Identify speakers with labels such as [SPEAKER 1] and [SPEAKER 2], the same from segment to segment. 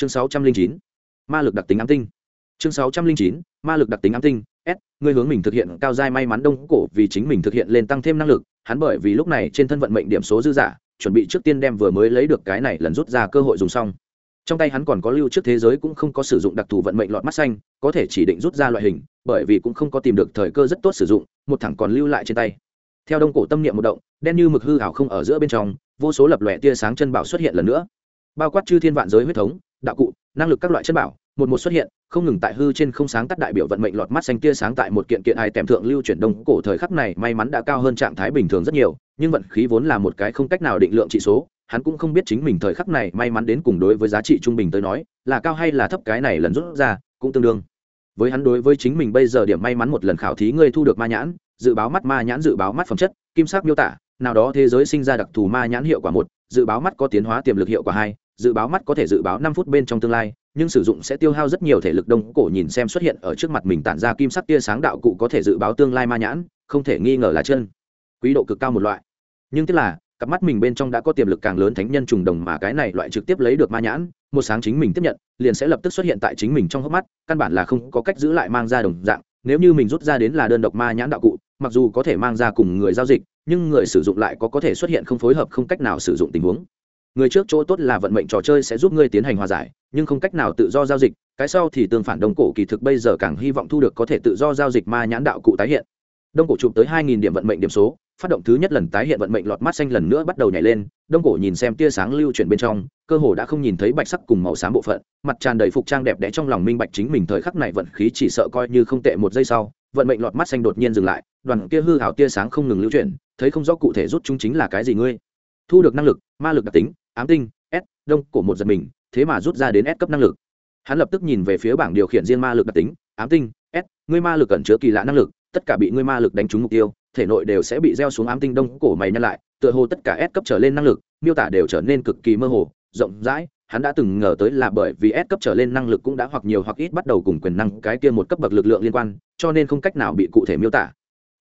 [SPEAKER 1] chương sáu trăm linh chín, ma lực đặc tính ám tinh. Chương sáu trăm linh chín, ma lực đặc tính ám tinh, s ngươi hướng mình thực hiện cao giai may mắn đông cổ vì chính mình thực hiện lên tăng thêm năng lực, hắn bởi vì lúc này trên thân vận mệnh điểm số dư giả chuẩn bị trước tiên đem vừa mới lấy được cái này lần rút ra cơ hội dùng xong. Trong tay hắn còn có lưu trước thế giới cũng không có sử dụng đặc thù vận mệnh lọt mắt xanh, có thể chỉ định rút ra loại hình, bởi vì cũng không có tìm được thời cơ rất tốt sử dụng, một thẳng còn lưu lại trên tay. Theo đông cổ tâm niệm một động, đen như mực hư hảo không ở giữa bên trong, vô số lập lòe tia sáng chân bảo xuất hiện lần nữa. Bao quát chư thiên vạn giới huyết thống đạo cụ, năng lực các loại chất bảo, một một xuất hiện, không ngừng tại hư trên không sáng tắt đại biểu vận mệnh lọt mắt xanh tia sáng tại một kiện kiện ai tèm thượng lưu chuyển đông cổ thời khắc này may mắn đã cao hơn trạng thái bình thường rất nhiều, nhưng vận khí vốn là một cái không cách nào định lượng trị số, hắn cũng không biết chính mình thời khắc này may mắn đến cùng đối với giá trị trung bình tới nói, là cao hay là thấp cái này lần rút ra, cũng tương đương. Với hắn đối với chính mình bây giờ điểm may mắn một lần khảo thí ngươi thu được ma nhãn, dự báo mắt ma nhãn dự báo mắt phẩm chất, kim sắc miêu tả, nào đó thế giới sinh ra đặc thù ma nhãn hiệu quả một, dự báo mắt có tiến hóa tiềm lực hiệu quả hai dự báo mắt có thể dự báo năm phút bên trong tương lai, nhưng sử dụng sẽ tiêu hao rất nhiều thể lực đông cổ nhìn xem xuất hiện ở trước mặt mình tản ra kim sắc tia sáng đạo cụ có thể dự báo tương lai ma nhãn, không thể nghi ngờ là chân. Quý độ cực cao một loại. Nhưng tức là, cặp mắt mình bên trong đã có tiềm lực càng lớn thánh nhân trùng đồng mà cái này loại trực tiếp lấy được ma nhãn, một sáng chính mình tiếp nhận, liền sẽ lập tức xuất hiện tại chính mình trong hốc mắt, căn bản là không có cách giữ lại mang ra đồng dạng, nếu như mình rút ra đến là đơn độc ma nhãn đạo cụ, mặc dù có thể mang ra cùng người giao dịch, nhưng người sử dụng lại có có thể xuất hiện không phối hợp không cách nào sử dụng tình huống người trước chỗ tốt là vận mệnh trò chơi sẽ giúp ngươi tiến hành hòa giải, nhưng không cách nào tự do giao dịch, cái sau thì tương phản đông cổ kỳ thực bây giờ càng hy vọng thu được có thể tự do giao dịch ma nhãn đạo cụ tái hiện. Đông cổ chụp tới hai nghìn điểm vận mệnh điểm số, phát động thứ nhất lần tái hiện vận mệnh lọt mắt xanh lần nữa bắt đầu nhảy lên, đông cổ nhìn xem tia sáng lưu chuyển bên trong, cơ hồ đã không nhìn thấy bạch sắc cùng màu xám bộ phận, mặt tràn đầy phục trang đẹp đẽ trong lòng minh bạch chính mình thời khắc này vận khí chỉ sợ coi như không tệ một giây sau, vận mệnh lọt mắt xanh đột nhiên dừng lại, đoàn kia hư hảo tia sáng không ngừng lưu chuyển, thấy không rõ cụ thể rút chúng chính là cái gì ngươi. Thu được năng lực, ma lực đặc tính ám tinh, s, đông, cổ một giật mình, thế mà rút ra đến s cấp năng lực. Hắn lập tức nhìn về phía bảng điều khiển riêng ma lực đặc tính, ám tinh, s, ngươi ma lực cẩn chứa kỳ lạ năng lực, tất cả bị ngươi ma lực đánh trúng mục tiêu, thể nội đều sẽ bị gieo xuống ám tinh đông cổ mày nhăn lại, tựa hồ tất cả S cấp trở lên năng lực, miêu tả đều trở nên cực kỳ mơ hồ, rộng rãi. Hắn đã từng ngờ tới là bởi vì S cấp trở lên năng lực cũng đã hoặc nhiều hoặc ít bắt đầu cùng quyền năng cái kia một cấp bậc lực lượng liên quan, cho nên không cách nào bị cụ thể miêu tả.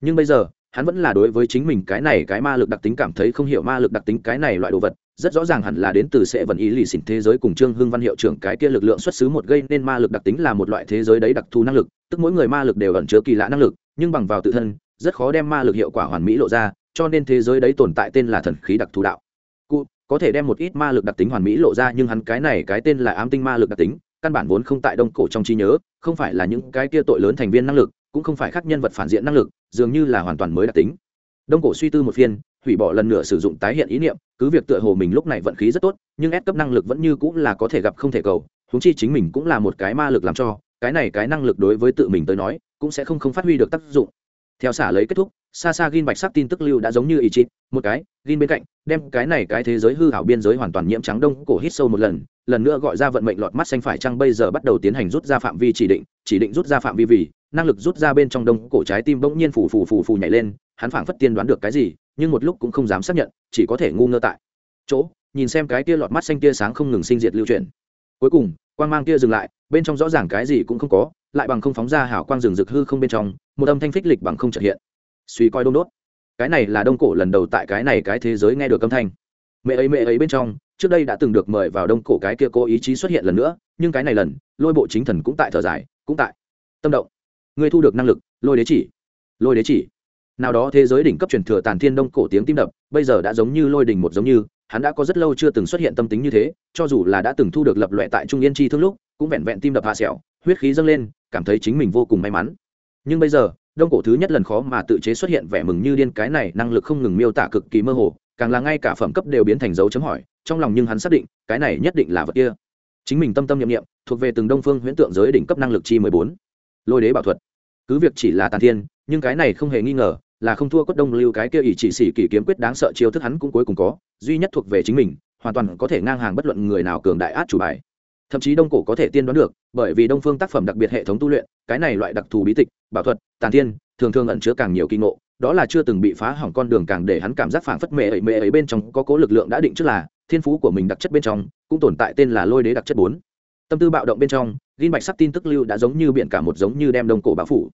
[SPEAKER 1] Nhưng bây giờ hắn vẫn là đối với chính mình cái này cái ma lực đặc tính cảm thấy không hiểu ma lực đặc tính cái này loại đồ vật, rất rõ ràng hẳn là đến từ sẽ vận ý lì xỉn thế giới cùng trương hưng văn hiệu trưởng cái kia lực lượng xuất xứ một gây nên ma lực đặc tính là một loại thế giới đấy đặc thù năng lực, tức mỗi người ma lực đều ẩn chứa kỳ lạ năng lực, nhưng bằng vào tự thân, rất khó đem ma lực hiệu quả hoàn mỹ lộ ra, cho nên thế giới đấy tồn tại tên là thần khí đặc thù đạo. Cụ, có thể đem một ít ma lực đặc tính hoàn mỹ lộ ra nhưng hắn cái này cái tên là ám tinh ma lực đặc tính, căn bản vốn không tại đông cổ trong trí nhớ, không phải là những cái kia tội lớn thành viên năng lực cũng không phải khác nhân vật phản diện năng lực, dường như là hoàn toàn mới đặc tính. Đông cổ suy tư một phiên, hủy bỏ lần nữa sử dụng tái hiện ý niệm, cứ việc tựa hồ mình lúc này vận khí rất tốt, nhưng ép cấp năng lực vẫn như cũng là có thể gặp không thể cầu húng chi chính mình cũng là một cái ma lực làm cho, cái này cái năng lực đối với tự mình tới nói, cũng sẽ không không phát huy được tác dụng. Theo xả lấy kết thúc xa xa gin bạch sắc tin tức lưu đã giống như ý chí, một cái, gin bên cạnh, đem cái này cái thế giới hư hảo biên giới hoàn toàn nhiễm trắng đông cổ hít sâu một lần lần nữa gọi ra vận mệnh lọt mắt xanh phải chăng bây giờ bắt đầu tiến hành rút ra phạm vi chỉ định chỉ định rút ra phạm vi vì, năng lực rút ra bên trong đông cổ trái tim bỗng nhiên phù phù phù phù nhảy lên, hắn phảng phất tiên đoán được cái gì, nhưng một lúc cũng không dám xác nhận, chỉ có thể ngu ngơ tại chỗ, nhìn xem cái kia lọt mắt xanh tia sáng không ngừng sinh diệt lưu chuyển. Cuối cùng, quang mang kia dừng lại, bên trong rõ ràng cái gì cũng không có, lại bằng không phóng ra hảo quang rừng rực hư không bên trong, một âm thanh phích lịch bằng không trợ hiện suy coi đông đốt. Cái này là đông cổ lần đầu tại cái này cái thế giới nghe được âm thanh. Mẹ ấy mẹ ấy bên trong, trước đây đã từng được mời vào đông cổ cái kia cố ý chí xuất hiện lần nữa, nhưng cái này lần, lôi bộ chính thần cũng tại thở dài, cũng tại. Tâm động. Ngươi thu được năng lực, lôi đế chỉ. Lôi đế chỉ. Nào đó thế giới đỉnh cấp truyền thừa tàn thiên đông cổ tiếng tim đập, bây giờ đã giống như lôi đỉnh một giống như, hắn đã có rất lâu chưa từng xuất hiện tâm tính như thế, cho dù là đã từng thu được lập loại tại trung yên chi thương lúc, cũng vẹn vẹn tim đập hạ sẹo, huyết khí dâng lên, cảm thấy chính mình vô cùng may mắn. Nhưng bây giờ đông cổ thứ nhất lần khó mà tự chế xuất hiện vẻ mừng như điên, cái này năng lực không ngừng miêu tả cực kỳ mơ hồ, càng là ngay cả phẩm cấp đều biến thành dấu chấm hỏi, trong lòng nhưng hắn xác định, cái này nhất định là vật kia. Chính mình tâm tâm nhiệm nghiệm thuộc về từng đông phương huyễn tượng giới đỉnh cấp năng lực chi mười bốn. Lôi đế bảo thuật. Cứ việc chỉ là tàn thiên, nhưng cái này không hề nghi ngờ, là không thua quất đông lưu cái kia ỷ chỉ xỉ kỷ kiếm quyết đáng sợ chiêu thức hắn cũng cuối cùng có, duy nhất thuộc về chính mình, hoàn toàn có thể ngang hàng bất luận người nào cường đại át chủ bài thậm chí đông cổ có thể tiên đoán được, bởi vì đông phương tác phẩm đặc biệt hệ thống tu luyện, cái này loại đặc thù bí tịch, bảo thuật, tàn thiên, thường thường ẩn chứa càng nhiều kinh ngộ, đó là chưa từng bị phá hỏng con đường càng để hắn cảm giác phảng phất mệ ấy mệ ấy bên trong có cố lực lượng đã định trước là, thiên phú của mình đặc chất bên trong, cũng tồn tại tên là lôi đế đặc chất bốn. Tâm tư bạo động bên trong, gin bạch sắc tin tức lưu đã giống như biển cả một giống như đem đông cổ bão phủ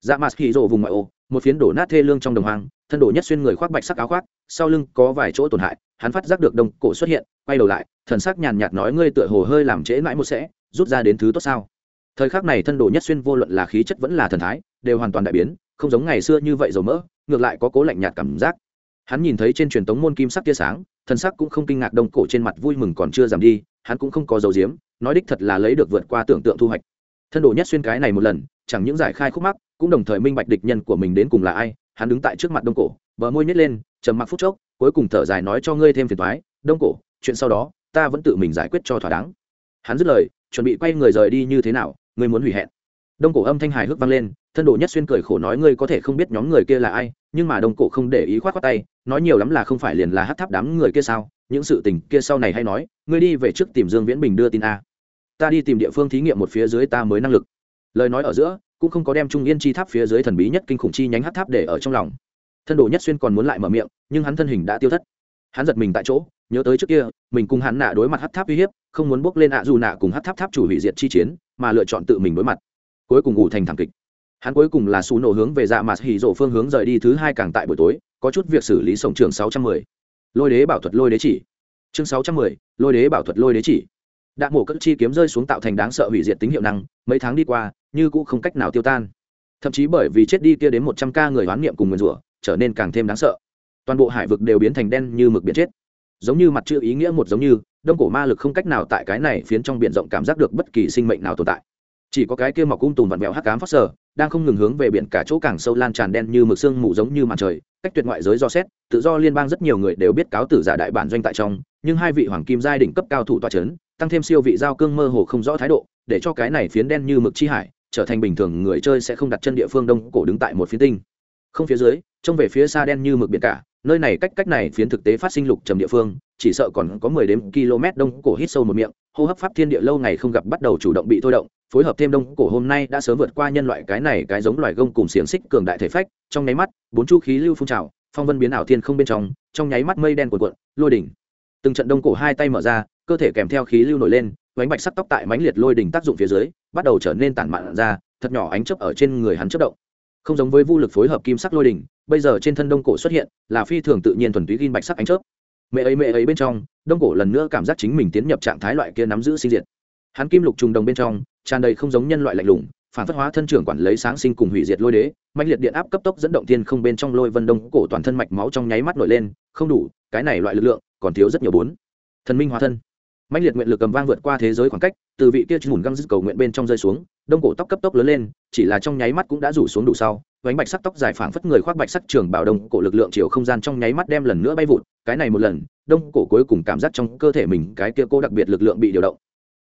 [SPEAKER 1] dạ mặt hì rộ vùng ngoại ô, một phiến đổ nát thê lương trong đồng hoang, thân đổ nhất xuyên người khoác bạch sắc áo khoác, sau lưng có vài chỗ tổn hại, hắn phát giác được đông cổ xuất hiện, quay đầu lại, thần sắc nhàn nhạt nói ngươi tựa hồ hơi làm trễ mãi một sẽ, rút ra đến thứ tốt sao? Thời khắc này thân đồ nhất xuyên vô luận là khí chất vẫn là thần thái, đều hoàn toàn đại biến, không giống ngày xưa như vậy dầu mỡ, ngược lại có cố lạnh nhạt cảm giác. Hắn nhìn thấy trên truyền tống môn kim sắc tia sáng, thần sắc cũng không kinh ngạc đông cổ trên mặt vui mừng còn chưa giảm đi, hắn cũng không có dầu diếm nói đích thật là lấy được vượt qua tưởng tượng thu hoạch. Thân đồ nhất xuyên cái này một lần, chẳng những giải khai khúc mắc cũng đồng thời minh bạch địch nhân của mình đến cùng là ai, hắn đứng tại trước mặt đông cổ, bờ môi nhét lên, trầm mặc phút chốc, cuối cùng thở dài nói cho ngươi thêm phiền thoái đông cổ, chuyện sau đó, ta vẫn tự mình giải quyết cho thỏa đáng. Hắn dứt lời, chuẩn bị quay người rời đi như thế nào, ngươi muốn hủy hẹn. Đông cổ âm thanh hài hước vang lên, thân đồ nhất xuyên cười khổ nói ngươi có thể không biết nhóm người kia là ai, nhưng mà đông cổ không để ý khoát khoát tay, nói nhiều lắm là không phải liền là hát tháp đám người kia sao, những sự tình kia sau này hay nói, ngươi đi về trước tìm dương viễn bình đưa tin a. Ta đi tìm địa phương thí nghiệm một phía dưới ta mới năng lực. Lời nói ở giữa cũng không có đem trung yên chi tháp phía dưới thần bí nhất kinh khủng chi nhánh hát tháp để ở trong lòng. Thân đồ nhất xuyên còn muốn lại mở miệng, nhưng hắn thân hình đã tiêu thất. Hắn giật mình tại chỗ, nhớ tới trước kia, mình cùng hắn nạ đối mặt hát tháp uy hiếp, không muốn bước lên ạ dù nạ cùng hát tháp tháp chủ hủy diệt chi chiến, mà lựa chọn tự mình đối mặt. Cuối cùng ngủ thành thảm kịch. Hắn cuối cùng là xù nổ hướng về dạ mặt hỉ rộ phương hướng rời đi thứ hai càng tại buổi tối, có chút việc xử lý sổng trường sáu trăm mười. Lôi đế bảo thuật lôi đế chỉ. Chương sáu trăm mười, lôi đế bảo thuật lôi đế chỉ đạn mổ cất chi kiếm rơi xuống tạo thành đáng sợ hủy diệt tính hiệu năng, mấy tháng đi qua, như cũng không cách nào tiêu tan. Thậm chí bởi vì chết đi kia đến một trăm ca người hoán niệm cùng nguyền rủa, trở nên càng thêm đáng sợ. Toàn bộ hải vực đều biến thành đen như mực biển chết. Giống như mặt chữ ý nghĩa một giống như, đông cổ ma lực không cách nào tại cái này phiến trong biển rộng cảm giác được bất kỳ sinh mệnh nào tồn tại. Chỉ có cái kia mọc cung tùm vặn vẹo hắc cám phát sở đang không ngừng hướng về biển cả chỗ càng sâu lan tràn đen như mực sương mù giống như màn trời, cách tuyệt ngoại giới do xét, tự do liên bang rất nhiều người đều biết cáo tử giả đại bản doanh tại trong, nhưng hai vị hoàng kim giai đỉnh cấp cao thủ tọa chấn tăng thêm siêu vị giao cương mơ hồ không rõ thái độ, để cho cái này phiến đen như mực chi hải trở thành bình thường người chơi sẽ không đặt chân địa phương đông cổ đứng tại một phiến tinh. Không phía dưới, trông về phía xa đen như mực biển cả, nơi này cách cách này phiến thực tế phát sinh lục trầm địa phương, chỉ sợ còn có mười đếm km đông cổ hít sâu một miệng, hô hấp pháp thiên địa lâu ngày không gặp bắt đầu chủ động bị thôi động, phối hợp thêm đông cổ hôm nay đã sớm vượt qua nhân loại cái này cái giống loài gông cùng xiềng xích cường đại thể phách, trong nháy mắt, bốn chu khí lưu phun trào, phong vân biến ảo thiên không bên trong trong nháy mắt mây đen cuộn cuộn, lôi đỉnh. Từng trận đông cổ hai tay mở ra cơ thể kèm theo khí lưu nổi lên bánh bạch sắc tóc tại mánh liệt lôi đỉnh tác dụng phía dưới, bắt đầu trở nên tản mạn ra, thật nhỏ ánh chớp ở trên người hắn chớp động. Không giống với vô lực phối hợp kim sắc lôi đỉnh, bây giờ trên thân đông cổ xuất hiện, là phi thường tự nhiên thuần túy ghim bạch sắc ánh chớp. Mẹ ấy mẹ ấy bên trong, đông cổ lần nữa cảm giác chính mình tiến nhập trạng thái loại kia nắm giữ sinh diệt. Hắn kim lục trùng đồng bên trong, tràn đầy không giống nhân loại lạnh lùng, phản phất hóa thân trưởng quản lấy sáng sinh cùng hủy diệt lôi đế mạnh liệt điện áp cấp tốc dẫn động thiên không bên trong lôi vân đông cổ toàn thân mạch máu trong nháy mắt nổi lên, không đủ, cái này loại lực lượng còn thiếu rất nhiều bốn. Thần minh hóa thân mạnh liệt nguyện lực cầm vang vượt qua thế giới khoảng cách, từ vị kia mùn găng dứt cầu nguyện bên trong rơi xuống, đông cổ tóc cấp tốc lớn lên, chỉ là trong nháy mắt cũng đã rủ xuống đủ sau, vánh bạch sắc tóc dài phảng phất người khoác bạch sắc trường bảo đông cổ lực lượng chiều không gian trong nháy mắt đem lần nữa bay vụt, cái này một lần, đông cổ cuối cùng cảm giác trong cơ thể mình cái kia cô đặc biệt lực lượng bị điều động.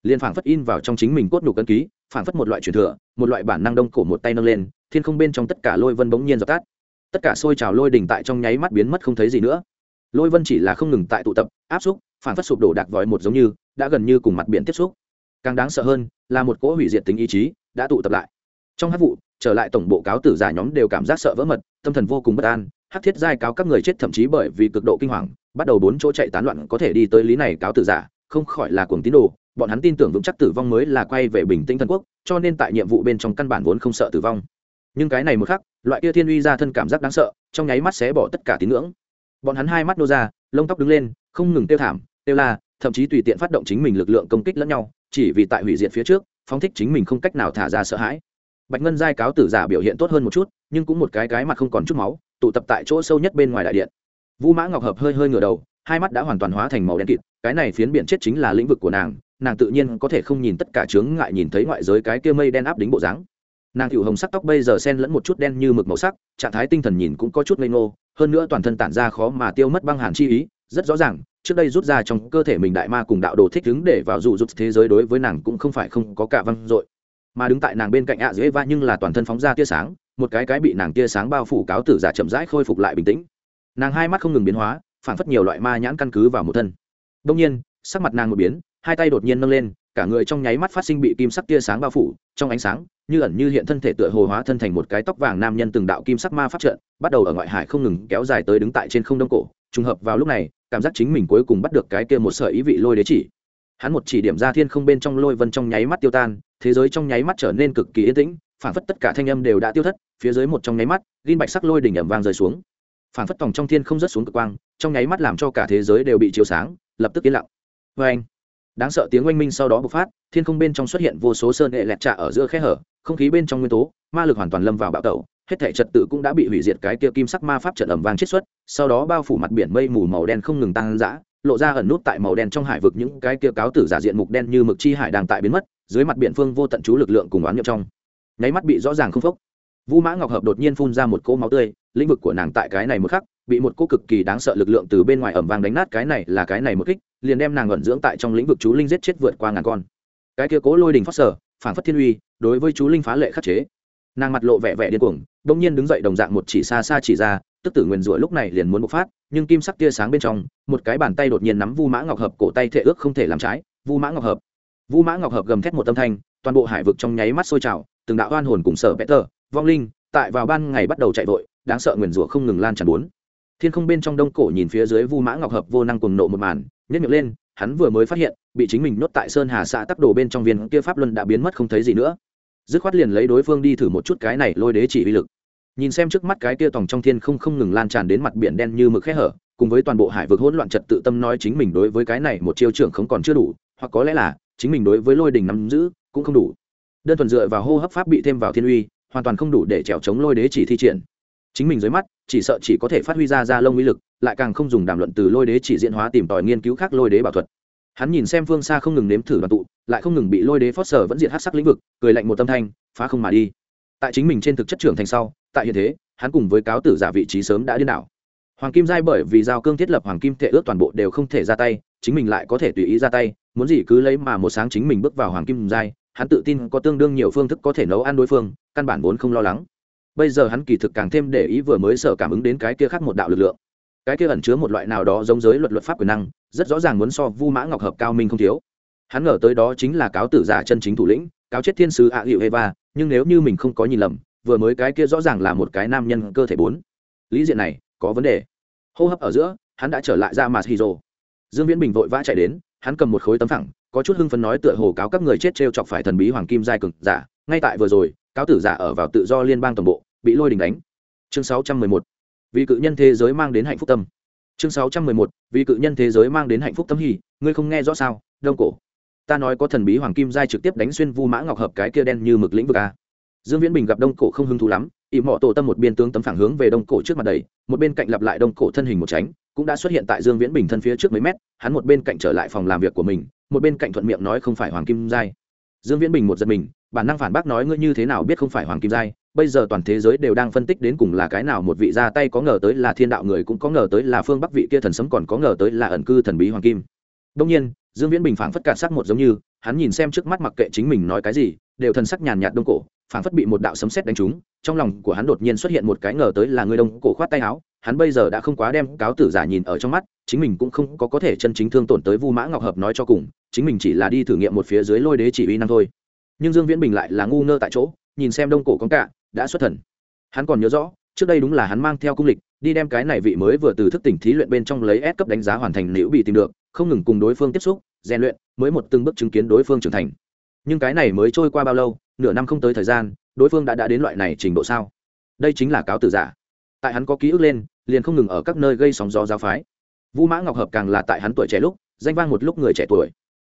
[SPEAKER 1] Liền phảng phất in vào trong chính mình cốt nhục cân ký, phảng phất một loại truyền thừa, một loại bản năng đông cổ một tay nâng lên, thiên không bên trong tất cả lôi vân bỗng nhiên dập tắt. Tất cả sôi trào lôi đỉnh tại trong nháy mắt biến mất không thấy gì nữa. Lôi vân chỉ là không ngừng tại tụ tập, áp xúc Phản phất sụp đổ đạc vòi một giống như, đã gần như cùng mặt biển tiếp xúc. Càng đáng sợ hơn là một cỗ hủy diệt tính ý chí đã tụ tập lại. Trong hát vụ, trở lại tổng bộ cáo tử giả nhóm đều cảm giác sợ vỡ mật, tâm thần vô cùng bất an, hát thiết giai cáo các người chết thậm chí bởi vì cực độ kinh hoàng, bắt đầu bốn chỗ chạy tán loạn có thể đi tới lý này cáo tử giả, không khỏi là cuồng tín đồ, bọn hắn tin tưởng vững chắc tử vong mới là quay về bình tĩnh thần quốc, cho nên tại nhiệm vụ bên trong căn bản vốn không sợ tử vong. Nhưng cái này một khắc, loại kia thiên uy ra thân cảm giác đáng sợ, trong nháy mắt xé bỏ tất cả tín ngưỡng. Bọn hắn hai mắt nô ra, lông tóc đứng lên, không ngừng tiêu thảm đều la, thậm chí tùy tiện phát động chính mình lực lượng công kích lẫn nhau, chỉ vì tại hủy diệt phía trước, phóng thích chính mình không cách nào thả ra sợ hãi. Bạch ngân giai cáo tử giả biểu hiện tốt hơn một chút, nhưng cũng một cái cái mặt không còn chút máu, tụ tập tại chỗ sâu nhất bên ngoài đại điện. Vũ mã ngọc hợp hơi hơi ngửa đầu, hai mắt đã hoàn toàn hóa thành màu đen kịt, cái này phiến biển chết chính là lĩnh vực của nàng nàng tự nhiên có thể không nhìn tất cả chướng ngại nhìn thấy ngoại giới cái kia mây đen áp đính bộ dáng. Nàng cựu hồng sắc tóc bây giờ sen lẫn một chút đen như mực màu sắc, trạng thái tinh thần nhìn cũng có chút ngây ngô, hơn nữa toàn thân tản ra khó mà tiêu mất băng hàn chi ý rất rõ ràng, trước đây rút ra trong cơ thể mình đại ma cùng đạo đồ thích ứng để vào dụ rút thế giới đối với nàng cũng không phải không có cả văng dội. Mà đứng tại nàng bên cạnh ạ dễ va nhưng là toàn thân phóng ra tia sáng, một cái cái bị nàng tia sáng bao phủ cáo tử giả chậm rãi khôi phục lại bình tĩnh. Nàng hai mắt không ngừng biến hóa, phản phất nhiều loại ma nhãn căn cứ vào một thân. Đông nhiên, sắc mặt nàng một biến, hai tay đột nhiên nâng lên, cả người trong nháy mắt phát sinh bị kim sắc tia sáng bao phủ, trong ánh sáng, như ẩn như hiện thân thể tựa hồ hóa thân thành một cái tóc vàng nam nhân từng đạo kim sắc ma pháp trận, bắt đầu ở ngoại hải không ngừng kéo dài tới đứng tại trên không đông cổ trùng hợp vào lúc này, cảm giác chính mình cuối cùng bắt được cái kia một sợi ý vị lôi đế chỉ. Hắn một chỉ điểm ra thiên không bên trong lôi vân trong nháy mắt tiêu tan, thế giới trong nháy mắt trở nên cực kỳ yên tĩnh phản phất tất cả thanh âm đều đã tiêu thất, phía dưới một trong nháy mắt, gin bạch sắc lôi đỉnh ẩm vang rơi xuống. Phản phất tòng trong thiên không rớt xuống cực quang, trong nháy mắt làm cho cả thế giới đều bị chiếu sáng, lập tức yên lặng. Vê anh đáng sợ tiếng oanh minh sau đó bộc phát, thiên không bên trong xuất hiện vô số sơn hệ lẹt trạ ở giữa khe hở, không khí bên trong nguyên tố, ma lực hoàn toàn lâm vào bạo tẩu hết thể trật tự cũng đã bị hủy diệt cái kia kim sắc ma pháp trận ẩm vang chiết xuất, sau đó bao phủ mặt biển mây mù màu đen không ngừng tăng dã, lộ ra ẩn nút tại màu đen trong hải vực những cái kia cáo tử giả diện mục đen như mực chi hải đang tại biến mất, dưới mặt biển phương vô tận chú lực lượng cùng oán nhập trong. Nháy mắt bị rõ ràng không phốc. Vũ mã ngọc hợp đột nhiên phun ra một cỗ máu tươi, lĩnh vực của nàng tại cái này một khắc, bị một cỗ cực kỳ đáng sợ lực lượng từ bên ngoài ẩm vang đánh nát cái này là cái này một kích, liền đem nàng ẩn dưỡng tại trong lĩnh vực chú linh giết chết vượt qua ngàn con. Cái kia cố lôi đình phát sở phản phất thiên uy, đối với chú linh phá lệ khắc chế nàng mặt lộ vẻ vẻ điên cuồng đông nhiên đứng dậy đồng dạng một chỉ xa xa chỉ ra, tức tử nguyền rủa lúc này liền muốn bộc phát, nhưng kim sắc tia sáng bên trong, một cái bàn tay đột nhiên nắm vu mã ngọc hợp cổ tay thệ ước không thể làm trái, vu mã ngọc hợp. Vu mã ngọc hợp gầm thét một âm thanh, toàn bộ hải vực trong nháy mắt sôi trào, từng đạo oan hồn cùng sở peter vong linh, tại vào ban ngày bắt đầu chạy vội, đáng sợ nguyền rủa không ngừng lan tràn bốn. Thiên không bên trong đông cổ nhìn phía dưới vu mã ngọc hợp vô năng cùng nộ một màn nhất miệng lên, hắn vừa mới phát hiện, bị chính mình nhốt tại sơn hà xã tắc đồ bên trong viên, kia pháp luân đã biến mất không thấy gì nữa dứt khoát liền lấy đối phương đi thử một chút cái này lôi đế chỉ uy lực. Nhìn xem trước mắt cái kia tòng trong thiên không không ngừng lan tràn đến mặt biển đen như mực khẽ hở, cùng với toàn bộ hải vực hỗn loạn trật tự tâm nói chính mình đối với cái này một chiêu trưởng không còn chưa đủ, hoặc có lẽ là chính mình đối với lôi đình nắm giữ cũng không đủ. Đơn thuần dựa vào hô hấp pháp bị thêm vào thiên uy, hoàn toàn không đủ để trèo chống lôi đế chỉ thi triển. Chính mình dưới mắt, chỉ sợ chỉ có thể phát huy ra ra lông uy lực, lại càng không dùng đàm luận từ lôi đế chỉ diễn hóa tìm tòi nghiên cứu khác lôi đế bảo thuật hắn nhìn xem phương xa không ngừng nếm thử đoàn tụ, lại không ngừng bị lôi đế phót sở vẫn diệt hát sắc lĩnh vực, cười lạnh một tâm thanh, phá không mà đi. Tại chính mình trên thực chất trưởng thành sau, tại hiện thế, hắn cùng với cáo tử giả vị trí sớm đã điên đảo. Hoàng kim giai bởi vì giao cương thiết lập hoàng kim thể ước toàn bộ đều không thể ra tay, chính mình lại có thể tùy ý ra tay, muốn gì cứ lấy mà một sáng chính mình bước vào hoàng kim giai, hắn tự tin có tương đương nhiều phương thức có thể nấu ăn đối phương, căn bản vốn không lo lắng. Bây giờ hắn kỳ thực càng thêm để ý vừa mới sở cảm ứng đến cái kia khác một đạo lực lượng cái kia ẩn chứa một loại nào đó giống giới luật luật pháp quyền năng, rất rõ ràng muốn so vu mã ngọc hợp cao minh không thiếu. Hắn ngờ tới đó chính là cáo tử giả chân chính thủ lĩnh, cáo chết thiên sứ ạ hiệu eva nhưng nếu như mình không có nhìn lầm, vừa mới cái kia rõ ràng là một cái nam nhân cơ thể bốn. Lý diện này, có vấn đề. Hô hấp ở giữa, hắn đã trở lại ra mà hì rồ. Dương viễn bình vội vã chạy đến, hắn cầm một khối tấm thẳng, có chút hưng phấn nói tựa hồ cáo các người chết t r e o chọc phải thần bí hoàng kim giai cực giả. Ngay tại vừa rồi, cáo tử giả ở vào tự do liên bang toàn bộ, bị lôi đình đánh. Chương 611 vì cự nhân thế giới mang đến hạnh phúc tâm. Chương 611. vì cự nhân thế giới mang đến hạnh phúc tâm hỉ, ngươi không nghe rõ sao? Đông cổ. Ta nói có thần bí hoàng kim giai trực tiếp đánh xuyên vu mã ngọc hợp cái kia đen như mực lĩnh vực a. Dương viễn bình gặp đông cổ không hứng thú lắm ỉ mọ tổ tâm một biên tướng tấm phản hướng về đông cổ trước mặt đầy một bên cạnh lặp lại đông cổ thân hình một tránh, cũng đã xuất hiện tại dương viễn bình thân phía trước mấy mét, hắn một bên cạnh trở lại phòng làm việc của mình, một bên cạnh thuận miệng nói không phải hoàng kim giai. Dương viễn bình một giật mình, bản năng phản bác nói ngươi như thế nào biết không phải hoàng kim giai bây giờ toàn thế giới đều đang phân tích đến cùng là cái nào một vị ra tay có ngờ tới là thiên đạo người cũng có ngờ tới là phương bắc vị kia thần sấm còn có ngờ tới là ẩn cư thần bí hoàng kim. Đông nhiên, dương viễn bình phảng phất cả sắc một giống như, hắn nhìn xem trước mắt mặc kệ chính mình nói cái gì, đều thần sắc nhàn nhạt đông cổ, phảng phất bị một đạo sấm sét đánh trúng, trong lòng của hắn đột nhiên xuất hiện một cái ngờ tới là người đông cổ khoát tay áo, hắn bây giờ đã không quá đem cáo tử giả nhìn ở trong mắt, chính mình cũng không có có thể chân chính thương tổn tới vu mã ngọc hợp nói cho cùng, chính mình chỉ là đi thử nghiệm một phía dưới lôi đế chỉ uy năng thôi. Nhưng dương viễn bình lại là ngu ngơ tại chỗ, nhìn xem đông cổ con cạ đã xuất thần. Hắn còn nhớ rõ, trước đây đúng là hắn mang theo cung lịch, đi đem cái này vị mới vừa từ thức tỉnh thí luyện bên trong lấy S cấp đánh giá hoàn thành liễu bị tìm được, không ngừng cùng đối phương tiếp xúc, rèn luyện, mới một từng bước chứng kiến đối phương trưởng thành. Nhưng cái này mới trôi qua bao lâu, nửa năm không tới thời gian, đối phương đã đã đến loại này trình độ sao? Đây chính là cáo tử giả. Tại hắn có ký ức lên, liền không ngừng ở các nơi gây sóng gió giáo phái. Vũ mã ngọc hợp càng là tại hắn tuổi trẻ lúc, danh vang một lúc người trẻ tuổi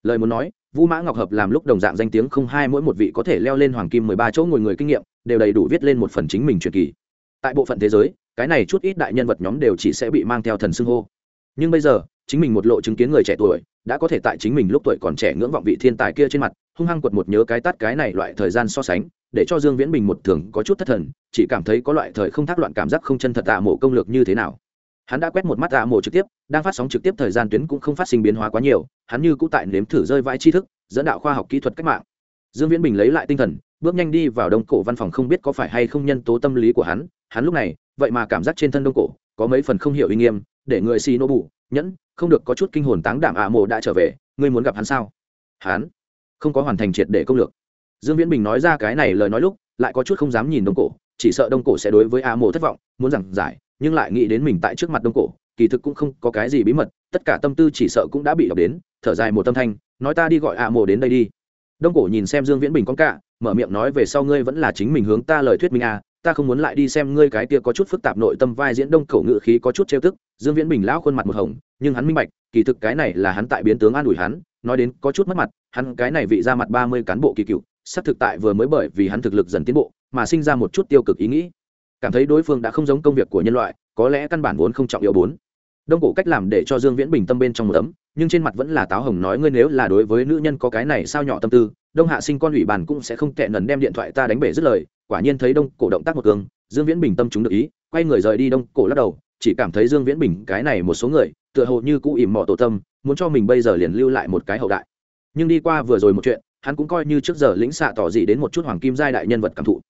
[SPEAKER 1] lời muốn nói vũ mã ngọc hợp làm lúc đồng dạng danh tiếng không hai mỗi một vị có thể leo lên hoàng kim mười ba chỗ ngồi người kinh nghiệm, đều đầy đủ viết lên một phần chính mình truyền kỳ. Tại bộ phận thế giới, cái này chút ít đại nhân vật nhóm đều chỉ sẽ bị mang theo thần xưng hô. Nhưng bây giờ, chính mình một lộ chứng kiến người trẻ tuổi, đã có thể tại chính mình lúc tuổi còn trẻ ngưỡng vọng vị thiên tài kia trên mặt, hung hăng quật một nhớ cái tắt cái này loại thời gian so sánh, để cho dương viễn bình một thường có chút thất thần, chỉ cảm thấy có loại thời không thác loạn cảm giác không chân thật tạ mộ công lược như thế nào hắn đã quét một mắt tạ mộ trực tiếp, đang phát sóng trực tiếp thời gian tuyến cũng không phát sinh biến hóa quá nhiều, hắn như cũng tại nếm thử rơi vãi tri thức, dẫn đạo khoa học kỹ thuật cách mạng. Dương viễn bình lấy lại tinh thần, bước nhanh đi vào đông cổ văn phòng không biết có phải hay không nhân tố tâm lý của hắn hắn lúc này, vậy mà cảm giác trên thân đông cổ, có mấy phần không hiểu uy nghiêm, để người xì nô bù, nhẫn, không được có chút kinh hồn táng đảm ạ dạ mộ đã trở về, ngươi muốn gặp hắn sao? Hắn? Không có hoàn thành triệt để công lược. Dương viễn bình nói ra cái này lời nói lúc, lại có chút không dám nhìn đông cổ, chỉ sợ đông cổ sẽ đối với a mộ thất vọng, muốn giảng giải nhưng lại nghĩ đến mình tại trước mặt đông cổ, kỳ thực cũng không có cái gì bí mật, tất cả tâm tư chỉ sợ cũng đã bị đọc đến, thở dài một tâm thanh, nói ta đi gọi a mộ đến đây đi. Đông cổ nhìn xem dương viễn bình con cả mở miệng nói về sau ngươi vẫn là chính mình hướng ta lời thuyết minh à ta không muốn lại đi xem ngươi cái kia có chút phức tạp nội tâm vai diễn đông Cổ ngự khí có chút trêu tức. Dương viễn bình lão khuôn mặt một hồng, nhưng hắn minh bạch, kỳ thực cái này là hắn tại biến tướng an ủi hắn, nói đến có chút mất mặt, hắn cái này vị ra mặt ba mươi cán bộ kỳ cựu sắp thực tại vừa mới bởi vì hắn thực lực dần tiến bộ, mà sinh ra một chút tiêu cực ý nghĩ cảm thấy đối phương đã không giống công việc của nhân loại, có lẽ căn bản vốn không trọng yếu bốn. Đông cổ cách làm để cho dương viễn bình tâm bên trong một tấm nhưng trên mặt vẫn là táo hồng nói ngươi nếu là đối với nữ nhân có cái này sao nhỏ tâm tư, đông hạ sinh con ủy bàn cũng sẽ không tệ nần đem điện thoại ta đánh bể dứt lời, quả nhiên thấy đông cổ động tác một cường, dương viễn bình tâm chúng được ý, quay người rời đi đông cổ lắc đầu, chỉ cảm thấy dương viễn bình cái này một số người, tựa hồ như cũ ỉm mọ tổ tâm, muốn cho mình bây giờ liền lưu lại một cái hậu đại. Nhưng đi qua vừa rồi một chuyện, hắn cũng coi như trước giờ lĩnh xạ tỏ dị đến một chút hoàng kim giai đại nhân vật cảm thụ.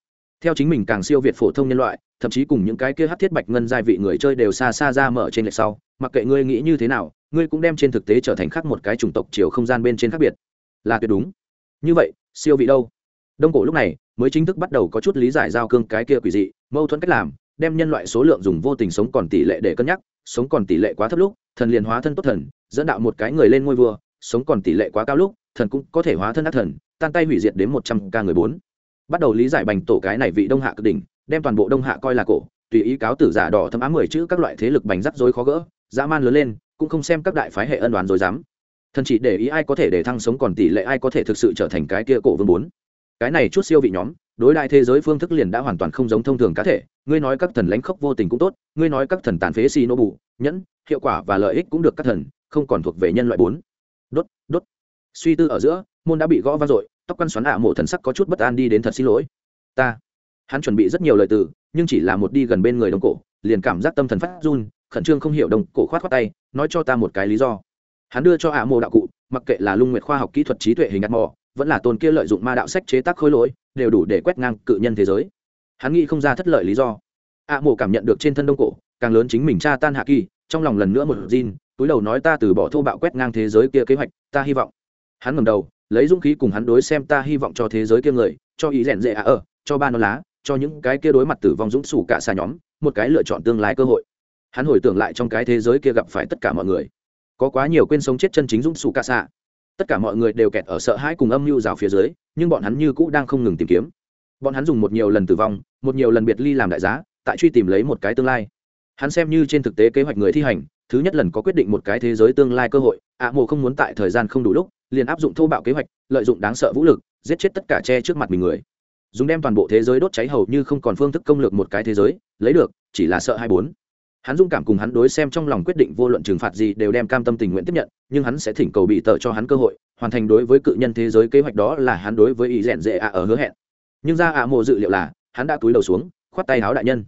[SPEAKER 1] Theo chính mình càng siêu việt phổ thông nhân loại thậm chí cùng những cái kia hát thiết bạch ngân giai vị người chơi đều xa xa ra mở trên lệch sau, mặc kệ ngươi nghĩ như thế nào, ngươi cũng đem trên thực tế trở thành khác một cái chủng tộc chiều không gian bên trên khác biệt. Là tuyệt đúng. Như vậy, siêu vị đâu? Đông cổ lúc này mới chính thức bắt đầu có chút lý giải giao cương cái kia quỷ dị, mâu thuẫn cách làm, đem nhân loại số lượng dùng vô tình sống còn tỷ lệ để cân nhắc, sống còn tỷ lệ quá thấp lúc, thần liền hóa thân tốt thần, dẫn đạo một cái người lên ngôi vua, sống còn tỷ lệ quá cao lúc, thần cũng có thể hóa thân ác thần, tan tay hủy diệt đến một trăm ca người bốn. Bắt đầu lý giải bành tổ cái này vị đông hạ cực đỉnh đem toàn bộ đông hạ coi là cổ, tùy ý cáo tử giả đỏ thấm ám mười chữ các loại thế lực bành rắc rối khó gỡ, dã man lớn lên, cũng không xem các đại phái hệ ân đoàn rồi dám thần chỉ để ý ai có thể để thăng sống còn tỷ lệ ai có thể thực sự trở thành cái kia cổ vương bốn. Cái này chút siêu vị nhóm, đối đại thế giới phương thức liền đã hoàn toàn không giống thông thường cá thể, ngươi nói các thần lãnh khốc vô tình cũng tốt, ngươi nói các thần tàn phế xì nô bù, nhẫn, hiệu quả và lợi ích cũng được các thần, không còn thuộc về nhân loại bốn. Đốt đốt. Suy tư ở giữa, môn đã bị gõ vang dội, tóc căn xoắn ạ mộ thần sắc có chút bất an đi đến thật xin lỗi. Ta hắn chuẩn bị rất nhiều lời từ nhưng chỉ là một đi gần bên người đông cổ liền cảm giác tâm thần phát run khẩn trương không hiểu đông cổ khoát khoát tay nói cho ta một cái lý do. Hắn đưa cho ạ mộ đạo cụ mặc kệ là lung nguyệt khoa học kỹ thuật trí tuệ hình ạt mò vẫn là tôn kia lợi dụng ma đạo sách chế tác khối lỗi đều đủ để quét ngang cự nhân thế giới. Hắn nghĩ không ra thất lợi lý do. Ạ mộ cảm nhận được trên thân đông cổ càng lớn chính mình cha tan hạ kỳ trong lòng lần nữa một Jin, túi đầu nói ta từ bỏ thô bạo quét ngang thế giới kia kế hoạch ta hy vọng. Hắn ngầm đầu lấy dũng khí cùng hắn đối xem ta hy vọng cho thế giới kia người cho ý rèn rệ ạ ở cho ba non lá cho những cái kia đối mặt tử vong dũng sủ cả xa nhóm, một cái lựa chọn tương lai cơ hội. Hắn hồi tưởng lại trong cái thế giới kia gặp phải tất cả mọi người. Có quá nhiều quên sống chết chân chính dũng sủ cả xa tất cả mọi người đều kẹt ở sợ hãi cùng âm mưu rào phía dưới, nhưng bọn hắn như cũ đang không ngừng tìm kiếm. Bọn hắn dùng một nhiều lần tử vong, một nhiều lần biệt ly làm đại giá, tại truy tìm lấy một cái tương lai. Hắn xem như trên thực tế kế hoạch người thi hành, thứ nhất lần có quyết định một cái thế giới tương lai cơ hội, ạ mộ không muốn tại thời gian không đủ lúc, liền áp dụng thô bạo kế hoạch, lợi dụng đáng sợ vũ lực, giết chết tất cả che trước mặt mình người dùng đem toàn bộ thế giới đốt cháy hầu như không còn phương thức công lược một cái thế giới, lấy được, chỉ là sợ hai bốn. Hắn dung cảm cùng hắn đối xem trong lòng quyết định vô luận trừng phạt gì đều đem cam tâm tình nguyện tiếp nhận, nhưng hắn sẽ thỉnh cầu bị tờ cho hắn cơ hội, hoàn thành đối với cự nhân thế giới kế hoạch đó là hắn đối với ý rèn dễ ạ ở hứa hẹn. Nhưng ra ạ mộ dự liệu là, hắn đã túi đầu xuống, khoát tay háo đại nhân.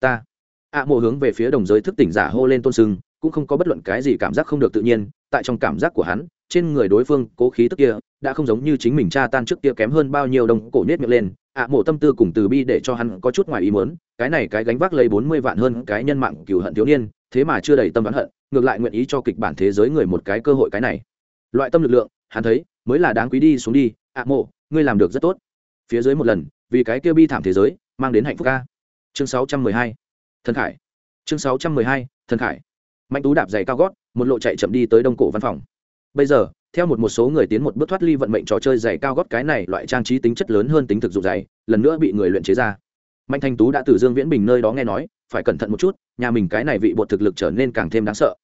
[SPEAKER 1] Ta. ạ mộ hướng về phía đồng giới thức tỉnh giả hô lên tôn sưng, cũng không có bất luận cái gì cảm giác không được tự nhiên, tại trong cảm giác của hắn, trên người đối phương cố khí tức kia, đã không giống như chính mình cha tan trước kia kém hơn bao nhiêu đồng cổ nết miệng lên ạ mộ tâm tư cùng từ bi để cho hắn có chút ngoài ý muốn, cái này cái gánh vác lấy bốn mươi vạn hơn cái nhân mạng cừu hận thiếu niên, thế mà chưa đầy tâm đoán hận, ngược lại nguyện ý cho kịch bản thế giới người một cái cơ hội cái này. Loại tâm lực lượng, hắn thấy, mới là đáng quý đi xuống đi, ạ mộ, ngươi làm được rất tốt. Phía dưới một lần, vì cái kia bi thảm thế giới, mang đến hạnh phúc ca. Chương sáu trăm mười hai, thần khải. Chương sáu trăm mười hai, thần khải. Mạnh tú đạp giày cao gót, một lộ chạy chậm đi tới đông cổ văn phòng. Bây giờ theo một một số người tiến một bước thoát ly vận mệnh trò chơi giày cao gót, cái này loại trang trí tính chất lớn hơn tính thực dụng giày lần nữa bị người luyện chế ra. Mạnh thanh tú đã từ dương viễn bình nơi đó nghe nói, phải cẩn thận một chút, nhà mình cái này vị bột thực lực trở nên càng thêm đáng sợ.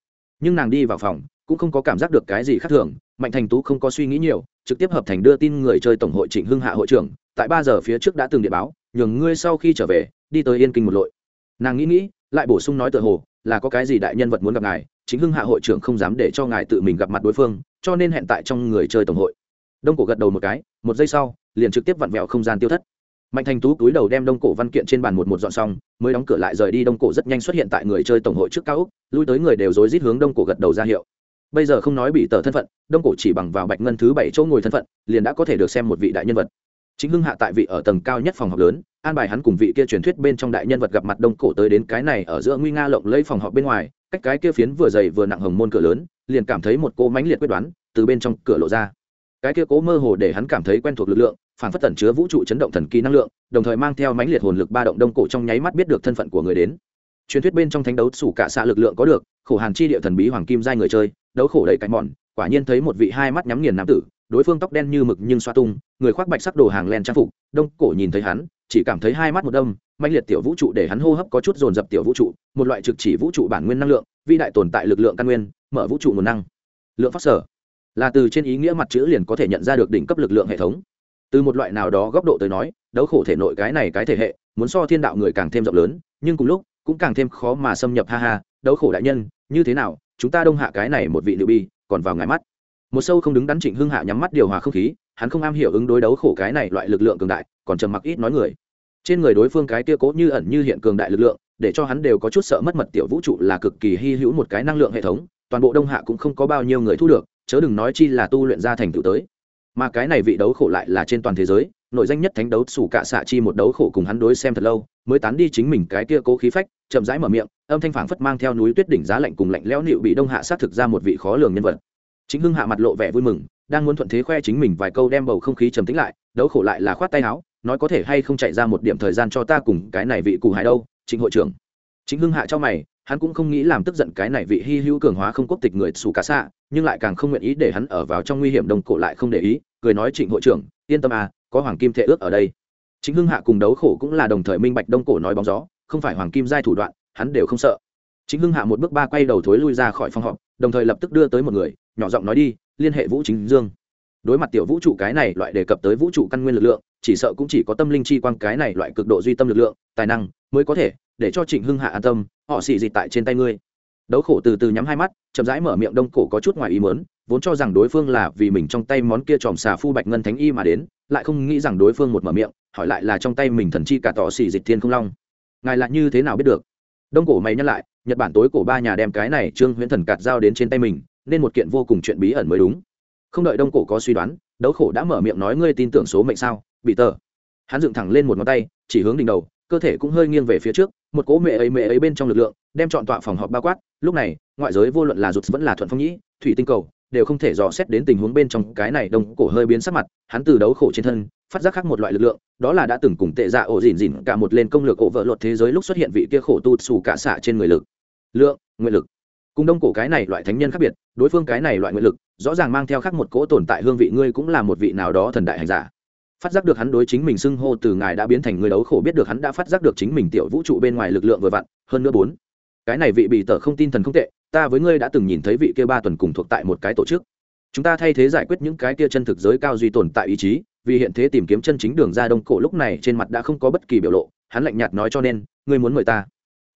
[SPEAKER 1] Nhưng nàng đi vào phòng, cũng không có cảm giác được cái gì khác thường, mạnh thành tú không có suy nghĩ nhiều, trực tiếp hợp thành đưa tin người chơi tổng hội trịnh hưng hạ hội trưởng, tại ba giờ phía trước đã từng điện báo, nhường ngươi sau khi trở về, đi tới yên kinh một lội. Nàng nghĩ nghĩ, lại bổ sung nói tự hồ, là có cái gì đại nhân vật muốn gặp ngài chính hưng hạ hội trưởng không dám để cho ngài tự mình gặp mặt đối phương, cho nên hẹn tại trong người chơi tổng hội. Đông cổ gật đầu một cái, một giây sau, liền trực tiếp vặn vẹo không gian tiêu thất. Mạnh thành tú túi đầu đem đông cổ văn kiện trên bàn một một dọn xong, mới đóng cửa lại rời đi. Đông cổ rất nhanh xuất hiện tại người chơi tổng hội trước cao úc, lui tới người đều rối rít hướng đông cổ gật đầu ra hiệu. Bây giờ không nói bị tờ thân phận, đông cổ chỉ bằng vào bạch ngân thứ bảy chỗ ngồi thân phận, liền đã có thể được xem một vị đại nhân vật. Chính hưng hạ tại vị ở tầng cao nhất phòng học lớn, an bài hắn cùng vị kia truyền thuyết bên trong đại nhân vật gặp mặt đông cổ tới đến cái này ở giữa nguy nga lộng lấy phòng họp bên ngoài cách cái kia phiến vừa dày vừa nặng hồng môn cửa lớn, liền cảm thấy một cô mãnh liệt quyết đoán từ bên trong cửa lộ ra. Cái kia cố mơ hồ để hắn cảm thấy quen thuộc lực lượng, phản phất tẩn chứa vũ trụ chấn động thần kỳ năng lượng, đồng thời mang theo mãnh liệt hồn lực ba động đông cổ trong nháy mắt biết được thân phận của người đến. Truyền thuyết bên trong thánh đấu sủ cả xạ lực lượng có được, khổ hàn chi địa thần bí hoàng kim giai người chơi, đấu khổ đầy cạnh mòn, quả nhiên thấy một vị hai mắt nhắm nghiền nam tử, đối phương tóc đen như mực nhưng xoa tung, người khoác bạch sắc đồ hàng len trang phục, đông cổ nhìn thấy hắn chỉ cảm thấy hai mắt một đâm mạnh liệt tiểu vũ trụ để hắn hô hấp có chút dồn dập tiểu vũ trụ, một loại trực chỉ vũ trụ bản nguyên năng lượng, vĩ đại tồn tại lực lượng căn nguyên, mở vũ trụ nguồn năng. Lượng phát sở là từ trên ý nghĩa mặt chữ liền có thể nhận ra được đỉnh cấp lực lượng hệ thống. Từ một loại nào đó góc độ tới nói, đấu khổ thể nội cái này cái thể hệ, muốn so thiên đạo người càng thêm rộng lớn, nhưng cùng lúc, cũng càng thêm khó mà xâm nhập, ha ha, đấu khổ đại nhân, như thế nào, chúng ta đông hạ cái này một vị liệu bi, còn vào ngài mắt. Một sâu không đứng đắn trịnh hưng hạ nhắm mắt điều hòa không khí hắn không am hiểu ứng đối đấu khổ cái này loại lực lượng cường đại, còn trầm mặc ít nói người. Trên người đối phương cái kia cố như ẩn như hiện cường đại lực lượng, để cho hắn đều có chút sợ mất mật tiểu vũ trụ là cực kỳ hy hữu một cái năng lượng hệ thống, toàn bộ đông hạ cũng không có bao nhiêu người thu được, chớ đừng nói chi là tu luyện ra thành tựu tới. Mà cái này vị đấu khổ lại là trên toàn thế giới nội danh nhất thánh đấu sủ cạ xạ chi một đấu khổ cùng hắn đối xem thật lâu, mới tán đi chính mình cái kia cố khí phách, chậm rãi mở miệng, âm thanh phảng phất mang theo núi tuyết đỉnh giá lạnh cùng lạnh lẽo nịu bị đông hạ sát thực ra một vị khó lường nhân vật. Chính hưng hạ mặt lộ vẻ vui mừng đang muốn thuận thế khoe chính mình vài câu đem bầu không khí trầm tĩnh lại, đấu khổ lại là khoát tay áo, nói có thể hay không chạy ra một điểm thời gian cho ta cùng cái này vị cụ hải đâu chính hội trưởng. Chính hưng hạ cho mày, hắn cũng không nghĩ làm tức giận cái này vị hy hữu cường hóa không quốc tịch người xù cá xạ, nhưng lại càng không nguyện ý để hắn ở vào trong nguy hiểm đồng cổ lại không để ý, cười nói trịnh hội trưởng, yên tâm à có hoàng kim thệ ước ở đây. Chính hưng hạ cùng đấu khổ cũng là đồng thời minh bạch đông cổ nói bóng gió, không phải hoàng kim giai thủ đoạn, hắn đều không sợ. Chính hưng hạ một bước ba quay đầu thối lui ra khỏi phòng họp, đồng thời lập tức đưa tới một người nhỏ giọng nói đi, liên hệ vũ chính dương. Đối mặt tiểu vũ trụ cái này loại đề cập tới vũ trụ căn nguyên lực lượng, chỉ sợ cũng chỉ có tâm linh chi quang cái này loại cực độ duy tâm lực lượng, tài năng mới có thể để cho trịnh hưng hạ an tâm, họ xì dịch tại trên tay ngươi. Đấu khổ từ từ nhắm hai mắt, chậm rãi mở miệng đông cổ có chút ngoài ý mớn vốn cho rằng đối phương là vì mình trong tay món kia tròm xà phu bạch ngân thánh y mà đến, lại không nghĩ rằng đối phương một mở miệng, hỏi lại là trong tay mình thần chi cả tỏ xì dịch thiên không long. Ngài lại như thế nào biết được? Đông cổ mày nhắc lại, nhật bản tối cổ ba nhà đem cái này trương huyễn thần cạt giao đến trên tay mình nên một kiện vô cùng chuyện bí ẩn mới đúng. Không đợi đông cổ có suy đoán, đấu khổ đã mở miệng nói ngươi tin tưởng số mệnh sao? Bị tờ. Hắn dựng thẳng lên một ngón tay, chỉ hướng đỉnh đầu, cơ thể cũng hơi nghiêng về phía trước, một cỗ mẹ ấy mẹ ấy bên trong lực lượng, đem chọn tọa phòng họp bao quát. Lúc này, ngoại giới vô luận là rụt vẫn là thuận phong nhĩ, thủy tinh cầu, đều không thể dò xét đến tình huống bên trong. Cái này đông cổ hơi biến sắc mặt, hắn từ đấu khổ trên thân, phát giác khác một loại lực lượng, đó là đã từng cùng tệ dạ ổ dìn dìn cả một lên công lược ổ vợ luật thế giới lúc xuất hiện vị kia khổ tu xù cả xạ trên người lực. Lượng, nguyện lực cùng đông cổ cái này loại thánh nhân khác biệt, đối phương cái này loại nguyện lực, rõ ràng mang theo khác một cỗ tồn tại hương vị, ngươi cũng là một vị nào đó thần đại hành giả. Phát giác được hắn đối chính mình xưng hô từ ngài đã biến thành người đấu khổ, biết được hắn đã phát giác được chính mình tiểu vũ trụ bên ngoài lực lượng vừa vặn, hơn nữa bốn. Cái này vị bị tờ không tin thần không tệ, ta với ngươi đã từng nhìn thấy vị kia ba tuần cùng thuộc tại một cái tổ chức. Chúng ta thay thế giải quyết những cái kia chân thực giới cao duy tồn tại ý chí, vì hiện thế tìm kiếm chân chính đường ra đông cổ lúc này trên mặt đã không có bất kỳ biểu lộ, hắn lạnh nhạt nói cho nên, ngươi muốn mời ta.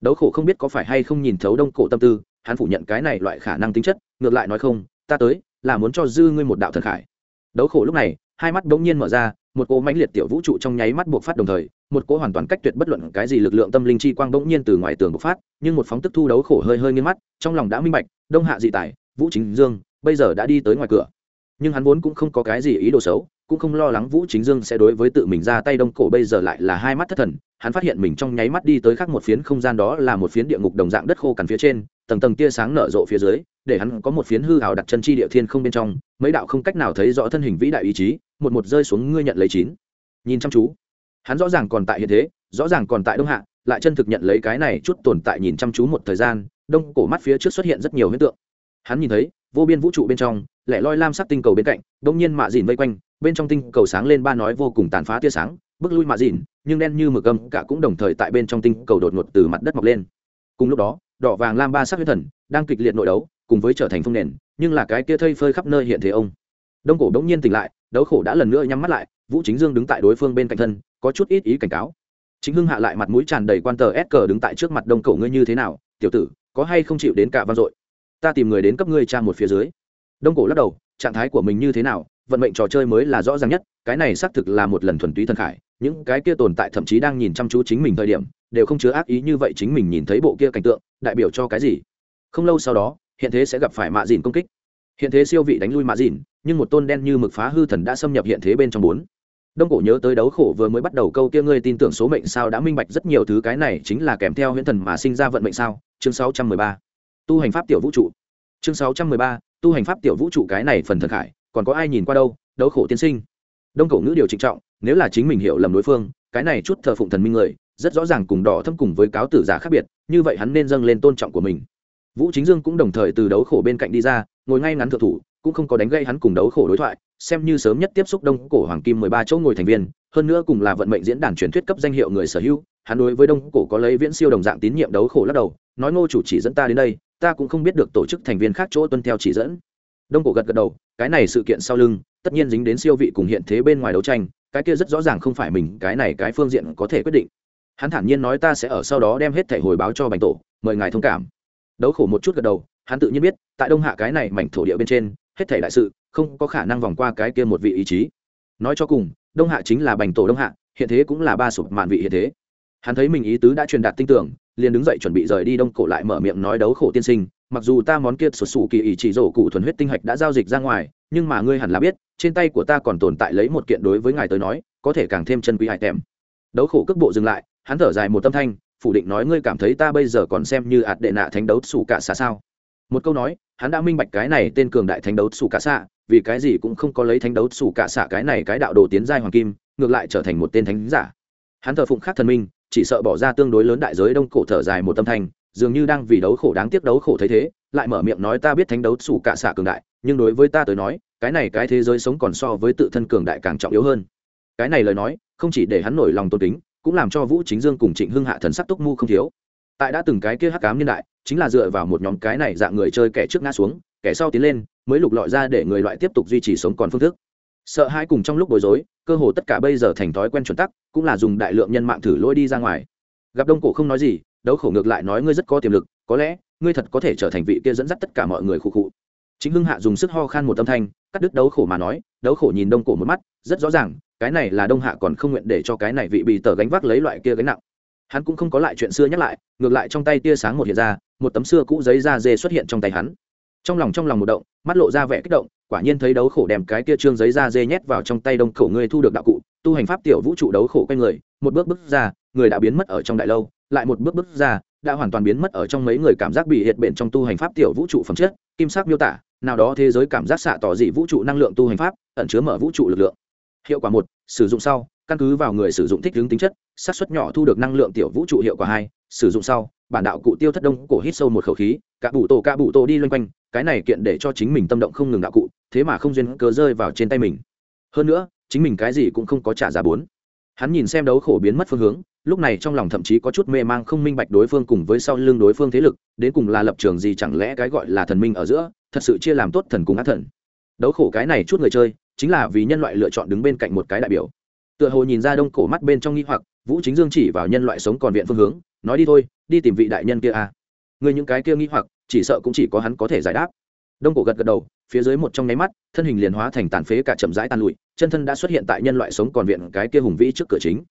[SPEAKER 1] Đấu khổ không biết có phải hay không nhìn thấu đông cổ tâm tư hắn phủ nhận cái này loại khả năng tính chất, ngược lại nói không, ta tới, là muốn cho dư ngươi một đạo thần khải. Đấu khổ lúc này, hai mắt bỗng nhiên mở ra, một cỗ mãnh liệt tiểu vũ trụ trong nháy mắt buộc phát đồng thời, một cỗ hoàn toàn cách tuyệt bất luận cái gì lực lượng tâm linh chi quang bỗng nhiên từ ngoài tường bộc phát, nhưng một phóng tức thu đấu khổ hơi hơi nghiêng mắt, trong lòng đã minh bạch, đông hạ dị tài, vũ chính dương, bây giờ đã đi tới ngoài cửa. Nhưng hắn vốn cũng không có cái gì ý đồ xấu, cũng không lo lắng vũ chính dương sẽ đối với tự mình ra tay đông cổ bây giờ lại là hai mắt thất thần hắn phát hiện mình trong nháy mắt đi tới khác một phiến không gian đó là một phiến địa ngục đồng dạng đất khô cằn phía trên, tầng tầng tia sáng nở rộ phía dưới, để hắn có một phiến hư hào đặt chân chi địa thiên không bên trong, mấy đạo không cách nào thấy rõ thân hình vĩ đại ý chí, một một rơi xuống ngươi nhận lấy chín. Nhìn chăm chú. Hắn rõ ràng còn tại hiện thế, rõ ràng còn tại đông hạ, lại chân thực nhận lấy cái này chút tồn tại nhìn chăm chú một thời gian, đông cổ mắt phía trước xuất hiện rất nhiều hiện tượng. Hắn nhìn thấy, vô biên vũ trụ bên trong, lẻ loi lam sắc tinh cầu bên cạnh, đông nhiên mạ dìn vây quanh, bên trong tinh cầu sáng lên ba nói vô cùng tàn phá tia sáng bước lui mạ dìn, nhưng đen như mực âm cả cũng đồng thời tại bên trong tinh cầu đột ngột từ mặt đất mọc lên. Cùng lúc đó, đỏ vàng lam ba sắc huyết thần đang kịch liệt nội đấu, cùng với trở thành phong nền, nhưng là cái kia thây phơi khắp nơi hiện thế ông. Đông cổ đống nhiên tỉnh lại, đấu khổ đã lần nữa nhắm mắt lại, vũ chính dương đứng tại đối phương bên cạnh thân, có chút ít ý cảnh cáo. Chính hưng hạ lại mặt mũi tràn đầy quan tờ ép cờ đứng tại trước mặt đông cổ ngươi như thế nào, tiểu tử, có hay không chịu đến cả vang dội? Ta tìm người đến cấp ngươi tra một phía dưới. Đông cổ lắc đầu, trạng thái của mình như thế nào, vận mệnh trò chơi mới là rõ ràng nhất, cái này xác thực là một lần thuần túy thân khải những cái kia tồn tại thậm chí đang nhìn chăm chú chính mình thời điểm đều không chứa ác ý như vậy chính mình nhìn thấy bộ kia cảnh tượng đại biểu cho cái gì? Không lâu sau đó hiện thế sẽ gặp phải mạ dìn công kích. Hiện thế siêu vị đánh lui mạ dìn nhưng một tôn đen như mực phá hư thần đã xâm nhập hiện thế bên trong bốn. Đông cổ nhớ tới đấu khổ vừa mới bắt đầu câu kia ngươi tin tưởng số mệnh sao đã minh bạch rất nhiều thứ cái này chính là kèm theo huyễn thần mà sinh ra vận mệnh sao? Chương 613. tu hành pháp tiểu vũ trụ. Chương 613, tu hành pháp tiểu vũ trụ cái này phần thần khải còn có ai nhìn qua đâu? Đấu khổ tiên sinh đông cổ ngữ điều trịnh trọng, nếu là chính mình hiểu lầm đối phương, cái này chút thờ phụng thần minh người, rất rõ ràng cùng đỏ thâm cùng với cáo tử giả khác biệt, như vậy hắn nên dâng lên tôn trọng của mình. Vũ chính dương cũng đồng thời từ đấu khổ bên cạnh đi ra, ngồi ngay ngắn thượng thủ, cũng không có đánh gây hắn cùng đấu khổ đối thoại, xem như sớm nhất tiếp xúc đông cổ hoàng kim mười ba chỗ ngồi thành viên, hơn nữa cùng là vận mệnh diễn đàn truyền thuyết cấp danh hiệu người sở hữu, hắn đối với đông cổ có lấy viễn siêu đồng dạng tín nhiệm đấu khổ lắc đầu, nói ngô chủ chỉ dẫn ta đến đây, ta cũng không biết được tổ chức thành viên khác chỗ tuân theo chỉ dẫn. Đông cổ gật gật đầu, cái này sự kiện sau lưng tất nhiên dính đến siêu vị cùng hiện thế bên ngoài đấu tranh, cái kia rất rõ ràng không phải mình, cái này cái phương diện có thể quyết định. Hắn thản nhiên nói ta sẽ ở sau đó đem hết thẻ hồi báo cho bành tổ, mời ngài thông cảm. Đấu khổ một chút gật đầu, hắn tự nhiên biết, tại đông hạ cái này mảnh thổ địa bên trên, hết thẻ đại sự, không có khả năng vòng qua cái kia một vị ý chí. Nói cho cùng, đông hạ chính là bành tổ đông hạ, hiện thế cũng là ba sụp mạn vị hiện thế. Hắn thấy mình ý tứ đã truyền đạt tin tưởng liền đứng dậy chuẩn bị rời đi đông cổ lại mở miệng nói đấu khổ tiên sinh, mặc dù ta món kia sụt sụ kỳ ý chỉ rổ cụ thuần huyết tinh hạch đã giao dịch ra ngoài nhưng mà ngươi hẳn là biết, trên tay của ta còn tồn tại lấy một kiện đối với ngài tới nói, có thể càng thêm chân quý hại tèm. Đấu khổ cước bộ dừng lại, hắn thở dài một tâm thanh, phủ định nói ngươi cảm thấy ta bây giờ còn xem như ạt đệ nạ thánh đấu xù cả xạ sao? Một câu nói, hắn đã minh bạch cái này tên cường đại thánh đấu xù cả xạ, vì cái gì cũng không có lấy thánh đấu xù cả xạ cái này cái đạo đồ tiến giai hoàng kim, ngược lại trở thành một tên thánh giả. Hắn thờ phụng khác thần minh, chỉ sợ bỏ ra tương đối lớn đại giới đông cổ thở dài một tâm thanh, dường như đang vì đấu khổ đáng tiếc đấu khổ thấy thế, lại mở miệng nói ta biết thánh đấu xù cả xạ cường đại nhưng đối với ta tới nói, cái này cái thế giới sống còn so với tự thân cường đại càng trọng yếu hơn. Cái này lời nói, không chỉ để hắn nổi lòng tôn kính, cũng làm cho vũ chính dương cùng trịnh hưng hạ thần sắc túc mu không thiếu. Tại đã từng cái kia hắc cám niên đại, chính là dựa vào một nhóm cái này dạng người chơi kẻ trước ngã xuống, kẻ sau tiến lên, mới lục lọi ra để người loại tiếp tục duy trì sống còn phương thức. Sợ hai cùng trong lúc bối rối, cơ hồ tất cả bây giờ thành thói quen chuẩn tắc, cũng là dùng đại lượng nhân mạng thử lôi đi ra ngoài. Gặp đông cổ không nói gì, đấu khổ ngược lại nói ngươi rất có tiềm lực, có lẽ ngươi thật có thể trở thành vị kia dẫn dắt tất cả mọi người khu khụ chính hưng hạ dùng sức ho khan một âm thanh, cắt đứt đấu khổ mà nói, đấu khổ nhìn đông cổ một mắt, rất rõ ràng, cái này là đông hạ còn không nguyện để cho cái này vị bị tờ gánh vác lấy loại kia gánh nặng. Hắn cũng không có lại chuyện xưa nhắc lại, ngược lại trong tay tia sáng một hiện ra, một tấm xưa cũ giấy da dê xuất hiện trong tay hắn. Trong lòng trong lòng một động, mắt lộ ra vẻ kích động, quả nhiên thấy đấu khổ đem cái kia trương giấy da dê nhét vào trong tay đông khổ ngươi thu được đạo cụ, tu hành pháp tiểu vũ trụ đấu khổ quanh người, một bước bước ra, người đã biến mất ở trong đại lâu, lại một bước bước ra, đã hoàn toàn biến mất ở trong mấy người cảm giác bị hiện bệnh trong tu hành pháp tiểu vũ trụ phẩm chất, kim sắc miêu tả nào đó thế giới cảm giác xạ tỏ dị vũ trụ năng lượng tu hành pháp, ẩn chứa mở vũ trụ lực lượng. Hiệu quả một, sử dụng sau, căn cứ vào người sử dụng thích ứng tính chất sát xuất nhỏ thu được năng lượng tiểu vũ trụ hiệu quả hai, sử dụng sau, bản đạo cụ tiêu thất đông, cổ hít sâu một khẩu khí, cả bụ tổ cả bụ tổ đi loanh quanh, cái này kiện để cho chính mình tâm động không ngừng đạo cụ, thế mà không duyên cớ rơi vào trên tay mình. Hơn nữa, chính mình cái gì cũng không có trả giá bốn. Hắn nhìn xem đấu khổ biến mất phương hướng, lúc này trong lòng thậm chí có chút mê mang không minh bạch đối phương cùng với sau lưng đối phương thế lực, đến cùng là lập trường gì chẳng lẽ cái gọi là thần minh ở giữa thật sự chia làm tốt thần cùng ác thần. Đấu khổ cái này chút người chơi, chính là vì nhân loại lựa chọn đứng bên cạnh một cái đại biểu. Tựa hồ nhìn ra đông cổ mắt bên trong nghi hoặc, vũ chính dương chỉ vào nhân loại sống còn viện phương hướng, nói đi thôi, đi tìm vị đại nhân kia à. Người những cái kia nghi hoặc, chỉ sợ cũng chỉ có hắn có thể giải đáp. Đông cổ gật gật đầu, phía dưới một trong nháy mắt, thân hình liền hóa thành tàn phế cả chậm rãi tan lụi, chân thân đã xuất hiện tại nhân loại sống còn viện cái kia hùng vĩ trước cửa chính.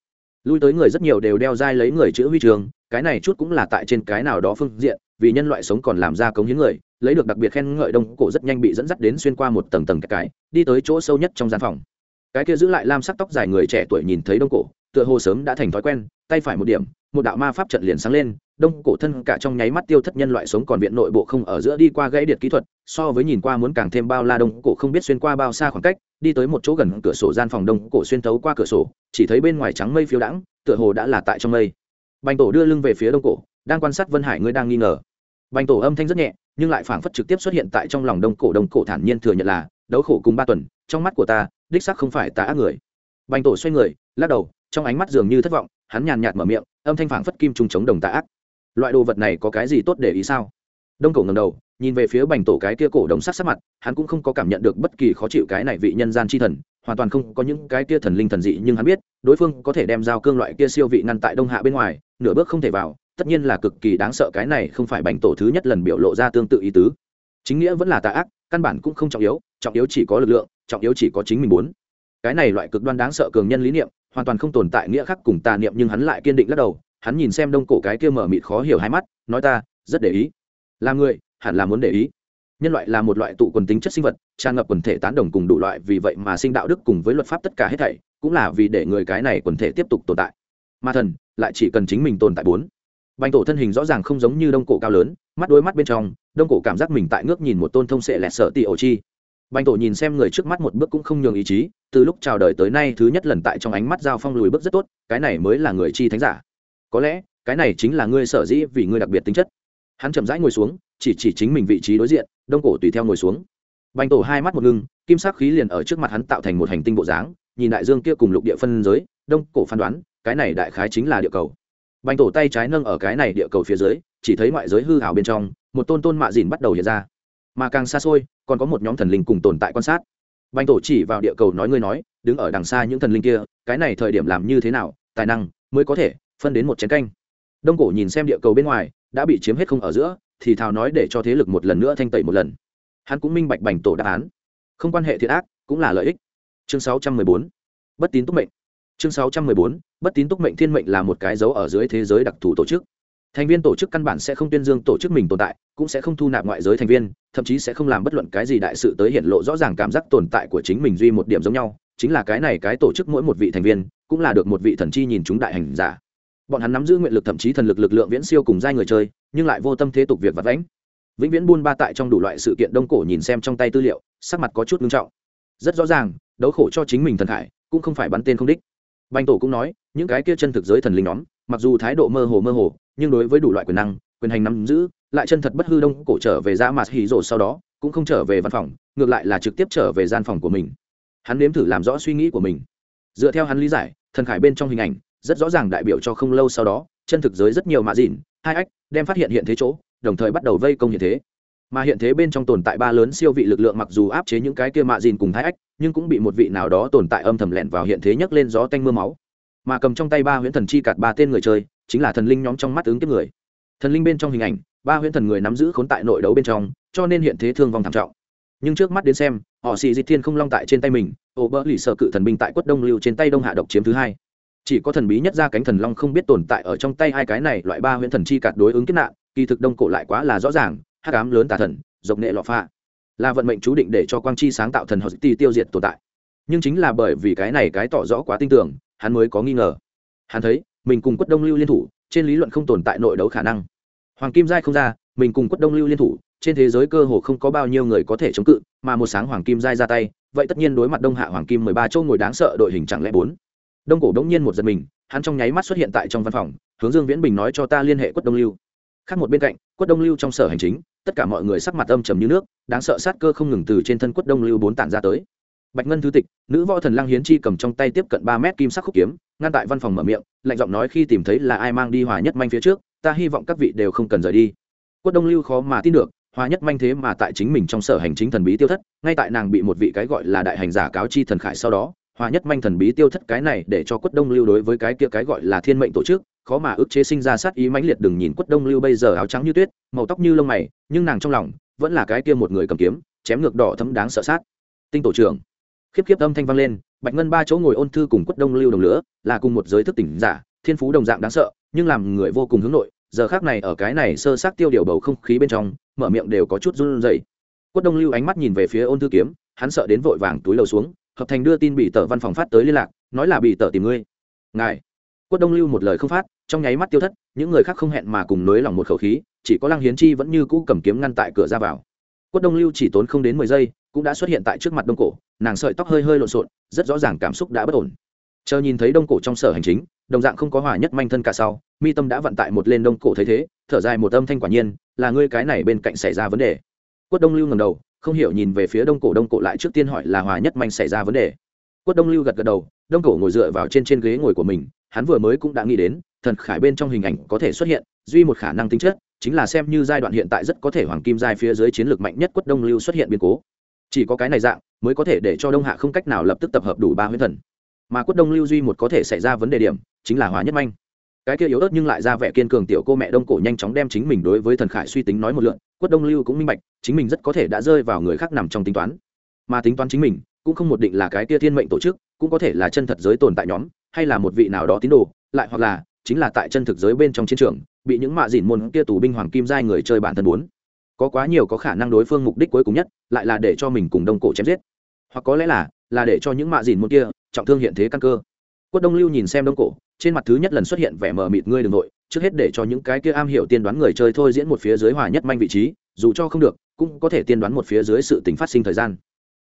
[SPEAKER 1] Lui tới người rất nhiều đều đeo dai lấy người chữ huy trường, cái này chút cũng là tại trên cái nào đó phương diện, vì nhân loại sống còn làm ra cống hiến người lấy được đặc biệt khen ngợi đông cổ rất nhanh bị dẫn dắt đến xuyên qua một tầng tầng cái, đi tới chỗ sâu nhất trong gian phòng. Cái kia giữ lại lam sắc tóc dài người trẻ tuổi nhìn thấy đông cổ, tựa hồ sớm đã thành thói quen, tay phải một điểm, một đạo ma pháp trận liền sáng lên, đông cổ thân cả trong nháy mắt tiêu thất nhân loại sống còn viện nội bộ không ở giữa đi qua gãy điện kỹ thuật, so với nhìn qua muốn càng thêm bao la đông cổ không biết xuyên qua bao xa khoảng cách, đi tới một chỗ gần cửa sổ gian phòng đông cổ xuyên thấu qua cửa sổ, chỉ thấy bên ngoài trắng mây phiêu đãng, tựa hồ đã là tại trong mây. Bành tổ đưa lưng về phía đông cổ, đang quan sát vân hải, ngươi đang nghi ngờ bành tổ âm thanh rất nhẹ, nhưng lại phảng phất trực tiếp xuất hiện tại trong lòng đông cổ đông cổ thản nhiên thừa nhận là, đấu khổ cùng ba tuần, trong mắt của ta, đích sắc không phải tà ác người. Bành tổ xoay người, lắc đầu, trong ánh mắt dường như thất vọng, hắn nhàn nhạt mở miệng, âm thanh phảng phất kim trùng chống đồng tà ác. Loại đồ vật này có cái gì tốt để ý sao? Đông cổ ngầm đầu, nhìn về phía bành tổ cái kia cổ đồng sắc sắc mặt, hắn cũng không có cảm nhận được bất kỳ khó chịu cái này vị nhân gian chi thần, hoàn toàn không có những cái kia thần linh thần dị, nhưng hắn biết, đối phương có thể đem giao cương loại kia siêu vị ngăn tại đông hạ bên ngoài, nửa bước không thể vào tất nhiên là cực kỳ đáng sợ cái này không phải bành tổ thứ nhất lần biểu lộ ra tương tự ý tứ. Chính nghĩa vẫn là tà ác, căn bản cũng không trọng yếu trọng yếu chỉ có lực lượng, trọng yếu chỉ có chính mình muốn. Cái này loại cực đoan đáng sợ cường nhân lý niệm, hoàn toàn không tồn tại nghĩa khác cùng tà niệm nhưng hắn lại kiên định lắc đầu, hắn nhìn xem đông cổ cái kia mở mịt khó hiểu hai mắt, nói ta, rất để ý. Là người, hẳn là muốn để ý. Nhân loại là một loại tụ quần tính chất sinh vật, tràn ngập quần thể tán đồng cùng đủ loại, vì vậy mà sinh đạo đức cùng với luật pháp tất cả hết thảy, cũng là vì để người cái này quần thể tiếp tục tồn tại. Ma thần, lại chỉ cần chính mình tồn tại bốn bành tổ thân hình rõ ràng không giống như đông cổ cao lớn, mắt đôi mắt bên trong, đông cổ cảm giác mình tại ngước nhìn một tôn thông sệ lẹt sợ tỷ ổ chi. Bành tổ nhìn xem người trước mắt một bước cũng không nhường ý chí, từ lúc chào đời tới nay thứ nhất lần tại trong ánh mắt giao phong lùi bước rất tốt, cái này mới là người chi thánh giả. Có lẽ, cái này chính là ngươi sở dĩ vì ngươi đặc biệt tính chất. Hắn chậm rãi ngồi xuống, chỉ chỉ chính mình vị trí đối diện, đông cổ tùy theo ngồi xuống. Bành tổ hai mắt một ngưng, kim sắc khí liền ở trước mặt hắn tạo thành một hành tinh bộ dáng, nhìn đại dương kia cùng lục địa phân giới, đông cổ phán đoán, cái này đại khái chính là địa cầu bành tổ tay trái nâng ở cái này địa cầu phía dưới, chỉ thấy ngoại giới hư hào bên trong, một tôn tôn mạ dìn bắt đầu hiện ra. Mà càng xa xôi, còn có một nhóm thần linh cùng tồn tại quan sát. Bành tổ chỉ vào địa cầu nói ngươi nói, đứng ở đằng xa những thần linh kia, cái này thời điểm làm như thế nào, tài năng mới có thể phân đến một chén canh. Đông cổ nhìn xem địa cầu bên ngoài, đã bị chiếm hết không ở giữa, thì thào nói để cho thế lực một lần nữa thanh tẩy một lần. Hắn cũng minh bạch bành tổ đáp án. Không quan hệ thiệt ác, cũng là lợi ích. Chương 614. bất tín túc mệnh. Chương 614 bất tín túc mệnh thiên mệnh là một cái dấu ở dưới thế giới đặc thù tổ chức. Thành viên tổ chức căn bản sẽ không tuyên dương tổ chức mình tồn tại, cũng sẽ không thu nạp ngoại giới thành viên, thậm chí sẽ không làm bất luận cái gì đại sự tới hiện lộ rõ ràng cảm giác tồn tại của chính mình duy một điểm giống nhau. Chính là cái này cái tổ chức mỗi một vị thành viên, cũng là được một vị thần chi nhìn chúng đại hành giả. Bọn hắn nắm giữ nguyện lực thậm chí thần lực lực lượng viễn siêu cùng giai người chơi, nhưng lại vô tâm thế tục việc vật vãnh. Vĩnh viễn buôn ba tại trong đủ loại sự kiện đông cổ nhìn xem trong tay tư liệu, sắc mặt có chút nghiêm trọng. Rất rõ ràng, đấu khổ cho chính mình thần hải cũng không phải bắn tên không đích bành tổ cũng nói, những cái kia chân thực giới thần linh nhóm, mặc dù thái độ mơ hồ mơ hồ, nhưng đối với đủ loại quyền năng, quyền hành nắm giữ, lại chân thật bất hư đông cổ trở về dạ ra mặt hỉ rồ sau đó, cũng không trở về văn phòng, ngược lại là trực tiếp trở về gian phòng của mình. Hắn nếm thử làm rõ suy nghĩ của mình. Dựa theo hắn lý giải, thần khải bên trong hình ảnh, rất rõ ràng đại biểu cho không lâu sau đó, chân thực giới rất nhiều mạ dìn hai ách, đem phát hiện hiện thế chỗ, đồng thời bắt đầu vây công hiện thế. Mà hiện thế bên trong tồn tại ba lớn siêu vị lực lượng mặc dù áp chế những cái kia mạ dìn cùng thái ách nhưng cũng bị một vị nào đó tồn tại âm thầm lẹn vào hiện thế nhấc lên gió tanh mưa máu. Mà cầm trong tay ba huyễn thần chi cạt ba tên người chơi, chính là thần linh nhóm trong mắt ứng kiếp người. Thần linh bên trong hình ảnh, ba huyễn thần người nắm giữ khốn tại nội đấu bên trong, cho nên hiện thế thương vong thảm trọng. Nhưng trước mắt đến xem, họ xì di thiên không long tại trên tay mình, ô bỡ lì sợ cự thần binh tại quất đông lưu trên tay đông hạ độc chiếm thứ hai. Chỉ có thần bí nhất ra cánh thần long không biết tồn tại ở trong tay hai cái này loại ba huyễn thần chi cạt đối ứng kết nạn, kỳ thực đông cổ lại quá là rõ ràng, hắc ám lớn tà thần dọc nệ lọ pha là vận mệnh chú định để cho quang chi sáng tạo thần hợp ti tiêu diệt tồn tại. Nhưng chính là bởi vì cái này cái tỏ rõ quá tin tưởng hắn mới có nghi ngờ. Hắn thấy, mình cùng quất đông lưu liên thủ, trên lý luận không tồn tại nội đấu khả năng. Hoàng kim giai không ra, mình cùng quất đông lưu liên thủ, trên thế giới cơ hồ không có bao nhiêu người có thể chống cự, mà một sáng hoàng kim giai ra tay, vậy tất nhiên đối mặt đông hạ hoàng kim mười ba châu ngồi đáng sợ đội hình chẳng lẽ bốn? Đông cổ đống nhiên một giật mình, hắn trong nháy mắt xuất hiện tại trong văn phòng, hướng dương viễn bình nói cho ta liên hệ quất đông lưu. Khác một bên cạnh, quất đông lưu trong sở hành chính tất cả mọi người sắc mặt âm trầm như nước, đáng sợ sát cơ không ngừng từ trên thân quất đông lưu bốn tản ra tới. Bạch ngân thứ tịch, nữ võ thần lăng hiến chi cầm trong tay tiếp cận ba mét kim sắc khúc kiếm, ngăn tại văn phòng mở miệng, lạnh giọng nói khi tìm thấy là ai mang đi hòa nhất manh phía trước, ta hy vọng các vị đều không cần rời đi. Quất đông lưu khó mà tin được, hòa nhất manh thế mà tại chính mình trong sở hành chính thần bí tiêu thất, ngay tại nàng bị một vị cái gọi là đại hành giả cáo chi thần khải sau đó hòa nhất manh thần bí tiêu thất cái này để cho quất đông lưu đối với cái kia cái gọi là thiên mệnh tổ chức, khó mà ức chế sinh ra sát ý mãnh liệt đừng nhìn quất đông lưu bây giờ áo trắng như tuyết, màu tóc như lông mày, nhưng nàng trong lòng vẫn là cái kia một người cầm kiếm, chém ngược đỏ thấm đáng sợ sát. Tinh tổ trưởng. Khiếp khiếp âm thanh vang lên, bạch ngân ba chỗ ngồi ôn thư cùng quất đông lưu đồng lửa, là cùng một giới thức tỉnh giả, thiên phú đồng dạng đáng sợ, nhưng làm người vô cùng hướng nội, giờ khác này ở cái này sơ sát tiêu điều bầu không khí bên trong, mở miệng đều có chút run rẩy. Quất đông lưu ánh mắt nhìn về phía ôn thư kiếm, hắn sợ đến vội vàng túi lầu xuống hợp thành đưa tin bị tờ văn phòng phát tới liên lạc, nói là bị tờ tìm ngươi. Ngài. Quất đông lưu một lời không phát, trong nháy mắt tiêu thất, những người khác không hẹn mà cùng nới lòng một khẩu khí, chỉ có lăng hiến chi vẫn như cũ cầm kiếm ngăn tại cửa ra vào. Quất đông lưu chỉ tốn không đến mười giây, cũng đã xuất hiện tại trước mặt đông cổ, nàng sợi tóc hơi hơi lộn xộn, rất rõ ràng cảm xúc đã bất ổn. Chờ nhìn thấy đông cổ trong sở hành chính, đồng dạng không có hòa nhất manh thân cả sau, mi tâm đã vận tại một lên đông cổ thấy thế, thở dài một âm thanh quả nhiên, là ngươi cái này bên cạnh xảy ra vấn đề. Quất đông lưu ngầm đầu không hiểu nhìn về phía đông cổ đông cổ lại trước tiên hỏi là hòa nhất manh xảy ra vấn đề. Quất đông lưu gật gật đầu, đông cổ ngồi dựa vào trên trên ghế ngồi của mình, hắn vừa mới cũng đã nghĩ đến, thần khải bên trong hình ảnh có thể xuất hiện, duy một khả năng tính chất, chính là xem như giai đoạn hiện tại rất có thể hoàng kim giai phía dưới chiến lược mạnh nhất quất đông lưu xuất hiện biến cố. Chỉ có cái này dạng, mới có thể để cho đông hạ không cách nào lập tức tập hợp đủ ba huyết thần. Mà quất đông lưu duy một có thể xảy ra vấn đề điểm, chính là hòa nhất manh cái kia yếu ớt nhưng lại ra vẻ kiên cường tiểu cô mẹ đông cổ nhanh chóng đem chính mình đối với thần khải suy tính nói một lượn, quất đông lưu cũng minh bạch, chính mình rất có thể đã rơi vào người khác nằm trong tính toán. Mà tính toán chính mình, cũng không một định là cái kia thiên mệnh tổ chức, cũng có thể là chân thật giới tồn tại nhóm, hay là một vị nào đó tín đồ, lại hoặc là chính là tại chân thực giới bên trong chiến trường, bị những mạ dìn môn kia tù binh hoàng kim giai người chơi bản thân muốn. Có quá nhiều có khả năng đối phương mục đích cuối cùng nhất, lại là để cho mình cùng đông cổ chém giết. Hoặc có lẽ là là để cho những mạ dìn môn kia trọng thương hiện thế căn cơ quất đông lưu nhìn xem đông cổ, trên mặt thứ nhất lần xuất hiện vẻ mờ mịt, ngươi đ ừ n g nội trước hết để cho những cái kia am hiểu tiên đoán người chơi thôi diễn một phía dưới hòa nhất manh vị trí, dù cho không được, cũng có thể tiên đoán một phía dưới sự tính phát sinh thời gian.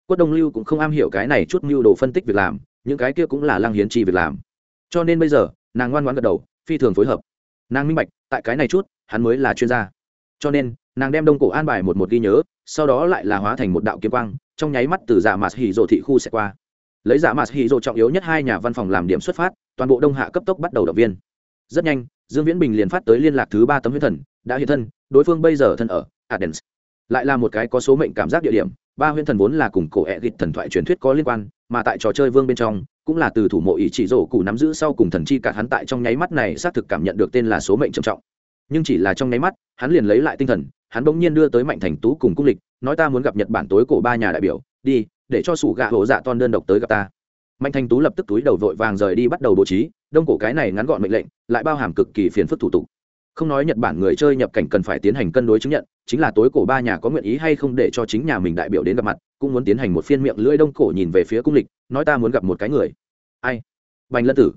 [SPEAKER 1] Quất đông lưu cũng không am hiểu cái này chút mưu đồ phân tích việc làm, những cái kia cũng là lăng hiến chi việc làm. Cho nên bây giờ, nàng ngoan ngoan gật đầu, phi thường phối hợp. Nàng minh bạch, tại cái này chút, hắn mới là chuyên gia. Cho nên, nàng đem đông cổ an bài một một ghi nhớ, sau đó lại là hóa thành một đạo kiếm quang, trong nháy mắt từ giả mạt hỉ rộ thị khu sẽ qua lấy giả mạt hỉ rộ trọng yếu nhất hai nhà văn phòng làm điểm xuất phát, toàn bộ đông hạ cấp tốc bắt đầu động viên. Rất nhanh, dương viễn bình liền phát tới liên lạc thứ ba tấm huyết thần, đã hiện thân, đối phương bây giờ thân ở adens lại là một cái có số mệnh cảm giác địa điểm, ba huyễn thần vốn là cùng cổ ẹ gịt thần thoại truyền thuyết có liên quan, mà tại trò chơi vương bên trong, cũng là từ thủ mộ ý chỉ rổ cụ nắm giữ sau cùng thần chi cả hắn tại trong nháy mắt này xác thực cảm nhận được tên là số mệnh trầm trọng. Nhưng chỉ là trong nháy mắt, hắn liền lấy lại tinh thần, hắn bỗng nhiên đưa tới mạnh thành tú cùng cung lịch, nói ta muốn gặp nhật bản tối cổ ba nhà đại biểu, đi để cho sủ gạ hộ dạ ton đơn độc tới gặp ta. Mạnh thành tú lập tức túi đầu vội vàng rời đi bắt đầu bố trí, đông cổ cái này ngắn gọn mệnh lệnh, lại bao hàm cực kỳ phiền phức thủ tục. Không nói nhật bản người chơi nhập cảnh cần phải tiến hành cân đối chứng nhận, chính là tối cổ ba nhà có nguyện ý hay không để cho chính nhà mình đại biểu đến gặp mặt, cũng muốn tiến hành một phiên miệng lưỡi đông cổ nhìn về phía cung lịch, nói ta muốn gặp một cái người. Ai? Bành lân tử.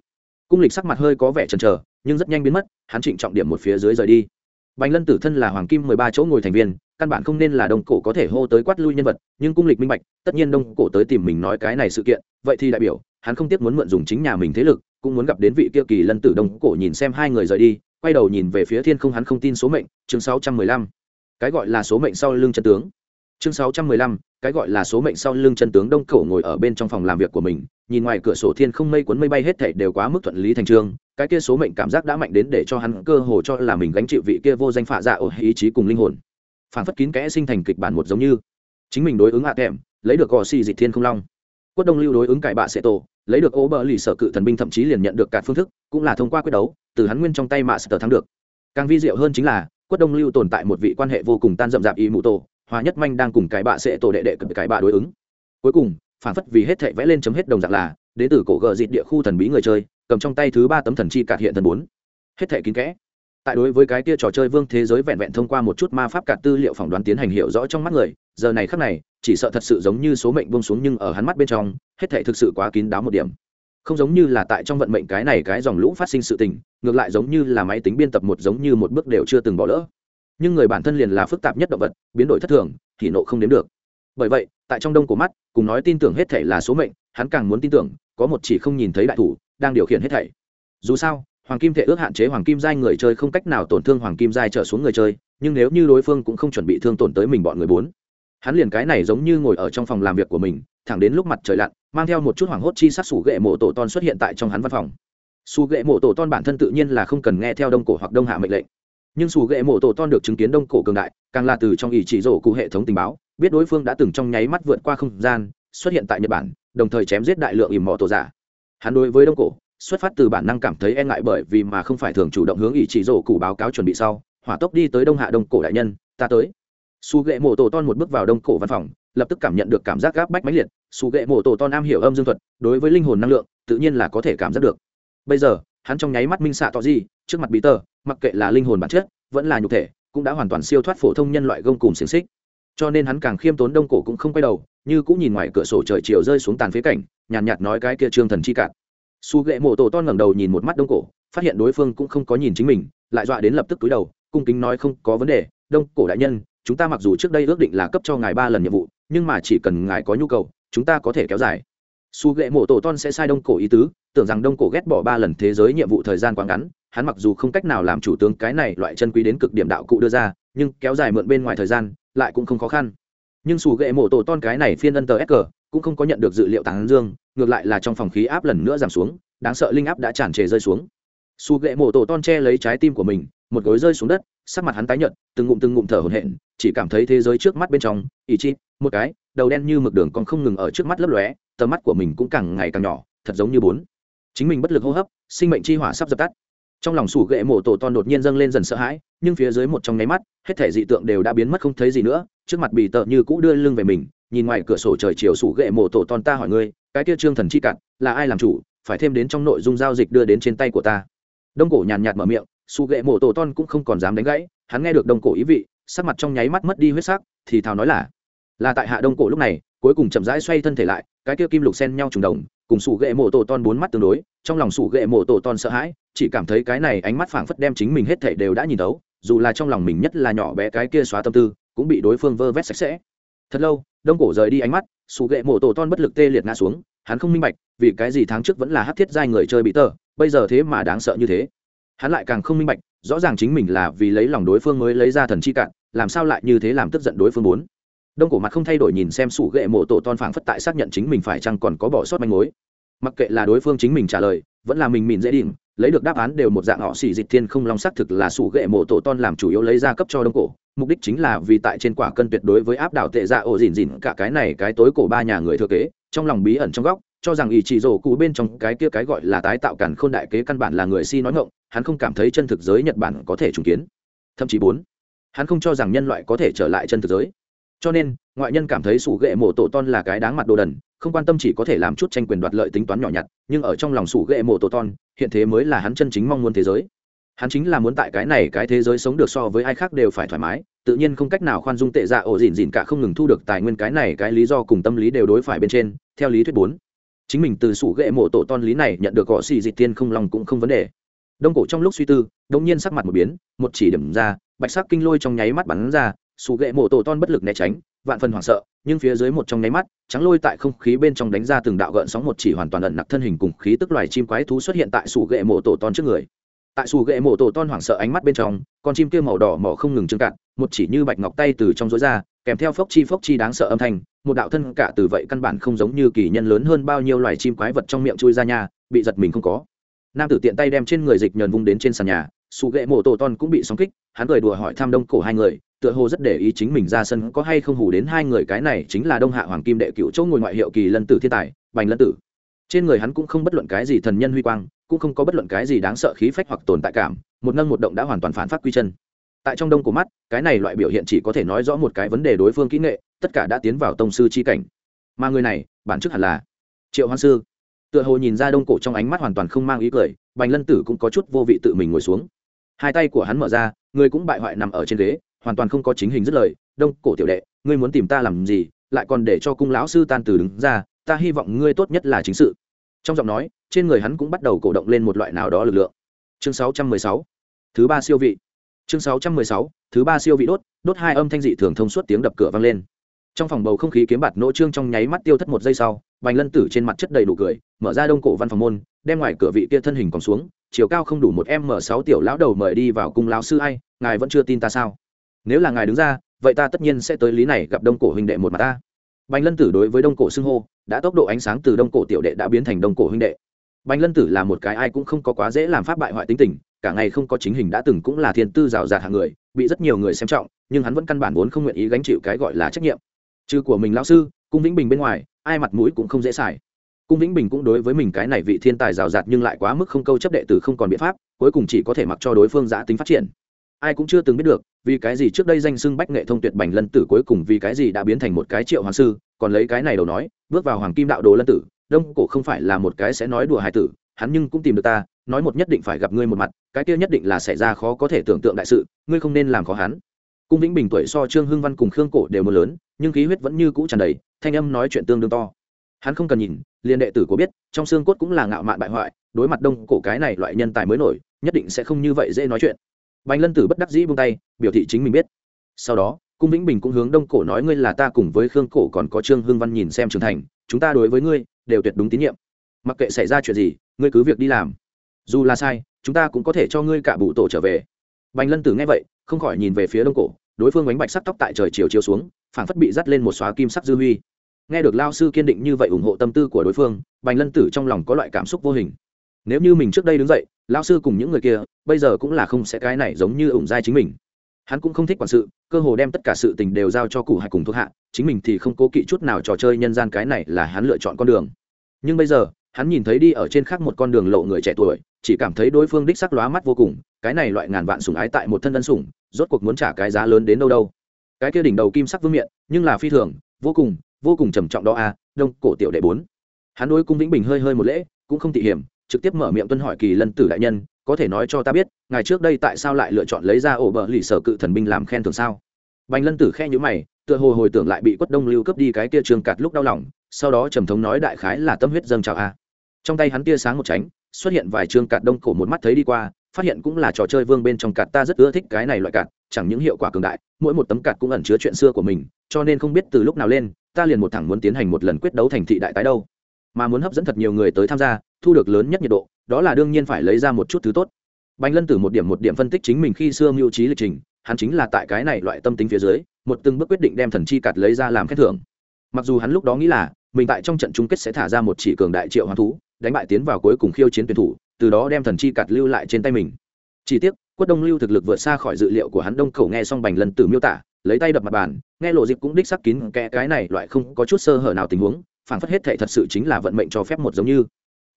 [SPEAKER 1] Cung lịch sắc mặt hơi có vẻ chần chờ, nhưng rất nhanh biến mất, hắn trịnh trọng điểm một phía dưới rời đi. Bành lân tử thân là hoàng kim mười ba chỗ ngồi thành viên căn bản không nên là đông cổ có thể hô tới quát lui nhân vật, nhưng cung lịch minh bạch, tất nhiên đông cổ tới tìm mình nói cái này sự kiện, vậy thì đại biểu, hắn không tiếc muốn mượn dùng chính nhà mình thế lực, cũng muốn gặp đến vị kia kỳ lân tử đông cổ nhìn xem hai người rời đi, quay đầu nhìn về phía thiên không hắn không tin số mệnh, chương sáu trăm mười lăm. Cái gọi là số mệnh sau lưng chân tướng. Chương sáu trăm mười lăm, cái gọi là số mệnh sau lưng chân tướng đông cổ ngồi ở bên trong phòng làm việc của mình, nhìn ngoài cửa sổ thiên không mây cuốn mây bay hết thảy đều quá mức thuận lý thành trương, cái kia số mệnh cảm giác đã mạnh đến để cho hắn cơ hồ cho là mình gánh chịu vị kia vô danh phạ dạ ở ý chí cùng linh hồn phản phất kín kẽ sinh thành kịch bản một giống như. Chính mình đối ứng hạ à kèm, lấy được gò xì dịch thiên không long. Quất đông lưu đối ứng cải bạ sẽ tổ, lấy được ô bờ lì sở cự thần binh thậm chí liền nhận được cả phương thức, cũng là thông qua quyết đấu, từ hắn nguyên trong tay mạ sở thắng được. Càng vi diệu hơn chính là, quất đông lưu tồn tại một vị quan hệ vô cùng tan rậm rạp y mụ tổ, hòa nhất manh đang cùng cải bạ sẽ tổ đệ đệ cải bạ đối ứng. Cuối cùng phản phất vì hết thệ vẽ lên chấm hết đồng dạng là, đến từ cổ gờ dịt địa khu thần bí người chơi, cầm trong tay thứ ba tấm thần chi cạt hiện thần bốn. Hết thệ kín kẽ tại đối với cái kia trò chơi vương thế giới vẹn vẹn thông qua một chút ma pháp cả tư liệu phỏng đoán tiến hành hiểu rõ trong mắt người, giờ này khắc này, chỉ sợ thật sự giống như số mệnh buông xuống nhưng ở hắn mắt bên trong, hết thể thực sự quá kín đáo một điểm. Không giống như là tại trong vận mệnh cái này cái dòng lũ phát sinh sự tình, ngược lại giống như là máy tính biên tập một giống như một bước đều chưa từng bỏ lỡ. Nhưng người bản thân liền là phức tạp nhất động vật, biến đổi thất thường, thì nộ không đếm được. Bởi vậy, tại trong đông của mắt, cùng nói tin tưởng hết thể là số mệnh, hắn càng muốn tin tưởng, có một chỉ không nhìn thấy đại thủ, đang điều khiển hết thảy. Dù sao hoàng kim thể ước hạn chế hoàng kim giai người chơi không cách nào tổn thương hoàng kim giai trở xuống người chơi, nhưng nếu như đối phương cũng không chuẩn bị thương tổn tới mình bọn người bốn, hắn liền cái này giống như ngồi ở trong phòng làm việc của mình, thẳng đến lúc mặt trời lặn, mang theo một chút hoảng hốt chi sát sủ gậy mộ tổ ton xuất hiện tại trong hắn văn phòng. Sủ gậy mộ tổ ton bản thân tự nhiên là không cần nghe theo đông cổ hoặc đông hạ mệnh lệnh. Nhưng sủ gậy mộ tổ ton được chứng kiến đông cổ cường đại, càng là từ trong ý chỉ rổ cụ hệ thống tình báo, biết đối phương đã từng trong nháy mắt vượt qua không gian, xuất hiện tại nhật bản, đồng thời chém giết đại lượng ìm mộ tổ giả. Hắn đối với đông cổ xuất phát từ bản năng cảm thấy e ngại bởi vì mà không phải thường chủ động hướng ý chỉ rổ cụ báo cáo chuẩn bị sau hỏa tốc đi tới đông hạ đông cổ đại nhân ta tới. Su ghệ mộ tổ ton một bước vào đông cổ văn phòng lập tức cảm nhận được cảm giác gáp bách mãnh liệt. Su ghệ mộ tổ ton am hiểu âm dương thuật đối với linh hồn năng lượng tự nhiên là có thể cảm giác được. Bây giờ hắn trong nháy mắt minh xạ tỏ gì trước mặt bí tờ mặc kệ là linh hồn bản chất vẫn là nhục thể cũng đã hoàn toàn siêu thoát phổ thông nhân loại gông cùng xiềng xích. Cho nên hắn càng khiêm tốn đông cổ cũng không quay đầu như cũng nhìn ngoài cửa sổ trời chiều rơi xuống tàn phế cảnh nhàn nhạt, nhạt nói cái kia trương thần chi cạn su ghệ mộ tổ ton ngẩng đầu nhìn một mắt đông cổ, phát hiện đối phương cũng không có nhìn chính mình, lại dọa đến lập tức túi đầu, cung kính nói không có vấn đề, đông cổ đại nhân, chúng ta mặc dù trước đây ước định là cấp cho ngài ba lần nhiệm vụ, nhưng mà chỉ cần ngài có nhu cầu, chúng ta có thể kéo dài. Su ghệ mộ tổ ton sẽ sai đông cổ ý tứ, tưởng rằng đông cổ ghét bỏ ba lần thế giới nhiệm vụ thời gian quá ngắn, hắn mặc dù không cách nào làm chủ tướng cái này loại chân quý đến cực điểm đạo cụ đưa ra, nhưng kéo dài mượn bên ngoài thời gian, lại cũng không khó khăn. Nhưng su ghệ mộ tổ ton cái này phiên ân tờ s cũng không có nhận được dự liệu tán dương, ngược lại là trong phòng khí áp lần nữa giảm xuống, đáng sợ linh áp đã tràn trề rơi xuống. Su ghệ mổ tổ ton che lấy trái tim của mình, một gối rơi xuống đất, sắc mặt hắn tái nhợt, từng ngụm từng ngụm thở hổn hển, chỉ cảm thấy thế giới trước mắt bên trong ỷ chi một cái, đầu đen như mực đường còn không ngừng ở trước mắt lấp lóe, tầm mắt của mình cũng càng ngày càng nhỏ, thật giống như bốn. Chính mình bất lực hô hấp, sinh mệnh chi hỏa sắp dập tắt. Trong lòng sủ ghệ mổ tổ ton đột nhiên dâng lên dần sợ hãi, nhưng phía dưới một trong nháy mắt, hết thể dị tượng đều đã biến mất không thấy gì nữa, trước mặt bì tợ như cũ đưa lưng về mình nhìn ngoài cửa sổ trời chiều sủ ghệ mộ tổ ton ta hỏi ngươi, cái kia trương thần chi cặn là ai làm chủ, phải thêm đến trong nội dung giao dịch đưa đến trên tay của ta. Đông cổ nhàn nhạt mở miệng, sủ ghệ mộ tổ ton cũng không còn dám đánh gãy, hắn nghe được đông cổ ý vị, sắc mặt trong nháy mắt mất đi huyết sắc, thì thào nói là là tại hạ đông cổ lúc này, cuối cùng chậm rãi xoay thân thể lại, cái kia kim lục xen nhau trùng đồng, cùng sủ ghệ mộ tổ ton bốn mắt tương đối, trong lòng sủ ghệ mộ tổ ton sợ hãi, chỉ cảm thấy cái này ánh mắt phảng phất đem chính mình hết thể đều đã nhìn tấu dù là trong lòng mình nhất là nhỏ bé cái kia xóa tâm tư, cũng bị đối phương vơ vét sạch sẽ thật lâu, đông cổ rời đi ánh mắt, sủ ghệ mổ tổ ton bất lực tê liệt ngã xuống, hắn không minh bạch, vì cái gì tháng trước vẫn là hát thiết giai người chơi bị tờ, bây giờ thế mà đáng sợ như thế. Hắn lại càng không minh bạch, rõ ràng chính mình là vì lấy lòng đối phương mới lấy ra thần chi cạn, làm sao lại như thế làm tức giận đối phương bốn đông cổ mặt không thay đổi nhìn xem sủ ghệ mộ tổ ton phảng phất tại xác nhận chính mình phải chăng còn có bỏ sót manh mối mặc kệ là đối phương chính mình trả lời, vẫn là mình mìn dễ đỉnh, lấy được đáp án đều một dạng họ xỉ dịch thiên không long xác thực là sủ ghệ mộ tổ ton làm chủ yếu lấy ra cấp cho đông cổ. Mục đích chính là vì tại trên quả cân tuyệt đối với áp đảo tệ dạ ổ dỉn dỉn cả cái này cái tối cổ ba nhà người thừa kế, trong lòng bí ẩn trong góc, cho rằng ý chỉ rổ cụ bên trong cái kia cái gọi là tái tạo cản khôn đại kế căn bản là người si nói ngộng hắn không cảm thấy chân thực giới nhật bản có thể trùng kiến. Thậm chí bốn, hắn không cho rằng nhân loại có thể trở lại chân thực giới cho nên, ngoại nhân cảm thấy sủ ghệ mổ tổ ton là cái đáng mặt đồ đần, không quan tâm chỉ có thể làm chút tranh quyền đoạt lợi tính toán nhỏ nhặt, nhưng ở trong lòng sủ ghệ mổ tổ ton, hiện thế mới là hắn chân chính mong muốn thế giới. Hắn chính là muốn tại cái này cái thế giới sống được so với ai khác đều phải thoải mái, tự nhiên không cách nào khoan dung tệ dạ ổ dỉn dỉn cả không ngừng thu được tài nguyên cái này cái lý do cùng tâm lý đều đối phải bên trên, theo lý thuyết bốn. Chính mình từ sủ ghệ mộ tổ ton lý này nhận được gõ xì dịch tiên không lòng cũng không vấn đề. Đông cổ trong lúc suy tư đông nhiên sắc mặt một biến, một chỉ điểm ra, bạch sắc kinh lôi trong nháy mắt bắn ra sủ ghệ mổ tổ ton bất lực né tránh, vạn phần hoảng sợ, nhưng phía dưới một trong nháy mắt, trắng lôi tại không khí bên trong đánh ra từng đạo gợn sóng một chỉ hoàn toàn ẩn nặc thân hình cùng khí tức loài chim quái thú xuất hiện tại sủ ghệ mổ tổ ton trước người. Tại sủ ghệ mổ tổ ton hoảng sợ ánh mắt bên trong, con chim kia màu đỏ mỏ không ngừng trưng cạn, một chỉ như bạch ngọc tay từ trong rối ra, kèm theo phốc chi phốc chi đáng sợ âm thanh, một đạo thân cả từ vậy căn bản không giống như kỳ nhân lớn hơn bao nhiêu loài chim quái vật trong miệng chui ra nhà bị giật mình không có. Nam tử tiện tay đem trên người dịch nhờn vung đến trên sàn nhà, sủ ghệ mổ tổ ton cũng bị sóng kích, hắn cười đùa hỏi tham đông cổ hai người tựa hồ rất để ý chính mình ra sân, có hay không hủ đến hai người cái này chính là đông hạ hoàng kim đệ cựu chỗ ngồi ngoại hiệu kỳ lân tử thiên tài, bành lân tử. Trên người hắn cũng không bất luận cái gì thần nhân huy quang, cũng không có bất luận cái gì đáng sợ khí phách hoặc tồn tại cảm, một nâng một động đã hoàn toàn phản phát quy chân. Tại trong đông của mắt, cái này loại biểu hiện chỉ có thể nói rõ một cái vấn đề đối phương kỹ nghệ, tất cả đã tiến vào tông sư chi cảnh. Mà người này, bản chức hẳn là triệu hoan sư. Tựa hồ nhìn ra đông cổ trong ánh mắt hoàn toàn không mang ý cười, bành lân tử cũng có chút vô vị tự mình ngồi xuống. Hai tay của hắn mở ra, người cũng bại hoại nằm ở trên ghế hoàn toàn không có chính hình dứt lời, đông cổ tiểu đệ, ngươi muốn tìm ta làm gì, lại còn để cho cung lão sư tan từ đứng ra, ta hy vọng ngươi tốt nhất là chính sự. Trong giọng nói, trên người hắn cũng bắt đầu cổ động lên một loại nào đó lực lượng. Chương 616 thứ ba siêu vị. Chương 616 thứ ba siêu vị đốt đốt hai âm thanh dị thường thông suốt tiếng đập cửa vang lên. Trong phòng bầu không khí kiếm bạt nỗ trương trong nháy mắt tiêu thất một giây sau, bành lân tử trên mặt chất đầy đủ cười, mở ra đông cổ văn phòng môn, đem ngoài cửa vị kia thân hình còn xuống, chiều cao không đủ một m sáu tiểu lão đầu mời đi vào cung lão sư ai, ngài vẫn chưa tin ta sao? Nếu là ngài đứng ra, vậy ta tất nhiên sẽ tới lý này gặp đông cổ huynh đệ một mặt ta. Bành lân tử đối với đông cổ xưng hô, đã tốc độ ánh sáng từ đông cổ tiểu đệ đã biến thành đông cổ huynh đệ. Bành lân tử là một cái ai cũng không có quá dễ làm pháp bại hoại tính tình, cả ngày không có chính hình đã từng cũng là thiên tư rào rạt hàng người, bị rất nhiều người xem trọng, nhưng hắn vẫn căn bản vốn không nguyện ý gánh chịu cái gọi là trách nhiệm. Trừ của mình lão sư, cung vĩnh bình bên ngoài, ai mặt mũi cũng không dễ xài. Cung vĩnh bình cũng đối với mình cái này vị thiên tài rào rạt nhưng lại quá mức không câu chấp đệ tử không còn biện pháp, cuối cùng chỉ có thể mặc cho đối phương giã tính phát triển ai cũng chưa từng biết được, vì cái gì trước đây danh xưng bách nghệ thông tuyệt bành lân tử cuối cùng vì cái gì đã biến thành một cái triệu hoàng sư, còn lấy cái này đầu nói, bước vào hoàng kim đạo đồ lân tử, đông cổ không phải là một cái sẽ nói đùa hài tử, hắn nhưng cũng tìm được ta, nói một nhất định phải gặp ngươi một mặt, cái kia nhất định là xảy ra khó có thể tưởng tượng đại sự, ngươi không nên làm khó hắn. Cung vĩnh bình tuổi so trương hưng văn cùng khương cổ đều mưa lớn, nhưng khí huyết vẫn như cũ tràn đầy, thanh âm nói chuyện tương đương to. Hắn không cần nhìn, liền đệ tử của biết, trong xương cốt cũng là ngạo mạn bại hoại, đối mặt đông cổ cái này loại nhân tài mới nổi, nhất định sẽ không như vậy dễ nói chuyện bành lân tử bất đắc dĩ buông tay, biểu thị chính mình biết. Sau đó, cung vĩnh bình cũng hướng đông cổ nói ngươi là ta cùng với khương cổ còn có trương hưng văn nhìn xem trưởng thành, chúng ta đối với ngươi đều tuyệt đúng tín nhiệm. Mặc kệ xảy ra chuyện gì, ngươi cứ việc đi làm. Dù là sai, chúng ta cũng có thể cho ngươi cả bụ tổ trở về. Bành lân tử nghe vậy, không khỏi nhìn về phía đông cổ, đối phương bánh bạch sắc tóc tại trời chiều chiều xuống, phảng phất bị dắt lên một xóa kim sắc dư huy. Nghe được lao sư kiên định như vậy ủng hộ tâm tư của đối phương, bành lân tử trong lòng có loại cảm xúc vô hình. Nếu như mình trước đây đứng dậy lao sư cùng những người kia, bây giờ cũng là không sẽ cái này giống như ủng giai chính mình. Hắn cũng không thích quản sự, cơ hồ đem tất cả sự tình đều giao cho cụ hạch cùng thuộc hạ, chính mình thì không cố kỵ chút nào trò chơi nhân gian cái này là hắn lựa chọn con đường. Nhưng bây giờ, hắn nhìn thấy đi ở trên khác một con đường lộ người trẻ tuổi, chỉ cảm thấy đối phương đích sắc lóa mắt vô cùng, cái này loại ngàn vạn sủng ái tại một thân ân sủng, rốt cuộc muốn trả cái giá lớn đến đâu đâu. Cái kia đỉnh đầu kim sắc vương miện, nhưng là phi thường, vô cùng vô cùng trầm trọng đó a đông cổ tiểu đệ bốn. Hắn đối cung vĩnh bình hơi hơi một lễ, cũng không tỉ hiểm trực tiếp mở miệng tuân hỏi kỳ lân tử đại nhân, có thể nói cho ta biết ngày trước đây tại sao lại lựa chọn lấy ra ổ bờ lì sở cự thần binh làm khen thường sao? Bành lân tử khe nhữ mày, tựa hồ hồi tưởng lại bị quất đông lưu cướp đi cái kia trường cạt lúc đau lòng, sau đó trầm thống nói đại khái là tâm huyết dâng trào a. Trong tay hắn tia sáng một tránh, xuất hiện vài trường cạt đông cổ một mắt thấy đi qua, phát hiện cũng là trò chơi vương bên trong cạt ta rất ưa thích cái này loại cạt, chẳng những hiệu quả cường đại, mỗi một tấm cạt cũng ẩn chứa chuyện xưa của mình, cho nên không biết từ lúc nào lên, ta liền một thẳng muốn tiến hành một lần quyết đấu thành thị đại tái đâu. Mà muốn hấp dẫn thật nhiều người tới tham gia thu được lớn nhất nhiệt độ, đó là đương nhiên phải lấy ra một chút thứ tốt. Bành lân tử một điểm một điểm phân tích chính mình khi xưa mưu trí lịch trình, hắn chính là tại cái này loại tâm tính phía dưới, một từng bước quyết định đem thần chi cạt lấy ra làm khen thưởng. Mặc dù hắn lúc đó nghĩ là, mình tại trong trận chung kết sẽ thả ra một chỉ cường đại triệu hoán thú, đánh bại tiến vào cuối cùng khiêu chiến tuyển thủ, từ đó đem thần chi cạt lưu lại trên tay mình. Chỉ tiếc, quất đông lưu thực lực vượt xa khỏi dự liệu của hắn, đông khẩu nghe xong bành lần tử miêu tả, lấy tay đập mặt bàn, nghe lộ dịp cũng đích sắc kín kẽ cái này loại không có chút sơ hở nào tình huống phản phất hết thệ thật sự chính là vận mệnh cho phép một giống như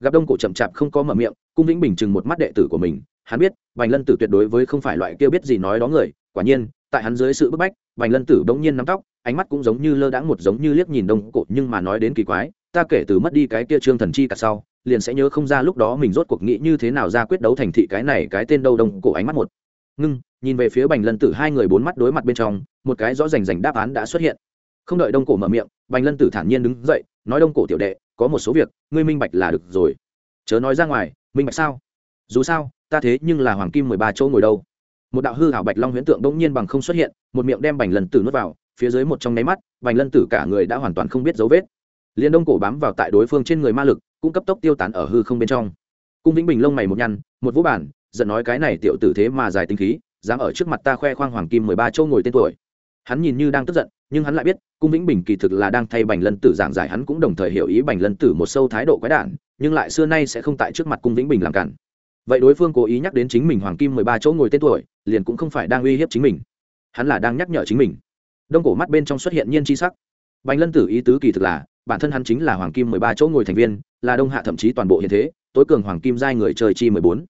[SPEAKER 1] gặp đông cổ chậm chạp không có mở miệng, cung vĩnh bình chừng một mắt đệ tử của mình, hắn biết, bành lân tử tuyệt đối với không phải loại kêu biết gì nói đó người, quả nhiên, tại hắn dưới sự bức bách, bành lân tử bỗng nhiên nắm tóc, ánh mắt cũng giống như lơ đãng một giống như liếc nhìn đông cổ, nhưng mà nói đến kỳ quái, ta kể từ mất đi cái kia trương thần chi cả sau, liền sẽ nhớ không ra lúc đó mình rốt cuộc nghĩ như thế nào ra quyết đấu thành thị cái này cái tên đâu đông cổ ánh mắt một. Ngưng, nhìn về phía bành lân tử hai người bốn mắt đối mặt bên trong, một cái rõ rành rành đáp án đã xuất hiện. Không đợi đông cổ mở miệng, bành lân tử thản nhiên đứng dậy, nói đông cổ tiểu đệ có một số việc, ngươi minh bạch là được rồi. Chớ nói ra ngoài, minh bạch sao? Dù sao, ta thế nhưng là hoàng kim mười ba chỗ ngồi đâu. Một đạo hư hảo bạch long huyễn tượng đông nhiên bằng không xuất hiện, một miệng đem bành lân tử nuốt vào, phía dưới một trong nháy mắt, bành lân tử cả người đã hoàn toàn không biết dấu vết. Liên đông cổ bám vào tại đối phương trên người ma lực, cũng cấp tốc tiêu tán ở hư không bên trong. Cung vĩnh bình lông mày một nhăn, một vũ bản giận nói cái này tiểu tử thế mà dài tinh khí, dám ở trước mặt ta khoe khoang hoàng kim mười ba châu ngồi tên tuổi hắn nhìn như đang tức giận, nhưng hắn lại biết, cung vĩnh bình kỳ thực là đang thay bành lân tử giảng giải, hắn cũng đồng thời hiểu ý bành lân tử một sâu thái độ quái đản, nhưng lại xưa nay sẽ không tại trước mặt cung vĩnh bình làm cản. Vậy đối phương cố ý nhắc đến chính mình hoàng kim mười ba chỗ ngồi tên tuổi, liền cũng không phải đang uy hiếp chính mình. Hắn là đang nhắc nhở chính mình. Đông cổ mắt bên trong xuất hiện nhiên tri sắc. Bành lân tử ý tứ kỳ thực là, bản thân hắn chính là hoàng kim mười ba chỗ ngồi thành viên, là đông hạ thậm chí toàn bộ hiện thế, tối cường hoàng kim giai người chơi chi mười bốn.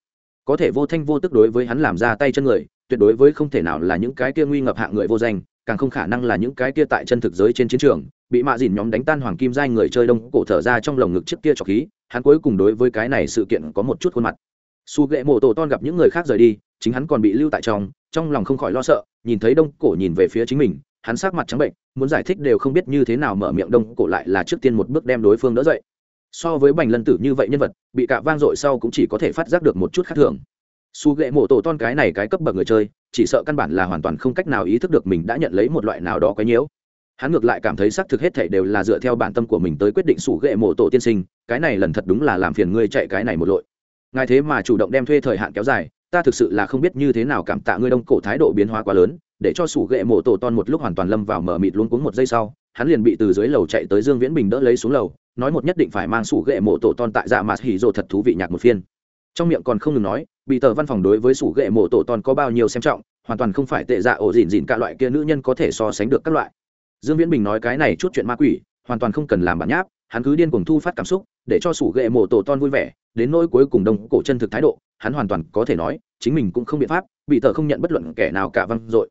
[SPEAKER 1] Có thể vô thanh vô tức đối với hắn làm ra tay chân người, tuyệt đối với không thể nào là những cái kia nguy ngập hạng người vô danh càng không khả năng là những cái kia tại chân thực giới trên chiến trường, bị mạ dìn nhóm đánh tan hoàng kim giai người chơi đông cổ thở ra trong lồng ngực trước kia trọc khí, hắn cuối cùng đối với cái này sự kiện có một chút khuôn mặt. Su ghệ mộ tổ ton gặp những người khác rời đi, chính hắn còn bị lưu tại trong trong lòng không khỏi lo sợ, nhìn thấy đông cổ nhìn về phía chính mình, hắn sát mặt trắng bệnh, muốn giải thích đều không biết như thế nào mở miệng đông cổ lại là trước tiên một bước đem đối phương đỡ dậy. So với bành lân tử như vậy nhân vật, bị cạ vang dội sau cũng chỉ có thể phát giác được một chút khác thường. Su ghệ mộ tổ ton cái này cái cấp bậc người chơi chỉ sợ căn bản là hoàn toàn không cách nào ý thức được mình đã nhận lấy một loại nào đó quấy nhiễu. Hắn ngược lại cảm thấy xác thực hết thể đều là dựa theo bản tâm của mình tới quyết định sủ ghệ mộ tổ tiên sinh, cái này lần thật đúng là làm phiền ngươi chạy cái này một lội. Ngài thế mà chủ động đem thuê thời hạn kéo dài, ta thực sự là không biết như thế nào cảm tạ ngươi đông cổ thái độ biến hóa quá lớn, để cho sủ ghệ mộ tổ ton một lúc hoàn toàn lâm vào mở mịt luôn cuống một giây sau, hắn liền bị từ dưới lầu chạy tới dương viễn bình đỡ lấy xuống lầu, nói một nhất định phải mang sủ ghệ mộ tổ ton tại dạ mà hỉ rồ thật thú vị nhạc một phiên. Trong miệng còn không ngừng nói bị tờ văn phòng đối với sủ ghệ mộ tổ toàn có bao nhiêu xem trọng, hoàn toàn không phải tệ dạ ổ dỉn dỉn cả loại kia nữ nhân có thể so sánh được các loại. Dương viễn bình nói cái này chút chuyện ma quỷ, hoàn toàn không cần làm bản nháp, hắn cứ điên cuồng thu phát cảm xúc, để cho sủ ghệ mộ tổ ton vui vẻ, đến nỗi cuối cùng đông cổ chân thực thái độ, hắn hoàn toàn có thể nói, chính mình cũng không biện pháp, bị tờ không nhận bất luận kẻ nào cả văng dội.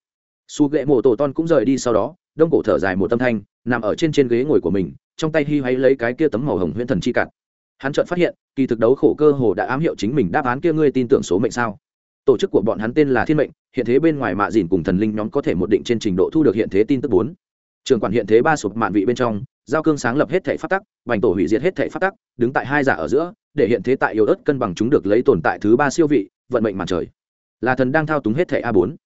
[SPEAKER 1] Sủ ghệ mộ tổ ton cũng rời đi sau đó, đông cổ thở dài một tâm thanh, nằm ở trên trên ghế ngồi của mình, trong tay hy hay lấy cái kia tấm màu hồng huyễn thần chi cạn hắn chợt phát hiện, kỳ thực đấu khổ cơ hồ đã ám hiệu chính mình đáp án kia ngươi tin tưởng số mệnh sao? Tổ chức của bọn hắn tên là thiên mệnh, hiện thế bên ngoài mạ dìn cùng thần linh nhóm có thể một định trên trình độ thu được hiện thế tin tức bốn. Trường quản hiện thế ba sụp mạn vị bên trong, giao cương sáng lập hết thể phát tắc, bành tổ hủy diệt hết thể phát tắc, đứng tại hai giả ở giữa, để hiện thế tại yếu ớt cân bằng chúng được lấy tồn tại thứ ba siêu vị, vận mệnh màn trời. Là thần đang thao túng hết thể a bốn.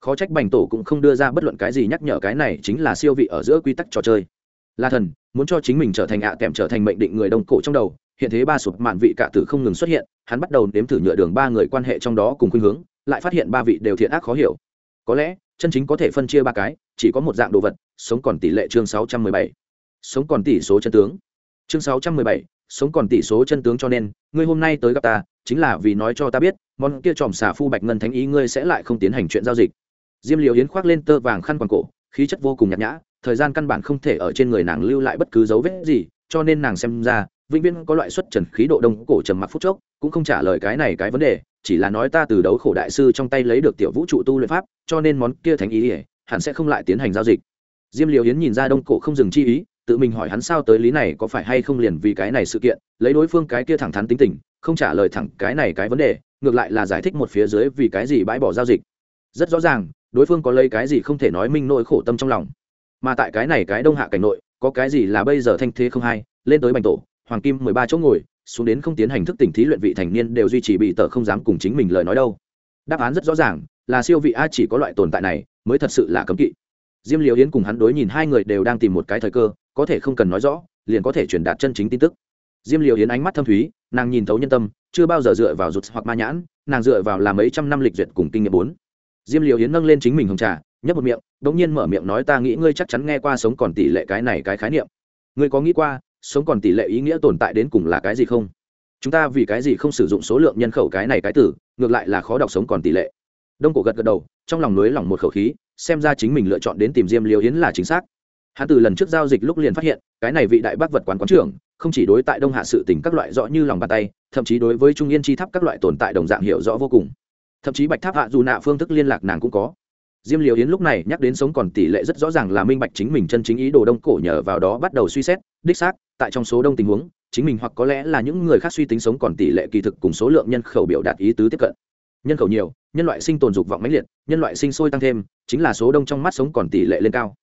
[SPEAKER 1] Khó trách bành tổ cũng không đưa ra bất luận cái gì nhắc nhở cái này chính là siêu vị ở giữa quy tắc trò chơi. Là thần, muốn cho chính mình trở thành ạ à kèm trở thành mệnh định người đông cổ trong đầu hiện thế ba sụp mạn vị cả tử không ngừng xuất hiện, hắn bắt đầu nếm thử nhựa đường ba người quan hệ trong đó cùng khuynh hướng, lại phát hiện ba vị đều thiện ác khó hiểu. Có lẽ, chân chính có thể phân chia ba cái, chỉ có một dạng đồ vật, sống còn tỷ lệ chương sáu trăm mười bảy. Sống còn tỷ số chân tướng. Chương sáu trăm mười bảy, sống còn tỷ số chân tướng cho nên, ngươi hôm nay tới gặp ta, chính là vì nói cho ta biết, món kia tròm xà phu bạch ngân thánh ý ngươi sẽ lại không tiến hành chuyện giao dịch. Diêm liều yến khoác lên tơ vàng khăn quàng cổ, khí chất vô cùng nhạt nhã, thời gian căn bản không thể ở trên người nàng lưu lại bất cứ dấu vết gì, cho nên nàng xem ra vĩnh viễn có loại xuất trần khí độ đông cổ trầm mặc phút chốc, cũng không trả lời cái này cái vấn đề, chỉ là nói ta từ đấu khổ đại sư trong tay lấy được tiểu vũ trụ tu luyện pháp, cho nên món kia thánh ý ỉa hẳn sẽ không lại tiến hành giao dịch. Diêm liều Hiến nhìn ra đông cổ không dừng chi ý, tự mình hỏi hắn sao tới lý này có phải hay không liền vì cái này sự kiện, lấy đối phương cái kia thẳng thắn tính tình, không trả lời thẳng cái này cái vấn đề, ngược lại là giải thích một phía dưới vì cái gì bãi bỏ giao dịch. Rất rõ ràng, đối phương có lấy cái gì không thể nói minh nỗi khổ tâm trong lòng. Mà tại cái này cái đông hạ cảnh nội, có cái gì là bây giờ thanh thế không hay, lên tới bành tổ hoàng kim mười ba chỗ ngồi, xuống đến không tiến hành thức tỉnh thí luyện vị thành niên đều duy trì bị tờ không dám cùng chính mình lời nói đâu. Đáp án rất rõ ràng, là siêu vị a chỉ có loại tồn tại này, mới thật sự là cấm kỵ. Diêm liều yến cùng hắn đối nhìn hai người đều đang tìm một cái thời cơ, có thể không cần nói rõ, liền có thể truyền đạt chân chính tin tức. Diêm liều yến ánh mắt thâm thúy, nàng nhìn thấu nhân tâm, chưa bao giờ dựa vào rụt hoặc ma nhãn, nàng dựa vào làm mấy trăm năm lịch duyệt cùng kinh nghiệm bốn. Diêm liều yến nâng lên chính mình hồng trà, nhấp một miệng đ ỗ n g nhiên mở miệng nói ta nghĩ ngươi chắc chắn nghe qua sống còn tỷ lệ cái này cái khái niệm. Ngươi có nghĩ qua sống còn tỷ lệ ý nghĩa tồn tại đến cùng là cái gì không? Chúng ta vì cái gì không sử dụng số lượng nhân khẩu cái này cái tử ngược lại là khó đọc sống còn tỷ lệ. Đông cổ gật gật đầu, trong lòng nới lỏng một khẩu khí, xem ra chính mình lựa chọn đến tìm diêm liêu yến là chính xác. Hắn từ lần trước giao dịch lúc liền phát hiện, cái này vị đại bác vật quán quán trưởng, không chỉ đối tại đông hạ sự tỉnh các loại rõ như lòng bàn tay, thậm chí đối với trung yên chi tháp các loại tồn tại đồng dạng hiểu rõ vô cùng. Thậm chí bạch tháp hạ dù nạ phương thức liên lạc nàng cũng có. Diêm liều yến lúc này nhắc đến sống còn tỷ lệ rất rõ ràng là minh bạch chính mình chân chính ý đồ đông cổ nhờ vào đó bắt đầu suy xét, đích xác tại trong số đông tình huống, chính mình hoặc có lẽ là những người khác suy tính sống còn tỷ lệ kỳ thực cùng số lượng nhân khẩu biểu đạt ý tứ tiếp cận. Nhân khẩu nhiều, nhân loại sinh tồn dục vọng mãnh liệt, nhân loại sinh sôi tăng thêm, chính là số đông trong mắt sống còn tỷ lệ lên cao.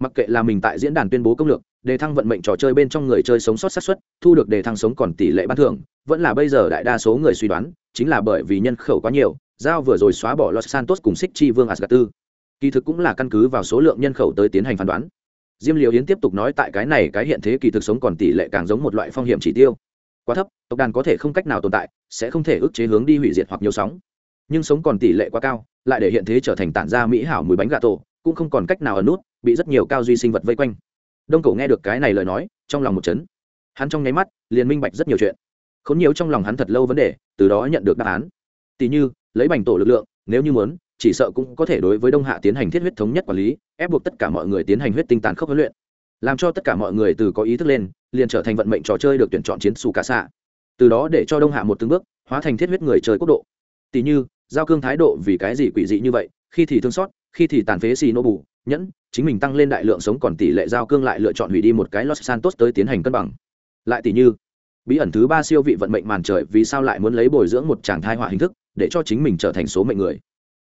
[SPEAKER 1] Mặc kệ là mình tại diễn đàn tuyên bố công lược, đề thăng vận mệnh trò chơi bên trong người chơi sống sót sát xuất thu được đề thăng sống còn tỷ lệ ban thưởng, vẫn là bây giờ đại đa số người suy đoán, chính là bởi vì nhân khẩu quá nhiều, giao vừa rồi xóa bỏ los santos cùng xích chi vương asgad tư. Kỳ thực cũng là căn cứ vào số lượng nhân khẩu tới tiến hành phán đoán diêm liều yến tiếp tục nói tại cái này cái hiện thế kỳ thực sống còn tỷ lệ càng giống một loại phong hiểm chỉ tiêu. Quá thấp, tộc đàn có thể không cách nào tồn tại, sẽ không thể ức chế hướng đi hủy diệt hoặc nhiều sóng. Nhưng sống còn tỷ lệ quá cao, lại để hiện thế trở thành tản ra mỹ hảo mùi bánh gà tổ, cũng không còn cách nào ở nút, bị rất nhiều cao duy sinh vật vây quanh. Đông cổ nghe được cái này lời nói, trong lòng một chấn. Hắn trong nháy mắt, liền minh bạch rất nhiều chuyện. K h ố n nhiều trong lòng hắn thật lâu vấn đề, từ đó nhận được đáp án. Tỉ như, lấy bành tổ lực lượng, nếu như muốn chỉ sợ cũng có thể đối với đông hạ tiến hành thiết huyết thống nhất quản lý, ép buộc tất cả mọi người tiến hành huyết tinh tàn khốc huấn luyện. Làm cho tất cả mọi người từ có ý thức lên, liền trở thành vận mệnh trò chơi được tuyển chọn chiến xù cả xạ. Từ đó để cho đông hạ một từng bước, hóa thành thiết huyết người chơi quốc độ. Tỉ như, giao cương thái độ vì cái gì quỷ dị như vậy, khi thì thương xót, khi thì tàn phế xì nô bù, nhẫn, chính mình tăng lên đại lượng sống còn tỷ lệ giao cương lại lựa chọn hủy đi một cái los santos tới tiến hành cân bằng. Lại tỷ như, bí ẩn thứ ba siêu vị vận mệnh màn trời vì sao lại muốn lấy bồi dưỡng một chàng thai họa hình thức, để cho chính mình trở thành số mệnh người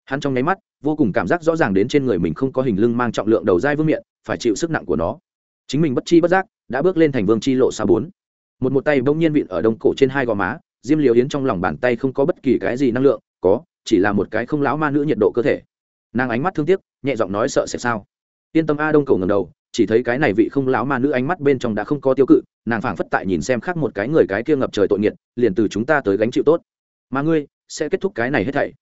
[SPEAKER 1] hắn trong nháy mắt, vô cùng cảm giác rõ ràng đến trên người mình không có hình lưng mang trọng lượng đầu dai vương miệng phải chịu sức nặng của nó. Chính mình bất chi bất giác đã bước lên thành vương chi lộ xa bốn. Một một tay bỗng nhiên vịn ở đông cổ trên hai gò má, diêm liều yến trong lòng bàn tay không có bất kỳ cái gì năng lượng, có, chỉ là một cái không lão ma nữ nhiệt độ cơ thể. Nàng ánh mắt thương tiếc, nhẹ giọng nói sợ sẽ sao. Yên tâm a đông cầu ngầm đầu, chỉ thấy cái này vị không lão ma nữ ánh mắt bên trong đã không có tiêu cự, nàng phảng phất tại nhìn xem khác một cái người cái kia ngập trời tội nghiệt, liền từ chúng ta tới gánh chịu tốt. Mà ngươi, sẽ kết thúc cái này hết thảy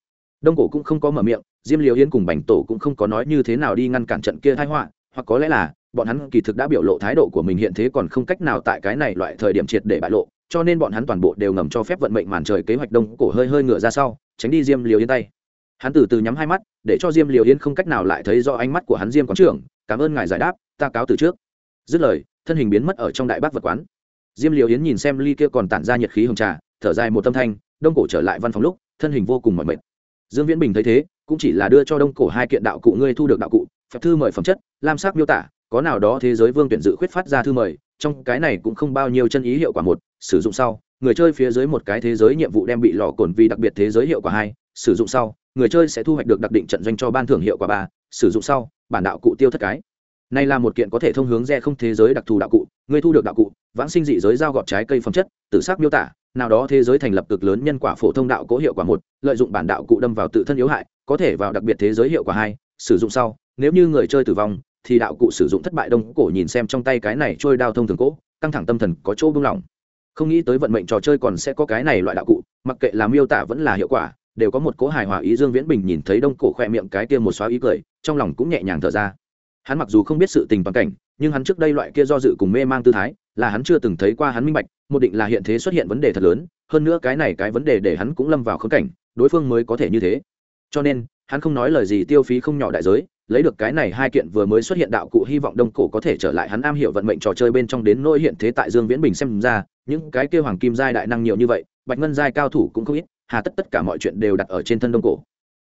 [SPEAKER 1] đông cổ cũng không có mở miệng, diêm liều hiến cùng bành tổ cũng không có nói như thế nào đi ngăn cản trận kia thái họa, hoặc có lẽ là, bọn hắn kỳ thực đã biểu lộ thái độ của mình hiện thế còn không cách nào tại cái này loại thời điểm triệt để bại lộ, cho nên bọn hắn toàn bộ đều ngầm cho phép vận mệnh màn trời kế hoạch đông cổ hơi hơi ngựa ra sau, tránh đi diêm liều yên tay. Hắn từ từ nhắm hai mắt, để cho diêm liều yên không cách nào lại thấy do ánh mắt của hắn diêm quán trưởng, cảm ơn ngài giải đáp, ta cáo từ trước. Dứt lời, thân hình biến mất ở trong đại bác vật quán. Diêm liều yến nhìn xem ly kia còn tản ra nhiệt khí hồng trà, thở dài một tâm thanh, đông cổ trở lại văn phòng lúc, thân hình vô cùng mỏi mệt dương viễn bình thấy thế, cũng chỉ là đưa cho đông cổ hai kiện đạo cụ ngươi thu được đạo cụ, phép thư mời phẩm chất, lam sắc miêu tả, có nào đó thế giới vương tuyển dự khuyết phát ra thư mời, trong cái này cũng không bao nhiêu chân ý hiệu quả một, sử dụng sau, người chơi phía dưới một cái thế giới nhiệm vụ đem bị lò cồn vì đặc biệt thế giới hiệu quả hai, sử dụng sau, người chơi sẽ thu hoạch được đặc định trận doanh cho ban thưởng hiệu quả ba, sử dụng sau, bản đạo cụ tiêu thất cái. Này là một kiện có thể thông hướng re không thế giới đặc thù đạo cụ người thu được đạo cụ, vãng sinh dị giới giao gọt trái cây phẩm chất tự sắc miêu tả nào đó thế giới thành lập cực lớn nhân quả phổ thông đạo cố hiệu quả một, lợi dụng bản đạo cụ đâm vào tự thân yếu hại, có thể vào đặc biệt thế giới hiệu quả hai, sử dụng sau, nếu như người chơi tử vong, thì đạo cụ sử dụng thất bại đông cổ nhìn xem trong tay cái này trôi đao thông thường cỗ căng thẳng tâm thần có chỗ buông lỏng. Không nghĩ tới vận mệnh trò chơi còn sẽ có cái này loại đạo cụ, mặc kệ là miêu tả vẫn là hiệu quả, đều có một cố hài hòa ý dương viễn bình nhìn thấy đông cổ khoe miệng cái kia một xóa ý cười, trong lòng cũng nhẹ nhàng thở ra. Hắn mặc dù không biết sự tình toàn cảnh nhưng hắn trước đây loại kia do dự cùng mê mang tư thái, là hắn chưa từng thấy qua hắn minh bạch, một định là hiện thế xuất hiện vấn đề thật lớn, hơn nữa cái này cái vấn đề để hắn cũng lâm vào khớp cảnh, đối phương mới có thể như thế. Cho nên, hắn không nói lời gì tiêu phí không nhỏ đại giới, lấy được cái này hai kiện vừa mới xuất hiện đạo cụ hy vọng đông cổ có thể trở lại hắn am hiểu vận mệnh trò chơi bên trong đến nỗi hiện thế tại dương viễn bình xem ra, những cái kia hoàng kim giai đại năng nhiều như vậy, bạch ngân giai cao thủ cũng không ít, hà tất tất cả mọi chuyện đều đặt ở trên thân đông cổ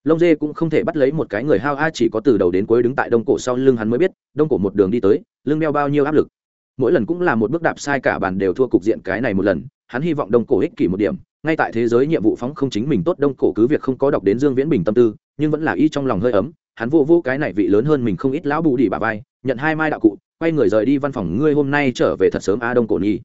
[SPEAKER 1] lông dê cũng không thể bắt lấy một cái người hao a chỉ có từ đầu đến cuối đứng tại đông cổ sau lưng hắn mới biết, đông cổ một đường đi tới, lưng đeo bao nhiêu áp lực. Mỗi lần cũng là một bước đạp sai cả bàn đều thua cục diện cái này một lần, hắn hy vọng đông cổ ích kỷ một điểm. Ngay tại thế giới nhiệm vụ phóng không chính mình tốt, đông cổ cứ việc không có đọc đến dương viễn bình tâm tư, nhưng vẫn là y trong lòng hơi ấm. Hắn vô vô cái này vị lớn hơn mình không ít lão bù đi bà vai, nhận hai mai đạo cụ, quay người rời đi văn phòng. Ngươi hôm nay trở về thật sớm a, đông cổ nhi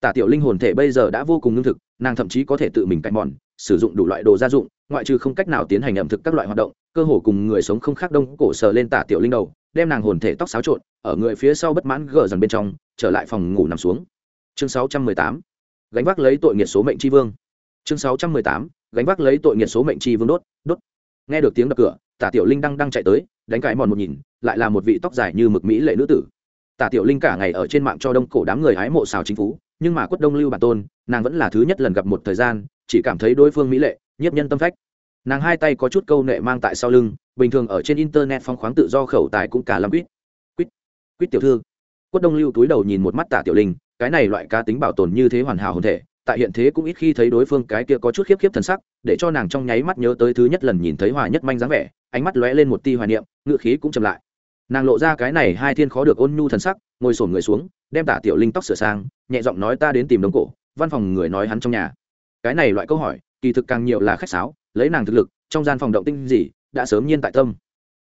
[SPEAKER 1] tả tiểu linh hồn thể bây giờ đã vô cùng ngưng thực, nàng thậm chí có thể tự mình cạnh mòn, sử dụng đủ loại đồ gia dụng ngoại trừ không cách nào tiến hành ẩm thực các loại hoạt động, cơ hồ cùng người sống không khác đông cổ sờ lên tả tiểu linh đầu, đem nàng hồn thể tóc xáo trộn, ở người phía sau bất mãn gờ dần bên trong, trở lại phòng ngủ nằm xuống. Chương 618 gánh vác lấy tội nghiệt số mệnh tri vương. Chương 618 gánh vác lấy tội nghiệt số mệnh tri vương đốt đốt. Nghe được tiếng đập cửa, tả tiểu linh đang đang chạy tới, đánh cái mòn một nhìn, lại là một vị tóc dài như mực mỹ lệ nữ tử. Tả tiểu linh cả ngày ở trên mạng cho đông cổ đám người hái mộ xào chính phú, nhưng mà quất đông lưu bản tôn, nàng vẫn là thứ nhất lần gặp một thời gian, chỉ cảm thấy đối phương mỹ lệ nhiếp nhân tâm phách. Nàng hai tay có chút câu nệ mang tại sau lưng, bình thường ở trên internet phong khoáng tự do khẩu tài cũng cả lắm quýt. Quýt quýt tiểu thư. Quất đông lưu túi đầu nhìn một mắt tả tiểu linh, cái này loại cá tính bảo tồn như thế hoàn hảo hồn thể, tại hiện thế cũng ít khi thấy đối phương cái kia có chút khiếp khiếp thần sắc, để cho nàng trong nháy mắt nhớ tới thứ nhất lần nhìn thấy hòa nhất manh dáng vẻ, ánh mắt lóe lên một ti hoài niệm ngự khí cũng chậm lại. Nàng lộ ra cái này hai thiên khó được ôn nhu thần sắc, ngồi sổn người xuống, đem tả tiểu linh tóc sửa sang, nhẹ giọng nói ta đến tìm đống cổ, văn phòng người nói hắn trong nhà. Cái này loại câu hỏi kỳ thực càng nhiều là khách sáo, lấy nàng thực lực, trong gian phòng động tinh gì, đã sớm nhiên tại tâm.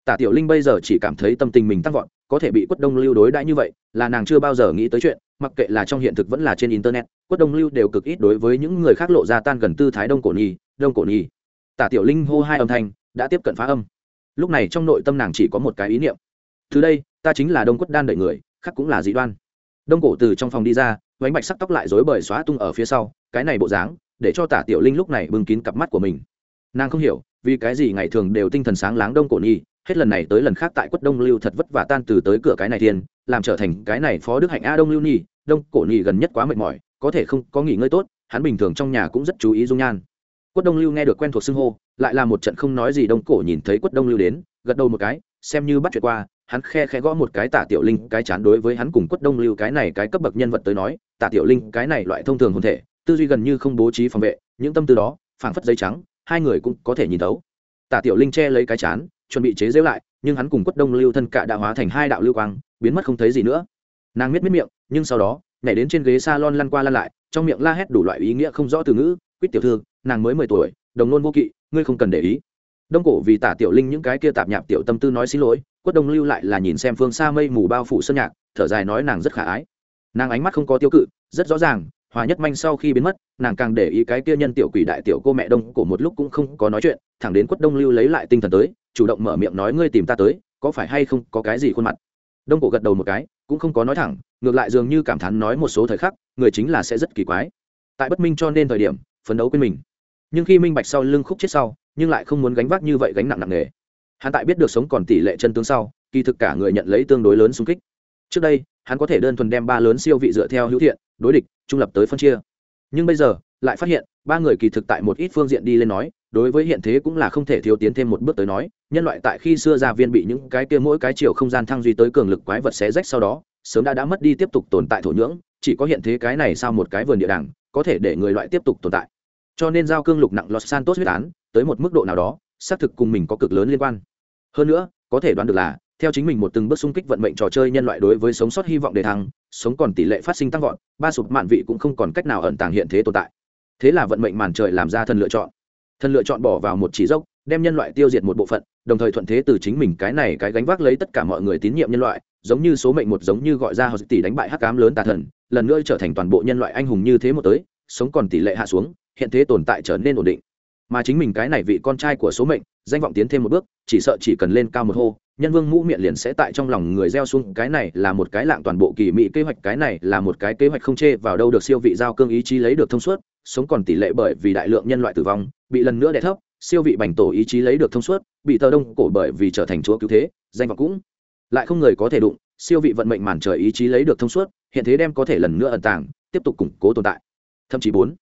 [SPEAKER 1] Tả tiểu linh bây giờ chỉ cảm thấy tâm tình mình tăng vọt, có thể bị quất đông lưu đối đãi như vậy, là nàng chưa bao giờ nghĩ tới chuyện, mặc kệ là trong hiện thực vẫn là trên internet, quất đông lưu đều cực ít đối với những người khác lộ ra tan gần tư thái đông cổ nhi, đông cổ nhi. Tả tiểu linh hô hai âm thanh, đã tiếp cận phá âm. Lúc này trong nội tâm nàng chỉ có một cái ý niệm. Từ đây, ta chính là đông quất đan đợi người, khác cũng là dị đoan. Đông cổ từ trong phòng đi ra, vánh bạch sắc tóc lại rối bời xóa tung ở phía sau, cái này bộ dáng để cho tả tiểu linh lúc này bưng kín cặp mắt của mình. Nàng không hiểu, vì cái gì ngày thường đều tinh thần sáng láng đông cổ nhi, hết lần này tới lần khác tại quất đông lưu thật vất vả tan từ tới cửa cái này thiên, làm trở thành cái này phó đức hạnh a đông lưu nhi, đông cổ nhi gần nhất quá mệt mỏi, có thể không có nghỉ ngơi tốt, hắn bình thường trong nhà cũng rất chú ý dung nhan. Quất đông lưu nghe được quen thuộc xưng hô, lại là một trận không nói gì đông cổ nhìn thấy quất đông lưu đến, gật đầu một cái, xem như bắt chuyện qua, hắn khe khe gõ một cái tả tiểu linh cái chán đối với hắn cùng quất đông lưu cái này cái cấp bậc nhân vật tới nói, tả tiểu linh cái này loại thông thường hồn thể tư duy gần như không bố trí phòng vệ, những tâm tư đó, phảng phất giấy trắng, hai người cũng có thể nhìn thấu. Tả tiểu linh che lấy cái chán, chuẩn bị chế giễu lại, nhưng hắn cùng quất đông lưu thân cả đã hóa thành hai đạo lưu quang, biến mất không thấy gì nữa. Nàng miết miết miệng, nhưng sau đó, nhảy đến trên ghế s a lon lăn qua lăn lại, trong miệng la hét đủ loại ý nghĩa không rõ từ ngữ, quýt tiểu thư, nàng mới mười tuổi, đồng nôn vô kỵ, ngươi không cần để ý. Đông cổ vì tả tiểu linh những cái kia tạp nhạp tiểu tâm tư nói xin lỗi, quất đông lưu lại là nhìn xem phương xa mây mù bao phủ sơn nhạc, thở dài nói nàng rất khả ái. Nàng ánh mắt không có tiêu cự, rất rõ ràng hòa nhất manh sau khi biến mất, nàng càng để ý cái kia nhân tiểu quỷ đại tiểu cô mẹ đông cổ một lúc cũng không có nói chuyện, thẳng đến quất đông lưu lấy lại tinh thần tới, chủ động mở miệng nói ngươi tìm ta tới, có phải hay không có cái gì khuôn mặt? Đông cổ gật đầu một cái, cũng không có nói thẳng, ngược lại dường như cảm thán nói một số thời khắc, người chính là sẽ rất kỳ quái. Tại bất minh cho nên thời điểm, phấn đấu quên mình. Nhưng khi minh bạch sau lưng khúc chết sau, nhưng lại không muốn gánh vác như vậy gánh nặng nặng nề. Hắn tại biết được sống còn tỷ lệ chân tướng sau, kỳ thực cả người nhận lấy tương đối lớn xung kích. Trước đây, hắn có thể đơn thuần đem ba lớn siêu vị dựa theo hữu thiện đối địch, trung lập tới phân chia. Nhưng bây giờ, lại phát hiện, ba người kỳ thực tại một ít phương diện đi lên nói, đối với hiện thế cũng là không thể thiếu tiến thêm một bước tới nói, nhân loại tại khi xưa gia viên bị những cái kia mỗi cái chiều không gian thăng duy tới cường lực quái vật xé rách sau đó, sớm đã đã mất đi tiếp tục tồn tại thổ nhưỡng, chỉ có hiện thế cái này sao một cái vườn địa đàng, có thể để người loại tiếp tục tồn tại. Cho nên giao cương lục nặng los santos huyết án, tới một mức độ nào đó, xác thực cùng mình có cực lớn liên quan. Hơn nữa, có thể đoán được là theo chính mình một từng bước xung kích vận mệnh trò chơi nhân loại đối với sống sót hy vọng đề thăng, sống còn tỷ lệ phát sinh tăng vọt, ba sụp mạn vị cũng không còn cách nào ẩn tàng hiện thế tồn tại. Thế là vận mệnh màn trời làm ra thần lựa chọn. Thần lựa chọn bỏ vào một chỉ dốc, đem nhân loại tiêu diệt một bộ phận, đồng thời thuận thế từ chính mình cái này cái gánh vác lấy tất cả mọi người tín nhiệm nhân loại, giống như số mệnh một giống như gọi ra họ tỷ đánh bại hắc cám lớn tà thần, lần nữa trở thành toàn bộ nhân loại anh hùng như thế một tới, sống còn tỷ lệ hạ xuống, hiện thế tồn tại trở nên ổn định. Mà chính mình cái này vị con trai của số mệnh danh vọng tiến thêm một bước, chỉ sợ chỉ cần lên cao một hô, nhân vương mũ miệng liền sẽ tại trong lòng người gieo xuống, cái này là một cái lạng toàn bộ kỳ mỹ kế hoạch, cái này là một cái kế hoạch không chê vào đâu được siêu vị giao cương ý chí lấy được thông suốt, sống còn tỷ lệ bởi vì đại lượng nhân loại tử vong, bị lần nữa đè thấp, siêu vị bành tổ ý chí lấy được thông suốt, bị tờ đông cổ bởi vì trở thành chúa cứu thế, danh vọng cũng lại không người có thể đụng, siêu vị vận mệnh màn trời ý chí lấy được thông suốt, hiện thế đem có thể lần nữa ẩn tàng, tiếp tục củng cố tồn tại. Thậm chí bốn,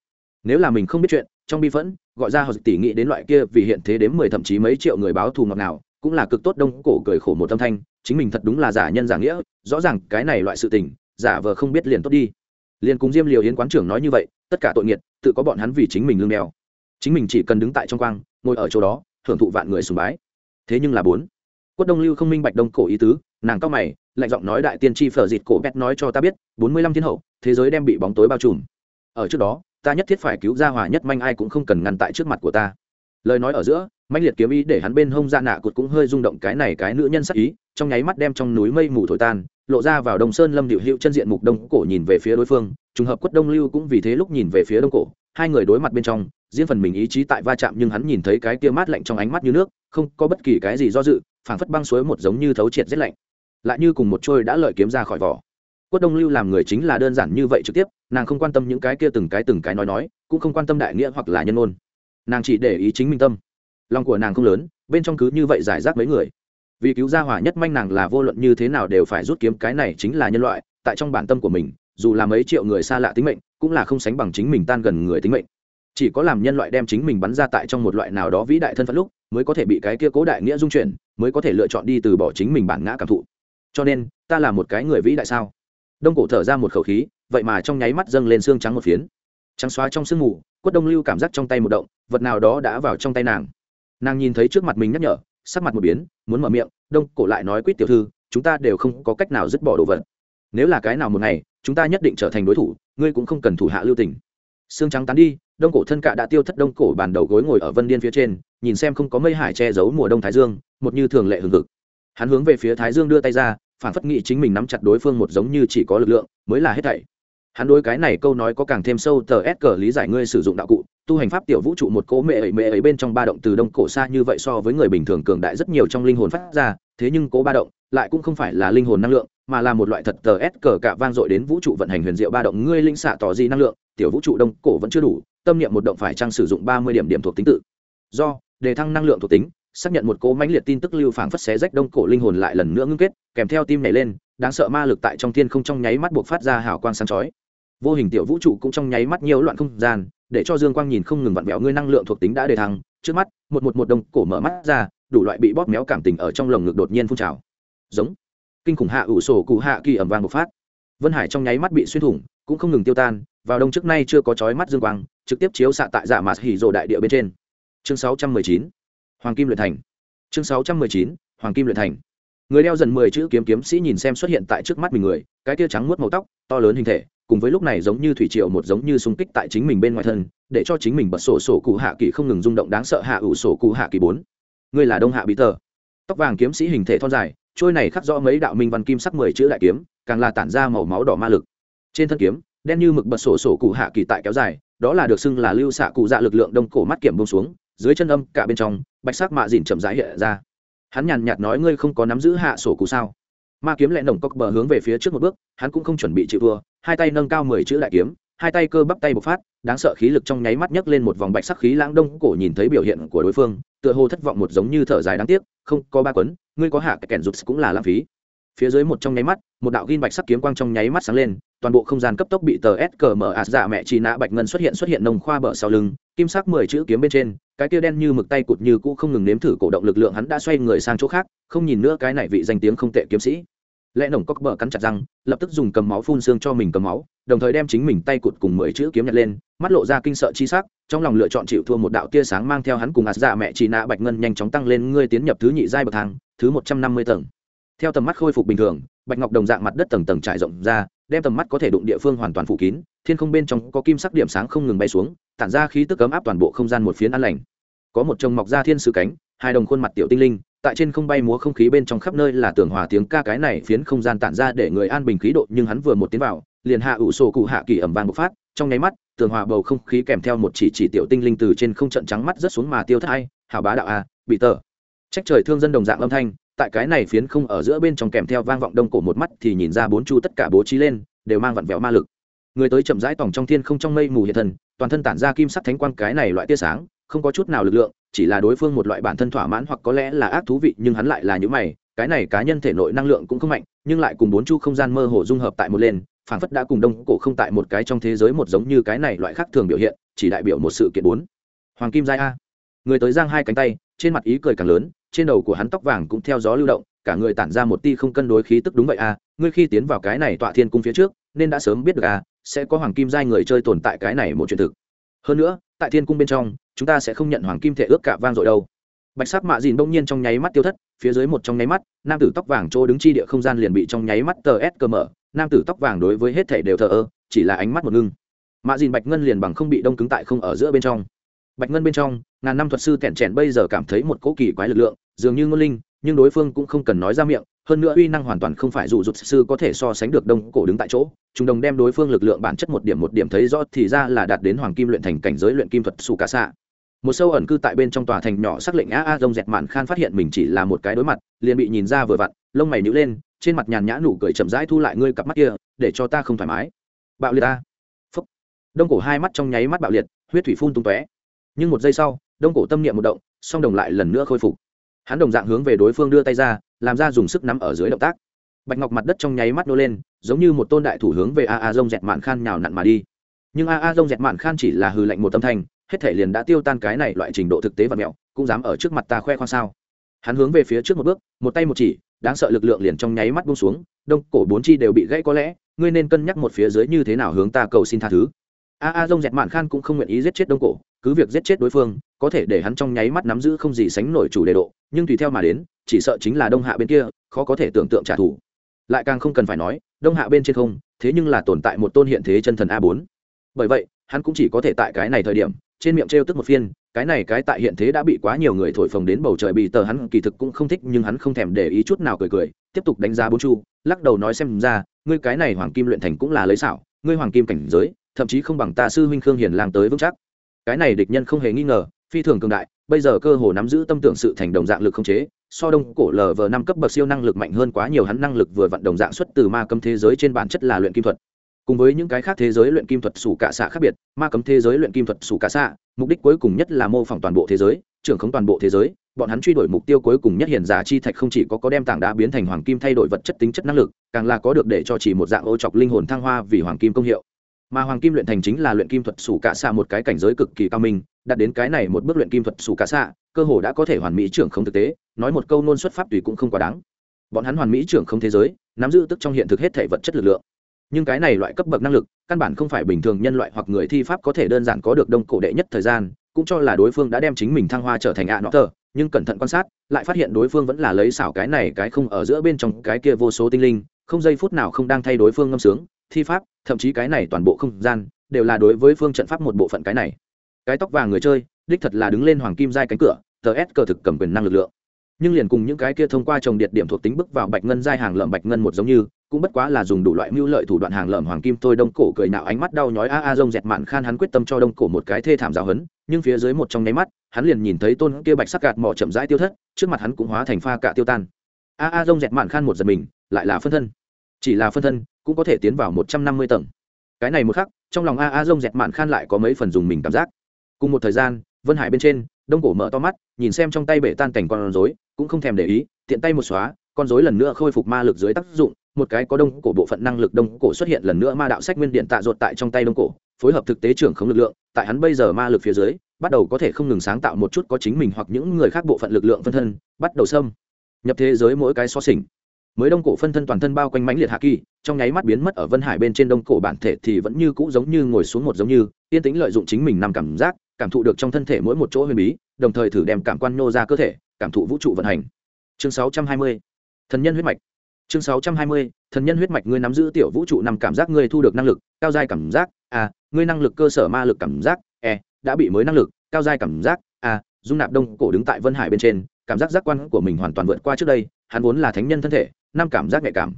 [SPEAKER 1] nếu là mình không biết chuyện, trong bi phẫn gọi ra họ tỉ nghĩ đến loại kia vì hiện thế đến mười thậm chí mấy triệu người báo thù ngọt nào cũng là cực tốt đông cổ cười khổ một âm thanh, chính mình thật đúng là giả nhân giả nghĩa, rõ ràng cái này loại sự tình, giả vờ không biết liền tốt đi. Liền cùng diêm liều yến quán trưởng nói như vậy, tất cả tội nghiệt, tự có bọn hắn vì chính mình lương đeo. Chính mình chỉ cần đứng tại trong quang, ngồi ở chỗ đó hưởng thụ vạn người sùng bái. Thế nhưng là bốn, quất đông lưu không minh bạch đông cổ ý tứ, nàng cao mày, lạnh giọng nói đại tiên tri phở dịt cổ bét nói cho ta biết, bốn mươi lăm thiên hậu, thế giới đem bị bóng tối bao trùm. Ở trước đó ta nhất thiết phải cứu ra hòa nhất manh ai cũng không cần ngăn tại trước mặt của ta. Lời nói ở giữa, manh liệt kiếm ý để hắn bên hông ra nạ cụt cũng hơi rung động cái này cái nữ nhân sắc ý, trong nháy mắt đem trong núi mây mù thổi tan, lộ ra vào đồng sơn lâm điệu hiệu chân diện mục đông cổ nhìn về phía đối phương, trùng hợp quất đông lưu cũng vì thế lúc nhìn về phía đông cổ, hai người đối mặt bên trong, riêng phần mình ý chí tại va chạm nhưng hắn nhìn thấy cái kia mát lạnh trong ánh mắt như nước, không có bất kỳ cái gì do dự, phảng phất băng suối một giống như thấu triệt rét lạnh. Lại như cùng một trôi đã lợi kiếm ra khỏi vỏ quất đông lưu làm người chính là đơn giản như vậy trực tiếp, nàng không quan tâm những cái kia từng cái từng cái nói nói, cũng không quan tâm đại nghĩa hoặc là nhân ôn nàng chỉ để ý chính mình tâm. Lòng của nàng không lớn, bên trong cứ như vậy giải rác mấy người. Vì cứu gia hỏa nhất manh nàng là vô luận như thế nào đều phải rút kiếm, cái này chính là nhân loại, tại trong bản tâm của mình, dù là mấy triệu người xa lạ tính mệnh, cũng là không sánh bằng chính mình tan gần người tính mệnh. Chỉ có làm nhân loại đem chính mình bắn ra tại trong một loại nào đó vĩ đại thân phận lúc, mới có thể bị cái kia cố đại nghĩa dung chuyển, mới có thể lựa chọn đi từ bỏ chính mình bản ngã cảm thụ. Cho nên, ta là một cái người vĩ đại sao? Đông cổ thở ra một khẩu khí, vậy mà trong nháy mắt dâng lên xương trắng một phiến. Trắng xóa trong sương mù, quất đông lưu cảm giác trong tay một động, vật nào đó đã vào trong tay nàng. Nàng nhìn thấy trước mặt mình nhắc nhở, sắc mặt một biến, muốn mở miệng, đông cổ lại nói quýt tiểu thư, chúng ta đều không có cách nào dứt bỏ đồ vật. Nếu là cái nào một ngày, chúng ta nhất định trở thành đối thủ, ngươi cũng không cần thủ hạ lưu tình. Xương trắng tán đi, đông cổ thân cạ đã tiêu thất đông cổ bàn đầu gối ngồi ở vân điên phía trên, nhìn xem không có mây hải che giấu mùa đông thái dương, một như thường lệ hừng hực. Hắn hướng về phía thái dương đưa tay ra phản phất nghị chính mình nắm chặt đối phương một giống như chỉ có lực lượng, mới là hết thảy. Hắn đối cái này câu nói có càng thêm sâu tờ s cờ lý giải ngươi sử dụng đạo cụ, tu hành pháp tiểu vũ trụ một cỗ mẹ ấy mẹ ấy bên trong ba động từ đông cổ xa như vậy so với người bình thường cường đại rất nhiều trong linh hồn phát ra, thế nhưng cố ba động lại cũng không phải là linh hồn năng lượng, mà là một loại thật tờ s cờ cả vang dội đến vũ trụ vận hành huyền diệu ba động, ngươi linh xạ tỏ di năng lượng, tiểu vũ trụ đông cổ vẫn chưa đủ, tâm niệm một động phải trang sử dụng ba mươi điểm điểm thuộc tính tự. Do, đề thăng năng lượng thuộc tính xác nhận một cố mãnh liệt tin tức lưu phảng phất xé rách đông cổ linh hồn lại lần nữa ngưng kết, kèm theo tim nhảy lên, đáng sợ ma lực tại trong thiên không trong nháy mắt buộc phát ra hào quang sáng chói. Vô hình tiểu vũ trụ cũng trong nháy mắt nhiều loạn không gian, để cho dương quang nhìn không ngừng vặn vẹo ngươi năng lượng thuộc tính đã đề thăng. Trước mắt, một một một đông cổ mở mắt ra, đủ loại bị bóp méo cảm tình ở trong lồng ngực đột nhiên phun trào. Giống. Kinh khủng hạ ủ sổ cụ hạ kỳ ẩm vàng bộc phát. Vân hải trong nháy mắt bị xuyên thủng, cũng không ngừng tiêu tan, vào đông trước nay chưa có chói mắt dương quang, trực tiếp chiếu xạ tại dạ mạt hỉ rồ đại địa bên trên. Chương 619 hoàng kim luyện thành. Chương 619 hoàng kim luyện thành. Người đeo dần mười chữ kiếm kiếm sĩ nhìn xem xuất hiện tại trước mắt mình người, cái tia trắng muốt màu tóc, to lớn hình thể, cùng với lúc này giống như thủy triều một giống như xung kích tại chính mình bên ngoài thân, để cho chính mình bật sổ sổ cụ hạ kỳ không ngừng rung động đáng sợ hạ ủ sổ cụ hạ kỳ bốn. Ngươi là đông hạ bí tờ. Tóc vàng kiếm sĩ hình thể thon dài, trôi này khắc rõ mấy đạo minh văn kim sắc mười chữ đại kiếm, càng là tản ra màu máu đỏ ma lực. Trên thân kiếm, đen như mực bật sổ sổ cụ hạ kỳ tại kéo dài, đó là được xưng là lưu xạ cụ dạ lực lượng đông cổ mắt kiểm bông xuống dưới chân âm cả bên trong, bạch sắc mạ dìn chậm rãi hiện ra. Hắn nhàn nhạt nói, ngươi không có nắm giữ hạ sổ cụ sao? Ma kiếm lẹ nồng cốc bờ hướng về phía trước một bước, hắn cũng không chuẩn bị chịu thua, hai tay nâng cao mười chữ đại kiếm, hai tay cơ bắp tay bộc phát, đáng sợ khí lực trong nháy mắt nhấc lên một vòng bạch sắc khí lãng đông cổ nhìn thấy biểu hiện của đối phương, tựa hồ thất vọng một giống như thở dài đáng tiếc, không, có ba quấn, ngươi có hạ kẻn rụt cũng là lãng phí phía dưới một trong nháy mắt, một đạo ghi bạch sắc kiếm quang trong nháy mắt sáng lên, toàn bộ không gian cấp tốc bị tờ s cờ mở ạt dạ mẹ trì nã bạch ngân xuất hiện xuất hiện nồng khoa bờ sau lưng, kim sắc mười chữ kiếm bên trên, cái kia đen như mực tay cụt như cũ không ngừng nếm thử cổ động lực lượng hắn đã xoay người sang chỗ khác, không nhìn nữa cái này vị danh tiếng không tệ kiếm sĩ. Lẽ nồng cóc bờ cắn chặt răng, lập tức dùng cầm máu phun xương cho mình cầm máu, đồng thời đem chính mình tay cụt cùng mười chữ kiếm nhặt lên, mắt lộ ra kinh sợ chi sắc, trong lòng lựa chọn chịu thua một đạo tia sáng mang theo hắn cùng ạt dạ mẹ trì nã bạch ngân nhanh chóng tăng lên, ngươi tiến nhập thứ nhị giai bậc thang, thứ một trăm năm mươi tầng theo tầm mắt khôi phục bình thường, bạch ngọc đồng dạng mặt đất tầng tầng trải rộng ra, đem tầm mắt có thể đụng địa phương hoàn toàn phủ kín, thiên không bên trong có kim sắc điểm sáng không ngừng bay xuống, tản ra khí tức cấm áp toàn bộ không gian một phiến an lành. Có một chồng mọc ra thiên sứ cánh, hai đồng khuôn mặt tiểu tinh linh, tại trên không bay múa không khí bên trong khắp nơi là tường hòa tiếng ca cái này phiến không gian tản ra để người an bình khí độ, nhưng hắn vừa một tiến vào, liền hạ ủ sổ cụ hạ kỳ ẩm vàng bộc phát, trong nháy mắt, tường hòa bầu không khí kèm theo một chỉ chỉ tiểu tinh linh từ trên không trận trắng mắt rất xuống mà tiêu thất hay hảo bá đạo a, bị tờ. Trách trời thương dân đồng dạng âm thanh tại cái này phiến không ở giữa bên trong kèm theo vang vọng đông cổ một mắt thì nhìn ra bốn chu tất cả bố trí lên, đều mang vặn vẹo ma lực. Người tới chậm rãi tòng trong thiên không trong mây mù hiện thần, toàn thân tản ra kim sắc thánh quang cái này loại tia sáng, không có chút nào lực lượng, chỉ là đối phương một loại bản thân thỏa mãn hoặc có lẽ là ác thú vị, nhưng hắn lại là những mày, cái này cá nhân thể nội năng lượng cũng không mạnh, nhưng lại cùng bốn chu không gian mơ hồ dung hợp tại một lên phản phất đã cùng đông cổ không tại một cái trong thế giới một giống như cái này loại khác thường biểu hiện, chỉ đại biểu một sự kiện bốn. Hoàng kim giai a. Người tới giang hai cánh tay, trên mặt ý cười càng lớn trên đầu của hắn tóc vàng cũng theo gió lưu động, cả người tản ra một ti không cân đối khí tức đúng vậy à? ngươi khi tiến vào cái này tọa thiên cung phía trước, nên đã sớm biết được à? sẽ có hoàng kim giai người chơi tồn tại cái này một chuyện thực hơn nữa, tại thiên cung bên trong, chúng ta sẽ không nhận hoàng kim thể ước cả vang dội đâu bạch sắc mạ dìn bỗng nhiên trong nháy mắt tiêu thất, phía dưới một trong nháy mắt, nam tử tóc vàng chỗ đứng chi địa không gian liền bị trong nháy mắt tờ s cơ mở, nam tử tóc vàng đối với hết thể đều thờ ơ, chỉ là ánh mắt một ngưng mạ dìn bạch ngân liền bằng không bị đông cứng tại không ở giữa bên trong bạch ngân bên trong, ngàn năm thuật sư tẻn trẻn bây giờ cảm thấy một cỗ kỳ quái lực lượng, dường như ngôn linh, nhưng đối phương cũng không cần nói ra miệng, hơn nữa uy năng hoàn toàn không phải dù rụt sư có thể so sánh được đông cổ đứng tại chỗ. Chúng đồng đem đối phương lực lượng bản chất một điểm một điểm thấy rõ thì ra là đạt đến hoàng kim luyện thành cảnh giới luyện kim thuật xù cả xạ một sâu ẩn cư tại bên trong tòa thành nhỏ xác lệnh a a rông dẹt mạn khan phát hiện mình chỉ là một cái đối mặt, liền bị nhìn ra vừa vặn, lông mày nhữ lên, trên mặt nhàn nhã nụ cười chậm rãi thu lại ngươi cặp mắt kia, để cho ta không thoải mái. Bạo liệt ta. Phúc. Đông cổ hai mắt trong nháy mắt bạo liệt, huyết thủy phun tung tóe nhưng một giây sau, đông cổ tâm niệm một động, song đồng lại lần nữa khôi phục. Hắn đồng dạng hướng về đối phương đưa tay ra, làm ra dùng sức nắm ở dưới động tác. Bạch ngọc mặt đất trong nháy mắt nô lên, giống như một tôn đại thủ hướng về a a dông dẹt mạn khan nhào nặn mà đi. Nhưng a a dông dẹt mạn khan chỉ là hư lệnh một tâm thanh hết thể liền đã tiêu tan cái này loại trình độ thực tế và mẹo, cũng dám ở trước mặt ta khoe khoang sao? Hắn hướng về phía trước một bước, một tay một chỉ, đáng sợ lực lượng liền trong nháy mắt bung xuống, đông cổ bốn chi đều bị gãy có lẽ, ngươi nên cân nhắc một phía dưới như thế nào hướng ta cầu xin tha thứ. A a dông dẹt mạn khan cũng không nguyện ý giết chết đông cổ cứ việc giết chết đối phương, có thể để hắn trong nháy mắt nắm giữ không gì sánh nổi chủ đề độ, nhưng tùy theo mà đến, chỉ sợ chính là đông hạ bên kia, khó có thể tưởng tượng trả thù. Lại càng không cần phải nói, đông hạ bên trên không, thế nhưng là tồn tại một tôn hiện thế chân thần a bốn. Bởi vậy, hắn cũng chỉ có thể tại cái này thời điểm, trên miệng trêu tức một phiên, cái này cái tại hiện thế đã bị quá nhiều người thổi phồng đến bầu trời bị tờ hắn kỳ thực cũng không thích, nhưng hắn không thèm để ý chút nào cười cười, tiếp tục đánh giá bốn chu, lắc đầu nói xem ra, ngươi cái này hoàng kim luyện thành cũng là lấy xảo, ngươi hoàng kim cảnh giới, thậm chí không bằng ta sư huynh khương hiền lang tới vững chắc cái này địch nhân không hề nghi ngờ, phi thường cường đại, bây giờ cơ hồ nắm giữ tâm tưởng sự thành đồng dạng lực không chế, so đông cổ lờ vờ năm cấp bậc siêu năng lực mạnh hơn quá nhiều, hắn năng lực vừa vận đồng dạng xuất từ ma cấm thế giới trên bản chất là luyện kim thuật. Cùng với những cái khác thế giới luyện kim thuật sủ cả xạ khác biệt, ma cấm thế giới luyện kim thuật sủ cả xạ, mục đích cuối cùng nhất là mô phỏng toàn bộ thế giới, trưởng khống toàn bộ thế giới, bọn hắn truy đuổi mục tiêu cuối cùng nhất hiện giả chi thạch không chỉ có có đem tảng đá biến thành hoàng kim thay đổi vật chất tính chất năng lực, càng là có được để cho chỉ một dạng ô chọc linh hồn thăng hoa vì hoàng kim công hiệu mà hoàng kim luyện thành chính là luyện kim thuật sủ cả xạ một cái cảnh giới cực kỳ cao minh, đạt đến cái này một bước luyện kim thuật sủ cả xạ, cơ hồ đã có thể hoàn mỹ trưởng không thực tế, nói một câu nôn xuất pháp tùy cũng không quá đáng. Bọn hắn hoàn mỹ trưởng không thế giới, nắm giữ tức trong hiện thực hết thể vật chất lực lượng. Nhưng cái này loại cấp bậc năng lực, căn bản không phải bình thường nhân loại hoặc người thi pháp có thể đơn giản có được đông cổ đệ nhất thời gian, cũng cho là đối phương đã đem chính mình thăng hoa trở thành ạ nọ tờ, nhưng cẩn thận quan sát, lại phát hiện đối phương vẫn là lấy xảo cái này cái không ở giữa bên trong cái kia vô số tinh linh không giây phút nào không đang thay đối phương ngâm sướng, thi pháp, thậm chí cái này toàn bộ không gian, đều là đối với phương trận pháp một bộ phận cái này. Cái tóc vàng người chơi, đích thật là đứng lên hoàng kim giai cánh cửa, tờ s cờ thực cầm quyền năng lực lượng. Nhưng liền cùng những cái kia thông qua trồng điện điểm thuộc tính bước vào bạch ngân giai hàng lợm bạch ngân một giống như, cũng bất quá là dùng đủ loại mưu lợi thủ đoạn hàng lợm hoàng kim tôi đông cổ cười nạo ánh mắt đau nhói a a rông dẹt mạn khan hắn quyết tâm cho đông cổ một cái thê thảm giáo hấn, nhưng phía dưới một trong nháy mắt, hắn liền nhìn thấy tôn kia bạch sắc gạt mỏ chậm rãi tiêu thất, trước mặt hắn cũng hóa thành pha cạ tiêu tan. A a rông dẹt mạn khan một giật mình lại là phân thân. Chỉ là phân thân, cũng có thể tiến vào một trăm năm mươi tầng. Cái này một khắc, trong lòng a a rông dẹt mạn khan lại có mấy phần dùng mình cảm giác. Cùng một thời gian, vân hải bên trên, đông cổ mở to mắt, nhìn xem trong tay bể tan cảnh con rối, cũng không thèm để ý, tiện tay một xóa, con rối lần nữa khôi phục ma lực dưới tác dụng, một cái có đông cổ bộ phận năng lực đông cổ xuất hiện lần nữa ma đạo sách nguyên điện tạ ruột tại trong tay đông cổ, phối hợp thực tế trưởng không lực lượng, tại hắn bây giờ ma lực phía dưới, bắt đầu có thể không ngừng sáng tạo một chút có chính mình hoặc những người khác bộ phận lực lượng phân thân, bắt đầu xâm. Nhập thế giới mỗi cái so sình mới đông cổ phân thân toàn thân bao quanh mãnh liệt hạ kỳ, trong nháy mắt biến mất ở vân hải bên trên đông cổ bản thể thì vẫn như cũ giống như ngồi xuống một giống như, yên tĩnh lợi dụng chính mình nằm cảm giác, cảm thụ được trong thân thể mỗi một chỗ huyền bí, đồng thời thử đem cảm quan nô ra cơ thể, cảm thụ vũ trụ vận hành chương 620. thần nhân huyết mạch chương 620. thần nhân huyết mạch ngươi nắm giữ tiểu vũ trụ nằm cảm giác ngươi thu được năng lực, cao giai cảm giác a ngươi năng lực cơ sở ma lực cảm giác e đã bị mới năng lực, cao giai cảm giác a dung nạp đông cổ đứng tại vân hải bên trên, cảm giác giác quan của mình hoàn toàn vượt qua trước đây, hắn vốn là thánh nhân thân thể năm cảm giác nhạy cảm.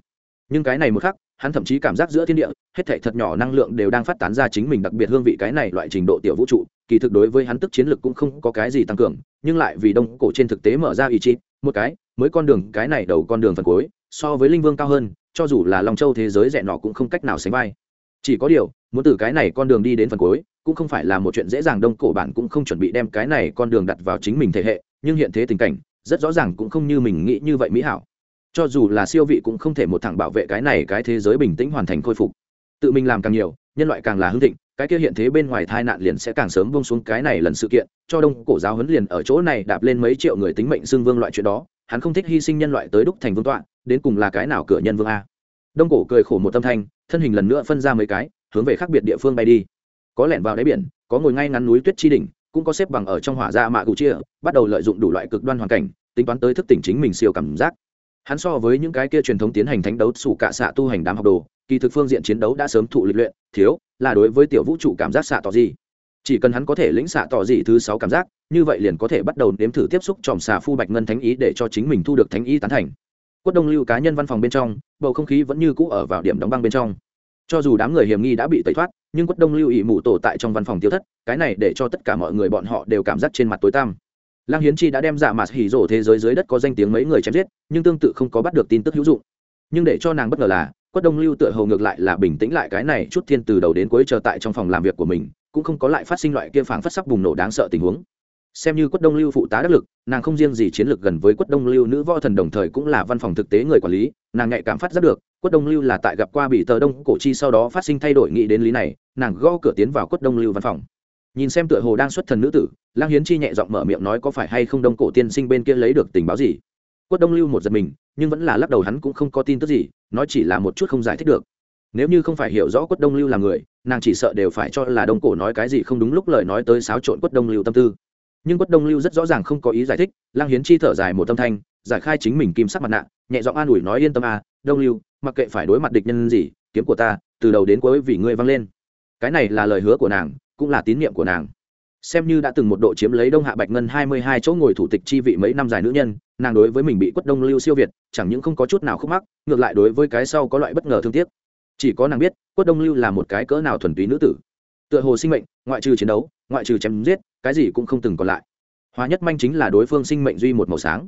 [SPEAKER 1] Nhưng cái này một khắc, hắn thậm chí cảm giác giữa thiên địa, hết thể thật nhỏ năng lượng đều đang phát tán ra chính mình đặc biệt hương vị cái này loại trình độ tiểu vũ trụ. Kỳ thực đối với hắn tức chiến lực cũng không có cái gì tăng cường, nhưng lại vì đông cổ trên thực tế mở ra ý chí, một cái, mới con đường, cái này đầu con đường phần cuối, so với linh vương cao hơn, cho dù là long châu thế giới rẻ nọ cũng không cách nào sánh vai. Chỉ có điều, muốn từ cái này con đường đi đến phần cuối, cũng không phải là một chuyện dễ dàng, đông cổ bản cũng không chuẩn bị đem cái này con đường đặt vào chính mình thể hệ, nhưng hiện thế tình cảnh, rất rõ ràng cũng không như mình nghĩ như vậy mỹ hảo cho dù là siêu vị cũng không thể một thẳng bảo vệ cái này cái thế giới bình tĩnh hoàn thành khôi phục. Tự mình làm càng nhiều, nhân loại càng là hưng thịnh, cái kia hiện thế bên ngoài tai nạn liền sẽ càng sớm bông xuống cái này lần sự kiện, cho đông cổ giáo huấn liền ở chỗ này đạp lên mấy triệu người tính mệnh xưng vương loại chuyện đó, hắn không thích hy sinh nhân loại tới đúc thành vương tọa, đến cùng là cái nào cửa nhân vương a? Đông cổ cười khổ một tâm thanh, thân hình lần nữa phân ra mấy cái, hướng về khác biệt địa phương bay đi. Có lẻn vào đáy biển, có ngồi ngay ngắn núi tuyết chi đỉnh, cũng có xếp bằng ở trong hỏa gia mạ cụ chia, bắt đầu lợi dụng đủ loại cực đoan hoàn cảnh, tính toán tới thức tỉnh chính mình siêu cảm giác hắn so với những cái kia truyền thống tiến hành thánh đấu sủ cạ xạ tu hành đám học đồ, kỳ thực phương diện chiến đấu đã sớm thụ lịch luyện, thiếu là đối với tiểu vũ trụ cảm giác xạ tỏ gì. Chỉ cần hắn có thể lĩnh xạ tỏ gì thứ sáu cảm giác, như vậy liền có thể bắt đầu nếm thử tiếp xúc tròm xà phu bạch ngân thánh ý để cho chính mình thu được thánh ý tán thành. Quất đông lưu cá nhân văn phòng bên trong, bầu không khí vẫn như cũ ở vào điểm đóng băng bên trong. Cho dù đám người hiểm nghi đã bị tẩy thoát, nhưng quất đông lưu ỵ mù tổ tại trong văn phòng tiêu thất, cái này để cho tất cả mọi người bọn họ đều cảm giác trên mặt tối tăm lăng hiến chi đã đem giả mạt hỉ rổ thế giới dưới đất có danh tiếng mấy người chém giết, nhưng tương tự không có bắt được tin tức hữu dụng. Nhưng để cho nàng bất ngờ là, quất đông lưu tựa hồ ngược lại là bình tĩnh lại cái này chút thiên từ đầu đến cuối chờ tại trong phòng làm việc của mình, cũng không có lại phát sinh loại kia phảng phất sắc bùng nổ đáng sợ tình huống. Xem như quất đông lưu phụ tá đắc lực, nàng không riêng gì chiến lược gần với quất đông lưu nữ võ thần đồng thời cũng là văn phòng thực tế người quản lý, nàng nhạy cảm phát giác được, quất đông lưu là tại gặp qua bị tờ đông cổ chi sau đó phát sinh thay đổi, nghĩ đến lý này, nàng gõ cửa tiến vào quất đông lưu văn phòng nhìn xem tựa hồ đang xuất thần nữ tử lang hiến chi nhẹ giọng mở miệng nói có phải hay không đông cổ tiên sinh bên kia lấy được tình báo gì? Quất đông lưu một giật mình, nhưng vẫn là lắc đầu hắn cũng không có tin tức gì, nói chỉ là một chút không giải thích được. Nếu như không phải hiểu rõ quất đông lưu là người, nàng chỉ sợ đều phải cho là đông cổ nói cái gì không đúng lúc lời nói tới xáo trộn quất đông lưu tâm tư. Nhưng quất đông lưu rất rõ ràng không có ý giải thích lang hiến chi thở dài một tâm thanh, giải khai chính mình kim sắc mặt nạ, nhẹ giọng an ủi nói yên tâm à đông lưu, mặc kệ phải đối mặt địch nhân gì, kiếm của ta, từ đầu đến cuối vì ngươi vang lên. Cái này là lời hứa của nàng cũng là tín nhiệm của nàng. Xem như đã từng một độ chiếm lấy đông hạ bạch ngân hai mươi hai chỗ ngồi thủ tịch chi vị mấy năm dài nữ nhân, nàng đối với mình bị quất đông lưu siêu việt, chẳng những không có chút nào khúc mắc, ngược lại đối với cái sau có loại bất ngờ thương tiếc. Chỉ có nàng biết, quất đông lưu là một cái cỡ nào thuần túy nữ tử. Tựa hồ sinh mệnh, ngoại trừ chiến đấu, ngoại trừ chém giết, cái gì cũng không từng còn lại. Hóa nhất manh chính là đối phương sinh mệnh duy một màu sáng.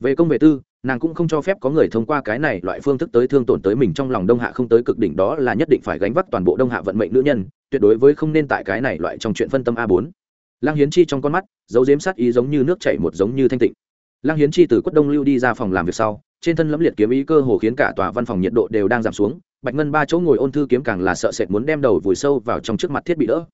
[SPEAKER 1] Về công về tư, nàng cũng không cho phép có người thông qua cái này loại phương thức tới thương tổn tới mình trong lòng đông hạ không tới cực đỉnh, đó là nhất định phải gánh vác toàn bộ đông hạ vận mệnh nữ nhân tuyệt đối với không nên tại cái này loại trong chuyện phân tâm a bốn. Lăng hiến chi trong con mắt, dấu dếm sát ý giống như nước chảy một giống như thanh tịnh. Lăng hiến chi từ quất đông lưu đi ra phòng làm việc sau, trên thân lẫm liệt kiếm ý cơ hồ khiến cả tòa văn phòng nhiệt độ đều đang giảm xuống, bạch ngân ba chỗ ngồi ôn thư kiếm càng là sợ sệt muốn đem đầu vùi sâu vào trong trước mặt thiết bị đỡ.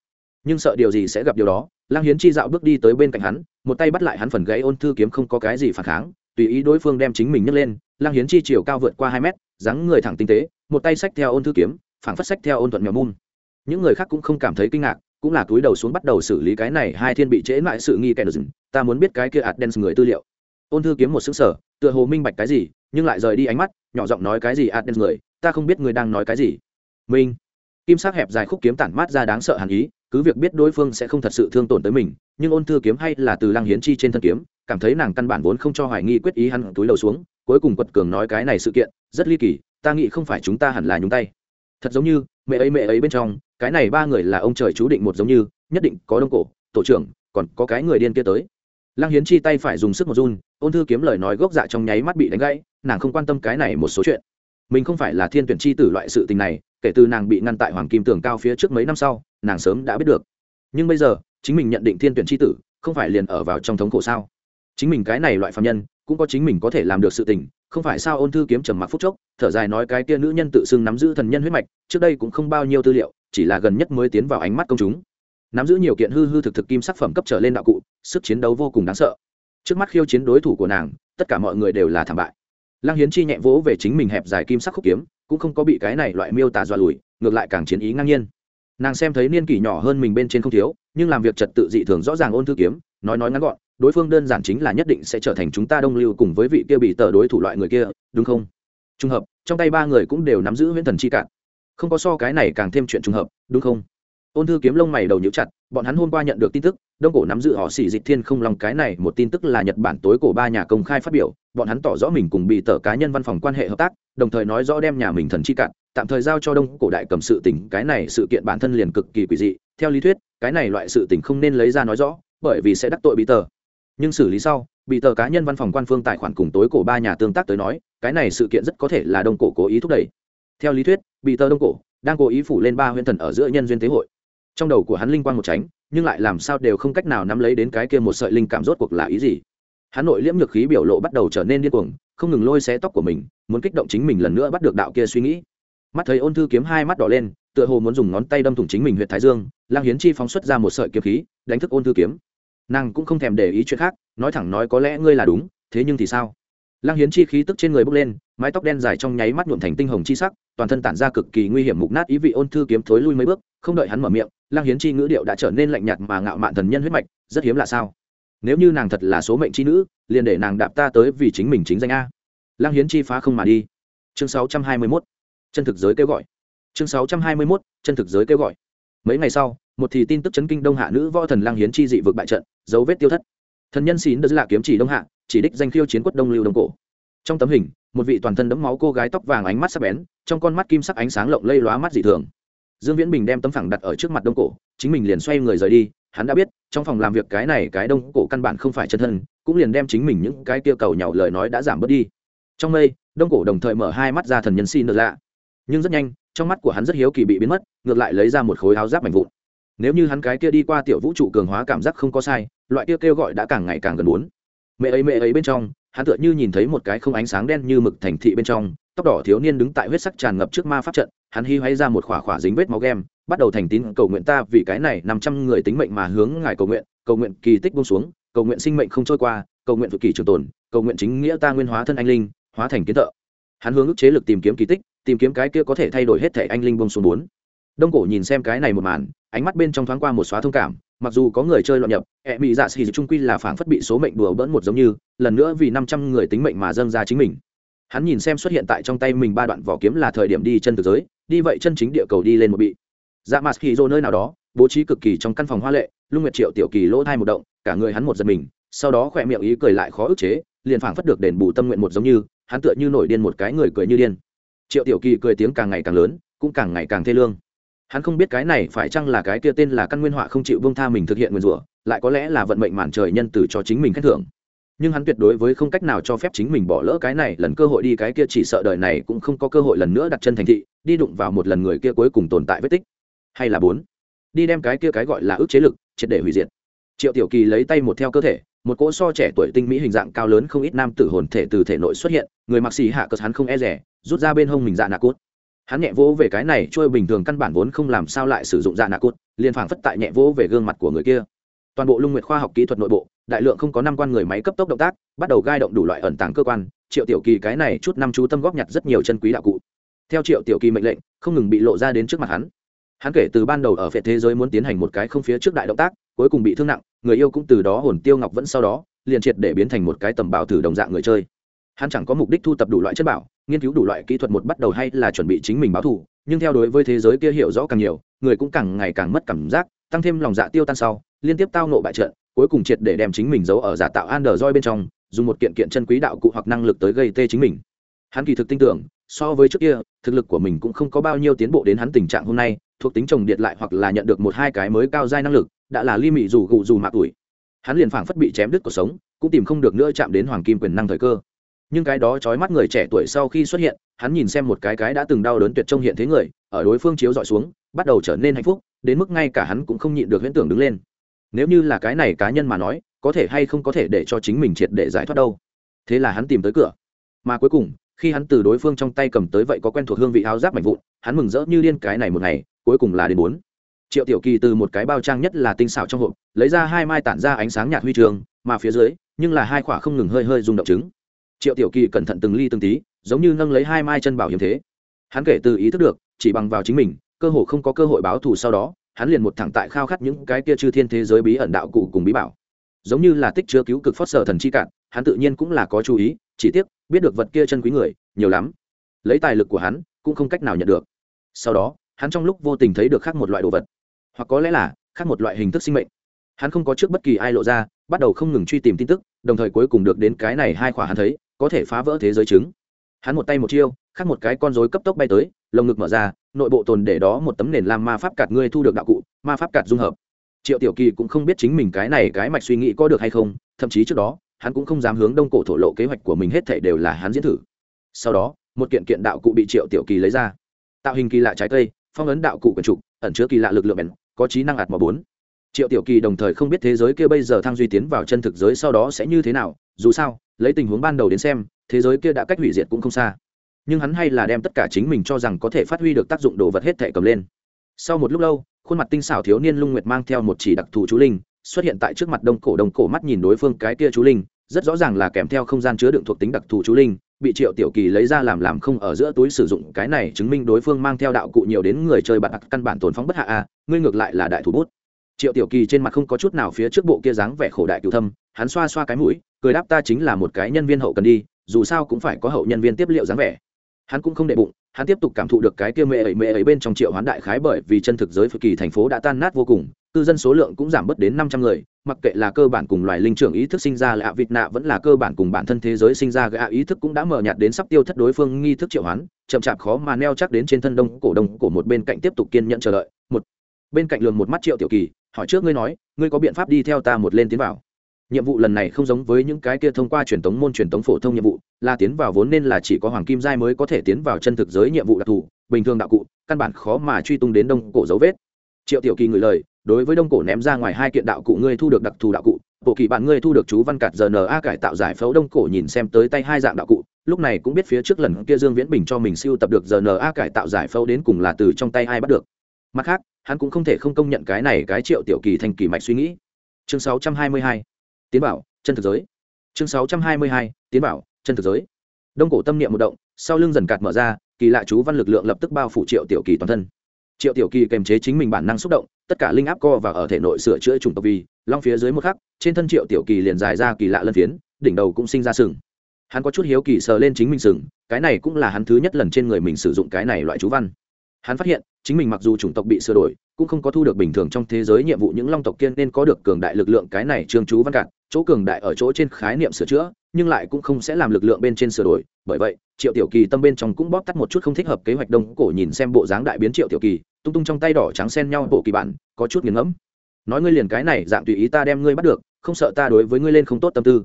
[SPEAKER 1] Nhưng sợ điều gì sẽ gặp điều đó, lăng hiến chi dạo bước đi tới bên cạnh hắn, một tay bắt lại hắn phần gãy ôn thư kiếm không có cái gì phản kháng, tùy ý đối phương đem chính mình nhấc lên, lăng hiến chi chiều cao vượt qua hai mét, dáng người thẳng tinh tế, một tay xách theo ôn thư kiếm, phảng phất xách theo ôn thuận mèo mun những người khác cũng không cảm thấy kinh ngạc, cũng là túi đầu xuống bắt đầu xử lý cái này hai thiên bị trễ lại sự nghi kẻ dừng. Ta muốn biết cái kia ạt người tư liệu. Ôn thư kiếm một xứng sở tựa hồ minh bạch cái gì, nhưng lại rời đi ánh mắt, nhỏ giọng nói cái gì ạt người, ta không biết người đang nói cái gì. Minh. Kim sắc hẹp dài khúc kiếm tản mát ra đáng sợ hàn ý, cứ việc biết đối phương sẽ không thật sự thương tổn tới mình, nhưng ôn thư kiếm hay là từ lăng hiến chi trên thân kiếm, cảm thấy nàng căn bản vốn không cho hoài nghi quyết ý hắn túi đầu xuống, cuối cùng quật cường nói cái này sự kiện, rất ly kỳ, ta nghĩ không phải chúng ta hẳn là nhúng tay. Thật giống như, mẹ ấy mẹ ấy bên trong cái này ba người là ông trời chú định một giống như, nhất định có đông cổ, tổ trưởng, còn có cái người điên kia tới. Lăng hiến chi tay phải dùng sức một run, ôn thư kiếm lời nói gốc dạ trong nháy mắt bị đánh gãy, nàng không quan tâm cái này một số chuyện. Mình không phải là thiên tuyển chi tử loại sự tình này, kể từ nàng bị ngăn tại hoàng kim tường cao phía trước mấy năm sau, nàng sớm đã biết được. Nhưng bây giờ, chính mình nhận định thiên tuyển chi tử, không phải liền ở vào trong thống khổ sao? Chính mình cái này loại phạm nhân, cũng có chính mình có thể làm được sự tình, không phải sao ôn thư kiếm trầm mặc phút chốc, thở dài nói cái kia nữ nhân tự xưng nắm giữ thần nhân huyết mạch, trước đây cũng không bao nhiêu tư liệu chỉ là gần nhất mới tiến vào ánh mắt công chúng. Nắm giữ nhiều kiện hư hư thực thực kim sắc phẩm cấp trở lên đạo cụ, sức chiến đấu vô cùng đáng sợ. Trước mắt khiêu chiến đối thủ của nàng, tất cả mọi người đều là thảm bại. Lăng hiến chi nhẹ vỗ về chính mình hẹp dài kim sắc khúc kiếm, cũng không có bị cái này loại miêu tả dọa lùi, ngược lại càng chiến ý ngang nhiên. Nàng xem thấy niên kỷ nhỏ hơn mình bên trên không thiếu, nhưng làm việc trật tự dị thường rõ ràng ôn thư kiếm, nói nói ngắn gọn, đối phương đơn giản chính là nhất định sẽ trở thành chúng ta đông lưu cùng với vị kia bị tờ đối thủ loại người kia, đúng không? Trùng hợp, trong tay ba người cũng đều nắm giữ huyễn thần chi cạn không có so cái này càng thêm chuyện trùng hợp, đúng không? Ôn thư kiếm lông mày đầu nhíu chặt, bọn hắn hôm qua nhận được tin tức, đông cổ nắm giữ họ xỉ dịch thiên không lòng cái này một tin tức là nhật bản tối cổ ba nhà công khai phát biểu, bọn hắn tỏ rõ mình cùng bị tờ cá nhân văn phòng quan hệ hợp tác, đồng thời nói rõ đem nhà mình thần chi cạn, tạm thời giao cho đông cổ đại cầm sự tỉnh cái này sự kiện bản thân liền cực kỳ quỷ dị, theo lý thuyết, cái này loại sự tình không nên lấy ra nói rõ, bởi vì sẽ đắc tội bị tờ. Nhưng xử lý sau, bị tờ cá nhân văn phòng quan phương tài khoản cùng tối cổ ba nhà tương tác tới nói, cái này sự kiện rất có thể là đông cổ cố ý thúc đẩy theo lý thuyết bị tờ đông cổ đang cố ý phủ lên ba huyễn thần ở giữa nhân duyên tế hội. Trong đầu của hắn linh quang một tránh, nhưng lại làm sao đều không cách nào nắm lấy đến cái kia một sợi linh cảm rốt cuộc là ý gì. Hắn nội liễm nhược khí biểu lộ bắt đầu trở nên điên cuồng, không ngừng lôi xé tóc của mình, muốn kích động chính mình lần nữa bắt được đạo kia suy nghĩ. Mắt thấy ôn thư kiếm hai mắt đỏ lên, tựa hồ muốn dùng ngón tay đâm thủng chính mình huyện thái dương, lang hiến chi phóng xuất ra một sợi kiếm khí, đánh thức ôn thư kiếm. Nàng cũng không thèm để ý chuyện khác, nói thẳng nói có lẽ ngươi là đúng, thế nhưng thì sao? Lang hiến chi khí tức trên người bốc lên, mái tóc đen dài trong nháy mắt nhuộm thành tinh hồng chi sắc, toàn thân tản ra cực kỳ nguy hiểm mục nát ý vị ôn thư kiếm thối lui mấy bước, không đợi hắn mở miệng lang hiến chi ngữ điệu đã trở nên lạnh nhạt mà ngạo mạn thần nhân huyết mạch, rất hiếm là sao? Nếu như nàng thật là số mệnh chi nữ, liền để nàng đạp ta tới vì chính mình chính danh a. Lang hiến chi phá không mà đi. Chương 621. chân thực giới kêu gọi. Chương 621. chân thực giới kêu gọi. Mấy ngày sau, một thì tin tức chấn kinh đông hạ nữ võ thần lang hiến chi dị vực bại trận, dấu vết tiêu thất. Thần nhân xín được là kiếm chỉ đông hạ chỉ đích danh khiêu chiến quất đông lưu đông cổ. Trong tấm hình, một vị toàn thân đẫm máu cô gái tóc vàng ánh mắt sắc bén, trong con mắt kim sắc ánh sáng lộng lây lóa mắt dị thường. Dương viễn bình đem tấm phẳng đặt ở trước mặt đông cổ, chính mình liền xoay người rời đi, hắn đã biết, trong phòng làm việc cái này cái đông cổ căn bản không phải chân thân, cũng liền đem chính mình những cái kia cầu nhàu lời nói đã giảm bớt đi. Trong mây, đông cổ đồng thời mở hai mắt ra thần nhân xin được lạ. Nhưng rất nhanh, trong mắt của hắn rất hiếu kỳ bị biến mất, ngược lại lấy ra một khối áo giáp mạnh vụn. Nếu như hắn cái kia đi qua tiểu vũ trụ cường hóa cảm giác không có sai, loại kia kêu gọi đã càng ngày càng gần muốn mẹ ấy mẹ ấy bên trong, hắn tựa như nhìn thấy một cái không ánh sáng đen như mực thành thị bên trong, tóc đỏ thiếu niên đứng tại huyết sắc tràn ngập trước ma pháp trận, hắn hy hoáy ra một khỏa khỏa dính vết máu gem, bắt đầu thành tín cầu nguyện ta vì cái này năm trăm người tính mệnh mà hướng ngài cầu nguyện cầu nguyện kỳ tích buông xuống, cầu nguyện sinh mệnh không trôi qua, cầu nguyện vực kỳ trường tồn, cầu nguyện chính nghĩa ta nguyên hóa thân anh linh, hóa thành kiến thợ. Hắn hướng ức chế lực tìm kiếm kỳ tích, tìm kiếm cái kia có thể thay đổi hết thể anh linh buông xuống bốn. Đông cổ nhìn xem cái này một màn, ánh mắt bên trong thoáng qua một xóa thông cảm mặc dù có người chơi loạn nhập e mỹ dạ xì trung quy là phảng phất bị số mệnh đùa bỡn một giống như, lần nữa vì năm trăm người tính mệnh mà dâng ra chính mình. Hắn nhìn xem xuất hiện tại trong tay mình ba đoạn vỏ kiếm là thời điểm đi chân thực giới, đi vậy chân chính địa cầu đi lên một bị. Dạ mặt khi dô nơi nào đó, bố trí cực kỳ trong căn phòng hoa lệ, lung nguyệt triệu tiểu kỳ lỗ thai một động, cả người hắn một giật mình, sau đó khỏe miệng ý cười lại khó ức chế, liền phảng phất được đền bù tâm nguyện một giống như, hắn tựa như nổi điên một cái người cười như điên. Triệu tiểu kỳ cười tiếng càng ngày càng lớn, cũng càng ngày càng thê lương hắn không biết cái này phải chăng là cái kia tên là căn nguyên họa không chịu vương tha mình thực hiện nguyên rủa, lại có lẽ là vận mệnh màn trời nhân từ cho chính mình khen thưởng. Nhưng hắn tuyệt đối với không cách nào cho phép chính mình bỏ lỡ cái này, lần cơ hội đi cái kia chỉ sợ đời này cũng không có cơ hội lần nữa đặt chân thành thị, đi đụng vào một lần người kia cuối cùng tồn tại vết tích. Hay là bốn? Đi đem cái kia cái gọi là ức chế lực, triệt để hủy diệt. Triệu tiểu kỳ lấy tay một theo cơ thể, một cỗ so trẻ tuổi tinh mỹ hình dạng cao lớn không ít nam tử hồn thể từ thể nội xuất hiện, người mặc xì hạ cờ hắn không e rẻ, rút ra bên hông mình dạ nạ cốt hắn nhẹ vỗ về cái này trôi bình thường căn bản vốn không làm sao lại sử dụng dạ nạ cốt liền phảng phất tại nhẹ vỗ về gương mặt của người kia. Toàn bộ lung nguyệt khoa học kỹ thuật nội bộ, đại lượng không có năm quan người máy cấp tốc động tác, bắt đầu gai động đủ loại ẩn tàng cơ quan, triệu tiểu kỳ cái này chút năm chú tâm góp nhặt rất nhiều chân quý đạo cụ. Theo triệu tiểu kỳ mệnh lệnh, không ngừng bị lộ ra đến trước mặt hắn. Hắn kể từ ban đầu ở phệ thế giới muốn tiến hành một cái không phía trước đại động tác, cuối cùng bị thương nặng, người yêu cũng từ đó hồn tiêu ngọc vẫn sau đó, liền triệt để biến thành một cái tầm bảo thử đồng dạng người chơi. Hắn chẳng có mục đích thu tập đủ loại chất bảo nghiên cứu đủ loại kỹ thuật một bắt đầu hay là chuẩn bị chính mình báo thù, nhưng theo đối với thế giới kia hiểu rõ càng nhiều, người cũng càng ngày càng mất cảm giác, tăng thêm lòng dạ tiêu tan sau, liên tiếp tao nộ bại trận, cuối cùng triệt để đem chính mình giấu ở giả tạo an đờ roi bên trong, dùng một kiện kiện chân quý đạo cụ hoặc năng lực tới gây tê chính mình. Hắn kỳ thực tin tưởng, so với trước kia, thực lực của mình cũng không có bao nhiêu tiến bộ đến hắn tình trạng hôm nay, thuộc tính trồng điện lại hoặc là nhận được một hai cái mới cao giai năng lực, đã là ly mị dù gụ dù mạc tuổi. Hắn liền phảng phất bị chém đứt cuộc sống, cũng tìm không được nữa chạm đến hoàng kim quyền năng thời cơ nhưng cái đó trói mắt người trẻ tuổi sau khi xuất hiện, hắn nhìn xem một cái cái đã từng đau đớn tuyệt trông hiện thế người, ở đối phương chiếu dọi xuống, bắt đầu trở nên hạnh phúc, đến mức ngay cả hắn cũng không nhịn được huyễn tưởng đứng lên. Nếu như là cái này cá nhân mà nói, có thể hay không có thể để cho chính mình triệt để giải thoát đâu. Thế là hắn tìm tới cửa. Mà cuối cùng, khi hắn từ đối phương trong tay cầm tới vậy có quen thuộc hương vị áo giáp mạnh vụn, hắn mừng rỡ như điên cái này một ngày, cuối cùng là đến bốn. Triệu tiểu kỳ từ một cái bao trang nhất là tinh xảo trong hộp, lấy ra hai mai tản ra ánh sáng nhạt huy trường, mà phía dưới, nhưng là hai khỏa không ngừng hơi hơi rung động trứng triệu tiểu kỳ cẩn thận từng ly từng tí, giống như nâng lấy hai mai chân bảo hiểm thế. Hắn kể từ ý thức được, chỉ bằng vào chính mình, cơ hội không có cơ hội báo thù sau đó, hắn liền một thẳng tại khao khát những cái kia chư thiên thế giới bí ẩn đạo cụ cùng bí bảo. Giống như là tích chứa cứu cực phót sở thần chi cạn, hắn tự nhiên cũng là có chú ý, chỉ tiếc, biết được vật kia chân quý người, nhiều lắm. Lấy tài lực của hắn, cũng không cách nào nhận được. Sau đó, hắn trong lúc vô tình thấy được khác một loại đồ vật. Hoặc có lẽ là, khác một loại hình thức sinh mệnh. Hắn không có trước bất kỳ ai lộ ra, bắt đầu không ngừng truy tìm tin tức, đồng thời cuối cùng được đến cái này hai khỏa hắn thấy có thể phá vỡ thế giới chứng. Hắn một tay một chiêu, khác một cái con rối cấp tốc bay tới, lồng ngực mở ra, nội bộ tồn để đó một tấm nền làm ma pháp cạt ngươi thu được đạo cụ, ma pháp cạt dung hợp. Triệu tiểu kỳ cũng không biết chính mình cái này cái mạch suy nghĩ có được hay không, thậm chí trước đó, hắn cũng không dám hướng đông cổ thổ lộ kế hoạch của mình hết thể đều là hắn diễn thử. Sau đó, một kiện kiện đạo cụ bị triệu tiểu kỳ lấy ra. Tạo hình kỳ lạ trái cây, phong ấn đạo cụ quần trục, ẩn chứa kỳ lạ lực lượng bèn có trí năng ạt mò bốn triệu tiểu kỳ đồng thời không biết thế giới kia bây giờ thăng duy tiến vào chân thực giới sau đó sẽ như thế nào, dù sao, lấy tình huống ban đầu đến xem, thế giới kia đã cách hủy diệt cũng không xa. Nhưng hắn hay là đem tất cả chính mình cho rằng có thể phát huy được tác dụng đồ vật hết thể cầm lên. Sau một lúc lâu, khuôn mặt tinh xảo thiếu niên lung nguyệt mang theo một chỉ đặc thù chú linh, xuất hiện tại trước mặt đông cổ đông cổ mắt nhìn đối phương cái kia chú linh, rất rõ ràng là kèm theo không gian chứa đựng thuộc tính đặc thù chú linh, bị triệu tiểu kỳ lấy ra làm làm không ở giữa túi sử dụng, cái này chứng minh đối phương mang theo đạo cụ nhiều đến người chơi bạn căn bản tồn phóng bất hạ a, ngươi ngược lại là đại thủ bút triệu tiểu kỳ trên mặt không có chút nào phía trước bộ kia dáng vẻ khổ đại cựu thâm, hắn xoa xoa cái mũi, cười đáp ta chính là một cái nhân viên hậu cần đi, dù sao cũng phải có hậu nhân viên tiếp liệu dáng vẻ. Hắn cũng không đệ bụng, hắn tiếp tục cảm thụ được cái kia mẹ ấy mẹ ấy bên trong triệu hoán đại khái bởi vì chân thực giới phật kỳ thành phố đã tan nát vô cùng, cư dân số lượng cũng giảm bớt đến năm trăm người, mặc kệ là cơ bản cùng loài linh trưởng ý thức sinh ra là vịt nạ vẫn là cơ bản cùng bản thân thế giới sinh ra gạ ý thức cũng đã mờ nhạt đến sắp tiêu thất đối phương nghi thức triệu hoán, chậm chạp khó mà neo chắc đến trên thân đông cổ đông của một bên cạnh tiếp tục kiên nhận chờ đợi. Một, bên cạnh lường một mắt triệu tiểu kỳ hỏi trước ngươi nói, ngươi có biện pháp đi theo ta một lên tiến vào. Nhiệm vụ lần này không giống với những cái kia thông qua truyền thống môn truyền thống phổ thông nhiệm vụ, là tiến vào vốn nên là chỉ có hoàng kim giai mới có thể tiến vào chân thực giới nhiệm vụ đặc thù, bình thường đạo cụ, căn bản khó mà truy tung đến đông cổ dấu vết. Triệu tiểu kỳ ngửi lời, đối với đông cổ ném ra ngoài hai kiện đạo cụ ngươi thu được đặc thù đạo cụ, bộ kỳ bạn ngươi thu được chú văn cạt giờ na cải tạo giải phẫu đông cổ nhìn xem tới tay hai dạng đạo cụ, lúc này cũng biết phía trước lần kia dương viễn bình cho mình siêu tập được giờ na cải tạo giải phẫu đến cùng là từ trong tay ai bắt được. Mặt khác hắn cũng không thể không công nhận cái này cái triệu tiểu kỳ thành kỳ mạch suy nghĩ chương 622. tiến bảo, chân thực giới chương 622. tiến bảo, chân thực giới đông cổ tâm niệm một động, sau lưng dần cạt mở ra, kỳ lạ chú văn lực lượng lập tức bao phủ triệu tiểu kỳ toàn thân triệu tiểu kỳ kềm chế chính mình bản năng xúc động, tất cả linh áp co và ở thể nội sửa chữa trùng tộc vì, long phía dưới một khắc, trên thân triệu tiểu kỳ liền dài ra kỳ lạ lân phiến, đỉnh đầu cũng sinh ra sừng hắn có chút hiếu kỳ sờ lên chính mình sừng, cái này cũng là hắn thứ nhất lần trên người mình sử dụng cái này loại chú văn hắn phát hiện, chính mình mặc dù chủng tộc bị sửa đổi, cũng không có thu được bình thường trong thế giới nhiệm vụ những long tộc kiên nên có được cường đại lực lượng cái này trương chú văn cạn, chỗ cường đại ở chỗ trên khái niệm sửa chữa, nhưng lại cũng không sẽ làm lực lượng bên trên sửa đổi. Bởi vậy, triệu tiểu kỳ tâm bên trong cũng bóp tắt một chút không thích hợp kế hoạch đông cổ nhìn xem bộ dáng đại biến triệu tiểu kỳ, tung tung trong tay đỏ trắng xen nhau bộ kỳ bản, có chút nghiền ngẫm. Nói ngươi liền cái này dạng tùy ý ta đem ngươi bắt được, không sợ ta đối với ngươi lên không tốt tâm tư.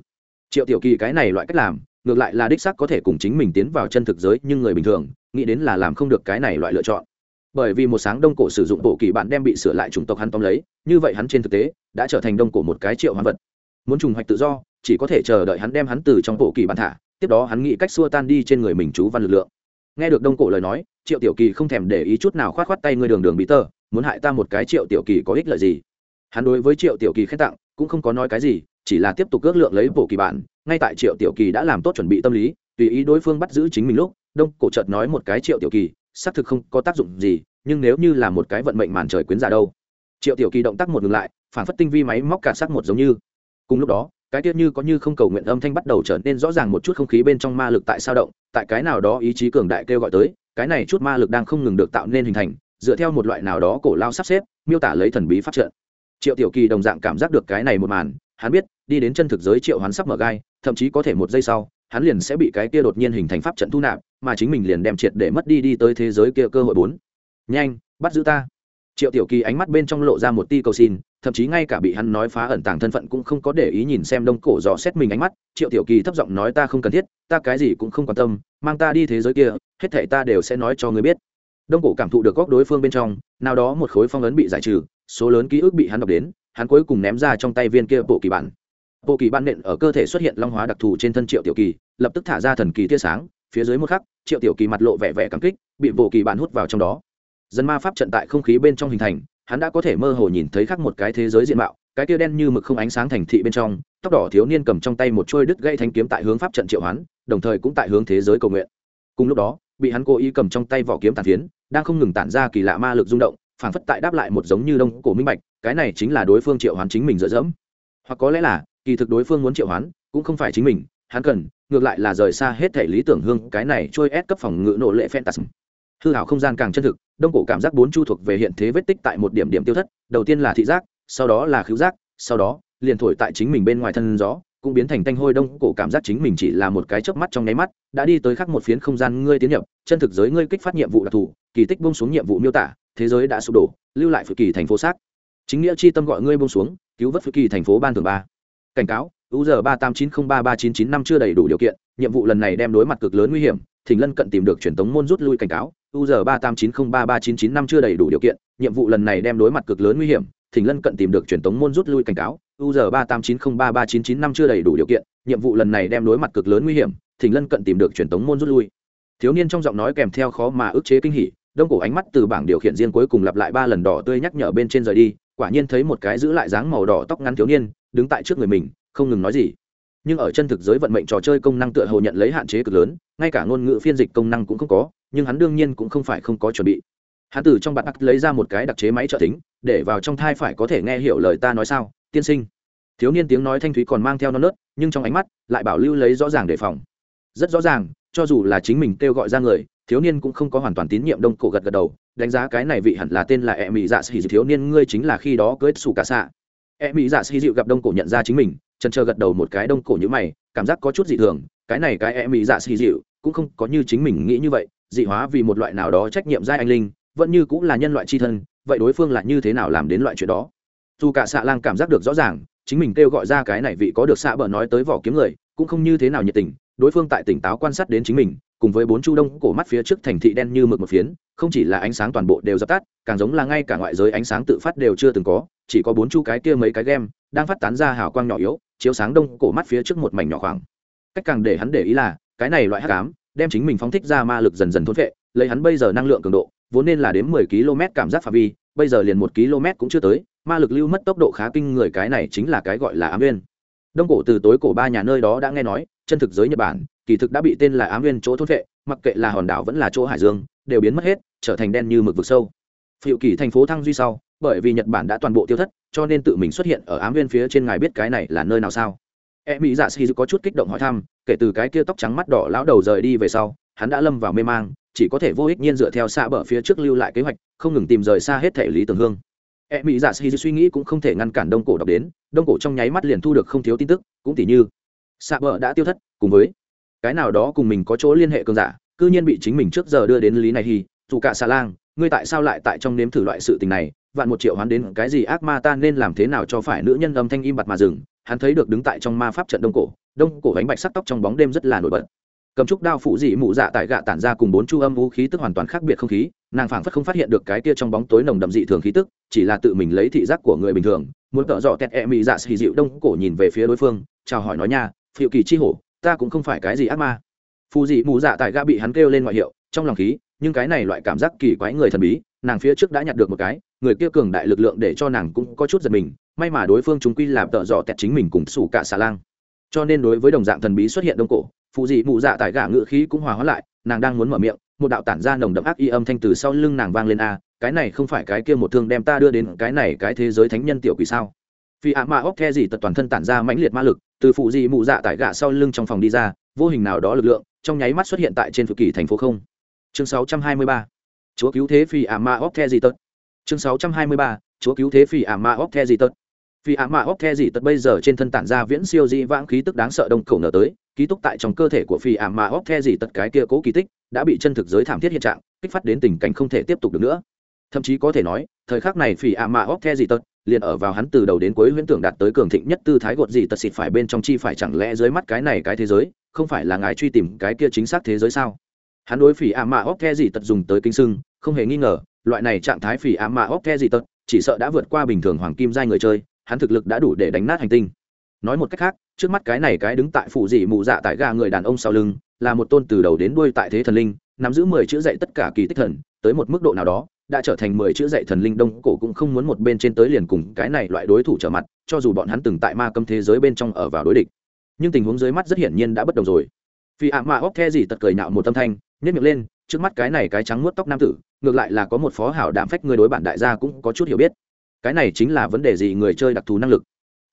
[SPEAKER 1] Triệu tiểu kỳ cái này loại cách làm, ngược lại là đích sắc có thể cùng chính mình tiến vào chân thực giới, nhưng người bình thường, nghĩ đến là làm không được cái này loại lựa chọn bởi vì một sáng đông cổ sử dụng bộ kỳ bạn đem bị sửa lại chủng tộc hắn tóm lấy, như vậy hắn trên thực tế đã trở thành đông cổ một cái triệu hoán vật. Muốn trùng hoạch tự do, chỉ có thể chờ đợi hắn đem hắn từ trong bộ kỳ bạn thả, tiếp đó hắn nghĩ cách xua tan đi trên người mình chú văn lực lượng. Nghe được đông cổ lời nói, triệu tiểu kỳ không thèm để ý chút nào khoát khoát tay ngươi đường đường bị tơ, muốn hại ta một cái triệu tiểu kỳ có ích lợi gì? Hắn đối với triệu tiểu kỳ khen tặng, cũng không có nói cái gì, chỉ là tiếp tục ước lượng lấy bộ kỳ bản ngay tại triệu tiểu kỳ đã làm tốt chuẩn bị tâm lý, tùy ý đối phương bắt giữ chính mình lúc, đông cổ chợt nói một cái triệu tiểu kỳ xác thực không có tác dụng gì, nhưng nếu như là một cái vận mệnh màn trời quyến giả đâu. Triệu tiểu kỳ động tác một ngừng lại, phản phất tinh vi máy móc cả sắc một giống như. Cùng lúc đó, cái tiết như có như không cầu nguyện âm thanh bắt đầu trở nên rõ ràng một chút không khí bên trong ma lực tại sao động, tại cái nào đó ý chí cường đại kêu gọi tới, cái này chút ma lực đang không ngừng được tạo nên hình thành, dựa theo một loại nào đó cổ lao sắp xếp, miêu tả lấy thần bí pháp trận. Triệu tiểu kỳ đồng dạng cảm giác được cái này một màn, hắn biết, đi đến chân thực giới triệu hoán sắp mở gai, thậm chí có thể một giây sau, hắn liền sẽ bị cái kia đột nhiên hình thành pháp trận thu nạp mà chính mình liền đem triệt để mất đi đi tới thế giới kia cơ hội bốn. Nhanh, bắt giữ ta. Triệu tiểu kỳ ánh mắt bên trong lộ ra một ti cầu xin, thậm chí ngay cả bị hắn nói phá ẩn tàng thân phận cũng không có để ý nhìn xem đông cổ dò xét mình ánh mắt. Triệu tiểu kỳ thấp giọng nói ta không cần thiết, ta cái gì cũng không quan tâm, mang ta đi thế giới kia, hết thể ta đều sẽ nói cho người biết. Đông cổ cảm thụ được góc đối phương bên trong, nào đó một khối phong ấn bị giải trừ, số lớn ký ức bị hắn đọc đến, hắn cuối cùng ném ra trong tay viên kia bộ kỳ bản. Bộ kỳ bản nện ở cơ thể xuất hiện long hóa đặc thù trên thân triệu tiểu kỳ, lập tức thả ra thần kỳ tia sáng phía dưới một khắc, triệu tiểu kỳ mặt lộ vẻ vẻ cảm kích, bị bộ kỳ bản hút vào trong đó. Dân ma pháp trận tại không khí bên trong hình thành, hắn đã có thể mơ hồ nhìn thấy khác một cái thế giới diện mạo, cái kia đen như mực không ánh sáng thành thị bên trong, tóc đỏ thiếu niên cầm trong tay một trôi đứt gây thanh kiếm tại hướng pháp trận triệu hoán, đồng thời cũng tại hướng thế giới cầu nguyện. Cùng lúc đó, bị hắn cố ý cầm trong tay vỏ kiếm tàn phiến, đang không ngừng tản ra kỳ lạ ma lực rung động phản phất tại đáp lại một giống như đông cổ minh bạch, cái này chính là đối phương triệu hoán chính mình dựa dẫm. Hoặc có lẽ là, kỳ thực đối phương muốn triệu hoán, cũng không phải chính mình hắn cần, ngược lại là rời xa hết thể lý tưởng hương, cái này trôi ép cấp phòng ngự nổ lệ phantasm. Hư hảo không gian càng chân thực, đông cổ cảm giác bốn chu thuộc về hiện thế vết tích tại một điểm điểm tiêu thất, đầu tiên là thị giác, sau đó là khứu giác, sau đó, liền thổi tại chính mình bên ngoài thân gió, cũng biến thành tanh hôi đông cổ cảm giác chính mình chỉ là một cái chớp mắt trong nháy mắt, đã đi tới khắc một phiến không gian ngươi tiến nhập, chân thực giới ngươi kích phát nhiệm vụ đặc thù, kỳ tích bông xuống nhiệm vụ miêu tả, thế giới đã sụp đổ, lưu lại phự kỳ thành phố xác. Chính nghĩa chi tâm gọi ngươi bông xuống, cứu vớt phự kỳ thành phố ban thường ba. Cảnh cáo u giờ chưa đầy đủ điều kiện, nhiệm vụ lần này đem đối mặt cực lớn nguy hiểm, thỉnh lân cận tìm được truyền tống môn rút lui cảnh cáo. U giờ chưa đầy đủ điều kiện, nhiệm vụ lần này đem đối mặt cực lớn nguy hiểm, thỉnh lân cận tìm được truyền tống môn rút lui cảnh cáo. U giờ chưa đầy đủ điều kiện, nhiệm vụ lần này đem đối mặt cực lớn nguy hiểm, thỉnh lân cận tìm được truyền tống môn rút lui. Thiếu niên trong giọng nói kèm theo khó mà ức chế kinh hỉ, đông cổ ánh mắt từ bảng điều khiển riêng cuối cùng lặp lại ba lần đỏ tươi nhắc nhở bên trên rời đi, quả nhiên thấy một cái giữ lại dáng màu đỏ tóc ngắn thiếu niên, đứng tại trước người mình không ngừng nói gì. Nhưng ở chân thực giới vận mệnh trò chơi công năng tựa hồ nhận lấy hạn chế cực lớn, ngay cả ngôn ngữ phiên dịch công năng cũng không có, nhưng hắn đương nhiên cũng không phải không có chuẩn bị. Hắn từ trong bạn đắc lấy ra một cái đặc chế máy trợ tính để vào trong thai phải có thể nghe hiểu lời ta nói sao, tiên sinh. Thiếu niên tiếng nói thanh thúy còn mang theo non nớt, nhưng trong ánh mắt lại bảo lưu lấy rõ ràng đề phòng. Rất rõ ràng, cho dù là chính mình kêu gọi ra người, thiếu niên cũng không có hoàn toàn tín nhiệm đông cổ gật gật đầu, đánh giá cái này vị hẳn là tên là e mỹ dạ sĩ thiếu niên, ngươi chính là khi đó cưới xù cả xạ e mỹ dạ sĩ dịu gặp đông cổ nhận ra chính mình trần trờ gật đầu một cái đông cổ như mày, cảm giác có chút dị thường, cái này cái em mỹ dạ xì dịu, cũng không có như chính mình nghĩ như vậy, dị hóa vì một loại nào đó trách nhiệm giai anh linh, vẫn như cũng là nhân loại c h i thân, vậy đối phương là như thế nào làm đến loại chuyện đó? Dù cả xạ lang cảm giác được rõ ràng, chính mình kêu gọi ra cái này vị có được xạ bờ nói tới vỏ kiếm người, cũng không như thế nào nhiệt tình, đối phương tại tỉnh táo quan sát đến chính mình, cùng với bốn chu đông cổ mắt phía trước thành thị đen như mực một phiến, không chỉ là ánh sáng toàn bộ đều dập tắt, càng giống là ngay cả ngoại giới ánh sáng tự phát đều chưa từng có, chỉ có bốn chu cái kia mấy cái game đang phát tán ra hào quang nhỏ yếu chiếu sáng đông cổ mắt phía trước một mảnh nhỏ khoảng. Cách càng để hắn để ý là, cái này loại hắc ám, đem chính mình phóng thích ra ma lực dần dần thốn vệ, lấy hắn bây giờ năng lượng cường độ, vốn nên là đến mười km cảm giác phạm vi, bây giờ liền một km cũng chưa tới, ma lực lưu mất tốc độ khá kinh người cái này chính là cái gọi là ám nguyên. Đông cổ từ tối cổ ba nhà nơi đó đã nghe nói, chân thực giới nhật bản, kỳ thực đã bị tên là ám nguyên chỗ thốt vệ, mặc kệ là hòn đảo vẫn là chỗ hải dương, đều biến mất hết, trở thành đen như mực vực sâu. Phiệu kỳ thành phố thăng duy sau bởi vì nhật bản đã toàn bộ tiêu thất, cho nên tự mình xuất hiện ở ám viên phía trên ngài biết cái này là nơi nào sao? E mỹ dạ xì có chút kích động hỏi thăm, kể từ cái kia tóc trắng mắt đỏ lão đầu rời đi về sau, hắn đã lâm vào mê mang, chỉ có thể vô ích nhiên dựa theo xa bờ phía trước lưu lại kế hoạch, không ngừng tìm rời xa hết thể lý tưởng hương. E mỹ dạ xì suy nghĩ cũng không thể ngăn cản đông cổ đọc đến, đông cổ trong nháy mắt liền thu được không thiếu tin tức, cũng tỉ như, xa bờ đã tiêu thất, cùng với, cái nào đó cùng mình có chỗ liên hệ cường giả, cư nhiên bị chính mình trước giờ đưa đến lý này thì dù cả xà lang, ngươi tại sao lại tại trong nếm thử loại sự tình này vạn một triệu hoán đến cái gì ác ma ta nên làm thế nào cho phải nữ nhân âm thanh im bặt mà dừng, hắn thấy được đứng tại trong ma pháp trận đông cổ đông cổ ánh bạch sắc tóc trong bóng đêm rất là nổi bật. Cầm trúc đao phụ dị mụ dạ tại gạ tản ra cùng bốn chu âm vũ khí tức hoàn toàn khác biệt không khí, nàng phảng phất không phát hiện được cái kia trong bóng tối nồng đậm dị thường khí tức, chỉ là tự mình lấy thị giác của người bình thường, muốn tợ dọ tẹt e mị dạ xì dịu đông cổ nhìn về phía đối phương, chào hỏi nói nha, phiệu kỳ chi hổ, ta cũng không phải cái gì ác ma. Phù dị mụ dạ tại gạ bị hắn kêu lên ngoại hiệu, trong lòng khí, nhưng cái này loại cảm giác kỳ quái người thần bí nàng phía trước đã nhặt được một cái, người kia cường đại lực lượng để cho nàng cũng có chút giật mình, may mà đối phương chúng quy làm tợ dò tẹt chính mình cùng sủ cả xà lang. Cho nên đối với đồng dạng thần bí xuất hiện đông cổ, phụ dị mụ dạ tại gã ngự khí cũng hòa hóa lại, nàng đang muốn mở miệng, một đạo tản ra nồng đậm ác y âm thanh từ sau lưng nàng vang lên a, cái này không phải cái kia một thương đem ta đưa đến cái này cái thế giới thánh nhân tiểu quỷ sao? Vì ạ mạ óc the gì tật toàn thân tản ra mãnh liệt ma lực, từ phụ dị mụ dạ tại gã sau lưng trong phòng đi ra, vô hình nào đó lực lượng, trong nháy mắt xuất hiện tại trên phụ kỳ thành phố không. Chương 623 chúa cứu thế phi ả ma óc the gì tật. Chương 623 chúa cứu thế phi ả ma óc the gì tật. Phi ả ma óc the gì tật bây giờ trên thân tản ra viễn siêu dị vãng khí tức đáng sợ đông khẩu nở tới, ký túc tại trong cơ thể của phi ả ma óc the gì tật cái kia cố kỳ tích, đã bị chân thực giới thảm thiết hiện trạng, kích phát đến tình cảnh không thể tiếp tục được nữa. Thậm chí có thể nói, thời khắc này phi ả ma óc the gì tật liền ở vào hắn từ đầu đến cuối huyễn tưởng đạt tới cường thịnh nhất tư thái gột gì tật xịt phải bên trong chi phải chẳng lẽ dưới mắt cái này cái thế giới, không phải là ngài truy tìm cái kia chính xác thế giới sao? Hắn đối phỉ ạ mạ óc the gì tật dùng tới kinh sưng không hề nghi ngờ, loại này trạng thái phỉ ám mà óc the gì tật, chỉ sợ đã vượt qua bình thường hoàng kim giai người chơi, hắn thực lực đã đủ để đánh nát hành tinh. Nói một cách khác, trước mắt cái này cái đứng tại phụ dị mụ dạ tại ga người đàn ông sau lưng, là một tôn từ đầu đến đuôi tại thế thần linh, nắm giữ mười chữ dạy tất cả kỳ tích thần, tới một mức độ nào đó, đã trở thành mười chữ dạy thần linh đông cổ cũng không muốn một bên trên tới liền cùng cái này loại đối thủ trở mặt, cho dù bọn hắn từng tại ma cấm thế giới bên trong ở vào đối địch. Nhưng tình huống dưới mắt rất hiển nhiên đã bất đồng rồi. Vì ạ mạ óc the gì tật cười nạo một tâm thanh nhét miệng lên trước mắt cái này cái trắng muốt tóc nam tử, ngược lại là có một phó hảo đảm phách người đối bản đại gia cũng có chút hiểu biết. Cái này chính là vấn đề gì người chơi đặc thù năng lực.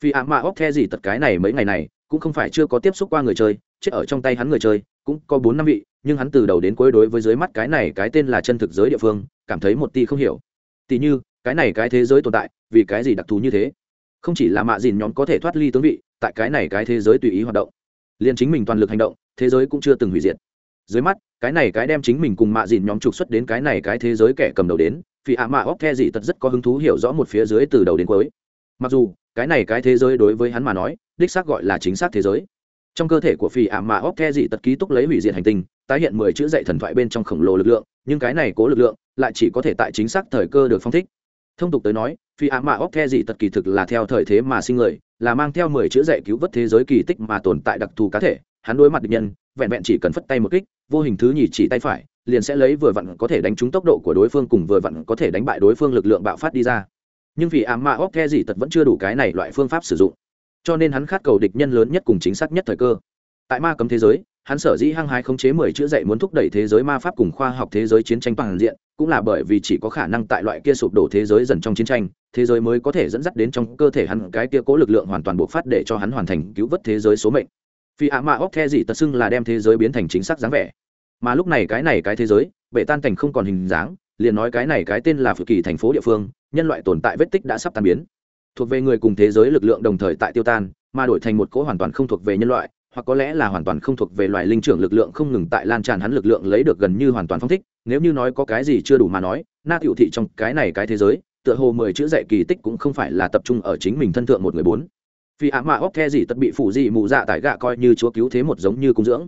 [SPEAKER 1] Vì ạ mạ óc the gì tật cái này mấy ngày này, cũng không phải chưa có tiếp xúc qua người chơi, chết ở trong tay hắn người chơi, cũng có bốn năm vị, nhưng hắn từ đầu đến cuối đối với dưới mắt cái này cái tên là chân thực giới địa phương, cảm thấy một ti không hiểu. Tỉ như, cái này cái thế giới tồn tại, vì cái gì đặc thù như thế? Không chỉ là mạ dìn nhóm có thể thoát ly tướng vị, tại cái này cái thế giới tùy ý hoạt động. Liền chính mình toàn lực hành động, thế giới cũng chưa từng hủy diệt. Dưới mắt cái này cái đem chính mình cùng mạ dìn nhóm trục xuất đến cái này cái thế giới kẻ cầm đầu đến vì ạ mạ óc the dị tật rất có hứng thú hiểu rõ một phía dưới từ đầu đến cuối. Mặc dù, cái này cái thế giới đối với hắn mà nói, đích xác gọi là chính xác thế giới. Trong cơ thể của phi ảm mạ óc the dị tật ký túc lấy hủy diệt hành tinh, tái hiện mười chữ dạy thần thoại bên trong khổng lồ lực lượng, nhưng cái này cố lực lượng, lại chỉ có thể tại chính xác thời cơ được phong thích. Thông tục tới nói, phi ảm mạ óc the dị tật kỳ thực là theo thời thế mà sinh người, là mang theo mười chữ dạy cứu vớt thế giới kỳ tích mà tồn tại đặc thù cá thể, hắn đối mặt địch nhân, vẹn vẹn chỉ cần phất tay một kích vô hình thứ nhì chỉ tay phải, liền sẽ lấy vừa vặn có thể đánh trúng tốc độ của đối phương cùng vừa vặn có thể đánh bại đối phương lực lượng bạo phát đi ra. Nhưng vì ám ma óc the gì tật vẫn chưa đủ cái này loại phương pháp sử dụng, cho nên hắn khát cầu địch nhân lớn nhất cùng chính xác nhất thời cơ. Tại ma cấm thế giới, hắn sở dĩ hăng hái khống chế mười chữ dạy muốn thúc đẩy thế giới ma pháp cùng khoa học thế giới chiến tranh toàn diện, cũng là bởi vì chỉ có khả năng tại loại kia sụp đổ thế giới dần trong chiến tranh, thế giới mới có thể dẫn dắt đến trong cơ thể hắn cái kia cố lực lượng hoàn toàn bộc phát để cho hắn hoàn thành cứu vớt thế giới số mệnh phi ạ mạ óc the dị tật xưng là đem thế giới biến thành chính xác dáng vẻ. Mà lúc này cái này cái thế giới bệ tan thành không còn hình dáng, liền nói cái này cái tên là phự kỳ thành phố địa phương, nhân loại tồn tại vết tích đã sắp tan biến. Thuộc về người cùng thế giới lực lượng đồng thời tại tiêu tan, mà đổi thành một cỗ hoàn toàn không thuộc về nhân loại, hoặc có lẽ là hoàn toàn không thuộc về loài linh trưởng lực lượng không ngừng tại lan tràn hắn lực lượng lấy được gần như hoàn toàn phong thích, nếu như nói có cái gì chưa đủ mà nói, na tiểu thị trong cái này cái thế giới, tựa hồ mười chữ dạy kỳ tích cũng không phải là tập trung ở chính mình thân thượng một người bốn phi ạ mạ óc the gì tật bị phủ gì mù dạ tại gạ coi như chúa cứu thế một giống như cung dưỡng.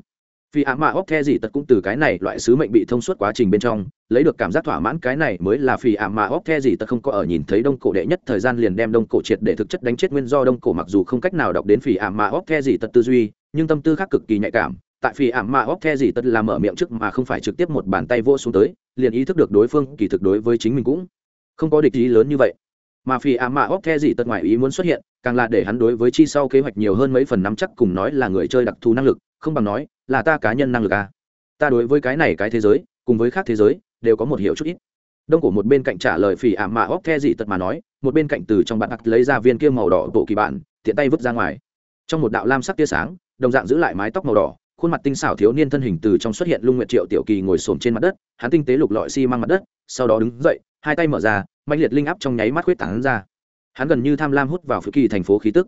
[SPEAKER 1] Phi ạ mạ óc the gì tật cũng từ cái này loại sứ mệnh bị thông suốt quá trình bên trong, lấy được cảm giác thỏa mãn cái này mới là phì ạ mạ óc the gì tật không có ở nhìn thấy đông cổ đệ nhất thời gian liền đem đông cổ triệt để thực chất đánh chết nguyên do đông cổ mặc dù không cách nào đọc đến phì ạ mạ óc the gì tật tư duy, nhưng tâm tư khác cực kỳ nhạy cảm. Tại phì ạ mạ óc the gì tật là mở miệng trước mà không phải trực tiếp một bàn tay vô xuống tới, liền ý thức được đối phương kỳ thực đối với chính mình cũng không có địch ý lớn như vậy mà phi ạ mạ óc the gì tật ngoài ý muốn xuất hiện, càng là để hắn đối với chi sau kế hoạch nhiều hơn mấy phần nắm chắc cùng nói là người chơi đặc thù năng lực, không bằng nói là ta cá nhân năng lực à. ta đối với cái này cái thế giới, cùng với khác thế giới, đều có một hiệu chút ít đông của một bên cạnh trả lời phỉ ảm mạ óc the gì tật mà nói, một bên cạnh từ trong bạn ặc lấy ra viên kia màu đỏ bộ kỳ bạn, tiện tay vứt ra ngoài trong một đạo lam sắc tia sáng, đồng dạng giữ lại mái tóc màu đỏ, khuôn mặt tinh xảo thiếu niên thân hình từ trong xuất hiện lung nguyệt triệu tiểu kỳ ngồi xổm trên mặt đất, hắn tinh tế lục lọi xi măng mặt đất, sau đó đứng dậy hai tay mở ra mạnh liệt linh áp trong nháy mắt huyết tán ra. Hắn gần như tham lam hút vào phía kỳ thành phố khí tức.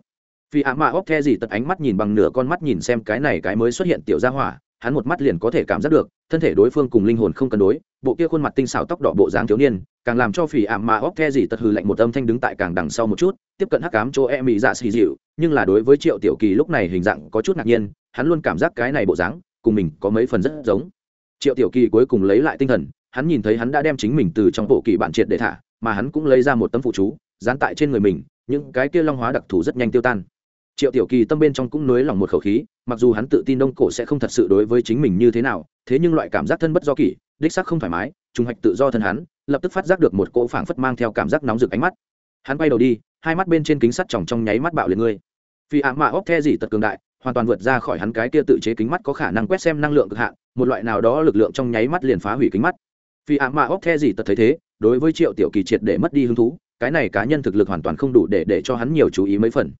[SPEAKER 1] Vì ạ mạ óc the gì tật ánh mắt nhìn bằng nửa con mắt nhìn xem cái này cái mới xuất hiện tiểu gia hỏa, hắn một mắt liền có thể cảm giác được, thân thể đối phương cùng linh hồn không cân đối, bộ kia khuôn mặt tinh xảo tóc đỏ bộ dáng thiếu niên, càng làm cho phỉ ảm mà óc the gì tật hừ lạnh một âm thanh đứng tại càng đằng sau một chút, tiếp cận hắc cám chỗ e mị dạ xì dịu, nhưng là đối với triệu tiểu kỳ lúc này hình dạng có chút ngạc nhiên, hắn luôn cảm giác cái này bộ dáng, cùng mình có mấy phần rất giống. Triệu tiểu kỳ cuối cùng lấy lại tinh thần hắn nhìn thấy hắn đã đem chính mình từ trong bộ kỳ bản triệt để thả, mà hắn cũng lấy ra một tấm phụ chú, dán tại trên người mình, những cái kia long hóa đặc thù rất nhanh tiêu tan. Triệu tiểu kỳ tâm bên trong cũng nới lòng một khẩu khí, mặc dù hắn tự tin đông cổ sẽ không thật sự đối với chính mình như thế nào, thế nhưng loại cảm giác thân bất do kỳ đích sắc không thoải mái, trùng hạch tự do thân hắn, lập tức phát giác được một cỗ phảng phất mang theo cảm giác nóng rực ánh mắt. Hắn bay đầu đi, hai mắt bên trên kính sắt tròng trong nháy mắt bạo liệt ngươi. Vì ạ mạ óc the gì tật cường đại, hoàn toàn vượt ra khỏi hắn cái kia tự chế kính mắt có khả năng quét xem năng lượng cực hạn, một loại nào đó lực lượng trong nháy mắt liền phá hủy kính mắt vì ạ mạ óc the gì tật thấy thế, đối với triệu tiểu kỳ triệt để mất đi hứng thú, cái này cá nhân thực lực hoàn toàn không đủ để để cho hắn nhiều chú ý mấy phần.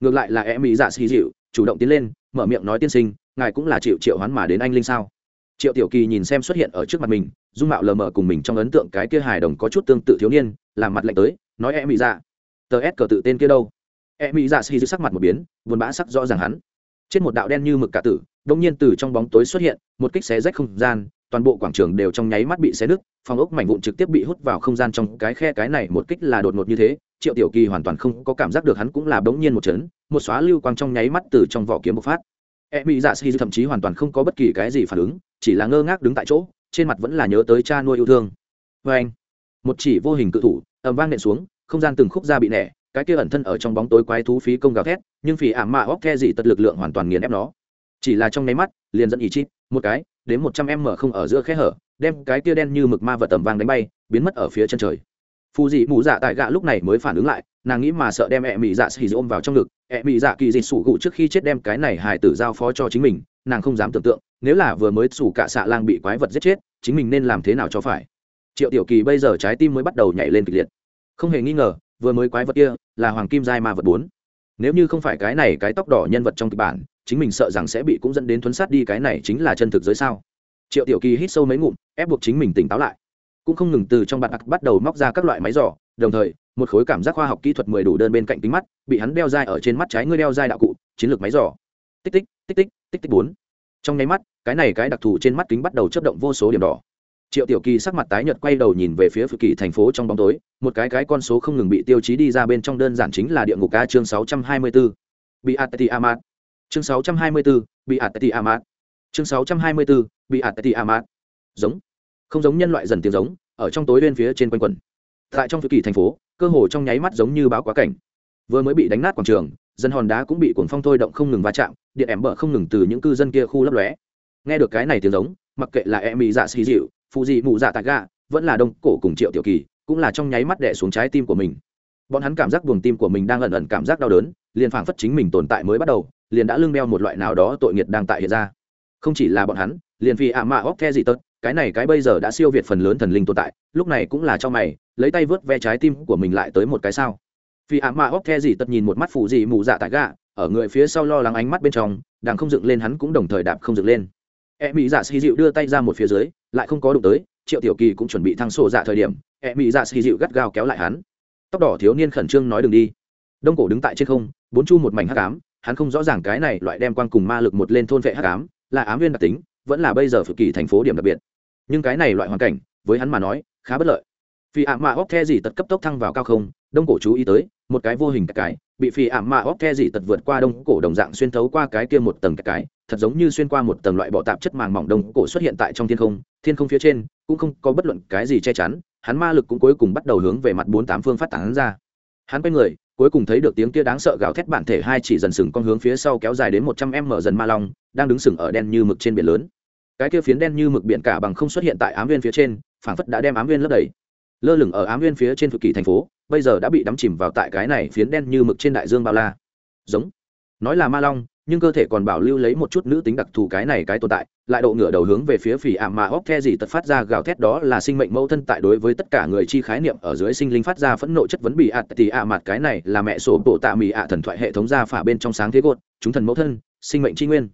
[SPEAKER 1] Ngược lại là e mỹ dạ xì dịu, chủ động tiến lên, mở miệng nói tiên sinh, ngài cũng là triệu triệu hoán mà đến anh linh sao? Triệu tiểu kỳ nhìn xem xuất hiện ở trước mặt mình, dung mạo lờ mờ cùng mình trong ấn tượng cái kia hài đồng có chút tương tự thiếu niên, làm mặt lạnh tới, nói e mỹ dạ tờ s cờ tự tên kia đâu? E mỹ dạ xì dịu sắc mặt một biến, buồn bã sắc rõ ràng hắn. Trên một đạo đen như mực cả tử, đông nhiên từ trong bóng tối xuất hiện, một kích xé rách không gian toàn bộ quảng trường đều trong nháy mắt bị xé nứt, phòng ốc mảnh vụn trực tiếp bị hút vào không gian trong cái khe cái này một kích là đột ngột như thế, triệu tiểu kỳ hoàn toàn không có cảm giác được hắn cũng là bỗng nhiên một chấn, một xóa lưu quang trong nháy mắt từ trong vỏ kiếm bộc phát. E mỹ dạ xì thậm chí hoàn toàn không có bất kỳ cái gì phản ứng, chỉ là ngơ ngác đứng tại chỗ, trên mặt vẫn là nhớ tới cha nuôi yêu thương. Vê anh, một chỉ vô hình cự thủ, ầm vang nện xuống, không gian từng khúc ra bị nẻ, cái kia ẩn thân ở trong bóng tối quái thú phí công gào thét, nhưng phỉ ảm mạ óc the dị tật lực lượng hoàn toàn nghiền ép nó. Chỉ là trong nháy mắt, liền dẫn ý chít một cái, đến một trăm em mở không ở giữa khe hở, đem cái tia đen như mực ma vật tầm vang đánh bay, biến mất ở phía chân trời. Phù dị mù dạ tại gạ lúc này mới phản ứng lại, nàng nghĩ mà sợ đem ẹ mị dạ xì ôm vào trong ngực, ẹ mị dạ kỳ dị sủ gụ trước khi chết đem cái này hài tử giao phó cho chính mình, nàng không dám tưởng tượng, nếu là vừa mới sủ cả xạ lang bị quái vật giết chết, chính mình nên làm thế nào cho phải? Triệu tiểu kỳ bây giờ trái tim mới bắt đầu nhảy lên kịch liệt. Không hề nghi ngờ, vừa mới quái vật kia là hoàng kim giai ma vật bốn nếu như không phải cái này cái tóc đỏ nhân vật trong kịch bản, chính mình sợ rằng sẽ bị cũng dẫn đến thuấn sát đi cái này chính là chân thực giới sao? Triệu tiểu kỳ hít sâu mấy ngụm, ép buộc chính mình tỉnh táo lại. Cũng không ngừng từ trong bạn bắt đầu móc ra các loại máy giỏ, đồng thời, một khối cảm giác khoa học kỹ thuật mười đủ đơn bên cạnh kính mắt, bị hắn đeo dai ở trên mắt trái ngươi đeo dai đạo cụ, chiến lược máy giỏ. Tích tích tích tích tích tích bốn. Trong nháy mắt, cái này cái đặc thù trên mắt kính bắt đầu chấp động vô số điểm đỏ triệu tiểu kỳ sắc mặt tái nhợt quay đầu nhìn về phía phự kỳ thành phố trong bóng tối một cái cái con số không ngừng bị tiêu chí đi ra bên trong đơn giản chính là địa ngục ca chương 624. bị atati amat. Chương 624, bị atati amat. Chương 624, bị atati amat. Giống. Không giống nhân loại dần tiếng giống ở trong tối bên phía trên quanh quần tại trong phự kỳ thành phố cơ hồ trong nháy mắt giống như báo quá cảnh. Vừa mới bị đánh nát quảng trường dân hòn đá cũng bị cuồng phong thôi động không ngừng va chạm điện ẻm bở không ngừng từ những cư dân kia khu lấp lóe. Nghe được cái này tiếng giống mặc kệ là e bị dạ xì dịu phụ dị mụ dạ tại gà vẫn là đông cổ cùng triệu tiểu kỳ, cũng là trong nháy mắt đẻ xuống trái tim của mình. Bọn hắn cảm giác buồng tim của mình đang ẩn ẩn cảm giác đau đớn, liền phảng phất chính mình tồn tại mới bắt đầu, liền đã lưng đeo một loại nào đó tội nghiệt đang tại hiện ra. Không chỉ là bọn hắn, liền vì ạ mạ óc the gì tớt cái này cái bây giờ đã siêu việt phần lớn thần linh tồn tại, lúc này cũng là cho mày, lấy tay vớt ve trái tim của mình lại tới một cái sao. Vì ạ mạ óc the gì tật nhìn một mắt phụ dị mù dạ tại gà ở người phía sau lo lắng ánh mắt bên trong, đang không dựng lên hắn cũng đồng thời đạp không dựng lên e mỹ dạ xì dịu đưa tay ra một phía dưới, lại không có đụng tới, triệu tiểu kỳ cũng chuẩn bị thăng sổ dạ thời điểm e mỹ dạ xì dịu gắt gao kéo lại hắn. Tóc đỏ thiếu niên khẩn trương nói đừng đi. Đông cổ đứng tại trên không, bốn chu một mảnh hắc ám, hắn không rõ ràng cái này loại đem quan cùng ma lực một lên thôn vệ hắc ám, là ám viên đặc tính, vẫn là bây giờ phực kỳ thành phố điểm đặc biệt. Nhưng cái này loại hoàn cảnh, với hắn mà nói, khá bất lợi. Vì ạ mạ óc the gì tật cấp tốc thăng vào cao không, đông cổ chú ý tới, một cái vô hình cái bị phì ảm mạ óc the dị tật vượt qua đông cổ đồng dạng xuyên thấu qua cái kia một tầng cái, thật giống như xuyên qua một tầng loại bọ tạp chất màng mỏng đông cổ xuất hiện tại trong thiên không thiên không phía trên cũng không có bất luận cái gì che chắn, hắn ma lực cũng cuối cùng bắt đầu hướng về mặt bốn tám phương phát tán ra. Hắn quay người, cuối cùng thấy được tiếng kia đáng sợ gào thét bản thể hai chỉ dần sừng con hướng phía sau kéo dài đến một trăm m dần ma long, đang đứng sừng ở đen như mực trên biển lớn. Cái kia phiến đen như mực biển cả bằng không xuất hiện tại ám viên phía trên, phảng phất đã đem ám viên lấp đầy lơ lửng ở ám viên phía trên thực kỳ thành phố, bây giờ đã bị đắm chìm vào tại cái này phiến đen như mực trên đại dương bao la. Giống. Nói là ma long, nhưng cơ thể còn bảo lưu lấy một chút nữ tính đặc thù cái này cái tồn tại, lại độ ngửa đầu hướng về phía phỉ ảm mà óc the gì tật phát ra gào thét đó là sinh mệnh mẫu thân tại đối với tất cả người chi khái niệm ở dưới sinh linh phát ra phẫn nộ chất vấn bị ạt thì ạ mặt cái này là mẹ sổ bộ tạ mì ạ thần thoại hệ thống ra phả bên trong sáng thế gột chúng thần mẫu thân, sinh mệnh tri nguyên.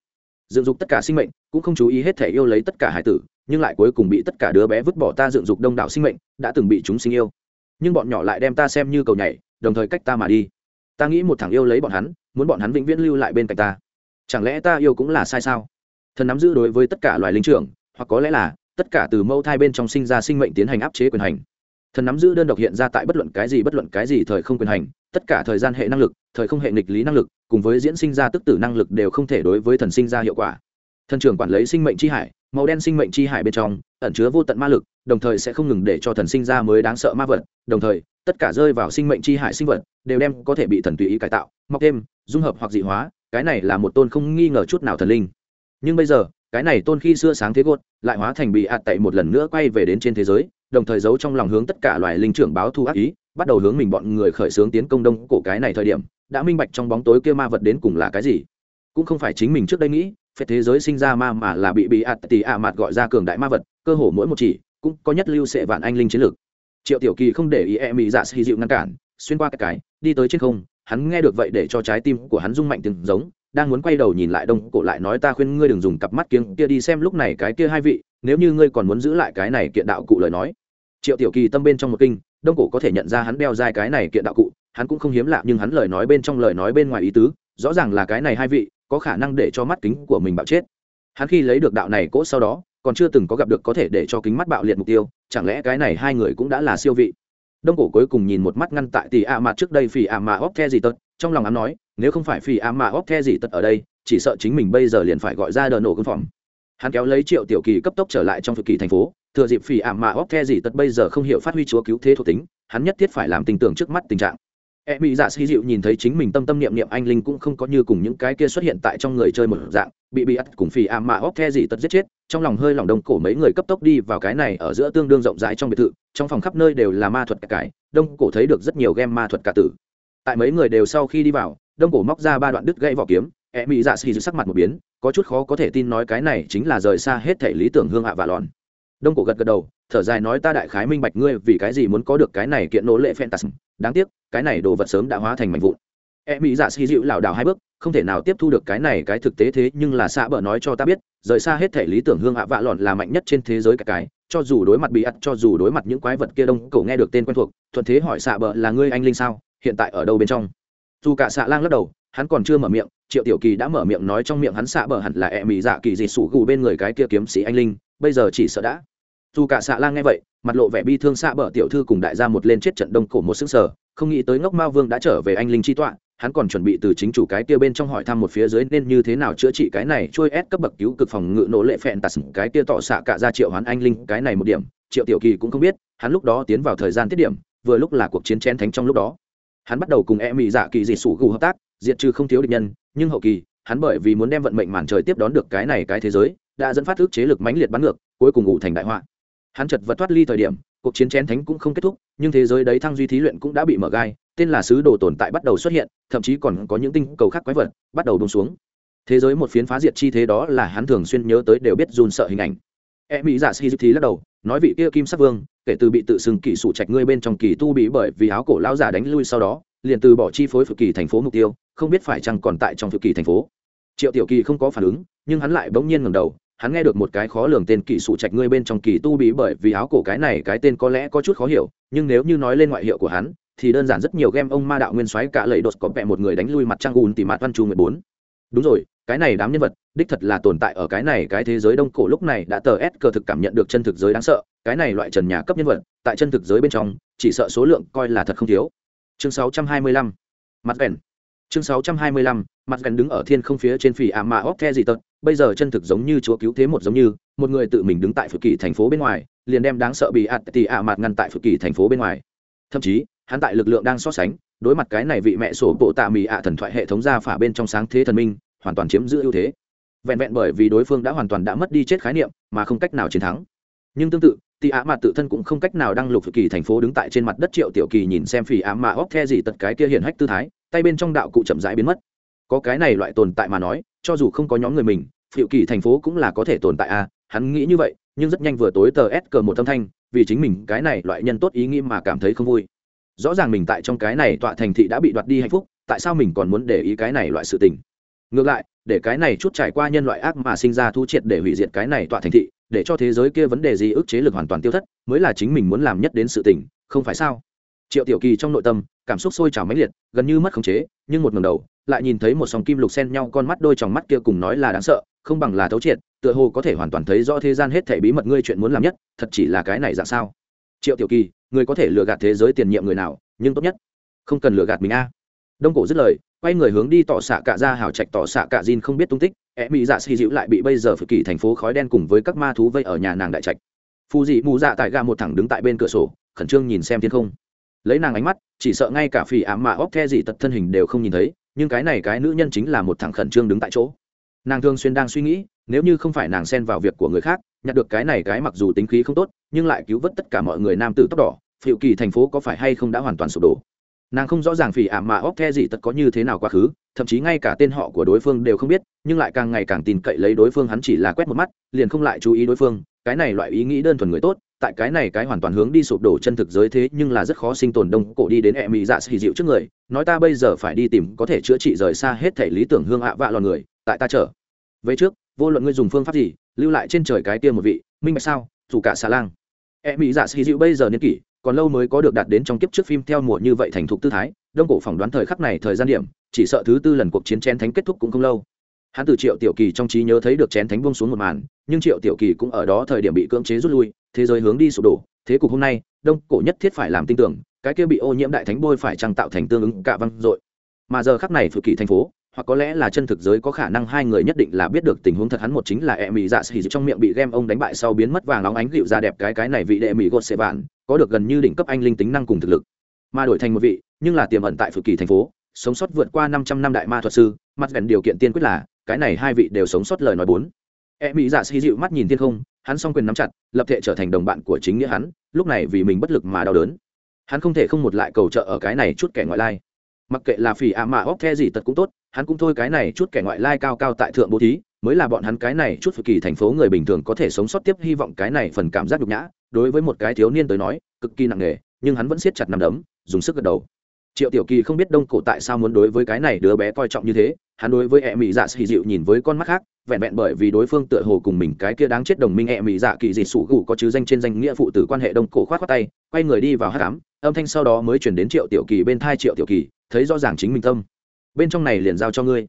[SPEAKER 1] Dựng dục tất cả sinh mệnh, cũng không chú ý hết thể yêu lấy tất cả hải tử nhưng lại cuối cùng bị tất cả đứa bé vứt bỏ ta dựng dục đông đảo sinh mệnh, đã từng bị chúng sinh yêu. Nhưng bọn nhỏ lại đem ta xem như cầu nhảy, đồng thời cách ta mà đi. Ta nghĩ một thằng yêu lấy bọn hắn, muốn bọn hắn vĩnh viễn lưu lại bên cạnh ta. Chẳng lẽ ta yêu cũng là sai sao? Thần nắm giữ đối với tất cả loài linh trưởng, hoặc có lẽ là, tất cả từ mâu thai bên trong sinh ra sinh mệnh tiến hành áp chế quyền hành. Thần nắm giữ đơn độc hiện ra tại bất luận cái gì bất luận cái gì thời không quyền hành, tất cả thời gian hệ năng lực, thời không hệ nghịch lý năng lực, cùng với diễn sinh ra tức tử năng lực đều không thể đối với thần sinh ra hiệu quả. Thần trưởng quản lấy sinh mệnh chi hải màu đen sinh mệnh chi hải bên trong, ẩn chứa vô tận ma lực, đồng thời sẽ không ngừng để cho thần sinh ra mới đáng sợ ma vật. Đồng thời, tất cả rơi vào sinh mệnh chi hải sinh vật đều đem có thể bị thần tùy ý cải tạo, mọc thêm, dung hợp hoặc dị hóa, cái này là một tôn không nghi ngờ chút nào thần linh. Nhưng bây giờ, cái này tôn khi xưa sáng thế gột lại hóa thành bị ạt tẩy một lần nữa quay về đến trên thế giới, đồng thời giấu trong lòng hướng tất cả loài linh trưởng báo thu ác ý, bắt đầu hướng mình bọn người khởi xướng tiến công đông cổ cái này thời điểm, đã minh bạch trong bóng tối kia ma vật đến cùng là cái gì. Cũng không phải chính mình trước đây nghĩ phép thế giới sinh ra ma mà là bị bị ạt tỷ ạ mạt gọi ra cường đại ma vật, cơ hồ mỗi một chỉ cũng có nhất lưu sệ vạn anh linh chiến lược. Triệu tiểu kỳ không để ý e mỹ dạ xì dịu ngăn cản, xuyên qua cái cái, đi tới trên không, hắn nghe được vậy để cho trái tim của hắn rung mạnh từng giống, đang muốn quay đầu nhìn lại đông cổ lại nói ta khuyên ngươi đừng dùng cặp mắt kiếng kia đi xem lúc này cái kia hai vị, nếu như ngươi còn muốn giữ lại cái này kiện đạo cụ lời nói. Triệu tiểu kỳ tâm bên trong một kinh, đông cổ có thể nhận ra hắn đeo dai cái này kiện đạo cụ, hắn cũng không hiếm lạ nhưng hắn lời nói bên trong lời nói bên ngoài ý tứ, rõ ràng là cái này hai vị có khả năng để cho mắt kính của mình bạo chết. Hắn khi lấy được đạo này cỗ sau đó, còn chưa từng có gặp được có thể để cho kính mắt bạo liệt mục tiêu, chẳng lẽ cái này hai người cũng đã là siêu vị? Đông cổ cuối cùng nhìn một mắt ngăn tại tỷ a à trước đây phì a mà óc the gì tật, trong lòng hắn nói, nếu không phải phì a mà óc the gì tật ở đây, chỉ sợ chính mình bây giờ liền phải gọi ra đờ nổ cơn phòng. Hắn kéo lấy triệu tiểu kỳ cấp tốc trở lại trong thực kỳ thành phố, thừa dịp phì a mà óc the gì tật bây giờ không hiểu phát huy chúa cứu thế thuộc tính, hắn nhất thiết phải làm tình tưởng trước mắt tình trạng e bị dạ xì dịu nhìn thấy chính mình tâm tâm niệm niệm anh linh cũng không có như cùng những cái kia xuất hiện tại trong người chơi một dạng, bị bị ắt cùng phì a mà óc the gì tật giết chết, trong lòng hơi lòng đông cổ mấy người cấp tốc đi vào cái này ở giữa tương đương rộng rãi trong biệt thự, trong phòng khắp nơi đều là ma thuật cả cái, đông cổ thấy được rất nhiều game ma thuật cả tử. Tại mấy người đều sau khi đi vào, đông cổ móc ra ba đoạn đứt gãy vỏ kiếm e mỹ dạ xì dịu sắc mặt một biến, có chút khó có thể tin nói cái này chính là rời xa hết thể lý tưởng hương hạ và lòn đông cổ gật gật đầu, thở dài nói ta đại khái minh bạch ngươi vì cái gì muốn có được cái này kiện nỗ lệ phantasm đáng tiếc, cái này đồ vật sớm đã hóa thành mảnh vụn. E mỹ dạ xì dịu lảo đảo hai bước, không thể nào tiếp thu được cái này, cái thực tế thế nhưng là xạ bờ nói cho ta biết, rời xa hết thể lý tưởng hương hạ vạ lọn là mạnh nhất trên thế giới cả cái, cho dù đối mặt bị ắt, cho dù đối mặt những quái vật kia đông, cậu nghe được tên quen thuộc, thuận thế hỏi xạ bờ là ngươi anh linh sao, hiện tại ở đâu bên trong? Dù cả xạ lang lắc đầu, hắn còn chưa mở miệng, triệu tiểu kỳ đã mở miệng nói trong miệng hắn xạ bờ hẳn là e mỹ dạ kỳ dị sủ gù bên người cái kia kiếm sĩ anh linh, bây giờ chỉ sợ đã dù cả xạ lang nghe vậy, mặt lộ vẻ bi thương xạ bờ tiểu thư cùng đại gia một lên chết trận đông cổ một sức sở không nghĩ tới ngốc mao vương đã trở về anh linh chi tọa, hắn còn chuẩn bị từ chính chủ cái kia bên trong hỏi thăm một phía dưới nên như thế nào chữa trị cái này trôi ép cấp bậc cứu cực phòng ngự nỗ lệ phẹn tạt cái kia tọ xạ cả ra triệu hoán anh linh cái này một điểm, triệu tiểu kỳ cũng không biết, hắn lúc đó tiến vào thời gian tiết điểm, vừa lúc là cuộc chiến chén thánh trong lúc đó. Hắn bắt đầu cùng e mỹ dạ kỳ dị sủ gù hợp tác, diệt trừ không thiếu địch nhân, nhưng hậu kỳ, hắn bởi vì muốn đem vận mệnh màn trời tiếp đón được cái này cái thế giới, đã dẫn phát ước chế lực mãnh liệt bắn ngược, cuối cùng ủ thành đại họa hắn chật vật thoát ly thời điểm, cuộc chiến chén thánh cũng không kết thúc, nhưng thế giới đấy thăng duy thí luyện cũng đã bị mở gai, tên là sứ đồ tồn tại bắt đầu xuất hiện, thậm chí còn có những tinh cầu khác quái vật bắt đầu bông xuống. Thế giới một phiến phá diệt chi thế đó là hắn thường xuyên nhớ tới đều biết run sợ hình ảnh. E mỹ giả sĩ thì lắc đầu, nói vị kia kim sắc vương, kể từ bị tự xưng kỳ sủ trạch ngươi bên trong kỳ tu bị bởi vì áo cổ lão giả đánh lui sau đó, liền từ bỏ chi phối phực kỳ thành phố mục tiêu, không biết phải chăng còn tại trong phực kỳ thành phố. Triệu tiểu kỳ không có phản ứng, nhưng hắn lại bỗng nhiên ngẩng đầu hắn nghe được một cái khó lường tên kỳ sụ trạch ngươi bên trong kỳ tu bí bởi vì áo cổ cái này, cái tên có lẽ có chút khó hiểu, nhưng nếu như nói lên ngoại hiệu của hắn, thì đơn giản rất nhiều game ông ma đạo nguyên soái cả lầy đột có vẻ một người đánh lui mặt trăng ùn tìm mặt văn chu mười bốn. Đúng rồi, cái này đám nhân vật, đích thật là tồn tại ở cái này, cái thế giới đông cổ lúc này đã tờ s cờ thực cảm nhận được chân thực giới đáng sợ, cái này loại trần nhà cấp nhân vật, tại chân thực giới bên trong, chỉ sợ số lượng coi là thật không thiếu. Chương sáu trăm hai mươi lăm. Mặt vẹn chương sáu trăm hai mươi lăm, mặt gần đứng ở thiên không phía trên phỉ ảm mạ óc the gì tật, bây giờ chân thực giống như chúa cứu thế một giống như, một người tự mình đứng tại phự kỳ thành phố bên ngoài, liền đem đáng sợ bị ạt tì ạ mặt ngăn tại phự kỳ thành phố bên ngoài. Thậm chí, hắn tại lực lượng đang so sánh, đối mặt cái này vị mẹ sổ bộ tạ mì ạ thần thoại hệ thống ra phả bên trong sáng thế thần minh, hoàn toàn chiếm giữ ưu thế. Vẹn vẹn bởi vì đối phương đã hoàn toàn đã mất đi chết khái niệm, mà không cách nào chiến thắng. Nhưng tương tự thì ạ mạt tự thân cũng không cách nào đăng lục phự kỳ thành phố đứng tại trên mặt đất triệu tiểu kỳ nhìn xem phỉ ạ mạ óc the gì tật cái kia hiển hách tư thái tay bên trong đạo cụ chậm rãi biến mất. Có cái này loại tồn tại mà nói, cho dù không có nhóm người mình phiệu kỳ thành phố cũng là có thể tồn tại à hắn nghĩ như vậy, nhưng rất nhanh vừa tối tờ s cờ một âm thanh, vì chính mình cái này loại nhân tốt ý nghĩ mà cảm thấy không vui. Rõ ràng mình tại trong cái này tọa thành thị đã bị đoạt đi hạnh phúc, tại sao mình còn muốn để ý cái này loại sự tình? Ngược lại, để cái này chút trải qua nhân loại ác mà sinh ra thu triệt để hủy diệt cái này tọa thành thị, để cho thế giới kia vấn đề gì ức chế lực hoàn toàn tiêu thất, mới là chính mình muốn làm nhất đến sự tình, không phải sao? Triệu tiểu kỳ trong nội tâm, cảm xúc sôi trào mãnh liệt, gần như mất khống chế, nhưng một ngầm đầu, lại nhìn thấy một sòng kim lục xen nhau con mắt đôi tròng mắt kia cùng nói là đáng sợ, không bằng là thấu triệt, tựa hồ có thể hoàn toàn thấy rõ thế gian hết thể bí mật ngươi chuyện muốn làm nhất, thật chỉ là cái này dạng sao? Triệu tiểu kỳ người có thể lừa gạt thế giới tiền nhiệm người nào, nhưng tốt nhất, không cần lừa gạt mình a. Đông cổ dứt lời, quay người hướng đi tỏ xạ cả ra hào trạch tỏ xạ cả Jin không biết tung tích e mỹ dạ xì dịu lại bị bây giờ phực kỳ thành phố khói đen cùng với các ma thú vây ở nhà nàng đại trạch. Phù dị mù dạ tại ga một thẳng đứng tại bên cửa sổ, khẩn trương nhìn xem thiên không lấy nàng ánh mắt, chỉ sợ ngay cả phỉ ám mạ óc the gì tật thân hình đều không nhìn thấy, nhưng cái này cái nữ nhân chính là một thằng khẩn trương đứng tại chỗ. Nàng thường xuyên đang suy nghĩ, nếu như không phải nàng xen vào việc của người khác, nhặt được cái này cái mặc dù tính khí không tốt, nhưng lại cứu vớt tất cả mọi người nam tử tóc đỏ phiệu kỳ thành phố có phải hay không đã hoàn toàn sụp đổ? Nàng không rõ ràng phỉ ảm mà óc the gì tật có như thế nào quá khứ, thậm chí ngay cả tên họ của đối phương đều không biết, nhưng lại càng ngày càng tin cậy lấy đối phương, hắn chỉ là quét một mắt, liền không lại chú ý đối phương cái này loại ý nghĩ đơn thuần người tốt, tại cái này cái hoàn toàn hướng đi sụp đổ chân thực giới thế nhưng là rất khó sinh tồn đông cổ đi đến e mỹ dạ xì dịu trước người, nói ta bây giờ phải đi tìm có thể chữa trị rời xa hết thể lý tưởng hương ạ vạ lòn người, tại ta trở về trước, vô luận ngươi dùng phương pháp gì, lưu lại trên trời cái kia một vị, minh bạch sao, dù cả xà lang. E mỹ dạ xì dịu bây giờ niên kỷ, còn lâu mới có được đạt đến trong kiếp trước phim theo mùa như vậy thành thục tư thái, đông cổ phỏng đoán thời khắc này thời gian điểm, chỉ sợ thứ tư lần cuộc chiến chén thánh kết thúc cũng không lâu hắn từ triệu tiểu kỳ trong trí nhớ thấy được chén thánh buông xuống một màn, nhưng triệu tiểu kỳ cũng ở đó thời điểm bị cưỡng chế rút lui, thế giới hướng đi sụp đổ. Thế cục hôm nay, đông cổ nhất thiết phải làm tin tưởng, cái kia bị ô nhiễm đại thánh bôi phải trăng tạo thành tương ứng cả văn dội. Mà giờ khắc này phự kỳ thành phố, hoặc có lẽ là chân thực giới có khả năng hai người nhất định là biết được tình huống thật, hắn một chính là e mỹ dạ xì trong miệng bị gem ông đánh bại sau biến mất vàng óng ánh dịu ra đẹp cái cái này vị đệ mỹ gột xệ vạn, có được gần như đỉnh cấp anh linh tính năng cùng thực lực. Mà đổi thành một vị, nhưng là tiềm ẩn tại phự kỳ thành phố, sống sót vượt qua 500 năm đại ma thuật sư, mặt gần điều kiện tiên quyết là cái này hai vị đều sống sót lời nói bốn. E mỹ dạ xì dịu mắt nhìn thiên không, hắn song quyền nắm chặt, lập thể trở thành đồng bạn của chính nghĩa hắn, lúc này vì mình bất lực mà đau đớn. Hắn không thể không một lại cầu trợ ở cái này chút kẻ ngoại lai. Mặc kệ là phỉ ạ mà óc the gì tật cũng tốt, hắn cũng thôi cái này chút kẻ ngoại lai cao cao tại thượng bố thí, mới là bọn hắn cái này chút phật kỳ thành phố người bình thường có thể sống sót tiếp hy vọng cái này phần cảm giác nhục nhã, đối với một cái thiếu niên tới nói, cực kỳ nặng nề, nhưng hắn vẫn siết chặt nằm đấm, dùng sức gật đầu triệu tiểu kỳ không biết đông cổ tại sao muốn đối với cái này đứa bé coi trọng như thế, hắn đối với e mỹ dạ xì dịu nhìn với con mắt khác, vẹn vẹn bởi vì đối phương tựa hồ cùng mình cái kia đáng chết đồng minh e mỹ dạ kỳ dị sủ gù có chứ danh trên danh nghĩa phụ tử quan hệ đông cổ khoát khoát tay, quay người đi vào hát cám, âm thanh sau đó mới chuyển đến triệu tiểu kỳ bên thai triệu tiểu kỳ, thấy rõ ràng chính mình tâm. Bên trong này liền giao cho ngươi.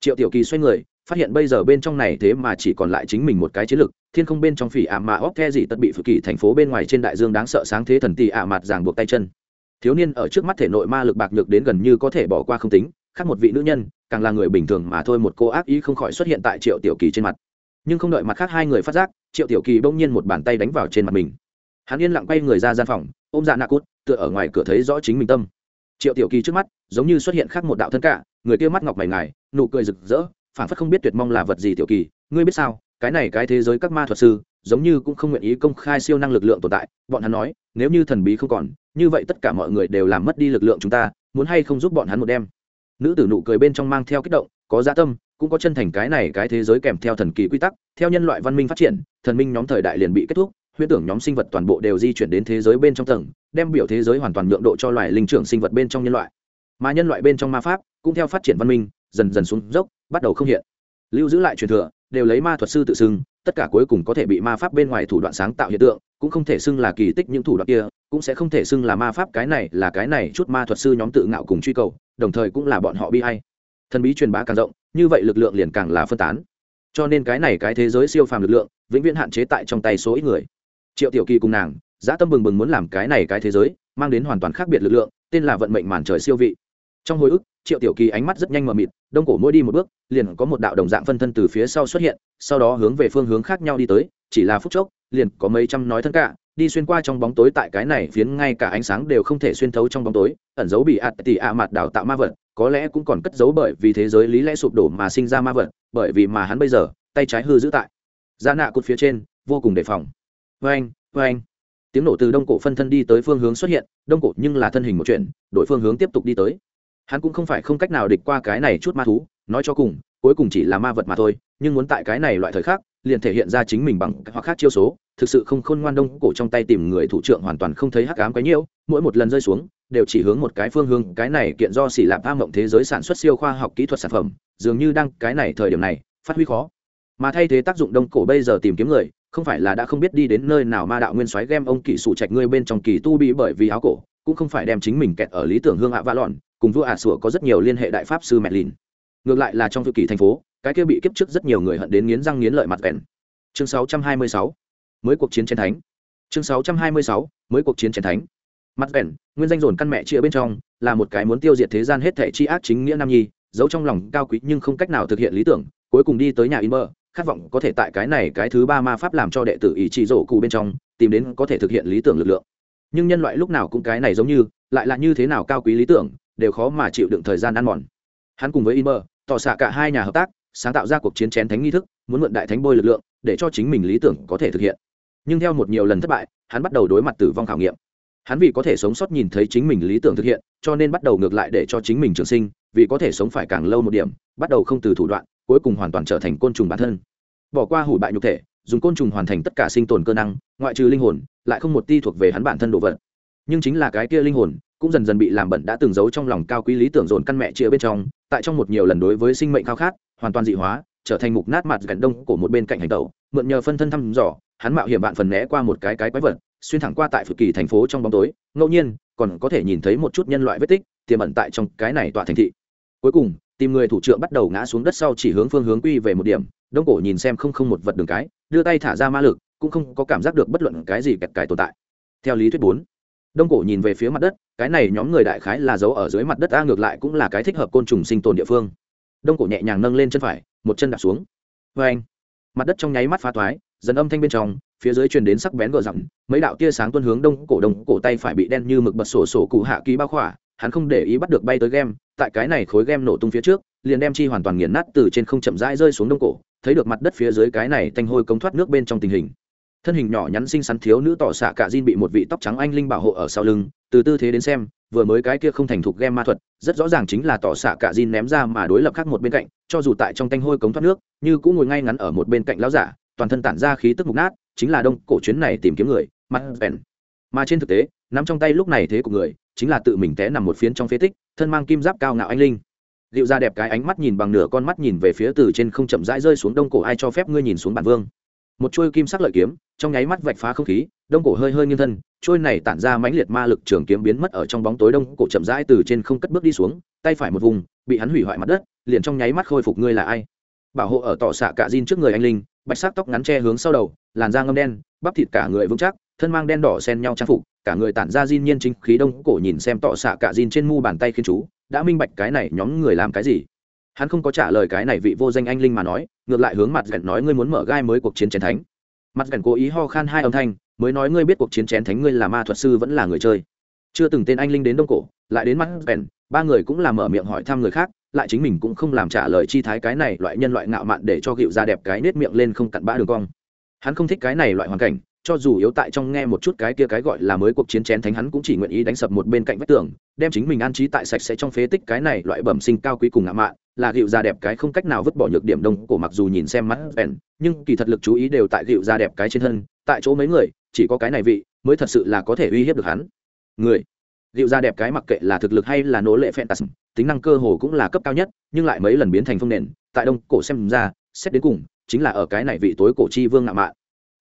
[SPEAKER 1] Triệu tiểu kỳ xoay người, phát hiện bây giờ bên trong này thế mà chỉ còn lại chính mình một cái chiến lực thiên không bên trong phỉ ả mạ óc the gì tất bị phự kỳ thành phố bên ngoài trên đại dương đáng sợ sáng thế thần tì ả mặt ràng buộc tay chân thiếu niên ở trước mắt thể nội ma lực bạc nhược đến gần như có thể bỏ qua không tính, khác một vị nữ nhân, càng là người bình thường mà thôi một cô ác ý không khỏi xuất hiện tại triệu tiểu kỳ trên mặt. Nhưng không đợi mặt khác hai người phát giác, triệu tiểu kỳ bỗng nhiên một bàn tay đánh vào trên mặt mình. Hắn yên lặng quay người ra gian phòng, ôm dạ nạ cút, tựa ở ngoài cửa thấy rõ chính mình tâm. Triệu tiểu kỳ trước mắt, giống như xuất hiện khác một đạo thân cả, người kia mắt ngọc mày ngài, nụ cười rực rỡ phản phất không biết tuyệt mong là vật gì tiểu kỳ, ngươi biết sao? Cái này cái thế giới các ma thuật sư, giống như cũng không nguyện ý công khai siêu năng lực lượng tồn tại. Bọn hắn nói, nếu như thần bí không còn, như vậy tất cả mọi người đều làm mất đi lực lượng chúng ta, muốn hay không giúp bọn hắn một đêm nữ tử nụ cười bên trong mang theo kích động, có gia dạ tâm, cũng có chân thành cái này cái thế giới kèm theo thần kỳ quy tắc, theo nhân loại văn minh phát triển, thần minh nhóm thời đại liền bị kết thúc, huyễn tưởng nhóm sinh vật toàn bộ đều di chuyển đến thế giới bên trong tầng, đem biểu thế giới hoàn toàn nhượng độ cho loài linh trưởng sinh vật bên trong nhân loại. Mà nhân loại bên trong ma pháp, cũng theo phát triển văn minh, dần dần xuống dốc, bắt đầu không hiện. Lưu giữ lại truyền thừa đều lấy ma thuật sư tự xưng, tất cả cuối cùng có thể bị ma pháp bên ngoài thủ đoạn sáng tạo hiện tượng, cũng không thể xưng là kỳ tích những thủ đoạn kia, cũng sẽ không thể xưng là ma pháp cái này là cái này chút ma thuật sư nhóm tự ngạo cùng truy cầu, đồng thời cũng là bọn họ bi hay thần bí truyền bá càng rộng, như vậy lực lượng liền càng là phân tán. Cho nên cái này cái thế giới siêu phàm lực lượng, vĩnh viễn hạn chế tại trong tay số ít người. Triệu tiểu kỳ cùng nàng giã tâm bừng bừng muốn làm cái này cái thế giới, mang đến hoàn toàn khác biệt lực lượng, tên là vận mệnh màn trời siêu vị. Trong hồi ức, triệu tiểu kỳ ánh mắt rất nhanh mờ mịt đông cổ mỗi đi một bước, liền có một đạo đồng dạng phân thân từ phía sau xuất hiện, sau đó hướng về phương hướng khác nhau đi tới, chỉ là phút chốc, liền có mấy trăm nói thân cả, đi xuyên qua trong bóng tối tại cái này phiến ngay cả ánh sáng đều không thể xuyên thấu trong bóng tối, ẩn dấu bị ạt tỉ ạ mặt đào tạo ma vật, có lẽ cũng còn cất giấu bởi vì thế giới lý lẽ sụp đổ mà sinh ra ma vật, bởi vì mà hắn bây giờ, tay trái hư giữ tại. Da nạ cột phía trên, vô cùng đề phòng. Vê anh vê anh tiếng nổ từ đông cổ phân thân đi tới phương hướng xuất hiện, đông cổ nhưng là thân hình một chuyện đội phương hướng tiếp tục đi tới hắn cũng không phải không cách nào địch qua cái này chút ma thú, nói cho cùng, cuối cùng chỉ là ma vật mà thôi, nhưng muốn tại cái này loại thời khắc, liền thể hiện ra chính mình bằng hoặc khác chiêu số, thực sự không khôn ngoan đông cổ trong tay tìm người thủ trưởng hoàn toàn không thấy hắc ám quấy nhiễu, mỗi một lần rơi xuống, đều chỉ hướng một cái phương hướng, cái này kiện do xỉ lạp tham mộng thế giới sản xuất siêu khoa học kỹ thuật sản phẩm, dường như đang cái này thời điểm này, phát huy khó. Mà thay thế tác dụng đông cổ bây giờ tìm kiếm người, không phải là đã không biết đi đến nơi nào ma đạo nguyên soái game ông kỳ sủ trạch ngươi bên trong kỳ tu bị bởi vì áo cổ, cũng không phải đem chính mình kẹt ở lý tưởng hương ạ vạ lọn cùng vua ả sủa có rất nhiều liên hệ đại pháp sư mẹ lìn. Ngược lại là trong thư kỳ thành phố, cái kia bị kiếp trước rất nhiều người hận đến nghiến răng nghiến lợi mặt vẹn. Chương 626 mới cuộc chiến chiến thánh. Chương 626 mới cuộc chiến chiến thánh. Mặt vẹn, nguyên danh dồn căn mẹ chia bên trong, là một cái muốn tiêu diệt thế gian hết thể chi ác chính nghĩa nam nhi, giấu trong lòng cao quý nhưng không cách nào thực hiện lý tưởng, cuối cùng đi tới nhà in mơ, khát vọng có thể tại cái này cái thứ ba ma pháp làm cho đệ tử ý chí rổ cụ bên trong, tìm đến có thể thực hiện lý tưởng lực lượng. Nhưng nhân loại lúc nào cũng cái này giống như, lại là như thế nào cao quý lý tưởng đều khó mà chịu đựng thời gian ăn mòn. Hắn cùng với in mơ tỏ xạ cả hai nhà hợp tác, sáng tạo ra cuộc chiến chén thánh nghi thức, muốn mượn đại thánh bôi lực lượng, để cho chính mình lý tưởng có thể thực hiện. Nhưng theo một nhiều lần thất bại, hắn bắt đầu đối mặt tử vong khảo nghiệm. Hắn vì có thể sống sót nhìn thấy chính mình lý tưởng thực hiện, cho nên bắt đầu ngược lại để cho chính mình trường sinh, vì có thể sống phải càng lâu một điểm, bắt đầu không từ thủ đoạn, cuối cùng hoàn toàn trở thành côn trùng bản thân. Bỏ qua hủ bại nhục thể, dùng côn trùng hoàn thành tất cả sinh tồn cơ năng, ngoại trừ linh hồn, lại không một ti thuộc về hắn bản thân đồ vật. Nhưng chính là cái kia linh hồn cũng dần dần bị làm bẩn đã từng giấu trong lòng cao quý lý tưởng dồn căn mẹ chia bên trong, tại trong một nhiều lần đối với sinh mệnh khao khát, hoàn toàn dị hóa, trở thành mục nát mặt gần đông của một bên cạnh hành tẩu, mượn nhờ phân thân thăm dò, hắn mạo hiểm bạn phần né qua một cái cái quái vật, xuyên thẳng qua tại phực kỳ thành phố trong bóng tối, ngẫu nhiên, còn có thể nhìn thấy một chút nhân loại vết tích, tiềm ẩn tại trong cái này tọa thành thị. Cuối cùng, tìm người thủ trưởng bắt đầu ngã xuống đất sau chỉ hướng phương hướng quy về một điểm, đông cổ nhìn xem không không một vật đường cái, đưa tay thả ra ma lực, cũng không có cảm giác được bất luận cái gì kẹt cài tồn tại. Theo lý thuyết bốn, đông cổ nhìn về phía mặt đất cái này nhóm người đại khái là giấu ở dưới mặt đất a ngược lại cũng là cái thích hợp côn trùng sinh tồn địa phương. Đông cổ nhẹ nhàng nâng lên chân phải, một chân đạp xuống. Vê anh, mặt đất trong nháy mắt phá toái, dần âm thanh bên trong, phía dưới truyền đến sắc bén gờ dặm mấy đạo tia sáng tuân hướng đông cổ đông cổ tay phải bị đen như mực bật sổ sổ cụ hạ ký bao khỏa, hắn không để ý bắt được bay tới game tại cái này khối game nổ tung phía trước, liền đem chi hoàn toàn nghiền nát từ trên không chậm rãi rơi xuống đông cổ, thấy được mặt đất phía dưới cái này tanh hôi cống thoát nước bên trong tình hình thân hình nhỏ nhắn xinh xắn thiếu nữ tỏ xạ cả Jin bị một vị tóc trắng anh linh bảo hộ ở sau lưng, từ tư thế đến xem, vừa mới cái kia không thành thục game ma thuật, rất rõ ràng chính là tỏ xạ cả Jin ném ra mà đối lập khác một bên cạnh, cho dù tại trong tanh hôi cống thoát nước, như cũng ngồi ngay ngắn ở một bên cạnh lão giả, toàn thân tản ra khí tức mục nát, chính là đông cổ chuyến này tìm kiếm người, mặt vẹn mà trên thực tế, nắm trong tay lúc này thế của người, chính là tự mình té nằm một phiến trong phế tích, thân mang kim giáp cao ngạo anh linh. Liệu ra đẹp cái ánh mắt nhìn bằng nửa con mắt nhìn về phía từ trên không chậm rãi rơi xuống đông cổ, ai cho phép ngươi nhìn xuống bản vương? Một chuôi kim sắc lợi kiếm, trong nháy mắt vạch phá không khí, đông cổ hơi hơi nghiêng thân trôi này tản ra mãnh liệt ma lực trường kiếm biến mất ở trong bóng tối đông cổ chậm rãi từ trên không cất bước đi xuống, tay phải một vùng, bị hắn hủy hoại mặt đất, liền trong nháy mắt khôi phục ngươi là ai. Bảo hộ ở tỏ xạ cạ diên trước người anh linh, bạch sắc tóc ngắn che hướng sau đầu, làn da ngâm đen, bắp thịt cả người vững chắc, thân mang đen đỏ xen nhau trang phục, cả người tản ra diên nhiên chính khí đông cổ nhìn xem tỏ xạ cạ diên trên mu bàn tay khiến chú, đã minh bạch cái này nhóm người làm cái gì hắn không có trả lời cái này vị vô danh anh linh mà nói, ngược lại hướng mặt gần nói ngươi muốn mở gai mới cuộc chiến chén thánh. Mặt gần cố ý ho khan hai âm thanh, mới nói ngươi biết cuộc chiến chén thánh ngươi là ma thuật sư vẫn là người chơi. Chưa từng tên anh linh đến đông cổ, lại đến mắt gần ba người cũng làm mở miệng hỏi thăm người khác, lại chính mình cũng không làm trả lời chi thái cái này loại nhân loại ngạo mạn để cho gịu ra đẹp cái nết miệng lên không cặn bã đường cong. Hắn không thích cái này loại hoàn cảnh, cho dù yếu tại trong nghe một chút cái kia cái gọi là mới cuộc chiến chén thánh hắn cũng chỉ nguyện ý đánh sập một bên cạnh vách tường, đem chính mình an trí tại sạch sẽ trong phế tích cái này loại bẩm sinh cao quý cùng ngạo mạn là gịu da đẹp cái không cách nào vứt bỏ nhược điểm đông cổ mặc dù nhìn xem mắt vẹn nhưng kỳ thật lực chú ý đều tại gịu da đẹp cái trên thân, tại chỗ mấy người, chỉ có cái này vị mới thật sự là có thể uy hiếp được hắn. Người, gịu da đẹp cái mặc kệ là thực lực hay là nỗ lệ phantasm tính năng cơ hồ cũng là cấp cao nhất, nhưng lại mấy lần biến thành phong nền, tại đông cổ xem ra, xét đến cùng, chính là ở cái này vị tối cổ chi vương ngạo mạn.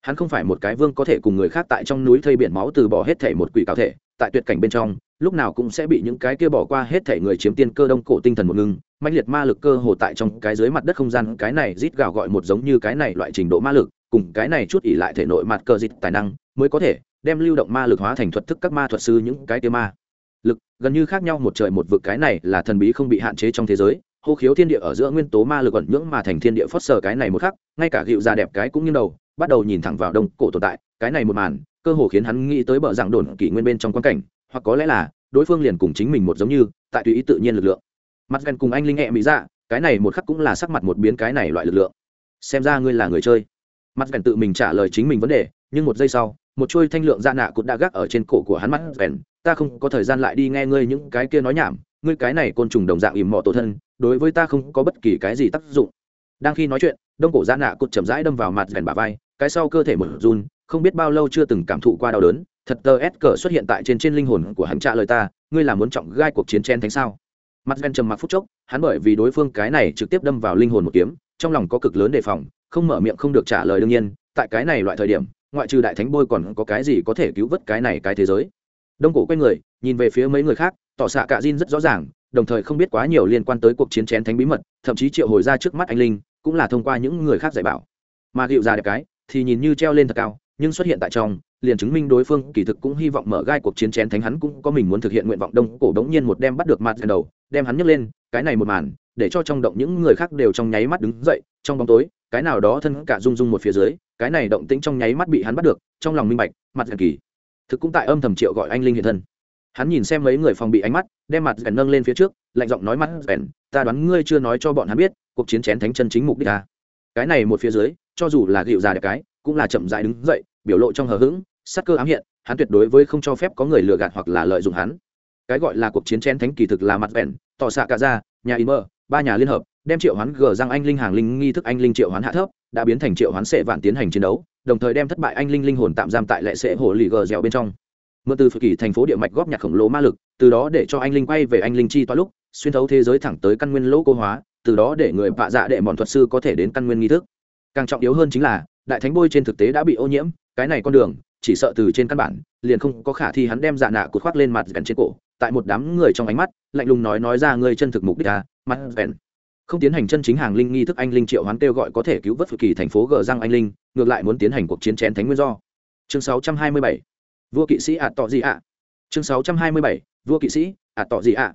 [SPEAKER 1] Hắn không phải một cái vương có thể cùng người khác tại trong núi thây biển máu từ bỏ hết thể một quỷ cáo thể, tại tuyệt cảnh bên trong lúc nào cũng sẽ bị những cái kia bỏ qua hết thể người chiếm tiên cơ đông cổ tinh thần một ngưng mạnh liệt ma lực cơ hồ tại trong cái dưới mặt đất không gian, cái này rít gào gọi một giống như cái này loại trình độ ma lực, cùng cái này chút ỉ lại thể nội mặt cơ dịch tài năng, mới có thể đem lưu động ma lực hóa thành thuật thức các ma thuật sư những cái kia ma lực. Gần như khác nhau một trời một vực, cái này là thần bí không bị hạn chế trong thế giới, hô khiếu thiên địa ở giữa nguyên tố ma lực ẩn nhưỡng mà thành thiên địa phớt sờ cái này một khắc, ngay cả gịu già đẹp cái cũng như đầu, bắt đầu nhìn thẳng vào đông cổ tồn tại, cái này một màn, cơ hồ khiến hắn nghĩ tới bờ dạng đồn kỷ nguyên bên trong quan cảnh hoặc có lẽ là đối phương liền cùng chính mình một giống như, tại tùy ý tự nhiên lực lượng. Mặt gần cùng anh linh hẹ mỹ dạ cái này một khắc cũng là sắc mặt một biến cái này loại lực lượng. Xem ra ngươi là người chơi. Mặt gần tự mình trả lời chính mình vấn đề, nhưng một giây sau, một chuôi thanh lượng dạ nạ cũng đã gác ở trên cổ của hắn mắt gần. Ta không có thời gian lại đi nghe ngươi những cái kia nói nhảm, ngươi cái này côn trùng đồng dạng ìm mọ tổ thân, đối với ta không có bất kỳ cái gì tác dụng. Đang khi nói chuyện, đông cổ dạ nạ cụt chậm rãi đâm vào mặt gần bả vai, cái sau cơ thể một run, không biết bao lâu chưa từng cảm thụ qua đau đớn thật tờ s cờ xuất hiện tại trên trên linh hồn của hắn trả lời ta, ngươi là muốn trọng gai cuộc chiến chen thánh sao? Mặt ven trầm mặc phút chốc, hắn bởi vì đối phương cái này trực tiếp đâm vào linh hồn một kiếm, trong lòng có cực lớn đề phòng, không mở miệng không được trả lời đương nhiên, tại cái này loại thời điểm, ngoại trừ đại thánh bôi còn có cái gì có thể cứu vớt cái này cái thế giới? Đông cổ quay người, nhìn về phía mấy người khác, tỏ xạ cả Jin rất rõ ràng, đồng thời không biết quá nhiều liên quan tới cuộc chiến chén thánh bí mật, thậm chí triệu hồi ra trước mắt anh linh, cũng là thông qua những người khác dạy bảo. Mà gịu ra đẹp cái, thì nhìn như treo lên thật cao nhưng xuất hiện tại trong, liền chứng minh đối phương kỳ thực cũng hy vọng mở gai cuộc chiến chén thánh hắn cũng có mình muốn thực hiện nguyện vọng đông cổ đống nhiên một đem bắt được mặt gần đầu, đem hắn nhấc lên, cái này một màn, để cho trong động những người khác đều trong nháy mắt đứng dậy, trong bóng tối, cái nào đó thân cả rung rung một phía dưới, cái này động tĩnh trong nháy mắt bị hắn bắt được, trong lòng minh bạch, mặt gần kỳ. Thực cũng tại âm thầm triệu gọi anh linh hiện thân. Hắn nhìn xem mấy người phòng bị ánh mắt, đem mặt rèn nâng lên phía trước, lạnh giọng nói mắt rèn ta đoán ngươi chưa nói cho bọn hắn biết, cuộc chiến chén thánh chân chính mục đích ta. Cái này một phía dưới, cho dù là dịu già đẹp cái cũng là chậm dại đứng dậy, biểu lộ trong hờ hững, sắc cơ ám hiện, hắn tuyệt đối với không cho phép có người lừa gạt hoặc là lợi dụng hắn. Cái gọi là cuộc chiến chén thánh kỳ thực là mặt vẹn, tỏ xạ cả ra, nhà in mơ, ba nhà liên hợp, đem triệu hoán gờ răng anh linh hàng linh nghi thức anh linh triệu hoán hạ thấp, đã biến thành triệu hoán sệ vạn tiến hành chiến đấu, đồng thời đem thất bại anh linh linh hồn tạm giam tại lệ sệ hồ lì gờ dẻo bên trong. Mượn từ phật kỳ thành phố địa mạch góp nhặt khổng lồ ma lực, từ đó để cho anh linh quay về anh linh chi toa lúc, xuyên thấu thế giới thẳng tới căn nguyên lỗ cô hóa, từ đó để người vạ dạ đệ bọn thuật sư có thể đến căn nguyên nghi thức. Càng trọng yếu hơn chính là đại thánh bôi trên thực tế đã bị ô nhiễm, cái này con đường, chỉ sợ từ trên căn bản, liền không có khả thi hắn đem dạ nạ cột khoác lên mặt gần trên cổ, tại một đám người trong ánh mắt, lạnh lùng nói nói ra ngươi chân thực mục đích à mặt vẹn không tiến hành chân chính hàng linh nghi thức anh linh triệu hoán kêu gọi có thể cứu vớt phật kỳ thành phố gờ răng anh linh, ngược lại muốn tiến hành cuộc chiến chén thánh nguyên do. Chương 627 vua kỵ sĩ ạ. Tọ gì ạ chương 627 vua kỵ sĩ ạ tọ gì ạ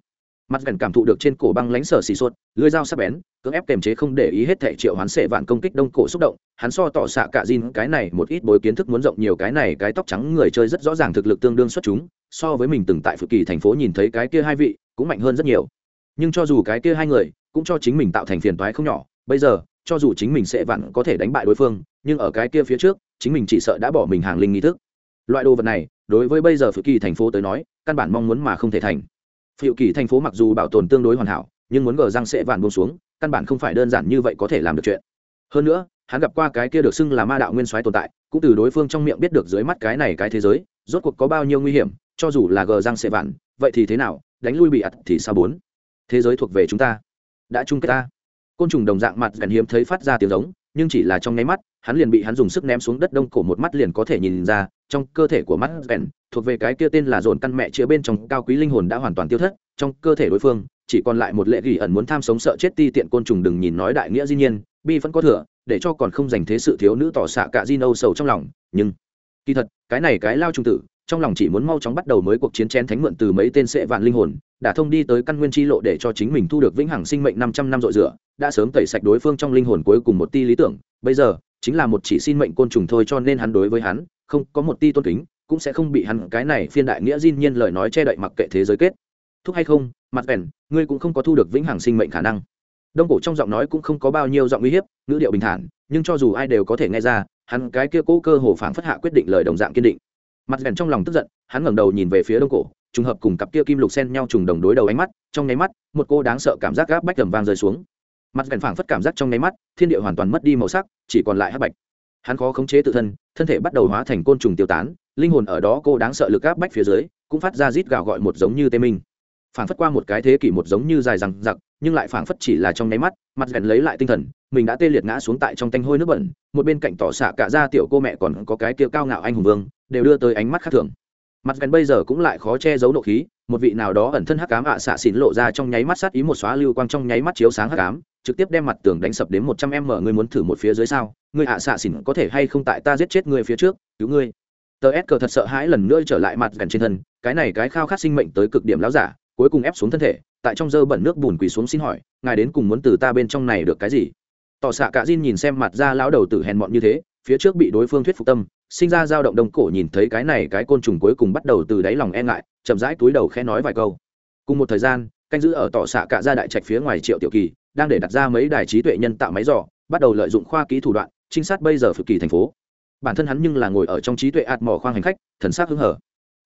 [SPEAKER 1] mặt gần cảm thụ được trên cổ băng lãnh sở xì sốt lưới dao sắp bén, cưỡng ép kềm chế không để ý hết thể triệu hoán sệ vạn công kích đông cổ xúc động, hắn so tỏ xạ cả Jin cái này một ít bối kiến thức muốn rộng nhiều cái này, cái tóc trắng người chơi rất rõ ràng thực lực tương đương xuất chúng, so với mình từng tại phự kỳ thành phố nhìn thấy cái kia hai vị cũng mạnh hơn rất nhiều. Nhưng cho dù cái kia hai người cũng cho chính mình tạo thành phiền toái không nhỏ, bây giờ, cho dù chính mình sẽ vặn có thể đánh bại đối phương, nhưng ở cái kia phía trước, chính mình chỉ sợ đã bỏ mình hàng linh nghi thức. Loại đồ vật này, đối với bây giờ phự kỳ thành phố tới nói, căn bản mong muốn mà không thể thành phiệu kỳ thành phố mặc dù bảo tồn tương đối hoàn hảo, nhưng muốn gờ răng sẽ vạn buông xuống, căn bản không phải đơn giản như vậy có thể làm được chuyện. Hơn nữa, hắn gặp qua cái kia được xưng là ma đạo nguyên soái tồn tại, cũng từ đối phương trong miệng biết được dưới mắt cái này cái thế giới, rốt cuộc có bao nhiêu nguy hiểm, cho dù là gờ răng sẽ vạn, vậy thì thế nào, đánh lui bị ặt thì sao bốn? Thế giới thuộc về chúng ta. Đã chung kết ta. Côn trùng đồng dạng mặt gần hiếm thấy phát ra tiếng giống, nhưng chỉ là trong nháy mắt, hắn liền bị hắn dùng sức ném xuống đất đông cổ một mắt liền có thể nhìn ra trong cơ thể của mắt vẹn thuộc về cái kia tên là dồn căn mẹ chữa bên trong cao quý linh hồn đã hoàn toàn tiêu thất, trong cơ thể đối phương, chỉ còn lại một lệ gỉ ẩn muốn tham sống sợ chết ti tiện côn trùng đừng nhìn nói đại nghĩa dĩ nhiên, bi vẫn có thừa, để cho còn không dành thế sự thiếu nữ tỏ xạ cả di nâu sầu trong lòng, nhưng kỳ thật, cái này cái lao trung tử, trong lòng chỉ muốn mau chóng bắt đầu mới cuộc chiến chén thánh mượn từ mấy tên sệ vạn linh hồn, đã thông đi tới căn nguyên chi lộ để cho chính mình thu được vĩnh hằng sinh mệnh năm trăm năm dội rửa, đã sớm tẩy sạch đối phương trong linh hồn cuối cùng một ti lý tưởng, bây giờ, chính là một chỉ xin mệnh côn trùng thôi cho nên hắn đối với hắn không có một ti tôn kính, cũng sẽ không bị hắn cái này phiên đại nghĩa diên nhiên lời nói che đậy mặc kệ thế giới kết. Thúc hay không, mặt vẻn ngươi cũng không có thu được vĩnh hằng sinh mệnh khả năng. Đông cổ trong giọng nói cũng không có bao nhiêu giọng uy hiếp, ngữ điệu bình thản, nhưng cho dù ai đều có thể nghe ra, hắn cái kia cố cơ hồ phảng phất hạ quyết định lời đồng dạng kiên định. Mặt vẻn trong lòng tức giận, hắn ngẩng đầu nhìn về phía đông cổ, trùng hợp cùng cặp kia kim lục sen nhau trùng đồng đối đầu ánh mắt, trong nháy mắt, một cô đáng sợ cảm giác gáp bách tầm vang rơi xuống. Mặt vẻn phảng phất cảm giác trong nháy mắt, thiên địa hoàn toàn mất đi màu sắc, chỉ còn lại hắc bạch hắn khó khống chế tự thân thân thể bắt đầu hóa thành côn trùng tiêu tán, linh hồn ở đó cô đáng sợ lực áp bách phía dưới, cũng phát ra rít gào gọi một giống như tê minh. Phảng phất qua một cái thế kỷ một giống như dài rằng giặc nhưng lại phảng phất chỉ là trong nháy mắt, mặt gần lấy lại tinh thần, mình đã tê liệt ngã xuống tại trong tanh hôi nước bẩn, một bên cạnh tỏ xạ cả ra tiểu cô mẹ còn có cái kia cao ngạo anh hùng vương, đều đưa tới ánh mắt khác thường. Mặt gần bây giờ cũng lại khó che giấu nộ khí một vị nào đó ẩn thân hắc cám ạ xạ xỉn lộ ra trong nháy mắt sát ý một xóa lưu quang trong nháy mắt chiếu sáng hắc cám trực tiếp đem mặt tường đánh sập đến một trăm em mở, ngươi muốn thử một phía dưới sao? Ngươi ạ xạ xỉn có thể hay không tại ta giết chết ngươi phía trước? Cứu ngươi. Tờ s cờ thật sợ hãi lần nữa trở lại mặt gần trên thân, cái này cái khao khát sinh mệnh tới cực điểm láo giả, cuối cùng ép xuống thân thể, tại trong dơ bẩn nước bùn quỳ xuống xin hỏi, ngài đến cùng muốn từ ta bên trong này được cái gì? Tỏ xạ cả Jin nhìn xem mặt ra lão đầu tử hèn mọn như thế phía trước bị đối phương thuyết phục tâm, sinh ra dao động đông cổ nhìn thấy cái này cái côn trùng cuối cùng bắt đầu từ đáy lòng e ngại, chậm rãi túi đầu khẽ nói vài câu. Cùng một thời gian, canh giữ ở tỏ xạ cả ra đại trạch phía ngoài triệu tiểu kỳ, đang để đặt ra mấy đài trí tuệ nhân tạo máy dò, bắt đầu lợi dụng khoa kỹ thủ đoạn, trinh sát bây giờ phực kỳ thành phố. Bản thân hắn nhưng là ngồi ở trong trí tuệ ạt mỏ khoang hành khách, thần sắc hứng hở.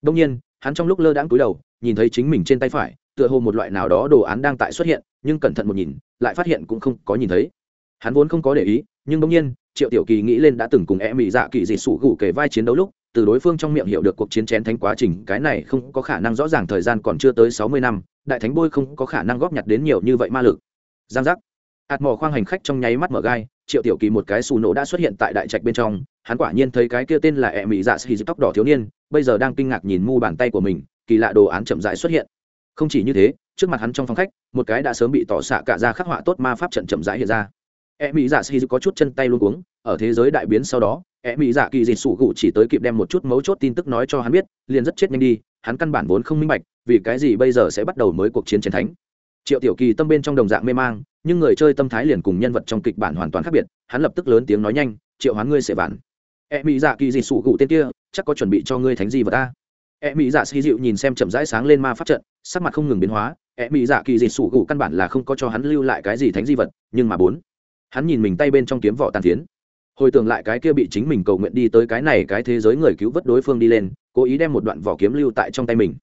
[SPEAKER 1] Đông nhiên, hắn trong lúc lơ đãng cúi đầu, nhìn thấy chính mình trên tay phải, tựa hồ một loại nào đó đồ án đang tại xuất hiện, nhưng cẩn thận một nhìn, lại phát hiện cũng không có nhìn thấy. Hắn vốn không có để ý, nhưng đông nhiên triệu tiểu kỳ nghĩ lên đã từng cùng e mỹ dạ kỳ dị sủ gù kể vai chiến đấu lúc, từ đối phương trong miệng hiểu được cuộc chiến chén thánh quá trình, cái này không có khả năng rõ ràng thời gian còn chưa tới sáu mươi năm, đại thánh bôi không có khả năng góp nhặt đến nhiều như vậy ma lực. Giang giác. Hạt mỏ khoang hành khách trong nháy mắt mở gai, triệu tiểu kỳ một cái xù nổ đã xuất hiện tại đại trạch bên trong, hắn quả nhiên thấy cái kia tên là e mỹ dạ xì tóc đỏ thiếu niên, bây giờ đang kinh ngạc nhìn mu bàn tay của mình, kỳ lạ đồ án chậm rãi xuất hiện. Không chỉ như thế, trước mặt hắn trong phòng khách, một cái đã sớm bị tỏ xạ cả ra khắc họa tốt ma pháp trận chậm rãi hiện ra e mỹ dạ xì có chút chân tay luôn cuống, ở thế giới đại biến sau đó e mỹ dạ kỳ dịt sủ gụ chỉ tới kịp đem một chút mấu chốt tin tức nói cho hắn biết, liền rất chết nhanh đi, hắn căn bản vốn không minh bạch, vì cái gì bây giờ sẽ bắt đầu mới cuộc chiến chiến thánh. Triệu tiểu kỳ tâm bên trong đồng dạng mê mang, nhưng người chơi tâm thái liền cùng nhân vật trong kịch bản hoàn toàn khác biệt, hắn lập tức lớn tiếng nói nhanh, triệu hoán ngươi sẽ bản e mỹ dạ kỳ dịt sủ gụ tên kia, chắc có chuẩn bị cho ngươi thánh gì vào ta. E mỹ dạ xì dịu nhìn xem chậm rãi sáng lên ma pháp trận, sắc mặt không ngừng biến hóa e mỹ dạ kỳ dịt sủ gụ căn bản là không có cho hắn lưu lại cái gì thánh di vật, nhưng mà bốn hắn nhìn mình tay bên trong kiếm vỏ tàn phiến. Hồi tưởng lại cái kia bị chính mình cầu nguyện đi tới cái này cái thế giới người cứu vớt đối phương đi lên, cố ý đem một đoạn vỏ kiếm lưu tại trong tay mình.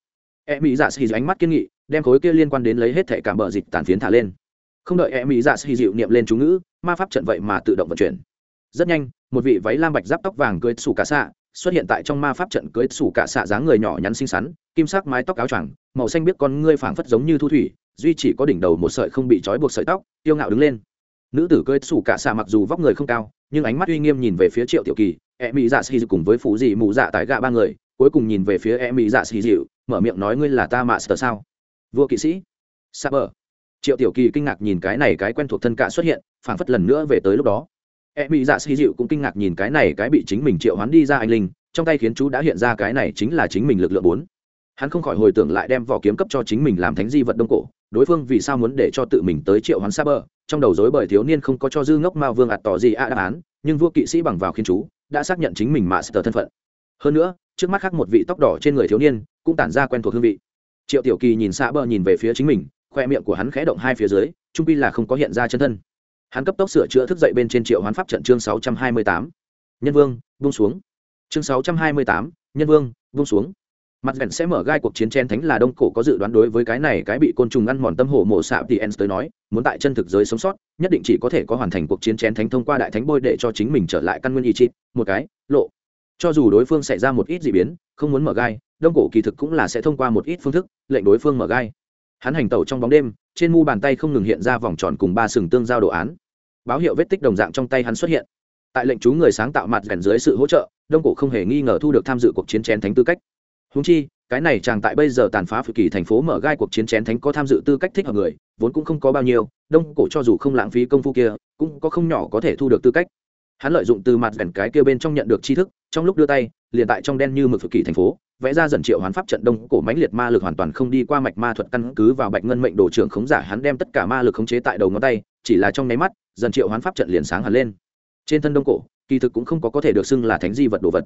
[SPEAKER 1] E mỹ dạ xì ánh mắt kiên nghị, đem khối kia liên quan đến lấy hết thẻ cảm bờ dịch tàn phiến thả lên. Không đợi e mỹ dạ xì dịu niệm lên chú ngữ, ma pháp trận vậy mà tự động vận chuyển. Rất nhanh, một vị váy lam bạch giáp tóc vàng cưới sủ cả xạ xuất hiện tại trong ma pháp trận cưới sủ cả xạ dáng người nhỏ nhắn xinh xắn, kim sắc mái tóc áo choàng, màu xanh biết con ngươi phảng phất giống như thu thủy, duy chỉ có đỉnh đầu một sợi không bị trói buộc sợi tóc tiêu ngạo đứng lên nữ tử cưới sủ cả xạ mặc dù vóc người không cao, nhưng ánh mắt uy nghiêm nhìn về phía triệu tiểu kỳ e mỹ dạ xì cùng với phụ dị mụ dạ tại gạ ba người, cuối cùng nhìn về phía e mỹ dạ xì dịu, mở miệng nói ngươi là ta mạ sờ sao? Vua kỵ sĩ. Sa bờ. Triệu tiểu kỳ kinh ngạc nhìn cái này cái quen thuộc thân cạ xuất hiện, phảng phất lần nữa về tới lúc đó. E mỹ dạ xì dịu cũng kinh ngạc nhìn cái này cái bị chính mình triệu hoán đi ra anh linh, trong tay khiến chú đã hiện ra cái này chính là chính mình lực lượng bốn. Hắn không khỏi hồi tưởng lại đem vỏ kiếm cấp cho chính mình làm thánh di vật đông cổ đối phương vì sao muốn để cho tự mình tới triệu hoán xa bờ trong đầu dối bởi thiếu niên không có cho dư ngốc mao vương ạt tỏ gì a đáp án, nhưng vua kỵ sĩ bằng vào khiến chú, đã xác nhận chính mình mạ sờ thân phận. Hơn nữa, trước mắt khác một vị tóc đỏ trên người thiếu niên, cũng tản ra quen thuộc hương vị. Triệu tiểu kỳ nhìn xa bờ nhìn về phía chính mình, khoe miệng của hắn khẽ động hai phía dưới, trung pi là không có hiện ra chân thân. Hắn cấp tốc sửa chữa thức dậy bên trên triệu hoán pháp trận chương sáu trăm hai mươi tám. Nhân vương vung xuống. Chương sáu trăm hai mươi tám, nhân vương vung xuống mặt gần sẽ mở gai cuộc chiến chen thánh là đông cổ có dự đoán đối với cái này cái bị côn trùng ăn mòn tâm hổ mổ xạ thì ens tới nói, muốn tại chân thực giới sống sót, nhất định chỉ có thể có hoàn thành cuộc chiến chen thánh thông qua đại thánh bôi để cho chính mình trở lại căn nguyên ý chí một cái, lộ. Cho dù đối phương xảy ra một ít d ị biến, không muốn mở gai, đông cổ kỳ thực cũng là sẽ thông qua một ít phương thức, lệnh đối phương mở gai. Hắn hành tẩu trong bóng đêm, trên mu bàn tay không ngừng hiện ra vòng tròn cùng ba sừng tương giao đồ án. Báo hiệu vết tích đồng dạng trong tay hắn xuất hiện. Tại lệnh chú người sáng tạo mặt gần dưới sự hỗ trợ, đông cổ không hề nghi ngờ thu được tham dự cuộc chiến chén thánh tư cách húng chi, cái này chàng tại bây giờ tàn phá phự kỳ thành phố mở gai cuộc chiến chén thánh có tham dự tư cách thích hợp người, vốn cũng không có bao nhiêu, đông cổ cho dù không lãng phí công phu kia, cũng có không nhỏ có thể thu được tư cách. Hắn lợi dụng từ mặt gần cái kia bên trong nhận được tri thức, trong lúc đưa tay, liền tại trong đen như mực phự kỳ thành phố, vẽ ra dần triệu hoán pháp trận đông cổ mãnh liệt ma lực hoàn toàn không đi qua mạch ma thuật căn cứ vào bạch ngân mệnh đồ trưởng khống giả hắn đem tất cả ma lực khống chế tại đầu ngón tay, chỉ là trong nháy mắt, dần triệu hoán pháp trận liền sáng hẳn lên. Trên thân đông cổ, kỳ thực cũng không có có thể được xưng là thánh di vật đồ vật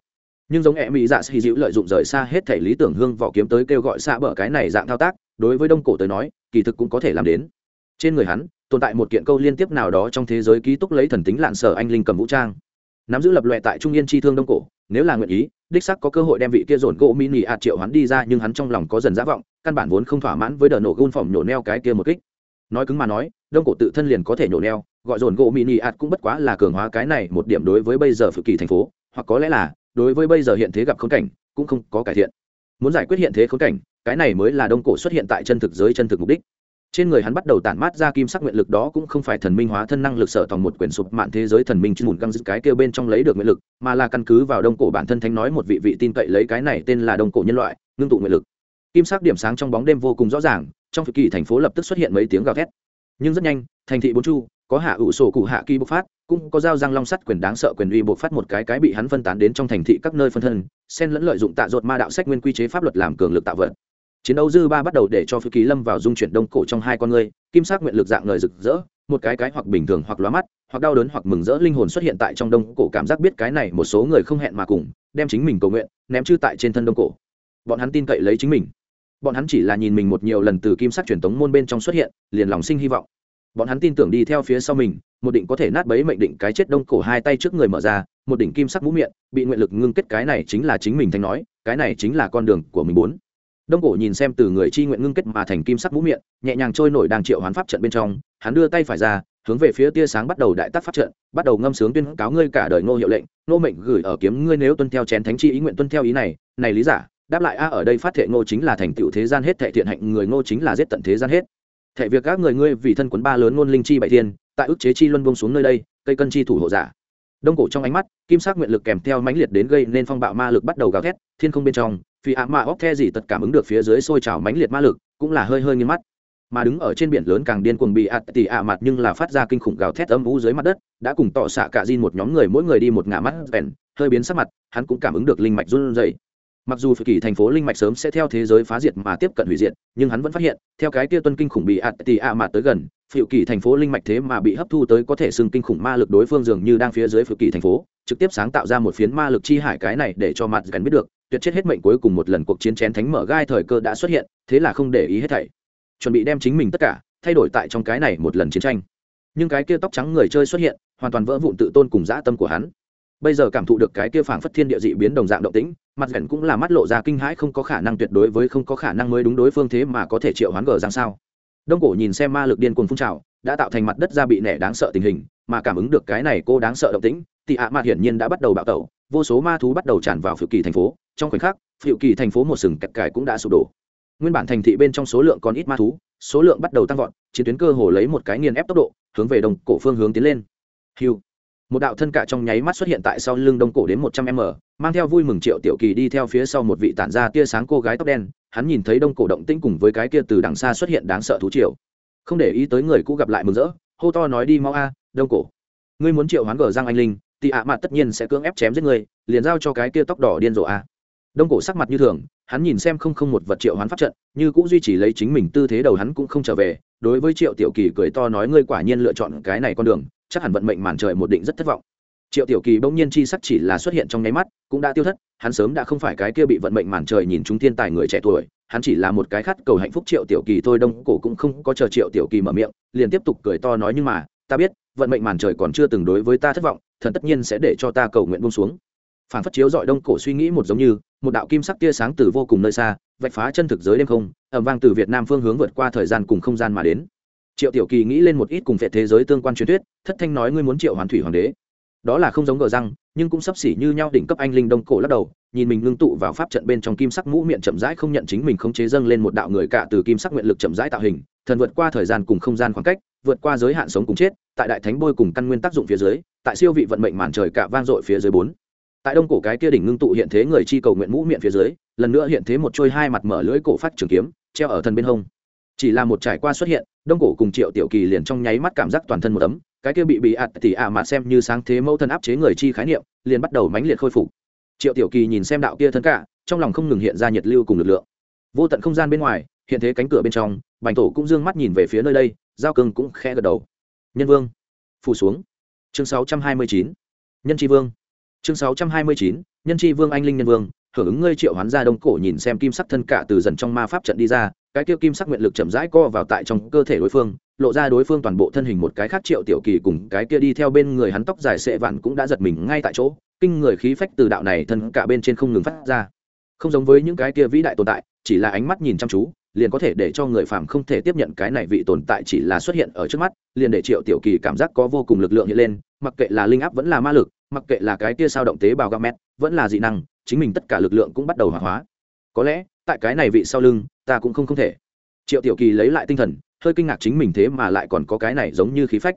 [SPEAKER 1] nhưng giống e mỹ dạ xì dịu lợi dụng rời xa hết thể lý tưởng hương vỏ kiếm tới kêu gọi xa bờ cái này dạng thao tác, đối với đông cổ tới nói, kỳ thực cũng có thể làm đến. Trên người hắn, tồn tại một kiện câu liên tiếp nào đó trong thế giới ký túc lấy thần tính lạn sở anh linh cầm vũ trang. Nắm giữ lập loẹ tại trung yên chi thương đông cổ, nếu là nguyện ý, đích sắc có cơ hội đem vị kia dồn gỗ mini ạt triệu hắn đi ra nhưng hắn trong lòng có dần giả vọng, căn bản vốn không thỏa mãn với đợt nổ gôn phỏng nhổ neo cái kia một kích. Nói cứng mà nói, đông cổ tự thân liền có thể nhổ neo, gọi dồn gỗ mini ạt cũng bất quá là cường hóa cái này một điểm đối với bây giờ phự kỳ thành phố, hoặc có lẽ là đối với bây giờ hiện thế gặp khốn cảnh, cũng không có cải thiện. Muốn giải quyết hiện thế khốn cảnh, cái này mới là đông cổ xuất hiện tại chân thực giới chân thực mục đích. Trên người hắn bắt đầu tản mát ra kim sắc nguyện lực đó cũng không phải thần minh hóa thân năng lực sở tòng một quyển sụp mạn thế giới thần minh chuyên mùn căng dứt cái kêu bên trong lấy được nguyện lực, mà là căn cứ vào đông cổ bản thân thánh nói một vị vị tin cậy lấy cái này tên là đông cổ nhân loại, ngưng tụ nguyện lực. Kim sắc điểm sáng trong bóng đêm vô cùng rõ ràng, trong thời kỳ thành phố lập tức xuất hiện mấy tiếng gào thét. Nhưng rất nhanh, thành thị bốn chu có hạ ủ sổ cụ hạ kỳ bộc phát, cũng có dao răng long sắt quyền đáng sợ quyền uy bộc phát một cái cái bị hắn phân tán đến trong thành thị các nơi phân thân, xen lẫn lợi dụng tạ dột ma đạo sách nguyên quy chế pháp luật làm cường lực tạo vật. Chiến đấu dư ba bắt đầu để cho phi ký lâm vào dung chuyển đông cổ trong hai con người kim sắc nguyện lực dạng người rực rỡ, một cái cái hoặc bình thường hoặc lóa mắt, hoặc đau đớn hoặc mừng rỡ linh hồn xuất hiện tại trong đông cổ cảm giác biết cái này một số người không hẹn mà cùng, đem chính mình cầu nguyện, ném chư tại trên thân đông cổ. Bọn hắn tin cậy lấy chính mình. Bọn hắn chỉ là nhìn mình một nhiều lần từ kim sắc truyền tống môn bên trong xuất hiện, liền lòng sinh hy vọng bọn hắn tin tưởng đi theo phía sau mình, một định có thể nát bấy mệnh định cái chết đông cổ hai tay trước người mở ra, một đỉnh kim sắc mũ miệng, bị nguyện lực ngưng kết cái này chính là chính mình thanh nói, cái này chính là con đường của mình muốn. Đông cổ nhìn xem từ người chi nguyện ngưng kết mà thành kim sắc mũ miệng, nhẹ nhàng trôi nổi đang triệu hoán pháp trận bên trong, hắn đưa tay phải ra, hướng về phía tia sáng bắt đầu đại tác pháp trận, bắt đầu ngâm sướng tuyên cáo ngươi cả đời ngô hiệu lệnh, ngô mệnh gửi ở kiếm ngươi nếu tuân theo chén thánh chi ý nguyện tuân theo ý này này lý giả, đáp lại a, ở đây phát thệ ngô chính là thành tựu thế gian hết thệ thiện hạnh, người ngô chính là giết tận thế gian hết thệ việc các người ngươi vì thân quấn ba lớn ngôn linh chi bảy thiên, tại ức chế chi luân buông xuống nơi đây, cây cân chi thủ hộ giả. Đông cổ trong ánh mắt, kim sắc nguyện lực kèm theo mãnh liệt đến gây nên phong bạo ma lực bắt đầu gào thét, thiên không bên trong, phi ạ ma óc the gì tật cảm ứng được phía dưới sôi trào mãnh liệt ma lực, cũng là hơi hơi nghiêng mắt. Mà đứng ở trên biển lớn càng điên cuồng bị ạt tỉ ạ mặt nhưng là phát ra kinh khủng gào thét âm vũ dưới mặt đất, đã cùng tỏ xạ cả di một nhóm người mỗi người đi một ngã mắt vẹn, hơi biến sắc mặt, hắn cũng cảm ứng được linh mạch run rẩy mặc dù phật kỳ thành phố linh mạch sớm sẽ theo thế giới phá diệt mà tiếp cận hủy diệt, nhưng hắn vẫn phát hiện, theo cái kia tuân kinh khủng bị ạt tì ạ mà tới gần phiệu kỳ thành phố linh mạch thế mà bị hấp thu tới có thể xưng kinh khủng ma lực đối phương dường như đang phía dưới phiệu kỳ thành phố, trực tiếp sáng tạo ra một phiến ma lực chi hải cái này để cho mặt gần biết được, tuyệt chết hết mệnh cuối cùng một lần cuộc chiến chén thánh mở gai thời cơ đã xuất hiện, thế là không để ý hết thảy. Chuẩn bị đem chính mình tất cả, thay đổi tại trong cái này một lần chiến tranh. Nhưng cái kia tóc trắng người chơi xuất hiện, hoàn toàn vỡ vụn tự tôn cùng dã tâm của hắn bây giờ cảm thụ được cái kia phảng phất thiên địa dị biến đồng dạng động tĩnh, mặt gần cũng là mắt lộ ra kinh hãi không có khả năng tuyệt đối với không có khả năng mới đúng đối phương thế mà có thể triệu hoán gờ rằng sao. Đông cổ nhìn xem ma lực điên cuồng phun trào, đã tạo thành mặt đất ra bị nẻ đáng sợ tình hình, mà cảm ứng được cái này cô đáng sợ động tĩnh, thì ạ à hiển nhiên đã bắt đầu bạo tẩu, vô số ma thú bắt đầu tràn vào phiệu kỳ thành phố, trong khoảnh khắc phiệu kỳ thành phố một sừng kẹt cải cũng đã sụp đổ. Nguyên bản thành thị bên trong số lượng còn ít ma thú, số lượng bắt đầu tăng vọt, chiến tuyến cơ hồ lấy một cái nghiền ép tốc độ, hướng về đồng cổ phương hướng tiến lên. Hiu một đạo thân cả trong nháy mắt xuất hiện tại sau lưng đông cổ đến một trăm m, mang theo vui mừng triệu tiểu kỳ đi theo phía sau một vị tản ra tia sáng cô gái tóc đen. Hắn nhìn thấy đông cổ động tĩnh cùng với cái kia từ đằng xa xuất hiện đáng sợ thú triệu không để ý tới người cũ gặp lại mừng rỡ, hô to nói đi mau a, đông cổ. Ngươi muốn triệu hoán gờ giang anh linh, thì ạ à mặt tất nhiên sẽ cưỡng ép chém giết người liền giao cho cái kia tóc đỏ điên rồ a. Đông cổ sắc mặt như thường, hắn nhìn xem không không một vật triệu hoán pháp trận, như cũng duy trì lấy chính mình tư thế đầu hắn cũng không trở về. Đối với triệu tiểu kỳ cười to nói ngươi quả nhiên lựa chọn cái này con đường chắc hẳn vận mệnh màn trời một định rất thất vọng. Triệu tiểu kỳ bỗng nhiên chi sắc chỉ là xuất hiện trong nháy mắt, cũng đã tiêu thất, hắn sớm đã không phải cái kia bị vận mệnh màn trời nhìn chúng thiên tài người trẻ tuổi, hắn chỉ là một cái khát cầu hạnh phúc triệu tiểu kỳ thôi, đông cổ cũng không có chờ triệu tiểu kỳ mở miệng, liền tiếp tục cười to nói nhưng mà, ta biết, vận mệnh màn trời còn chưa từng đối với ta thất vọng, thần tất nhiên sẽ để cho ta cầu nguyện buông xuống. Phản phất chiếu dọi đông cổ suy nghĩ một giống như, một đạo kim sắc tia sáng từ vô cùng nơi xa, vạch phá chân thực giới đêm không ẩm vang từ việt nam phương hướng vượt qua thời gian cùng không gian mà đến triệu tiểu kỳ nghĩ lên một ít cùng vệ thế giới tương quan truyền thuyết, thất thanh nói ngươi muốn triệu hoàn thủy hoàng đế. Đó là không giống gờ răng, nhưng cũng sắp xỉ như nhau đỉnh cấp anh linh đông cổ lắc đầu, nhìn mình ngưng tụ vào pháp trận bên trong kim sắc mũ miệng chậm rãi không nhận chính mình không chế dâng lên một đạo người cả từ kim sắc nguyện lực chậm rãi tạo hình, thần vượt qua thời gian cùng không gian khoảng cách, vượt qua giới hạn sống cùng chết, tại đại thánh bôi cùng căn nguyên tác dụng phía dưới, tại siêu vị vận mệnh màn trời cả vang dội phía dưới bốn. Tại đông cổ cái kia đỉnh ngưng tụ hiện thế người chi cầu nguyện mũ miệng phía dưới, lần nữa hiện thế một trôi hai mặt mở lưỡi cổ phát trường kiếm, treo ở thân bên hông chỉ là một trải qua xuất hiện, đông cổ cùng triệu tiểu kỳ liền trong nháy mắt cảm giác toàn thân một tấm cái kia bị bị ạt thì ạ mà xem như sáng thế mẫu thân áp chế người chi khái niệm, liền bắt đầu mãnh liệt khôi phục triệu tiểu kỳ nhìn xem đạo kia thân cả, trong lòng không ngừng hiện ra nhiệt lưu cùng lực lượng vô tận không gian bên ngoài, hiện thế cánh cửa bên trong, bành tổ cũng d ư ơ n g mắt nhìn về phía nơi đây, giao cưng cũng khe gật đầu nhân vương, phủ xuống chương 629. nhân tri vương chương 629. nhân tri vương anh linh nhân vương hưởng ứng ngươi triệu hoán ra đông cổ nhìn xem kim sắc thân cả từ dần trong ma pháp trận đi ra, cái kia kim sắc nguyện lực chậm rãi co vào tại trong cơ thể đối phương, lộ ra đối phương toàn bộ thân hình một cái khác triệu tiểu kỳ cùng cái kia đi theo bên người hắn tóc dài sệ vạn cũng đã giật mình ngay tại chỗ, kinh người khí phách từ đạo này thân cả bên trên không ngừng phát ra. Không giống với những cái kia vĩ đại tồn tại, chỉ là ánh mắt nhìn chăm chú, liền có thể để cho người phàm không thể tiếp nhận cái này vị tồn tại chỉ là xuất hiện ở trước mắt, liền để triệu tiểu kỳ cảm giác có vô cùng lực lượng hiện lên, mặc kệ là linh áp vẫn là ma lực, mặc kệ là cái kia sao động tế bào gamet vẫn là dị năng chính mình tất cả lực lượng cũng bắt đầu hỏa hóa. Có lẽ, tại cái này vị sau lưng, ta cũng không không thể. Triệu tiểu kỳ lấy lại tinh thần, hơi kinh ngạc chính mình thế mà lại còn có cái này giống như khí phách.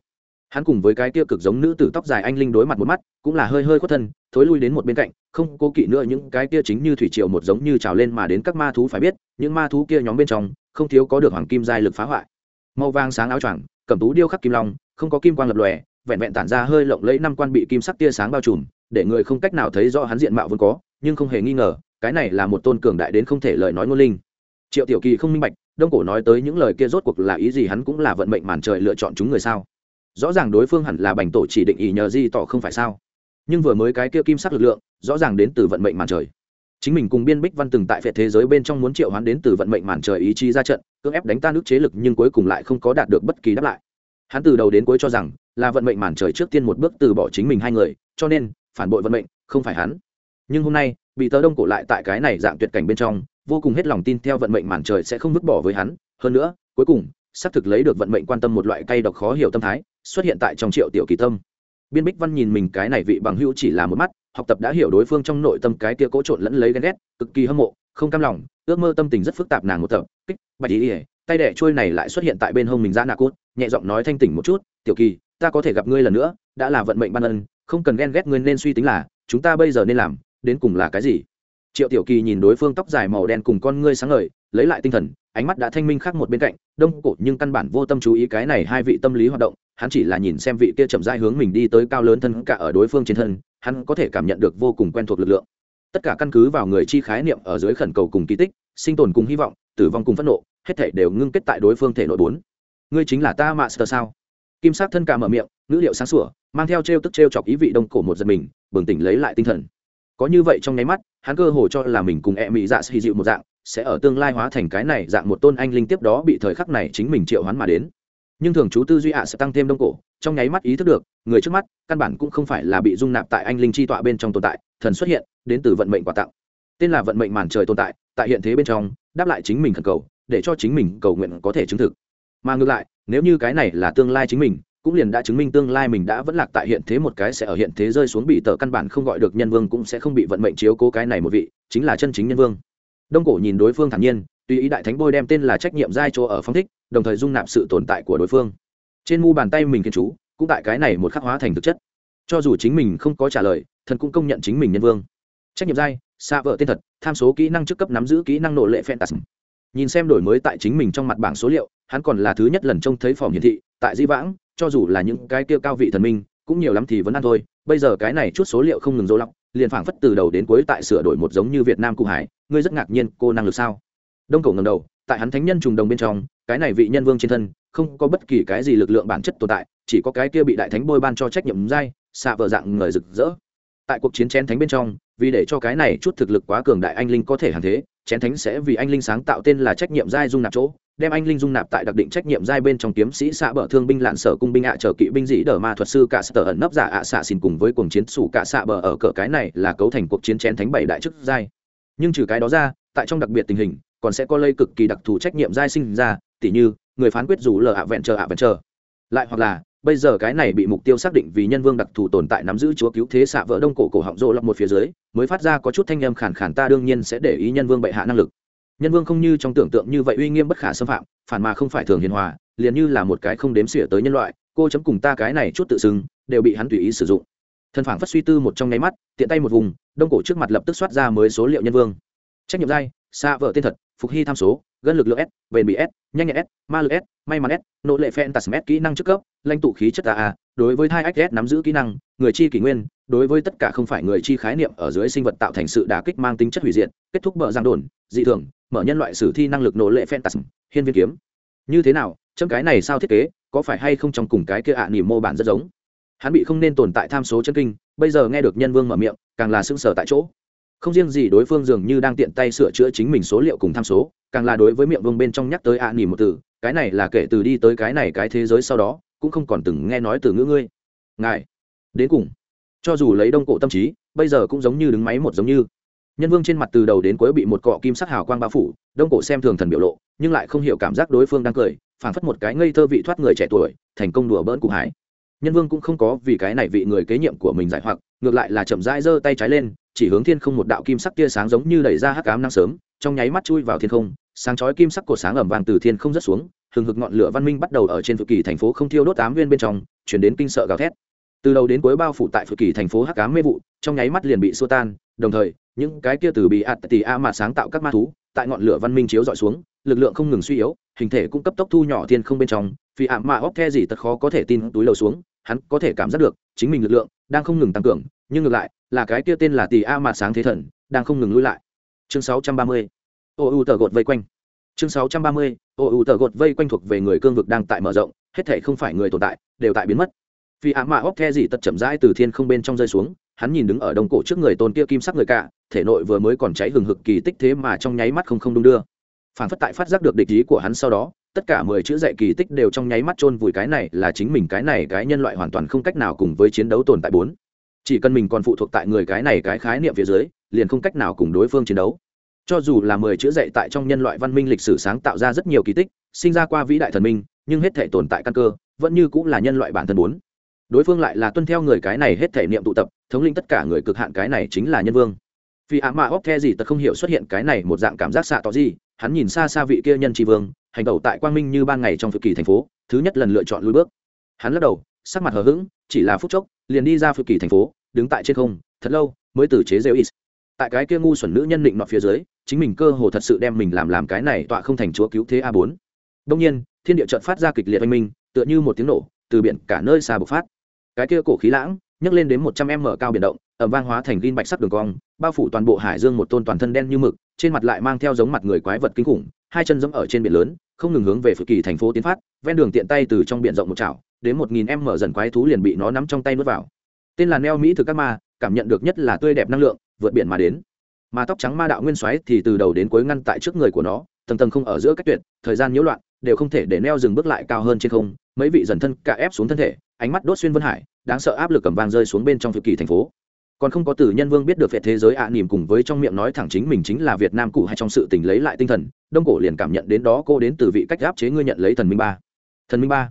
[SPEAKER 1] Hắn cùng với cái tiêu cực giống nữ tử tóc dài anh linh đối mặt một mắt, cũng là hơi hơi khuất thân, thối lui đến một bên cạnh, không cố kỵ nữa những cái kia chính như thủy triều một giống như trào lên mà đến các ma thú phải biết, những ma thú kia nhóm bên trong, không thiếu có được hoàng kim giai lực phá hoại. Màu vàng sáng áo choàng cầm tú điêu khắc kim long, không có kim quang lập lòe, vẹn vẹn tản ra hơi lộng lẫy năm quan bị kim sắc tia sáng bao trùm, để người không cách nào thấy rõ hắn diện mạo vốn có nhưng không hề nghi ngờ, cái này là một tôn cường đại đến không thể lời nói ngôn linh. Triệu tiểu kỳ không minh bạch, đông cổ nói tới những lời kia rốt cuộc là ý gì hắn cũng là vận mệnh màn trời lựa chọn chúng người sao? Rõ ràng đối phương hẳn là bành tổ chỉ định ý nhờ di tỏ không phải sao? Nhưng vừa mới cái kia kim sắc lực lượng, rõ ràng đến từ vận mệnh màn trời. Chính mình cùng biên bích văn từng tại phệ thế giới bên trong muốn triệu hoán đến từ vận mệnh màn trời ý chí ra trận, cưỡng ép đánh tan nước chế lực nhưng cuối cùng lại không có đạt được bất kỳ đáp lại. Hắn từ đầu đến cuối cho rằng là vận mệnh màn trời trước tiên một bước từ bỏ chính mình hai người, cho nên phản bội vận mệnh không phải hắn nhưng hôm nay, bị tớ đông cổ lại tại cái này dạng tuyệt cảnh bên trong, vô cùng hết lòng tin theo vận mệnh màn trời sẽ không vứt bỏ với hắn. Hơn nữa, cuối cùng, xác thực lấy được vận mệnh quan tâm một loại cay độc khó hiểu tâm thái, xuất hiện tại trong triệu tiểu kỳ tâm. Biên bích văn nhìn mình cái này vị bằng hữu chỉ là một mắt, học tập đã hiểu đối phương trong nội tâm cái kia cố trộn lẫn lấy ghen ghét, cực kỳ hâm mộ, không cam lòng, ước mơ tâm tình rất phức tạp nàng một tập, kích, bạch ý ỉa tay đẻ trôi này lại xuất hiện tại bên hông mình ra nạ cốt, nhẹ giọng nói thanh tỉnh một chút, tiểu kỳ, ta có thể gặp ngươi lần nữa, đã là vận mệnh ban ân, không cần ghen ghét ngươi nên suy tính là, chúng ta bây giờ nên làm đến cùng là cái gì? Triệu tiểu kỳ nhìn đối phương tóc dài màu đen cùng con ngươi sáng ngời, lấy lại tinh thần, ánh mắt đã thanh minh khác một bên cạnh, đông cổ nhưng căn bản vô tâm chú ý cái này hai vị tâm lý hoạt động, hắn chỉ là nhìn xem vị kia chậm rãi hướng mình đi tới cao lớn thân cả ở đối phương trên thân, hắn có thể cảm nhận được vô cùng quen thuộc lực lượng. Tất cả căn cứ vào người chi khái niệm ở dưới khẩn cầu cùng kỳ tích, sinh tồn cùng hy vọng, tử vong cùng phẫn nộ, hết thể đều ngưng kết tại đối phương thể nội bốn. Ngươi chính là ta master sao? Kim sát thân cả mở miệng, ngữ liệu sáng sủa, mang theo t r e o tức t r e o chọc ý vị đông cổ một giật mình, bừng tỉnh lấy lại tinh thần có như vậy trong nháy mắt, hắn cơ hồ cho là mình cùng e mỹ dạ xì dịu một dạng, sẽ ở tương lai hóa thành cái này dạng một tôn anh linh tiếp đó bị thời khắc này chính mình triệu hoán mà đến. Nhưng thường chú tư duy ạ sẽ tăng thêm đông cổ, trong nháy mắt ý thức được, người trước mắt, căn bản cũng không phải là bị dung nạp tại anh linh chi tọa bên trong tồn tại, thần xuất hiện, đến từ vận mệnh quà tặng. Tên là vận mệnh màn trời tồn tại tại hiện thế bên trong, đáp lại chính mình khẩn cầu, để cho chính mình cầu nguyện có thể chứng thực. Mà ngược lại, nếu như cái này là tương lai chính mình cũng liền đã chứng minh tương lai mình đã vẫn lạc tại hiện thế một cái sẽ ở hiện thế rơi xuống bị tờ căn bản không gọi được nhân vương cũng sẽ không bị vận mệnh chiếu cố cái này một vị, chính là chân chính nhân vương. Đông cổ nhìn đối phương thản nhiên, tùy ý đại thánh bôi đem tên là trách nhiệm giai chỗ ở phong thích, đồng thời dung nạp sự tồn tại của đối phương. Trên mu bàn tay mình kiên chú cũng tại cái này một khắc hóa thành thực chất. Cho dù chính mình không có trả lời, thần cũng công nhận chính mình nhân vương. Trách nhiệm giai, xa vợ tên thật, tham số kỹ năng trước cấp nắm giữ kỹ năng nộ lệ phantasm nhìn xem đổi mới tại chính mình trong mặt bảng số liệu, hắn còn là thứ nhất lần trông thấy phòng hiển thị, tại di vãng cho dù là những cái kia cao vị thần minh, cũng nhiều lắm thì vẫn ăn thôi. Bây giờ cái này chút số liệu không ngừng dỗ lọc liền phảng phất từ đầu đến cuối tại sửa đổi một giống như việt nam cụ hải, ngươi rất ngạc nhiên, cô năng lực sao? Đông cổ ngầm đầu, tại hắn thánh nhân trùng đồng bên trong, cái này vị nhân vương trên thân, không có bất kỳ cái gì lực lượng bản chất tồn tại, chỉ có cái kia bị đại thánh bôi ban cho trách nhiệm dai, xạ vợ dạng người rực rỡ. Tại cuộc chiến chén thánh bên trong, vì để cho cái này chút thực lực quá cường đại anh linh có thể hàng thế chén thánh sẽ vì anh linh sáng tạo tên là trách nhiệm giai dung nạp chỗ, đem anh linh dung nạp tại đặc định trách nhiệm giai bên trong kiếm sĩ xạ bờ thương binh lạn sở cung binh ạ trở kỵ binh dĩ đờ ma thuật sư cả sở ẩn nấp giả ạ xạ xin cùng với cuồng chiến sủ cả xạ bờ ở cỡ cái này là cấu thành cuộc chiến chén thánh bảy đại chức giai. Nhưng trừ cái đó ra, tại trong đặc biệt tình hình, còn sẽ có lây cực kỳ đặc thù trách nhiệm giai sinh ra, tỉ như, người phán quyết dù lờ ạ vẹn chờ ạ vẹn chờ. Lại hoặc là bây giờ cái này bị mục tiêu xác định vì nhân vương đặc thù tồn tại nắm giữ chúa cứu thế xạ vỡ đông cổ cổ họng rộ lọc một phía dưới, mới phát ra có chút thanh âm khản khản ta đương nhiên sẽ để ý nhân vương bệ hạ năng lực. Nhân vương không như trong tưởng tượng như vậy uy nghiêm bất khả xâm phạm, phản mà không phải thường hiền hòa, liền như là một cái không đếm xỉa tới nhân loại, cô chấm cùng ta cái này chút tự xưng, đều bị hắn tùy ý sử dụng. Thân phản phất suy tư một trong nháy mắt, tiện tay một vùng, đông cổ trước mặt lập tức soát ra mới số liệu nhân vương. Trách nhiệm giai xa vợ tên thật phục hy tham số gân lực lượng s bền bị s nhanh nhẹn s ma lực s may mắn s nỗ lệ phen tạt s kỹ năng trước cấp lãnh tụ khí chất a đối với hai s nắm giữ kỹ năng người chi kỷ nguyên đối với tất cả không phải người chi khái niệm ở dưới sinh vật tạo thành sự đả kích mang tính chất hủy diệt kết thúc bờ giang đồn dị thường mở nhân loại sử thi năng lực nỗ lệ phen tạt hiên viên kiếm. Như thế nào chấm cái này sao thiết kế có phải hay không trong cùng cái kia ạ à, mô bản rất giống? Hắn bị không nên tồn tại tham số chân kinh bây giờ nghe được nhân vương mở miệng càng là sưng sở tại chỗ không riêng gì đối phương dường như đang tiện tay sửa chữa chính mình số liệu cùng tham số càng là đối với miệng vương bên trong nhắc tới ạ à, một từ cái này là kể từ đi tới cái này cái thế giới sau đó cũng không còn từng nghe nói từ ngữ ngươi. Ngài đến cùng. Cho dù lấy đông cổ tâm trí bây giờ cũng giống như đứng máy một giống như. Nhân vương trên mặt từ đầu đến cuối bị một cọ kim sắc hào quang bao phủ đông cổ xem thường thần biểu lộ nhưng lại không hiểu cảm giác đối phương đang cười phảng phất một cái ngây thơ vị thoát người trẻ tuổi thành công đùa bỡn cụ hải nhân vương cũng không có vì cái này vị người kế nhiệm của mình giải hoặc ngược lại là chậm rãi giơ tay trái lên chỉ hướng thiên không một đạo kim sắc tia sáng giống như đẩy ra hắc ám năng sớm, trong nháy mắt chui vào thiên không, sáng chói kim sắc cổ sáng ẩm vàng từ thiên không rớt xuống, hừng hực ngọn lửa văn minh bắt đầu ở trên phự kỳ thành phố không thiêu đốt tám viên bên trong, chuyển đến kinh sợ gào thét. Từ đầu đến cuối bao phủ tại phự kỳ thành phố hắc ám mê vụ, trong nháy mắt liền bị xua tan, đồng thời, những cái kia từ bị ạt tì a mà sáng tạo các ma thú, tại ngọn lửa văn minh chiếu dọi xuống, lực lượng không ngừng suy yếu, hình thể cũng cấp tốc thu nhỏ thiên không bên trong, vì ảm mà óc the gì tật khó có thể tin túi lầu xuống, hắn có thể cảm giác được, chính mình lực lượng đang không ngừng tăng cường nhưng ngược lại, là cái kia tên là tỷ a mà sáng thế thần, đang không ngừng lui lại chương 630. ô u tờ gột vây quanh chương 630. ô u tờ gột vây quanh thuộc về người cương vực đang tại mở rộng, hết thể không phải người tồn tại, đều tại biến mất vì a mạ óc the gì tật chậm rãi từ thiên không bên trong rơi xuống, hắn nhìn đứng ở đông cổ trước người tôn kia kim sắc người cả, thể nội vừa mới còn cháy hừng hực kỳ tích thế mà trong nháy mắt không không đung đưa phản phất tại phát giác được địch ý của hắn sau đó, tất cả mười chữ dạy kỳ tích đều trong nháy mắt chôn vùi cái này là chính mình, cái này cái nhân loại hoàn toàn không cách nào cùng với chiến đấu tồn tại bốn chỉ cần mình còn phụ thuộc tại người cái này cái khái niệm phía dưới, liền không cách nào cùng đối phương chiến đấu. Cho dù là mười chữ dạy tại trong nhân loại văn minh lịch sử sáng tạo ra rất nhiều kỳ tích, sinh ra qua vĩ đại thần minh, nhưng hết thể tồn tại căn cơ, vẫn như cũng là nhân loại bản thân bốn đối phương lại là tuân theo người cái này hết thể niệm tụ tập, thống lĩnh tất cả người cực hạn cái này chính là nhân vương. Vì ạ mạ óc the gì tật không hiểu xuất hiện cái này một dạng cảm giác xạ tỏ gì, hắn nhìn xa xa vị kia nhân tri vương, hành tẩu tại quang minh như ban ngày trong phự kỳ thành phố, thứ nhất lần lựa chọn lùi bước. Hắn lắc đầu, sắc mặt hờ hững, chỉ là phút chốc liền đi ra phực kỳ thành phố, đứng tại trên không, thật lâu mới từ chế rêu ít tại cái kia ngu xuẩn nữ nhân định nọ phía dưới, chính mình cơ hồ thật sự đem mình làm làm cái này tọa không thành chúa cứu thế a bốn. Đông nhiên, thiên địa trợn phát ra kịch liệt oanh minh, tựa như một tiếng nổ, từ biển cả nơi xa bộc phát. Cái kia cổ khí lãng, nhấc lên đến một trăm m cao biển động ẩm vang hóa thành gin bạch sắc đường cong, bao phủ toàn bộ hải dương một tôn toàn thân đen như mực, trên mặt lại mang theo giống mặt người quái vật kinh khủng, hai chân giống ở trên biển lớn không ngừng hướng về phự kỳ thành phố tiến phát ven đường tiện tay từ trong biển rộng một chảo đến một nghìn em mở dần quái thú liền bị nó nắm trong tay nuốt vào. Tên là neo mỹ thực các ma cảm nhận được nhất là tươi đẹp năng lượng vượt biển mà đến. Mà tóc trắng ma đạo nguyên xoáy thì từ đầu đến cuối ngăn tại trước người của nó tầng tầng không ở giữa cách tuyệt thời gian nhiễu loạn đều không thể để neo dừng bước lại cao hơn trên không. Mấy vị dần thân cả ép xuống thân thể ánh mắt đốt xuyên vân hải đáng sợ áp lực cầm vang rơi xuống bên trong phự kỳ thành phố. Còn không có từ nhân vương biết được về thế giới ạ à, nỉm cùng với trong miệng nói thẳng chính mình chính là việt nam cụ hay trong sự tình lấy lại tinh thần đông cổ liền cảm nhận đến đó, cô đến từ vị cách áp chế ngươi nhận lấy thần minh ba. Thần minh ba.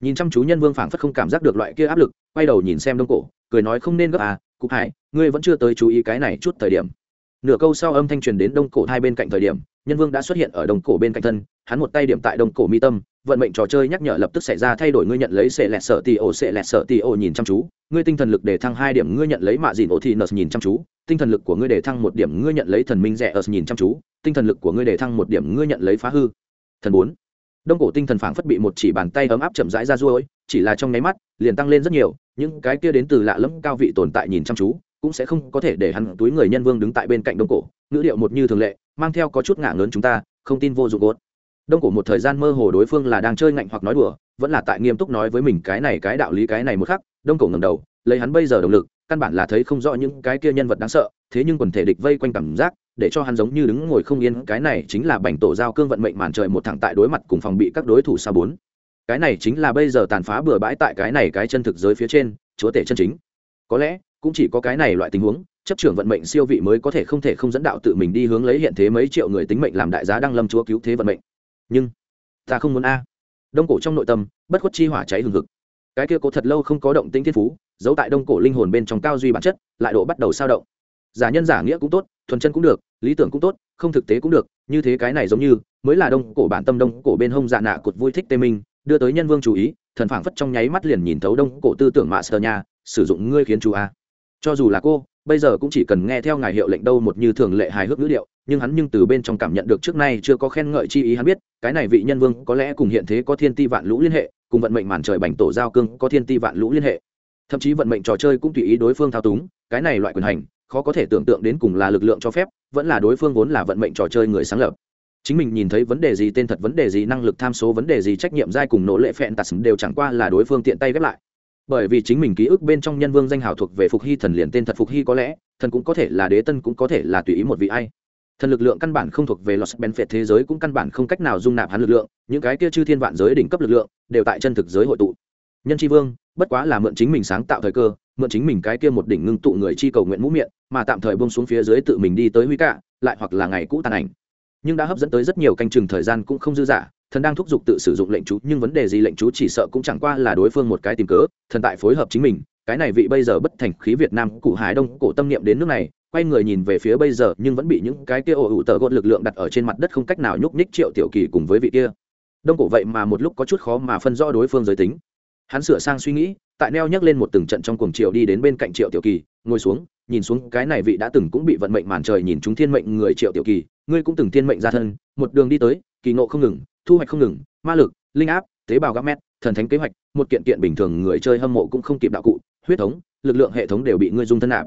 [SPEAKER 1] Nhìn chăm chú nhân vương phảng phất không cảm giác được loại kia áp lực, quay đầu nhìn xem đông cổ, cười nói không nên gấp à cụ hải, ngươi vẫn chưa tới chú ý cái này chút thời điểm. Nửa câu sau âm thanh truyền đến đông cổ hai bên cạnh thời điểm nhân vương đã xuất hiện ở đông cổ bên cạnh thân, hắn một tay điểm tại đông cổ mi tâm, vận mệnh trò chơi nhắc nhở lập tức xảy ra thay đổi, ngươi nhận lấy sệ lẹt sợ tì ổ sệ lẹt sợ tì ổ nhìn chăm chú, ngươi tinh thần lực để thăng hai điểm, ngươi nhận lấy mạ dìn ổ thì nợ nhìn chăm chú, tinh thần lực của ngươi để thăng một điểm, ngươi nhận lấy thần minh rẻ ở nhìn chăm chú, tinh thần lực của ngươi để thăng một điểm, ngươi nhận lấy phá hư. Thần bốn. Đông cổ tinh thần phảng phất bị một chỉ bàn tay ấm áp chậm rãi ra ruôi, chỉ là trong nháy mắt, liền tăng lên rất nhiều, những cái kia đến từ lạ lẫm cao vị tồn tại nhìn chăm chú, cũng sẽ không có thể để hắn túi người nhân vương đứng tại bên cạnh đông cổ, ngữ điệu một như thường lệ mang theo có chút ngả ngớn chúng ta, không tin vô dụng gốt. Đông cổ một thời gian mơ hồ đối phương là đang chơi ngạnh hoặc nói đùa, vẫn là tại nghiêm túc nói với mình cái này cái đạo lý cái này một khắc, đông cổ ngầm đầu, lấy hắn bây giờ động lực, căn bản là thấy không rõ những cái kia nhân vật đáng sợ, thế nhưng quần thể địch vây quanh cảm giác, để cho hắn giống như đứng ngồi không yên, cái này chính là bành tổ giao cương vận mệnh màn trời một thẳng tại đối mặt cùng phòng bị các đối thủ xa bốn. Cái này chính là bây giờ tàn phá bừa bãi tại cái này cái chân thực giới phía trên, chúa tể chân chính. Có lẽ, cũng chỉ có cái này loại tình huống chấp trưởng vận mệnh siêu vị mới có thể không thể không dẫn đạo tự mình đi hướng lấy hiện thế mấy triệu người tính mệnh làm đại giá đang lâm chúa cứu thế vận mệnh. Nhưng, ta không muốn a. Đông cổ trong nội tâm, bất khuất chi hỏa cháy hừng hực. Cái kia cố thật lâu không có động tĩnh thiên phú, giấu tại đông cổ linh hồn bên trong cao duy bản chất, lại độ bắt đầu sao động. Giả nhân giả nghĩa cũng tốt, thuần chân cũng được, lý tưởng cũng tốt, không thực tế cũng được, như thế cái này giống như, mới là đông cổ bản tâm đông cổ bên hông dạ nạ cột vui thích tê minh, đưa tới nhân vương chú ý, thần phảng phất trong nháy mắt liền nhìn thấu đông cổ tư tưởng mạ sờ nhà, sử dụng ngươi khiến chú a. Cho dù là cô bây giờ cũng chỉ cần nghe theo ngài hiệu lệnh đâu một như thường lệ hài hước ngữ điệu, nhưng hắn nhưng từ bên trong cảm nhận được trước nay chưa có khen ngợi chi ý hắn biết, cái này vị nhân vương có lẽ cùng hiện thế có thiên ti vạn lũ liên hệ, cùng vận mệnh màn trời bành tổ giao cương có thiên ti vạn lũ liên hệ. Thậm chí vận mệnh trò chơi cũng tùy ý đối phương thao túng, cái này loại quyền hành, khó có thể tưởng tượng đến cùng là lực lượng cho phép, vẫn là đối phương vốn là vận mệnh trò chơi người sáng lập. Chính mình nhìn thấy vấn đề gì, tên thật vấn đề gì, năng lực tham số vấn đề gì, trách nhiệm giai cùng nỗ lệ phẹn tạt đều chẳng qua là đối phương tiện tay ghép lại bởi vì chính mình ký ức bên trong nhân vương danh hào thuộc về phục hy thần liền tên thật phục hy có lẽ, thần cũng có thể là đế tân cũng có thể là tùy ý một vị ai. Thần lực lượng căn bản không thuộc về lọt bèn phệt thế giới cũng căn bản không cách nào dung nạp hắn lực lượng, những cái kia chư thiên vạn giới đỉnh cấp lực lượng đều tại chân thực giới hội tụ. Nhân tri vương, bất quá là mượn chính mình sáng tạo thời cơ, mượn chính mình cái kia một đỉnh ngưng tụ người chi cầu nguyện mũ miệng, mà tạm thời bông xuống phía dưới tự mình đi tới huy cạ, lại hoặc là ngày cũ tàn ảnh. Nhưng đã hấp dẫn tới rất nhiều canh chừng thời gian cũng không dư dả thần đang thúc giục tự sử dụng lệnh chú, nhưng vấn đề gì lệnh chú chỉ sợ cũng chẳng qua là đối phương một cái tìm cớ, thần tại phối hợp chính mình. Cái này vị bây giờ bất thành khí việt nam, cụ hải đông, cổ tâm niệm đến nước này, quay người nhìn về phía bây giờ, nhưng vẫn bị những cái kia ồ ủ tờ gột lực lượng đặt ở trên mặt đất không cách nào nhúc nhích triệu tiểu kỳ cùng với vị kia. Đông cổ vậy mà một lúc có chút khó mà phân rõ đối phương giới tính. Hắn sửa sang suy nghĩ, tại neo nhấc lên một từng trận trong cuồng triệu đi đến bên cạnh triệu tiểu kỳ, ngồi xuống, nhìn xuống, cái này vị đã từng cũng bị vận mệnh màn trời nhìn chúng thiên mệnh người triệu tiểu kỳ, ngươi cũng từng thiên mệnh ra thân, một đường đi tới, kỳ ngộ không ngừng thu hoạch không ngừng, ma lực, linh áp, tế bào gác mét, thần thánh kế hoạch, một kiện kiện bình thường người chơi hâm mộ cũng không kịp đạo cụ, huyết thống, lực lượng hệ thống đều bị ngươi dung thân nạp.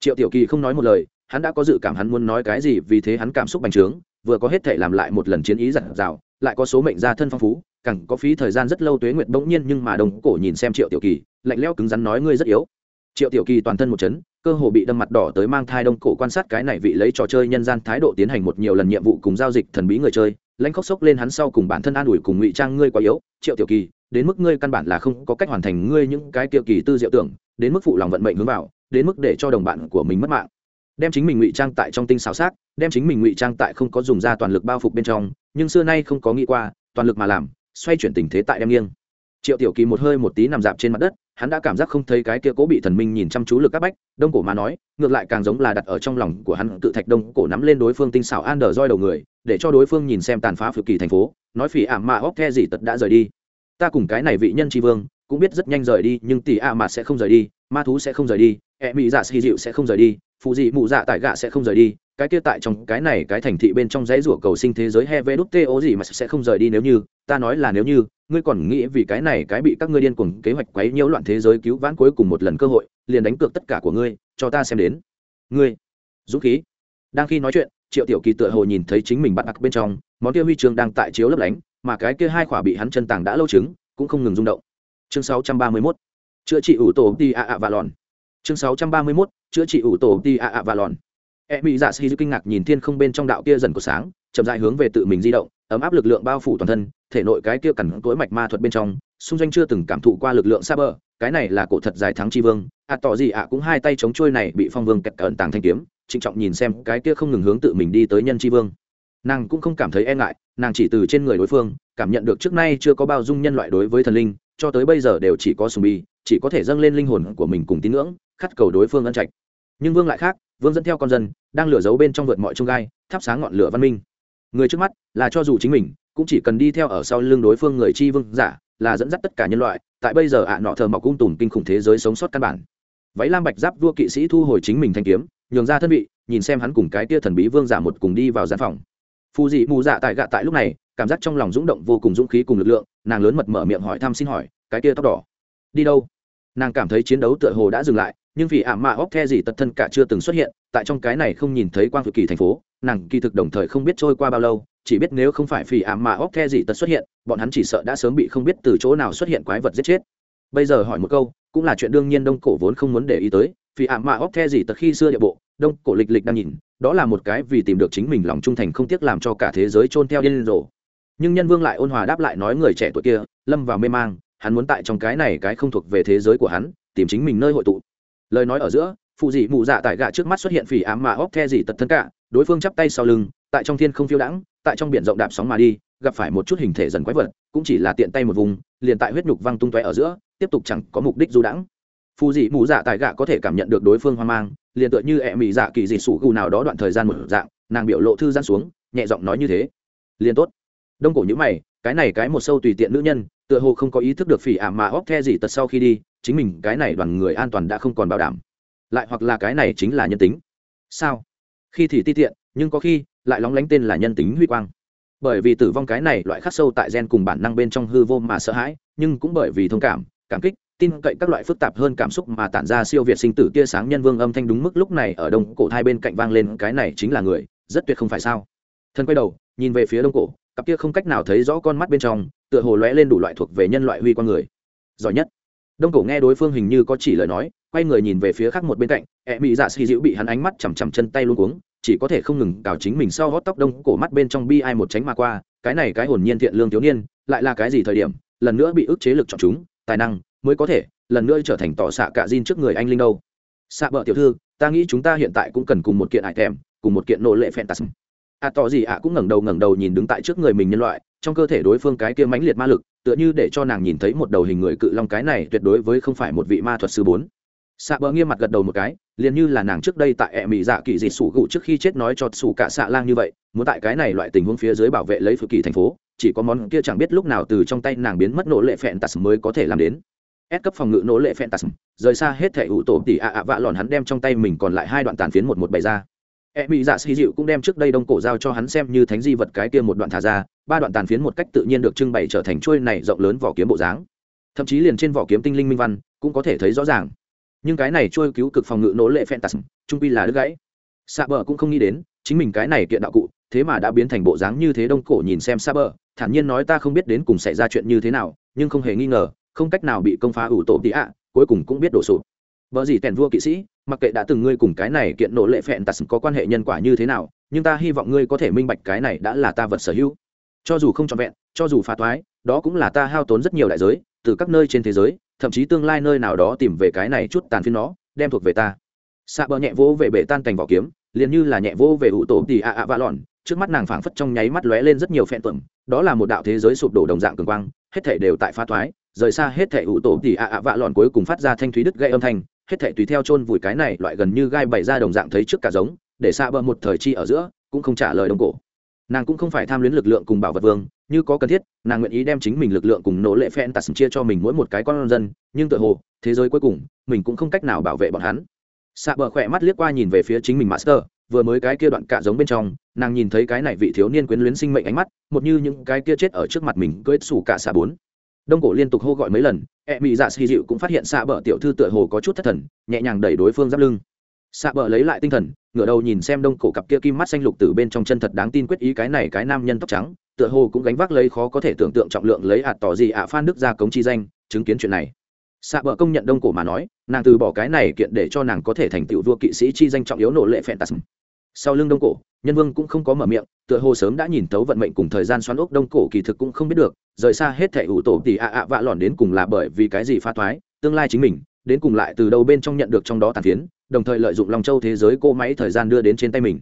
[SPEAKER 1] Triệu tiểu kỳ không nói một lời, hắn đã có dự cảm hắn muốn nói cái gì vì thế hắn cảm xúc bành trướng, vừa có hết thể làm lại một lần chiến ý giặt rào, lại có số mệnh gia thân phong phú, càng có phí thời gian rất lâu tuế nguyệt bỗng nhiên nhưng mà đồng cổ nhìn xem triệu tiểu kỳ, lạnh lẽo cứng rắn nói ngươi rất yếu. Triệu tiểu kỳ toàn thân một chấn, cơ hồ bị đâm mặt đỏ tới mang thai đông cổ quan sát cái này vị lấy trò chơi nhân gian thái độ tiến hành một nhiều lần nhiệm vụ cùng giao dịch thần bí người chơi lãnh khóc sốc lên hắn sau cùng bản thân an ủi cùng ngụy trang, ngươi quá yếu, triệu tiểu kỳ, đến mức ngươi căn bản là không có cách hoàn thành ngươi những cái tiểu kỳ tư diệu tưởng, đến mức phụ lòng vận mệnh hướng vào, đến mức để cho đồng bạn của mình mất mạng. Đem chính mình ngụy trang tại trong tinh xảo xác, đem chính mình ngụy trang tại không có dùng ra toàn lực bao phục bên trong, nhưng xưa nay không có nghĩ qua, toàn lực mà làm, xoay chuyển tình thế tại đem nghiêng triệu tiểu kỳ một hơi một tí nằm dạp trên mặt đất, hắn đã cảm giác không thấy cái kia cố bị thần minh nhìn chăm chú lực các bách, đông cổ mà nói, ngược lại càng giống là đặt ở trong lòng của hắn tự thạch đông cổ nắm lên đối phương tinh xảo an đờ roi đầu người, để cho đối phương nhìn xem tàn phá phự kỳ thành phố, nói phỉ ảm mạ hóc the gì tật đã rời đi. Ta cùng cái này vị nhân tri vương, cũng biết rất nhanh rời đi, nhưng tỷ a mà sẽ không rời đi, ma thú sẽ không rời đi, ẹ mị dạ xì dịu sẽ không rời đi phụ dị mụ dạ tại gạ sẽ không rời đi cái kia tại trong cái này cái thành thị bên trong dãy rủa cầu sinh thế giới he vê đút tê ô gì mà sẽ không rời đi nếu như, ta nói là nếu như, ngươi còn nghĩ vì cái này cái bị các ngươi điên cuồng kế hoạch quấy nhiễu loạn thế giới cứu vãn cuối cùng một lần cơ hội, liền đánh cược tất cả của ngươi, cho ta xem đến. Ngươi, dũng khí. Đang khi nói chuyện, triệu tiểu kỳ tựa hồ nhìn thấy chính mình bắt ặc bên trong, món kia huy chương đang tại chiếu lấp lánh, mà cái kia hai khỏa bị hắn chân tàng đã lâu chứng cũng không ngừng rung động. Chương 631 chữa trị ủ tổ ti a a và lòn. Chương 631 chữa trị ủ tổ ti a a và lòn e mỹ dạ sĩ kinh ngạc nhìn thiên không bên trong đạo kia dần của sáng, chậm dại hướng về tự mình di động, ấm áp lực lượng bao phủ toàn thân, thể nội cái kia cằn tối mạch ma thuật bên trong, xung danh chưa từng cảm thụ qua lực lượng xa bờ, cái này là cổ thật dài thắng chi vương ạ tỏ gì ạ cũng hai tay chống trôi này bị phong vương kẹt cẩn tàng thanh kiếm, trịnh trọng nhìn xem cái kia không ngừng hướng tự mình đi tới nhân chi vương. Nàng cũng không cảm thấy e ngại, nàng chỉ từ trên người đối phương, cảm nhận được trước nay chưa có bao dung nhân loại đối với thần linh, cho tới bây giờ đều chỉ có sùng bi, chỉ có thể dâng lên linh hồn của mình cùng tín ngưỡng khắt cầu đối phương ân trạch. Nhưng vương lại khác vương dẫn theo con dân đang lửa giấu bên trong vượt mọi trông gai thắp sáng ngọn lửa văn minh người trước mắt là cho dù chính mình cũng chỉ cần đi theo ở sau lưng đối phương người chi vương giả là dẫn dắt tất cả nhân loại tại bây giờ ạ nọ thờ mọc cung tùm kinh khủng thế giới sống sót căn bản váy lam bạch giáp vua kỵ sĩ thu hồi chính mình thanh kiếm nhường ra thân vị nhìn xem hắn cùng cái tia thần bí vương giả một cùng đi vào gian phòng phù dị mù dạ tại gạ tại lúc này cảm giác trong lòng rúng động vô cùng dũng khí cùng lực lượng nàng lớn mật mở miệng hỏi thăm xin hỏi cái tia tóc đỏ đi đâu nàng cảm thấy chiến đấu tựa hồ đã dừng lại nhưng vì ảm mạ óc the gì tật thân cả chưa từng xuất hiện, tại trong cái này không nhìn thấy quang phự kỳ thành phố, nàng kỳ thực đồng thời không biết trôi qua bao lâu, chỉ biết nếu không phải vì ảm mạ óc the gì tật xuất hiện, bọn hắn chỉ sợ đã sớm bị không biết từ chỗ nào xuất hiện quái vật giết chết. Bây giờ hỏi một câu, cũng là chuyện đương nhiên đông cổ vốn không muốn để ý tới, vì ảm mạ óc the gì tật khi xưa địa bộ, đông cổ lịch lịch đang nhìn, đó là một cái vì tìm được chính mình lòng trung thành không tiếc làm cho cả thế giới trôn theo điên rồ. Nhưng nhân vương lại ôn hòa đáp lại nói người trẻ tuổi kia, lâm vào mê mang, hắn muốn tại trong cái này cái không thuộc về thế giới của hắn, tìm chính mình nơi hội tụ lời nói ở giữa, phụ dị mụ dạ tại gạ trước mắt xuất hiện phỉ ám mà óc the dị tật thân cả, đối phương chắp tay sau lưng, tại trong thiên không phiêu đãng, tại trong biển rộng đạp sóng mà đi, gặp phải một chút hình thể dần quái vật, cũng chỉ là tiện tay một vùng, liền tại huyết nhục văng tung tóe ở giữa, tiếp tục chẳng có mục đích du đãng. Phù dị mù dạ tại gạ có thể cảm nhận được đối phương hoang mang, liền tựa như ẹ mị dạ kỳ dị sủ gù nào đó đoạn thời gian một dạng, nàng biểu lộ thư gian xuống, nhẹ giọng nói như thế. Liền tốt. Đông cổ nhữ mày, cái này cái một sâu tùy tiện nữ nhân, tựa hồ không có ý thức được phỉ ảm mà óc the gì tật sau khi đi chính mình cái này đoàn người an toàn đã không còn bảo đảm. Lại hoặc là cái này chính là nhân tính. Sao? Khi thì ti tiện, nhưng có khi lại lóng lánh tên là nhân tính huy quang. Bởi vì tử vong cái này loại khắc sâu tại gen cùng bản năng bên trong hư vô mà sợ hãi, nhưng cũng bởi vì thông cảm cảm kích, tin cậy các loại phức tạp hơn cảm xúc mà tản ra siêu việt sinh tử tia sáng nhân vương âm thanh đúng mức lúc này ở đông cổ hai bên cạnh vang lên, cái này chính là người, rất tuyệt không phải sao? Thân quay đầu, nhìn về phía đông cổ, cặp kia không cách nào thấy rõ con mắt bên trong, tựa hồ lóe lên đủ loại thuộc về nhân loại huy quang người. Giỏi nhất đông cổ nghe đối phương hình như có chỉ lời nói quay người nhìn về phía khác một bên cạnh e mị dạ xì dịu bị hắn ánh mắt chằm chằm chân tay luôn cuống chỉ có thể không ngừng cào chính mình sau hót tóc đông cổ mắt bên trong bi ai một tránh mà qua cái này cái hồn nhiên thiện lương thiếu niên lại là cái gì thời điểm lần nữa bị ức chế lực chọn chúng tài năng mới có thể lần nữa trở thành tỏ xạ cả Jin trước người anh linh đâu. Xạ bợ tiểu thư ta nghĩ chúng ta hiện tại cũng cần cùng một kiện ải thèm cùng một kiện nô lệ phantasm ạ à, tỏ gì ạ cũng ngẩng đầu ngẩng đầu nhìn đứng tại trước người mình nhân loại trong cơ thể đối phương cái kia mãnh liệt ma lực tựa như để cho nàng nhìn thấy một đầu hình người cự long cái này tuyệt đối với không phải một vị ma thuật sư bốn. Xạ bờ nghiêm mặt gật đầu một cái, liền như là nàng trước đây tại ẹ mỹ dạ kỳ dịt sủ gụ trước khi chết nói cho sủ cả xạ lang như vậy, muốn tại cái này loại tình huống phía dưới bảo vệ lấy phự kỳ thành phố, chỉ có món kia chẳng biết lúc nào từ trong tay nàng biến mất nỗ lệ phẹn tạt mới có thể làm đến. Ép cấp phòng ngự nỗ lệ phẹn tạt, rời xa hết thể ủ tổ tỉ ạ ạ vạ lòn hắn đem trong tay mình còn lại hai đoạn tàn phiến một một bày ra e mỹ dạ xì dịu cũng đem trước đây đông cổ giao cho hắn xem như thánh di vật cái kia một đoạn thả ra, ba đoạn tàn phiến một cách tự nhiên được trưng bày trở thành chuôi này rộng lớn vỏ kiếm bộ dáng. Thậm chí liền trên vỏ kiếm tinh linh minh văn cũng có thể thấy rõ ràng. Nhưng cái này trôi cứu cực phòng ngự nỗ lệ phen tạt trung pi là đứt gãy. Xa bờ cũng không nghĩ đến, chính mình cái này kiện đạo cụ, thế mà đã biến thành bộ dáng như thế đông cổ nhìn xem xa bờ, thản nhiên nói ta không biết đến cùng xảy ra chuyện như thế nào, nhưng không hề nghi ngờ, không cách nào bị công phá ủ tổ tị ạ, cuối cùng cũng biết đổ sụp vợ gì tèn vua kỵ sĩ, mặc kệ đã từng ngươi cùng cái này kiện nổ lệ phẹn tạt có quan hệ nhân quả như thế nào, nhưng ta hy vọng ngươi có thể minh bạch cái này đã là ta vật sở hữu. Cho dù không trọn vẹn, cho dù phá toái, đó cũng là ta hao tốn rất nhiều đại giới, từ các nơi trên thế giới, thậm chí tương lai nơi nào đó tìm về cái này chút tàn phiên nó, đem thuộc về ta. Xạ bờ nhẹ vỗ về bể tan cành vỏ kiếm, liền như là nhẹ vỗ về ủ tổ tì ạ ạ vạ lòn trước mắt nàng phảng phất trong nháy mắt lóe lên rất nhiều phẹn tuẩm đó là một đạo thế giới sụp đổ đồng dạng cường quang, hết thể đều tại phá thoái rời xa hết thể ủ tổ tỉ ạ ạ vạ lòn cuối cùng phát ra thanh thúy đứt gây âm thanh hết thể tùy theo chôn vùi cái này loại gần như gai bày ra đồng dạng thấy trước cả giống, để xa bờ một thời chi ở giữa, cũng không trả lời đông cổ. Nàng cũng không phải tham luyến lực lượng cùng bảo vật vương, như có cần thiết, nàng nguyện ý đem chính mình lực lượng cùng nỗ lệ phen tạt chia cho mình mỗi một cái con dân, nhưng tự hồ, thế giới cuối cùng, mình cũng không cách nào bảo vệ bọn hắn. Xạ bờ khỏe mắt liếc qua nhìn về phía chính mình master, vừa mới cái kia đoạn cạ giống bên trong, nàng nhìn thấy cái này vị thiếu niên quyến luyến sinh mệnh ánh mắt, một như những cái kia chết ở trước mặt mình cưỡi sủ cả xạ bốn đông cổ liên tục hô gọi mấy lần e mỹ dạ xì dịu cũng phát hiện xạ bờ tiểu thư tựa hồ có chút thất thần, nhẹ nhàng đẩy đối phương giáp lưng. Xạ bờ lấy lại tinh thần, ngửa đầu nhìn xem đông cổ cặp kia kim mắt xanh lục từ bên trong chân thật đáng tin quyết ý cái này cái nam nhân tóc trắng, tựa hồ cũng gánh vác lấy khó có thể tưởng tượng trọng lượng lấy ạt tỏ gì ạ phan đức ra cống chi danh, chứng kiến chuyện này. Xạ bờ công nhận đông cổ mà nói, nàng từ bỏ cái này kiện để cho nàng có thể thành tựu vua kỵ sĩ chi danh trọng yếu nổ lệ phẹn tạt sau lưng đông cổ, nhân vương cũng không có mở miệng, tựa hồ sớm đã nhìn tấu vận mệnh cùng thời gian xoắn ốc đông cổ kỳ thực cũng không biết được, rời xa hết thẻ ủ tổ tỷ ạ ạ vạ lòn đến cùng là bởi vì cái gì pha thoái, tương lai chính mình, đến cùng lại từ đâu bên trong nhận được trong đó tàn phiến, đồng thời lợi dụng lòng châu thế giới cô máy thời gian đưa đến trên tay mình.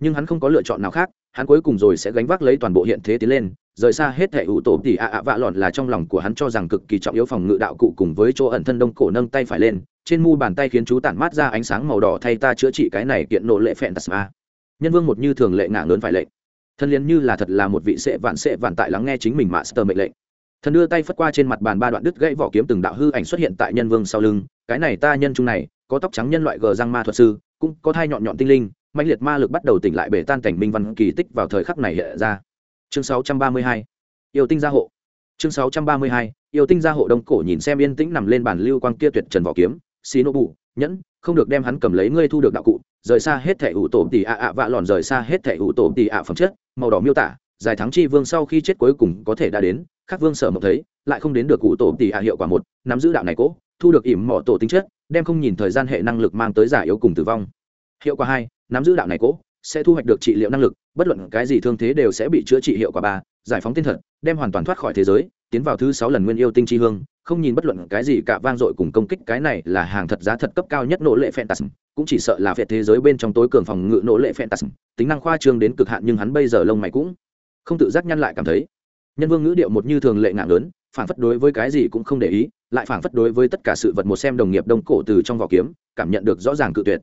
[SPEAKER 1] Nhưng hắn không có lựa chọn nào khác, hắn cuối cùng rồi sẽ gánh vác lấy toàn bộ hiện thế tiến lên, rời xa hết thẻ ủ tổ tỷ ạ ạ vạ lòn là trong lòng của hắn cho rằng cực kỳ trọng yếu phòng ngự đạo cụ cùng với chỗ ẩn thân đông cổ nâng tay phải lên trên mu bàn tay khiến chú tản mát ra ánh sáng màu đỏ thay ta chữa trị cái này kiện nộ lệ phẹn tasma nhân vương một như thường lệ ngạng lớn phải lệnh. Thân liền như là thật là một vị sệ vạn sệ vạn tại lắng nghe chính mình master mệnh lệnh. Thần đưa tay phất qua trên mặt bàn ba đoạn đứt gãy vỏ kiếm từng đạo hư ảnh xuất hiện tại nhân vương sau lưng. Cái này ta nhân trung này, có tóc trắng nhân loại gờ răng ma thuật sư, cũng có thai nhọn nhọn tinh linh mạnh liệt ma lực bắt đầu tỉnh lại bể tan cảnh minh văn kỳ tích vào thời khắc này hiện ra. Chương 632 yêu tinh gia hộ. Chương 632 yêu tinh gia hộ đông cổ nhìn xem yên tĩnh nằm lên bàn lưu quang kia tuyệt trần vỏ kiếm xí nô bụ nhẫn, không được đem hắn cầm lấy, ngươi thu được đạo cụ, rời xa hết thẻ ủ tổ tỷ ạ ạ, vạ lòn rời xa hết thẻ ủ tổ tỷ ạ phẩm chất, màu đỏ miêu tả giải thắng chi vương sau khi chết cuối cùng có thể đã đến các vương sở mộng thấy, lại không đến được ủ tổ tỷ ạ hiệu quả một, nắm giữ đạo này cố, thu được ỉm mỏ tổ tính chất, đem không nhìn thời gian hệ năng lực mang tới giả yếu cùng tử vong. Hiệu quả hai, nắm giữ đạo này cố, sẽ thu hoạch được trị liệu năng lực, bất luận cái gì thương thế đều sẽ bị chữa trị hiệu quả ba giải phóng tiên thật đem hoàn toàn thoát khỏi thế giới, tiến vào thứ sáu lần nguyên yêu tinh chi hương, không nhìn bất luận cái gì cả vang dội cùng công kích, cái này là hàng thật giá thật cấp cao nhất nỗ lệ phantasm, cũng chỉ sợ là phệ thế giới bên trong tối cường phòng ngự nỗ lệ phantasm, tính năng khoa trương đến cực hạn nhưng hắn bây giờ lông mày cũng không tự giác nhăn lại cảm thấy. Nhân vương ngữ điệu một như thường lệ ngạn lớn, phản phất đối với cái gì cũng không để ý, lại phản phất đối với tất cả sự vật một xem đồng nghiệp đông cổ từ trong vỏ kiếm, cảm nhận được rõ ràng cự tuyệt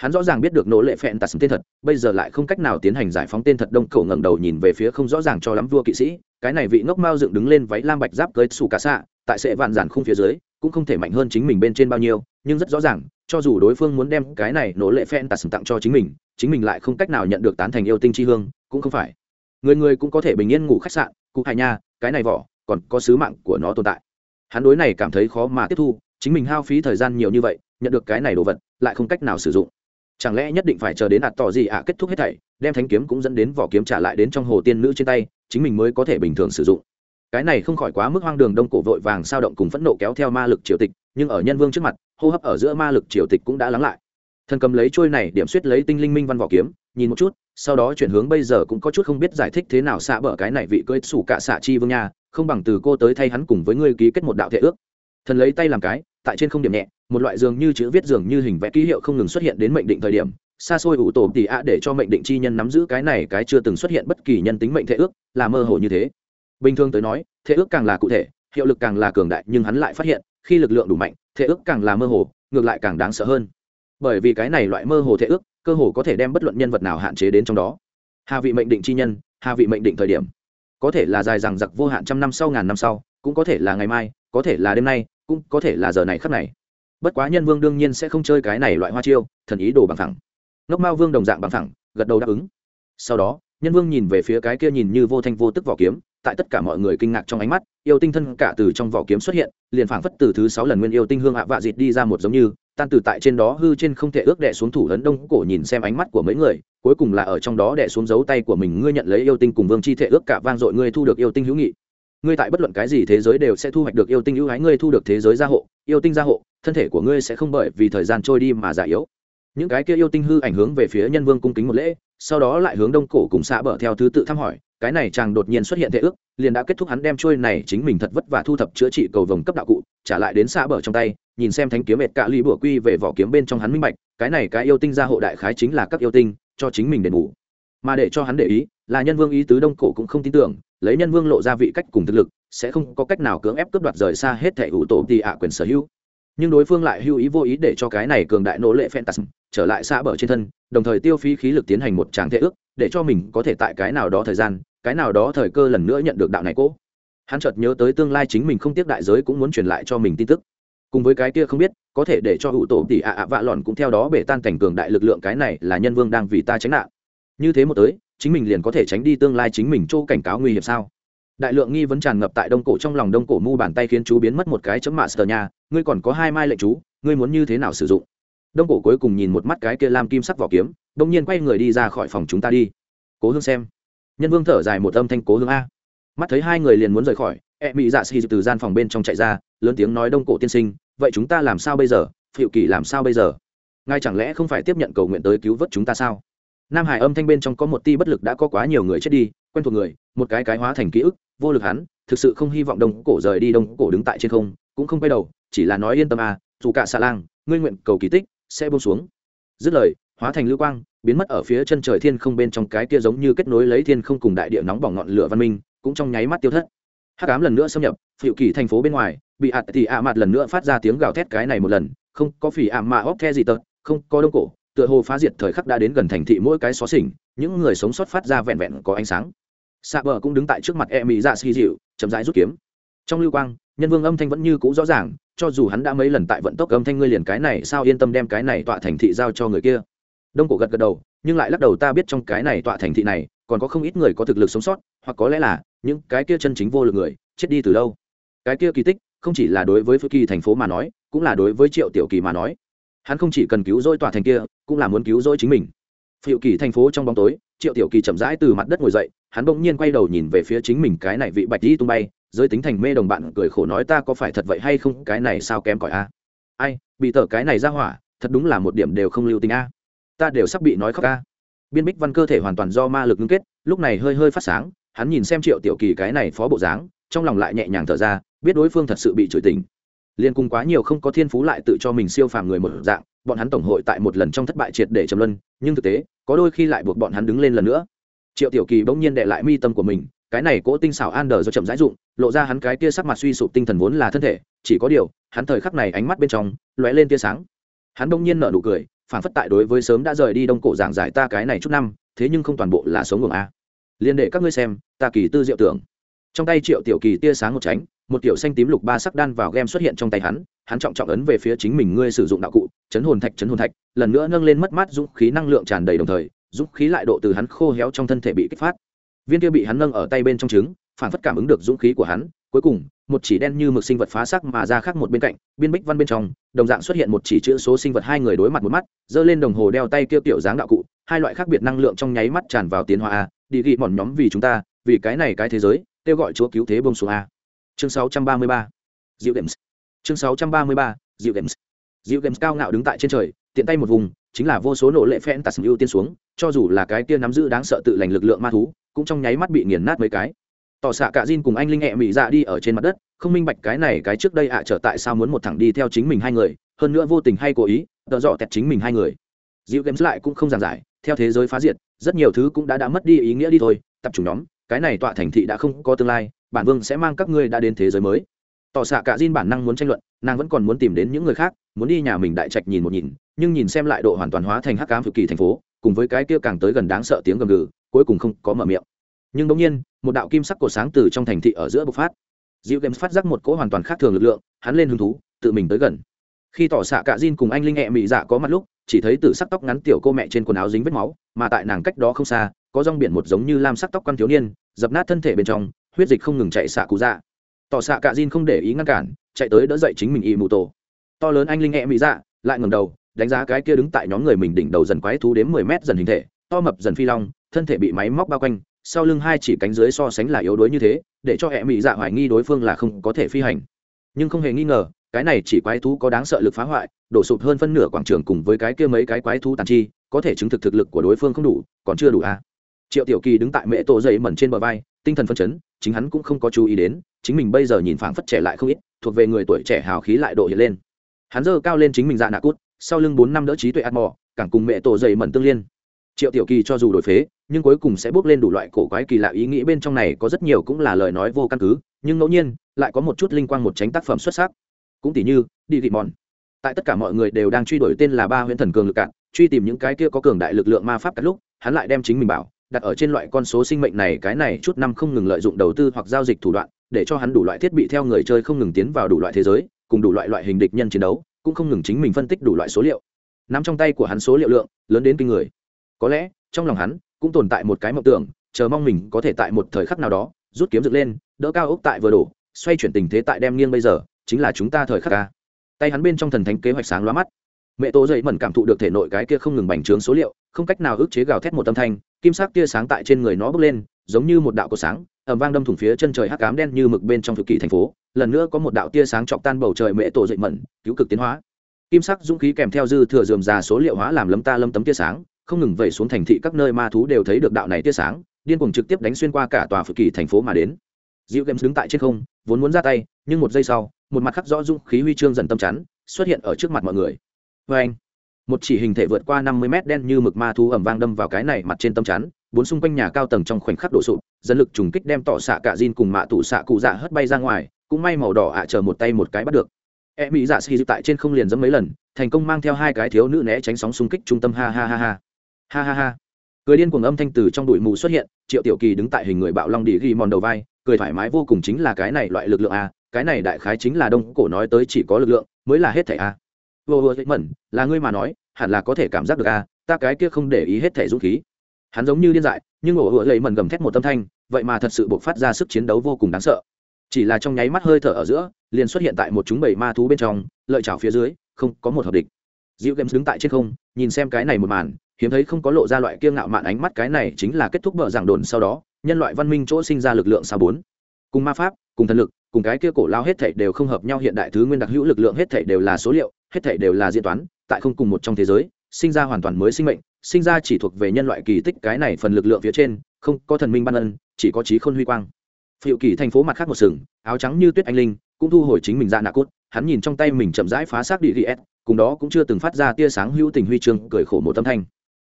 [SPEAKER 1] hắn rõ ràng biết được nỗ lệ phẹn tạt tên thật, bây giờ lại không cách nào tiến hành giải phóng tên thật, đông cổ ngẩng đầu nhìn về phía không rõ ràng cho lắm vua kỵ sĩ. Cái này vị ngốc mao dựng đứng lên váy lam bạch giáp cưới xù cả xạ tại sệ vạn giản khung phía dưới, cũng không thể mạnh hơn chính mình bên trên bao nhiêu, nhưng rất rõ ràng, cho dù đối phương muốn đem cái này nỗ lệ phẹn tạt tặng cho chính mình chính mình lại không cách nào nhận được tán thành yêu tinh chi hương, cũng không phải. Người người cũng có thể bình yên ngủ khách sạn, cụ hải nha, cái này vỏ, còn có sứ mạng của nó tồn tại. Hắn đối này cảm thấy khó mà tiếp thu, chính mình hao phí thời gian nhiều như vậy, nhận được cái này đồ vật, lại không cách nào sử dụng chẳng lẽ nhất định phải chờ đến ạt tỏ gì ạ? Kết thúc hết thảy, đem thánh kiếm cũng dẫn đến vỏ kiếm trả lại đến trong hồ tiên nữ trên tay, chính mình mới có thể bình thường sử dụng. Cái này không khỏi quá mức hoang đường, đông cổ vội vàng sao động cùng phẫn nộ kéo theo ma lực triều tịch, nhưng ở nhân vương trước mặt, hô hấp ở giữa ma lực triều tịch cũng đã lắng lại. Thần cầm lấy trôi này, điểm suýt lấy tinh linh minh văn vỏ kiếm, nhìn một chút, sau đó chuyển hướng bây giờ cũng có chút không biết giải thích thế nào xạ bở cái này vị cưỡi sủ cả xạ chi vương nha, không bằng từ cô tới thay hắn cùng với ngươi ký kết một đạo thể ước. Thần lấy tay làm cái tại trên không điểm nhẹ, một loại dường như chữ viết dường như hình vẽ ký hiệu không ngừng xuất hiện đến mệnh định thời điểm, xa xôi ủ tổ tỉ ạ để cho mệnh định chi nhân nắm giữ cái này cái chưa từng xuất hiện bất kỳ nhân tính mệnh thể ước, là mơ hồ như thế. Bình thường tới nói, thể ước càng là cụ thể, hiệu lực càng là cường đại nhưng hắn lại phát hiện, khi lực lượng đủ mạnh, thể ước càng là mơ hồ, ngược lại càng đáng sợ hơn. Bởi vì cái này loại mơ hồ thể ước, cơ hồ có thể đem bất luận nhân vật nào hạn chế đến trong đó. Hà vị mệnh định chi nhân, hà vị mệnh định thời điểm. Có thể là dài rằng giặc vô hạn trăm năm sau ngàn năm sau, cũng có thể là ngày mai, có thể là đêm nay cũng có thể là giờ này khắc này. Bất quá nhân vương đương nhiên sẽ không chơi cái này loại hoa chiêu, thần ý đồ bằng thẳng ngốc mao vương đồng dạng bằng thẳng gật đầu đáp ứng. Sau đó, nhân vương nhìn về phía cái kia nhìn như vô thanh vô tức vỏ kiếm, tại tất cả mọi người kinh ngạc trong ánh mắt, yêu tinh thân cả từ trong vỏ kiếm xuất hiện, liền phảng phất từ thứ sáu lần nguyên yêu tinh hương ạ vạ dịt đi ra một giống như, tan từ tại trên đó hư trên không thể ước đệ xuống thủ ấn đông cổ nhìn xem ánh mắt của mấy người, cuối cùng là ở trong đó đệ xuống dấu tay của mình, ngươi nhận lấy yêu tinh cùng vương chi thể ước cả vang dội ngươi thu được yêu tinh hữu nghị ngươi tại bất luận cái gì thế giới đều sẽ thu hoạch được yêu tinh ưu ái, ngươi thu được thế giới gia hộ, yêu tinh gia hộ, thân thể của ngươi sẽ không bởi vì thời gian trôi đi mà già yếu. Những cái kia yêu tinh hư ảnh hướng về phía nhân vương cung kính một lễ, sau đó lại hướng đông cổ cùng xạ bờ theo thứ tự thăm hỏi, cái này chàng đột nhiên xuất hiện thể ước, liền đã kết thúc hắn đem trôi này chính mình thật vất vả thu thập chữa trị cầu vồng cấp đạo cụ, trả lại đến xạ bờ trong tay, nhìn xem thánh kiếm mệt cạ ly bửa quy về vỏ kiếm bên trong hắn minh bạch, cái này cái yêu tinh gia hộ đại khái chính là các yêu tinh, cho chính mình đền bù mà để cho hắn để ý là nhân vương ý tứ đông cổ cũng không tin tưởng, lấy nhân vương lộ ra vị cách cùng thực lực, sẽ không có cách nào cưỡng ép cướp đoạt rời xa hết thẻ ủ tổ thì ạ quyền sở hữu. Nhưng đối phương lại hưu ý vô ý để cho cái này cường đại nỗ lệ phantasm trở lại xa bờ trên thân, đồng thời tiêu phí khí lực tiến hành một tràng thể ước, để cho mình có thể tại cái nào đó thời gian, cái nào đó thời cơ lần nữa nhận được đạo này cố. Hắn chợt nhớ tới tương lai chính mình không tiếc đại giới cũng muốn truyền lại cho mình tin tức. Cùng với cái kia không biết, có thể để cho hữu tổ tỷ ạ ạ vạ lòn cũng theo đó bể tan cảnh cường đại lực lượng cái này là nhân vương đang vì ta tránh nạn như thế một tới, chính mình liền có thể tránh đi tương lai chính mình chỗ cảnh cáo nguy hiểm sao? Đại lượng nghi vấn tràn ngập tại đông cổ trong lòng đông cổ mu bàn tay khiến chú biến mất một cái chấm mạ sờ nhà, ngươi còn có hai mai lệnh chú, ngươi muốn như thế nào sử dụng? Đông cổ cuối cùng nhìn một mắt cái kia lam kim sắc vỏ kiếm đông nhiên quay người đi ra khỏi phòng chúng ta đi. Cố hương xem. Nhân vương thở dài một âm thanh cố hương a. Mắt thấy hai người liền muốn rời khỏi e mỹ dạ xì từ gian phòng bên trong chạy ra, lớn tiếng nói đông cổ tiên sinh, vậy chúng ta làm sao bây giờ? Phiệu kỳ làm sao bây giờ? Ngài chẳng lẽ không phải tiếp nhận cầu nguyện tới cứu vớt chúng ta sao? Nam hải âm thanh bên trong có một ti bất lực đã có quá nhiều người chết đi, quen thuộc người, một cái cái hóa thành ký ức, vô lực hắn, thực sự không hy vọng đông cổ rời đi, đông cổ đứng tại trên không, cũng không quay đầu, chỉ là nói yên tâm à dù cả xà lang ngươi nguyện cầu kỳ tích, sẽ buông xuống. Dứt lời, hóa thành lưu quang, biến mất ở phía chân trời thiên không bên trong cái kia giống như kết nối lấy thiên không cùng đại địa nóng bỏng ngọn lửa văn minh, cũng trong nháy mắt tiêu thất. Hắc ám lần nữa xâm nhập phiệu kỳ thành phố bên ngoài, bị ạt thì ạ mặt lần nữa phát ra tiếng gào thét cái này một lần, không có phỉ ạ mạ hóc the gì tật, không có đông cổ tựa hồ phá diệt thời khắc đã đến gần thành thị mỗi cái xó xỉnh, những người sống sót phát ra vẹn vẹn có ánh sáng. Xạ bờ cũng đứng tại trước mặt e mỹ dạ xì dịu, chậm rãi rút kiếm. Trong lưu quang, nhân vương âm thanh vẫn như cũ rõ ràng, cho dù hắn đã mấy lần tại vận tốc âm thanh ngươi liền cái này sao yên tâm đem cái này tọa thành thị giao cho người kia. Đông cổ gật gật đầu, nhưng lại lắc đầu ta biết trong cái này tọa thành thị này, còn có không ít người có thực lực sống sót, hoặc có lẽ là những cái kia chân chính vô lực người, chết đi từ đâu cái kia kỳ tích, không chỉ là đối với phước kỳ thành phố mà nói, cũng là đối với triệu tiểu kỳ mà nói hắn không chỉ cần cứu rỗi tòa thành kia, cũng là muốn cứu rỗi chính mình. Phiệu kỳ thành phố trong bóng tối, triệu tiểu kỳ chậm rãi từ mặt đất ngồi dậy, hắn bỗng nhiên quay đầu nhìn về phía chính mình cái này vị bạch đi tung bay, giới tính thành mê đồng bạn cười khổ nói ta có phải thật vậy hay không, cái này sao kém cỏi a? Ai, bị tở cái này ra hỏa, thật đúng là một điểm đều không lưu tình a. Ta đều sắp bị nói khóc a. Biên bích văn cơ thể hoàn toàn do ma lực ngưng kết, lúc này hơi hơi phát sáng, hắn nhìn xem triệu tiểu kỳ cái này phó bộ dáng, trong lòng lại nhẹ nhàng thở ra, biết đối phương thật sự bị chửi tình liên cùng quá nhiều không có thiên phú lại tự cho mình siêu phàm người một dạng, bọn hắn tổng hội tại một lần trong thất bại triệt để trầm luân, nhưng thực tế, có đôi khi lại buộc bọn hắn đứng lên lần nữa. Triệu tiểu kỳ bỗng nhiên đệ lại mi tâm của mình, cái này cố tinh xảo an đờ do chậm rãi dụng, lộ ra hắn cái tia sắc mặt suy sụp tinh thần vốn là thân thể, chỉ có điều, hắn thời khắc này ánh mắt bên trong, lóe lên tia sáng. Hắn bỗng nhiên nở nụ cười, phản phất tại đối với sớm đã rời đi đông cổ giảng giải ta cái này chút năm, thế nhưng không toàn bộ là sống ngưỡng a à. liên đệ các ngươi xem, ta kỳ tư diệu tưởng. Trong tay triệu tiểu kỳ tia sáng một tránh một kiểu xanh tím lục ba sắc đan vào game xuất hiện trong tay hắn hắn trọng trọng ấn về phía chính mình ngươi sử dụng đạo cụ, chấn hồn thạch, chấn hồn thạch, lần nữa nâng lên mất mát dũng khí năng lượng tràn đầy đồng thời, dũng khí lại độ từ hắn khô héo trong thân thể bị kích phát. Viên kia bị hắn nâng ở tay bên trong trứng, phản phất cảm ứng được dũng khí của hắn, cuối cùng, một chỉ đen như mực sinh vật phá sắc mà ra khác một bên cạnh, biên bích văn bên trong, đồng dạng xuất hiện một chỉ chữ số sinh vật hai người đối mặt một mắt, giơ lên đồng hồ đeo tay kia tiểu dáng đạo cụ, hai loại khác biệt năng lượng trong nháy mắt tràn vào tiến hóa a, đi ghi mòn nhóm vì chúng ta, vì cái này cái thế giới, kêu gọi chúa cứu thế bông xuống a chương 633. Diệu Games. Chương 633. Diệu Games. Diệu Games cao ngạo đứng tại trên trời, tiện tay một vùng, chính là vô số nổ lệ phèn tạt ưu tiên xuống, cho dù là cái kia nắm giữ đáng sợ tự lành lực lượng ma thú, cũng trong nháy mắt bị nghiền nát mấy cái. Tỏ xạ cả Jin cùng anh linh nhẹ mị dạ đi ở trên mặt đất, không minh bạch cái này cái trước đây ạ à, trở tại sao muốn một thằng đi theo chính mình hai người, hơn nữa vô tình hay cố ý, tợ dọ tẹt chính mình hai người. Diệu Games lại cũng không giảng giải, theo thế giới phá diệt, rất nhiều thứ cũng đã đã mất đi ý nghĩa đi thôi, tập trung nhóm, cái này tọa thành thị đã không có tương lai, bản vương sẽ mang các ngươi đã đến thế giới mới. Tỏ xạ cả Jin bản năng muốn tranh luận nàng vẫn còn muốn tìm đến những người khác muốn đi nhà mình đại trạch nhìn một nhìn nhưng nhìn xem lại độ hoàn toàn hóa thành hắc cám cực kỳ thành phố cùng với cái kia càng tới gần đáng sợ tiếng gầm gừ cuối cùng không có mở miệng. Nhưng đ nhiên một đạo kim sắc cổ sáng từ trong thành thị ở giữa bộc phát. Diệu Games phát giác một cỗ hoàn toàn khác thường lực lượng, hắn lên hứng thú, tự mình tới gần. khi tỏ xạ cả Jin cùng anh linh hẹ mị dạ có mặt lúc chỉ thấy từ sắc tóc ngắn tiểu cô mẹ trên quần áo dính vết máu mà tại nàng cách đó không xa có rong biển một giống như lam sắc tóc quan thiếu niên dập nát thân thể bên trong huyết dịch không ngừng chạy xạ cụ dạ. Tỏ xạ cạ dìn không để ý ngăn cản, chạy tới đỡ dậy chính mình y mù tổ. To lớn anh linh e nhẹ mỹ dạ lại ngẩng đầu, đánh giá cái kia đứng tại nhóm người mình đỉnh đầu dần quái thú đến mười mét dần hình thể, to mập dần phi long, thân thể bị máy móc bao quanh, sau lưng hai chỉ cánh dưới so sánh là yếu đuối như thế, để cho e hệ mỹ dạ hoài nghi đối phương là không có thể phi hành. Nhưng không hề nghi ngờ, cái này chỉ quái thú có đáng sợ lực phá hoại, đổ sụp hơn phân nửa quảng trường cùng với cái kia mấy cái quái thú tàn chi, có thể chứng thực thực lực của đối phương không đủ, còn chưa đủ à. triệu tiểu kỳ đứng tại mẹ tổ dậy mẩn trên bờ vai, tinh thần phân chấn chính hắn cũng không có chú ý đến, chính mình bây giờ nhìn phảng phất trẻ lại không ít, thuộc về người tuổi trẻ hào khí lại độ hiện lên. Hắn giơ cao lên chính mình dạ nạ cút, sau lưng bốn năm đỡ trí tuệ ạt mò càng cùng mẹ tổ dậy mẩn tương liên. Triệu tiểu kỳ cho dù đổi phế, nhưng cuối cùng sẽ bước lên đủ loại cổ quái kỳ lạ ý nghĩ bên trong này có rất nhiều cũng là lời nói vô căn cứ, nhưng ngẫu nhiên, lại có một chút linh quang một tránh tác phẩm xuất sắc. Cũng tỉ như, đi thị mòn. Tại tất cả mọi người đều đang truy đuổi tên là ba huyễn thần cường lực cạn, truy tìm những cái kia có cường đại lực lượng ma pháp cắt lúc, hắn lại đem chính mình bảo đặt ở trên loại con số sinh mệnh này, cái này chút năm không ngừng lợi dụng đầu tư hoặc giao dịch thủ đoạn, để cho hắn đủ loại thiết bị theo người chơi không ngừng tiến vào đủ loại thế giới, cùng đủ loại loại hình địch nhân chiến đấu, cũng không ngừng chính mình phân tích đủ loại số liệu. Nằm trong tay của hắn số liệu lượng, lớn đến kinh người. Có lẽ, trong lòng hắn, cũng tồn tại một cái mộng tưởng, chờ mong mình có thể tại một thời khắc nào đó, rút kiếm dựng lên, đỡ cao ốc tại vừa đổ, xoay chuyển tình thế tại đem nghiêng bây giờ, chính là chúng ta thời khắc ca tay hắn bên trong thần thánh kế hoạch sáng lóa mắt. Mẹ tô dậy mẩn cảm thụ được thể nội cái kia không ngừng bành trướng số liệu, không cách nào ức chế gào thét một tâm thanh kim sắc tia sáng tại trên người nó bốc lên giống như một đạo cổ sáng ẩm vang đâm thủng phía chân trời hắc cám đen như mực bên trong thực kỷ thành phố lần nữa có một đạo tia sáng chọc tan bầu trời mẹ tổ dậy mẩn cứu cực tiến hóa kim sắc dũng khí kèm theo dư thừa dườm già số liệu hóa làm lấm ta lâm tấm tia sáng không ngừng vẩy xuống thành thị các nơi ma thú đều thấy được đạo này tia sáng điên cuồng trực tiếp đánh xuyên qua cả tòa phực kỳ thành phố mà đến Diệu Games đứng tại trên không, vốn muốn ra tay, nhưng một giây sau, một mặt khắc rõ dung khí huy chương dần tâm chắn, xuất hiện ở trước mặt mọi người. Oeng! Một chỉ hình thể vượt qua năm mươi mét đen như mực ma thú ầm vang đâm vào cái này mặt trên tâm chắn, bốn xung quanh nhà cao tầng trong khoảnh khắc đổ sụp, dẫn lực trùng kích đem tỏ xạ cả Jin cùng mạ tủ xạ cụ dạ hất bay ra ngoài, cũng may màu đỏ ạ chờ một tay một cái bắt được. E mỹ dạ xì tại trên không liền dẫm mấy lần, thành công mang theo hai cái thiếu nữ né tránh sóng xung kích trung tâm ha ha ha ha. Ha ha ha. Cười điên cuồng âm thanh từ trong bụi mù xuất hiện, Triệu Tiểu Kỳ đứng tại hình người bạo long đi ghi mòn đầu vai, cười thoải mái vô cùng chính là cái này loại lực lượng a cái này đại khái chính là đông cổ nói tới chỉ có lực lượng mới là hết thảy a vô vô mẩn là ngươi mà nói hẳn là có thể cảm giác được a, ta cái kia không để ý hết thể dũng khí. Hắn giống như điên dại, nhưng ổ hựa lấy mần gầm thét một tâm thanh, vậy mà thật sự buộc phát ra sức chiến đấu vô cùng đáng sợ. Chỉ là trong nháy mắt hơi thở ở giữa, liền xuất hiện tại một chúng bảy ma thú bên trong, lợi chảo phía dưới, không có một hợp địch. Dịu games đứng tại trên không, nhìn xem cái này một màn, hiếm thấy không có lộ ra loại kiêng ngạo mạn ánh mắt, cái này chính là kết thúc bờ giảng đồn sau đó, nhân loại văn minh chỗ sinh ra lực lượng sao bốn. Cùng ma pháp, cùng thần lực, cùng cái kia cổ lao hết thảy đều không hợp nhau hiện đại thứ nguyên đặc hữu lực lượng hết thảy đều là số liệu, hết thảy đều là diễn toán tại không cùng một trong thế giới, sinh ra hoàn toàn mới sinh mệnh, sinh ra chỉ thuộc về nhân loại kỳ tích cái này phần lực lượng phía trên, không có thần minh ban ân, chỉ có trí khôn huy quang. Phiệu kỳ thành phố mặt khác một sừng, áo trắng như tuyết anh linh, cũng thu hồi chính mình ra nạ cốt, hắn nhìn trong tay mình chậm rãi phá xác địa gs cùng đó cũng chưa từng phát ra tia sáng hữu tình huy chương, cười khổ một tâm thanh.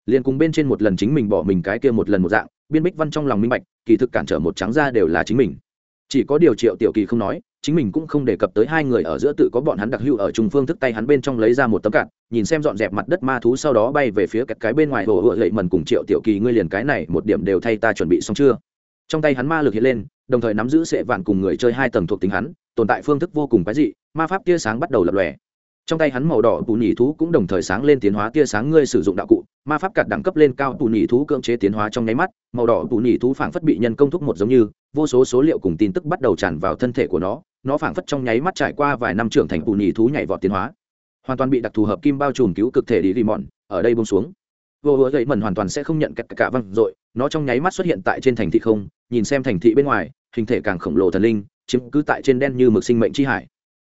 [SPEAKER 1] Liền cùng bên trên một lần chính mình bỏ mình cái kia một lần một dạng, biên bích văn trong lòng minh bạch, kỳ thực cản trở một trắng ra đều là chính mình. Chỉ có điều triệu tiểu kỳ không nói chính mình cũng không đề cập tới hai người ở giữa tự có bọn hắn đặc hữu ở trung phương thức tay hắn bên trong lấy ra một tấm cạn nhìn xem dọn dẹp mặt đất ma thú sau đó bay về phía cái, cái bên ngoài hồ hựa lệ mần cùng triệu tiểu kỳ ngươi liền cái này một điểm đều thay ta chuẩn bị xong chưa? Trong tay hắn ma lực hiện lên đồng thời nắm giữ sệ vạn cùng người chơi hai tầng thuộc tính hắn tồn tại phương thức vô cùng quái dị ma pháp tia sáng bắt đầu lập lòe trong tay hắn màu đỏ tù nhị thú cũng đồng thời sáng lên tiến hóa tia sáng ngươi sử dụng đạo cụ ma pháp cạt đẳng cấp lên cao tù nhị thú cưỡng chế tiến hóa trong nháy mắt màu đỏ tù nhị thú phảng phất bị nhân công thúc một giống như vô số số liệu cùng tin tức bắt đầu tràn vào thân thể của nó nó phảng phất trong nháy mắt trải qua vài năm trưởng thành tù nhị thú nhảy vọt tiến hóa. Hoàn toàn bị đặc thù hợp kim bao trùm cứu cực thể đi ghi mòn ở đây bông xuống. Vô hứa gậy mẩn hoàn toàn sẽ không nhận cả, cả văng dội nó trong nháy mắt xuất hiện tại trên thành thị không nhìn xem thành thị bên ngoài hình thể càng khổng lồ thần linh chiếm cứ tại trên đen như mực sinh mệnh chi hải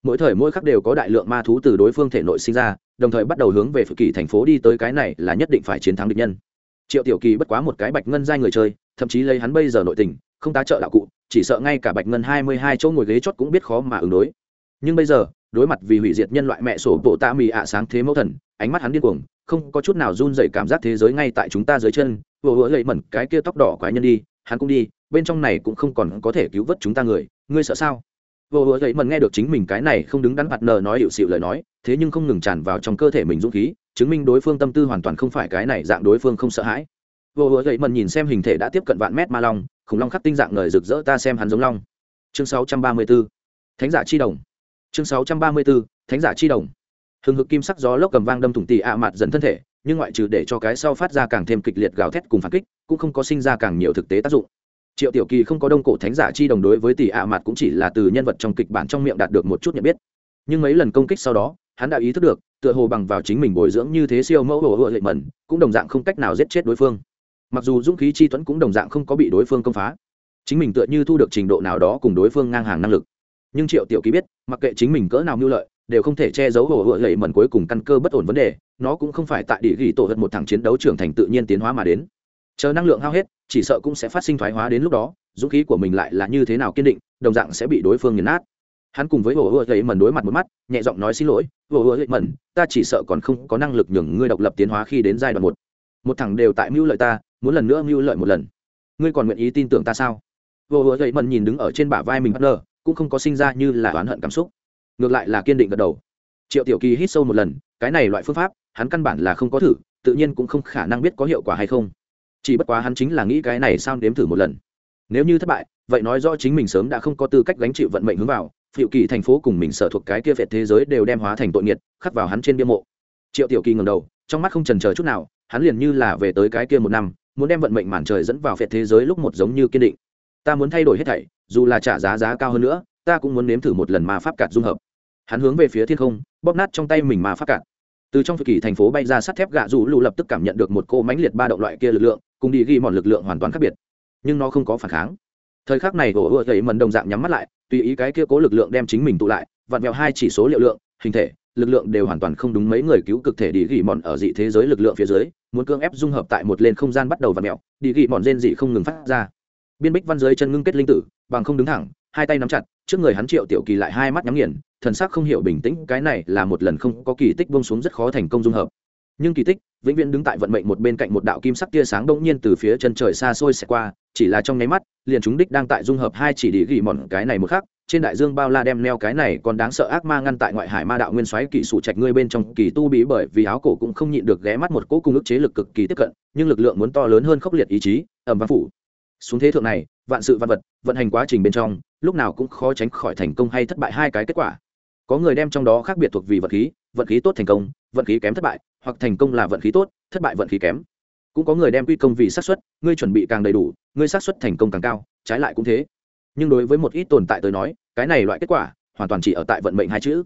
[SPEAKER 1] mỗi thời mỗi khắc đều có đại lượng ma thú từ đối phương thể nội sinh ra, đồng thời bắt đầu hướng về phự kỳ thành phố đi tới cái này là nhất định phải chiến thắng địch nhân. Triệu tiểu kỳ bất quá một cái bạch ngân giai người chơi, thậm chí lấy hắn bây giờ nội tình, không tá trợ đạo cụ, chỉ sợ ngay cả bạch ngân hai mươi hai chỗ ngồi ghế chót cũng biết khó mà ứng đối. Nhưng bây giờ, đối mặt vì hủy diệt nhân loại mẹ sổ bộ ta mì ạ sáng thế mẫu thần, ánh mắt hắn điên cuồng, không có chút nào run dậy cảm giác thế giới ngay tại chúng ta dưới chân, vừa vừa gậy mẩn cái kia tóc đỏ quái nhân đi, hắn cũng đi, bên trong này cũng không còn có thể cứu vớt chúng ta người, ngươi sợ sao? Vô hứa dậy mần nghe được chính mình cái này không đứng đắn mặt nờ nói hiệu xịu lời nói, thế nhưng không ngừng tràn vào trong cơ thể mình dũng khí, chứng minh đối phương tâm tư hoàn toàn không phải cái này dạng đối phương không sợ hãi vô hứa dậy mần nhìn xem hình thể đã tiếp cận vạn mét ma long, khủng long khắc tinh dạng người rực rỡ ta xem hắn giống long chương 634. thánh giả chi đồng chương 634. thánh giả chi đồng hừng hực kim sắc gió lốc cầm vang đâm thủng tì ạ mặt dần thân thể, nhưng ngoại trừ để cho cái sau phát ra càng thêm kịch liệt gào thét cùng phản kích, cũng không có sinh ra càng nhiều thực tế tác dụng triệu tiểu kỳ không có đông cổ thánh giả chi đồng đối với tỷ ạ mặt cũng chỉ là từ nhân vật trong kịch bản trong miệng đạt được một chút nhận biết. Nhưng mấy lần công kích sau đó, hắn đã ý thức được, tựa hồ bằng vào chính mình bồi dưỡng như thế siêu mẫu hồ hựa lệ mẩn, cũng đồng dạng không cách nào giết chết đối phương. Mặc dù dũng khí chi tuấn cũng đồng dạng không có bị đối phương công phá. Chính mình tựa như thu được trình độ nào đó cùng đối phương ngang hàng năng lực. Nhưng triệu tiểu ký biết, mặc kệ chính mình cỡ nào mưu lợi, đều không thể che giấu hồ hựa lệ mẩn cuối cùng căn cơ bất ổn vấn đề, nó cũng không phải tại địa ghi tổ hận một thằng chiến đấu trưởng thành tự nhiên tiến hóa mà đến. Chờ năng lượng hao hết chỉ sợ cũng sẽ phát sinh thoái hóa đến lúc đó dũng khí của mình lại là như thế nào kiên định đồng dạng sẽ bị đối phương nghiền nát. Hắn cùng với hồ hứa gậy mần đối mặt một mắt nhẹ giọng nói xin lỗi hồ hứa gậy mần ta chỉ sợ còn không có năng lực nhường ngươi độc lập tiến hóa khi đến giai đoạn một. Một thằng đều tại mưu lợi ta muốn lần nữa mưu lợi một lần. Ngươi còn nguyện ý tin tưởng ta sao? Hồ hứa gậy mần nhìn đứng ở trên bả vai mình bất ngờ, cũng không có sinh ra như là oán hận cảm xúc. Ngược lại là kiên định gật đầu. Triệu tiểu kỳ hít sâu một lần cái này loại phương pháp hắn căn bản là không có thử tự nhiên cũng không khả năng biết có hiệu quả hay không chỉ bất quá hắn chính là nghĩ cái này sao đếm thử một lần. Nếu như thất bại, vậy nói rõ chính mình sớm đã không có tư cách gánh chịu vận mệnh hướng vào phiệu kỳ thành phố cùng mình sở thuộc cái kia vẹt thế giới đều đem hóa thành tội nghiệt, khắc vào hắn trên bia mộ. Triệu tiểu kỳ ngầm đầu, trong mắt không trần chờ chút nào, hắn liền như là về tới cái kia một năm, muốn đem vận mệnh màn trời dẫn vào vẹt thế giới lúc một giống như kiên định. Ta muốn thay đổi hết thảy, dù là trả giá giá cao hơn nữa, ta cũng muốn nếm thử một lần ma pháp cạt dung hợp. Hắn hướng về phía thiên không, bóp nát trong tay mình ma pháp cạt từ trong thời kỳ thành phố bay ra sắt thép gạ dù lù lập tức cảm nhận được một cô mãnh liệt ba động loại kia lực lượng, cùng đi ghi mòn lực lượng hoàn toàn khác biệt. Nhưng nó không có phản kháng. Thời khắc này ổ ựa gậy mần đồng dạng nhắm mắt lại, tùy ý cái kia cố lực lượng đem chính mình tụ lại, vặn vẹo hai chỉ số liệu lượng, hình thể, lực lượng đều hoàn toàn không đúng mấy người cứu cực thể đi ghi mòn ở dị thế giới lực lượng phía dưới, muốn cưỡng ép dung hợp tại một lên không gian bắt đầu vặn vẹo, đi ghi mòn rên dị không ngừng phát ra. Biên bích văn giới chân ngưng kết linh tử, bằng không đứng thẳng hai tay nắm chặt, trước người hắn triệu tiểu kỳ lại hai mắt nhắm nghiền, thần sắc không hiểu bình tĩnh, cái này là một lần không có kỳ tích bông xuống rất khó thành công dung hợp. Nhưng kỳ tích, vĩnh viễn đứng tại vận mệnh một bên cạnh một đạo kim sắc tia sáng đông nhiên từ phía chân trời xa xôi xẹt qua, chỉ là trong nháy mắt, liền chúng đích đang tại dung hợp hai chỉ đi gỉ mòn cái này một khắc, trên đại dương bao la đem neo cái này còn đáng sợ ác ma ngăn tại ngoại hải ma đạo nguyên soái kỳ sủ trạch ngươi bên trong kỳ tu bí bởi vì áo cổ cũng không nhịn được ghé mắt một cỗ cung ức chế lực cực kỳ tiếp cận, nhưng lực lượng muốn to lớn hơn khốc liệt ý chí ẩm văn phủ. Xuống thế thượng này vạn sự văn vật, vận hành quá trình bên trong, lúc nào cũng khó tránh khỏi thành công hay thất bại hai cái kết quả. Có người đem trong đó khác biệt thuộc vì vật khí, vận khí tốt thành công, vận khí kém thất bại, hoặc thành công là vận khí tốt, thất bại vận khí kém. Cũng có người đem quy công vì xác suất, ngươi chuẩn bị càng đầy đủ, ngươi xác suất thành công càng cao, trái lại cũng thế. Nhưng đối với một ít tồn tại tới nói, cái này loại kết quả hoàn toàn chỉ ở tại vận mệnh hai chữ.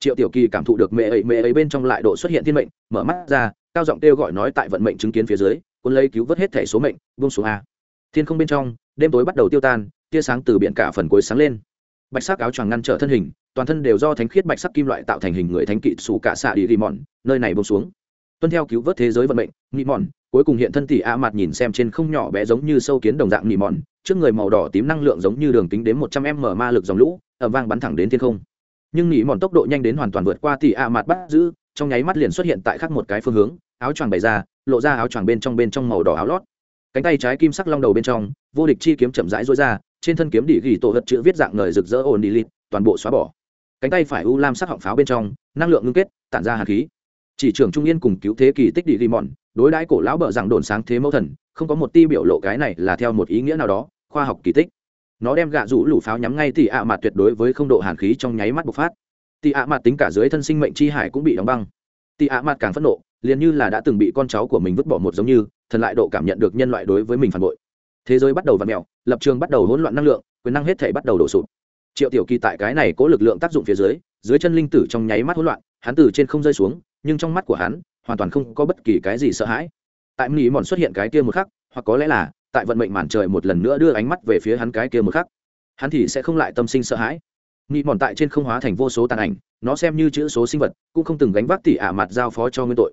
[SPEAKER 1] Triệu tiểu kỳ cảm thụ được mẹ ấy mẹ ấy bên trong lại độ xuất hiện thiên mệnh, mở mắt ra, cao giọng kêu gọi nói tại vận mệnh chứng kiến phía dưới quân lấy cứu vớt hết thẻ số mệnh, buông xuống a. Thiên không bên trong đêm tối bắt đầu tiêu tan, tia sáng từ biển cả phần cuối sáng lên. Bạch sắc áo choàng ngăn trở thân hình, toàn thân đều do thánh khiết bạch sắc kim loại tạo thành hình người thánh kỵ xù cả xạ đi ghi mòn, nơi này bông xuống. Tuân theo cứu vớt thế giới vận mệnh nghi mòn, cuối cùng hiện thân tỷ a mặt nhìn xem trên không nhỏ bé giống như sâu kiến đồng dạng nghi mòn, trước người màu đỏ tím năng lượng giống như đường kính đến một trăm m ma lực dòng lũ ở vang bắn thẳng đến thiên không. Nhưng nghi mòn tốc độ nhanh đến hoàn toàn vượt qua tỷ a mặt bắt giữ, trong nháy mắt liền xuất hiện tại khắc một cái phương hướng, áo choàng bày ra, lộ ra áo choàng bên trong bên trong màu đỏ áo lót cánh tay trái kim sắc long đầu bên trong, vô địch chi kiếm chậm rãi rối ra, trên thân kiếm đỉ ghi tổ vật chữ viết dạng ngời rực rỡ ồn đi lịt, toàn bộ xóa bỏ. Cánh tay phải u lam sắc họng pháo bên trong, năng lượng ngưng kết, tản ra hạt khí. Chỉ trưởng trung yên cùng cứu thế kỳ tích đi ghi mòn, đối đãi cổ lão bợ rằng đồn sáng thế mẫu thần, không có một ti biểu lộ cái này là theo một ý nghĩa nào đó, khoa học kỳ tích. Nó đem gạ rũ lũ pháo nhắm ngay tỉ ạ à mặt tuyệt đối với không độ hàn khí trong nháy mắt bộc phát. Tỷ ạ à mặt tính cả dưới thân sinh mệnh chi hải cũng bị đóng băng. Tỷ ạ à mặt càng phẫn nộ, liền như là đã từng bị con cháu của mình vứt bỏ một giống như thần lại độ cảm nhận được nhân loại đối với mình phản bội. Thế giới bắt đầu v ặ mẹo lập trường bắt đầu hỗn loạn năng lượng, quyền năng hết thể bắt đầu đổ sụp. Triệu tiểu kỳ tại cái này có lực lượng tác dụng phía dưới dưới chân linh tử trong nháy mắt hỗn loạn, hắn từ trên không rơi xuống, nhưng trong mắt của hắn, hoàn toàn không có bất kỳ cái gì sợ hãi. Tại mỹ mòn xuất hiện cái kia một khắc, hoặc có lẽ là, tại vận mệnh màn trời một lần nữa đưa ánh mắt về phía hắn cái kia một khắc, hắn thì sẽ không lại tâm sinh sợ hãi. Mỹ mòn tại trên không hóa thành vô số tàn ảnh, nó xem như chữ số sinh vật, cũng không từng gánh vác tỷ ả mặt giao phó cho nguyên tội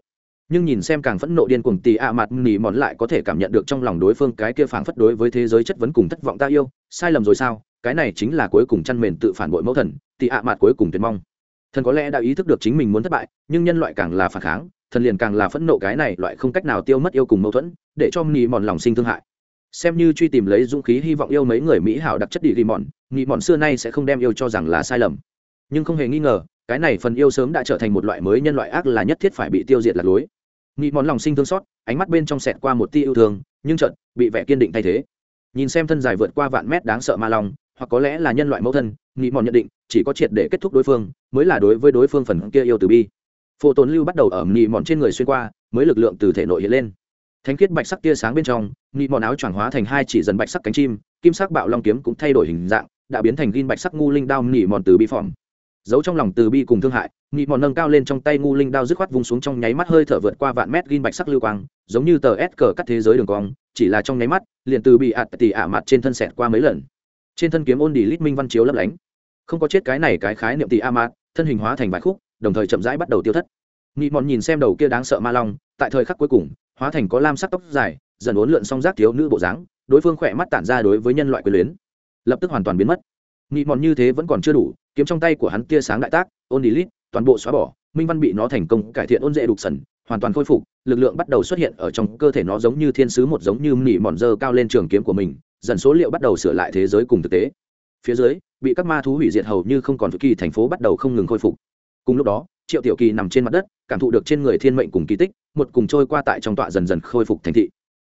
[SPEAKER 1] nhưng nhìn xem càng phẫn nộ điên cuồng tì ạ mặt nỉ mòn lại có thể cảm nhận được trong lòng đối phương cái kia phảng phất đối với thế giới chất vấn cùng thất vọng ta yêu, sai lầm rồi sao? Cái này chính là cuối cùng chăn mền tự phản bội mẫu thần, tì ạ mặt cuối cùng tuyệt mong. Thần có lẽ đã ý thức được chính mình muốn thất bại, nhưng nhân loại càng là phản kháng, thần liền càng là phẫn nộ cái này loại không cách nào tiêu mất yêu cùng mâu thuẫn, để cho nỉ mòn lòng sinh thương hại. Xem như truy tìm lấy dũng khí hy vọng yêu mấy người mỹ hảo đặc chất đi ghi mòn nỉ mòn xưa nay sẽ không đem yêu cho rằng là sai lầm. Nhưng không hề nghi ngờ, cái này phần yêu sớm đã trở thành một loại mới nhân loại ác là nhất thiết phải bị tiêu diệt lạc lối nghĩ món lòng sinh thương xót, ánh mắt bên trong sẹt qua một tia yêu thương, nhưng trận bị vẻ kiên định thay thế. Nhìn xem thân dài vượt qua vạn mét đáng sợ ma long, hoặc có lẽ là nhân loại mẫu thân, nghĩ mòn nhận định, chỉ có triệt để kết thúc đối phương, mới là đối với đối phương phần kia yêu từ bi. Phổ tồn lưu bắt đầu ở nị mòn trên người xuyên qua, mới lực lượng từ thể nội hiện lên. Thánh khiết bạch sắc tia sáng bên trong nị mòn áo choàng hóa thành hai chỉ dần bạch sắc cánh chim, kim sắc bạo long kiếm cũng thay đổi hình dạng, đã biến thành gin bạch sắc ngu linh đao nị mòn từ bi phỏng. Giấu trong lòng từ bi cùng thương hại nị mòn nâng cao lên trong tay ngu linh đao dứt khoát vung xuống trong nháy mắt hơi thở vượt qua vạn mét ghim bạch sắc lưu quang giống như tờ s cờ cắt thế giới đường cong chỉ là trong nháy mắt liền từ bị ạt tỉ ả mặt trên thân xẹt qua mấy lần. Trên thân kiếm ôn đi lít minh văn chiếu lấp lánh. Không có chết cái này cái khái niệm tỉ ạ mặt, thân hình hóa thành vài khúc đồng thời chậm rãi bắt đầu tiêu thất. Nị mòn nhìn xem đầu kia đáng sợ ma long tại thời khắc cuối cùng hóa thành có lam sắc tóc dài dần uốn lượn song giác thiếu nữ bộ dáng đối phương khỏe mắt tản ra đối với nhân loại quyền luyến. Lập tức hoàn toàn biến mất. Nị mòn như thế vẫn còn chưa đủ kiếm trong tay của hắn tia sáng đại tác ôn đi lít toàn bộ xóa bỏ, minh văn bị nó thành công cải thiện ôn dễ đục sần, hoàn toàn khôi phục, lực lượng bắt đầu xuất hiện ở trong cơ thể nó giống như thiên sứ một giống như mỉ mòn dơ cao lên trường kiếm của mình, dần số liệu bắt đầu sửa lại thế giới cùng thực tế. Phía dưới, bị các ma thú hủy diệt hầu như không còn kỳ thành phố bắt đầu không ngừng khôi phục. Cùng lúc đó, triệu tiểu kỳ nằm trên mặt đất, cảm thụ được trên người thiên mệnh cùng kỳ tích, một cùng trôi qua tại trong tọa dần dần khôi phục thành thị.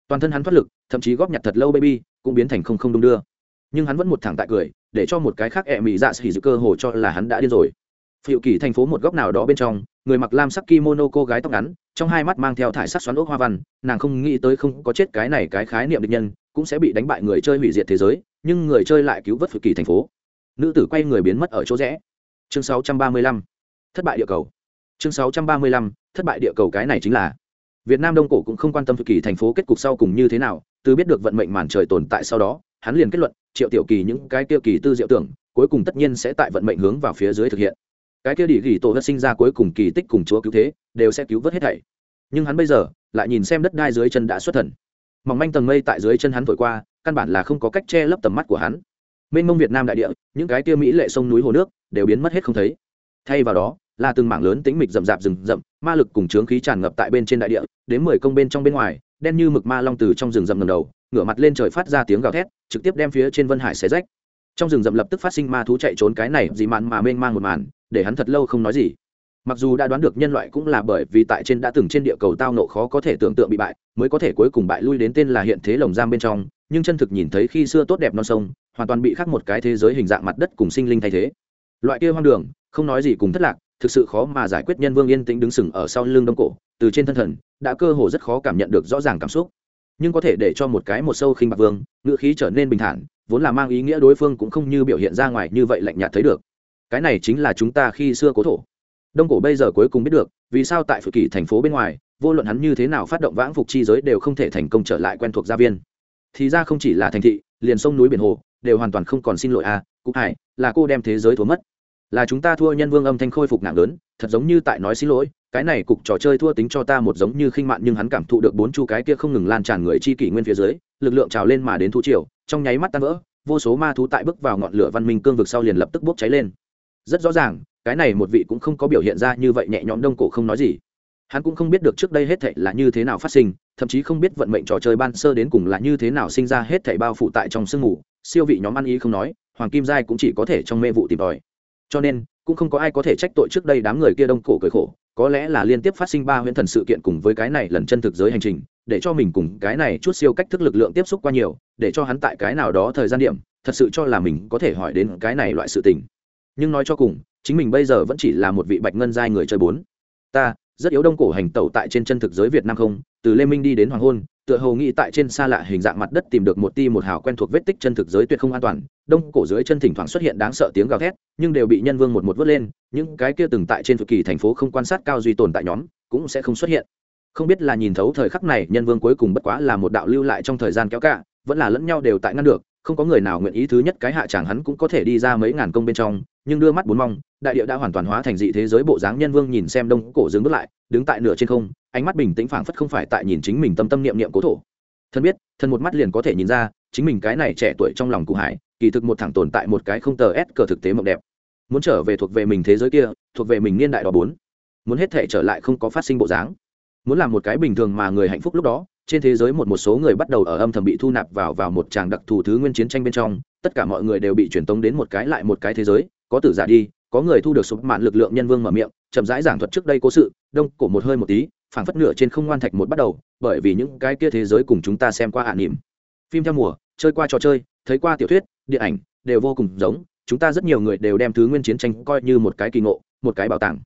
[SPEAKER 1] Toàn thân hắn thoát lực, thậm chí góp nhặt thật lâu baby, cũng biến thành không không đung đưa. Nhưng hắn vẫn một thẳng tại cười, để cho một cái khác ẹ mị dạ xỉ dự cơ hồ cho là hắn đã điên rồi phiệu kỳ thành phố một góc nào đó bên trong, người mặc lam sắc kimono cô gái tóc ngắn, trong hai mắt mang theo thải sắc xoắn ốc hoa văn, nàng không nghĩ tới không có chết cái này cái khái niệm địch nhân, cũng sẽ bị đánh bại người chơi hủy diệt thế giới, nhưng người chơi lại cứu vớt phiệu kỳ thành phố. Nữ tử quay người biến mất ở chỗ rẽ. Chương 635. thất bại địa cầu. Chương 635. thất bại địa cầu cái này chính là. Việt nam đông cổ cũng không quan tâm phiệu kỳ thành phố kết cục sau cùng như thế nào, từ biết được vận mệnh màn trời tồn tại sau đó, hắn liền kết luận, triệu tiểu kỳ những cái tiêu kỳ tư diệu tưởng, cuối cùng tất nhiên sẽ tại vận mệnh hướng vào phía dưới thực hiện cái kia đi gỉ tổ hất sinh ra cuối cùng kỳ tích cùng chúa cứu thế, đều sẽ cứu vớt hết thảy. Nhưng hắn bây giờ lại nhìn xem đất đai dưới chân đã xuất thần. Mỏng manh tầng mây tại dưới chân hắn thổi qua, căn bản là không có cách che lấp tầm mắt của hắn. Mênh mông việt nam đại địa, những cái kia mỹ lệ sông núi hồ nước đều biến mất hết không thấy. Thay vào đó, là từng mảng lớn tính mịch rậm rạp rừng rậm, ma lực cùng trướng khí tràn ngập tại bên trên đại địa, đến mười công bên trong bên ngoài, đen như mực ma long từ trong rừng rậm ngầm đầu, ngửa mặt lên trời phát ra tiếng gào thét, trực tiếp đem phía trên vân hải xé rách trong rừng rậm lập tức phát sinh ma thú chạy trốn cái này gì mạn mà mênh mang một màn, để hắn thật lâu không nói gì. Mặc dù đã đoán được nhân loại cũng là bởi vì tại trên đã từng trên địa cầu tao nộ khó có thể tưởng tượng bị bại, mới có thể cuối cùng bại lui đến tên là hiện thế lồng giam bên trong, nhưng chân thực nhìn thấy khi xưa tốt đẹp non sông, hoàn toàn bị khắc một cái thế giới hình dạng mặt đất cùng sinh linh thay thế. Loại kia hoang đường, không nói gì cùng thất lạc, thực sự khó mà giải quyết, nhân vương yên tĩnh đứng sừng ở sau lưng đông cổ, từ trên thân thần, đã cơ hồ rất khó cảm nhận được rõ ràng cảm xúc nhưng có thể để cho một cái một sâu khinh bạc vương ngữ khí trở nên bình thản vốn là mang ý nghĩa đối phương cũng không như biểu hiện ra ngoài như vậy lạnh nhạt thấy được. Cái này chính là chúng ta khi xưa cố thổ. Đông cổ bây giờ cuối cùng biết được vì sao tại phự kỳ thành phố bên ngoài vô luận hắn như thế nào phát động vãng phục chi giới đều không thể thành công trở lại quen thuộc gia viên. Thì ra không chỉ là thành thị liền sông núi biển hồ đều hoàn toàn không còn xin lỗi a à, cụ hải là cô đem thế giới thua mất. Là chúng ta thua nhân vương âm thanh khôi phục nặng lớn thật giống như tại nói xin lỗi, cái này cục trò chơi thua tính cho ta một giống như khinh mạn nhưng hắn cảm thụ được bốn chu cái kia không ngừng lan tràn người chi kỷ nguyên phía dưới, lực lượng trào lên mà đến thu triều, trong nháy mắt tan vỡ, vô số ma thú tại bước vào ngọn lửa văn minh cương vực sau liền lập tức bốc cháy lên. Rất rõ ràng, cái này một vị cũng không có biểu hiện ra như vậy nhẹ nhõm đông cổ không nói gì. Hắn cũng không biết được trước đây hết thảy là như thế nào phát sinh, thậm chí không biết vận mệnh trò chơi ban sơ đến cùng là như thế nào sinh ra hết thảy bao phủ tại trong sương mù. Siêu vị nhóm ăn ý không nói, hoàng kim giai cũng chỉ có thể trong mê vụ tìm tòi. Cho nên cũng không có ai có thể trách tội trước đây đám người kia đông cổ cười khổ, có lẽ là liên tiếp phát sinh ba huyễn thần sự kiện cùng với cái này lần chân thực giới hành trình, để cho mình cùng cái này chút siêu cách thức lực lượng tiếp xúc qua nhiều, để cho hắn tại cái nào đó thời gian điểm, thật sự cho là mình có thể hỏi đến cái này loại sự tình. Nhưng nói cho cùng, chính mình bây giờ vẫn chỉ là một vị bạch ngân giai người chơi bốn. Ta, rất yếu đông cổ hành tẩu tại trên chân thực giới việt nam không? Từ lê minh đi đến hoàng hôn, tựa hồ nghĩ tại trên xa lạ hình dạng mặt đất tìm được một ti một hào quen thuộc vết tích chân thực giới tuyệt không an toàn đông cổ dưới chân thỉnh thoảng xuất hiện đáng sợ tiếng gào thét, nhưng đều bị nhân vương một một vớt lên, những cái kia từng tại trên thực kỳ thành phố không quan sát cao duy tồn tại nhóm cũng sẽ không xuất hiện. Không biết là nhìn thấu thời khắc này, nhân vương cuối cùng bất quá là một đạo lưu lại trong thời gian kéo cả, vẫn là lẫn nhau đều tại ngăn được, không có người nào nguyện ý thứ nhất cái hạ chẳng hắn cũng có thể đi ra mấy ngàn công bên trong, nhưng đưa mắt bốn mong, đại địa đã hoàn toàn hóa thành dị thế giới bộ dáng nhân vương nhìn xem đông cổ dừng bước lại, đứng tại nửa trên không, ánh mắt bình tĩnh phảng phất không phải tại nhìn chính mình tâm tâm niệm niệm cố thổ. Thân biết, thân một mắt liền có thể nhìn ra, chính mình cái này trẻ tuổi trong lòng cụ hải kỳ thực một thẳng tồn tại một cái không tờ s cờ thực tế mộng đẹp. Muốn trở về thuộc về mình thế giới kia, thuộc về mình niên đại đó bốn. Muốn hết thể trở lại không có phát sinh bộ dáng. Muốn làm một cái bình thường mà người hạnh phúc lúc đó, trên thế giới một một số người bắt đầu ở âm thầm bị thu nạp vào vào một tràng đặc thù thứ nguyên chiến tranh bên trong, tất cả mọi người đều bị truyền tống đến một cái lại một cái thế giới, có tử giả đi, có người thu được sụp mạn lực lượng nhân vương mở miệng, chậm rãi giảng thuật trước đây cố sự, đông, cổ một hơi một tí, phảng phất nửa trên không ngoan thạch một bắt đầu, bởi vì những cái kia thế giới cùng chúng ta xem qua hạ niệm. Phim theo mùa, chơi qua trò chơi, thấy qua tiểu thuyết điện ảnh đều vô cùng giống, chúng ta rất nhiều người đều đem thứ nguyên chiến tranh coi như một cái kỳ ngộ, một cái bảo tàng.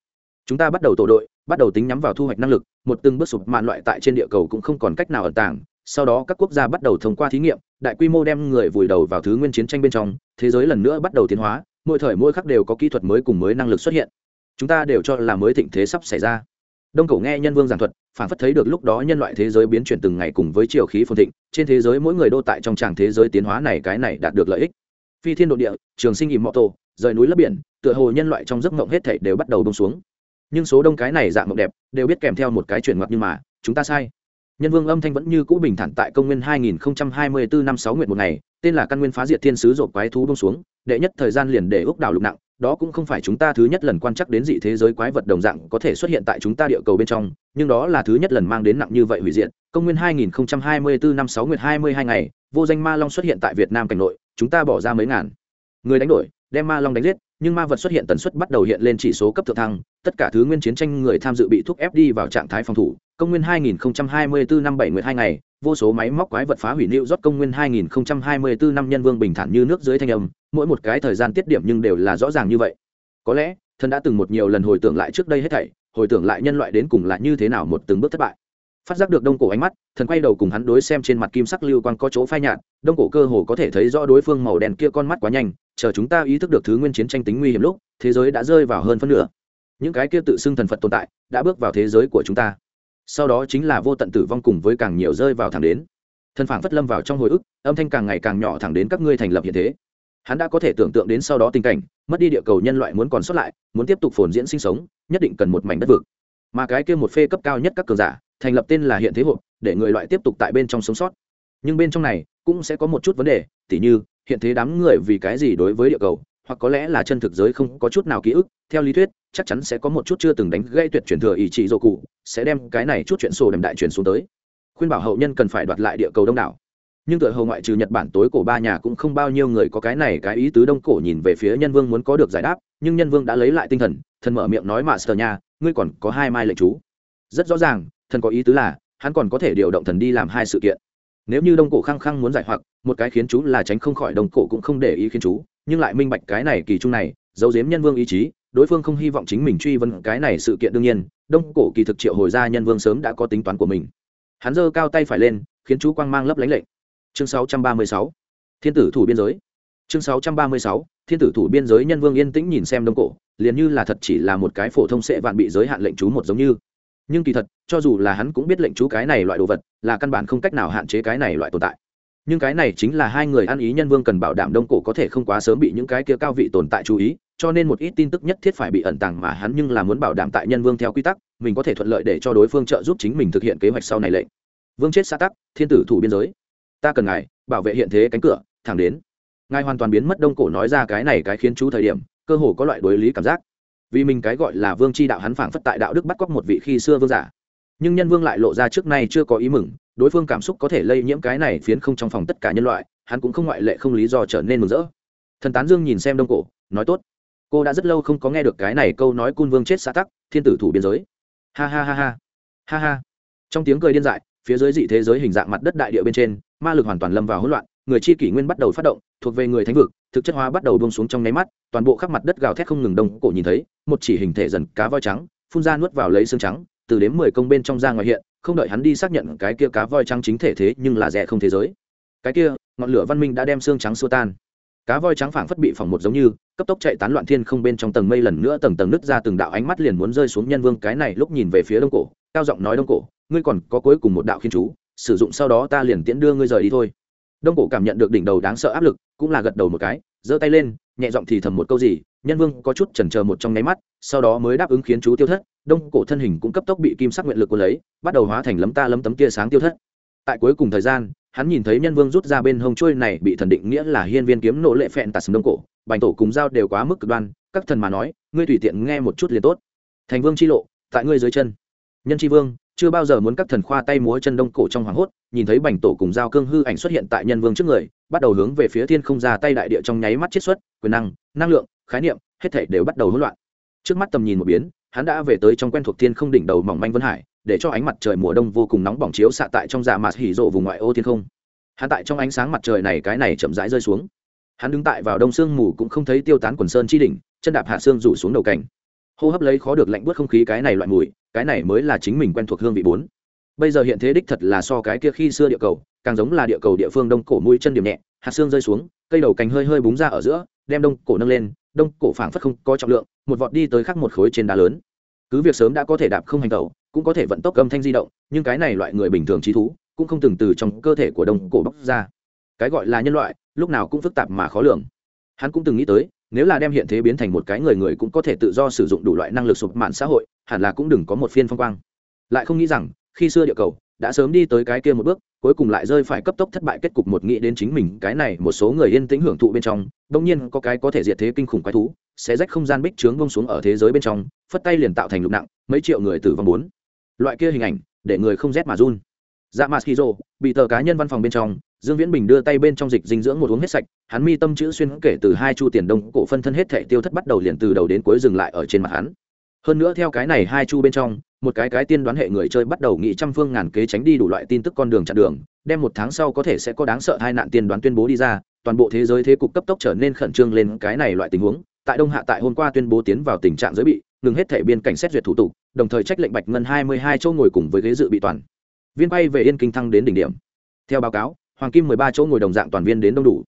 [SPEAKER 1] Chúng ta bắt đầu tổ đội, bắt đầu tính nhắm vào thu hoạch năng lực, một từng bước sụp mạn loại tại trên địa cầu cũng không còn cách nào ẩn tàng, sau đó các quốc gia bắt đầu thông qua thí nghiệm, đại quy mô đem người vùi đầu vào thứ nguyên chiến tranh bên trong, thế giới lần nữa bắt đầu tiến hóa, mỗi thời mỗi khắc đều có kỹ thuật mới cùng mới năng lực xuất hiện. Chúng ta đều cho là mới thịnh thế sắp xảy ra. Đông cổ nghe nhân vương giảng thuật phản phất thấy được lúc đó nhân loại thế giới biến chuyển từng ngày cùng với chiều khí phồn thịnh, trên thế giới mỗi người đô tại trong tràng thế giới tiến hóa này cái này đạt được lợi ích. Phi thiên độ địa, trường sinh ìm mọ tổ rời núi lấp biển, tựa hồ nhân loại trong giấc mộng hết thảy đều bắt đầu bông xuống. Nhưng số đông cái này dạng mộng đẹp, đều biết kèm theo một cái chuyển ngoặt nhưng mà, chúng ta sai. Nhân vương âm thanh vẫn như cũ bình thản tại công nguyên 2024 năm 6 nguyện một ngày, tên là căn nguyên phá diệt thiên sứ rộp quái thú bông xuống, đệ nhất thời gian liền để ước đảo lục nặng đó cũng không phải chúng ta thứ nhất lần quan chắc đến dị thế giới quái vật đồng dạng có thể xuất hiện tại chúng ta địa cầu bên trong, nhưng đó là thứ nhất lần mang đến nặng như vậy hủy diệt. Công nguyên 2024 năm 6 nguyệt 22 ngày, vô danh ma long xuất hiện tại việt nam cảnh nội, chúng ta bỏ ra mấy ngàn. Người đánh đổi, đem ma long đánh giết, nhưng ma vật xuất hiện tần suất bắt đầu hiện lên chỉ số cấp thượng thăng, tất cả thứ nguyên chiến tranh người tham dự bị thúc ép đi vào trạng thái phòng thủ. Công nguyên 2024 năm 7 nguyệt 2 ngày vô số máy móc quái vật phá hủy lưu rót công nguyên 2024 năm nhân vương bình thản như nước dưới thanh âm, mỗi một cái thời gian tiết điểm nhưng đều là rõ ràng như vậy. Có lẽ, thần đã từng một nhiều lần hồi tưởng lại trước đây hết thảy, hồi tưởng lại nhân loại đến cùng là như thế nào một từng bước thất bại. Phát giác được đông cổ ánh mắt, thần quay đầu cùng hắn đối xem trên mặt kim sắc lưu quang có chỗ phai nhạt, đông cổ cơ hồ có thể thấy rõ đối phương màu đen kia con mắt quá nhanh, chờ chúng ta ý thức được thứ nguyên chiến tranh tính nguy hiểm lúc, thế giới đã rơi vào hơn phân nửa. Những cái kia tự xưng thần phật tồn tại, đã bước vào thế giới của chúng ta sau đó chính là vô tận tử vong cùng với càng nhiều rơi vào thẳng đến. Thân phản phất lâm vào trong hồi ức, âm thanh càng ngày càng nhỏ thẳng đến các ngươi thành lập hiện thế. Hắn đã có thể tưởng tượng đến sau đó tình cảnh, mất đi địa cầu nhân loại muốn còn sót lại, muốn tiếp tục phồn diễn sinh sống, nhất định cần một mảnh đất vực. Mà cái kia một phê cấp cao nhất các cường giả, thành lập tên là hiện thế hộp để người loại tiếp tục tại bên trong sống sót. Nhưng bên trong này, cũng sẽ có một chút vấn đề, tỉ như, hiện thế đám người vì cái gì đối với địa cầu hoặc có lẽ là chân thực giới không có chút nào ký ức, theo lý thuyết, chắc chắn sẽ có một chút chưa từng đánh gây tuyệt truyền thừa ý chí dô cụ, sẽ đem cái này chút chuyện sổ đầm đại truyền xuống tới. Khuyên bảo hậu nhân cần phải đoạt lại địa cầu đông đảo. Nhưng tựa hầu ngoại trừ nhật bản tối cổ ba nhà cũng không bao nhiêu người có cái này cái ý tứ đông cổ nhìn về phía nhân vương muốn có được giải đáp, nhưng nhân vương đã lấy lại tinh thần thần mở miệng nói mà sờ nhà ngươi còn có hai mai lệnh chú. Rất rõ ràng, thần có ý tứ là, hắn còn có thể điều động thần đi làm hai sự kiện. Nếu như đông cổ khăng khăng muốn giải hoặc, một cái khiến chú là tránh không khỏi, đông cổ cũng không để ý khiến chú nhưng lại minh bạch cái này kỳ trung này giấu giếm nhân vương ý chí đối phương không hy vọng chính mình truy vấn cái này sự kiện đương nhiên đông cổ kỳ thực triệu hồi ra nhân vương sớm đã có tính toán của mình. Hắn giơ cao tay phải lên khiến chú quang mang lấp lánh lệnh. Chương 636, thiên tử thủ biên giới. Chương 636, thiên tử thủ biên giới nhân vương yên tĩnh nhìn xem đông cổ liền như là thật chỉ là một cái phổ thông sẽ vạn bị giới hạn lệnh chú một giống như. Nhưng kỳ thật cho dù là hắn cũng biết lệnh chú cái này loại đồ vật là căn bản không cách nào hạn chế cái này loại tồn tại nhưng cái này chính là hai người ăn ý nhân vương cần bảo đảm đông cổ có thể không quá sớm bị những cái kia cao vị tồn tại chú ý, cho nên một ít tin tức nhất thiết phải bị ẩn tàng mà hắn nhưng là muốn bảo đảm tại nhân vương theo quy tắc, mình có thể thuận lợi để cho đối phương trợ giúp chính mình thực hiện kế hoạch sau này lệnh. Vương chết xã tắc, thiên tử thủ biên giới. Ta cần ngài, bảo vệ hiện thế cánh cửa, thẳng đến. Ngài hoàn toàn biến mất đông cổ nói ra cái này cái khiến chú thời điểm, cơ hồ có loại đối lý cảm giác. Vì mình cái gọi là vương c h i đạo hắn phảng phất tại đạo đức bắt cóc một vị khi xưa vương giả nhưng nhân vương lại lộ ra trước nay chưa có ý mừng, đối phương cảm xúc có thể lây nhiễm cái này phiến không trong phòng tất cả nhân loại, hắn cũng không ngoại lệ không lý do trở nên mừng rỡ. Thần tán dương nhìn xem đông cổ, nói tốt. Cô đã rất lâu không có nghe được cái này câu nói cun vương chết xã tắc, thiên tử thủ biên giới. Ha ha ha ha. Ha ha. Trong tiếng cười điên dại, phía dưới dị thế giới hình dạng mặt đất đại địa bên trên, ma lực hoàn toàn lâm vào hỗn loạn, người chi kỷ nguyên bắt đầu phát động, thuộc về người thánh vực, thực chất hóa bắt đầu buông xuống trong nháy mắt, toàn bộ khắp mặt đất gào thét không ngừng đông cổ nhìn thấy, một chỉ hình thể dần cá voi trắng, phun ra nuốt vào lấy xương trắng từ đếm mười công bên trong ra ngoài hiện, không đợi hắn đi xác nhận cái kia cá voi trắng chính thể thế nhưng là rẻ không thế giới. Cái kia, ngọn lửa văn minh đã đem xương trắng xua tan. Cá voi trắng phảng phất bị phỏng một giống như, cấp tốc chạy tán loạn thiên không bên trong tầng mây lần nữa tầng tầng nứt ra từng đạo ánh mắt liền muốn rơi xuống nhân vương. Cái này lúc nhìn về phía đông cổ, cao giọng nói đông cổ, ngươi còn có cuối cùng một đạo khiến chú, sử dụng sau đó ta liền tiễn đưa ngươi rời đi thôi. Đông cổ cảm nhận được đỉnh đầu đáng sợ áp lực, cũng là gật đầu một cái, giơ tay lên, nhẹ giọng thì thầm một câu gì nhân vương có chút chần chờ một trong nháy mắt, sau đó mới đáp ứng khiến chú tiêu thất, đông cổ thân hình cũng cấp tốc bị kim sắc nguyện lực của lấy, bắt đầu hóa thành lấm ta lấm tấm tia sáng tiêu thất. Tại cuối cùng thời gian, hắn nhìn thấy nhân vương rút ra bên hông trôi này bị thần định nghĩa là hiên viên kiếm nộ lệ phẹn tạt sừng đông cổ, bành tổ cùng dao đều quá mức cực đoan, các thần mà nói, ngươi tùy tiện nghe một chút liền tốt. Thành vương chi lộ, tại ngươi dưới chân. Nhân chi vương, chưa bao giờ muốn các thần khoa tay múa chân đông cổ trong hoàng hốt, nhìn thấy bành tổ cùng dao cương hư ảnh xuất hiện tại nhân vương trước người, bắt đầu hướng về phía thiên không ra tay đại địa trong nháy mắt chiết xuất, quyền năng năng lượng khái niệm, hết thể đều bắt đầu hỗn loạn. Trước mắt tầm nhìn một biến, hắn đã về tới trong quen thuộc thiên không đỉnh đầu mỏng manh vân hải, để cho ánh mặt trời mùa đông vô cùng nóng bỏng chiếu xạ tại trong dạ mạt hỉ rộ vùng ngoại ô thiên không. Hắn tại trong ánh sáng mặt trời này cái này chậm rãi rơi xuống. Hắn đứng tại vào đông sương mù cũng không thấy tiêu tán quần sơn chi đỉnh, chân đạp hạ sương rủ xuống đầu cảnh hô hấp lấy khó được lạnh buốt không khí cái này loại mùi, cái này mới là chính mình quen thuộc hương vị bốn. Bây giờ hiện thế đích thật là so cái kia khi xưa địa cầu, càng giống là địa cầu địa phương đông cổ mũi chân điểm nhẹ hạt xương rơi xuống, cây đầu cành hơi hơi búng ra ở giữa, đem đông cổ nâng lên đông cổ phảng phất không có trọng lượng, một vọt đi tới khắc một khối trên đá lớn. Cứ việc sớm đã có thể đạp không hành tẩu, cũng có thể vận tốc âm thanh di động, nhưng cái này loại người bình thường trí thú, cũng không từng từ trong cơ thể của đông cổ bóc ra. Cái gọi là nhân loại, lúc nào cũng phức tạp mà khó lường. Hắn cũng từng nghĩ tới, nếu là đem hiện thế biến thành một cái người người cũng có thể tự do sử dụng đủ loại năng lực sụp mạn xã hội, hẳn là cũng đừng có một phiên phong quang. Lại không nghĩ rằng, khi xưa địa cầu đã sớm đi tới cái kia một bước, cuối cùng lại rơi phải cấp tốc thất bại kết cục một nghĩ đến chính mình, cái này một số người yên tĩnh hưởng thụ bên trong, bỗng nhiên có cái có thể diệt thế kinh khủng quái thú, sẽ rách không gian bích trướng bông xuống ở thế giới bên trong, phất tay liền tạo thành lục nặng, mấy triệu người tử vong bốn. Loại kia hình ảnh, để người không rét mà run. Dạ mà rô bị tờ cá nhân văn phòng bên trong, dương viễn bình đưa tay bên trong dịch dinh dưỡng một uống hết sạch, hắn mi tâm chữ xuyên kể từ hai chu tiền đông cổ phân thân hết thể tiêu thất bắt đầu liền từ đầu đến cuối dừng lại ở trên mặt hắn. Hơn nữa theo cái này hai chu bên trong một cái cái tiên đoán hệ người chơi bắt đầu nghĩ trăm phương ngàn kế tránh đi đủ loại tin tức con đường chặn đường, đem một tháng sau có thể sẽ có đáng sợ hai nạn tiên đoán tuyên bố đi ra, toàn bộ thế giới thế cục cấp tốc trở nên khẩn trương lên cái này loại tình huống. Tại đông hạ tại hôm qua tuyên bố tiến vào tình trạng giới bị, ngừng hết thể biên cảnh xét duyệt thủ tục, đồng thời trách lệnh bạch ngân hai mươi hai chỗ ngồi cùng với ghế dự bị toàn. Viên bay về yên kinh thăng đến đỉnh điểm. Theo báo cáo, hoàng kim mười ba chỗ ngồi đồng dạng toàn viên đến đông đủ.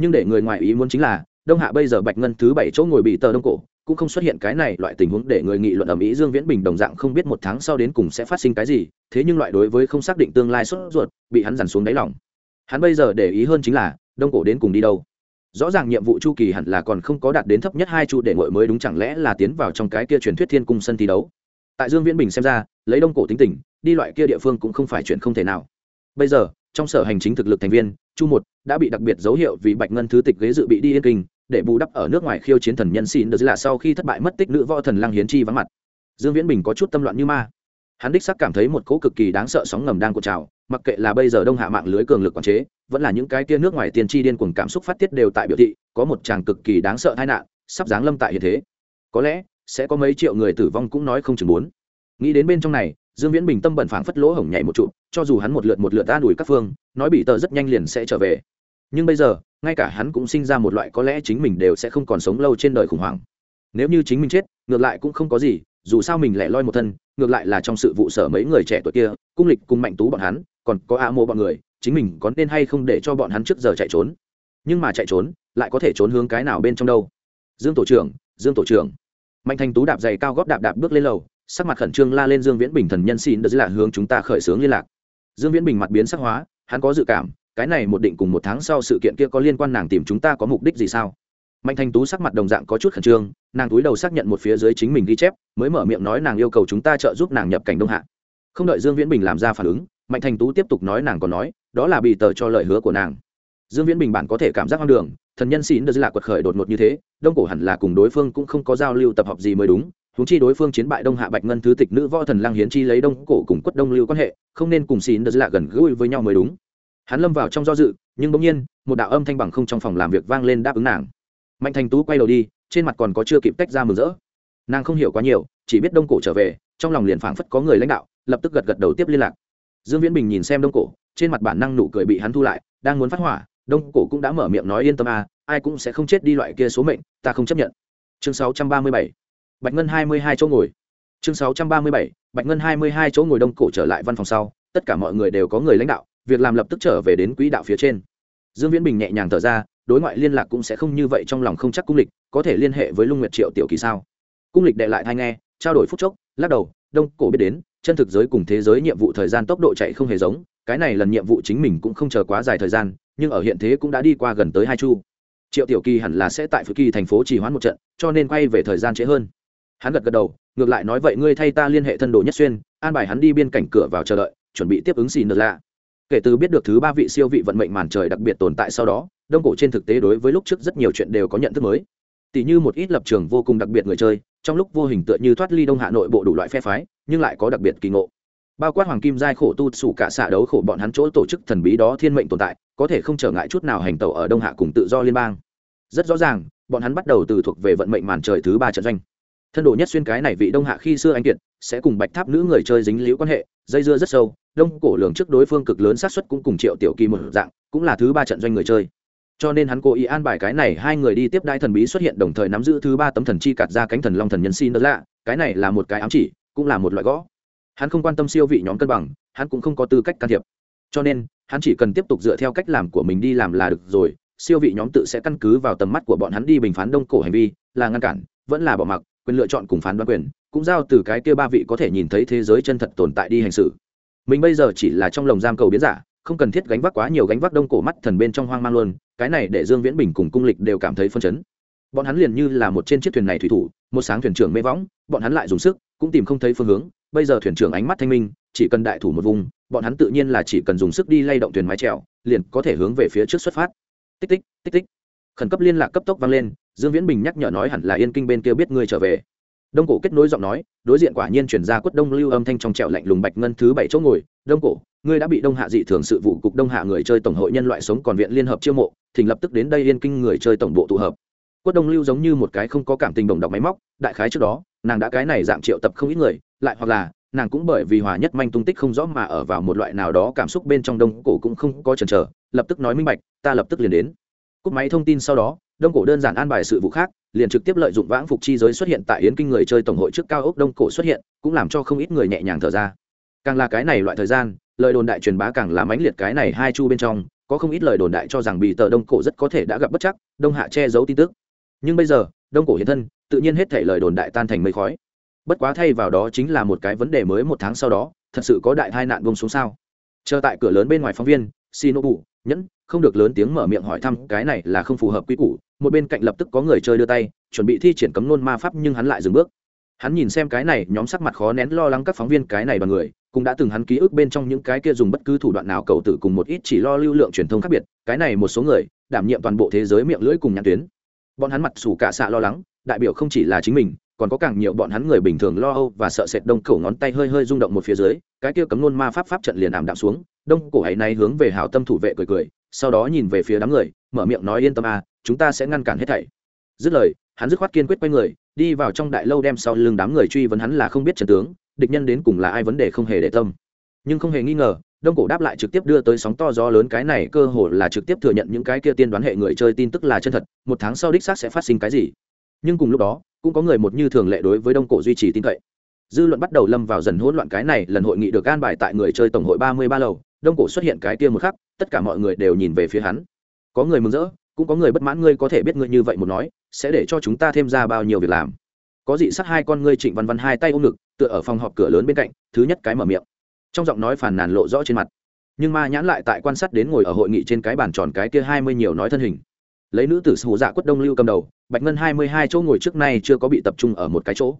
[SPEAKER 1] Nhưng để người ngoài ý muốn chính là, đông hạ bây giờ bạch ngân thứ bảy chỗ ngồi bị tờ đông cổ cũng không xuất hiện cái này loại tình huống để người nghị luận ở mỹ dương viễn bình đồng dạng không biết một tháng sau đến cùng sẽ phát sinh cái gì, thế nhưng loại đối với không xác định tương lai xuất ruột, bị hắn dằn xuống đáy lòng. Hắn bây giờ để ý hơn chính là, đông cổ đến cùng đi đâu. Rõ ràng nhiệm vụ chu kỳ hẳn là còn không có đạt đến thấp nhất hai chu để ngội mới đúng chẳng lẽ là tiến vào trong cái kia truyền thuyết thiên cung sân thi đấu. Tại dương viễn bình xem ra, lấy đông cổ tính tình, đi loại kia địa phương cũng không phải chuyện không thể nào. Bây giờ, trong sở hành chính thực lực thành viên, chu một đã bị đặc biệt dấu hiệu vì bạch ngân thứ tịch ghế dự bị đi yên kinh để bù đắp ở nước ngoài khiêu chiến thần nhân xin được là sau khi thất bại mất tích nữ võ thần lăng hiến chi vắng mặt. Dương viễn bình có chút tâm loạn như ma. Hắn đích sắc cảm thấy một cỗ cực kỳ đáng sợ sóng ngầm đang cột trào, mặc kệ là bây giờ đông hạ mạng lưới cường lực quản chế, vẫn là những cái tia nước ngoài tiền tri điên cuồng cảm xúc phát tiết đều tại biểu thị, có một chàng cực kỳ đáng sợ tai nạn, sắp giáng lâm tại hiện thế. Có lẽ, sẽ có mấy triệu người tử vong cũng nói không chừng muốn nghĩ đến bên trong này, dương viễn bình tâm bẩn phảng phất lỗ hổng nhảy một trụ, cho dù hắn một lượt một lượt ta đuổi các phương, nói bị tờ rất nhanh liền sẽ trở về. Nhưng bây giờ ngay cả hắn cũng sinh ra một loại có lẽ chính mình đều sẽ không còn sống lâu trên đời khủng hoảng. Nếu như chính mình chết, ngược lại cũng không có gì, dù sao mình lẻ loi một thân, ngược lại là trong sự vụ sở mấy người trẻ tuổi kia, cung lịch cùng mạnh tú bọn hắn, còn có a mô bọn người, chính mình có nên hay không để cho bọn hắn trước giờ chạy trốn? Nhưng mà chạy trốn, lại có thể trốn hướng cái nào bên trong đâu? Dương tổ trưởng, dương tổ trưởng. Mạnh thành tú đạp giày cao góp đạp đạp bước lên lầu, sắc mặt khẩn trương la lên dương viễn bình thần nhân xin đỡ là hướng chúng ta khởi xướng liên lạc. Dương viễn bình mặt biến sắc hóa, hắn có dự cảm cái này một định cùng một tháng sau sự kiện kia có liên quan nàng tìm chúng ta có mục đích gì sao? Mạnh thành tú sắc mặt đồng dạng có chút khẩn trương, nàng túi đầu xác nhận một phía dưới chính mình ghi chép, mới mở miệng nói nàng yêu cầu chúng ta trợ giúp nàng nhập cảnh đông hạ. Không đợi dương viễn bình làm ra phản ứng, mạnh thành tú tiếp tục nói nàng còn nói, đó là bị tờ cho lời hứa của nàng. Dương viễn bình bản có thể cảm giác hoang đường, thần nhân xỉn được là quật khởi đột ngột như thế, đông cổ hẳn là cùng đối phương cũng không có giao lưu tập hợp gì mới đúng, huống chi đối phương chiến bại đông hạ bạch ngân thứ tịch nữ võ thần lang hiến chi lấy đông cổ cùng quất đông lưu quan hệ, không nên cùng xỉn được là gần gũi với nhau mới đúng hắn lâm vào trong do dự, nhưng bỗng nhiên, một đạo âm thanh bằng không trong phòng làm việc vang lên đáp ứng nàng. Mạnh thành tú quay đầu đi, trên mặt còn có chưa kịp tách ra mừng rỡ. Nàng không hiểu quá nhiều, chỉ biết đông cổ trở về, trong lòng liền phảng phất có người lãnh đạo, lập tức gật gật đầu tiếp liên lạc. Dương viễn bình nhìn xem đông cổ, trên mặt bản năng nụ cười bị hắn thu lại, đang muốn phát hỏa, đông cổ cũng đã mở miệng nói yên tâm à ai cũng sẽ không chết đi loại kia số mệnh, ta không chấp nhận. Chương 637 bạch ngân 22 chỗ ngồi. Chương 637 bạch ngân 22 chỗ ngồi đông cổ trở lại văn phòng sau, tất cả mọi người đều có người lãnh đạo việc làm lập tức trở về đến quỹ đạo phía trên. Dương viễn bình nhẹ nhàng thở ra, đối ngoại liên lạc cũng sẽ không như vậy trong lòng không chắc cung lịch, có thể liên hệ với lung nguyệt triệu tiểu kỳ sao? Cung lịch đệ lại thai nghe, trao đổi phút chốc, lắc đầu, đông, cổ biết đến, chân thực giới cùng thế giới nhiệm vụ thời gian tốc độ chạy không hề giống, cái này lần nhiệm vụ chính mình cũng không chờ quá dài thời gian, nhưng ở hiện thế cũng đã đi qua gần tới hai chu. Triệu tiểu kỳ hẳn là sẽ tại phước kỳ thành phố trì hoãn một trận, cho nên quay về thời gian trễ hơn. Hắn gật gật đầu, ngược lại nói vậy ngươi thay ta liên hệ thân đồ nhất xuyên, an bài hắn đi biên cảnh cửa vào chờ đợi, chuẩn bị tiếp ứng xì nợ lạ kể từ biết được thứ ba vị siêu vị vận mệnh màn trời đặc biệt tồn tại sau đó, đông cổ trên thực tế đối với lúc trước rất nhiều chuyện đều có nhận thức mới. Tỷ như một ít lập trường vô cùng đặc biệt người chơi, trong lúc vô hình tựa như thoát ly đông hạ nội bộ đủ loại phe phái, nhưng lại có đặc biệt kỳ ngộ. Bao quát hoàng kim giai khổ tu sủ cả xạ đấu khổ bọn hắn chỗ tổ chức thần bí đó thiên mệnh tồn tại, có thể không trở ngại chút nào hành tẩu ở đông hạ cùng tự do liên bang. Rất rõ ràng, bọn hắn bắt đầu từ thuộc về vận mệnh màn trời thứ ba trận doanh. Thân đồ nhất xuyên cái này vị đông hạ khi xưa anh kiệt, sẽ cùng bạch tháp nữ người chơi dính liễu quan hệ dây dưa rất sâu, đông cổ lường trước đối phương cực lớn sát xuất cũng cùng triệu tiểu kỳ một dạng, cũng là thứ ba trận doanh người chơi. Cho nên hắn cố ý an bài cái này, hai người đi tiếp đai thần bí xuất hiện đồng thời nắm giữ thứ ba tấm thần chi cạt ra cánh thần long thần nhân xin đó lạ, cái này là một cái ám chỉ, cũng là một loại gõ. Hắn không quan tâm siêu vị nhóm cân bằng, hắn cũng không có tư cách can thiệp. Cho nên, hắn chỉ cần tiếp tục dựa theo cách làm của mình đi làm là được rồi, siêu vị nhóm tự sẽ căn cứ vào tầm mắt của bọn hắn đi bình phán đông cổ hành vi, là ngăn cản, vẫn là bỏ mặc, quyền lựa chọn cùng phán đoán quyền cũng giao từ cái kia ba vị có thể nhìn thấy thế giới chân thật tồn tại đi hành xử. Mình bây giờ chỉ là trong lồng giam cầu biến giả, không cần thiết gánh vác quá nhiều gánh vác đông cổ mắt thần bên trong hoang mang luôn, cái này để dương viễn bình cùng cung lịch đều cảm thấy phân chấn. Bọn hắn liền như là một trên chiếc thuyền này thủy thủ, một sáng thuyền trưởng mê võng, bọn hắn lại dùng sức, cũng tìm không thấy phương hướng, bây giờ thuyền trưởng ánh mắt thanh minh, chỉ cần đại thủ một vùng, bọn hắn tự nhiên là chỉ cần dùng sức đi lay động thuyền mái trèo liền có thể hướng về phía trước xuất phát. Tích tích tích tích. Khẩn cấp liên lạc cấp tốc vang lên, dương viễn bình nhắc nhở nói hẳn là yên kinh bên kia biết ngươi trở về đông cổ kết nối giọng nói, đối diện quả nhiên chuyển ra quất đông lưu âm thanh trong trẹo lạnh lùng bạch ngân thứ bảy chỗ ngồi, đông cổ, ngươi đã bị đông hạ dị thường sự vụ cục đông hạ người chơi tổng hội nhân loại sống còn viện liên hợp chiêu mộ, thỉnh lập tức đến đây yên kinh người chơi tổng bộ tụ hợp. Quất đông lưu giống như một cái không có cảm tình đồng đọc máy móc, đại khái trước đó, nàng đã cái này dạng triệu tập không ít người, lại hoặc là, nàng cũng bởi vì hòa nhất manh tung tích không rõ mà ở vào một loại nào đó cảm xúc bên trong đông cổ cũng không có chần chờ, lập tức nói minh bạch, ta lập tức liền đến. Cúp máy thông tin sau đó đông cổ đơn giản an bài sự vụ khác, liền trực tiếp lợi dụng vãng phục chi giới xuất hiện tại yến kinh người chơi tổng hội trước cao ốc đông cổ xuất hiện, cũng làm cho không ít người nhẹ nhàng thở ra. Càng là cái này loại thời gian, lời đồn đại truyền bá càng là mãnh liệt cái này hai chu bên trong, có không ít lời đồn đại cho rằng bị tờ đông cổ rất có thể đã gặp bất chắc, đông hạ che giấu tin tức. Nhưng bây giờ, đông cổ hiện thân, tự nhiên hết thể lời đồn đại tan thành mây khói. Bất quá thay vào đó chính là một cái vấn đề mới một tháng sau đó, thật sự có đại tai nạn bông xuống sao? Chờ tại cửa lớn bên ngoài phóng viên, shinobu nhẫn, không được lớn tiếng mở miệng hỏi thăm, cái này là không phù hợp quy củ một bên cạnh lập tức có người chơi đưa tay, chuẩn bị thi triển cấm nôn ma pháp nhưng hắn lại dừng bước. Hắn nhìn xem cái này, nhóm sắc mặt khó nén lo lắng các phóng viên cái này bằng người, cũng đã từng hắn ký ức bên trong những cái kia dùng bất cứ thủ đoạn nào cầu tử cùng một ít chỉ lo lưu lượng truyền thông khác biệt, cái này một số người, đảm nhiệm toàn bộ thế giới miệng lưỡi cùng nhãn tuyến. Bọn hắn mặt sủ cả xạ lo lắng, đại biểu không chỉ là chính mình, còn có càng nhiều bọn hắn người bình thường lo âu và sợ sệt đông cổ ngón tay hơi hơi rung động một phía dưới, cái kia cấm nôn ma pháp pháp trận liền ảm đạm xuống, đông cổ ấy nay hướng về hảo tâm thủ vệ cười cười, sau đó nhìn về phía đám người, mở miệng nói yên tâm à chúng ta sẽ ngăn cản hết thảy. Dứt lời, hắn dứt khoát kiên quyết quay người, đi vào trong đại lâu đem sau lưng đám người truy vấn hắn là không biết trần tướng, địch nhân đến cùng là ai vấn đề không hề để tâm. Nhưng không hề nghi ngờ, đông cổ đáp lại trực tiếp đưa tới sóng to gió lớn cái này cơ hồ là trực tiếp thừa nhận những cái kia tiên đoán hệ người chơi tin tức là chân thật, một tháng sau đích xác sẽ phát sinh cái gì. Nhưng cùng lúc đó, cũng có người một như thường lệ đối với đông cổ duy trì tin cậy. Dư luận bắt đầu lâm vào dần hỗn loạn cái này, lần hội nghị được an bài tại người chơi tổng hội ba mươi ba lầu, đông cổ xuất hiện cái kia một khắc, tất cả mọi người đều nhìn về phía hắn. Có người mừng rỡ cũng có người bất mãn ngươi có thể biết ngươi như vậy một nói, sẽ để cho chúng ta thêm ra bao nhiêu việc làm. Có dị sắc hai con ngươi trịnh văn văn hai tay ôm ngực, tựa ở phòng họp cửa lớn bên cạnh, thứ nhất cái mở miệng. Trong giọng nói phàn nàn lộ rõ trên mặt. Nhưng ma nhãn lại tại quan sát đến ngồi ở hội nghị trên cái bàn tròn cái kia hai mươi nhiều nói thân hình. Lấy nữ tử hù dạ quất đông lưu cầm đầu, bạch ngân hai mươi hai chỗ ngồi trước nay chưa có bị tập trung ở một cái chỗ.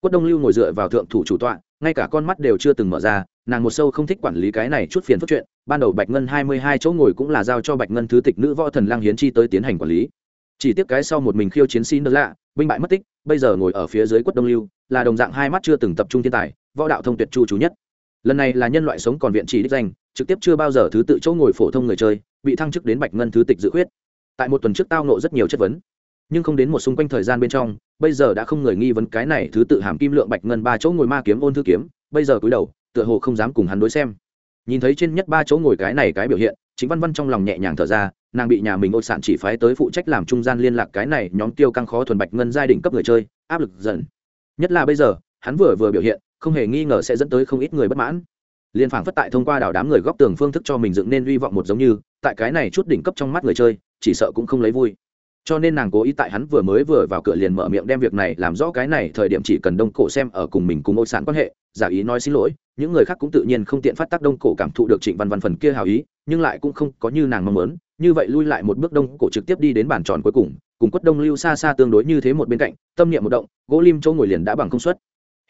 [SPEAKER 1] Quất đông lưu ngồi dựa vào thượng thủ chủ tọa, ngay cả con mắt đều chưa từng mở ra nàng một sâu không thích quản lý cái này chút phiền phức chuyện, ban đầu bạch ngân hai mươi hai chỗ ngồi cũng là giao cho bạch ngân thứ tịch nữ võ thần lang hiến chi tới tiến hành quản lý. Chỉ tiếc cái sau một mình khiêu chiến sĩ nữa lạ, binh bại mất tích, bây giờ ngồi ở phía dưới quất đông lưu, là đồng dạng hai mắt chưa từng tập trung thiên tài, võ đạo thông tuyệt chu chú nhất. Lần này là nhân loại sống còn viện chỉ đích danh, trực tiếp chưa bao giờ thứ tự chỗ ngồi phổ thông người chơi, bị thăng chức đến bạch ngân thứ tịch dự khuyết. Tại một tuần trước tao nộ rất nhiều chất vấn. Nhưng không đến một xung quanh thời gian bên trong, bây giờ đã không người nghi vấn cái này thứ tự hàm kim lượng bạch ngân ba chỗ ngồi ma kiếm ôn thư kiếm, bây giờ cúi đầu tựa hồ không dám cùng hắn đối xem. Nhìn thấy trên nhất ba chỗ ngồi cái này cái biểu hiện chính văn văn trong lòng nhẹ nhàng thở ra, nàng bị nhà mình ô sản chỉ phái tới phụ trách làm trung gian liên lạc cái này nhóm tiêu căng khó thuần bạch ngân giai đỉnh cấp người chơi, áp lực dần nhất là bây giờ, hắn vừa vừa biểu hiện, không hề nghi ngờ sẽ dẫn tới không ít người bất mãn. Liên phảng phất tại thông qua đảo đám người góp tường phương thức cho mình dựng nên hy vọng một giống như, tại cái này chút đỉnh cấp trong mắt người chơi, chỉ sợ cũng không lấy vui. Cho nên nàng cố ý tại hắn vừa mới vừa vào cửa liền mở miệng đem việc này làm rõ cái này, thời điểm chỉ cần đông cổ xem ở cùng mình cùng ôi sản quan hệ, giả ý nói xin lỗi những người khác cũng tự nhiên không tiện phát tác đông cổ cảm thụ được trịnh văn văn phần kia hào ý, nhưng lại cũng không có như nàng mong muốn. Như vậy lui lại một bước đông cổ trực tiếp đi đến bàn tròn cuối cùng cùng quất đông lưu xa xa tương đối như thế một bên cạnh, tâm niệm một động, gỗ lim chỗ ngồi liền đã bằng công suất.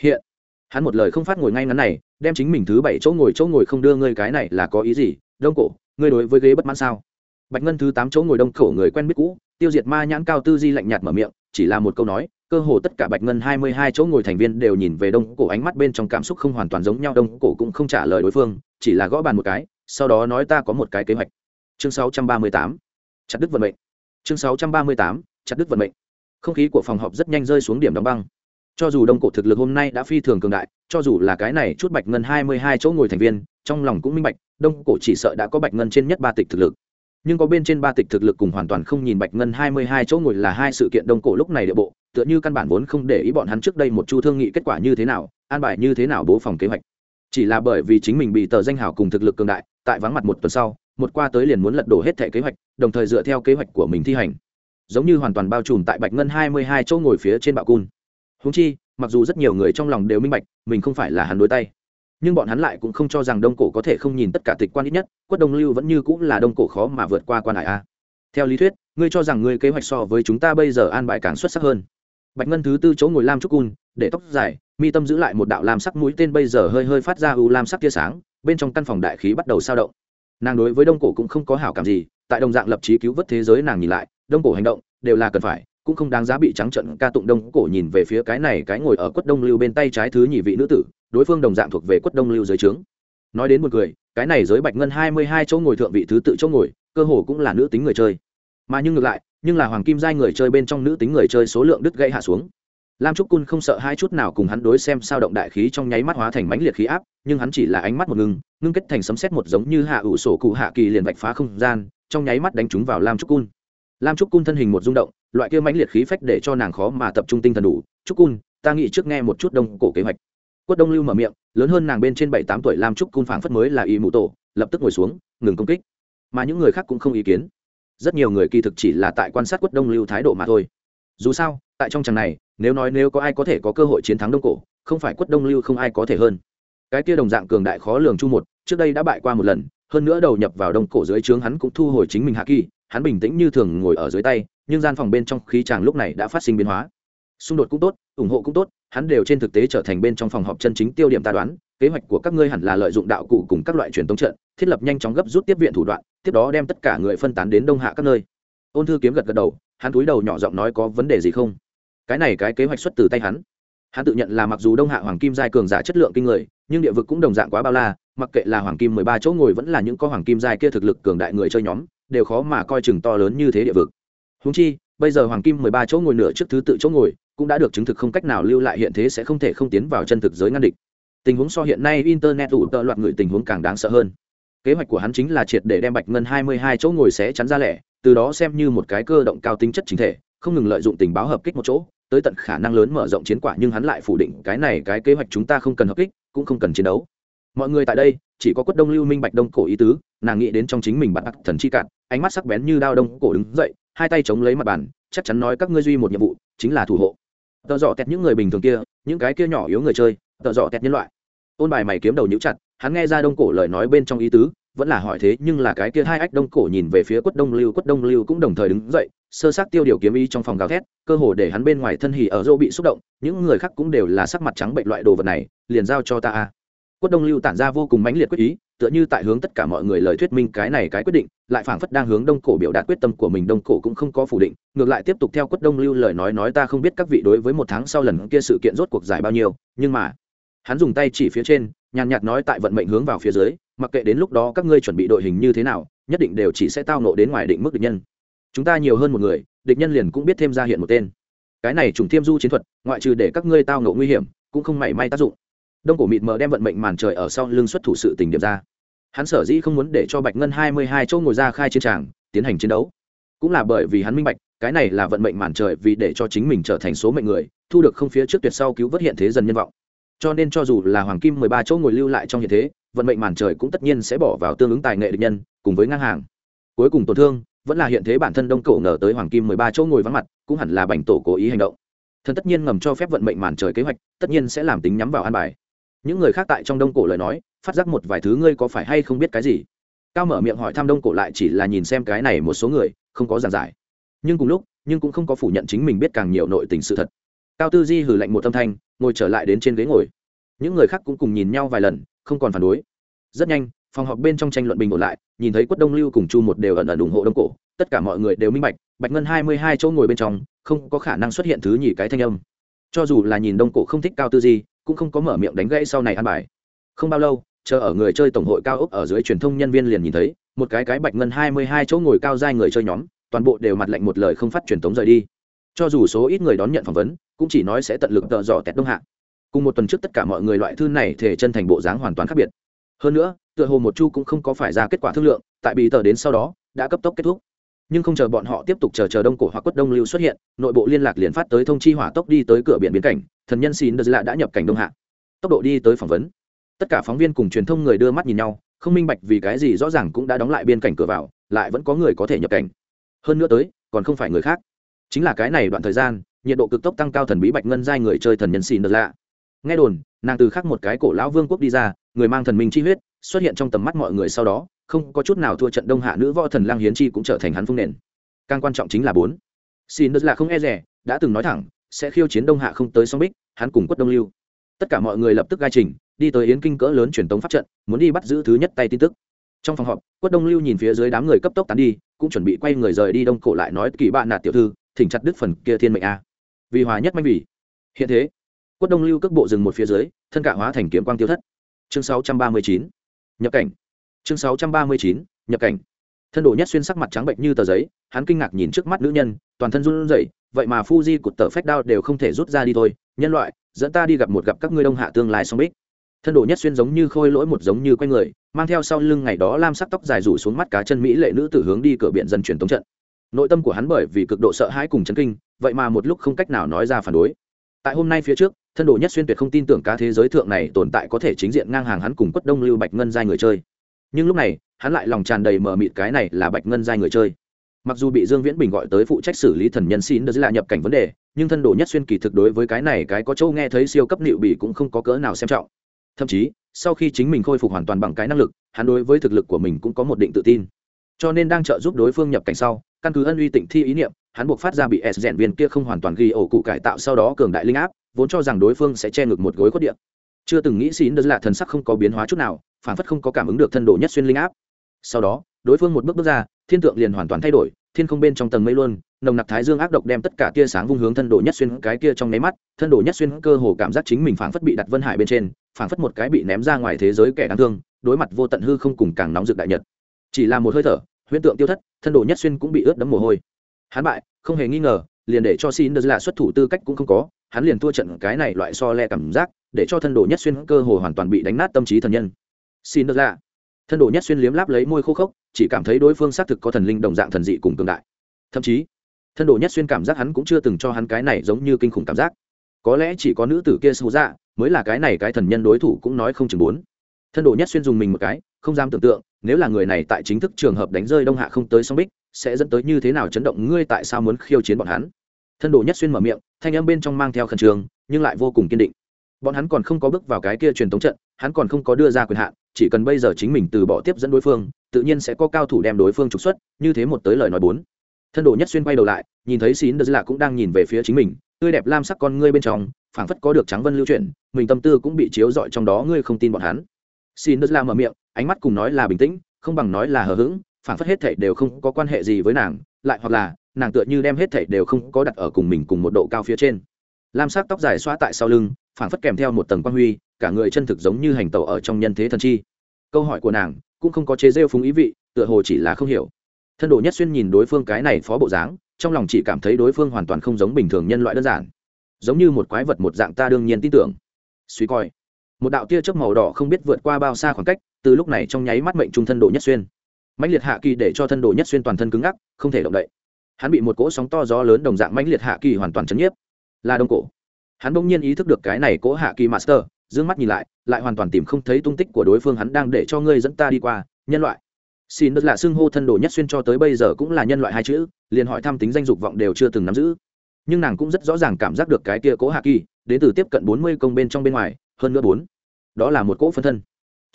[SPEAKER 1] Hiện, hắn một lời không phát ngồi ngay ngắn này, đem chính mình thứ bảy chỗ ngồi chỗ ngồi không đưa ngươi cái này là có ý gì? Đông cổ, ngươi đối với ghế bất mãn sao? Bạch ngân thứ tám chỗ ngồi đông cổ người quen biết cũ, tiêu diệt ma nhãn cao tư di lạnh nhạt mở miệng, chỉ là một câu nói cơ hồ tất cả bạch ngân hai mươi hai chỗ ngồi thành viên đều nhìn về đông cổ ánh mắt bên trong cảm xúc không hoàn toàn giống nhau, đông cổ cũng không trả lời đối phương, chỉ là gõ bàn một cái, sau đó nói ta có một cái kế hoạch. Chương sáu trăm ba mươi tám, chặt đứt vận mệnh. Chương sáu trăm ba mươi tám, chặt đứt vận mệnh. Không khí của phòng họp rất nhanh rơi xuống điểm đóng băng. Cho dù đông cổ thực lực hôm nay đã phi thường cường đại, cho dù là cái này chút bạch ngân hai mươi hai chỗ ngồi thành viên, trong lòng cũng minh bạch, đông cổ chỉ sợ đã có bạch ngân trên nhất ba tịch thực lực. Nhưng có bên trên ba tịch thực lực cùng hoàn toàn không nhìn bạch ngân hai mươi hai chỗ ngồi là hai sự kiện đông cổ lúc này địa bộ tựa như căn bản vốn không để ý bọn hắn trước đây một chu thương nghị kết quả như thế nào, an bài như thế nào bố phòng kế hoạch. Chỉ là bởi vì chính mình bị tờ danh hào cùng thực lực cường đại, tại vắng mặt một tuần sau, một qua tới liền muốn lật đổ hết thẻ kế hoạch, đồng thời dựa theo kế hoạch của mình thi hành. Giống như hoàn toàn bao trùm tại bạch ngân hai mươi hai chỗ ngồi phía trên bạo cun húng chi, mặc dù rất nhiều người trong lòng đều minh bạch, mình không phải là hắn đối tay. Nhưng bọn hắn lại cũng không cho rằng đông cổ có thể không nhìn tất cả tịch quan ít nhất, quất đông lưu vẫn như cũng là đông cổ khó mà vượt qua quan hải a. Theo lý thuyết, ngươi cho rằng ngươi kế hoạch so với chúng ta bây giờ an bài càng xuất sắc hơn bạch ngân thứ tư chỗ ngồi lam trúc cun, để tóc dài, mi tâm giữ lại một đạo lam sắc mũi tên bây giờ hơi hơi phát ra u lam sắc tia sáng, bên trong căn phòng đại khí bắt đầu sao động. Nàng đối với đông cổ cũng không có hảo cảm gì, tại đồng dạng lập trí cứu vớt thế giới nàng nhìn lại, đông cổ hành động đều là cần phải, cũng không đáng giá bị trắng trận ca tụng đông cổ nhìn về phía cái này cái ngồi ở quất đông lưu bên tay trái thứ nhị vị nữ tử, đối phương đồng dạng thuộc về quất đông lưu dưới trướng. Nói đến một người cái này giới bạch ngân hai mươi hai chỗ ngồi thượng vị thứ tự chỗ ngồi, cơ hồ cũng là nữ tính người chơi. Mà nhưng ngược lại nhưng là hoàng kim giai người chơi bên trong nữ tính người chơi số lượng đứt gãy hạ xuống. Lam trúc cun không sợ hai chút nào cùng hắn đối xem sao động đại khí trong nháy mắt hóa thành mãnh liệt khí áp, nhưng hắn chỉ là ánh mắt một ngưng ngưng kết thành sấm xét một giống như hạ ủ sổ cụ hạ kỳ liền vạch phá không gian, trong nháy mắt đánh trúng vào lam trúc cun. Lam trúc cun thân hình một rung động, loại kia mãnh liệt khí phách để cho nàng khó mà tập trung tinh thần đủ. Trúc cun, ta nghĩ trước nghe một chút đông cổ kế hoạch. Quất đông lưu mở miệng, lớn hơn nàng bên trên bảy tám tuổi lam trúc cun phảng phất mới là y mụ tổ, lập tức ngồi xuống, ngừng công kích. Mà những người khác cũng không ý kiến rất nhiều người kỳ thực chỉ là tại quan sát quất đông lưu thái độ mà thôi. Dù sao, tại trong tràng này, nếu nói nếu có ai có thể có cơ hội chiến thắng đông cổ, không phải quất đông lưu không ai có thể hơn. Cái kia đồng dạng cường đại khó lường chu một, trước đây đã bại qua một lần, hơn nữa đầu nhập vào đông cổ dưới trướng hắn cũng thu hồi chính mình hạ kỳ, hắn bình tĩnh như thường ngồi ở dưới tay, nhưng gian phòng bên trong khí chàng lúc này đã phát sinh biến hóa. Xung đột cũng tốt, ủng hộ cũng tốt hắn đều trên thực tế trở thành bên trong phòng họp chân chính tiêu điểm ta đoán, kế hoạch của các ngươi hẳn là lợi dụng đạo cụ cùng các loại truyền tống trận, thiết lập nhanh chóng gấp rút tiếp viện thủ đoạn, tiếp đó đem tất cả người phân tán đến đông hạ các nơi. Ôn thư kiếm gật gật đầu, hắn túi đầu nhỏ giọng nói có vấn đề gì không? Cái này cái kế hoạch xuất từ tay hắn. Hắn tự nhận là mặc dù đông hạ hoàng kim giai cường giả chất lượng kinh người, nhưng địa vực cũng đồng dạng quá bao la, mặc kệ là hoàng kim mười ba chỗ ngồi vẫn là những có hoàng kim giai kia thực lực cường đại người chơi nhóm, đều khó mà coi chừng to lớn như thế địa vực. Húng chi, bây giờ hoàng kim mười ba chỗ ngồi nửa trước thứ tự chỗ ngồi cũng đã được chứng thực không cách nào lưu lại hiện thế sẽ không thể không tiến vào chân thực giới ngăn địch. Tình huống so hiện nay internet ủ tợ loạt người tình huống càng đáng sợ hơn. Kế hoạch của hắn chính là triệt để đem bạch ngân hai mươi hai chỗ ngồi sẽ chắn ra lẻ, từ đó xem như một cái cơ động cao tính chất chính thể, không ngừng lợi dụng tình báo hợp kích một chỗ, tới tận khả năng lớn mở rộng chiến quả nhưng hắn lại phủ định cái này cái kế hoạch chúng ta không cần hợp kích, cũng không cần chiến đấu. Mọi người tại đây, chỉ có quất đông lưu minh bạch đông cổ ý tứ, nàng nghĩ đến trong chính mình bạn ác thần chi cạn, ánh mắt sắc bén như đao đông cổ đứng dậy, hai tay chống lấy mặt bàn, chắc chắn nói các ngươi duy một nhiệm vụ, chính là thủ hộ tợ dọ tẹt những người bình thường kia, những cái kia nhỏ yếu người chơi, tợ dọ tẹt nhân loại. Ôn bài mày kiếm đầu nhũ chặt, hắn nghe ra đông cổ lời nói bên trong ý tứ, vẫn là hỏi thế, nhưng là cái kia hai ách đông cổ nhìn về phía quất đông lưu, quất đông lưu cũng đồng thời đứng dậy, sơ sát tiêu điều kiếm ý trong phòng gào thét, cơ hồ để hắn bên ngoài thân hỉ ở dô bị xúc động, những người khác cũng đều là sắc mặt trắng bệnh loại đồ vật này, liền giao cho ta a quất đông lưu tản ra vô cùng mãnh liệt quyết ý, tựa như tại hướng tất cả mọi người lời thuyết minh cái này cái quyết định, lại phảng phất đang hướng đông cổ biểu đạt quyết tâm của mình. Đông cổ cũng không có phủ định, ngược lại tiếp tục theo quất đông lưu lời nói nói ta không biết các vị đối với một tháng sau lần kia sự kiện rốt cuộc giải bao nhiêu, nhưng mà, hắn dùng tay chỉ phía trên, nhàn nhạt nói tại vận mệnh hướng vào phía dưới, mặc kệ đến lúc đó các ngươi chuẩn bị đội hình như thế nào, nhất định đều chỉ sẽ tao nộ đến ngoài định mức địch nhân. Chúng ta nhiều hơn một người, địch nhân liền cũng biết thêm ra hiện một tên. Cái này trùng thiêm du chiến thuật, ngoại trừ để các ngươi tao nộ nguy hiểm, cũng không mảy may tác dụng đông cổ mịt mờ đem vận mệnh màn trời ở sau lưng xuất thủ sự tình điểm ra. Hắn sở dĩ không muốn để cho bạch ngân hai mươi hai chỗ ngồi ra khai chiến tràng, tiến hành chiến đấu. Cũng là bởi vì hắn minh bạch, cái này là vận mệnh màn trời vì để cho chính mình trở thành số mệnh người, thu được không phía trước tuyệt sau cứu vớt hiện thế dần nhân vọng. Cho nên cho dù là hoàng kim mười ba chỗ ngồi lưu lại trong hiện thế, vận mệnh màn trời cũng tất nhiên sẽ bỏ vào tương ứng tài nghệ địch nhân, cùng với ngang hàng. Cuối cùng tổn thương, vẫn là hiện thế bản thân đông cổ ngờ tới hoàng kim mười ba chỗ ngồi vắng mặt, cũng hẳn là bành tổ cố ý hành động. Thần tất nhiên ngầm cho phép vận mệnh màn trời kế hoạch, tất nhiên sẽ làm tính nhắm vào an bài những người khác tại trong đông cổ lời nói, phát giác một vài thứ ngươi có phải hay không biết cái gì? Cao mở miệng hỏi thăm đông cổ lại chỉ là nhìn xem cái này một số người, không có giảng giải. Nhưng cùng lúc, nhưng cũng không có phủ nhận chính mình biết càng nhiều nội tình sự thật. Cao tư di hử lạnh một âm thanh, ngồi trở lại đến trên ghế ngồi. Những người khác cũng cùng nhìn nhau vài lần, không còn phản đối. Rất nhanh, phòng họp bên trong tranh luận bình ổn lại, nhìn thấy quất đông lưu cùng chu một đều ẩn ẩn ủng hộ đông cổ. Tất cả mọi người đều minh bạch bạch ngân hai mươi hai chỗ ngồi bên trong, không có khả năng xuất hiện thứ nhì cái thanh âm. Cho dù là nhìn đông cổ không thích cao tư di cũng không có mở miệng đánh gãy sau này ăn bài. Không bao lâu, chờ ở người chơi tổng hội cao ốc ở dưới truyền thông nhân viên liền nhìn thấy, một cái cái bạch ngân hai mươi hai chỗ ngồi cao dai người chơi nhóm, toàn bộ đều mặt lệnh một lời không phát truyền tống rời đi. Cho dù số ít người đón nhận phỏng vấn, cũng chỉ nói sẽ tận lực tợ dò tẹt đông hạ. Cùng một tuần trước tất cả mọi người loại thư này thể chân thành bộ dáng hoàn toàn khác biệt. Hơn nữa, tựa hồ một chu cũng không có phải ra kết quả thương lượng, tại bị tờ đến sau đó, đã cấp tốc kết thúc nhưng không chờ bọn họ tiếp tục chờ chờ đông cổ hoặc quất đông lưu xuất hiện, nội bộ liên lạc liền phát tới thông chi hỏa tốc đi tới cửa biển biến cảnh, thần nhân xin đợt lạ đã nhập cảnh đông hạ. Tốc độ đi tới phỏng vấn. Tất cả phóng viên cùng truyền thông người đưa mắt nhìn nhau, không minh bạch vì cái gì rõ ràng cũng đã đóng lại biên cảnh cửa vào, lại vẫn có người có thể nhập cảnh. Hơn nữa tới, còn không phải người khác. Chính là cái này đoạn thời gian, nhiệt độ cực tốc tăng cao thần bí bạch ngân giai người chơi thần nhân xin đợt lạ. Nghe đồn, nàng từ khác một cái cổ lão vương quốc đi ra, người mang thần minh chi huyết xuất hiện trong tầm mắt mọi người sau đó, không có chút nào thua trận đông hạ nữ võ thần lang hiến chi cũng trở thành hắn phương nền. Càng quan trọng chính là bốn. Xin đất là không e rẻ đã từng nói thẳng, sẽ khiêu chiến đông hạ không tới song bích, hắn cùng quất đông lưu. Tất cả mọi người lập tức gai trình đi tới yến kinh cỡ lớn truyền tống pháp trận, muốn đi bắt giữ thứ nhất tay tin tức. Trong phòng họp, quất đông lưu nhìn phía dưới đám người cấp tốc tán đi, cũng chuẩn bị quay người rời đi đông cổ lại nói kỳ bạn nạt tiểu thư, thỉnh chặt đứt phần kia thiên mệnh a. Vì hòa nhất manh vì. Hiện thế, quất đông lưu cước bộ dừng một phía dưới, thân cả hóa thành kiếm quang tiêu thất. Chương 639 nhập cảnh. Chương 639. nhập cảnh. Thân đồ nhất xuyên sắc mặt trắng bệnh như tờ giấy, hắn kinh ngạc nhìn trước mắt nữ nhân, toàn thân run rẩy, vậy mà Fuji i cụt tờ phách đao đều không thể rút ra đi thôi. Nhân loại, dẫn ta đi gặp một gặp các ngươi đông hạ tương lai song bích. Thân đồ nhất xuyên giống như khôi lỗi một giống như quay người, mang theo sau lưng ngày đó lam sắc tóc dài rủ xuống mắt cá chân mỹ lệ nữ tử hướng đi cửa biển dân truyền tống trận. Nội tâm của hắn bởi vì cực độ sợ hãi cùng chấn kinh, vậy mà một lúc không cách nào nói ra phản đối. Tại hôm nay phía trước thân đồ nhất xuyên tuyệt không tin tưởng cá thế giới thượng này tồn tại có thể chính diện ngang hàng hắn cùng quất đông lưu bạch ngân giai người chơi. Nhưng lúc này, hắn lại lòng tràn đầy mờ mịt cái này là bạch ngân giai người chơi. Mặc dù bị dương viễn bình gọi tới phụ trách xử lý thần nhân xin đ là nhập cảnh vấn đề, nhưng thân đồ nhất xuyên kỳ thực đối với cái này cái có châu nghe thấy siêu cấp nịu bị cũng không có cỡ nào xem trọng. Thậm chí, sau khi chính mình khôi phục hoàn toàn bằng cái năng lực, hắn đối với thực lực của mình cũng có một định tự tin. Cho nên đang trợ giúp đối phương nhập cảnh sau, căn cứ ân uy tịnh thi ý niệm hắn buộc phát ra bị s rèn viên kia không hoàn toàn ghi ổ cụ cải tạo sau đó cường đại linh áp, vốn cho rằng đối phương sẽ che ngực một gối khuất điện chưa từng nghĩ xin đ là thần sắc không có biến hóa chút nào phản phất không có cảm ứng được thân độ nhất xuyên linh áp. Sau đó, đối phương một bước bước ra, thiên tượng liền hoàn toàn thay đổi, thiên không bên trong tầng mây luôn, nồng nặc thái dương ác độc đem tất cả tia sáng vung hướng thân độ nhất xuyên cái kia trong nháy mắt, thân độ nhất xuyên cơ hồ cảm giác chính mình phảng phất bị đặt vân hải bên trên, phảng phất một cái bị ném ra ngoài thế giới kẻ đáng thương, đối mặt vô tận hư không cùng càng nóng rực đại nhật. Chỉ là một hơi thở, huyễn tượng tiêu thất, thân độ nhất xuyên cũng bị ướt đẫm mồ hôi hắn bại, không hề nghi ngờ, liền để cho xin là xuất thủ tư cách cũng không có, hắn liền thua trận cái này loại so le cảm giác, để cho thân đồ nhất xuyên cơ hồ hoàn toàn bị đánh nát tâm trí thần nhân. Xin là, thân đồ nhất xuyên liếm láp lấy môi khô khốc, chỉ cảm thấy đối phương xác thực có thần linh đồng dạng thần dị cùng cường đại. Thậm chí, thân đồ nhất xuyên cảm giác hắn cũng chưa từng cho hắn cái này giống như kinh khủng cảm giác. Có lẽ chỉ có nữ tử kia sâu dạ mới là cái này cái thần nhân đối thủ cũng nói không chừng bốn. Thân đồ nhất xuyên dùng mình một cái, không dám tưởng tượng, nếu là người này tại chính thức trường hợp đánh rơi đông hạ không tới song bích sẽ dẫn tới như thế nào chấn động ngươi tại sao muốn khiêu chiến bọn hắn? Thân đồ nhất xuyên mở miệng, thanh âm bên trong mang theo khẩn trương, nhưng lại vô cùng kiên định. Bọn hắn còn không có bước vào cái kia truyền thống trận, hắn còn không có đưa ra quyền hạn, chỉ cần bây giờ chính mình từ bỏ tiếp dẫn đối phương, tự nhiên sẽ có cao thủ đem đối phương trục xuất, như thế một tới lời nói bốn. Thân đồ nhất xuyên quay đầu lại, nhìn thấy xín đờ là cũng đang nhìn về phía chính mình, tươi đẹp lam sắc con ngươi bên trong, phảng phất có được trắng vân lưu chuyển, mình tâm tư cũng bị chiếu dọi trong đó, ngươi không tin bọn hắn. Xin đờ la mở miệng, ánh mắt cùng nói là bình tĩnh, không bằng nói là hờ hững phảng phất hết thảy đều không có quan hệ gì với nàng, lại hoặc là, nàng tựa như đem hết thảy đều không có đặt ở cùng mình cùng một độ cao phía trên. Lam sắc tóc dài xóa tại sau lưng, phảng phất kèm theo một tầng quan huy, cả người chân thực giống như hành tẩu ở trong nhân thế thần chi. Câu hỏi của nàng cũng không có chế rêu phúng ý vị, tựa hồ chỉ là không hiểu. Thân đồ nhất xuyên nhìn đối phương cái này phó bộ dáng, trong lòng chỉ cảm thấy đối phương hoàn toàn không giống bình thường nhân loại đơn giản. Giống như một quái vật một dạng ta đương nhiên tin tưởng. Suy coi. Một đạo tia chớp màu đỏ không biết vượt qua bao xa khoảng cách, từ lúc này trong nháy mắt mệnh trung thân đồ nhất xuyên mãnh liệt hạ kỳ để cho thân đồ nhất xuyên toàn thân cứng ngắc, không thể động đậy. Hắn bị một cỗ sóng to gió lớn đồng dạng mãnh liệt hạ kỳ hoàn toàn chấn nhiếp. Là đông cổ. Hắn bỗng nhiên ý thức được cái này cỗ hạ kỳ master d ư ơ n g mắt nhìn lại lại hoàn toàn tìm không thấy tung tích của đối phương, hắn đang để cho ngươi dẫn ta đi qua, nhân loại. Xin đất là xưng hô thân đồ nhất xuyên cho tới bây giờ cũng là nhân loại hai chữ, liền hỏi thăm tính danh dục vọng đều chưa từng nắm giữ. Nhưng nàng cũng rất rõ ràng cảm giác được cái kia cỗ hạ kỳ, đến từ tiếp cận bốn mươi công bên trong bên ngoài, hơn nữa bốn. Đó là một cỗ phân thân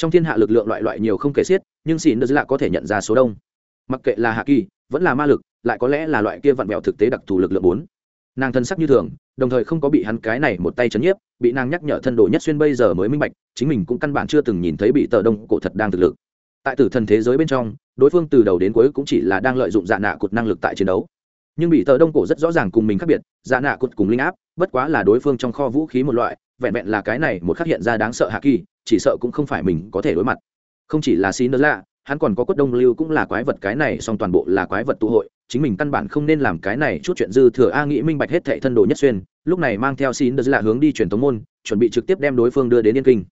[SPEAKER 1] trong thiên hạ lực lượng loại loại nhiều không kể xiết, nhưng xin đỡ lạ có thể nhận ra số đông. Mặc kệ là hạ kỳ, vẫn là ma lực, lại có lẽ là loại kia vặn vẹo thực tế đặc thù lực lượng bốn. Nàng thân sắc như thường, đồng thời không có bị hắn cái này một tay chấn nhiếp, bị nàng nhắc nhở thân đồ nhất xuyên bây giờ mới minh bạch, chính mình cũng căn bản chưa từng nhìn thấy bị tờ đông cổ thật đang thực lực. Tại tử thần thế giới bên trong, đối phương từ đầu đến cuối cũng chỉ là đang lợi dụng dạ nạ cột năng lực tại chiến đấu nhưng bị tờ đông cổ rất rõ ràng cùng mình khác biệt dạ nạ cột cùng linh áp, bất quá là đối phương trong kho vũ khí một loại, vẹn vẹn là cái này một khắc hiện ra đáng sợ hạ kỳ, chỉ sợ cũng không phải mình có thể đối mặt. Không chỉ là xin nữa lạ, hắn còn có cốt đông lưu cũng là quái vật cái này, song toàn bộ là quái vật tụ hội, chính mình căn bản không nên làm cái này chút chuyện dư thừa a nghĩ minh bạch hết thệ thân đồ nhất xuyên, lúc này mang theo xin đờ lạ hướng đi truyền tống môn, chuẩn bị trực tiếp đem đối phương đưa đến yên kinh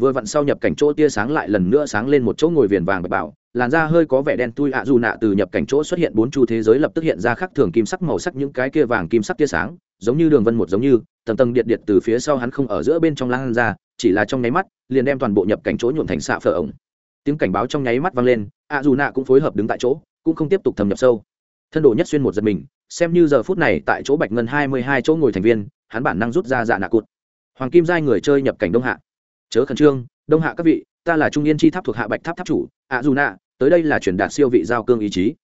[SPEAKER 1] vừa vặn sau nhập cảnh chỗ tia sáng lại lần nữa sáng lên một chỗ ngồi viền vàng bạch bảo, làn da hơi có vẻ đen tui ạ à dù nạ từ nhập cảnh chỗ xuất hiện bốn chu thế giới lập tức hiện ra khắc thường kim sắc màu sắc những cái kia vàng kim sắc tia sáng, giống như đường vân một giống như, tầng tầng điện điện từ phía sau hắn không ở giữa bên trong lan ra chỉ là trong nháy mắt, liền đem toàn bộ nhập cảnh chỗ nhuộm thành xạ phở ổng. Tiếng cảnh báo trong nháy mắt vang lên, ạ dù nạ cũng phối hợp đứng tại chỗ, cũng không tiếp tục thâm nhập sâu. Thân đồ nhất xuyên một giật mình, xem như giờ phút này tại chỗ bạch ngân hai mươi hai chỗ ngồi thành viên, hắn bản năng rút ra dạ nạ cụt. Hoàng kim giai người chơi nhập cảnh đông hạ chớ khẩn trương, đông hạ các vị, ta là trung yên chi tháp thuộc hạ bạch tháp tháp chủ, ạ dù nạ, tới đây là truyền đạt siêu vị giao cương ý chí.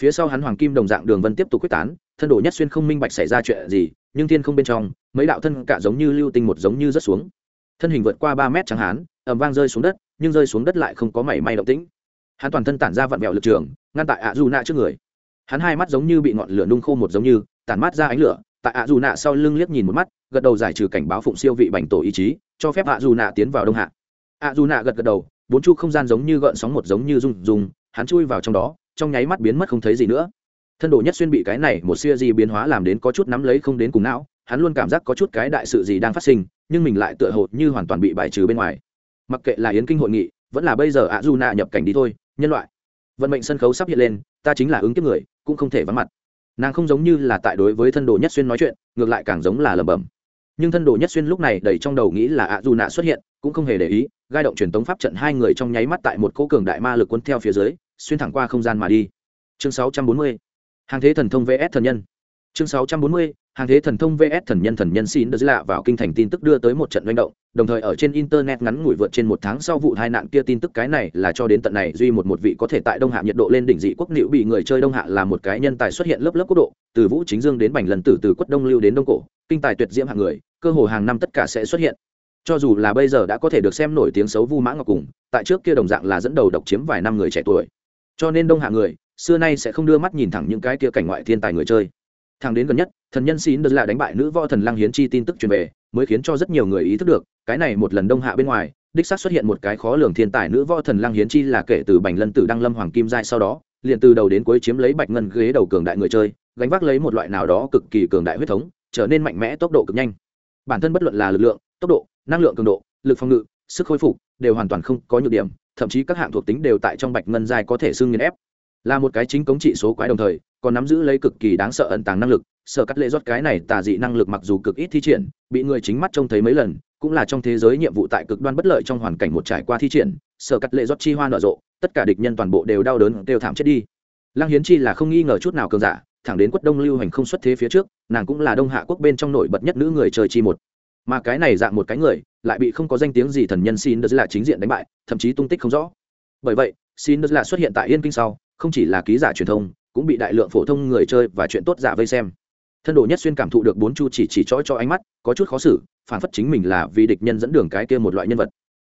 [SPEAKER 1] Phía sau hắn hoàng kim đồng dạng đường vân tiếp tục quyết tán, thân đồ nhất xuyên không minh bạch xảy ra chuyện gì, nhưng thiên không bên trong, mấy đạo thân cả giống như lưu tinh một giống như rớt xuống. Thân hình vượt qua ba mét chẳng hán ẩm vang rơi xuống đất, nhưng rơi xuống đất lại không có mảy may động tĩnh. Hắn toàn thân tản ra vặn vẹo lực trường, ngăn tại ạ dù nạ trước người. Hắn hai mắt giống như bị ngọn lửa nung khô một giống như, tản mát ra ánh lửa tại ạ dù nạ sau lưng liếc nhìn một mắt, gật đầu giải trừ cảnh báo phụng siêu vị bành tổ ý chí, cho phép ạ dù nạ tiến vào đông hạ. Ạ dù nạ gật gật đầu, bốn chu không gian giống như gợn sóng một giống như rung rung, hắn chui vào trong đó, trong nháy mắt biến mất không thấy gì nữa. Thân đồ nhất xuyên bị cái này một siêu di biến hóa làm đến có chút nắm lấy không đến cùng não, hắn luôn cảm giác có chút cái đại sự gì đang phát sinh, nhưng mình lại tựa hồ như hoàn toàn bị bài trừ bên ngoài. Mặc kệ là yến kinh hội nghị, vẫn là bây giờ ạ dù nạ nhập cảnh đi thôi, nhân loại. Vận mệnh sân khấu sắp hiện lên, ta chính là ứng kiếp người, cũng không thể vắng mặt nàng không giống như là tại đối với thân đồ nhất xuyên nói chuyện ngược lại càng giống là lẩm bẩm. Nhưng thân đồ nhất xuyên lúc này đầy trong đầu nghĩ là ạ dù nạ xuất hiện cũng không hề để ý gai động truyền tống pháp trận hai người trong nháy mắt tại một cỗ cường đại ma lực cuốn theo phía dưới xuyên thẳng qua không gian mà đi. Chương 640. hàng thế thần thông vs thần nhân. Chương 640, hàng thế thần thông vs thần nhân thần nhân xin được lạ vào kinh thành tin tức đưa tới một trận manh động, đồng thời ở trên internet ngắn ngủi vượt trên một tháng sau vụ tai nạn kia tin tức cái này là cho đến tận này duy một một vị có thể tại đông hạ nhiệt độ lên đỉnh dị quốc liệu bị người chơi đông hạ là một cái nhân tài xuất hiện lớp lớp quốc độ, từ vũ chính dương đến bành lần tử từ quất đông lưu đến đông cổ, kinh tài tuyệt diễm hạng người, cơ hồ hàng năm tất cả sẽ xuất hiện. Cho dù là bây giờ đã có thể được xem nổi tiếng xấu vu mã ngọc cùng, tại trước kia đồng dạng là dẫn đầu độc chiếm vài năm người trẻ tuổi. Cho nên đông hạ người, xưa nay sẽ không đưa mắt nhìn thẳng những cái kia cảnh ngoại thiên tài người chơi. Thằng đến gần nhất thần nhân xin được là đánh bại nữ võ thần lăng hiến chi tin tức truyền về, mới khiến cho rất nhiều người ý thức được, cái này một lần đông hạ bên ngoài, đích xác xuất hiện một cái khó lường thiên tài nữ võ thần lăng hiến chi là kể từ bành lân tử đăng lâm hoàng kim giai sau đó, liền từ đầu đến cuối chiếm lấy bạch ngân ghế đầu cường đại người chơi, gánh vác lấy một loại nào đó cực kỳ cường đại huyết thống, trở nên mạnh mẽ, tốc độ cực nhanh. Bản thân bất luận là lực lượng, tốc độ, năng lượng cường độ, lực phòng ngự, sức khôi phục, đều hoàn toàn không có nhược điểm, thậm chí các hạng thuộc tính đều tại trong bạch ngân giai có thể xương nghiền ép. Là một cái chính cống trị số quái đồng thời, còn nắm giữ lấy cực kỳ đáng sợ ẩn tàng năng lực sở cắt lệ rót cái này tà dị năng lực mặc dù cực ít thi triển, bị người chính mắt trông thấy mấy lần, cũng là trong thế giới nhiệm vụ tại cực đoan bất lợi trong hoàn cảnh một trải qua thi triển, sở cắt lệ rót chi hoa nở rộ, tất cả địch nhân toàn bộ đều đau đớn, đều thảm chết đi. Lăng hiến chi là không nghi ngờ chút nào cường giả, thẳng đến quất đông lưu hành không xuất thế phía trước, nàng cũng là đông hạ quốc bên trong nổi bật nhất nữ người chơi chi một. Mà cái này dạng một cái người, lại bị không có danh tiếng gì thần nhân xin đất là chính diện đánh bại, thậm chí tung tích không rõ. Bởi vậy, xin đất là xuất hiện tại yên kinh sau, không chỉ là ký giả truyền thông, cũng bị đại lượng phổ thông người chơi và chuyện tốt giả vây xem thân đồ nhất xuyên cảm thụ được bốn chu chỉ chỉ trói cho ánh mắt có chút khó xử phản phất chính mình là vì địch nhân dẫn đường cái kia một loại nhân vật.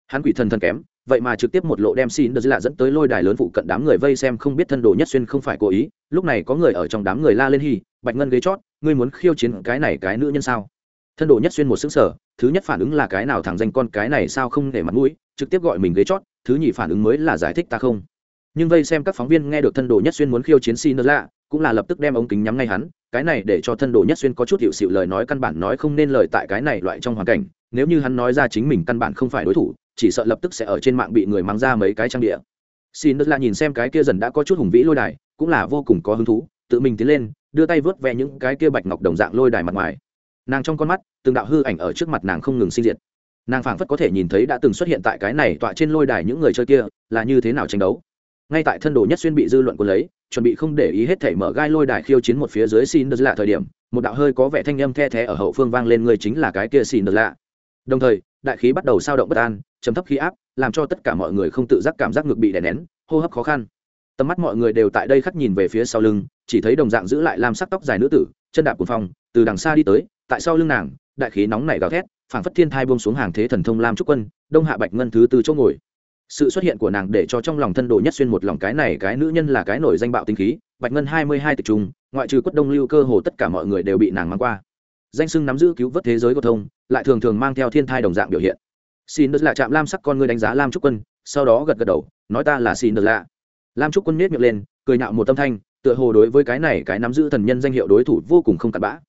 [SPEAKER 1] Hắn quỷ thần thần kém vậy mà trực tiếp một lộ đem xin đờ lạ dẫn tới lôi đài lớn phụ cận đám người vây xem không biết thân đồ nhất xuyên không phải cố ý lúc này có người ở trong đám người la lên hì, bạch ngân ghế chót ngươi muốn khiêu chiến cái này cái nữ nhân sao? Thân đồ nhất xuyên một xứng sở thứ nhất phản ứng là cái nào thằng danh con cái này sao không để mặt mũi trực tiếp gọi mình ghế chót thứ nhì phản ứng mới là giải thích ta không. Nhưng vây xem các phóng viên nghe được thân đồ nhất xuyên muốn khiêu chiến xin đờ lạ cũng là lập tức đem ống kính nhắm ngay hắn, cái này để cho thân đồ nhất xuyên có chút hiệu xịu lời nói căn bản nói không nên lời tại cái này loại trong hoàn cảnh, nếu như hắn nói ra chính mình căn bản không phải đối thủ, chỉ sợ lập tức sẽ ở trên mạng bị người mang ra mấy cái trang địa. Xin đất là nhìn xem cái kia dần đã có chút hùng vĩ lôi đài, cũng là vô cùng có hứng thú, tự mình tiến lên, đưa tay vớt ve những cái kia bạch ngọc đồng dạng lôi đài mặt ngoài. Nàng trong con mắt, từng đạo hư ảnh ở trước mặt nàng không ngừng sinh diệt. Nàng phảng phất có thể nhìn thấy đã từng xuất hiện tại cái này tọa trên lôi đài những người chơi kia, là như thế nào tranh đấu? Ngay tại thân đồ nhất xuyên bị dư luận quân lấy, chuẩn bị không để ý hết thể mở gai lôi đài khiêu chiến một phía dưới xin đờ lạ thời điểm, một đạo hơi có vẻ thanh âm the thé ở hậu phương vang lên người chính là cái kia xin đờ lạ. Đồng thời, đại khí bắt đầu sao động bất an chấm thấp khí áp, làm cho tất cả mọi người không tự giác cảm giác ngực bị đè nén, hô hấp khó khăn. Tầm mắt mọi người đều tại đây khắc nhìn về phía sau lưng, chỉ thấy đồng dạng giữ lại làm sắc tóc dài nữ tử, chân đạp cuồng phong, từ đằng xa đi tới, tại sau lưng nàng, đại khí nóng nảy gào thét, phảng phất thiên thai buông xuống hàng thế thần thông lam trúc quân, đông hạ bạch ngân thứ từ chỗ ngồi sự xuất hiện của nàng để cho trong lòng thân đồ nhất xuyên một lòng cái này cái nữ nhân là cái nổi danh bạo tinh khí, bạch ngân hai mươi hai tịch trung ngoại trừ quất đông lưu cơ hồ tất cả mọi người đều bị nàng mang qua. Danh sưng nắm giữ cứu vớt thế giới của thông, lại thường thường mang theo thiên thai đồng dạng biểu hiện. Xin đất lạ chạm lam sắc con ngươi đánh giá lam trúc quân, sau đó gật gật đầu, nói ta là xin đất lạ. Lam trúc quân nết miệng lên, cười nhạo một tâm thanh, tựa hồ đối với cái này cái nắm giữ thần nhân danh hiệu đối thủ vô cùng không cặn bã.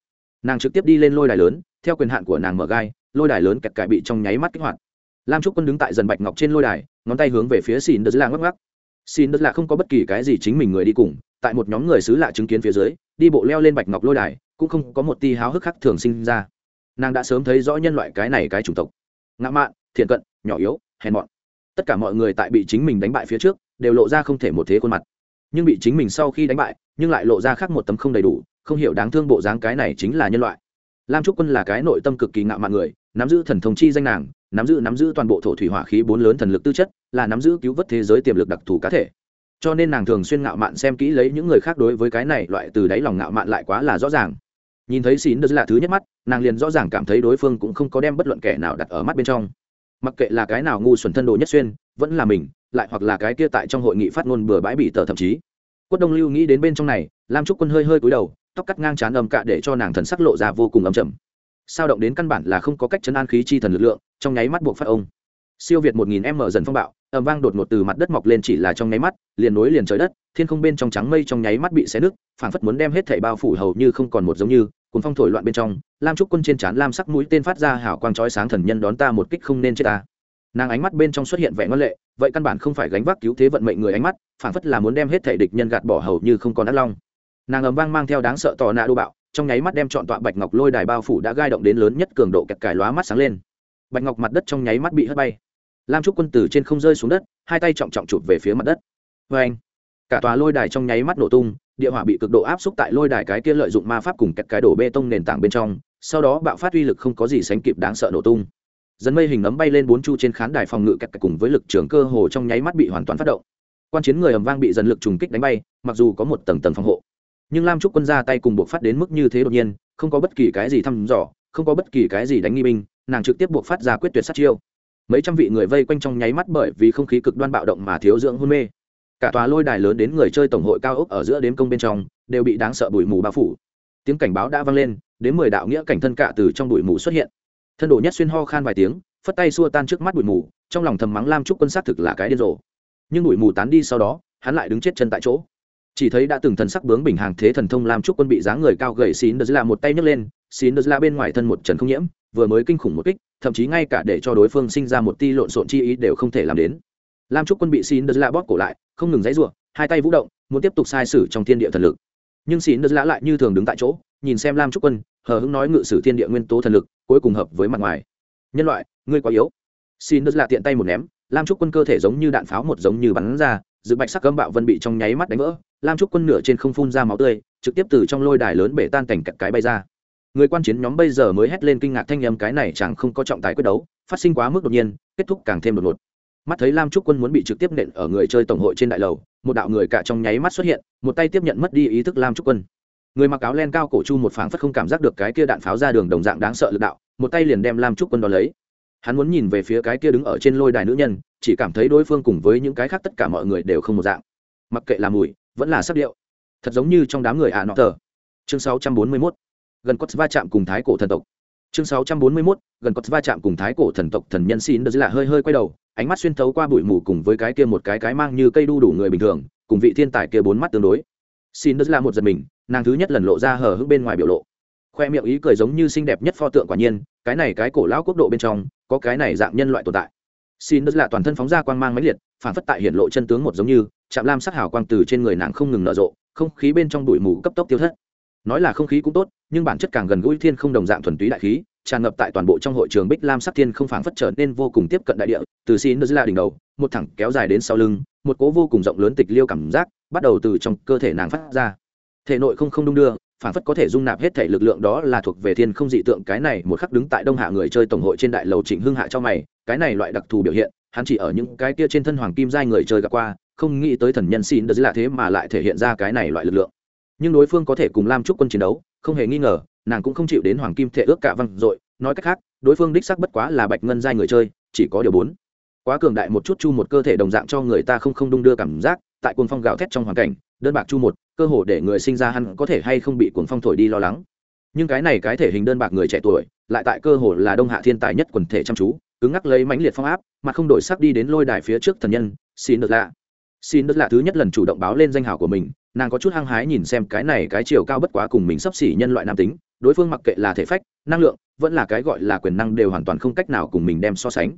[SPEAKER 1] Nàng trực tiếp đi lên lôi đài lớn, theo quyền hạn của nàng mở gai, lôi đài lớn kẹt cải bị trong nháy mắt kích hoạt. Lam trúc quân đứng tại dần bạch ngọc trên lôi đài ngón tay hướng về phía xin đất lạ ngắc ngắc xin đất lạ không có bất kỳ cái gì chính mình người đi cùng, tại một nhóm người xứ lạ chứng kiến phía dưới, đi bộ leo lên bạch ngọc lôi đài, cũng không có một ti háo hức khắc thường sinh ra. Nàng đã sớm thấy rõ nhân loại cái này cái chủng tộc. Ngã mạn, thiện cận, nhỏ yếu, hèn mọn. Tất cả mọi người tại bị chính mình đánh bại phía trước, đều lộ ra không thể một thế khuôn mặt. Nhưng bị chính mình sau khi đánh bại, nhưng lại lộ ra khác một tấm không đầy đủ, không hiểu đáng thương bộ dáng cái này chính là nhân loại. Lam trúc quân là cái nội tâm cực kỳ ngạo mạn người, nắm giữ thần thông chi danh nàng nắm giữ nắm giữ toàn bộ thổ thủy hỏa khí bốn lớn thần lực tư chất, là nắm giữ cứu vớt thế giới tiềm lực đặc thù cá thể. Cho nên nàng thường xuyên ngạo mạn xem kỹ lấy những người khác đối với cái này loại từ đáy lòng ngạo mạn lại quá là rõ ràng. Nhìn thấy xín được là thứ nhất mắt, nàng liền rõ ràng cảm thấy đối phương cũng không có đem bất luận kẻ nào đặt ở mắt bên trong. Mặc kệ là cái nào ngu xuẩn thân đồ nhất xuyên, vẫn là mình, lại hoặc là cái kia tại trong hội nghị phát ngôn bừa bãi bị tờ thậm chí. Quất đông lưu nghĩ đến bên trong này, lam trúc quân hơi hơi cúi đầu, tóc cắt ngang trán âm cạ để cho nàng thần sắc lộ ra vô cùng âm trầm. Sao động đến căn bản là không có cách chấn an khí chi thần lực lượng trong nháy mắt buộc phát ông. Siêu việt một nghìn m dần phong bạo, ầm vang đột ngột từ mặt đất mọc lên chỉ là trong nháy mắt, liền nối liền trời đất, thiên không bên trong trắng mây trong nháy mắt bị xé nứt, phảng phất muốn đem hết thảy bao phủ hầu như không còn một giống như, cuốn phong thổi loạn bên trong, lam trúc quân trên trán lam sắc mũi tên phát ra hào quang chói sáng thần nhân đón ta một kích không nên chết ta. Nàng ánh mắt bên trong xuất hiện vẻ ngoan lệ, vậy căn bản không phải gánh vác cứu thế vận mệnh người ánh mắt, phảng phất là muốn đem hết thảy địch nhân gạt bỏ hầu như không còn đắc long. Nàng ầm vang mang theo đáng sợ tò nạ đô bạo, trong nháy mắt đem chọn tọa bạch ngọc lôi đài bao phủ đã gai động đến lớn nhất cường độ kẹt cải lóa mắt sáng lên bạch ngọc mặt đất trong nháy mắt bị hất bay. Lam trúc quân tử trên không rơi xuống đất, hai tay trọng trọng chụp về phía mặt đất. Vê anh, cả tòa lôi đài trong nháy mắt nổ tung, địa hỏa bị cực độ áp xúc tại lôi đài cái kia lợi dụng ma pháp cùng kẹt cái đổ bê tông nền tảng bên trong, sau đó bạo phát uy lực không có gì sánh kịp đáng sợ nổ tung. Dần mây hình nấm bay lên bốn chu trên khán đài phòng ngự kẹt cùng với lực trường cơ hồ trong nháy mắt bị hoàn toàn phát động. Quan chiến người ầm vang bị dần lực trùng kích đánh bay, mặc dù có một tầng tầng phòng hộ. Nhưng lam trúc quân ra tay cùng buộc phát đến mức như thế đột nhiên, không có bất kỳ cái gì thăm dò, không có bất kỳ cái gì đánh nghi binh nàng trực tiếp buộc phát ra quyết tuyệt sát chiêu. Mấy trăm vị người vây quanh trong nháy mắt bởi vì không khí cực đoan bạo động mà thiếu dưỡng hôn mê. Cả tòa lôi đài lớn đến người chơi tổng hội cao ốc ở giữa đếm công bên trong, đều bị đáng sợ bụi mù bao phủ. Tiếng cảnh báo đã vang lên, đến mười đạo nghĩa cảnh thân cạ từ trong bụi mù xuất hiện. Thân đồ nhất xuyên ho khan vài tiếng, phất tay xua tan trước mắt bụi mù, trong lòng thầm mắng lam trúc quân sát thực là cái điên rồ. Nhưng bụi mù tán đi sau đó, hắn lại đứng chết chân tại chỗ. Chỉ thấy đã từng thần sắc bướng bình hàng thế thần thông lam trúc quân bị dáng người cao gầy xín đờ là một tay nhấc lên xín đờ là bên ngoài thân một trần không nhiễm vừa mới kinh khủng một kích, thậm chí ngay cả để cho đối phương sinh ra một ti lộn xộn chi ý đều không thể làm đến. Lam trúc quân bị xin đờ là bóp cổ lại, không ngừng dãy rủa, hai tay vũ động, muốn tiếp tục sai sử trong thiên địa thần lực. Nhưng xin đờ là lại như thường đứng tại chỗ, nhìn xem lam trúc quân, hờ hững nói ngự sử thiên địa nguyên tố thần lực, cuối cùng hợp với mặt ngoài. Nhân loại, ngươi quá yếu. Xin đất là tiện tay một ném, lam trúc quân cơ thể giống như đạn pháo một giống như bắn ra, dự bạch sắc cấm bạo vân bị trong nháy mắt đánh vỡ, lam trúc quân nửa trên không phun ra máu tươi, trực tiếp từ trong lôi đài lớn bể tan cảnh cặp cái bay ra người quan chiến nhóm bây giờ mới hét lên kinh ngạc thanh âm cái này chẳng không có trọng tài quyết đấu, phát sinh quá mức đột nhiên, kết thúc càng thêm đột ngột. Mắt thấy lam trúc quân muốn bị trực tiếp nện ở người chơi tổng hội trên đại lầu, một đạo người cả trong nháy mắt xuất hiện, một tay tiếp nhận mất đi ý thức lam trúc quân. Người mặc áo len cao cổ chu một phảng phất không cảm giác được cái kia đạn pháo ra đường đồng dạng đáng sợ lực đạo, một tay liền đem lam trúc quân đ ó lấy. Hắn muốn nhìn về phía cái kia đứng ở trên lôi đài nữ nhân, chỉ cảm thấy đối phương cùng với những cái khác tất cả mọi người đều không một dạng. Mặc kệ là mùi, vẫn là sắc điệu. Thật giống như trong đám người ạ à nọ tờ. Chương 641 gần cốt va chạm cùng thái cổ thần tộc. Chương 641. gần cốt va chạm cùng thái cổ thần tộc thần nhân xin đỡ là hơi hơi quay đầu, ánh mắt xuyên thấu qua bụi mù cùng với cái kia một cái cái mang như cây đu đủ người bình thường, cùng vị thiên tài kia bốn mắt tương đối. Xin đỡ là một giật mình, nàng thứ nhất lần lộ ra hở hững bên ngoài biểu lộ. Khoe miệng ý cười giống như xinh đẹp nhất pho tượng quả nhiên, cái này cái cổ lão quốc độ bên trong, có cái này dạng nhân loại tồn tại. Xin đất là toàn thân phóng ra quang mang mãnh liệt, phản phất tại hiện lộ chân tướng một giống như, chạm lam sắc hào quang từ trên người nàng không ngừng nở rộ, không khí bên trong bụi mù cấp tốc tiêu thất nói là không khí cũng tốt, nhưng bản chất càng gần gũi thiên không đồng dạng thuần túy đại khí, tràn ngập tại toàn bộ trong hội trường bích lam sắc thiên không phảng phất trở nên vô cùng tiếp cận đại địa, từ xin đất là đỉnh đầu, một thẳng kéo dài đến sau lưng, một cố vô cùng rộng lớn tịch liêu cảm giác, bắt đầu từ trong cơ thể nàng phát ra. Thể nội không không đung đưa phản phất có thể dung nạp hết thể lực lượng đó là thuộc về thiên không dị tượng, cái này một khắc đứng tại đông hạ người chơi tổng hội trên đại lầu trịnh hưng hạ cho mày, cái này loại đặc thù biểu hiện, hắn chỉ ở những cái kia trên thân hoàng kim giai người chơi gặp qua, không nghĩ tới thần nhân xin đỡ là thế mà lại thể hiện ra cái này loại lực lượng nhưng đối phương có thể cùng lam trúc quân chiến đấu, không hề nghi ngờ, nàng cũng không chịu đến hoàng kim thể ước cả văng dội. Nói cách khác, đối phương đích sắc bất quá là bạch ngân giai người chơi, chỉ có điều bốn. Quá cường đại một chút chu một cơ thể đồng dạng cho người ta không không đung đưa cảm giác, tại cuồng phong gào thét trong hoàn cảnh, đơn bạc chu một, cơ hồ để người sinh ra hắn có thể hay không bị cuồng phong thổi đi lo lắng. Nhưng cái này cái thể hình đơn bạc người trẻ tuổi, lại tại cơ hồ là đông hạ thiên tài nhất quần thể chăm chú, cứng ngắc lấy mãnh liệt phong áp, mà không đổi sắc đi đến lôi đài phía trước thần nhân, xin được lạ. Xin được lạ thứ nhất lần chủ động báo lên danh hào của mình nàng có chút hăng hái nhìn xem cái này cái chiều cao bất quá cùng mình sắp xỉ nhân loại nam tính, đối phương mặc kệ là thể phách, năng lượng, vẫn là cái gọi là quyền năng đều hoàn toàn không cách nào cùng mình đem so sánh.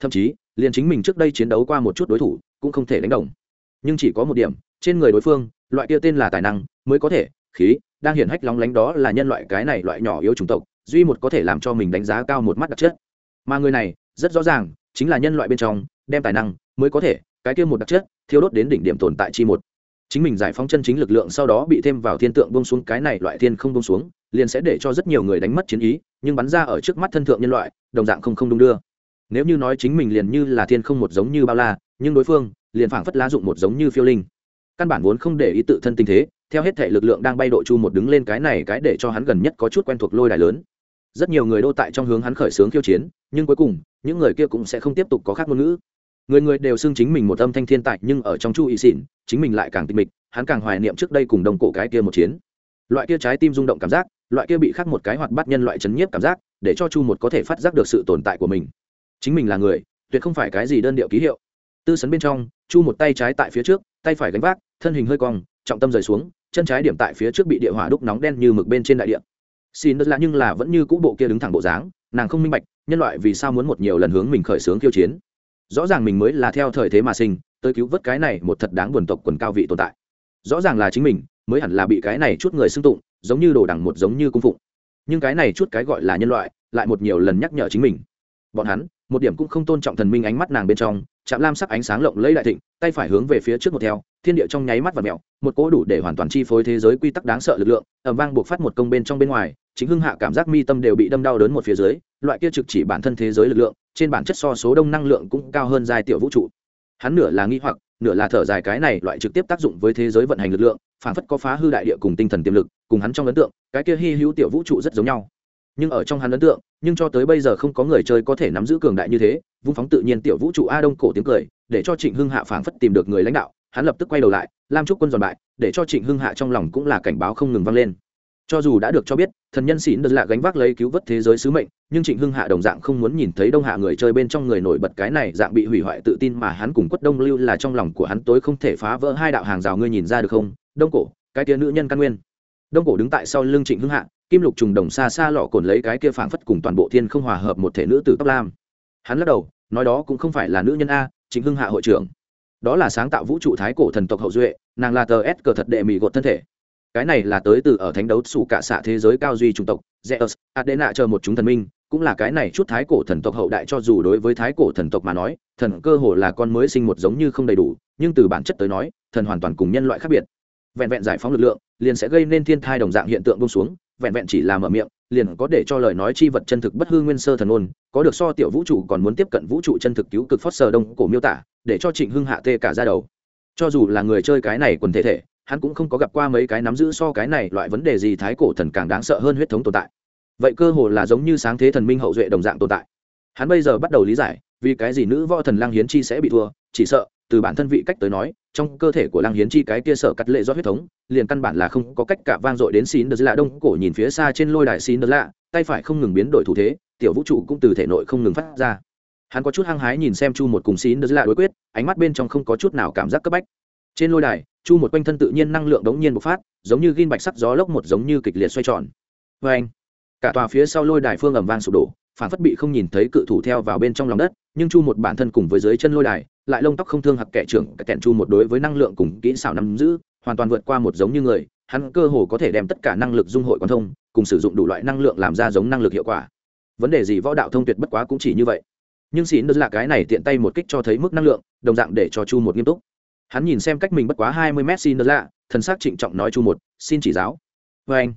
[SPEAKER 1] Thậm chí, liền chính mình trước đây chiến đấu qua một chút đối thủ, cũng không thể đánh đồng. Nhưng chỉ có một điểm, trên người đối phương, loại kia tên là tài năng, mới có thể, khí, đang hiển hách lóng lánh đó là nhân loại cái này loại nhỏ yếu chủng tộc, duy một có thể làm cho mình đánh giá cao một mắt đặc chất. Mà người này, rất rõ ràng, chính là nhân loại bên trong, đem tài năng, mới có thể, cái kia một đặc chất thiếu đốt đến đỉnh điểm tồn tại chi một chính mình giải phóng chân chính lực lượng sau đó bị thêm vào thiên tượng bông xuống, cái này loại thiên không bông xuống, liền sẽ để cho rất nhiều người đánh mất chiến ý, nhưng bắn ra ở trước mắt thân thượng nhân loại, đồng dạng không không đung đưa. Nếu như nói chính mình liền như là thiên không một giống như bao la, nhưng đối phương liền phảng phất lá dụng một giống như phiêu linh. Căn bản vốn không để ý tự thân tình thế, theo hết thể lực lượng đang bay độ chu một đứng lên cái này cái để cho hắn gần nhất có chút quen thuộc lôi đài lớn. Rất nhiều người đô tại trong hướng hắn khởi xướng khiêu chiến, nhưng cuối cùng, những người kia cũng sẽ không tiếp tục có khác ngôn ngữ người người đều xưng chính mình một âm thanh thiên tài, nhưng ở trong chu ý xỉn, chính mình lại càng tịch mịch, hắn càng hoài niệm trước đây cùng đồng cổ cái kia một chiến. Loại kia trái tim rung động cảm giác, loại kia bị khắc một cái hoạt bắt nhân loại chấn nhiếp cảm giác, để cho chu một có thể phát giác được sự tồn tại của mình. Chính mình là người, tuyệt không phải cái gì đơn điệu ký hiệu. Tư sấn bên trong, chu một tay trái tại phía trước, tay phải gánh vác, thân hình hơi cong, trọng tâm rời xuống, chân trái điểm tại phía trước bị địa hỏa đúc nóng đen như mực bên trên đại địa. Xin đất lạ nhưng là vẫn như cũ bộ kia đứng thẳng bộ dáng, nàng không minh bạch, nhân loại vì sao muốn một nhiều lần hướng mình khởi xướng khiêu chiến rõ ràng mình mới là theo thời thế mà sinh, tới cứu vớt cái này một thật đáng buồn tộc quần cao vị tồn tại. Rõ ràng là chính mình, mới hẳn là bị cái này chút người xưng tụng, giống như đồ đằng một giống như cung phụng. Nhưng cái này chút cái gọi là nhân loại, lại một nhiều lần nhắc nhở chính mình. Bọn hắn, một điểm cũng không tôn trọng thần minh ánh mắt nàng bên trong, chạm lam sắc ánh sáng lộng lẫy đại thịnh, tay phải hướng về phía trước một theo, thiên địa trong nháy mắt và mẹo một cỗ đủ để hoàn toàn chi phối thế giới quy tắc đáng sợ lực lượng ẩm vang buộc phát một công bên trong bên ngoài, chính hưng hạ cảm giác mi tâm đều bị đâm đau đớn một phía dưới, loại kia trực chỉ bản thân thế giới lực lượng trên bản chất so số đông năng lượng cũng cao hơn dài tiểu vũ trụ. Hắn nửa là nghi hoặc, nửa là thở dài cái này loại trực tiếp tác dụng với thế giới vận hành lực lượng phản phất có phá hư đại địa cùng tinh thần tiềm lực, cùng hắn trong ấn tượng, cái kia hy hữu tiểu vũ trụ rất giống nhau. Nhưng ở trong hắn ấn tượng, nhưng cho tới bây giờ không có người chơi có thể nắm giữ cường đại như thế, vung phóng tự nhiên tiểu vũ trụ a đông cổ tiếng cười, để cho trịnh hưng hạ phảng phất tìm được người lãnh đạo, hắn lập tức quay đầu lại, lam trúc quân giòn bại, để cho trịnh hưng hạ trong lòng cũng là cảnh báo không ngừng vang lên. Cho dù đã được cho biết, thần nhân xỉn đất lạ gánh vác lấy cứu vớt thế giới sứ mệnh nhưng trịnh hưng hạ đồng dạng không muốn nhìn thấy đông hạ người chơi bên trong người nổi bật cái này dạng bị hủy hoại tự tin mà hắn cùng quất đông lưu là trong lòng của hắn tối không thể phá vỡ hai đạo hàng rào ngươi nhìn ra được không? Đông cổ, cái kia nữ nhân căn nguyên. Đông cổ đứng tại sau lưng trịnh hưng hạ, kim lục trùng đồng xa xa lọ cồn lấy cái kia phảng phất cùng toàn bộ thiên không hòa hợp một thể nữ tử tóc lam. Hắn lắc đầu, nói đó cũng không phải là nữ nhân a, Trịnh hưng hạ hội trưởng. Đó là sáng tạo vũ trụ thái cổ thần tộc hậu duệ, nàng là tờ s cờ thật đệ mỹ gột thân thể cái này là tới từ ở thánh đấu sủ cả xạ thế giới cao duy chủng tộc, zeus, adena chờ một chúng thần minh, cũng là cái này chút thái cổ thần tộc hậu đại cho dù đối với thái cổ thần tộc mà nói, thần cơ hồ là con mới sinh một giống như không đầy đủ, nhưng từ bản chất tới nói, thần hoàn toàn cùng nhân loại khác biệt. Vẹn vẹn giải phóng lực lượng, liền sẽ gây nên thiên thai đồng dạng hiện tượng bông xuống, vẹn vẹn chỉ là mở miệng, liền có để cho lời nói chi vật chân thực bất hư nguyên sơ thần ôn, có được so tiểu vũ trụ còn muốn tiếp cận vũ trụ chân thực cứu cực phót sờ đông cổ miêu tả, để cho trịnh hưng hạ tê cả ra đầu. Cho dù là người chơi cái này quần thể thể hắn cũng không có gặp qua mấy cái nắm giữ so cái này loại vấn đề gì thái cổ thần càng đáng sợ hơn huyết thống tồn tại. Vậy cơ hồ là giống như sáng thế thần minh hậu duệ đồng dạng tồn tại. Hắn bây giờ bắt đầu lý giải, vì cái gì nữ võ thần lang hiến chi sẽ bị thua, chỉ sợ, từ bản thân vị cách tới nói, trong cơ thể của lang hiến chi cái kia sợ cắt lệ do huyết thống, liền căn bản là không có cách cả vang dội đến xin đờ lạ. Đông cổ nhìn phía xa trên lôi đài xin đờ lạ, tay phải không ngừng biến đổi thủ thế, tiểu vũ trụ cũng từ thể nội không ngừng phát ra. Hắn có chút hăng hái nhìn xem chu một cùng xin đờ lạ đối quyết, ánh mắt bên trong không có chút nào cảm giác cấp bách. Trên lôi đài chu một quanh thân tự nhiên năng lượng đống nhiên bộc phát, giống như gin bạch sắc gió lốc một giống như kịch liệt xoay tròn. Vê anh, cả tòa phía sau lôi đài phương ầm vang sụp đổ, phản phất bị không nhìn thấy cự thủ theo vào bên trong lòng đất, nhưng chu một bản thân cùng với dưới chân lôi đài, lại lông tóc không thương hặc kẻ trưởng cả kẹn chu một đối với năng lượng cùng kỹ xảo nắm giữ, hoàn toàn vượt qua một giống như người, hắn cơ hồ có thể đem tất cả năng lực dung hội quan thông, cùng sử dụng đủ loại năng lượng làm ra giống năng lực hiệu quả. Vấn đề gì võ đạo thông tuyệt bất quá cũng chỉ như vậy. Nhưng xỉn đơn là cái này tiện tay một kích cho thấy mức năng lượng, đồng dạng để cho chu một nghiêm túc hắn nhìn xem cách mình bất quá hai mươi mét xin lạ, thần s ắ c trịnh trọng nói chu một, xin chỉ giáo vê anh,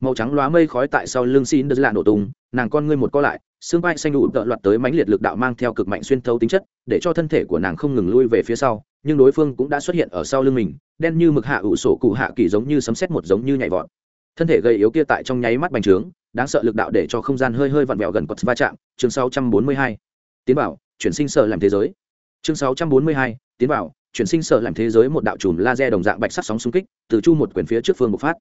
[SPEAKER 1] màu trắng lóa mây khói tại sau lưng xin lạ nổ tung, nàng con ngươi một co lại, xương vai xanh đủ tợ loạt tới mãnh liệt lực đạo mang theo cực mạnh xuyên thấu tính chất, để cho thân thể của nàng không ngừng lui về phía sau, nhưng đối phương cũng đã xuất hiện ở sau lưng mình, đen như mực hạ ủ sổ cụ hạ kỳ giống như sấm xét một giống như nhảy vọt thân thể gây yếu kia tại trong nháy mắt bành trướng, đáng sợ lực đạo để cho không gian hơi hơi vặn vẹo gần quật va chạm chương 642. tiến bảo, chuyển sinh sở làm thế giới chương 642. tiến bảo chuyển sinh sợ làm thế giới một đạo chùm laser đồng dạng bạch sắc sóng xung kích, từ chu một quyển phía trước phương bộc phát.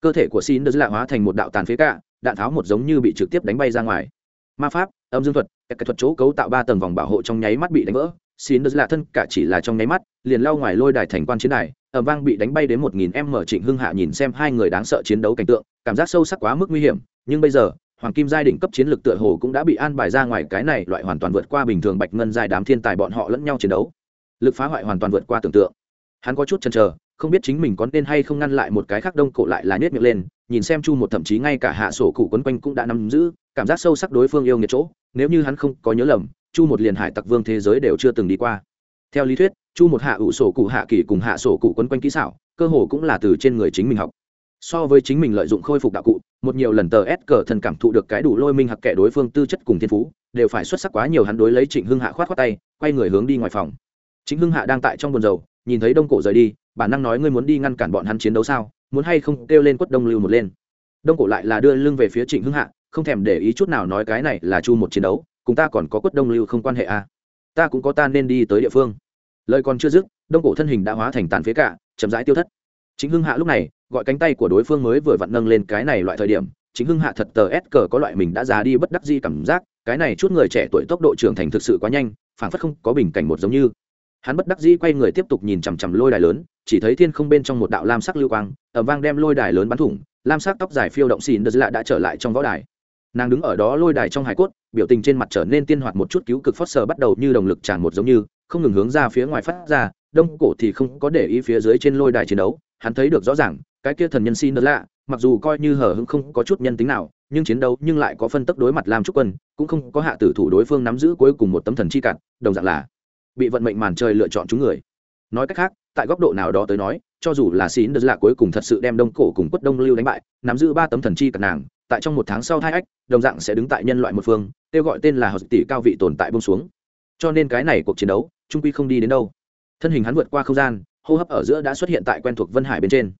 [SPEAKER 1] Cơ thể của xin đơn lạ hóa thành một đạo tàn phế cả, đạn tháo một giống như bị trực tiếp đánh bay ra ngoài. Ma pháp, âm dương thuật, các thuật chỗ cấu tạo ba tầng vòng bảo hộ trong nháy mắt bị đánh vỡ. Xin đơn lạ thân cả chỉ là trong nháy mắt, liền lao ngoài lôi đài thành quan chiến đài ở vang bị đánh bay đến một nghìn em mở trịnh hưng hạ nhìn xem hai người đáng sợ chiến đấu cảnh tượng, cảm giác sâu sắc quá mức nguy hiểm, nhưng bây giờ, hoàng kim giai đỉnh cấp chiến lược tựa hồ cũng đã bị an bài ra ngoài, cái này loại hoàn toàn vượt qua bình thường bạch ngân giai đám thiên tài bọn họ lẫn nhau chiến đấu lực phá hoại hoàn toàn vượt qua tưởng tượng. Hắn có chút chần chờ, không biết chính mình có nên hay không ngăn lại một cái khác đông cổ lại là nhét miệng lên, nhìn xem chu một thậm chí ngay cả hạ sổ cụ quấn quanh cũng đã nắm giữ, cảm giác sâu sắc đối phương yêu nghiệt chỗ, nếu như hắn không có nhớ lầm, chu một liền hải tặc vương thế giới đều chưa từng đi qua. Theo lý thuyết, chu một hạ ủ sổ cụ hạ kỳ cùng hạ sổ cụ quấn quanh kỹ xảo, cơ hồ cũng là từ trên người chính mình học. So với chính mình lợi dụng khôi phục đạo cụ, một nhiều lần tờ s cờ thần cảm thụ được cái đủ lôi minh hặc kẻ đối phương tư chất cùng thiên phú, đều phải xuất sắc quá nhiều hắn đối lấy trịnh hưng hạ khoát khoát tay, quay người hướng đi ngoài phòng chính hưng hạ đang tại trong buồn dầu nhìn thấy đông cổ rời đi, bản năng nói ngươi muốn đi ngăn cản bọn hắn chiến đấu sao, muốn hay không kêu lên quất đông lưu một lên. Đông cổ lại là đưa lưng về phía trịnh hưng hạ, không thèm để ý chút nào nói cái này là chu một chiến đấu, cùng ta còn có quất đông lưu không quan hệ à. ta cũng có ta nên đi tới địa phương. Lời còn chưa dứt, đông cổ thân hình đã hóa thành tàn phế cả, chậm rãi tiêu thất. Chính hưng hạ lúc này, gọi cánh tay của đối phương mới vừa vặn nâng lên cái này loại thời điểm, chính hưng hạ thật tờ s cờ có loại mình đã già đi bất đắc di cảm giác, cái này chút người trẻ tuổi tốc độ trưởng thành thực sự quá nhanh phản phất không có bình cảnh một giống như hắn bất đắc dĩ quay người tiếp tục nhìn chằm chằm lôi đài lớn, chỉ thấy thiên không bên trong một đạo lam sắc lưu quang ở vang đem lôi đài lớn bắn thủng, lam sắc tóc dài phiêu động xìn đợt lạ đã trở lại trong võ đài. Nàng đứng ở đó lôi đài trong hải cốt, biểu tình trên mặt trở nên tiên hoạt một chút cứu cực phót sờ bắt đầu như động lực tràn một giống như, không ngừng hướng ra phía ngoài phát ra, đông cổ thì không có để ý phía dưới trên lôi đài chiến đấu, hắn thấy được rõ ràng, cái kia thần nhân xin đợt lạ, mặc dù coi như hờ hững không có chút nhân tính nào, nhưng chiến đấu nhưng lại có phân tức đối mặt lam trúc quân, cũng không có hạ tử thủ đối phương nắm giữ cuối cùng một tấm thần chi cạn đồng dạng là bị vận mệnh màn trời lựa chọn chúng người. Nói cách khác, tại góc độ nào đó tới nói, cho dù là xín đợt lạ cuối cùng thật sự đem đông cổ cùng quất đông lưu đánh bại, nắm giữ ba tấm thần chi cạn nàng, tại trong một tháng sau thai ách, đồng dạng sẽ đứng tại nhân loại một phương, kêu gọi tên là hợp tỷ cao vị tồn tại bông xuống. Cho nên cái này cuộc chiến đấu, trung quy không đi đến đâu. Thân hình hắn vượt qua không gian, hô hấp ở giữa đã xuất hiện tại quen thuộc vân hải bên trên.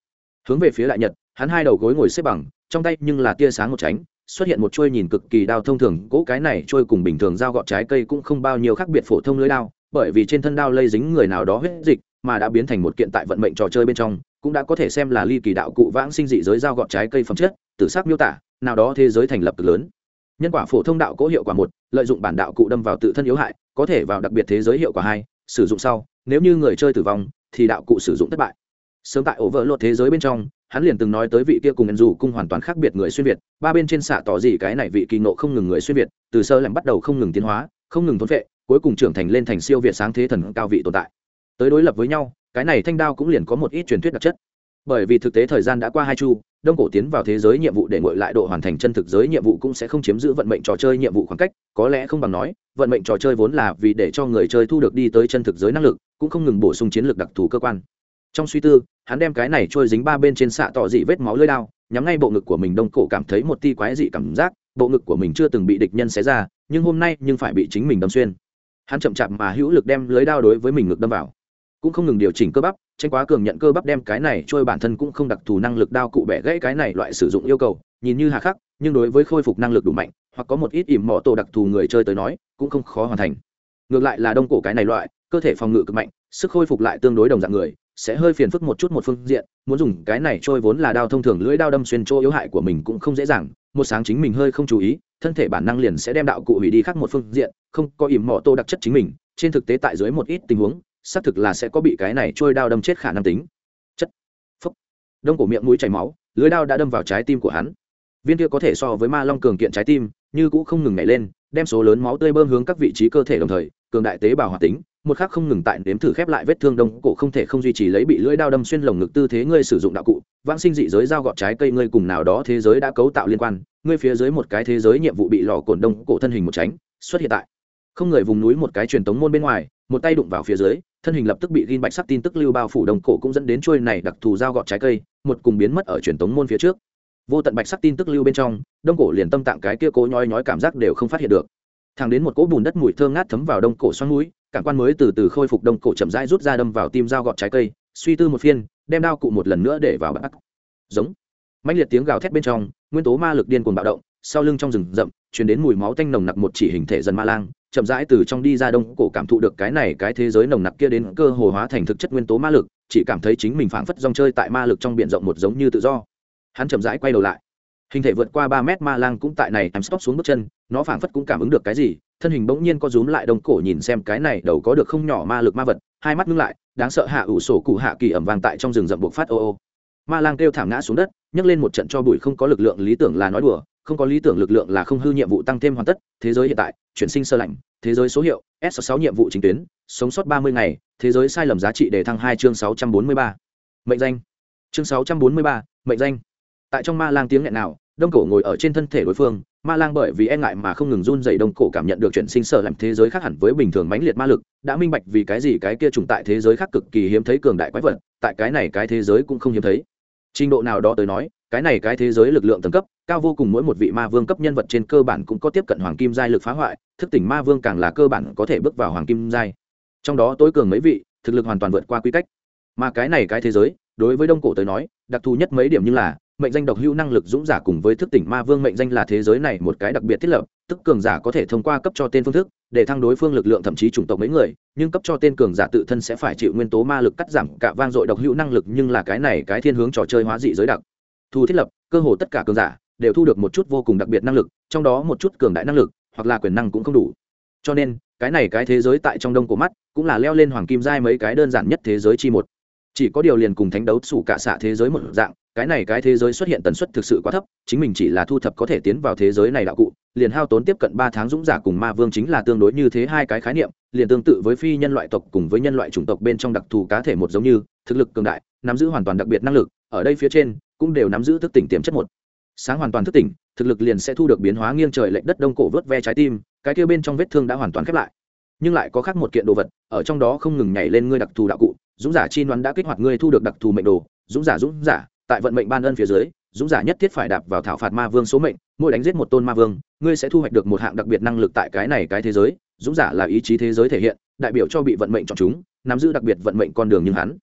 [SPEAKER 1] Hướng về phía đại nhật, hắn hai đầu gối ngồi xếp bằng, trong tay nhưng là tia sáng một tránh, xuất hiện một chuôi nhìn cực kỳ đao thông thường cỗ cái này trôi cùng bình thường dao gọt trái cây cũng không bao nhiêu khác biệt phổ thông lưới đao bởi vì trên thân đao lây dính người nào đó huyết dịch mà đã biến thành một kiện tại vận mệnh trò chơi bên trong, cũng đã có thể xem là ly kỳ đạo cụ vãng sinh dị giới dao gọt trái cây phẩm chất tự xác miêu tả, nào đó thế giới thành lập cực lớn. Nhân quả phổ thông đạo cố hiệu quả một, lợi dụng bản đạo cụ đâm vào tự thân yếu hại, có thể vào đặc biệt thế giới hiệu quả hai, sử dụng sau, nếu như người chơi tử vong, thì đạo cụ sử dụng thất bại. Sớm tại ổ vỡ lột thế giới bên trong, hắn liền từng nói tới vị kia cùng nhân dù cung hoàn toàn khác biệt người xuyên việt, ba bên trên xạ tỏ gì cái này vị kỳ nộ không ngừng người xuyên việt, từ sơ làm bắt đầu không ngừng tiến hóa, không ngừng thốn vệ cuối cùng trưởng thành lên thành siêu việt sáng thế thần cao vị tồn tại. Tới đối lập với nhau, cái này thanh đao cũng liền có một ít truyền thuyết đặc chất. Bởi vì thực tế thời gian đã qua hai chu, đông cổ tiến vào thế giới nhiệm vụ để ngội lại độ hoàn thành chân thực giới nhiệm vụ cũng sẽ không chiếm giữ vận mệnh trò chơi nhiệm vụ khoảng cách, có lẽ không bằng nói, vận mệnh trò chơi vốn là vì để cho người chơi thu được đi tới chân thực giới năng lực, cũng không ngừng bổ sung chiến lược đặc thù cơ quan. Trong suy tư, hắn đem cái này trôi dính ba bên trên xạ tỏ dị vết máu lơi đao, nhắm ngay bộ ngực của mình đông cổ cảm thấy một ti quái dị cảm giác, bộ ngực của mình chưa từng bị địch nhân xé ra, nhưng hôm nay nhưng phải bị chính mình đâm xuyên hắn chậm chạp mà hữu lực đem lưới đao đối với mình ngực đâm vào. Cũng không ngừng điều chỉnh cơ bắp, tranh quá cường nhận cơ bắp đem cái này trôi bản thân cũng không đặc thù năng lực đao cụ bẻ gãy cái này loại sử dụng yêu cầu, nhìn như hà khắc, nhưng đối với khôi phục năng lực đủ mạnh, hoặc có một ít ỉm mỏ tổ đặc thù người chơi tới nói, cũng không khó hoàn thành. Ngược lại là đông cổ cái này loại, cơ thể phòng ngự cực mạnh, sức khôi phục lại tương đối đồng dạng người sẽ hơi phiền phức một chút một phương diện, muốn dùng cái này trôi vốn là đao thông thường lưỡi đao đâm xuyên chỗ yếu hại của mình cũng không dễ dàng, một sáng chính mình hơi không chú ý, thân thể bản năng liền sẽ đem đạo cụ hủy đi khác một phương diện, không có ỉm mỏ tô đặc chất chính mình, trên thực tế tại dưới một ít tình huống, xác thực là sẽ có bị cái này trôi đao đâm chết khả năng tính. Chất. Phúc. Đông cổ miệng mũi chảy máu lưới đao đã đâm vào trái tim của hắn. Viên kia có thể so với ma long cường kiện trái tim, như cũng không ngừng nhảy lên, đem số lớn máu tươi bơm hướng các vị trí cơ thể đồng thời, cường đại tế bào hoạt tính một khắc không ngừng tại nếm thử khép lại vết thương đông cổ không thể không duy trì lấy bị lưỡi đao đâm xuyên lồng ngực tư thế ngươi sử dụng đạo cụ, vãng sinh dị giới dao gọt trái cây ngươi cùng nào đó thế giới đã cấu tạo liên quan, ngươi phía dưới một cái thế giới nhiệm vụ bị lò cổn đông cổ thân hình một tránh, xuất hiện tại. Không người vùng núi một cái truyền tống môn bên ngoài, một tay đụng vào phía dưới, thân hình lập tức bị ghi bạch sắc tin tức lưu bao phủ đồng cổ cũng dẫn đến trôi này đặc thù dao gọt trái cây, một cùng biến mất ở truyền tống môn phía trước. Vô tận bạch sắc tin tức lưu bên trong, đông cổ liền tâm tạng cái kia cố nhói nhói cảm giác đều không phát hiện được thẳng đến một cỗ bùn đất mùi thơm ngát thấm vào đông cổ xoắn mũi cảm quan mới từ từ khôi phục đông cổ chậm rãi rút ra đâm vào tim dao gọt trái cây, suy tư một phiên, đem đao cụ một lần nữa để vào bắt giống. Mạnh liệt tiếng gào thét bên trong, nguyên tố ma lực điên cuồng bạo động, sau lưng trong rừng rậm chuyển đến mùi máu tanh nồng nặc một chỉ hình thể dần ma lang, chậm rãi từ trong đi ra đông cổ cảm thụ được cái này cái thế giới nồng nặc kia đến cơ hồ hóa thành thực chất nguyên tố ma lực, chỉ cảm thấy chính mình phảng phất rong chơi tại ma lực trong b rộng một giống như tự do. Hắn chậm rãi quay đầu lại hình thể vượt qua ba mét ma lang cũng tại này em stop xuống bước chân nó phảng phất cũng cảm ứng được cái gì thân hình bỗng nhiên có rúm lại đông cổ nhìn xem cái này đầu có được không nhỏ ma lực ma vật hai mắt ngưng lại đáng sợ hạ ủ sổ cụ hạ kỳ ẩm vàng tại trong rừng rậm buộc phát ô ô. Ma lang kêu thảm ngã xuống đất nhấc lên một trận cho bụi không có lực lượng lý tưởng là nói đùa không có lý tưởng lực lượng là không hư nhiệm vụ tăng thêm hoàn tất thế giới hiện tại chuyển sinh sơ lạnh thế giới số hiệu s sáu nhiệm vụ chính tuyến sống sót 30 ngày thế giới sai lầm giá trị để thăng hai chương 643. mệnh danh. Chương 643, mệnh danh. Tại trong ma lang tiếng nghẹn nào đông cổ ngồi ở trên thân thể đối phương, ma lang bởi vì e ngại mà không ngừng run dày đông cổ cảm nhận được chuyển sinh sở làm thế giới khác hẳn với bình thường mãnh liệt ma lực, đã minh bạch vì cái gì cái kia trùng tại thế giới khác cực kỳ hiếm thấy cường đại quái vật, tại cái này cái thế giới cũng không hiếm thấy. Trình độ nào đó tới nói, cái này cái thế giới lực lượng tầng cấp, cao vô cùng mỗi một vị ma vương cấp nhân vật trên cơ bản cũng có tiếp cận hoàng kim giai lực phá hoại, thức tỉnh ma vương càng là cơ bản có thể bước vào hoàng kim giai. Trong đó tối cường mấy vị, thực lực hoàn toàn vượt qua quy cách. Mà cái này cái thế giới, đối với đông cổ tới nói, đặc thù nhất mấy điểm như là mệnh danh độc hữu năng lực dũng giả cùng với thức tỉnh ma vương mệnh danh là thế giới này một cái đặc biệt thiết lập, tức cường giả có thể thông qua cấp cho tên phương thức, để thăng đối phương lực lượng thậm chí chủng tộc mấy người, nhưng cấp cho tên cường giả tự thân sẽ phải chịu nguyên tố ma lực cắt giảm cả vang dội độc hữu năng lực nhưng là cái này cái thiên hướng trò chơi hóa dị giới đặc. Thu thiết lập, cơ hồ tất cả cường giả đều thu được một chút vô cùng đặc biệt năng lực, trong đó một chút cường đại năng lực, hoặc là quyền năng cũng không đủ. Cho nên, cái này cái thế giới tại trong đông của mắt, cũng là leo lên hoàng kim giai mấy cái đơn giản nhất thế giới chi một. Chỉ có điều liền cùng thánh đấu sủ cả xạ thế giới một dạng cái này cái thế giới xuất hiện tần suất thực sự quá thấp, chính mình chỉ là thu thập có thể tiến vào thế giới này đạo cụ, liền hao tốn tiếp cận ba tháng dũng giả cùng ma vương chính là tương đối như thế hai cái khái niệm, liền tương tự với phi nhân loại tộc cùng với nhân loại chủng tộc bên trong đặc thù cá thể một giống như, thực lực cường đại, nắm giữ hoàn toàn đặc biệt năng lực, ở đây phía trên, cũng đều nắm giữ thức tỉnh tiềm chất một. Sáng hoàn toàn thức tỉnh, thực lực liền sẽ thu được biến hóa nghiêng trời lệch đất đông cổ vớt ve trái tim, cái kia bên trong vết thương đã hoàn toàn khép lại. Nhưng lại có khác một kiện đồ vật, ở trong đó không ngừng nhảy lên ngươi đặc thù đạo cụ, dũng giả chi đoán đã kích hoạt ngươi thu được đặc thù mệnh đồ, dũng giả dũng giả tại vận mệnh ban ân phía dưới, dũng giả nhất thiết phải đạp vào thảo phạt ma vương số mệnh, mỗi đánh giết một tôn ma vương, ngươi sẽ thu hoạch được một hạng đặc biệt năng lực tại cái này cái thế giới, dũng giả là ý chí thế giới thể hiện, đại biểu cho bị vận mệnh chọn chúng, nắm giữ đặc biệt vận mệnh con đường nhưng hắn.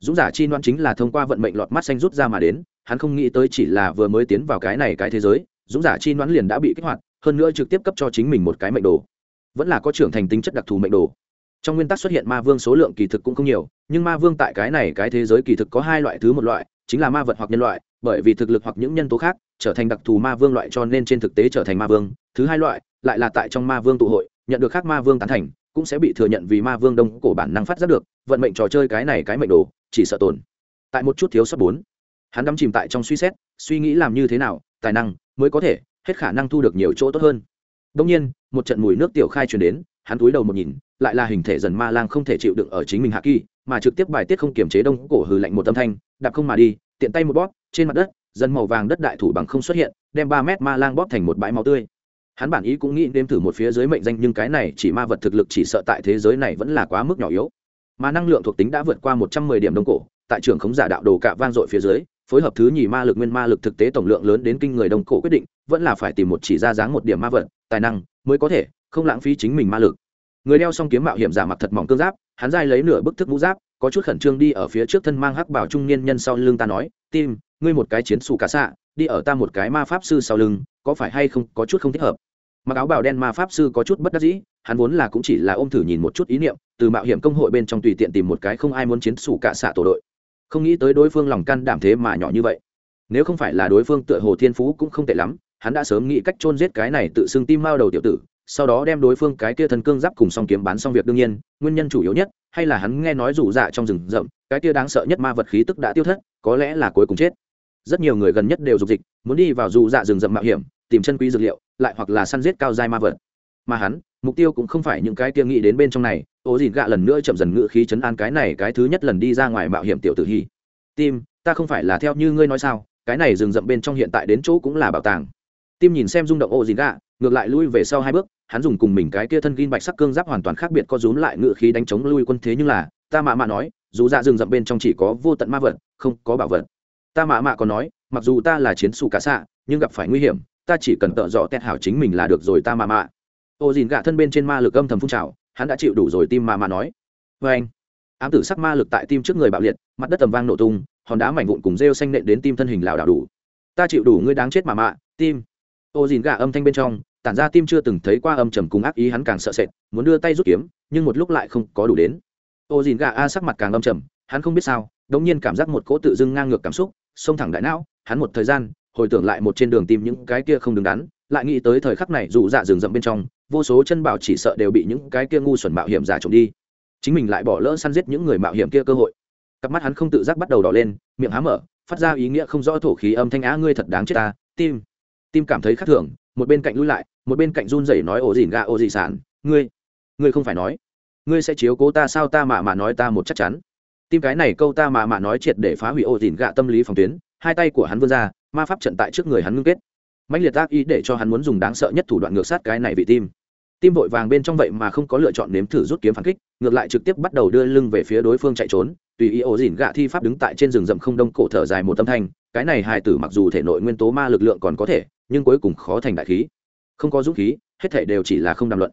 [SPEAKER 1] Dũng giả chi đoán chính là thông qua vận mệnh lọt mắt xanh rút ra mà đến, hắn không nghĩ tới chỉ là vừa mới tiến vào cái này cái thế giới, dũng giả chi đoán liền đã bị kích hoạt, hơn nữa trực tiếp cấp cho chính mình một cái mệnh đồ. Vẫn là có trưởng thành tính chất đặc thù mệnh đồ. Trong nguyên tắc xuất hiện ma vương số lượng kỳ thực cũng không nhiều, nhưng ma vương tại cái này cái thế giới kỳ thực có hai loại thứ một loại chính là ma vật hoặc nhân loại, bởi vì thực lực hoặc những nhân tố khác trở thành đặc thù ma vương loại cho nên trên thực tế trở thành ma vương. Thứ hai loại lại là tại trong ma vương tụ hội, nhận được khác ma vương tán thành, cũng sẽ bị thừa nhận vì ma vương đông cổ bản năng phát giác được, vận mệnh trò chơi cái này cái mệnh đồ, chỉ sợ tồn. Tại một chút thiếu sót bốn, hắn đắm chìm tại trong suy xét, suy nghĩ làm như thế nào, tài năng mới có thể, hết khả năng thu được nhiều chỗ tốt hơn. Đông nhiên, một trận mùi nước tiểu khai truyền đến, hắn túi đầu một nhìn lại là hình thể dần ma lang không thể chịu đựng ở chính mình hạ kỳ, mà trực tiếp bài tiết không kiềm chế đông cổ hừ lạnh một âm thanh, đạp không mà đi, tiện tay một bóp, trên mặt đất, dần màu vàng đất đại thủ bằng không xuất hiện, đem ba mét ma lang bóp thành một bãi máu tươi. Hắn bản ý cũng nghĩ đêm thử một phía dưới mệnh danh, nhưng cái này chỉ ma vật thực lực chỉ sợ tại thế giới này vẫn là quá mức nhỏ yếu. Mà năng lượng thuộc tính đã vượt qua một trăm mười điểm đông cổ, tại trường khống giả đạo đồ cạ vang dội phía dưới, phối hợp thứ nhì ma lực nguyên ma lực thực tế tổng lượng lớn đến kinh người đông cổ quyết định, vẫn là phải tìm một chỉ ra dáng một điểm ma vật, tài năng mới có thể không lãng phí chính mình ma lực người đeo xong kiếm mạo hiểm giả mặc thật mỏng cương giáp, hắn dai lấy nửa bức thức mũ giáp, có chút khẩn trương đi ở phía trước thân mang hắc bảo trung niên nhân sau lưng ta nói, tim, ngươi một cái chiến xù cả xạ, đi ở ta một cái ma pháp sư sau lưng, có phải hay không có chút không thích hợp? Mặc áo bào đen ma pháp sư có chút bất đắc dĩ, hắn vốn là cũng chỉ là ôm thử nhìn một chút ý niệm, từ mạo hiểm công hội bên trong tùy tiện tìm một cái không ai muốn chiến xù cả xạ tổ đội. Không nghĩ tới đối phương lòng can đảm thế mà nhỏ như vậy. Nếu không phải là đối phương tựa hồ thiên phú cũng không tệ lắm, hắn đã sớm nghĩ cách chôn giết cái này tự xưng tim mao đầu tiểu tử sau đó đem đối phương cái kia thần cương giáp cùng song kiếm bán xong việc đương nhiên, nguyên nhân chủ yếu nhất, hay là hắn nghe nói rủ dạ trong rừng rậm, cái kia đáng sợ nhất ma vật khí tức đã tiêu thất, có lẽ là cuối cùng chết. Rất nhiều người gần nhất đều dục dịch, muốn đi vào rủ dạ rừng rậm mạo hiểm, tìm chân quý dược liệu, lại hoặc là săn giết cao dai ma vật. Mà hắn, mục tiêu cũng không phải những cái kia nghĩ đến bên trong này ố dìn gạ lần nữa chậm dần ngự khí chấn an cái này, cái thứ nhất lần đi ra ngoài mạo hiểm tiểu tử hy tim, ta không phải là theo như ngươi nói sao, cái này rừng rậm bên trong hiện tại đến chỗ cũng là bảo tàng. Tim nhìn xem rung động ố dìn gạ ngược lại lui về sau hai bước, hắn dùng cùng mình cái kia thân gin bạch sắc cương giáp hoàn toàn khác biệt có rúm lại ngự khí đánh chống lui quân thế nhưng là, ta mạ mạ nói, dù dạ rừng rậm bên trong chỉ có vô tận ma vật, không có bảo vật. Ta mạ mạ còn nói, mặc dù ta là chiến xù cả xạ, nhưng gặp phải nguy hiểm, ta chỉ cần tợ dọ tét hảo chính mình là được rồi ta mạ mạ. Ô dìn gạ thân bên trên ma lực âm thầm phun trào, hắn đã chịu đủ rồi tim mạ mạ nói. Vê anh, ám tử sắc ma lực tại tim trước người bạo liệt, mặt đất tầm vang nổ tung, hòn đá mảnh vụn cùng rêu xanh nện đến tim thân hình lảo đảo đủ. Ta chịu đủ ngươi đáng chết mạ mạ, tim ô dìn gạ âm thanh bên trong, tản ra tim chưa từng thấy qua âm trầm cùng ác ý, hắn càng sợ sệt, muốn đưa tay rút kiếm, nhưng một lúc lại không có đủ đến. Ô dìn gà a sắc mặt càng âm trầm, hắn không biết sao, đống nhiên cảm giác một cỗ tự dưng ngang ngược cảm xúc, xông thẳng đại não, hắn một thời gian, hồi tưởng lại một trên đường tìm những cái kia không đứng đắn, lại nghĩ tới thời khắc này dù dạ rừng rậm bên trong, vô số chân bảo chỉ sợ đều bị những cái kia ngu xuẩn mạo hiểm giả trộm đi. Chính mình lại bỏ lỡ săn giết những người mạo hiểm kia cơ hội. Cặp mắt hắn không tự giác bắt đầu đỏ lên, miệng há mở, phát ra ý nghĩa không rõ thổ khí âm thanh, á, ngươi thật đáng chết ta, tim tim cảm thấy khác thường, một bên cạnh lui lại, một bên cạnh run rẩy nói ổ dìn gà ổ dị sản, ngươi ngươi không phải nói, ngươi sẽ chiếu cố ta sao ta mà mà nói ta một chắc chắn. Tim cái này câu ta mà mà nói triệt để phá hủy ổ dìn gạ tâm lý phòng tuyến, hai tay của hắn vươn ra, ma pháp trận tại trước người hắn ngưng kết. Mạnh liệt tác ý để cho hắn muốn dùng đáng sợ nhất thủ đoạn ngược sát cái này vị tim. Tim vội vàng bên trong vậy mà không có lựa chọn nếm thử rút kiếm phản kích, ngược lại trực tiếp bắt đầu đưa lưng về phía đối phương chạy trốn, tùy ý ổ dìn gạ thi pháp đứng tại trên rừng rậm không đông cổ thở dài một tâm thanh, cái này hài tử mặc dù thể nội nguyên tố ma lực lượng còn có thể nhưng cuối cùng khó thành đại khí. Không có dũng khí, hết thể đều chỉ là không đàm luận.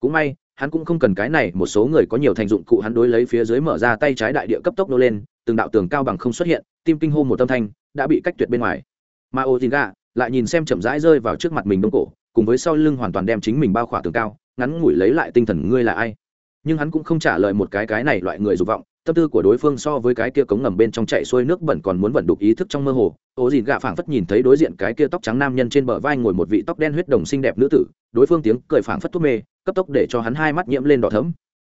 [SPEAKER 1] Cũng may, hắn cũng không cần cái này, một số người có nhiều thành dụng cụ hắn đối lấy phía dưới mở ra tay trái đại địa cấp tốc nô lên, từng đạo tường cao bằng không xuất hiện, tim kinh hô một tâm thanh, đã bị cách tuyệt bên ngoài. Mà ô tin gà lại nhìn xem chậm rãi rơi vào trước mặt mình đông cổ, cùng với sau lưng hoàn toàn đem chính mình bao khỏa tường cao, ngắn ngủi lấy lại tinh thần, ngươi là ai? Nhưng hắn cũng không trả lời một cái cái này loại người dục vọng, tâm tư của đối phương so với cái kia cống ngầm bên trong chạy xuôi nước bẩn còn muốn vận đục ý thức trong mơ hồ. Ố dìn gạ phảng phất nhìn thấy đối diện cái kia tóc trắng nam nhân trên bờ vai ngồi một vị tóc đen huyết đồng xinh đẹp nữ tử, đối phương tiếng cười phảng phất thuốc mê, cấp tốc để cho hắn hai mắt nhiễm lên đỏ thấm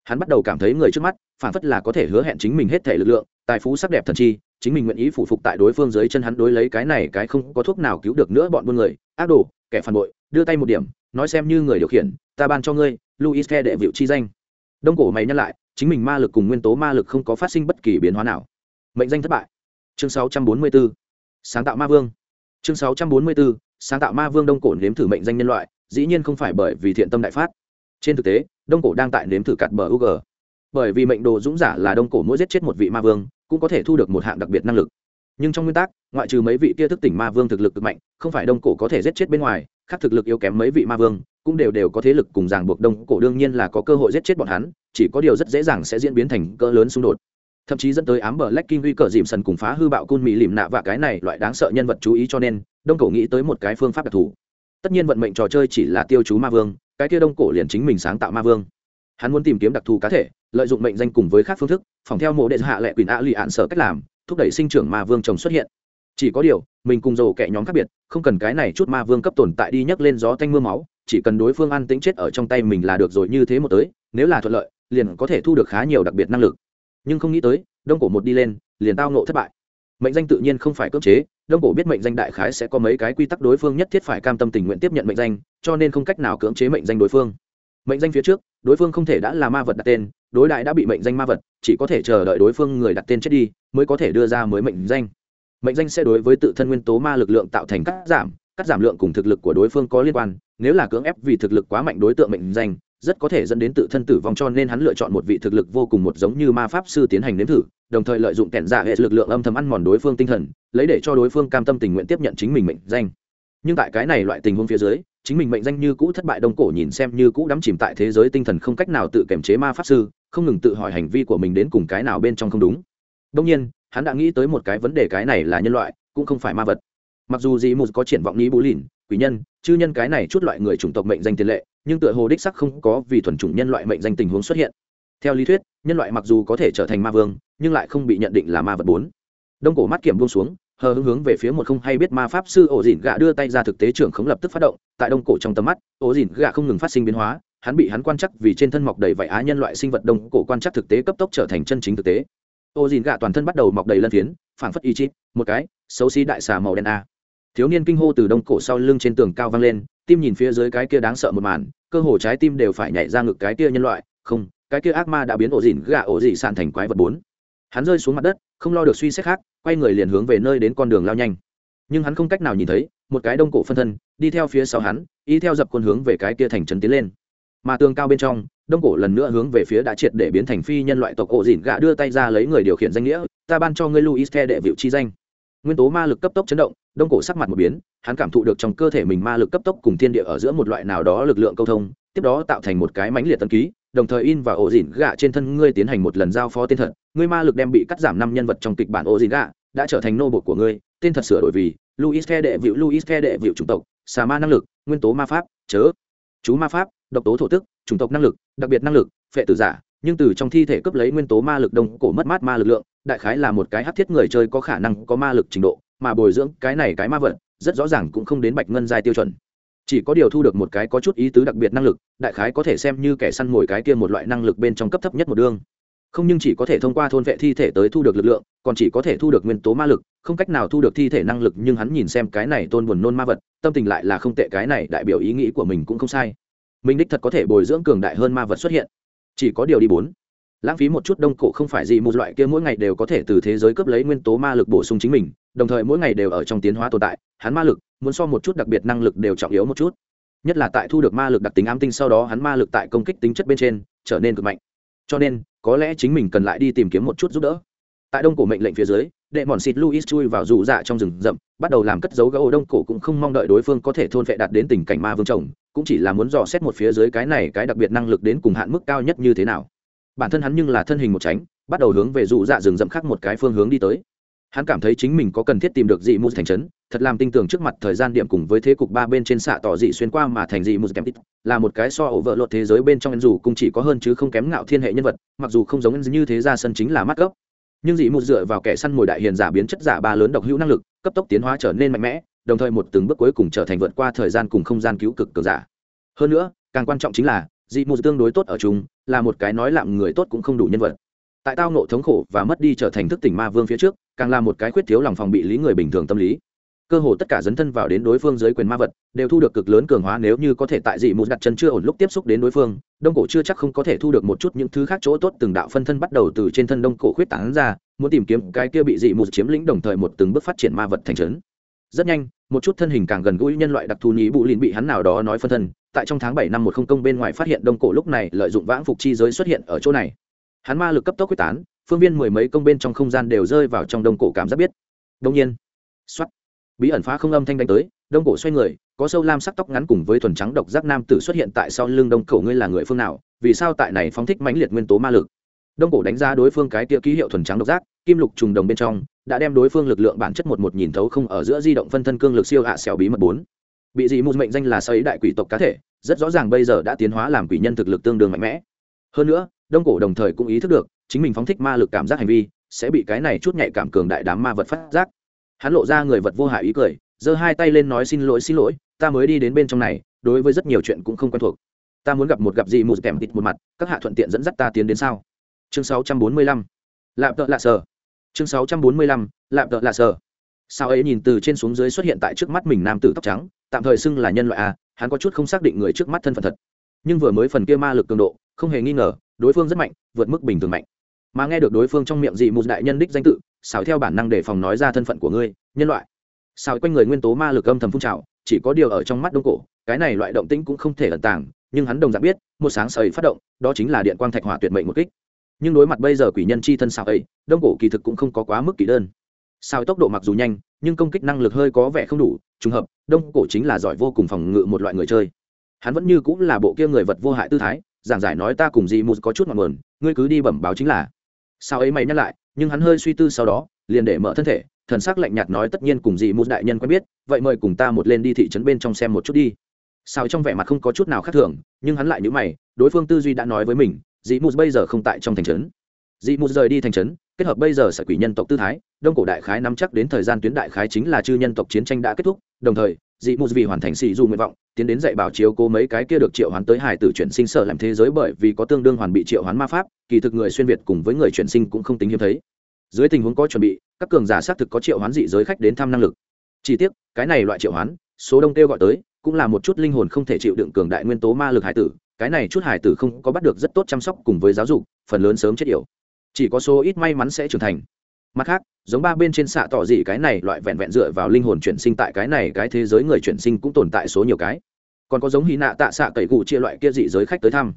[SPEAKER 1] hắn bắt đầu cảm thấy người trước mắt phảng phất là có thể hứa hẹn chính mình hết thể lực lượng, tài phú sắc đẹp thần chi, chính mình nguyện ý phụ phục tại đối phương dưới chân hắn đối lấy cái này cái không có thuốc nào cứu được nữa bọn buôn người. Ác đồ, kẻ phản bội, đưa tay một điểm, nói xem như người điều khiển, ta ban cho ngươi luis ke đệ vịu chi danh đông cổ mày nhắc lại, chính mình ma lực cùng nguyên tố ma lực không có phát sinh bất kỳ biến hóa nào. Mệnh danh thất bại. Chương 644. sáng tạo ma vương. Chương 644. sáng tạo ma vương đông cổ nếm thử mệnh danh nhân loại, dĩ nhiên không phải bởi vì thiện tâm đại phát. Trên thực tế, đông cổ đang tại nếm thử cặt bờ ug bởi vì mệnh đồ dũng giả là đông cổ mỗi giết chết một vị ma vương, cũng có thể thu được một hạng đặc biệt năng lực. Nhưng trong nguyên tắc, ngoại trừ mấy vị kia thức tỉnh ma vương thực lực cực mạnh, không phải đông cổ có thể giết chết bên ngoài, khác thực lực yếu kém mấy vị ma vương cũng đều đều có thế lực cùng ràng buộc đông cổ đương nhiên là có cơ hội giết chết bọn hắn, chỉ có điều rất dễ dàng sẽ diễn biến thành cỡ lớn xung đột. Thậm chí dẫn tới ám bờ lách kinh uy cờ dìm sần cùng phá hư bạo cun mỹ lìm nạ và cái này loại đáng sợ nhân vật chú ý cho nên, đông cổ nghĩ tới một cái phương pháp đặc thù. Tất nhiên vận mệnh trò chơi chỉ là tiêu chú ma vương, cái kia đông cổ liền chính mình sáng tạo ma vương. Hắn muốn tìm kiếm đặc thù cá thể, lợi dụng mệnh danh cùng với các phương thức, phòng theo mộ đệ hạ lệ quyền ạ lụy ạn sở cách làm, thúc đẩy sinh trưởng ma vương chồng xuất hiện. Chỉ có điều, mình cùng dầu kẻ nhóm khác biệt, không cần cái này chút ma vương cấp tồn tại đi nhấc lên gió thanh mưa máu chỉ cần đối phương ăn tính chết ở trong tay mình là được rồi như thế một tới, nếu là thuận lợi, liền có thể thu được khá nhiều đặc biệt năng lực. Nhưng không nghĩ tới, đông cổ một đi lên, liền tao nộ thất bại. Mệnh danh tự nhiên không phải cưỡng chế, đông cổ biết mệnh danh đại khái sẽ có mấy cái quy tắc đối phương nhất thiết phải cam tâm tình nguyện tiếp nhận mệnh danh, cho nên không cách nào cưỡng chế mệnh danh đối phương. Mệnh danh phía trước, đối phương không thể đã là ma vật đặt tên, đối đại đã bị mệnh danh ma vật, chỉ có thể chờ đợi đối phương người đặt tên chết đi, mới có thể đưa ra mới mệnh danh. Mệnh danh sẽ đối với tự thân nguyên tố ma lực lượng tạo thành cắt giảm cắt giảm lượng cùng thực lực của đối phương có liên quan, nếu là cưỡng ép vì thực lực quá mạnh đối tượng mệnh danh, rất có thể dẫn đến tự thân tử vong cho nên hắn lựa chọn một vị thực lực vô cùng một giống như ma pháp sư tiến hành nếm thử, đồng thời lợi dụng kẻn giả hệ lực lượng âm thầm ăn mòn đối phương tinh thần, lấy để cho đối phương cam tâm tình nguyện tiếp nhận chính mình mệnh danh. Nhưng tại cái này loại tình huống phía dưới, chính mình mệnh danh như cũ thất bại đông cổ nhìn xem như cũ đắm chìm tại thế giới tinh thần không cách nào tự kiểm chế ma pháp sư, không ngừng tự hỏi hành vi của mình đến cùng cái nào bên trong không đúng. Đông nhiên, hắn đã nghĩ tới một cái vấn đề cái này là nhân loại, cũng không phải ma vật mặc dù dì mù có triển vọng nghĩ bú lìn, quỷ nhân, chư nhân cái này chút loại người chủng tộc mệnh danh tiền lệ, nhưng tựa hồ đích sắc không có vì thuần chủng nhân loại mệnh danh tình huống xuất hiện. Theo lý thuyết, nhân loại mặc dù có thể trở thành ma vương, nhưng lại không bị nhận định là ma vật bốn. Đông cổ mắt kiểm buông xuống, hờ hứng hướng về phía một không hay biết ma pháp sư ổ dìn gạ đưa tay ra thực tế trưởng khống lập tức phát động, tại đông cổ trong tầm mắt, ổ dìn gạ không ngừng phát sinh biến hóa, hắn bị hắn quan chắc vì trên thân mọc đầy vảy á nhân loại sinh vật đông cổ quan chắc thực tế cấp tốc trở thành chân chính thực tế. Ổ dìn gạ toàn thân bắt đầu mọc đầy lân phiến, phảng phất y chít một cái, xấu xí đại xà màu đen a thiếu niên kinh hô từ đông cổ sau lưng trên tường cao vang lên, tim nhìn phía dưới cái kia đáng sợ một màn, cơ hồ trái tim đều phải nhảy ra ngực cái kia nhân loại, không, cái kia ác ma đã biến ổ dỉn gạ ổ dị sạn thành quái vật bốn. Hắn rơi xuống mặt đất, không lo được suy xét khác, quay người liền hướng về nơi đến con đường lao nhanh. Nhưng hắn không cách nào nhìn thấy, một cái đông cổ phân thân, đi theo phía sau hắn ý theo dập quân hướng về cái kia thành trấn tiến lên. Mà tường cao bên trong, đông cổ lần nữa hướng về phía đã triệt để biến thành phi nhân loại tộc ổ dỉn gạ đưa tay ra lấy người điều khiển danh nghĩa, ta ban cho ngươi luis the đệ vịu chi danh. Nguyên tố ma lực cấp tốc chấn động đông cổ sắc mặt một biến, hắn cảm thụ được trong cơ thể mình ma lực cấp tốc cùng thiên địa ở giữa một loại nào đó lực lượng câu thông, tiếp đó tạo thành một cái mãnh liệt tân ký, đồng thời in và ổ dỉn gạ trên thân ngươi tiến hành một lần giao phó tên thật. Ngươi ma lực đem bị cắt giảm năm nhân vật trong kịch bản ổ dỉn gạ đã trở thành nô bột của ngươi, tên thật sửa đổi vì luis the đệ vịu, luis the đệ vịu chủng tộc, xà ma năng lực, nguyên tố ma pháp, chớ. Chú ma pháp, độc tố thổ tức, chủng tộc năng lực, đặc biệt năng lực, phệ tử giả, nhưng từ trong thi thể cấp lấy nguyên tố ma lực đông cổ mất mát ma lực lượng, đại khái là một cái hát thiết người chơi có khả năng có ma lực trình độ mà bồi dưỡng cái này cái ma vật, rất rõ ràng cũng không đến bạch ngân giai tiêu chuẩn. Chỉ có điều thu được một cái có chút ý tứ đặc biệt năng lực, đại khái có thể xem như kẻ săn mồi cái kia một loại năng lực bên trong cấp thấp nhất một đương. Không nhưng chỉ có thể thông qua thôn vệ thi thể tới thu được lực lượng, còn chỉ có thể thu được nguyên tố ma lực, không cách nào thu được thi thể năng lực, nhưng hắn nhìn xem cái này tôn buồn nôn ma vật, tâm tình lại là không tệ, cái này đại biểu ý nghĩ của mình cũng không sai. Mình đích thật có thể bồi dưỡng cường đại hơn ma vật xuất hiện. Chỉ có điều đi bốn. Lãng phí một chút đông cổ không phải gì, một loại kia mỗi ngày đều có thể từ thế giới cấp lấy nguyên tố ma lực bổ sung chính mình đồng thời mỗi ngày đều ở trong tiến hóa tồn tại, hắn ma lực, muốn so một chút đặc biệt năng lực đều trọng yếu một chút. Nhất là tại thu được ma lực đặc tính ám tinh sau đó, hắn ma lực tại công kích tính chất bên trên trở nên cực mạnh. Cho nên, có lẽ chính mình cần lại đi tìm kiếm một chút giúp đỡ. Tại đông cổ mệnh lệnh phía dưới đệ mòn xịt luis chui vào rụ dạ trong rừng rậm, bắt đầu làm cất dấu gấu đông cổ cũng không mong đợi đối phương có thể thôn vệ đạt đến tình cảnh ma vương chồng, cũng chỉ là muốn dò xét một phía dưới cái này cái đặc biệt năng lực đến cùng hạn mức cao nhất như thế nào. Bản thân hắn nhưng là thân hình một tránh, bắt đầu hướng về rụ dạ rừng rậm khác một cái phương hướng đi tới hắn cảm thấy chính mình có cần thiết tìm được dị mù thành trấn, thật làm tin tưởng trước mặt thời gian điểm cùng với thế cục ba bên trên xạ tỏ dị xuyên qua mà thành dị mù kém là một cái so ổ vợ lột thế giới bên trong dù cũng chỉ có hơn chứ không kém ngạo thiên hệ nhân vật, mặc dù không giống như thế ra sân chính là mắt gốc. Nhưng dị mù dựa vào kẻ săn mồi đại hiền giả biến chất giả ba lớn độc hữu năng lực, cấp tốc tiến hóa trở nên mạnh mẽ, đồng thời một từng bước cuối cùng trở thành vượt qua thời gian cùng không gian cứu cực cường giả. Hơn nữa, càng quan trọng chính là, dị mù tương đối tốt ở chúng là một cái nói lạm người tốt cũng không đủ nhân vật. Tại tao nộ thống khổ và mất đi trở thành thức tỉnh ma vương phía trước càng là một cái khuyết thiếu lòng phòng bị lý người bình thường tâm lý. Cơ hồ tất cả dấn thân vào đến đối phương dưới quyền ma vật, đều thu được cực lớn cường hóa nếu như có thể tại dị mù đặt chân chưa ổn lúc tiếp xúc đến đối phương, đông cổ chưa chắc không có thể thu được một chút những thứ khác chỗ tốt từng đạo phân thân bắt đầu từ trên thân đông cổ khuyết tảng ra, muốn tìm kiếm cái kia bị dị mù chiếm lĩnh đồng thời một từng bước phát triển ma vật thành trấn. Rất nhanh, một chút thân hình càng gần gũi nhân loại đặc thù nhí bụ lìn bị hắn nào đó nói phân thân, tại trong tháng bảy năm một không công bên ngoài phát hiện đông cổ lúc này lợi dụng vãng phục chi giới xuất hiện ở chỗ này. Hắn ma lực cấp tốc quyết tán phương viên mười mấy công bên trong không gian đều rơi vào trong đông cổ cảm giác biết. Đông nhiên xuất bí ẩn phá không âm thanh đánh tới, đông cổ xoay người, có sâu lam sắc tóc ngắn cùng với thuần trắng độc giác nam tử xuất hiện tại sau lưng đông cổ, ngươi là người phương nào? Vì sao tại này phóng thích mãnh liệt nguyên tố ma lực? Đông cổ đánh giá đối phương cái tia ký hiệu thuần trắng độc giác, kim lục trùng đồng bên trong, đã đem đối phương lực lượng bản chất một một nhìn thấu không ở giữa di động phân thân cương lực siêu hạ xẻo bí mật bốn. Bị dị mụt mệnh danh là sấy đại quỷ tộc cá thể, rất rõ ràng bây giờ đã tiến hóa làm quỷ nhân thực lực tương đương mạnh mẽ. Hơn nữa, đông cổ đồng thời cũng ý thức được chính mình phóng thích ma lực cảm giác hành vi, sẽ bị cái này chút nhạy cảm cường đại đám ma vật phát giác. Hắn lộ ra người vật vô hại ý cười, giơ hai tay lên nói xin lỗi xin lỗi, ta mới đi đến bên trong này, đối với rất nhiều chuyện cũng không quen thuộc. Ta muốn gặp một gặp gì một kèm thịt một mặt, các hạ thuận tiện dẫn dắt ta tiến đến sao? Chương 645. lạm tợ lạ sờ chương 645. lạm tợ lạ sờ sao ấy nhìn từ trên xuống dưới xuất hiện tại trước mắt mình nam tử tóc trắng, tạm thời xưng là nhân loại a, hắn có chút không xác định người trước mắt thân phận thật. Nhưng vừa mới phần kia ma lực cường độ, không hề nghi ngờ đối phương rất mạnh, vượt mức bình thường mạnh. Mà nghe được đối phương trong miệng dị mù đại nhân đích danh tự xào theo bản năng để phòng nói ra thân phận của ngươi, nhân loại. Xào quanh người nguyên tố ma lực âm thầm phun trào, chỉ có điều ở trong mắt đông cổ, cái này loại động tĩnh cũng không thể ẩn tàng, nhưng hắn đồng dạng biết, một sáng sợi phát động, đó chính là điện quang thạch hỏa tuyệt mệnh một kích. Nhưng đối mặt bây giờ quỷ nhân chi thân xào ấy, đông cổ kỳ thực cũng không có quá mức kỳ đơn. Xào tốc độ mặc dù nhanh, nhưng công kích năng lực hơi có vẻ không đủ, trùng hợp, đông cổ chính là giỏi vô cùng phòng ngự một loại người chơi. Hắn vẫn như cũng là bộ kia người vật vô hại tư thái giảng giải nói ta cùng dì mù có chút ngọn nguồn, ngươi cứ đi bẩm báo chính là. Sao ấy mày nhắc lại, nhưng hắn hơi suy tư sau đó, liền để mở thân thể, thần sắc lạnh nhạt nói tất nhiên cùng dì mù đại nhân quen biết, vậy mời cùng ta một lên đi thị trấn bên trong xem một chút đi. Sao trong vẻ mặt không có chút nào khác thường, nhưng hắn lại nhữ mày, đối phương tư duy đã nói với mình, dì mù bây giờ không tại trong thành trấn. Dì mù rời đi thành trấn, kết hợp bây giờ sẽ quỷ nhân tộc tư thái, đông cổ đại khái nắm chắc đến thời gian tuyến đại khái chính là chư nhân tộc chiến tranh đã kết thúc, đồng thời dị mù vì hoàn thành xì dù nguyện vọng tiến đến dạy bảo chiếu cố mấy cái kia được triệu hoán tới hải tử chuyển sinh sở làm thế giới bởi vì có tương đương hoàn bị triệu hoán ma pháp kỳ thực người xuyên việt cùng với người chuyển sinh cũng không tính hiếm thấy. Dưới tình huống có chuẩn bị các cường giả xác thực có triệu hoán dị giới khách đến thăm năng lực. Chi tiết, cái này loại triệu hoán số đông kêu gọi tới cũng là một chút linh hồn không thể chịu đựng cường đại nguyên tố ma lực hải tử cái này chút hải tử không có bắt được rất tốt chăm sóc cùng với giáo dục phần lớn sớm chết yểu. Chỉ có số ít may mắn sẽ trưởng thành mặt khác, giống ba bên trên xạ tỏ dị cái này loại vẹn vẹn dựa vào linh hồn chuyển sinh tại cái này cái thế giới người chuyển sinh cũng tồn tại số nhiều cái. Còn có giống hy nạ tạ xạ cậy cụ chia loại kia dị giới khách tới thăm.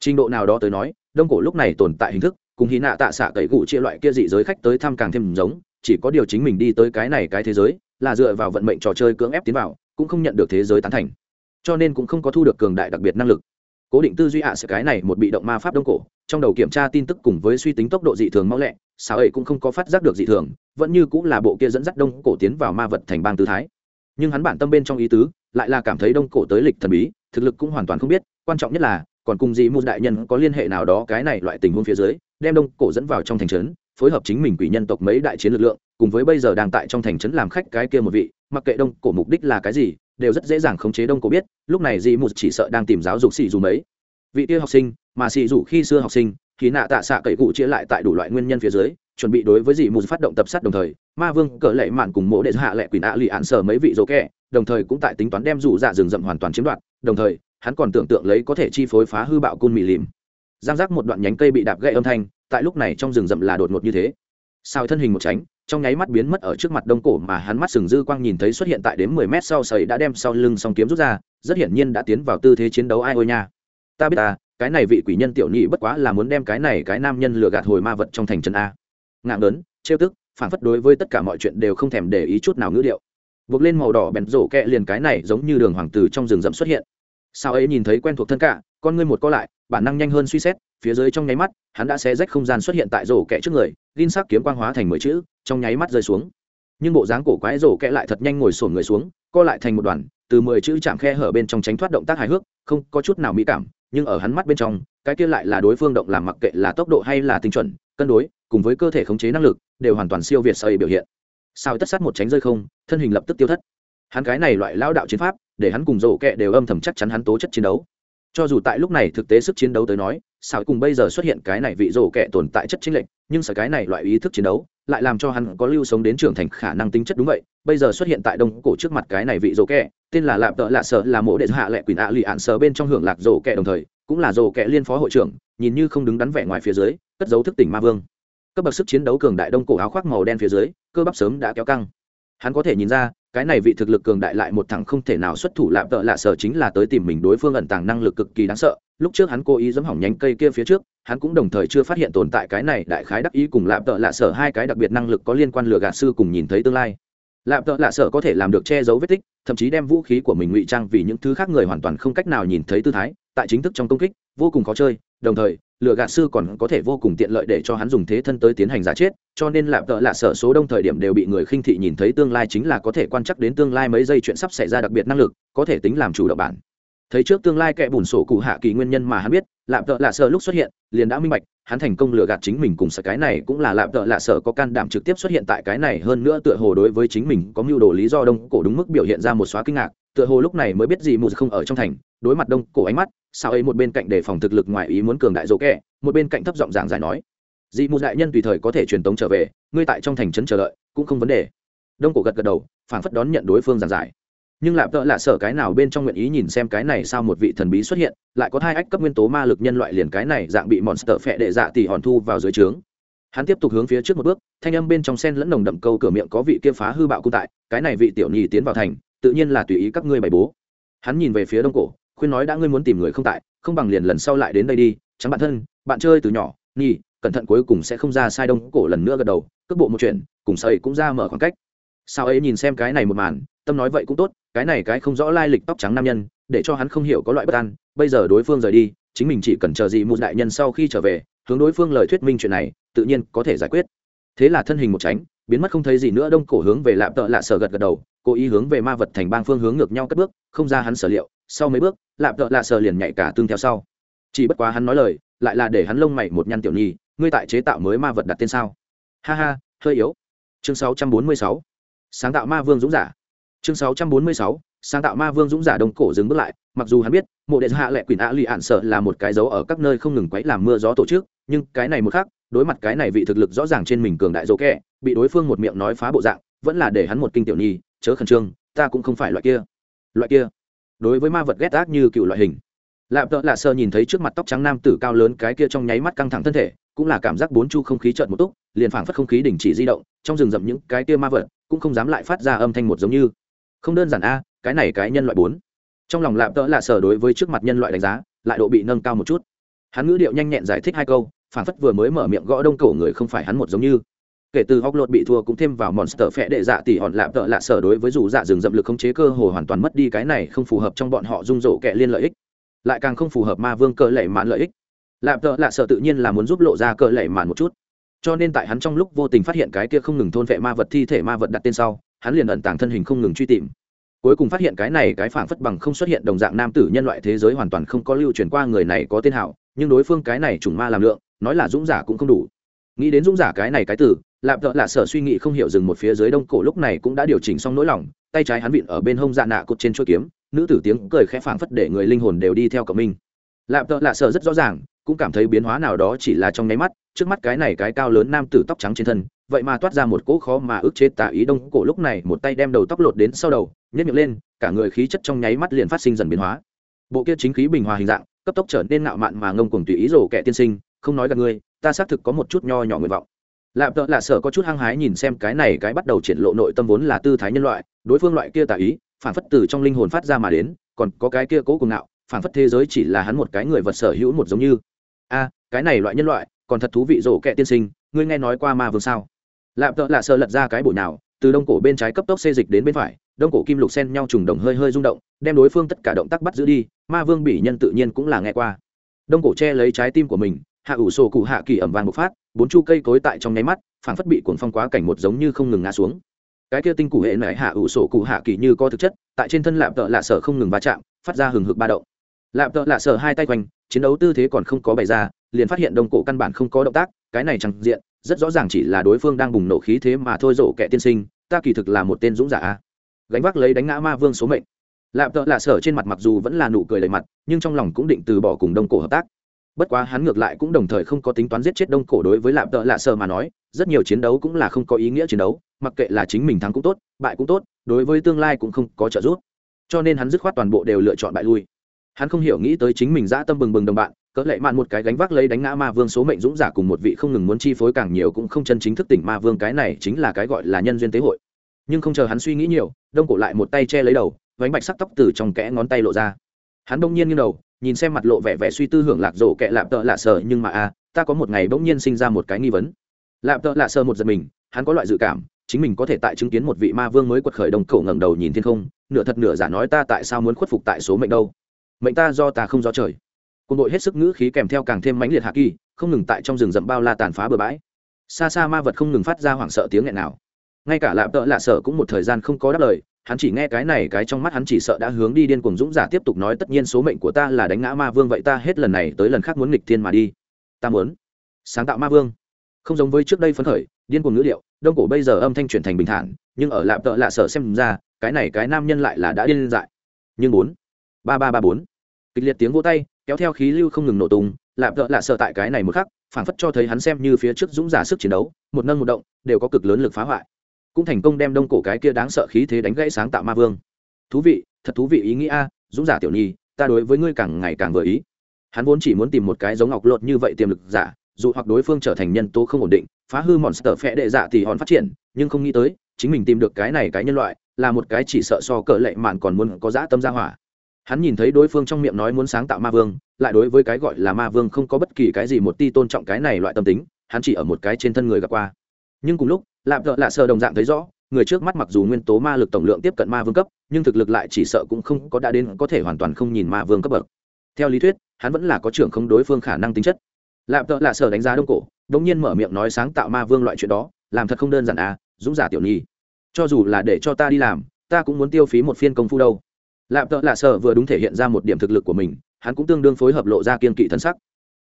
[SPEAKER 1] Trình độ nào đó tới nói, đông cổ lúc này tồn tại hình thức, cùng hy nạ tạ xạ cậy cụ chia loại kia dị giới khách tới thăm càng thêm giống, chỉ có điều chính mình đi tới cái này cái thế giới, là dựa vào vận mệnh trò chơi cưỡng ép tiến vào, cũng không nhận được thế giới tán thành. Cho nên cũng không có thu được cường đại đặc biệt năng lực. Cố định tư duy ạ à sẽ cái này một bị động ma pháp đông cổ, trong đầu kiểm tra tin tức cùng với suy tính tốc độ dị thường mau lẹ sao ấy cũng không có phát giác được dị thường, vẫn như cũng là bộ kia dẫn dắt đông cổ tiến vào ma vật thành bang tư thái. Nhưng hắn bản tâm bên trong ý tứ, lại là cảm thấy đông cổ tới lịch thần bí, thực lực cũng hoàn toàn không biết, quan trọng nhất là, còn cùng dị mưu đại nhân có liên hệ nào đó cái này loại tình huống phía dưới, đem đông cổ dẫn vào trong thành trấn, phối hợp chính mình quỷ nhân tộc mấy đại chiến lực lượng, cùng với bây giờ đang tại trong thành trấn làm khách cái kia một vị, mặc kệ đông cổ mục đích là cái gì, đều rất dễ dàng khống chế đông cổ biết, lúc này dị mưu chỉ sợ đang tìm giáo dục xì dù mấy. Vị kia học sinh, mà xì dù khi xưa học sinh thì nạ tạ xạ cậy cụ chia lại tại đủ loại nguyên nhân phía dưới, chuẩn bị đối với dị mù phát động tập sát đồng thời, ma vương cỡ lệ mạn cùng mộ đệ hạ lệ quỷ nạ lì ạn sở mấy vị dỗ kẹ, đồng thời cũng tại tính toán đem rủ dạ rừng rậm hoàn toàn chiếm đoạt, đồng thời, hắn còn tưởng tượng lấy có thể chi phối phá hư bạo cun mì lìm. Giang giác một đoạn nhánh cây bị đạp gậy âm thanh, tại lúc này trong rừng rậm là đột ngột như thế. Sao thân hình một tránh, trong nháy mắt biến mất ở trước mặt đông cổ mà hắn mắt sừng dư quang nhìn thấy xuất hiện tại đến mười mét sau sầy đã đem sau lưng song kiếm rút ra, rất hiển nhiên đã tiến vào tư thế chiến đấu ai ôi nha. Ta biết ta cái này vị quỷ nhân tiểu nhị bất quá là muốn đem cái này cái nam nhân lừa gạt hồi ma vật trong thành trấn a. Ngạng lớn, trêu tức, phản phất đối với tất cả mọi chuyện đều không thèm để ý chút nào ngữ điệu. Vượt lên màu đỏ bèn rổ kẹ liền cái này giống như đường hoàng tử trong rừng rậm xuất hiện. Sao ấy nhìn thấy quen thuộc thân cả, con ngươi một co lại, bản năng nhanh hơn suy xét, phía dưới trong nháy mắt, hắn đã xé rách không gian xuất hiện tại rổ kẹ trước người linh sắc kiếm quang hóa thành mười chữ, trong nháy mắt rơi xuống. Nhưng bộ dáng cổ quái rổ kẹ lại thật nhanh ngồi sổn người xuống, co lại thành một đoàn, từ mười chữ chạm khe hở bên trong tránh thoát động tác hài hước, không có chút nào mỹ cảm nhưng ở hắn mắt bên trong, cái kia lại là đối phương động làm mặc kệ là tốc độ hay là tinh chuẩn, cân đối, cùng với cơ thể khống chế năng lực, đều hoàn toàn siêu việt sợi biểu hiện. Sao tất sát một tránh rơi không, thân hình lập tức tiêu thất. Hắn cái này loại lao đạo chiến pháp, để hắn cùng rổ kẹ đều âm thầm chắc chắn hắn tố chất chiến đấu. Cho dù tại lúc này thực tế sức chiến đấu tới nói sao cùng bây giờ xuất hiện cái này vị rổ kẹ tồn tại chất chính lệnh nhưng sở cái này loại ý thức chiến đấu lại làm cho hắn có lưu sống đến trưởng thành khả năng tính chất đúng vậy. Bây giờ xuất hiện tại đông cổ trước mặt cái này vị rổ kẹ, tên là lạp tợ lạ sợ là mộ đệ hạ lệ quỷ ạ lì ạn sở bên trong hưởng lạc rổ kẹ đồng thời, cũng là rổ kẹ liên phó hội trưởng, nhìn như không đứng đắn vẻ ngoài phía dưới, cất dấu thức tỉnh ma vương. Cấp bậc sức chiến đấu cường đại đông cổ áo khoác màu đen phía dưới, cơ bắp sớm đã kéo căng. Hắn có thể nhìn ra, cái này vị thực lực cường đại lại một thằng không thể nào xuất thủ lạp tợ lạ sở chính là tới tìm mình đối phương ẩn tàng năng lực cực kỳ đáng sợ lúc trước hắn cố ý giẫm hỏng nhánh cây kia phía trước, hắn cũng đồng thời chưa phát hiện tồn tại cái này đại khái đắc ý cùng lạp tợ lạ sở hai cái đặc biệt năng lực có liên quan lừa gạt sư cùng nhìn thấy tương lai. Lạp tợ lạ sở có thể làm được che giấu vết tích, thậm chí đem vũ khí của mình ngụy trang vì những thứ khác người hoàn toàn không cách nào nhìn thấy tư thái, tại chính thức trong công kích, vô cùng khó chơi, đồng thời, lừa gạt sư còn có thể vô cùng tiện lợi để cho hắn dùng thế thân tới tiến hành giả chết, cho nên lạp tợ lạ sở số đông thời điểm đều bị người khinh thị nhìn thấy tương lai chính là có thể quan chắc đến tương lai mấy giây chuyện sắp xảy ra đặc biệt năng lực, có thể tính làm chủ động bản thấy trước tương lai kẻ bùn sổ cụ hạ kỳ nguyên nhân mà hắn biết lạp tợ lạ sợ lúc xuất hiện, liền đã minh bạch, hắn thành công lừa gạt chính mình cùng sợ cái này cũng là lạp tợ lạ sợ có can đảm trực tiếp xuất hiện tại cái này. Hơn nữa tựa hồ đối với chính mình có mưu đồ lý do đông cổ đúng mức biểu hiện ra một xóa kinh ngạc, tựa hồ lúc này mới biết gì mù không ở trong thành, đối mặt đông cổ ánh mắt, sao ấy một bên cạnh đề phòng thực lực ngoài ý muốn cường đại dỗ kẹ một bên cạnh thấp giọng giảng giải nói, dị mù đại nhân tùy thời có thể truyền tống trở về, ngươi tại trong thành trấn chờ đợi, cũng không vấn đề. Đông cổ gật gật đầu, phảng phất đón nhận đối phương giảng giải nhưng lạp tợ lạ sở cái nào bên trong nguyện ý nhìn xem cái này sao một vị thần bí xuất hiện, lại có hai ách cấp nguyên tố ma lực nhân loại liền cái này dạng bị monster phệ đệ dạ tỷ hòn thu vào dưới trướng. Hắn tiếp tục hướng phía trước một bước, thanh âm bên trong sen lẫn nồng đậm câu cửa miệng có vị kia phá hư bạo cung tại, cái này vị tiểu nhì tiến vào thành, tự nhiên là tùy ý các ngươi bày bố. Hắn nhìn về phía đông cổ, khuyên nói đã ngươi muốn tìm người không tại, không bằng liền lần sau lại đến đây đi, chẳng bạn thân, bạn chơi từ nhỏ, nhì, cẩn thận cuối cùng sẽ không ra sai đông cổ lần nữa gật đầu, cước bộ một chuyện, cùng sợi cũng ra mở khoảng cách sao ấy nhìn xem cái này một màn, tâm nói vậy cũng tốt, cái này cái không rõ lai lịch tóc trắng nam nhân, để cho hắn không hiểu có loại bất an, bây giờ đối phương rời đi, chính mình chỉ cần chờ gì một đại nhân sau khi trở về, hướng đối phương lời thuyết minh chuyện này, tự nhiên có thể giải quyết. Thế là thân hình một tránh, biến mất không thấy gì nữa, đông cổ hướng về lạp tợ lạ sở gật gật đầu, cố ý hướng về ma vật thành bang phương hướng ngược nhau cất bước, không ra hắn sở liệu, sau mấy bước, lạp tợ lạ sở liền nhảy cả tương theo sau. Chỉ bất quá hắn nói lời, lại là để hắn lông mày một nhăn tiểu nhi, ngươi tại chế tạo mới ma vật đặt tên sao? Ha ha, hơi yếu. Chương 646 sáng tạo ma vương dũng giả. Chương 646. sáng tạo ma vương dũng giả đông cổ dừng bước lại, mặc dù hắn biết, mộ đệ hạ lệ quỷ ạ lì ạn sợ là một cái dấu ở các nơi không ngừng quấy làm mưa gió tổ chức, nhưng cái này một khác đối mặt cái này vị thực lực rõ ràng trên mình cường đại dỗ kẹ bị đối phương một miệng nói phá bộ dạng, vẫn là để hắn một kinh tiểu nhi, chớ khẩn trương, ta cũng không phải loại kia. Loại kia. Đối với ma vật ghét ác như cựu loại hình. Lạp tợ lạ sơ nhìn thấy trước mặt tóc trắng nam tử cao lớn cái kia trong nháy mắt căng thẳng thân thể, cũng là cảm giác bốn chu không khí trợn một túc, liền phảng phất không khí đình chỉ di động, trong rừng rậm những cái kia ma vật cũng không dám lại phát ra âm thanh một giống như. Không đơn giản a, cái này cái nhân loại bốn. Trong lòng lạp tợ lạ sở đối với trước mặt nhân loại đánh giá, lại độ bị nâng cao một chút. Hắn ngữ điệu nhanh nhẹn giải thích hai câu, phảng phất vừa mới mở miệng gõ đông cổ người không phải hắn một giống như. Kể từ hóc lột bị thua cũng thêm vào monster phẹ đệ dạ tỷ hòn lạp tợ lạ sở đối với dù dạ rừng dậm lực khống chế cơ hồ hoàn toàn mất đi cái này không phù hợp trong bọn họ dung rộ kẹ liên lợi ích. Lại càng không phù hợp ma vương cơ lệ mạn lợi ích. Lạp tợ lạ sở tự nhiên là muốn giúp lộ ra cơ lệ mạn một chút cho nên tại hắn trong lúc vô tình phát hiện cái kia không ngừng thôn vệ ma vật thi thể ma vật đặt tên sau, hắn liền ẩn tàng thân hình không ngừng truy tìm. Cuối cùng phát hiện cái này cái phảng phất bằng không xuất hiện đồng dạng nam tử nhân loại thế giới hoàn toàn không có lưu truyền qua người này có tên hảo, nhưng đối phương cái này trùng ma làm lượng, nói là dũng giả cũng không đủ. Nghĩ đến dũng giả cái này cái tử lạp thợ lạ sở suy nghĩ không hiểu dừng một phía dưới đông cổ lúc này cũng đã điều chỉnh xong nỗi lòng, tay trái hắn vịn ở bên hông dạ nạ cột trên chuôi kiếm, nữ tử tiếng cười khẽ phảng phất để người linh hồn đều đi theo cậu minh lạp thợ lạ sở rất rõ ràng cũng cảm thấy biến hóa nào đó chỉ là trong nháy mắt, trước mắt cái này cái cao lớn nam tử tóc trắng trên thân, vậy mà toát ra một cỗ khó mà ức chế tà ý đông cổ lúc này, một tay đem đầu tóc lột đến sau đầu nhét miệng lên, cả người khí chất trong nháy mắt liền phát sinh dần biến hóa. Bộ kia chính khí bình hòa hình dạng, cấp tốc trở nên ngạo mạn mà ngông cuồng tùy ý rồ kẻ tiên sinh, không nói gặp ngươi, ta xác thực có một chút nho nhỏ nguyện vọng. Lạp tợ lạ sở có chút hăng hái nhìn xem cái này cái bắt đầu triển lộ nội tâm vốn là tư thái nhân loại, đối phương loại kia tà ý, phản phất từ trong linh hồn phát ra mà đến, còn có cái kia cố cùng ngạo, phản phất thế giới chỉ là hắn một cái người vật sở hữu một giống như a cái này loại nhân loại, còn thật thú vị rổ kẹ tiên sinh, ngươi nghe nói qua ma vương sao? Lạp tợ lạ sợ lật ra cái bụi nào từ đông cổ bên trái cấp tốc xê dịch đến bên phải, đông cổ kim lục sen nhau trùng đồng hơi hơi rung động, đem đối phương tất cả động tác bắt giữ đi, ma vương bỉ nhân tự nhiên cũng là nghe qua. Đông cổ che lấy trái tim của mình, hạ ủ sổ cụ hạ kỳ ẩm vàng bộc phát, bốn chu cây cối tại trong nháy mắt, phảng phất bị cuồng phong quá cảnh một giống như không ngừng ngã xuống. Cái kia tinh cụ hệ nảy hạ ủ sổ cụ hạ kỳ như có thực chất, tại trên thân lạp tợ lạ sở không ngừng va chạm, phát ra hừng hực ba động lạp tợ lạ sở hai tay quanh, chiến đấu tư thế còn không có bày ra, liền phát hiện đông cổ căn bản không có động tác, cái này chẳng diện, rất rõ ràng chỉ là đối phương đang bùng nổ khí thế mà thôi rổ kẻ tiên sinh, ta kỳ thực là một tên dũng giả gánh vác lấy đánh ngã ma vương số mệnh. Lạp tợ lạ sở trên mặt mặc dù vẫn là nụ cười đầy mặt, nhưng trong lòng cũng định từ bỏ cùng đông cổ hợp tác. Bất quá hắn ngược lại cũng đồng thời không có tính toán giết chết đông cổ đối với lạp tợ lạ sở mà nói, rất nhiều chiến đấu cũng là không có ý nghĩa chiến đấu, mặc kệ là chính mình thắng cũng tốt, bại cũng tốt, đối với tương lai cũng không có trợ giúp. Cho nên hắn dứt khoát toàn bộ đều lựa chọn bại lui hắn không hiểu nghĩ tới chính mình dã tâm bừng bừng đồng bạn, cỡ lệ mạn một cái gánh vác lấy đánh ngã ma vương số mệnh dũng giả cùng một vị không ngừng muốn chi phối càng nhiều cũng không chân chính thức tỉnh ma vương cái này chính là cái gọi là nhân duyên tế hội. Nhưng không chờ hắn suy nghĩ nhiều, đông cổ lại một tay che lấy đầu, vánh bạch sắc tóc từ trong kẽ ngón tay lộ ra. Hắn đông nhiên như đầu, nhìn xem mặt lộ vẻ vẻ suy tư hưởng lạc rộ kệ lạp tợ lạ sờ nhưng mà a, ta có một ngày bỗng nhiên sinh ra một cái nghi vấn. Lạp tợ lạ sờ một giật mình, hắn có loại dự cảm, chính mình có thể tại chứng kiến một vị ma vương mới quật khởi đồng cổ ngẩng đầu nhìn thiên không, nửa thật nửa giả nói ta tại sao muốn khuất phục tại số mệnh đâu? Mệnh ta do ta không do trời. Quân đội hết sức ngữ khí kèm theo càng thêm mãnh liệt hạ kỳ, không ngừng tại trong rừng rậm bao la tàn phá bừa bãi. Xa xa ma vật không ngừng phát ra hoảng sợ tiếng nghẹn nào. Ngay cả lạp tợ lạ sợ cũng một thời gian không có đáp lời, hắn chỉ nghe cái này cái trong mắt hắn chỉ sợ đã hướng đi điên cuồng dũng giả tiếp tục nói tất nhiên số mệnh của ta là đánh ngã ma vương vậy ta hết lần này tới lần khác muốn nghịch thiên mà đi. Ta muốn sáng tạo ma vương. Không giống với trước đây phấn khởi, điên cuồng ngữ liệu đông cổ bây giờ âm thanh chuyển thành bình thản, nhưng ở lạp tợ lạ sợ xem ra, cái này cái nam nhân lại là đã điên dại. Nhưng bốn ba ba ba bốn. Kịch liệt tiếng vỗ tay, kéo theo khí lưu không ngừng nổ tung, lạp tợ lạ sợ tại cái này một khắc, phảng phất cho thấy hắn xem như phía trước dũng giả sức chiến đấu, một nâng một động, đều có cực lớn lực phá hoại. Cũng thành công đem đông cổ cái kia đáng sợ khí thế đánh gãy sáng tạo ma vương. Thú vị, thật thú vị ý nghĩ a, dũng giả tiểu nhi, ta đối với ngươi càng ngày càng vừa ý. Hắn vốn chỉ muốn tìm một cái giống ngọc lột như vậy tiềm lực giả, dù hoặc đối phương trở thành nhân tố không ổn định, phá hư monster phẹ đệ dạ thì hòn phát triển, nhưng không nghĩ tới, chính mình tìm được cái này cái nhân loại, là một cái chỉ sợ so cỡ lệ mạn còn muốn có dã tâm ra hỏa hắn nhìn thấy đối phương trong miệng nói muốn sáng tạo ma vương, lại đối với cái gọi là ma vương không có bất kỳ cái gì một ti tôn trọng cái này loại tâm tính, hắn chỉ ở một cái trên thân người gặp qua. Nhưng cùng lúc, lạp vợ lạ sơ đồng dạng thấy rõ, người trước mắt mặc dù nguyên tố ma lực tổng lượng tiếp cận ma vương cấp, nhưng thực lực lại chỉ sợ cũng không có đã đến có thể hoàn toàn không nhìn ma vương cấp bậc. Theo lý thuyết, hắn vẫn là có trưởng không đối phương khả năng tính chất. Lạp vợ lạ sơ đánh giá đông cổ, đống nhiên mở miệng nói sáng tạo ma vương loại chuyện đó, làm thật không đơn giản à dũng giả tiểu nhi. Cho dù là để cho ta đi làm, ta cũng muốn tiêu phí một phiên công phu đâu lạp tợ lạ sợ vừa đúng thể hiện ra một điểm thực lực của mình, hắn cũng tương đương phối hợp lộ ra kiên kỵ thân sắc.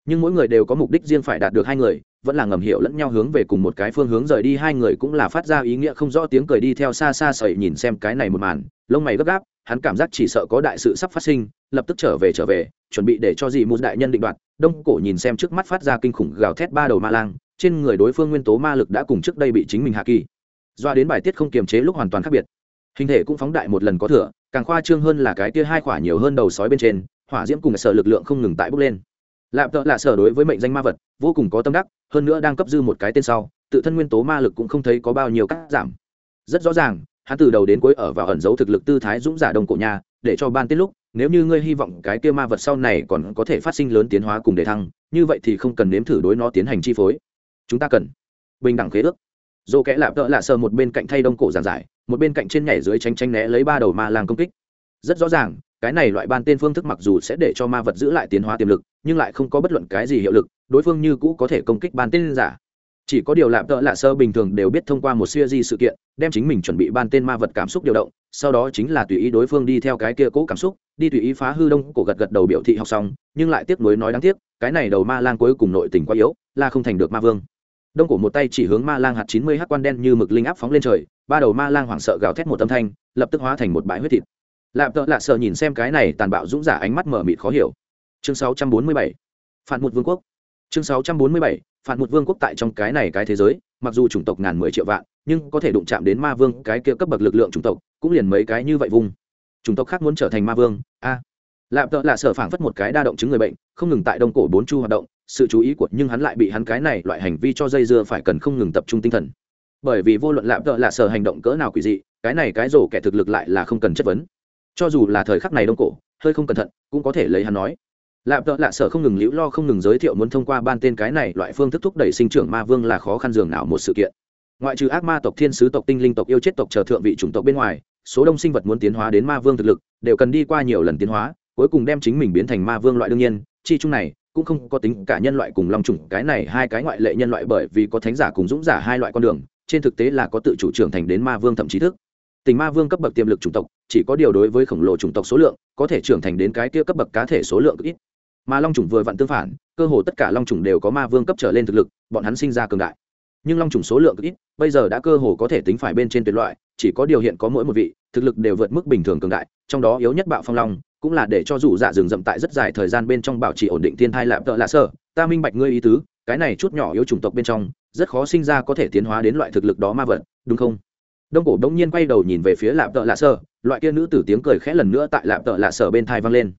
[SPEAKER 1] Nhưng mỗi người đều có mục đích riêng phải đạt được hai người, vẫn là ngầm hiểu lẫn nhau hướng về cùng một cái phương hướng rời đi. Hai người cũng là phát ra ý nghĩa không rõ tiếng cười đi theo xa xa sẩy nhìn xem cái này một màn, lông mày gấp gáp, hắn cảm giác chỉ sợ có đại sự sắp phát sinh, lập tức trở về trở về, chuẩn bị để cho dì một đại nhân định đoạt. Đông cổ nhìn xem trước mắt phát ra kinh khủng gào thét ba đầu ma lang, trên người đối phương nguyên tố ma lực đã cùng trước đây bị chính mình hạ kỳ. Doa đến bài tiết không kiềm chế lúc hoàn toàn khác biệt. Hình thể cũng phóng đại một lần có thừa càng khoa trương hơn là cái kia hai khỏa nhiều hơn đầu sói bên trên, hỏa diễm cùng sở lực lượng không ngừng tại bốc lên. Lạp tợ lạ sở đối với mệnh danh ma vật, vô cùng có tâm đắc, hơn nữa đang cấp dư một cái tên sau, tự thân nguyên tố ma lực cũng không thấy có bao nhiêu cắt giảm. Rất rõ ràng, hắn từ đầu đến cuối ở vào ẩn giấu thực lực tư thái dũng giả đông cổ nhà để cho ban tiết lúc, nếu như ngươi hy vọng cái kia ma vật sau này còn có thể phát sinh lớn tiến hóa cùng đề thăng, như vậy thì không cần nếm thử đối nó tiến hành chi phối. Chúng ta cần bình đẳng khế ước. Dồ kẽ lạp tợ lạ sờ một bên cạnh thay đông cổ giàn giải một bên cạnh trên nhảy dưới tránh tránh né lấy ba đầu ma lang công kích. Rất rõ ràng, cái này loại ban tên phương thức mặc dù sẽ để cho ma vật giữ lại tiến hóa tiềm lực, nhưng lại không có bất luận cái gì hiệu lực, đối phương như cũ có thể công kích ban tên giả. Chỉ có điều lạm tợ lạ sơ bình thường đều biết thông qua một siêu di sự kiện, đem chính mình chuẩn bị ban tên ma vật cảm xúc điều động, sau đó chính là tùy ý đối phương đi theo cái kia cố cảm xúc, đi tùy ý phá hư đông cổ gật gật đầu biểu thị học xong, nhưng lại tiếc nuối nói đáng tiếc, cái này đầu ma lang cuối cùng nội tình quá yếu, là không thành được ma vương đông cổ một tay chỉ hướng ma lang hạt chín mươi h quan đen như mực linh áp phóng lên trời, ba đầu ma lang hoảng sợ gào thét một âm thanh, lập tức hóa thành một bãi huyết thịt. Lạp tợ lạ sợ nhìn xem cái này tàn bạo dũng giả ánh mắt mở mịt khó hiểu. Chương sáu trăm bốn mươi bảy, phản một vương quốc. Chương sáu trăm bốn mươi bảy, phản một vương quốc tại trong cái này cái thế giới, mặc dù chủng tộc ngàn mười triệu vạn, nhưng có thể đụng chạm đến ma vương, cái kia cấp bậc lực lượng chủng tộc, cũng liền mấy cái như vậy vùng. Chủng tộc khác muốn trở thành ma vương, a. Lạp tợ lạ sở phảng phất một cái đa động chứng người bệnh, không ngừng tại đông cổ bốn chu hoạt động sự chú ý của nhưng hắn lại bị hắn cái này loại hành vi cho dây dưa phải cần không ngừng tập trung tinh thần. Bởi vì vô luận lạm tợ là sở hành động cỡ nào quỷ dị, cái này cái rổ kẻ thực lực lại là không cần chất vấn. Cho dù là thời khắc này đông cổ, hơi không cẩn thận, cũng có thể lấy hắn nói. Lạm tợ lạ sở không ngừng liễu lo, không ngừng giới thiệu muốn thông qua ban tên cái này loại phương thức thúc đẩy sinh trưởng ma vương là khó khăn dường nào một sự kiện. Ngoại trừ ác ma tộc, thiên sứ tộc, tinh linh tộc, yêu chết tộc, chờ thượng vị chủng tộc bên ngoài, số đông sinh vật muốn tiến hóa đến ma vương thực lực, đều cần đi qua nhiều lần tiến hóa, cuối cùng đem chính mình biến thành ma vương loại đương nhiên, chi chung này cũng không có tính cả nhân loại cùng long chủng, cái này hai cái ngoại lệ nhân loại bởi vì có thánh giả cùng dũng giả hai loại con đường, trên thực tế là có tự chủ trưởng thành đến ma vương thậm chí thức. Tình ma vương cấp bậc tiềm lực chủng tộc, chỉ có điều đối với khổng lồ chủng tộc số lượng, có thể trưởng thành đến cái kia cấp bậc cá thể số lượng ít. Mà long chủng vừa vặn tương phản, cơ hồ tất cả long chủng đều có ma vương cấp trở lên thực lực, bọn hắn sinh ra cường đại. Nhưng long chủng số lượng ít, bây giờ đã cơ hồ có thể tính phải bên trên tuyệt loại, chỉ có điều hiện có mỗi một vị, thực lực đều vượt mức bình thường cường đại, trong đó yếu nhất bạo phong long cũng là để cho dù dạ rừng rậm tại rất dài thời gian bên trong bảo trì ổn định thiên thai lạp tợ lạ sơ. Ta minh bạch ngươi ý tứ, cái này chút nhỏ yếu chủng tộc bên trong, rất khó sinh ra có thể tiến hóa đến loại thực lực đó ma vật, đúng không? Đông cổ đông nhiên quay đầu nhìn về phía lạp tợ lạ sơ, loại kia nữ tử tiếng cười khẽ lần nữa tại lạp tợ lạ sơ bên thai vang lên.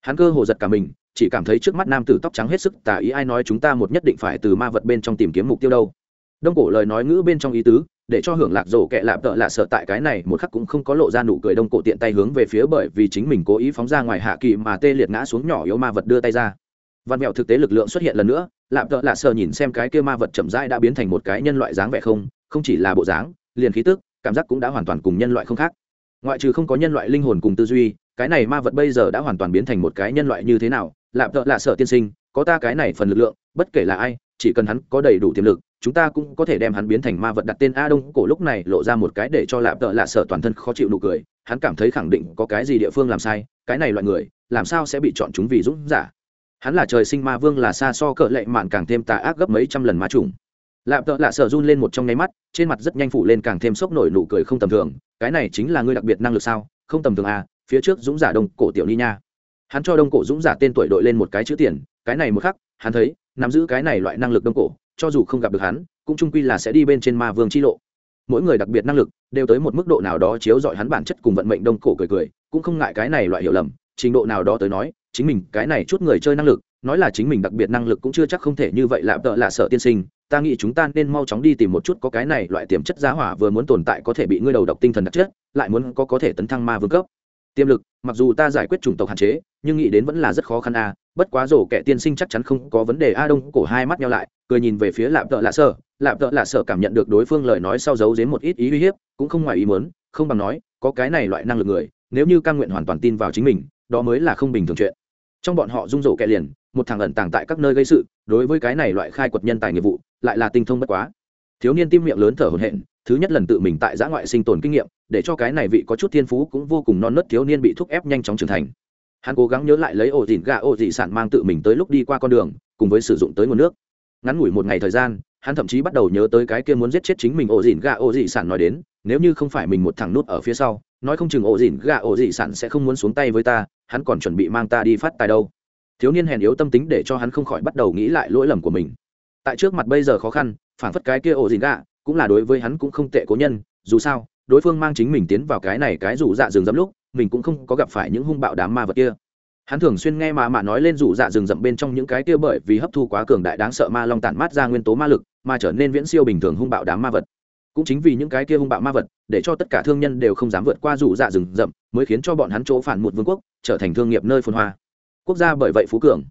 [SPEAKER 1] Hắn cơ hồ giật cả mình, chỉ cảm thấy trước mắt nam tử tóc trắng hết sức, tả ý ai nói chúng ta một nhất định phải từ ma vật bên trong tìm kiếm mục tiêu đâu. Đông cổ lời nói ngữ bên trong ý tứ để cho hưởng lạc rổ kẹ lạp tợ lạ sợ tại cái này, một khắc cũng không có lộ ra nụ cười đông cổ tiện tay hướng về phía bởi vì chính mình cố ý phóng ra ngoài hạ kỳ mà tê liệt ngã xuống nhỏ yếu ma vật đưa tay ra. Văn mẹo thực tế lực lượng xuất hiện lần nữa, lạp tợ lạ sợ nhìn xem cái kia ma vật chậm rãi đã biến thành một cái nhân loại dáng vẻ không không chỉ là bộ dáng, liền khí tức, cảm giác cũng đã hoàn toàn cùng nhân loại không khác. Ngoại trừ không có nhân loại linh hồn cùng tư duy, cái này ma vật bây giờ đã hoàn toàn biến thành một cái nhân loại như thế nào? Lạp tợ lạ sợ tiên sinh, có ta cái này phần lực lượng, bất kể là ai, chỉ cần hắn có đầy đủ tiềm lực chúng ta cũng có thể đem hắn biến thành ma vật đặt tên a đông cổ lúc này lộ ra một cái để cho lạp tợ lạ sợ toàn thân khó chịu nụ cười. Hắn cảm thấy khẳng định có cái gì địa phương làm sai, cái này loại người, làm sao sẽ bị chọn chúng vì dũng giả? Hắn là trời sinh ma vương là xa so cỡ lệ mạn càng thêm tà ác gấp mấy trăm lần ma trùng lạp tợ lạ sợ run lên một trong nháy mắt, trên mặt rất nhanh phủ lên càng thêm sốc nổi nụ cười không tầm thường. Cái này chính là ngươi đặc biệt năng lực sao? Không tầm thường à phía trước dũng giả đông cổ tiểu ni nha. Hắn cho đông cổ dũng giả tên tuổi đội lên một cái chữ tiền, cái này một khắc, hắn thấy, nắm giữ cái này loại năng lực đông cổ cho dù không gặp được hắn, cũng trung quy là sẽ đi bên trên ma vương chi lộ. Mỗi người đặc biệt năng lực đều tới một mức độ nào đó chiếu dọi hắn bản chất cùng vận mệnh đông cổ cười cười, cũng không ngại cái này loại hiểu lầm, trình độ nào đó tới nói, chính mình cái này chút người chơi năng lực, nói là chính mình đặc biệt năng lực cũng chưa chắc không thể như vậy lạm tợ là sợ tiên sinh, ta nghĩ chúng ta nên mau chóng đi tìm một chút có cái này loại tiềm chất giá hỏa vừa muốn tồn tại có thể bị ngươi đầu độc tinh thần đặc chất, lại muốn có có thể tấn thăng ma vương cấp. Tiềm lực, mặc dù ta giải quyết chủng tộc hạn chế, nhưng nghĩ đến vẫn là rất khó khăn a, bất quá rổ kẻ tiên sinh chắc chắn không có vấn đề a, đông cổ hai mắt nhau lại cười nhìn về phía lạp tợ lạ sợ lạp tợ lạ sợ cảm nhận được đối phương lời nói sau giấu dếm một ít ý uy hiếp, cũng không ngoài ý muốn, không bằng nói, có cái này loại năng lực người, nếu như căn nguyện hoàn toàn tin vào chính mình, đó mới là không bình thường chuyện. Trong bọn họ rung rổ kẻ liền, một thằng ẩn tàng tại các nơi gây sự, đối với cái này loại khai quật nhân tài nghiệp vụ, lại là tinh thông bất quá. Thiếu niên tim miệng lớn thở hổn hển, thứ nhất lần tự mình tại giã ngoại sinh tồn kinh nghiệm, để cho cái này vị có chút thiên phú cũng vô cùng non nớt thiếu niên bị thúc ép nhanh chóng trưởng thành. Hắn cố gắng nhớ lại lấy ổ dịn gà ổ dị sản mang tự mình tới lúc đi qua con đường, cùng với sử dụng tới nguồn nước ngắn ngủi một ngày thời gian, hắn thậm chí bắt đầu nhớ tới cái kia muốn giết chết chính mình ổ dỉn gà ổ dị sản nói đến, nếu như không phải mình một thằng nút ở phía sau, nói không chừng ổ dỉn gà ổ dị sản sẽ không muốn xuống tay với ta, hắn còn chuẩn bị mang ta đi phát tài đâu. Thiếu niên hèn yếu tâm tính để cho hắn không khỏi bắt đầu nghĩ lại lỗi lầm của mình. Tại trước mặt bây giờ khó khăn phản phất cái kia ổ dỉn gà cũng là đối với hắn cũng không tệ cố nhân, dù sao, đối phương mang chính mình tiến vào cái này cái rủ dạ dừng dẫm lúc, mình cũng không có gặp phải những hung bạo đám ma vật kia hắn thường xuyên nghe mà mạ nói lên rủ dạ rừng rậm bên trong những cái kia bởi vì hấp thu quá cường đại đáng sợ ma long tản mát ra nguyên tố ma lực, mà trở nên viễn siêu bình thường hung bạo đám ma vật. Cũng chính vì những cái kia hung bạo ma vật, để cho tất cả thương nhân đều không dám vượt qua rủ dạ rừng rậm, mới khiến cho bọn hắn chỗ phản một vương quốc trở thành thương nghiệp nơi phồn hoa. Quốc gia bởi vậy phú cường.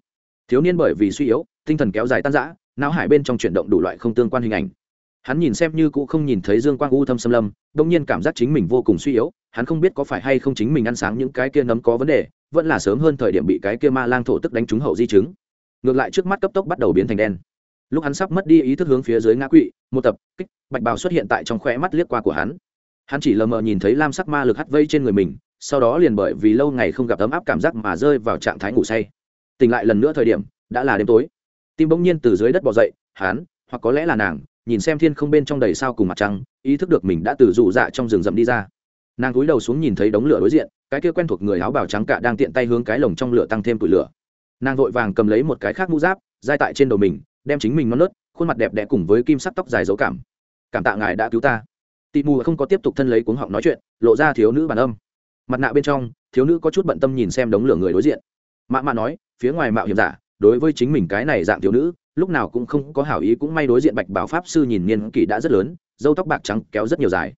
[SPEAKER 1] Thiếu niên bởi vì suy yếu, tinh thần kéo dài tan rã, não hải bên trong chuyển động đủ loại không tương quan hình ảnh. Hắn nhìn xem như cũ không nhìn thấy dương quang u thâm xâm lâm đông nhiên cảm giác chính mình vô cùng suy yếu, hắn không biết có phải hay không chính mình ăn sáng những cái kia nấm có vấn đề vẫn là sớm hơn thời điểm bị cái kia ma lang thổ tức đánh trúng hậu di chứng. Ngược lại trước mắt cấp tốc bắt đầu biến thành đen. Lúc hắn sắp mất đi ý thức hướng phía dưới ngã quỵ, một tập kích, bạch bào xuất hiện tại trong khoe mắt liếc qua của hắn. Hắn chỉ lờ mờ nhìn thấy lam sắc ma lực hắt vây trên người mình, sau đó liền bởi vì lâu ngày không gặp ấm áp cảm giác mà rơi vào trạng thái ngủ say. Tỉnh lại lần nữa thời điểm, đã là đêm tối. Tim bỗng nhiên từ dưới đất bỏ dậy, hắn, hoặc có lẽ là nàng, nhìn xem thiên không bên trong đầy sao cùng mặt trăng, ý thức được mình đã từ rụ dạ trong rừng rậm đi ra. Nàng cúi đầu xuống nhìn thấy đống lửa đối diện cái kia quen thuộc người áo bào trắng cả đang tiện tay hướng cái lồng trong lửa tăng thêm tủi lửa. Nàng vội vàng cầm lấy một cái khác mũ giáp dai tại trên đầu mình, đem chính mình non nớt, khuôn mặt đẹp đẽ cùng với kim sắc tóc dài dấu cảm. Cảm tạ ngài đã cứu ta. Tị mù không có tiếp tục thân lấy cuống họng nói chuyện, lộ ra thiếu nữ bản âm. Mặt nạ bên trong, thiếu nữ có chút bận tâm nhìn xem đống lửa người đối diện. Mạ mạ nói, phía ngoài mạo hiểm giả, đối với chính mình cái này dạng thiếu nữ, lúc nào cũng không có hảo ý cũng may đối diện bạch bảo pháp sư nhìn niên kỷ đã rất lớn, dâu tóc bạc trắng kéo rất nhiều dài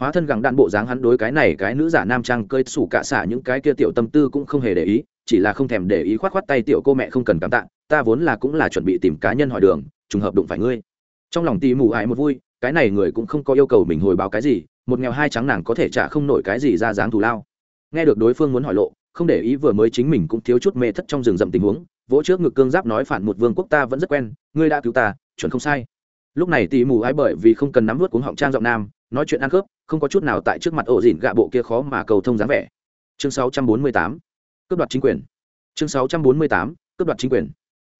[SPEAKER 1] hóa thân gẳng đạn bộ dáng hắn đối cái này cái nữ giả nam trang cơi sủ cạ xả những cái kia tiểu tâm tư cũng không hề để ý, chỉ là không thèm để ý khoát khoát tay tiểu cô mẹ không cần cảm tạ, ta vốn là cũng là chuẩn bị tìm cá nhân hỏi đường, trùng hợp đụng phải ngươi. Trong lòng tì mù ải một vui, cái này người cũng không có yêu cầu mình hồi báo cái gì, một nghèo hai trắng nàng có thể trả không nổi cái gì ra dáng thù lao. Nghe được đối phương muốn hỏi lộ, không để ý vừa mới chính mình cũng thiếu chút mê thất trong rừng rậm tình huống, vỗ trước ngực cương giáp nói phản một vương quốc ta vẫn rất quen, ngươi đã cứu ta, chuẩn không sai. Lúc này Tì mù ái bởi vì không cần nắm vớt cuống họng trang giọng nam nói chuyện ăn khớp, không có chút nào tại trước mặt ổ dỉn gạ bộ kia khó mà cầu thông dáng vẻ. Chương 648 cướp đoạt chính quyền. Chương 648 cướp đoạt chính quyền.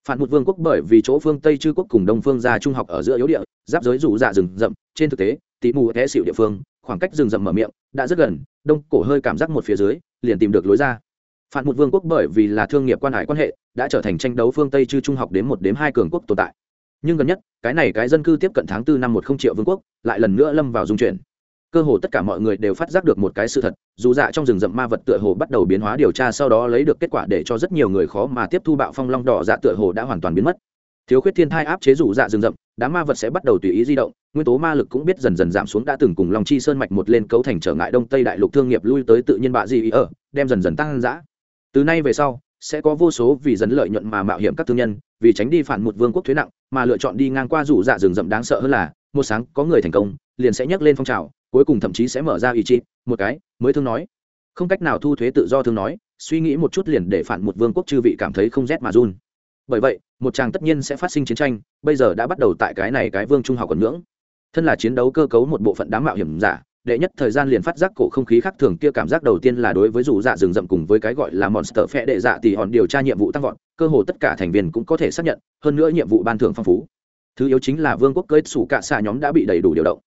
[SPEAKER 1] Phản một vương quốc bởi vì chỗ phương tây chư quốc cùng đông phương ra trung học ở giữa yếu địa, giáp giới rủ dạ rừng rậm, trên thực tế, tỉ mù té xịu địa phương, khoảng cách rừng rậm mở miệng, đã rất gần, đông cổ hơi cảm giác một phía dưới, liền tìm được lối ra. Phản một vương quốc bởi vì là thương nghiệp quan hải quan hệ, đã trở thành tranh đấu phương tây chư trung học đến một đến hai cường quốc tồn tại nhưng gần nhất, cái này cái dân cư tiếp cận tháng tư năm một không triệu vương quốc, lại lần nữa lâm vào dung chuyển. Cơ hồ tất cả mọi người đều phát giác được một cái sự thật, dù dạ trong rừng rậm ma vật tựa hồ bắt đầu biến hóa điều tra sau đó lấy được kết quả để cho rất nhiều người khó mà tiếp thu bạo phong long đỏ dạ tựa hồ đã hoàn toàn biến mất. Thiếu khuyết thiên thai áp chế rủ dạ rừng rậm, đám ma vật sẽ bắt đầu tùy ý di động, nguyên tố ma lực cũng biết dần dần giảm xuống đã từng cùng long chi sơn mạch một lên cấu thành trở ngại đông tây đại lục thương nghiệp lui tới tự nhiên bạ gì ý ở, đem dần dần tăng dã. Từ nay về sau sẽ có vô số vì dần lợi nhuận mà mạo hiểm các thương nhân, vì tránh đi phản một vương quốc thuế nặng, mà lựa chọn đi ngang qua rủ dạ rừng rậm đáng sợ hơn là, một sáng có người thành công, liền sẽ nhấc lên phong trào, cuối cùng thậm chí sẽ mở ra ý chí. Một cái, mới thương nói. Không cách nào thu thuế tự do thương nói, suy nghĩ một chút liền để phản một vương quốc chư vị cảm thấy không rét mà run. Bởi vậy, một chàng tất nhiên sẽ phát sinh chiến tranh, bây giờ đã bắt đầu tại cái này cái vương trung học còn ngưỡng. Thân là chiến đấu cơ cấu một bộ phận đám mạo hiểm giả đệ nhất thời gian liền phát giác cổ không khí khác thường kia cảm giác đầu tiên là đối với rủ dạ rừng rậm cùng với cái gọi là monster phe đệ dạ thì hòn điều tra nhiệm vụ tăng vọt, cơ hồ tất cả thành viên cũng có thể xác nhận, hơn nữa nhiệm vụ ban thưởng phong phú. Thứ yếu chính là vương quốc cơi sủ cạ xạ nhóm đã bị đầy đủ điều động.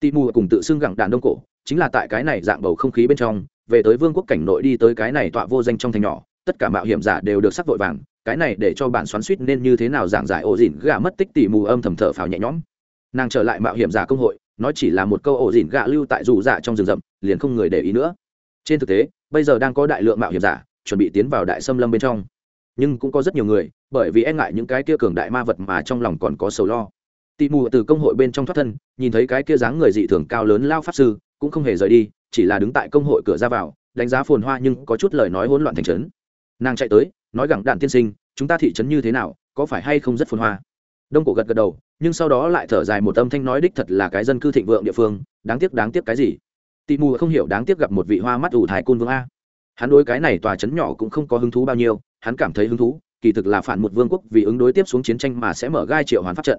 [SPEAKER 1] Tị mù cùng tự xưng gẳng đàn đông cổ, chính là tại cái này dạng bầu không khí bên trong, về tới vương quốc cảnh nội đi tới cái này tọa vô danh trong thành nhỏ, tất cả mạo hiểm giả đều được sắc vội vàng, cái này để cho bản xoắn suýt nên như thế nào giảng giải ổ dỉn gà mất tích tỉ mù âm thầm thở phào nhẹ nhõm. Nàng trở lại mạo hiểm giả công hội nói chỉ là một câu ổ dỉn gạ lưu tại dù dạ trong rừng rậm, liền không người để ý nữa. Trên thực tế, bây giờ đang có đại lượng mạo hiểm giả chuẩn bị tiến vào đại xâm lâm bên trong. Nhưng cũng có rất nhiều người, bởi vì e ngại những cái kia cường đại ma vật mà trong lòng còn có sầu lo. Tị mù từ công hội bên trong thoát thân, nhìn thấy cái kia dáng người dị thường cao lớn lao pháp sư, cũng không hề rời đi, chỉ là đứng tại công hội cửa ra vào, đánh giá phồn hoa nhưng có chút lời nói hỗn loạn thành trấn. Nàng chạy tới, nói gẳng đạn tiên sinh, chúng ta thị trấn như thế nào, có phải hay không rất phồn hoa? Đông cổ gật gật đầu, nhưng sau đó lại thở dài một âm thanh nói đích thật là cái dân cư thịnh vượng địa phương, đáng tiếc đáng tiếc cái gì? Tị mù không hiểu đáng tiếc gặp một vị hoa mắt ủ thái côn vương a. Hắn đối cái này tòa trấn nhỏ cũng không có hứng thú bao nhiêu, hắn cảm thấy hứng thú, kỳ thực là phản một vương quốc vì ứng đối tiếp xuống chiến tranh mà sẽ mở gai triệu hoán pháp trận.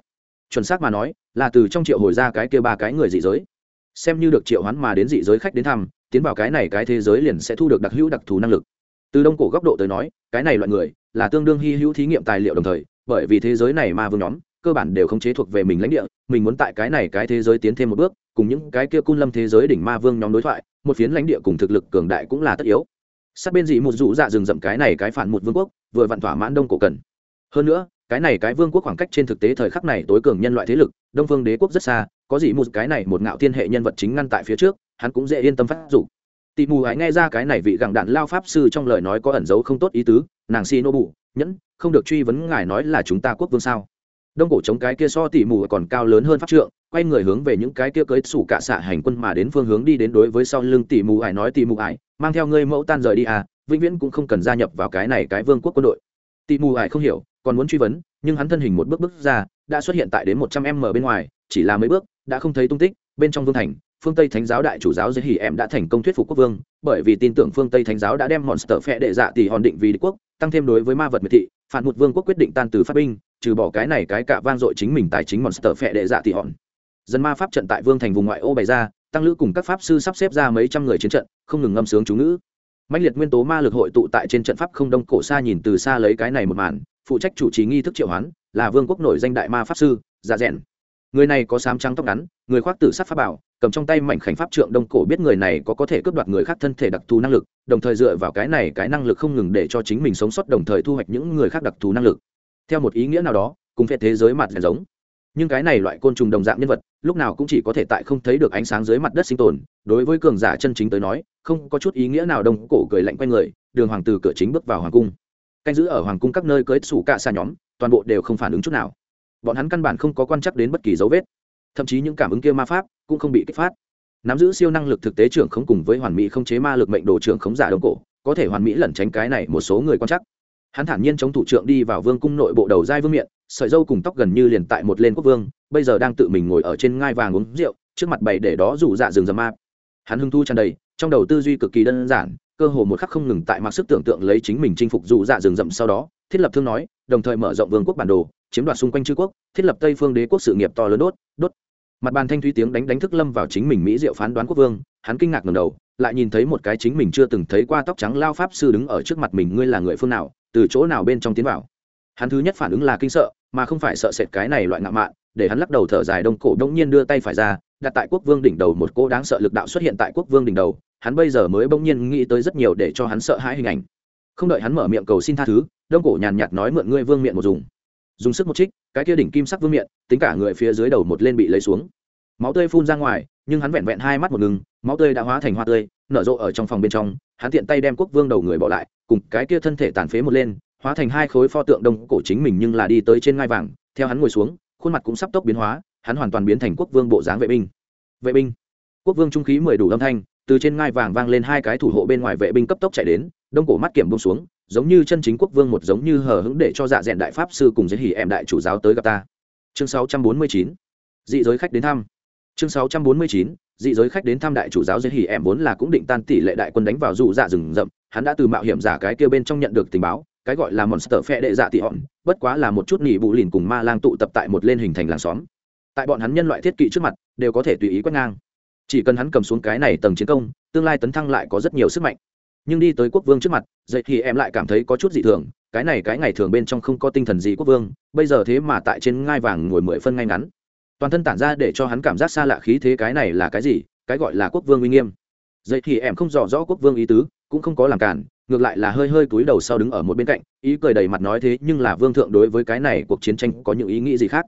[SPEAKER 1] Chuẩn xác mà nói, là từ trong triệu hồi ra cái kia ba cái người dị giới. Xem như được triệu hoán mà đến dị giới khách đến thăm, tiến vào cái này cái thế giới liền sẽ thu được đặc hữu đặc thù năng lực. Từ đông cổ góc độ tới nói, cái này loại người là tương đương hy hữu thí nghiệm tài liệu đồng thời bởi vì thế giới này ma vương nhóm, cơ bản đều không chế thuộc về mình lãnh địa, mình muốn tại cái này cái thế giới tiến thêm một bước, cùng những cái kia cun lâm thế giới đỉnh ma vương nhóm đối thoại, một phiến lãnh địa cùng thực lực cường đại cũng là tất yếu. Sát bên dị một rụ dạ rừng rậm cái này cái phản một vương quốc, vừa vặn thỏa mãn đông cổ cần. Hơn nữa, cái này cái vương quốc khoảng cách trên thực tế thời khắc này tối cường nhân loại thế lực, đông phương đế quốc rất xa, có gì một cái này một ngạo thiên hệ nhân vật chính ngăn tại phía trước, hắn cũng dễ yên tâm phát dụng tị mù hãy nghe ra cái này vị gặng đạn lao pháp sư trong lời nói có ẩn dấu không tốt ý tứ, nàng si nô bù nhẫn, không được truy vấn ngài nói là chúng ta quốc vương sao? Đông cổ chống cái kia so tỉ mù còn cao lớn hơn pháp trượng, quay người hướng về những cái kia cưới sủ cả xạ hành quân mà đến phương hướng đi đến đối với sau lưng tỉ mù ải nói tỉ mù ải mang theo ngươi mẫu tan rời đi à vĩnh viễn cũng không cần gia nhập vào cái này cái vương quốc quân đội. Tỉ mù ải không hiểu, còn muốn truy vấn, nhưng hắn thân hình một bước bước ra, đã xuất hiện tại đến một trăm m bên ngoài, chỉ là mấy bước, đã không thấy tung tích, bên trong vương thành phương tây thánh giáo đại chủ giáo giới hỉ em đã thành công thuyết phục quốc vương, bởi vì tin tưởng phương tây thánh giáo đã đem monster phe đệ dạ tỷ hòn định vì đế quốc, tăng thêm đối với ma vật miệt thị, phản một vương quốc quyết định tan từ phát binh, trừ bỏ cái này cái cả vang dội chính mình tài chính monster phe đệ dạ tỷ hòn. Dân ma pháp trận tại vương thành vùng ngoại ô bày ra, tăng lữ cùng các pháp sư sắp xếp ra mấy trăm người chiến trận, không ngừng ngâm sướng chú ngữ. Mạnh liệt nguyên tố ma lực hội tụ tại trên trận pháp không đông cổ xa nhìn từ xa lấy cái này một màn, phụ trách chủ trì nghi thức triệu hoán, là vương quốc nổi danh đại ma pháp sư dạ rẽn người này có sám trắng tóc ngắn, người khoác tử sắc pháp bảo cầm trong tay mảnh khảnh pháp trượng đông cổ biết người này có có thể cướp đoạt người khác thân thể đặc thù năng lực, đồng thời dựa vào cái này cái năng lực không ngừng để cho chính mình sống sót đồng thời thu hoạch những người khác đặc thù năng lực. Theo một ý nghĩa nào đó, cùng phệ thế giới mặt giống. Nhưng cái này loại côn trùng đồng dạng nhân vật, lúc nào cũng chỉ có thể tại không thấy được ánh sáng dưới mặt đất sinh tồn, đối với cường giả chân chính tới nói, không có chút ý nghĩa nào đông cổ cười lạnh quanh người, đường hoàng từ cửa chính bước vào hoàng cung. Canh giữ ở hoàng cung các nơi cưới sủ cạ xa nhóm, toàn bộ đều không phản ứng chút nào. Bọn hắn căn bản không có quan chắc đến bất kỳ dấu vết thậm chí những cảm ứng kia ma pháp cũng không bị kích phát. Nắm giữ siêu năng lực thực tế trưởng khống cùng với hoàn mỹ không chế ma lực mệnh đồ trưởng khống giả đông cổ, có thể hoàn mỹ lẩn tránh cái này một số người quan chắc hắn thản nhiên chống thủ trưởng đi vào vương cung nội bộ đầu giai vương miện, sợi dâu cùng tóc gần như liền tại một lên quốc vương, bây giờ đang tự mình ngồi ở trên ngai vàng uống rượu, trước mặt bày để đó rủ dạ rừng rầm ma. Hắn hưng thu tràn đầy, trong đầu tư duy cực kỳ đơn giản cơ hồ một khắc không ngừng tại mặc sức tưởng tượng lấy chính mình chinh phục rủ dạ rừng rậm sau đó, thiết lập thương nói, đồng thời mở rộng vương quốc bản đồ, chiếm đoạt xung quanh chư quốc, thiết lập tây phương đế quốc sự nghiệp to lớn đốt đốt. Mặt bàn thanh thúy tiếng đánh đánh thức lâm vào chính mình mỹ diệu phán đoán quốc vương, hắn kinh ngạc ngầm đầu, lại nhìn thấy một cái chính mình chưa từng thấy qua tóc trắng lao pháp sư đứng ở trước mặt mình, ngươi là người phương nào, từ chỗ nào bên trong tiến vào? Hắn thứ nhất phản ứng là kinh sợ, mà không phải sợ sệt cái này loại ngạo mạn, để hắn lắc đầu thở dài đông cổ đông nhiên đưa tay phải ra, đặt tại quốc vương đỉnh đầu một cô đáng sợ lực đạo xuất hiện tại quốc vương đỉnh đầu hắn bây giờ mới bỗng nhiên nghĩ tới rất nhiều để cho hắn sợ hãi hình ảnh. Không đợi hắn mở miệng cầu xin tha thứ, đông cổ nhàn nhạt nói mượn ngươi vương miệng một dùng. Dùng sức một trích, cái kia đỉnh kim sắc vương miệng tính cả người phía dưới đầu một lên bị lấy xuống. Máu tươi phun ra ngoài, nhưng hắn vẹn vẹn hai mắt một ngừng, máu tươi đã hóa thành hoa tươi, nở rộ ở trong phòng bên trong, hắn tiện tay đem quốc vương đầu người bỏ lại, cùng cái kia thân thể tàn phế một lên, hóa thành hai khối pho tượng đông cổ chính mình nhưng là đi tới trên ngai vàng, theo hắn ngồi xuống, khuôn mặt cũng sắp tốc biến hóa, hắn hoàn toàn biến thành quốc vương bộ dáng vệ binh. Vệ binh. Quốc vương trung khí mười đủ âm thanh từ trên ngai vàng vang lên hai cái thủ hộ bên ngoài vệ binh cấp tốc chạy đến, đông cổ mắt kiểm bông xuống, giống như chân chính quốc vương một giống như hờ hững để cho dạ dẹn đại pháp sư cùng giới hỉ em đại chủ giáo tới gặp ta. Chương 649 dị giới khách đến thăm. Chương 649 dị giới khách đến thăm đại chủ giáo giới hỉ em vốn là cũng định tan tỷ lệ đại quân đánh vào dụ dạ rừng rậm, hắn đã từ mạo hiểm giả cái kia bên trong nhận được tình báo, cái gọi là monster phe đệ dạ tị hòn, bất quá là một chút nỉ bụ lìn cùng ma lang tụ tập tại một lên hình thành làng xóm. Tại bọn hắn nhân loại thiết kỵ trước mặt, đều có thể tùy ý quét ngang chỉ cần hắn cầm xuống cái này tầng chiến công, tương lai tấn thăng lại có rất nhiều sức mạnh. Nhưng đi tới quốc vương trước mặt, dậy thì em lại cảm thấy có chút dị thường, cái này cái ngày thường bên trong không có tinh thần gì quốc vương, bây giờ thế mà tại trên ngai vàng ngồi mười phân ngay ngắn. Toàn thân tản ra để cho hắn cảm giác xa lạ khí thế cái này là cái gì, cái gọi là quốc vương uy nghiêm. Dậy thì em không rõ rõ quốc vương ý tứ, cũng không có làm cản, ngược lại là hơi hơi cúi đầu sau đứng ở một bên cạnh, ý cười đầy mặt nói thế nhưng là vương thượng đối với cái này cuộc chiến tranh có những ý nghĩ gì khác?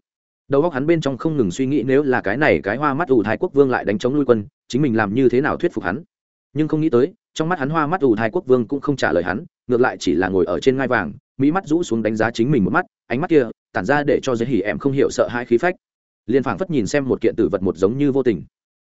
[SPEAKER 1] Đầu óc hắn bên trong không ngừng suy nghĩ nếu là cái này cái hoa mắt ủ thái quốc vương lại đánh chống lui quân, chính mình làm như thế nào thuyết phục hắn. Nhưng không nghĩ tới, trong mắt hắn hoa mắt ủ thái quốc vương cũng không trả lời hắn, ngược lại chỉ là ngồi ở trên ngai vàng, mỹ mắt rũ xuống đánh giá chính mình một mắt, ánh mắt kia, tản ra để cho giới hỉ em không hiểu sợ hai khí phách. Liên phảng phất nhìn xem một kiện tử vật một giống như vô tình.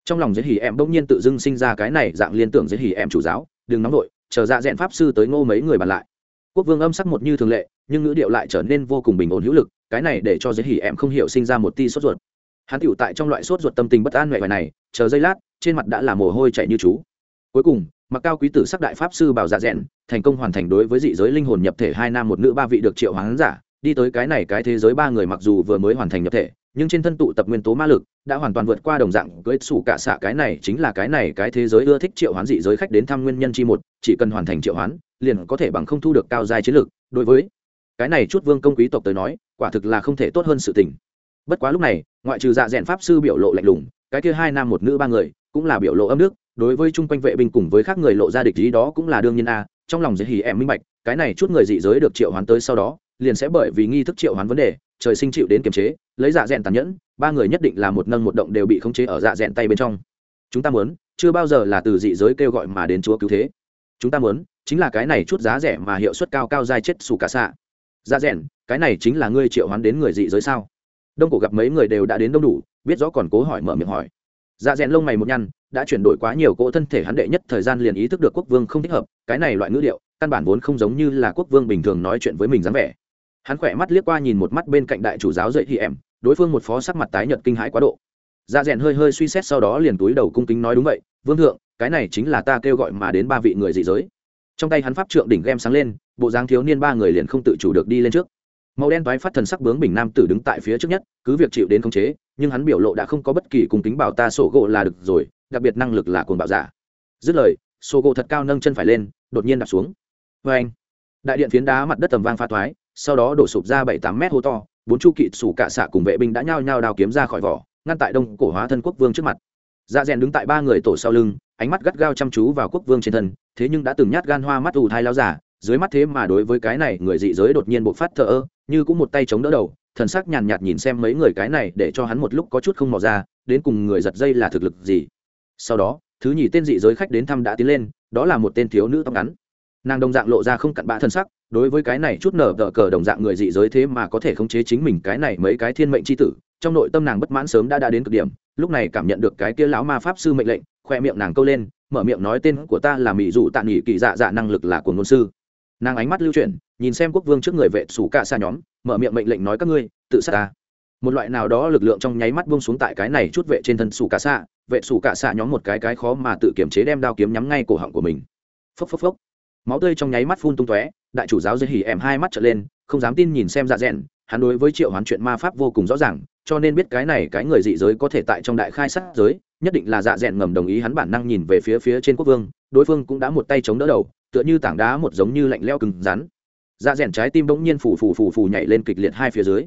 [SPEAKER 1] Trong lòng giới hỉ em bỗng nhiên tự dưng sinh ra cái này dạng liên tưởng giới hỉ em chủ giáo, đừng nóng nội chờ dạ dẹn pháp sư tới ngô mấy người bàn lại quốc vương âm sắc một như thường lệ, nhưng ngữ điệu lại trở nên vô cùng bình ổn hữu lực, cái này để cho giới hỉ em không hiểu sinh ra một ti sốt ruột. Hắn tựu tại trong loại sốt ruột tâm tình bất an mẹ ngoài này, chờ giây lát, trên mặt đã là mồ hôi chảy như chú. Cuối cùng, mặc cao quý tử sắc đại pháp sư bảo dạ rẽn thành công hoàn thành đối với dị giới linh hồn nhập thể hai nam một nữ ba vị được triệu hoán giả, đi tới cái này cái thế giới ba người mặc dù vừa mới hoàn thành nhập thể nhưng trên thân tụ tập nguyên tố ma lực đã hoàn toàn vượt qua đồng dạng cưới sủ cả xạ cái này chính là cái này cái thế giới ưa thích triệu hoán dị giới khách đến thăm nguyên nhân chi một, chỉ cần hoàn thành triệu hoán, liền có thể bằng không thu được cao dài chiến lược đối với cái này chút vương công quý tộc tới nói, quả thực là không thể tốt hơn sự tình. Bất quá lúc này, ngoại trừ dạ dẹn pháp sư biểu lộ lạnh lùng, cái kia hai nam một nữ ba người cũng là biểu lộ âm nước đối với chung quanh vệ binh cùng với khác người lộ ra địch ý đó cũng là đương nhiên a, trong lòng dễ hỉ em minh bạch, cái này chút người dị giới được triệu hoán tới sau đó liền sẽ bởi vì nghi thức triệu hoán vấn đề, trời sinh chịu đến kiềm chế, lấy dạ dẹn tàn nhẫn, ba người nhất định là một nâng một động đều bị khống chế ở dạ dẹn tay bên trong. Chúng ta muốn, chưa bao giờ là từ dị giới kêu gọi mà đến chúa cứu thế. Chúng ta muốn, chính là cái này chút giá rẻ mà hiệu suất cao cao dai chết xù cả xạ. Dạ dẹn, cái này chính là ngươi triệu hoán đến người dị giới sao? Đông cổ gặp mấy người đều đã đến đông đủ, biết rõ còn cố hỏi mở miệng hỏi. Dạ dẹn lông mày một nhăn, đã chuyển đổi quá nhiều cỗ thân thể hắn đệ nhất thời gian liền ý thức được quốc vương không thích hợp, cái này loại ngữ điệu, căn bản vốn không giống như là quốc vương bình thường nói chuyện với mình dáng vẻ hắn khỏe mắt liếc qua nhìn một mắt bên cạnh đại chủ giáo dậy thì em, đối phương một phó sắc mặt tái nhợt kinh hãi quá độ. Dạ rèn hơi hơi suy xét sau đó liền túi đầu cung kính nói đúng vậy, vương thượng, cái này chính là ta kêu gọi mà đến ba vị người dị giới. Trong tay hắn pháp trượng đỉnh gem sáng lên, bộ dáng thiếu niên ba người liền không tự chủ được đi lên trước. Màu đen toái phát thần sắc bướng bình nam tử đứng tại phía trước nhất, cứ việc chịu đến khống chế, nhưng hắn biểu lộ đã không có bất kỳ cùng kính bảo ta sổ gỗ là được rồi, đặc biệt năng lực là cồn bạo giả. Dứt lời, sổ gỗ thật cao nâng chân phải lên, đột nhiên đạp xuống. Vê anh đại điện phiến đá mặt đất tầm vang pha thoái sau đó đổ sụp ra bảy tám mét hô to, bốn chu kỵ sủ cạ xạ cùng vệ binh đã nhao nhao đào kiếm ra khỏi vỏ, ngăn tại đông cổ hóa thân quốc vương trước mặt. Dạ rèn đứng tại ba người tổ sau lưng, ánh mắt gắt gao chăm chú vào quốc vương trên thân, thế nhưng đã từng nhát gan hoa mắt ù thai lao giả, dưới mắt thế mà đối với cái này người dị giới đột nhiên bộc phát thờ ơ, như cũng một tay chống đỡ đầu, thần sắc nhàn nhạt nhìn xem mấy người cái này để cho hắn một lúc có chút không mò ra, đến cùng người giật dây là thực lực gì. Sau đó, thứ nhì tên dị giới khách đến thăm đã tiến lên, đó là một tên thiếu nữ tóc ngắn. Nàng đồng dạng lộ ra không cặn bã thân sắc đối với cái này chút nở đỡ cờ đồng dạng người dị giới thế mà có thể khống chế chính mình cái này mấy cái thiên mệnh c h i tử, trong nội tâm nàng bất mãn sớm đã đã đến cực điểm, lúc này cảm nhận được cái kia lão ma pháp sư mệnh lệnh, khoe miệng nàng câu lên, mở miệng nói tên của ta là mỹ dụ tạ nghỉ kỳ dạ dạ năng lực là của ngôn sư. Nàng ánh mắt lưu chuyển, nhìn xem quốc vương trước người vệ sủ cả xa nhóm, mở miệng mệnh lệnh nói các ngươi, tự sát ta. Một loại nào đó lực lượng trong nháy mắt buông xuống tại cái này chút vệ trên thân sủ cả xạ vệ sủ cả xạ nhóm một cái cái khó mà tự kiểm chế đem đao kiếm nhắm ngay cổ họng của mình. Phốc phốc phốc. Máu tươi trong nháy mắt phun tung tóe đại chủ giáo dễ hỉ em hai mắt trở lên, không dám tin nhìn xem dạ rẽn hắn đối với triệu hoán chuyện ma pháp vô cùng rõ ràng, cho nên biết cái này cái người dị giới có thể tại trong đại khai sát giới, nhất định là dạ rẽn ngầm đồng ý hắn bản năng nhìn về phía phía trên quốc vương, đối phương cũng đã một tay chống đỡ đầu, tựa như tảng đá một giống như lạnh leo cứng rắn. Dạ rẽn trái tim bỗng nhiên phù phù phù phù nhảy lên kịch liệt hai phía dưới.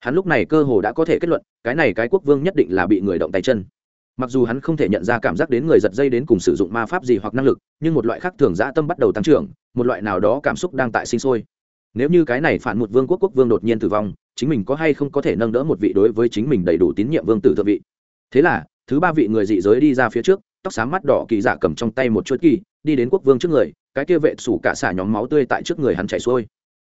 [SPEAKER 1] Hắn lúc này cơ hồ đã có thể kết luận, cái này cái quốc vương nhất định là bị người động tay chân mặc dù hắn không thể nhận ra cảm giác đến người giật dây đến cùng sử dụng ma pháp gì hoặc năng lực, nhưng một loại khác thường dã tâm bắt đầu tăng trưởng, một loại nào đó cảm xúc đang tại sinh sôi. Nếu như cái này phản một vương quốc quốc vương đột nhiên tử vong, chính mình có hay không có thể nâng đỡ một vị đối với chính mình đầy đủ tín nhiệm vương tử thượng vị? Thế là, thứ ba vị người dị giới đi ra phía trước, tóc xám mắt đỏ kỳ dạ cầm trong tay một chuỗi kỳ, đi đến quốc vương trước người, cái kia vệ sủ cả xả nhóm máu tươi tại trước người hắn chảy xuôi.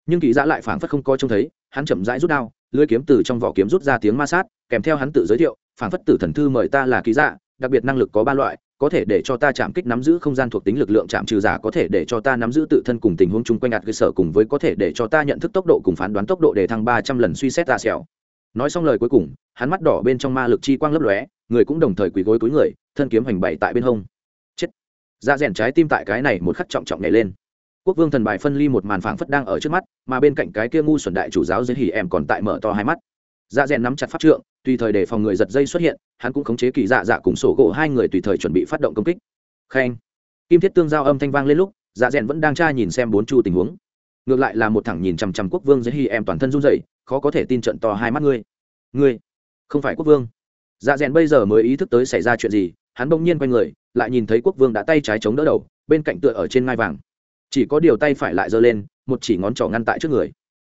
[SPEAKER 1] Nhưng kỳ dạ lại phảng phất không coi trông thấy, hắn chậm rãi rút đao lưỡi kiếm từ trong vỏ kiếm rút ra tiếng ma sát kèm theo hắn tự giới thiệu phản phất tử thần thư mời ta là ký giả, đặc biệt năng lực có ba loại có thể để cho ta chạm kích nắm giữ không gian thuộc tính lực lượng chạm trừ giả có thể để cho ta nắm giữ tự thân cùng tình huống chung quanh ạt cơ sở cùng với có thể để cho ta nhận thức tốc độ cùng phán đoán tốc độ để thăng ba trăm lần suy xét ta xẻo nói xong lời cuối cùng hắn mắt đỏ bên trong ma lực chi quang lấp lóe người cũng đồng thời quỳ gối túi người thân kiếm hành bảy tại bên hông. Chết. Da rèn trái tim tại cái này một khắc trọng trọng nhảy lên quốc vương thần bài phân ly một màn phảng phất đang ở trước mắt, mà bên cạnh cái kia ngu xuẩn đại chủ giáo dưới hỉ em còn tại mở to hai mắt. Dạ rèn nắm chặt pháp trượng, tùy thời để phòng người giật dây xuất hiện, hắn cũng khống chế kỳ dạ dạ cùng sổ gỗ hai người tùy thời chuẩn bị phát động công kích. Khen. Kim thiết tương giao âm thanh vang lên lúc dạ rèn vẫn đang tra nhìn xem bốn chu tình huống. Ngược lại là một thẳng nhìn chằm chằm quốc vương dưới hỉ em toàn thân run rẩy, khó có thể tin trận to hai mắt ngươi. Ngươi, không phải quốc vương. Dạ rèn bây giờ mới ý thức tới xảy ra chuyện gì, hắn bỗng nhiên quay người, lại nhìn thấy quốc vương đã tay trái chống đỡ đầu, bên cạnh tựa ở trên ngai vàng chỉ có điều tay phải lại giơ lên, một chỉ ngón trỏ ngăn tại trước người.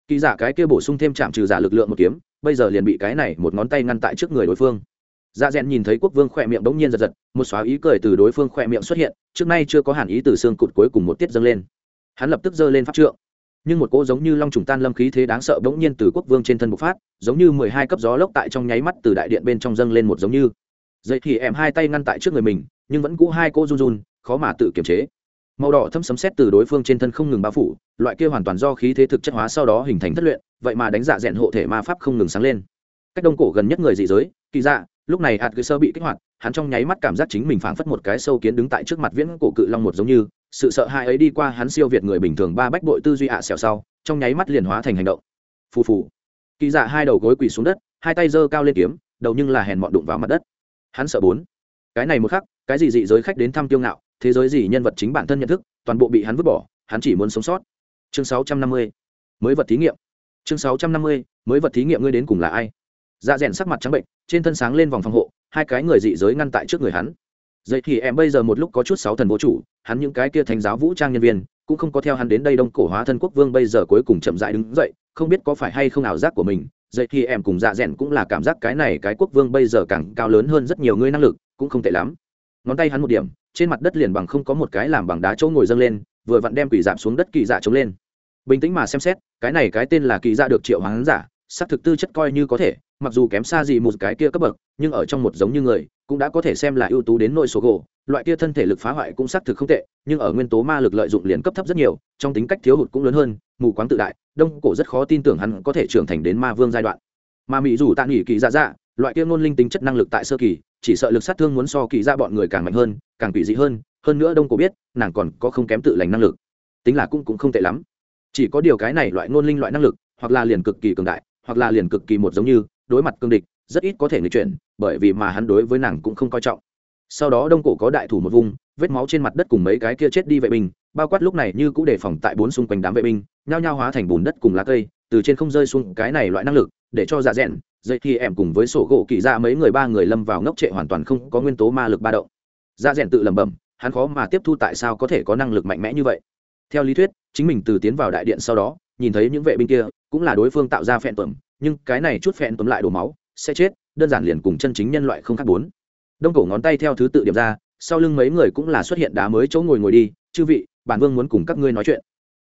[SPEAKER 1] Kỳ giả cái kia bổ sung thêm chạm trừ giả lực lượng một kiếm, bây giờ liền bị cái này một ngón tay ngăn tại trước người đối phương. Dạ rẽn nhìn thấy quốc vương khỏe miệng bỗng nhiên giật giật, một xóa ý cười từ đối phương khỏe miệng xuất hiện, trước nay chưa có hẳn ý từ xương cụt cuối cùng một tiết dâng lên. Hắn lập tức giơ lên pháp trượng. Nhưng một cỗ giống như long trùng tan lâm khí thế đáng sợ bỗng nhiên từ quốc vương trên thân bộc phát, giống như mười hai cấp gió lốc tại trong nháy mắt từ đại điện bên trong dâng lên một giống như. Dậy thì em hai tay ngăn tại trước người mình, nhưng vẫn cũ hai cô run run, khó mà tự kiềm chế màu đỏ thâm sấm xét từ đối phương trên thân không ngừng bao phủ, loại kia hoàn toàn do khí thế thực chất hóa sau đó hình thành thất luyện, vậy mà đánh dạ giả rẽn hộ thể ma pháp không ngừng sáng lên. Cách đông cổ gần nhất người dị giới, kỳ dạ lúc này hạt cơ sơ bị kích hoạt, hắn trong nháy mắt cảm giác chính mình phảng phất một cái sâu kiến đứng tại trước mặt viễn cổ cự long một giống như, sự sợ hãi ấy đi qua hắn siêu việt người bình thường ba bách bội tư duy ạ xẻo sau, trong nháy mắt liền hóa thành hành động. Phù phù. Kỳ dạ hai đầu gối quỳ xuống đất, hai tay giơ cao lên kiếm, đầu nhưng là hèn mọn đụng vào mặt đất. Hắn sợ bốn. Cái này một khắc, cái gì dị giới khách đến thăm tiêu ngạo thế giới gì nhân vật chính bản thân nhận thức, toàn bộ bị hắn vứt bỏ, hắn chỉ muốn sống sót. Chương sáu trăm năm mươi, mới vật thí nghiệm. Chương sáu trăm năm mươi, mới vật thí nghiệm ngươi đến cùng là ai? Dạ rèn sắc mặt trắng bệnh, trên thân sáng lên vòng phòng hộ, hai cái người dị giới ngăn tại trước người hắn. Dậy thì em bây giờ một lúc có chút sáu thần vô chủ, hắn những cái kia thánh giáo vũ trang nhân viên, cũng không có theo hắn đến đây đông cổ hóa thân quốc vương bây giờ cuối cùng chậm dại đứng dậy, không biết có phải hay không ảo giác của mình, dậy thì em cùng dạ rèn cũng là cảm giác cái này cái quốc vương bây giờ càng cao lớn hơn rất nhiều người năng lực, cũng không tệ lắm. Ngón tay hắn một điểm trên mặt đất liền bằng không có một cái làm bằng đá chỗ ngồi dâng lên, vừa vặn đem quỷ giảm xuống đất kỳ dạ chống lên. Bình tĩnh mà xem xét, cái này cái tên là kỳ dạ được triệu hoán giả, xác thực tư chất coi như có thể, mặc dù kém xa gì một cái kia cấp bậc, nhưng ở trong một giống như người, cũng đã có thể xem là ưu tú đến nội số gỗ loại kia thân thể lực phá hoại cũng xác thực không tệ, nhưng ở nguyên tố ma lực lợi dụng liền cấp thấp rất nhiều, trong tính cách thiếu hụt cũng lớn hơn, mù quáng tự đại, đông cổ rất khó tin tưởng hắn có thể trưởng thành đến ma vương giai đoạn. Mà mỹ dù tạ nghỉ kỳ dạ dạ loại kia ngôn linh tính chất năng lực tại sơ kỳ, chỉ sợ lực sát thương muốn so kỳ ra bọn người càng mạnh hơn, càng quỷ dị hơn hơn nữa đông cổ biết, nàng còn có không kém tự lành năng lực. Tính là cũng cũng không tệ lắm. Chỉ có điều cái này loại ngôn linh loại năng lực, hoặc là liền cực kỳ cường đại, hoặc là liền cực kỳ một giống như, đối mặt cương địch, rất ít có thể người chuyển, bởi vì mà hắn đối với nàng cũng không coi trọng. Sau đó đông cổ có đại thủ một vùng, vết máu trên mặt đất cùng mấy cái kia chết đi vệ binh, bao quát lúc này như cũng đề phòng tại bốn xung quanh đám vệ binh, nhao nhao hóa thành bùn đất cùng lá cây, từ trên không rơi xuống cái này loại năng lực để cho dạ rẽn dậy thì em cùng với sổ gỗ kỳ ra mấy người ba người lâm vào ngốc trệ hoàn toàn không có nguyên tố ma lực ba động. Dạ rẽn tự lẩm bẩm, hắn khó mà tiếp thu tại sao có thể có năng lực mạnh mẽ như vậy. Theo lý thuyết, chính mình từ tiến vào đại điện sau đó, nhìn thấy những vệ binh kia, cũng là đối phương tạo ra phẹn tuẩm, nhưng cái này chút phẹn tuẩm lại đổ máu, sẽ chết, đơn giản liền cùng chân chính nhân loại không khác bốn. Đông cổ ngón tay theo thứ tự điểm ra, sau lưng mấy người cũng là xuất hiện đá mới chỗ ngồi ngồi đi, chư vị, bản vương muốn cùng các ngươi nói chuyện.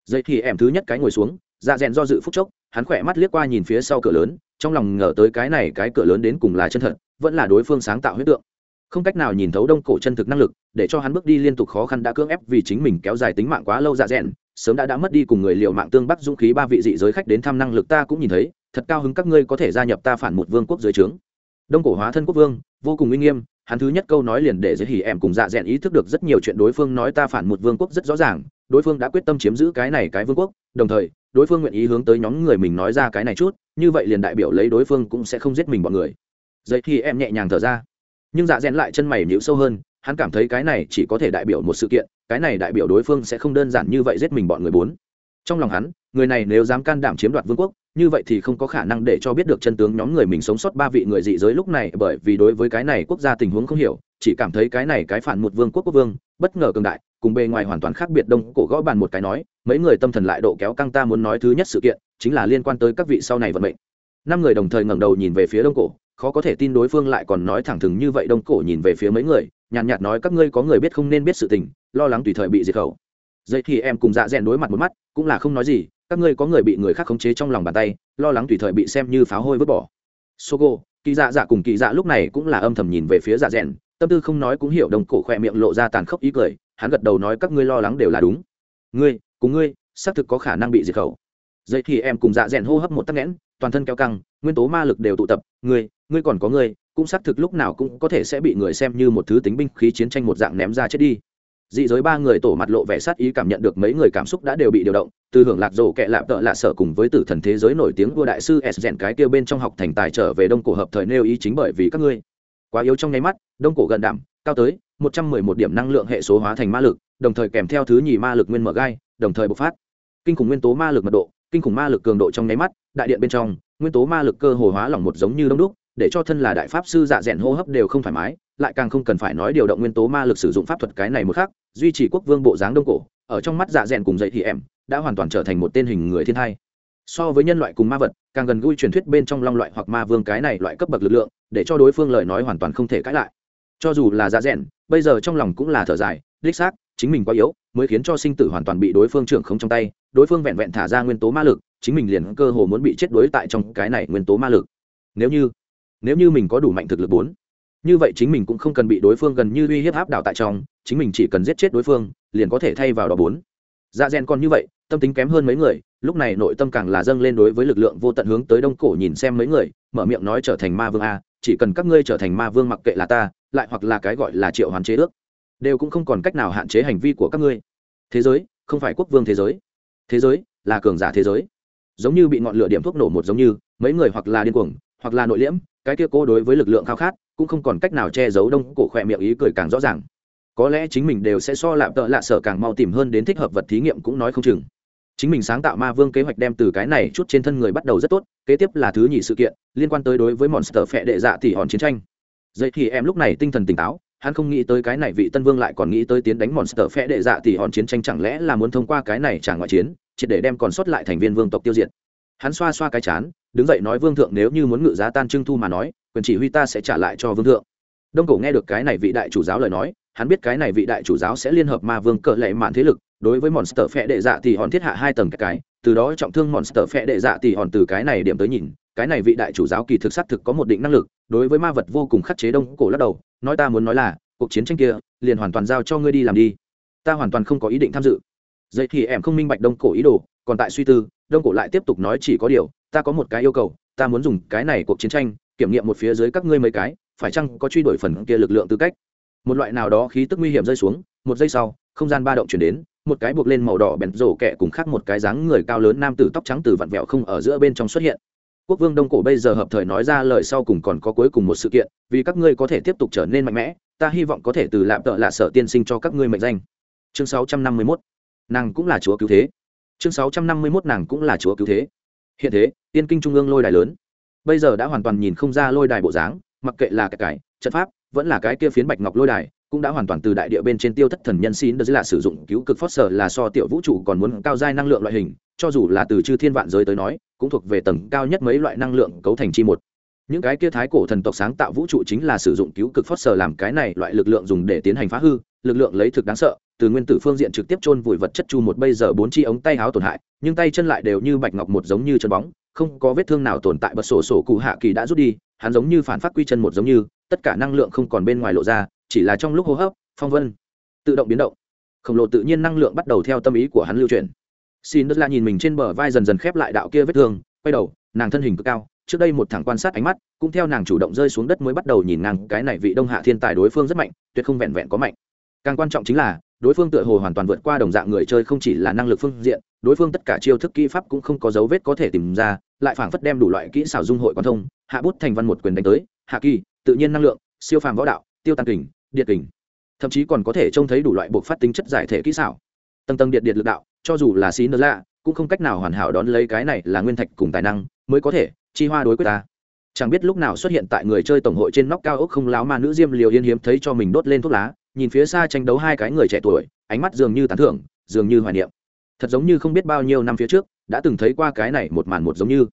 [SPEAKER 1] Dậy thì em thứ nhất cái ngồi xuống dạ rèn do dự phúc chốc hắn khỏe mắt liếc qua nhìn phía sau cửa lớn, trong lòng ngờ tới cái này cái cửa lớn đến cùng là chân thật, vẫn là đối phương sáng tạo huyết tượng. Không cách nào nhìn thấu đông cổ chân thực năng lực, để cho hắn bước đi liên tục khó khăn đã cưỡng ép vì chính mình kéo dài tính mạng quá lâu dạ rẽn sớm đã đã mất đi cùng người liệu mạng tương bắc dũng khí ba vị dị giới khách đến thăm năng lực ta cũng nhìn thấy, thật cao hứng các ngươi có thể gia nhập ta phản một vương quốc dưới trướng. Đông cổ hóa thân quốc vương, vô cùng uy nghiêm, hắn thứ nhất câu nói liền để giới hỉ em cùng dạ rẽn ý thức được rất nhiều chuyện đối phương nói ta phản một vương quốc rất rõ ràng, đối phương đã quyết tâm chiếm giữ cái này cái vương quốc, đồng thời đối phương nguyện ý hướng tới nhóm người mình nói ra cái này chút, như vậy liền đại biểu lấy đối phương cũng sẽ không giết mình bọn người. Dậy thì em nhẹ nhàng thở ra. Nhưng dạ rẽn lại chân mày nhịu sâu hơn, hắn cảm thấy cái này chỉ có thể đại biểu một sự kiện, cái này đại biểu đối phương sẽ không đơn giản như vậy giết mình bọn người bốn. Trong lòng hắn, người này nếu dám can đảm chiếm đoạt vương quốc, như vậy thì không có khả năng để cho biết được chân tướng nhóm người mình sống sót ba vị người dị giới lúc này, bởi vì đối với cái này quốc gia tình huống không hiểu, chỉ cảm thấy cái này cái phản một vương quốc quốc vương, bất ngờ cường đại, cùng bề ngoài hoàn toàn khác biệt đông cổ gõ bàn một cái nói mấy người tâm thần lại độ kéo căng ta muốn nói thứ nhất sự kiện chính là liên quan tới các vị sau này vận mệnh. Năm người đồng thời ngẩng đầu nhìn về phía đông cổ khó có thể tin đối phương lại còn nói thẳng thừng như vậy. Đông cổ nhìn về phía mấy người nhàn nhạt, nhạt nói các ngươi có người biết không nên biết sự tình lo lắng tùy thời bị diệt khẩu. Dậy thì em cùng dạ rèn đối mặt một mắt cũng là không nói gì các ngươi có người bị người khác khống chế trong lòng bàn tay lo lắng tùy thời bị xem như pháo hôi vứt bỏ. Sogo kỳ dạ dạ cùng kỳ dạ lúc này cũng là âm thầm nhìn về phía dạ rèn tâm tư không nói cũng hiểu. Đồng cổ khoe miệng lộ ra tàn khốc ý cười hắn gật đầu nói các ngươi lo lắng đều là đúng. Ngươi cùng ngươi, xác thực có khả năng bị diệt khẩu. Dậy thì em cùng dạ rèn hô hấp một tắc nghẽn, toàn thân kéo căng, nguyên tố ma lực đều tụ tập, ngươi ngươi còn có ngươi, cũng xác thực lúc nào cũng có thể sẽ bị người xem như một thứ tính binh khí chiến tranh một dạng ném ra chết đi. Dị giới ba người tổ mặt lộ vẻ sát ý cảm nhận được mấy người cảm xúc đã đều bị điều động, từ hưởng lạc rổ kệ lạp tợ lạ sở cùng với tử thần thế giới nổi tiếng vua đại sư s rèn cái kia bên trong học thành tài trở về đông cổ hợp thời nêu ý chính bởi vì các ngươi. Quá yếu trong nháy mắt, đông cổ gần đảm, cao tới một trăm mười một điểm năng lượng hệ số hóa thành ma lực đồng thời kèm theo thứ nhì ma lực nguyên mở gai, đồng thời bộc phát. Kinh khủng nguyên tố ma lực mật độ, kinh khủng ma lực cường độ trong nháy mắt, đại điện bên trong, nguyên tố ma lực cơ hồ hóa lỏng một giống như đông đúc, để cho thân là đại pháp sư dạ dẹn hô hấp đều không thoải mái, lại càng không cần phải nói điều động nguyên tố ma lực sử dụng pháp thuật cái này một khác duy trì quốc vương bộ dáng đông cổ, ở trong mắt dạ dẹn cùng dậy thì em, đã hoàn toàn trở thành một tên hình người thiên hai so với nhân loại cùng ma vật, càng gần gũi truyền thuyết bên trong long loại hoặc ma vương cái này loại cấp bậc lực lượng, để cho đối phương lời nói hoàn toàn không thể cãi lại. Cho dù là dạ dẹn bây giờ trong lòng cũng là thở dài, đích xác chính mình quá yếu, mới khiến cho sinh tử hoàn toàn bị đối phương trưởng không trong tay, đối phương vẹn vẹn thả ra nguyên tố ma lực, chính mình liền cơ hồ muốn bị chết đối tại trong cái này nguyên tố ma lực. Nếu như nếu như mình có đủ mạnh thực lực bốn, như vậy chính mình cũng không cần bị đối phương gần như uy hiếp áp đảo tại trong, chính mình chỉ cần giết chết đối phương, liền có thể thay vào đó bốn. Dạ rèn còn như vậy, tâm tính kém hơn mấy người, lúc này nội tâm càng là dâng lên đối với lực lượng vô tận hướng tới đông cổ nhìn xem mấy người, mở miệng nói trở thành ma vương a, chỉ cần các ngươi trở thành ma vương mặc kệ là ta, lại hoặc là cái gọi là triệu hoàn chế ước đều cũng không còn cách nào hạn chế hành vi của các ngươi. Thế giới, không phải quốc vương thế giới. Thế giới, là cường giả thế giới. Giống như bị ngọn lửa điểm thuốc nổ một giống như, mấy người hoặc là điên cuồng, hoặc là nội liễm, cái kia cô đối với lực lượng khao khát, cũng không còn cách nào che giấu đông cổ khỏe miệng ý cười càng rõ ràng. Có lẽ chính mình đều sẽ so lạm tợ lạ sở càng mau tìm hơn đến thích hợp vật thí nghiệm cũng nói không chừng. Chính mình sáng tạo ma vương kế hoạch đem từ cái này chút trên thân người bắt đầu rất tốt, kế tiếp là thứ nhì sự kiện, liên quan tới đối với monster phệ đệ dạ tỷ hòn chiến tranh. Dậy thì em lúc này tinh thần tỉnh táo hắn không nghĩ tới cái này vị tân vương lại còn nghĩ tới tiến đánh monster phe đệ dạ thì hòn chiến tranh chẳng lẽ là muốn thông qua cái này trả ngoại chiến, triệt để đem còn sót lại thành viên vương tộc tiêu diệt. Hắn xoa xoa cái chán, đứng dậy nói vương thượng nếu như muốn ngự giá tan trưng thu mà nói, quyền chỉ huy ta sẽ trả lại cho vương thượng. Đông cổ nghe được cái này vị đại chủ giáo lời nói, hắn biết cái này vị đại chủ giáo sẽ liên hợp ma vương cỡ lệ mạn thế lực, đối với monster phe đệ dạ thì hòn thiết hạ hai tầng cái từ đó trọng thương monster phe đệ dạ thì hòn từ cái này điểm tới nhìn, cái này vị đại chủ giáo kỳ thực sát thực có một định năng lực, đối với ma vật vô cùng khắc chế đông cổ lắc đầu nói ta muốn nói là, cuộc chiến tranh kia, liền hoàn toàn giao cho ngươi đi làm đi. Ta hoàn toàn không có ý định tham dự. Dậy thì em không minh bạch đông cổ ý đồ, còn tại suy tư, đông cổ lại tiếp tục nói chỉ có điều, ta có một cái yêu cầu, ta muốn dùng cái này cuộc chiến tranh, kiểm nghiệm một phía dưới các ngươi mấy cái, phải chăng có truy đuổi phần kia lực lượng tư cách? Một loại nào đó khí tức nguy hiểm rơi xuống, một giây sau, không gian ba động chuyển đến, một cái buộc lên màu đỏ bẹn rổ kẹ cùng khác một cái dáng người cao lớn nam tử tóc trắng từ vặn vẹo không ở giữa bên trong xuất hiện quốc vương đông cổ bây giờ hợp thời nói ra lời sau cùng còn có cuối cùng một sự kiện, vì các ngươi có thể tiếp tục trở nên mạnh mẽ, ta hy vọng có thể từ lạm tợ lạ sở tiên sinh cho các ngươi mệnh danh. Chương 651. nàng cũng là chúa cứu thế. Chương 651 nàng cũng là chúa cứu thế. Hiện thế, tiên kinh trung ương lôi đài lớn. Bây giờ đã hoàn toàn nhìn không ra lôi đài bộ dáng, mặc kệ là cái cải, trận pháp, vẫn là cái kia phiến bạch ngọc lôi đài, cũng đã hoàn toàn từ đại địa bên trên tiêu thất thần nhân xin đó là sử dụng cứu cực phót là so tiểu vũ trụ còn muốn cao giai năng lượng loại hình cho dù là từ chư thiên vạn giới tới nói, cũng thuộc về tầng cao nhất mấy loại năng lượng cấu thành chi một. Những cái kia thái cổ thần tộc sáng tạo vũ trụ chính là sử dụng cứu cực phót làm cái này loại lực lượng dùng để tiến hành phá hư, lực lượng lấy thực đáng sợ, từ nguyên tử phương diện trực tiếp chôn vùi vật chất chu một bây giờ bốn chi ống tay háo tổn hại, nhưng tay chân lại đều như bạch ngọc một giống như chân bóng, không có vết thương nào tồn tại bật sổ sổ cụ hạ kỳ đã rút đi, hắn giống như phản phát quy chân một giống như, tất cả năng lượng không còn bên ngoài lộ ra, chỉ là trong lúc hô hấp, phong vân, tự động biến động. Khổng lồ tự nhiên năng lượng bắt đầu theo tâm ý của hắn lưu truyền xin đất la nhìn mình trên bờ vai dần dần khép lại đạo kia vết thương, quay đầu, nàng thân hình cực cao, trước đây một thằng quan sát ánh mắt, cũng theo nàng chủ động rơi xuống đất mới bắt đầu nhìn nàng cái này vị đông hạ thiên tài đối phương rất mạnh, tuyệt không vẹn vẹn có mạnh. Càng quan trọng chính là, đối phương tựa hồ hoàn toàn vượt qua đồng dạng người chơi không chỉ là năng lực phương diện, đối phương tất cả chiêu thức kỹ pháp cũng không có dấu vết có thể tìm ra, lại phảng phất đem đủ loại kỹ xảo dung hội quan thông, hạ bút thành văn một quyền đánh tới, hạ kỳ, tự nhiên năng lượng, siêu phàm võ đạo, tiêu tàn kình, điện kình. Thậm chí còn có thể trông thấy đủ loại buộc phát tính chất giải thể kỹ xảo. Tầng tầng điện điện lực đạo cho dù là xí nơ lạ, cũng không cách nào hoàn hảo đón lấy cái này là nguyên thạch cùng tài năng, mới có thể chi hoa đối quyết ta. Chẳng biết lúc nào xuất hiện tại người chơi tổng hội trên nóc cao ốc không láo mà nữ diêm liều yên hiếm thấy cho mình đốt lên thuốc lá, nhìn phía xa tranh đấu hai cái người trẻ tuổi, ánh mắt dường như tán thưởng, dường như hoài niệm. Thật giống như không biết bao nhiêu năm phía trước, đã từng thấy qua cái này một màn một giống như.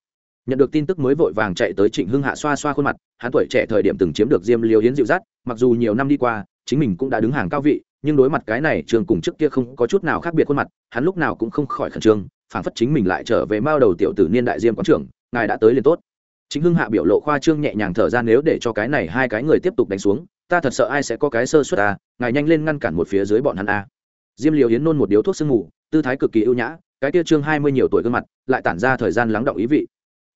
[SPEAKER 1] Nhận được tin tức mới vội vàng chạy tới trịnh hưng hạ xoa xoa khuôn mặt, hắn tuổi trẻ thời điểm từng chiếm được diêm liều hiến dịu dắt, mặc dù nhiều năm đi qua, chính mình cũng đã đứng hàng cao vị nhưng đối mặt cái này, trường cùng trước kia không có chút nào khác biệt khuôn mặt, hắn lúc nào cũng không khỏi khẩn trương phản phất chính mình lại trở về mao đầu tiểu tử niên đại diêm quán trưởng, ngài đã tới liền tốt. Chính hưng hạ biểu lộ khoa trương nhẹ nhàng thở ra nếu để cho cái này hai cái người tiếp tục đánh xuống, ta thật sợ ai sẽ có cái sơ suất à ngài nhanh lên ngăn cản một phía dưới bọn hắn a diêm liều hiến nôn một điếu thuốc sương mù, tư thái cực kỳ ưu nhã, cái kia trương hai mươi nhiều tuổi gương mặt, lại tản ra thời gian lắng động ý vị.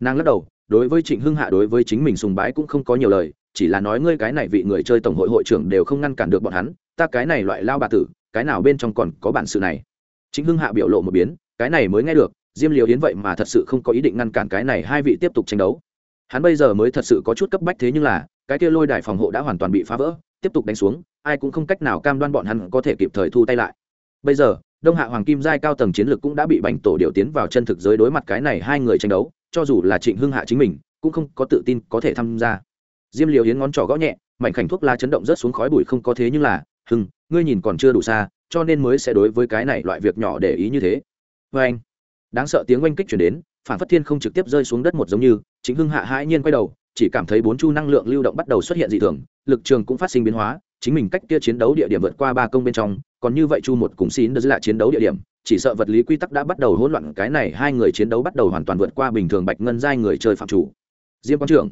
[SPEAKER 1] Nàng lắc đầu, đối với trịnh hưng hạ, đối với chính mình sùng bái cũng không có nhiều lời, chỉ là nói ngươi cái này vị người chơi tổng hội hội trưởng đều không ngăn cản được bọn hắn ta cái này loại lao bà tử, cái nào bên trong còn có bản sự này? Chính hưng hạ biểu lộ một biến, cái này mới nghe được, diêm liều hiến vậy mà thật sự không có ý định ngăn cản cái này hai vị tiếp tục tranh đấu. Hắn bây giờ mới thật sự có chút cấp bách thế nhưng là, cái kia lôi đài phòng hộ đã hoàn toàn bị phá vỡ, tiếp tục đánh xuống, ai cũng không cách nào cam đoan bọn hắn có thể kịp thời thu tay lại. Bây giờ, đông hạ hoàng kim giai cao tầng chiến lược cũng đã bị bành tổ điều tiến vào chân thực giới đối mặt cái này hai người tranh đấu, cho dù là trịnh hưng hạ chính mình, cũng không có tự tin có thể tham gia. Diêm liều hiến ngón trỏ gõ nhẹ, mảnh khảnh thuốc la chấn động rớt xuống khói bụi không có thế nhưng là hưng, ngươi nhìn còn chưa đủ xa, cho nên mới sẽ đối với cái này loại việc nhỏ để ý như thế. Vê anh, đáng sợ tiếng oanh kích chuyển đến, phản phất thiên không trực tiếp rơi xuống đất một giống như, chính hưng hạ hãi nhiên quay đầu, chỉ cảm thấy bốn chu năng lượng lưu động bắt đầu xuất hiện dị thường, lực trường cũng phát sinh biến hóa, chính mình cách kia chiến đấu địa điểm vượt qua ba công bên trong, còn như vậy chu một cùng xin đó là chiến đấu địa điểm, chỉ sợ vật lý quy tắc đã bắt đầu hỗn loạn, cái này hai người chiến đấu bắt đầu hoàn toàn vượt qua bình thường bạch ngân giai người chơi phạm chủ. Diêm quang trưởng,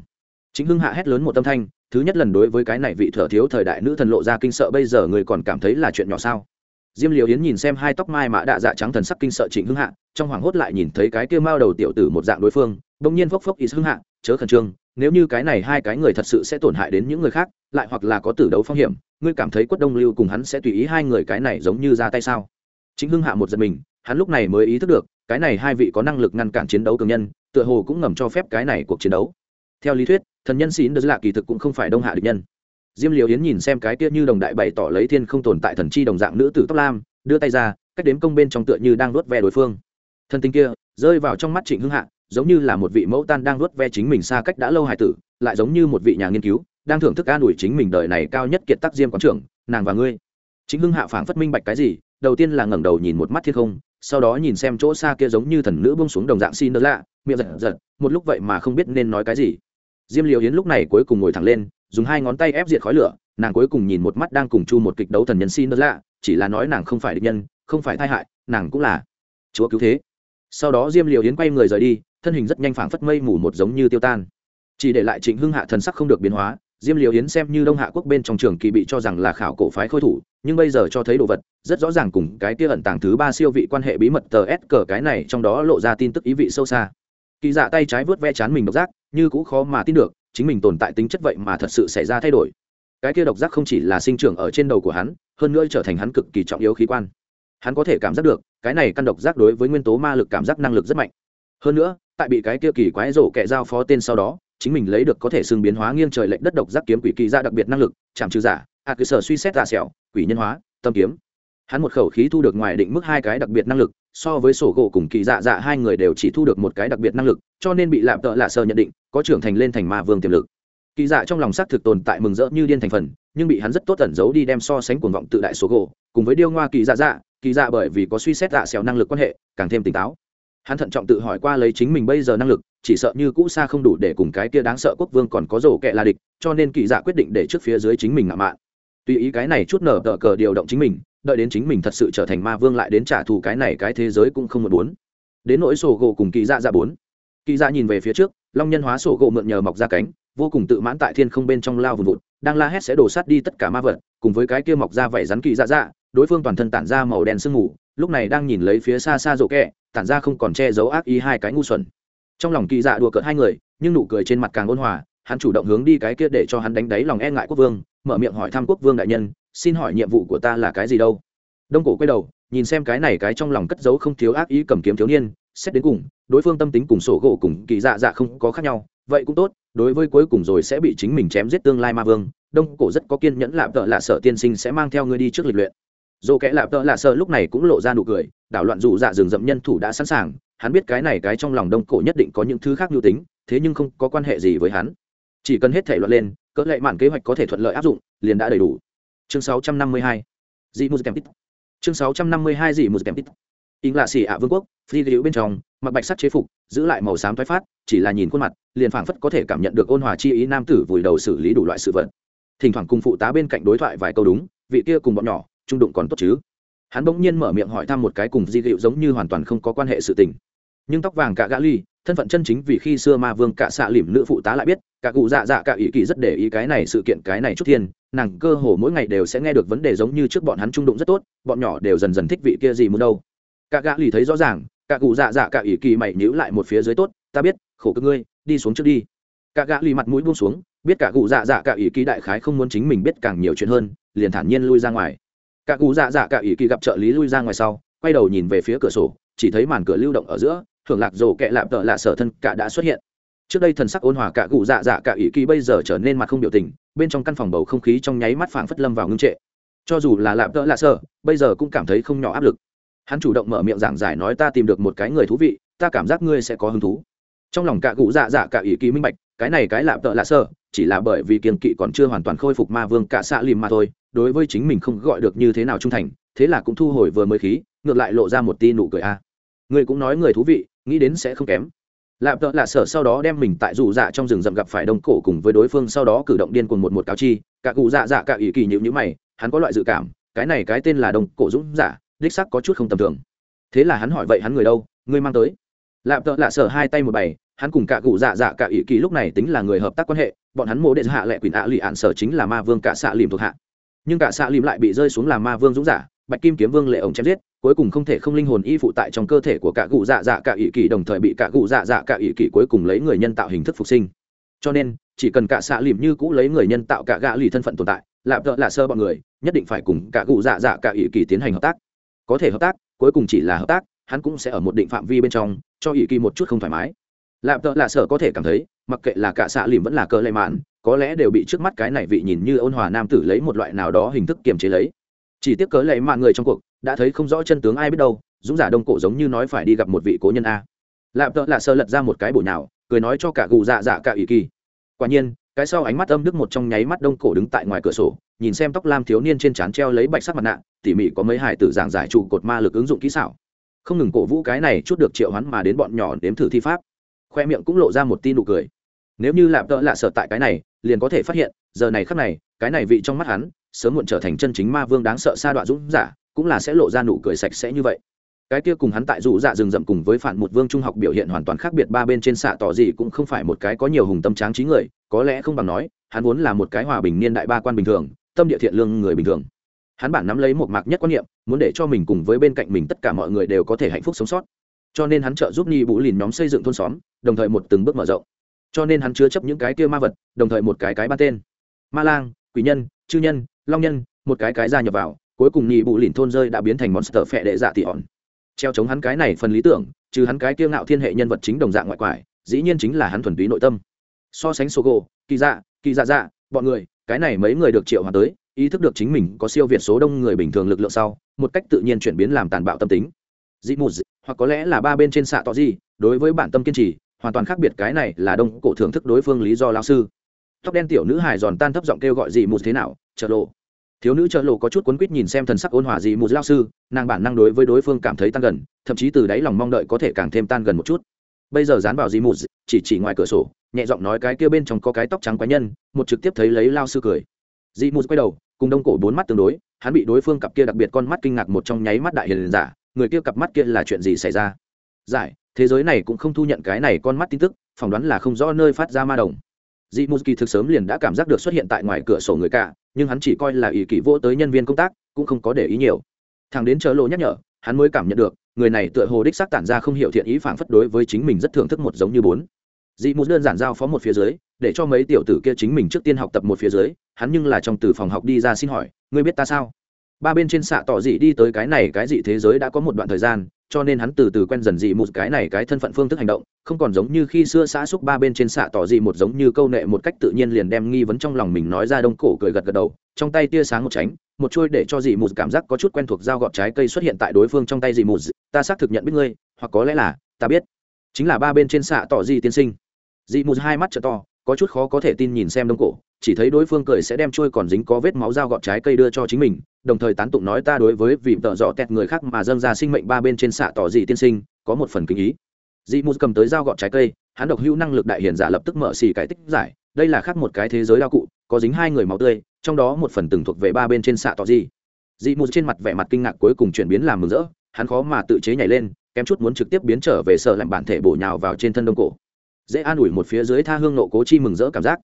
[SPEAKER 1] chính hưng hạ hét lớn một tâm thanh thứ nhất lần đối với cái này vị thợ thiếu thời đại nữ thần lộ ra kinh sợ, bây giờ người còn cảm thấy là chuyện nhỏ sao? Diêm liều yến nhìn xem hai tóc mai mã đạ dạ trắng thần sắc kinh sợ trịnh hưng hạ, trong hoàng hốt lại nhìn thấy cái kia mao đầu tiểu tử một dạng đối phương, bỗng nhiên phốc phốc ý hưng hạ, chớ khẩn trương, nếu như cái này hai cái người thật sự sẽ tổn hại đến những người khác, lại hoặc là có tử đấu phong hiểm, ngươi cảm thấy quất đông lưu cùng hắn sẽ tùy ý hai người cái này giống như ra tay sao? Chính hưng hạ một giật mình, hắn lúc này mới ý thức được, cái này hai vị có năng lực ngăn cản chiến đấu cường nhân, tựa hồ cũng ngầm cho phép cái này cuộc chiến đấu. Theo lý thuyết thần nhân xín đờ lạ kỳ thực cũng không phải đông hạ địch nhân. Diêm liều yến nhìn xem cái kia như đồng đại bày tỏ lấy thiên không tồn tại thần chi đồng dạng nữ tử tóc lam, đưa tay ra, cách đếm công bên trong tựa như đang đốt ve đối phương. Thân tinh kia rơi vào trong mắt trịnh hưng hạ, giống như là một vị mẫu tan đang đốt ve chính mình xa cách đã lâu hải tử, lại giống như một vị nhà nghiên cứu, đang thưởng thức an ủi chính mình đời này cao nhất kiệt tác diêm quán trưởng, nàng và ngươi. Chính hưng hạ phảng phất minh bạch cái gì, đầu tiên là ngẩng đầu nhìn một mắt thiên không, sau đó nhìn xem chỗ xa kia giống như thần nữ bông xuống đồng dạng xin đỡ lạ, miệng giật giật, một lúc vậy mà không biết nên nói cái gì diêm liều yến lúc này cuối cùng ngồi thẳng lên, dùng hai ngón tay ép diệt khói lửa, nàng cuối cùng nhìn một mắt đang cùng chu một kịch đấu thần nhân xin đỡ lạ, chỉ là nói nàng không phải địch nhân, không phải tai hại, nàng cũng là chúa cứu thế. Sau đó diêm liều yến quay người rời đi, thân hình rất nhanh phảng phất mây mù một giống như tiêu tan. Chỉ để lại trịnh hưng hạ thần sắc không được biến hóa, diêm liều yến xem như đông hạ quốc bên trong trường kỳ bị cho rằng là khảo cổ phái khôi thủ, nhưng bây giờ cho thấy đồ vật, rất rõ ràng cùng cái kia ẩn tàng thứ ba siêu vị quan hệ bí mật tờ s cờ cái này trong đó lộ ra tin tức ý vị sâu xa kỳ dạ tay trái vớt ve chán mình độc giác, như cũng khó mà tin được, chính mình tồn tại tính chất vậy mà thật sự xảy ra thay đổi. Cái kia độc giác không chỉ là sinh trưởng ở trên đầu của hắn, hơn nữa trở thành hắn cực kỳ trọng yếu khí quan. Hắn có thể cảm giác được, cái này căn độc giác đối với nguyên tố ma lực cảm giác năng lực rất mạnh. Hơn nữa, tại bị cái kia kỳ quái rổ kẹ giao phó tên sau đó, chính mình lấy được có thể xưng biến hóa nghiêng trời lệnh đất độc giác kiếm quỷ kỳ ra đặc biệt năng lực, chạm trừ giả, a cơ sở suy xét ra sẹo, quỷ nhân hóa, tâm kiếm. Hắn một khẩu khí thu được ngoài định mức hai cái đặc biệt năng lực so với sổ gỗ cùng kỳ dạ dạ hai người đều chỉ thu được một cái đặc biệt năng lực, cho nên bị lạm tợ lạ sơ nhận định, có trưởng thành lên thành ma vương tiềm lực. Kỳ dạ trong lòng xác thực tồn tại mừng rỡ như điên thành phần, nhưng bị hắn rất tốt tẩn giấu đi đem so sánh cuồng vọng tự đại sổ gỗ, cùng với điêu ngoa kỳ dạ dạ kỳ dạ bởi vì có suy xét dạ xẻo năng lực quan hệ, càng thêm tỉnh táo. Hắn thận trọng tự hỏi qua lấy chính mình bây giờ năng lực, chỉ sợ như cũ xa không đủ để cùng cái kia đáng sợ quốc vương còn có rổ kẹ là địch, cho nên kỳ dạ quyết định để trước phía dưới chính mình ngạo mạn. Tùy ý cái này chút nở tờ cờ điều động chính mình đợi đến chính mình thật sự trở thành ma vương lại đến trả thù cái này cái thế giới cũng không một bốn. Đến nỗi sổ gỗ cùng kỳ dạ dạ bốn. Kỳ dạ nhìn về phía trước, long nhân hóa sổ gỗ mượn nhờ mọc ra cánh, vô cùng tự mãn tại thiên không bên trong lao vùn vụt, đang la hét sẽ đổ sát đi tất cả ma vật, cùng với cái kia mọc ra vảy rắn kỳ dạ dạ đối phương toàn thân tản ra màu đen sương mù, lúc này đang nhìn lấy phía xa xa rộ kẹ, tản ra không còn che giấu ác ý hai cái ngu xuẩn. Trong lòng kỳ dạ đùa cợt hai người, nhưng nụ cười trên mặt càng ôn hòa, hắn chủ động hướng đi cái kia để cho hắn đánh đáy lòng e ngại quốc vương, mở miệng hỏi thăm quốc vương đại nhân xin hỏi nhiệm vụ của ta là cái gì đâu? Đông cổ quay đầu, nhìn xem cái này cái trong lòng cất giấu không thiếu ác ý cầm kiếm thiếu niên, xét đến cùng, đối phương tâm tính cùng sổ gỗ cùng kỳ dạ dạ không có khác nhau, vậy cũng tốt, đối với cuối cùng rồi sẽ bị chính mình chém giết tương lai ma vương, đông cổ rất có kiên nhẫn lạp tợ lạ sợ tiên sinh sẽ mang theo ngươi đi trước lịch luyện. Dồ kẽ lạp tợ lạ sợ lúc này cũng lộ ra nụ cười, đảo loạn dù dạ rừng rậm nhân thủ đã sẵn sàng, hắn biết cái này cái trong lòng đông cổ nhất định có những thứ khác nhu tính, thế nhưng không có quan hệ gì với hắn. Chỉ cần hết thể luận lên, cỡ lệ mạn kế hoạch có thể thuận lợi áp dụng, liền đã đầy đủ chương 652 dị mù kèm chương 652 dị mù kèm in lạ xỉ ạ vương quốc, phi liễu bên trong, mặc bạch sắt chế phục, giữ lại màu xám thoái phát, chỉ là nhìn khuôn mặt, liền phảng phất có thể cảm nhận được ôn hòa chi ý nam tử vùi đầu xử lý đủ loại sự vật. Thỉnh thoảng cùng phụ tá bên cạnh đối thoại vài câu đúng, vị kia cùng bọn nhỏ, trung đụng còn tốt chứ. Hắn bỗng nhiên mở miệng hỏi thăm một cái cùng di liệu giống như hoàn toàn không có quan hệ sự tình nhưng tóc vàng cả gã ly, thân phận chân chính vì khi xưa ma vương cả xạ lỉm nữ phụ tá lại biết, cả cụ dạ dạ cả ý kỳ rất để ý cái này sự kiện, cái này chút thiên, nàng cơ hồ mỗi ngày đều sẽ nghe được vấn đề giống như trước bọn hắn trung đụng rất tốt, bọn nhỏ đều dần dần thích vị kia gì muốn đâu. Cả gã lì thấy rõ ràng, cả cụ dạ dạ cả ý kỳ mày nhíu lại một phía dưới tốt, ta biết, khổ cực ngươi, đi xuống trước đi. Cả gã lì mặt mũi buông xuống, biết cả cụ dạ dạ cả ý kỳ đại khái không muốn chính mình biết càng nhiều chuyện hơn, liền thản nhiên lui ra ngoài. Cả cụ dạ dạ cả ý kỳ gặp trợ lý lui ra ngoài sau, quay đầu nhìn về phía cửa sổ, chỉ thấy màn cửa lưu động ở giữa hưởng lạc rồ kẹ lạp tợ lạ sở thân cả đã xuất hiện. Trước đây thần sắc ôn hòa cả cụ dạ dạ cả ỷ kỳ bây giờ trở nên mặt không biểu tình, bên trong căn phòng bầu không khí trong nháy mắt phảng phất lâm vào ngưng trệ. Cho dù là lạp tợ lạ sở, bây giờ cũng cảm thấy không nhỏ áp lực. Hắn chủ động mở miệng giảng giải nói ta tìm được một cái người thú vị, ta cảm giác ngươi sẽ có hứng thú. Trong lòng cả cụ dạ dạ cả ỷ kỳ minh bạch, cái này cái lạp tợ lạ sở, chỉ là bởi vì kiềm kỵ còn chưa hoàn toàn khôi phục ma vương cả xạ lìm mà thôi, đối với chính mình không gọi được như thế nào trung thành, thế là cũng thu hồi vừa mới khí, ngược lại lộ ra một tia nụ cười a. Ngươi cũng nói người thú vị nghĩ đến sẽ không kém. Lạp tợ lạ sở sau đó đem mình tại dù dạ trong rừng rậm gặp phải đông cổ cùng với đối phương sau đó cử động điên cuồng một một cáo chi, cả cụ dạ dạ cả ủy kỳ nhịu nhữ mày, hắn có loại dự cảm, cái này cái tên là đông cổ dũng giả, đích sắc có chút không tầm thường. Thế là hắn hỏi vậy hắn người đâu ngươi mang tới. Lạp tợ lạ sở hai tay một bày, hắn cùng cả cụ dạ dạ cả ủy kỳ lúc này tính là người hợp tác quan hệ, bọn hắn mộ đệ hạ lệ quỷ ạ lụy ạn sở chính là ma vương cả xạ lìm thuộc hạ. Nhưng cả xạ lìm lại bị rơi xuống làm ma vương dũng giả bạch kim kiếm vương lệ ổng chém giết, cuối cùng không thể không linh hồn y phụ tại trong cơ thể của cả cụ dạ dạ cả ỷ kỳ đồng thời bị cả cụ dạ dạ cả ỷ kỳ cuối cùng lấy người nhân tạo hình thức phục sinh. Cho nên, chỉ cần cả xạ lìm như cũ lấy người nhân tạo cả gạ lì thân phận tồn tại, lạp đỡ là sơ bọn người, nhất định phải cùng cả cụ dạ dạ cả ỷ kỳ tiến hành hợp tác. Có thể hợp tác, cuối cùng chỉ là hợp tác, hắn cũng sẽ ở một định phạm vi bên trong, cho ỷ kỳ một chút không thoải mái. Lạp đỡ là sơ có thể cảm thấy, mặc kệ là cả xạ lìm vẫn là cơ lệ mạn, có lẽ đều bị trước mắt cái này vị nhìn như ôn hòa nam tử lấy một loại nào đó hình thức kiềm chế lấy chỉ tiếc cớ lệ mạn người trong cuộc, đã thấy không rõ chân tướng ai biết đâu, dũng giả đông cổ giống như nói phải đi gặp một vị cố nhân a. Lạp tợ lạ sơ lật ra một cái bổ nhào, cười nói cho cả gù dạ dạ cả ủy kỳ. Quả nhiên, cái sau ánh mắt âm đức một trong nháy mắt đông cổ đứng tại ngoài cửa sổ, nhìn xem tóc lam thiếu niên trên trán treo lấy bạch sắc mặt nạ, tỉ mỉ có mấy hải tử giảng giải trụ cột ma lực ứng dụng kỹ xảo. Không ngừng cổ vũ cái này chút được triệu hắn mà đến bọn nhỏ đếm thử thi pháp. Khoe miệng cũng lộ ra một tin nụ cười. Nếu như lạp tợ lạ sợ tại cái này, liền có thể phát hiện, giờ này khắc này, cái này vị trong mắt hắn sớm muộn trở thành chân chính ma vương đáng sợ sa đoạn dũng giả, cũng là sẽ lộ ra nụ cười sạch sẽ như vậy. Cái kia cùng hắn tại dù dạ rừng rậm cùng với phản một vương trung học biểu hiện hoàn toàn khác biệt ba bên trên xạ tỏ gì cũng không phải một cái có nhiều hùng tâm tráng trí người, có lẽ không bằng nói, hắn vốn là một cái hòa bình niên đại ba quan bình thường, tâm địa thiện lương người bình thường. Hắn bản nắm lấy một mạc nhất quan niệm, muốn để cho mình cùng với bên cạnh mình tất cả mọi người đều có thể hạnh phúc sống sót. Cho nên hắn trợ giúp ni bú lìn nhóm xây dựng thôn xóm, đồng thời một từng bước mở rộng. Cho nên hắn chứa chấp những cái kia ma vật, đồng thời một cái cái ba tên. Ma lang, quỷ nhân, chư nhân long nhân, một cái cái ra nhập vào, cuối cùng nhị bụ lìn thôn rơi đã biến thành monster phệ đệ dạ tỷ hòn treo chống hắn cái này phần lý tưởng, trừ hắn cái kiêu ngạo thiên hệ nhân vật chính đồng dạng ngoại quải, dĩ nhiên chính là hắn thuần túy nội tâm. So sánh số gỗ kỳ dạ kỳ dạ dạ bọn người, cái này mấy người được triệu hòa tới, ý thức được chính mình có siêu việt số đông người bình thường lực lượng sau, một cách tự nhiên chuyển biến làm tàn bạo tâm tính. Dị mù hoặc có lẽ là ba bên trên xạ tỏ gì đối với bản tâm kiên trì, hoàn toàn khác biệt cái này là đông cổ thưởng thức đối phương lý do lao sư tóc đen tiểu nữ hài giòn tan thấp giọng kêu gọi dị mù thế nào chợ lộ. Thiếu nữ chợ lộ có chút cuốn quýt nhìn xem thần sắc ôn hòa dị mù lao sư, nàng bản năng đối với đối phương cảm thấy tan gần, thậm chí từ đáy lòng mong đợi có thể càng thêm tan gần một chút. Bây giờ dán vào dị mù chỉ chỉ ngoài cửa sổ, nhẹ giọng nói cái kia bên trong có cái tóc trắng quái nhân, một trực tiếp thấy lấy lao sư cười. Dị mù quay đầu, cùng đông cổ bốn mắt tương đối, hắn bị đối phương cặp kia đặc biệt con mắt kinh ngạc một trong nháy mắt đại hiền giả, người kia cặp mắt kia là chuyện gì xảy ra? Giải, thế giới này cũng không thu nhận cái này con mắt tin tức, phỏng đoán là không rõ nơi phát ra ma đồng dị mù kỳ thực sớm liền đã cảm giác được xuất hiện tại ngoài cửa sổ người cả, nhưng hắn chỉ coi là ý kỳ vô tới nhân viên công tác, cũng không có để ý nhiều. Thằng đến chờ lộ nhắc nhở, hắn mới cảm nhận được, người này tựa hồ đích xác tản ra không hiểu thiện ý phản phất đối với chính mình rất thưởng thức một giống như bốn. Dị mù đơn giản giao phó một phía dưới, để cho mấy tiểu tử kia chính mình trước tiên học tập một phía dưới, hắn nhưng là trong từ phòng học đi ra xin hỏi, ngươi biết ta sao? Ba bên trên xạ tỏ dị đi tới cái này cái dị thế giới đã có một đoạn thời gian, cho nên hắn từ từ quen dần dị một cái này cái thân phận phương thức hành động, không còn giống như khi xưa xã xúc ba bên trên xạ tỏ dị một giống như câu nệ một cách tự nhiên liền đem nghi vấn trong lòng mình nói ra đông cổ cười gật gật đầu, trong tay tia sáng một tránh, một chuôi để cho dị một cảm giác có chút quen thuộc dao gọt trái cây xuất hiện tại đối phương trong tay dị một, ta xác thực nhận biết ngươi, hoặc có lẽ là ta biết. Chính là ba bên trên xạ tỏ dị tiên sinh. Dị một hai mắt trợ to, có chút khó có thể tin nhìn xem đông cổ chỉ thấy đối phương cười sẽ đem trôi còn dính có vết máu dao gọt trái cây đưa cho chính mình, đồng thời tán tụng nói ta đối với vì tợ dọ tẹt người khác mà dâng ra sinh mệnh ba bên trên xạ tỏ dị tiên sinh, có một phần kinh ý. Dị mù cầm tới dao gọt trái cây, hắn độc hữu năng lực đại hiền giả lập tức mở xì cái tích giải, đây là khác một cái thế giới đao cụ, có dính hai người máu tươi, trong đó một phần từng thuộc về ba bên trên xạ tỏ dị. Dị mù trên mặt vẻ mặt kinh ngạc cuối cùng chuyển biến làm mừng rỡ, hắn khó mà tự chế nhảy lên, kém chút muốn trực tiếp biến trở về sợ lạnh bản thể bổ nhào vào trên thân đông cổ. Dễ an ủi một phía dưới tha hương nộ cố chi mừng rỡ cảm giác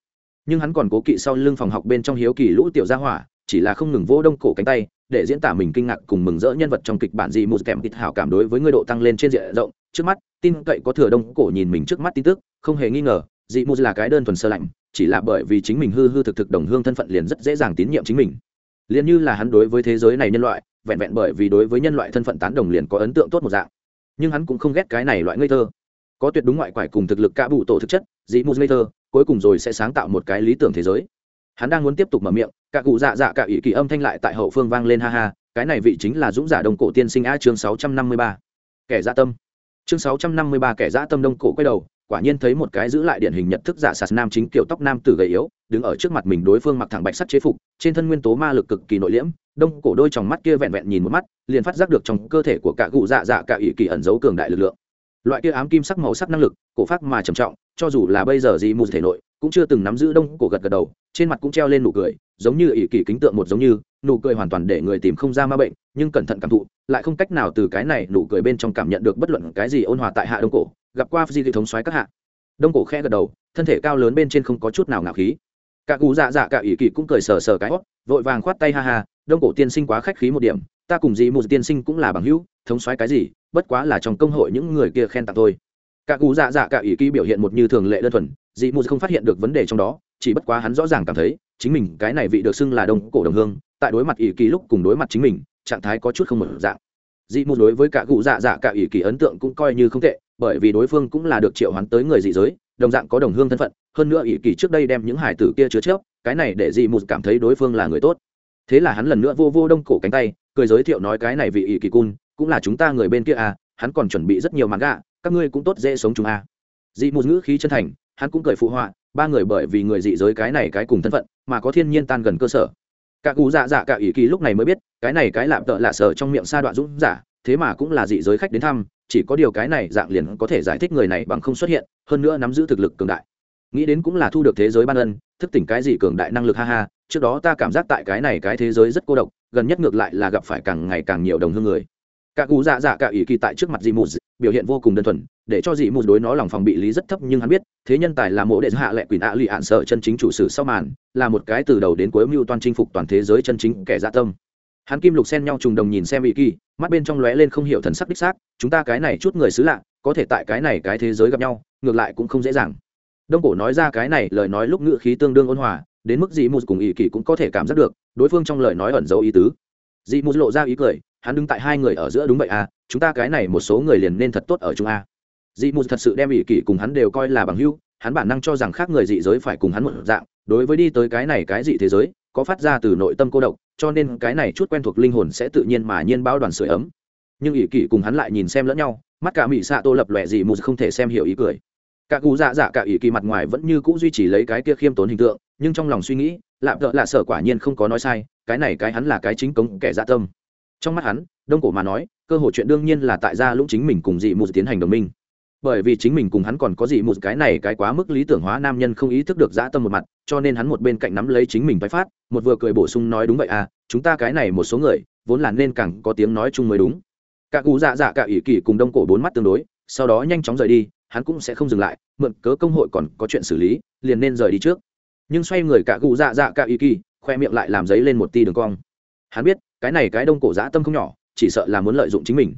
[SPEAKER 1] nhưng hắn còn cố kỵ sau lưng phòng học bên trong hiếu kỳ lũ tiểu gia hỏa, chỉ là không ngừng vỗ đông cổ cánh tay, để diễn tả mình kinh ngạc cùng mừng rỡ nhân vật trong kịch bản gì một kèm kịch hảo cảm đối với người độ tăng lên trên diện rộng. Trước mắt, tin cậy có thừa đông cổ nhìn mình trước mắt tin tức, không hề nghi ngờ, dị mù là cái đơn thuần sơ lạnh, chỉ là bởi vì chính mình hư hư thực thực đồng hương thân phận liền rất dễ dàng tín nhiệm chính mình. Liền như là hắn đối với thế giới này nhân loại, vẹn vẹn bởi vì đối với nhân loại thân phận tán đồng liền có ấn tượng tốt một dạng. Nhưng hắn cũng không ghét cái này loại ngây thơ. Có tuyệt đúng ngoại quải cùng thực lực cả bụ tổ thực chất, dị mù ngây thơ cuối cùng rồi sẽ sáng tạo một cái lý tưởng thế giới. Hắn đang muốn tiếp tục mở miệng, cả cụ dạ dạ cả ý kỳ âm thanh lại tại hậu phương vang lên ha ha, cái này vị chính là dũng giả đông cổ tiên sinh a chương sáu trăm năm mươi ba. Kẻ dạ tâm. Chương sáu trăm năm mươi ba kẻ dạ tâm đông cổ quay đầu, quả nhiên thấy một cái giữ lại điển hình nhận thức giả sạt nam chính kiểu tóc nam tử gầy yếu, đứng ở trước mặt mình đối phương mặc thẳng bạch sắt chế phục, trên thân nguyên tố ma lực cực kỳ nội liễm, đông cổ đôi tròng mắt kia vẹn vẹn nhìn một mắt, liền phát giác được trong cơ thể của cả cụ dạ dạ cả ý kỳ ẩn giấu cường đại lực lượng. Loại kia ám kim sắc màu sắc năng lực, cổ phát mà trầm trọng cho dù là bây giờ gì mù thể nội, cũng chưa từng nắm giữ đông cổ gật gật đầu, trên mặt cũng treo lên nụ cười, giống như ỷ kỳ kính tượng một giống như, nụ cười hoàn toàn để người tìm không ra ma bệnh, nhưng cẩn thận cảm thụ, lại không cách nào từ cái này nụ cười bên trong cảm nhận được bất luận cái gì ôn hòa tại hạ đông cổ, gặp qua di thống xoáy các hạ. Đông cổ khe gật đầu, thân thể cao lớn bên trên không có chút nào ngạo khí. Cả cú dạ dạ cả ỷ kỳ cũng cười sờ sờ cái hót, vội vàng khoát tay ha ha, đông cổ tiên sinh quá khách khí một điểm, ta cùng dì mù tiên sinh cũng là bằng hữu, thống xoáy cái gì, bất quá là trong công hội những người kia khen tặng tôi cả cụ dạ dạ cả ý kỳ biểu hiện một như thường lệ đơn thuần dị mù không phát hiện được vấn đề trong đó, chỉ bất quá hắn rõ ràng cảm thấy, chính mình, cái này vị được xưng là đông cổ đồng hương, tại đối mặt ý kỳ lúc cùng đối mặt chính mình, trạng thái có chút không một dạng. Dị mù đối với cả cụ dạ dạ cả ý kỳ ấn tượng cũng coi như không tệ, bởi vì đối phương cũng là được triệu hoán tới người dị giới, đồng dạng có đồng hương thân phận, hơn nữa ý kỳ trước đây đem những hải tử kia chứa chớp cái này để dị mù cảm thấy đối phương là người tốt. Thế là hắn lần nữa vô vô đông cổ cánh tay, cười giới thiệu nói cái này vị ý kỳ cun, cũng là chúng ta người bên kia à hắn còn chuẩn bị rất nhiều màn gạ các ngươi cũng tốt dễ sống chúng à dị một ngữ khí chân thành, hắn cũng cười phụ họa, ba người bởi vì người dị giới cái này cái cùng thân phận, mà có thiên nhiên tan gần cơ sở. Cả cụ dạ dạ cả ý kỳ lúc này mới biết, cái này cái lạm tợ lạ sở trong miệng sa đoạn dũng giả, thế mà cũng là dị giới khách đến thăm, chỉ có điều cái này dạng liền có thể giải thích người này bằng không xuất hiện, hơn nữa nắm giữ thực lực cường đại. Nghĩ đến cũng là thu được thế giới ban ân, thức tỉnh cái gì cường đại năng lực ha ha, trước đó ta cảm giác tại cái này cái thế giới rất cô độc, gần nhất ngược lại là gặp phải càng ngày càng nhiều đồng hương người cả cụ dạ dạ cả ỷ kỳ tại trước mặt dị mù biểu hiện vô cùng đơn thuần, để cho dị mù đối nó lòng phòng bị lý rất thấp nhưng hắn biết, thế nhân tài là mộ đệ hạ lệ quỷ ạ lụy ạn sợ chân chính chủ sử sau màn, là một cái từ đầu đến cuối mưu toàn chinh phục toàn thế giới chân chính kẻ dạ tâm. Hắn kim lục xen nhau trùng đồng nhìn xem ỷ kỳ, mắt bên trong lóe lên không hiểu thần sắc đích xác, chúng ta cái này chút người xứ lạ, có thể tại cái này cái thế giới gặp nhau, ngược lại cũng không dễ dàng. Đông cổ nói ra cái này, lời nói lúc ngữ khí tương đương ôn hòa, đến mức dị mù cùng ỷ kỳ cũng có thể cảm giác được, đối phương trong lời nói ẩn dấu ý tứ. Dị mù lộ ra ý cười hắn đứng tại hai người ở giữa đúng vậy à chúng ta cái này một số người liền nên thật tốt ở chung a. Dị mù thật sự đem ỷ kỷ cùng hắn đều coi là bằng hưu hắn bản năng cho rằng khác người dị giới phải cùng hắn một dạng, đối với đi tới cái này cái dị thế giới, có phát ra từ nội tâm cô độc, cho nên cái này chút quen thuộc linh hồn sẽ tự nhiên mà nhiên bao đoàn sửa ấm. Nhưng ỷ kỷ cùng hắn lại nhìn xem lẫn nhau, mắt cả mỹ xạ tô lập lòe dị mù không thể xem hiểu ý cười. Cả cụ dạ dạ cả ỷ kỳ mặt ngoài vẫn như cũ duy trì lấy cái kia khiêm tốn hình tượng, nhưng trong lòng suy nghĩ lạm vợ lạ sở quả nhiên không có nói sai, cái này cái hắn là cái chính cống kẻ dạ tâm trong mắt hắn, đông cổ mà nói, cơ hội chuyện đương nhiên là tại gia lũng chính mình cùng dị mù tiến hành đồng minh. Bởi vì chính mình cùng hắn còn có dị mù cái này cái quá mức lý tưởng hóa nam nhân không ý thức được dã tâm một mặt, cho nên hắn một bên cạnh nắm lấy chính mình vai phát, một vừa cười bổ sung nói đúng vậy à chúng ta cái này một số người, vốn là nên càng có tiếng nói chung mới đúng. Cả cụ dạ dạ cả ỷ kỳ cùng đông cổ bốn mắt tương đối, sau đó nhanh chóng rời đi, hắn cũng sẽ không dừng lại, mượn cớ công hội còn có chuyện xử lý, liền nên rời đi trước. Nhưng xoay người cả cụ dạ dạ cả ỷ kỳ khoe miệng lại làm giấy lên một ti đường cong hắn biết, cái này cái đông cổ dã tâm không nhỏ, chỉ sợ là muốn lợi dụng chính mình.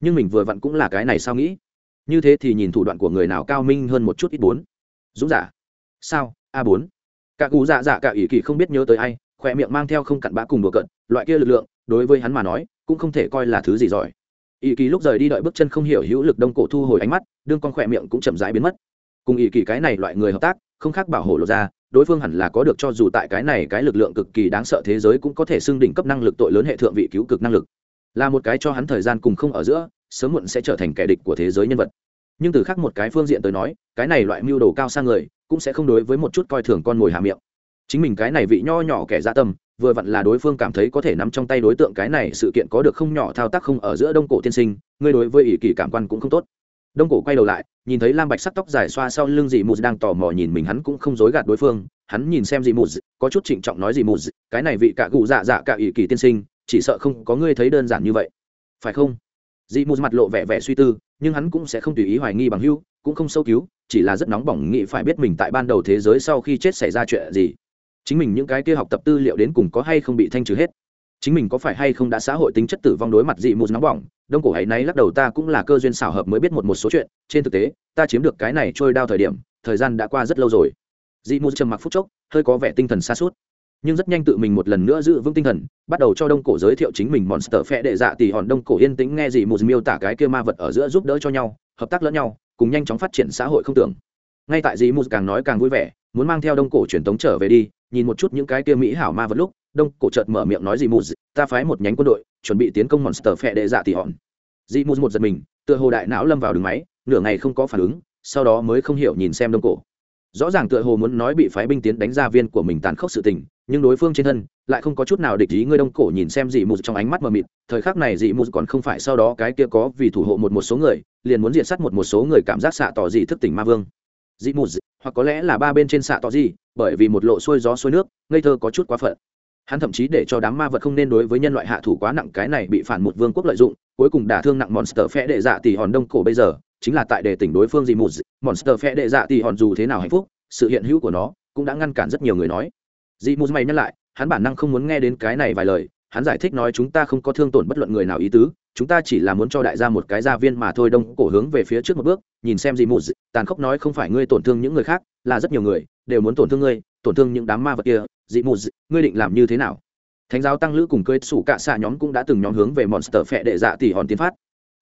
[SPEAKER 1] Nhưng mình vừa vặn cũng là cái này sao nghĩ? Như thế thì nhìn thủ đoạn của người nào cao minh hơn một chút ít bốn. Dũng giả. Sao? A bốn. Cả cụ dạ dạ cả ỷ kỳ không biết nhớ tới ai, khỏe miệng mang theo không cặn bã cùng đùa cận loại kia lực lượng, đối với hắn mà nói, cũng không thể coi là thứ gì giỏi. Ỷ kỳ lúc rời đi đợi bước chân không hiểu hữu lực đông cổ thu hồi ánh mắt, đương con khỏe miệng cũng chậm rãi biến mất. Cùng ỷ kỳ cái này loại người hợp tác, không khác bảo hộ lộ ra đối phương hẳn là có được cho dù tại cái này cái lực lượng cực kỳ đáng sợ thế giới cũng có thể xưng đỉnh cấp năng lực tội lớn hệ thượng vị cứu cực năng lực. Là một cái cho hắn thời gian cùng không ở giữa, sớm muộn sẽ trở thành kẻ địch của thế giới nhân vật. Nhưng từ khác một cái phương diện tới nói, cái này loại mưu đồ cao sang người, cũng sẽ không đối với một chút coi thường con mồi hà miệng. Chính mình cái này vị nho nhỏ kẻ dạ tâm, vừa vặn là đối phương cảm thấy có thể nắm trong tay đối tượng cái này sự kiện có được không nhỏ thao tác không ở giữa đông cổ tiên sinh, ngươi đối với ỷ kỳ cảm quan cũng không tốt. Đông cổ quay đầu lại nhìn thấy lam bạch sắc tóc dài xoa sau lưng dị mù đang tò mò nhìn mình, hắn cũng không dối gạt đối phương. Hắn nhìn xem dị mù, có chút trịnh trọng nói dị mù, cái này vị cạ cụ dạ dạ cạ ỷ kỳ tiên sinh, chỉ sợ không có ngươi thấy đơn giản như vậy. Phải không? Dị mù mặt lộ vẻ vẻ suy tư, nhưng hắn cũng sẽ không tùy ý hoài nghi bằng hưu cũng không sâu cứu, chỉ là rất nóng bỏng nghĩ phải biết mình tại ban đầu thế giới sau khi chết xảy ra chuyện gì. Chính mình những cái kia học tập tư liệu đến cùng có hay không bị thanh trừ hết? Chính mình có phải hay không đã xã hội tính chất tử vong đối mặt dị mù nóng bỏng? Đông cổ ấy náy lắc đầu ta cũng là cơ duyên xảo hợp mới biết một một số chuyện, trên thực tế, ta chiếm được cái này trôi đao thời điểm, thời gian đã qua rất lâu rồi. Dị mù trầm mặc phút chốc, hơi có vẻ tinh thần xa suốt nhưng rất nhanh tự mình một lần nữa giữ vững tinh thần, bắt đầu cho đông cổ giới thiệu chính mình monster phe đệ dạ tỷ hòn đông cổ yên tĩnh nghe gì một miêu tả cái kia ma vật ở giữa giúp đỡ cho nhau, hợp tác lẫn nhau, cùng nhanh chóng phát triển xã hội không tưởng. Ngay tại dị mù càng nói càng vui vẻ, muốn mang theo đông cổ truyền tống trở về đi, nhìn một chút những cái kia mỹ hảo ma vật lúc đông cổ chợt mở miệng nói dì mù ta phái một nhánh quân đội, chuẩn bị tiến công monster phe đệ dạ tỷ hòn. Dì mù một giật mình, tựa hồ đại não lâm vào đường máy, nửa ngày không có phản ứng, sau đó mới không hiểu nhìn xem đông cổ. Rõ ràng tựa hồ muốn nói bị phái binh tiến đánh gia viên của mình tàn khốc sự tình, nhưng đối phương trên thân lại không có chút nào địch ý ngươi đông cổ nhìn xem dị mù trong ánh mắt mờ mịt. Thời khắc này dị mù còn không phải sau đó cái kia có vì thủ hộ một một số người, liền muốn diện sát một một số người cảm giác xạ tỏ dị thức tỉnh ma vương. Dị mù hoặc có lẽ là ba bên trên xạ tỏ dị bởi vì một lộ xuôi gió xuôi nước, ngây thơ có chút quá phận hắn thậm chí để cho đám ma vật không nên đối với nhân loại hạ thủ quá nặng, cái này bị phản một vương quốc lợi dụng, cuối cùng đả thương nặng monster phe đệ dạ tỷ hòn đông cổ bây giờ, chính là tại đề tỉnh đối phương gì mù monster phe đệ dạ tỷ hòn dù thế nào hạnh phúc, sự hiện hữu của nó cũng đã ngăn cản rất nhiều người nói. Dị mù mày nhắc lại, hắn bản năng không muốn nghe đến cái này vài lời hắn giải thích nói chúng ta không có thương tổn bất luận người nào ý tứ, chúng ta chỉ là muốn cho đại gia một cái gia viên mà thôi, đông cổ hướng về phía trước một bước, nhìn xem dị. Mù tàn khốc nói không phải ngươi tổn thương những người khác, là rất nhiều người đều muốn tổn thương ngươi, tổn thương những đám ma vật kia. Dị mù ngươi định làm như thế nào? Thánh giáo tăng lữ cùng cưới sủ cạ xạ nhóm cũng đã từng nhóm hướng về monster phệ đệ dạ tỷ hòn tiến phát.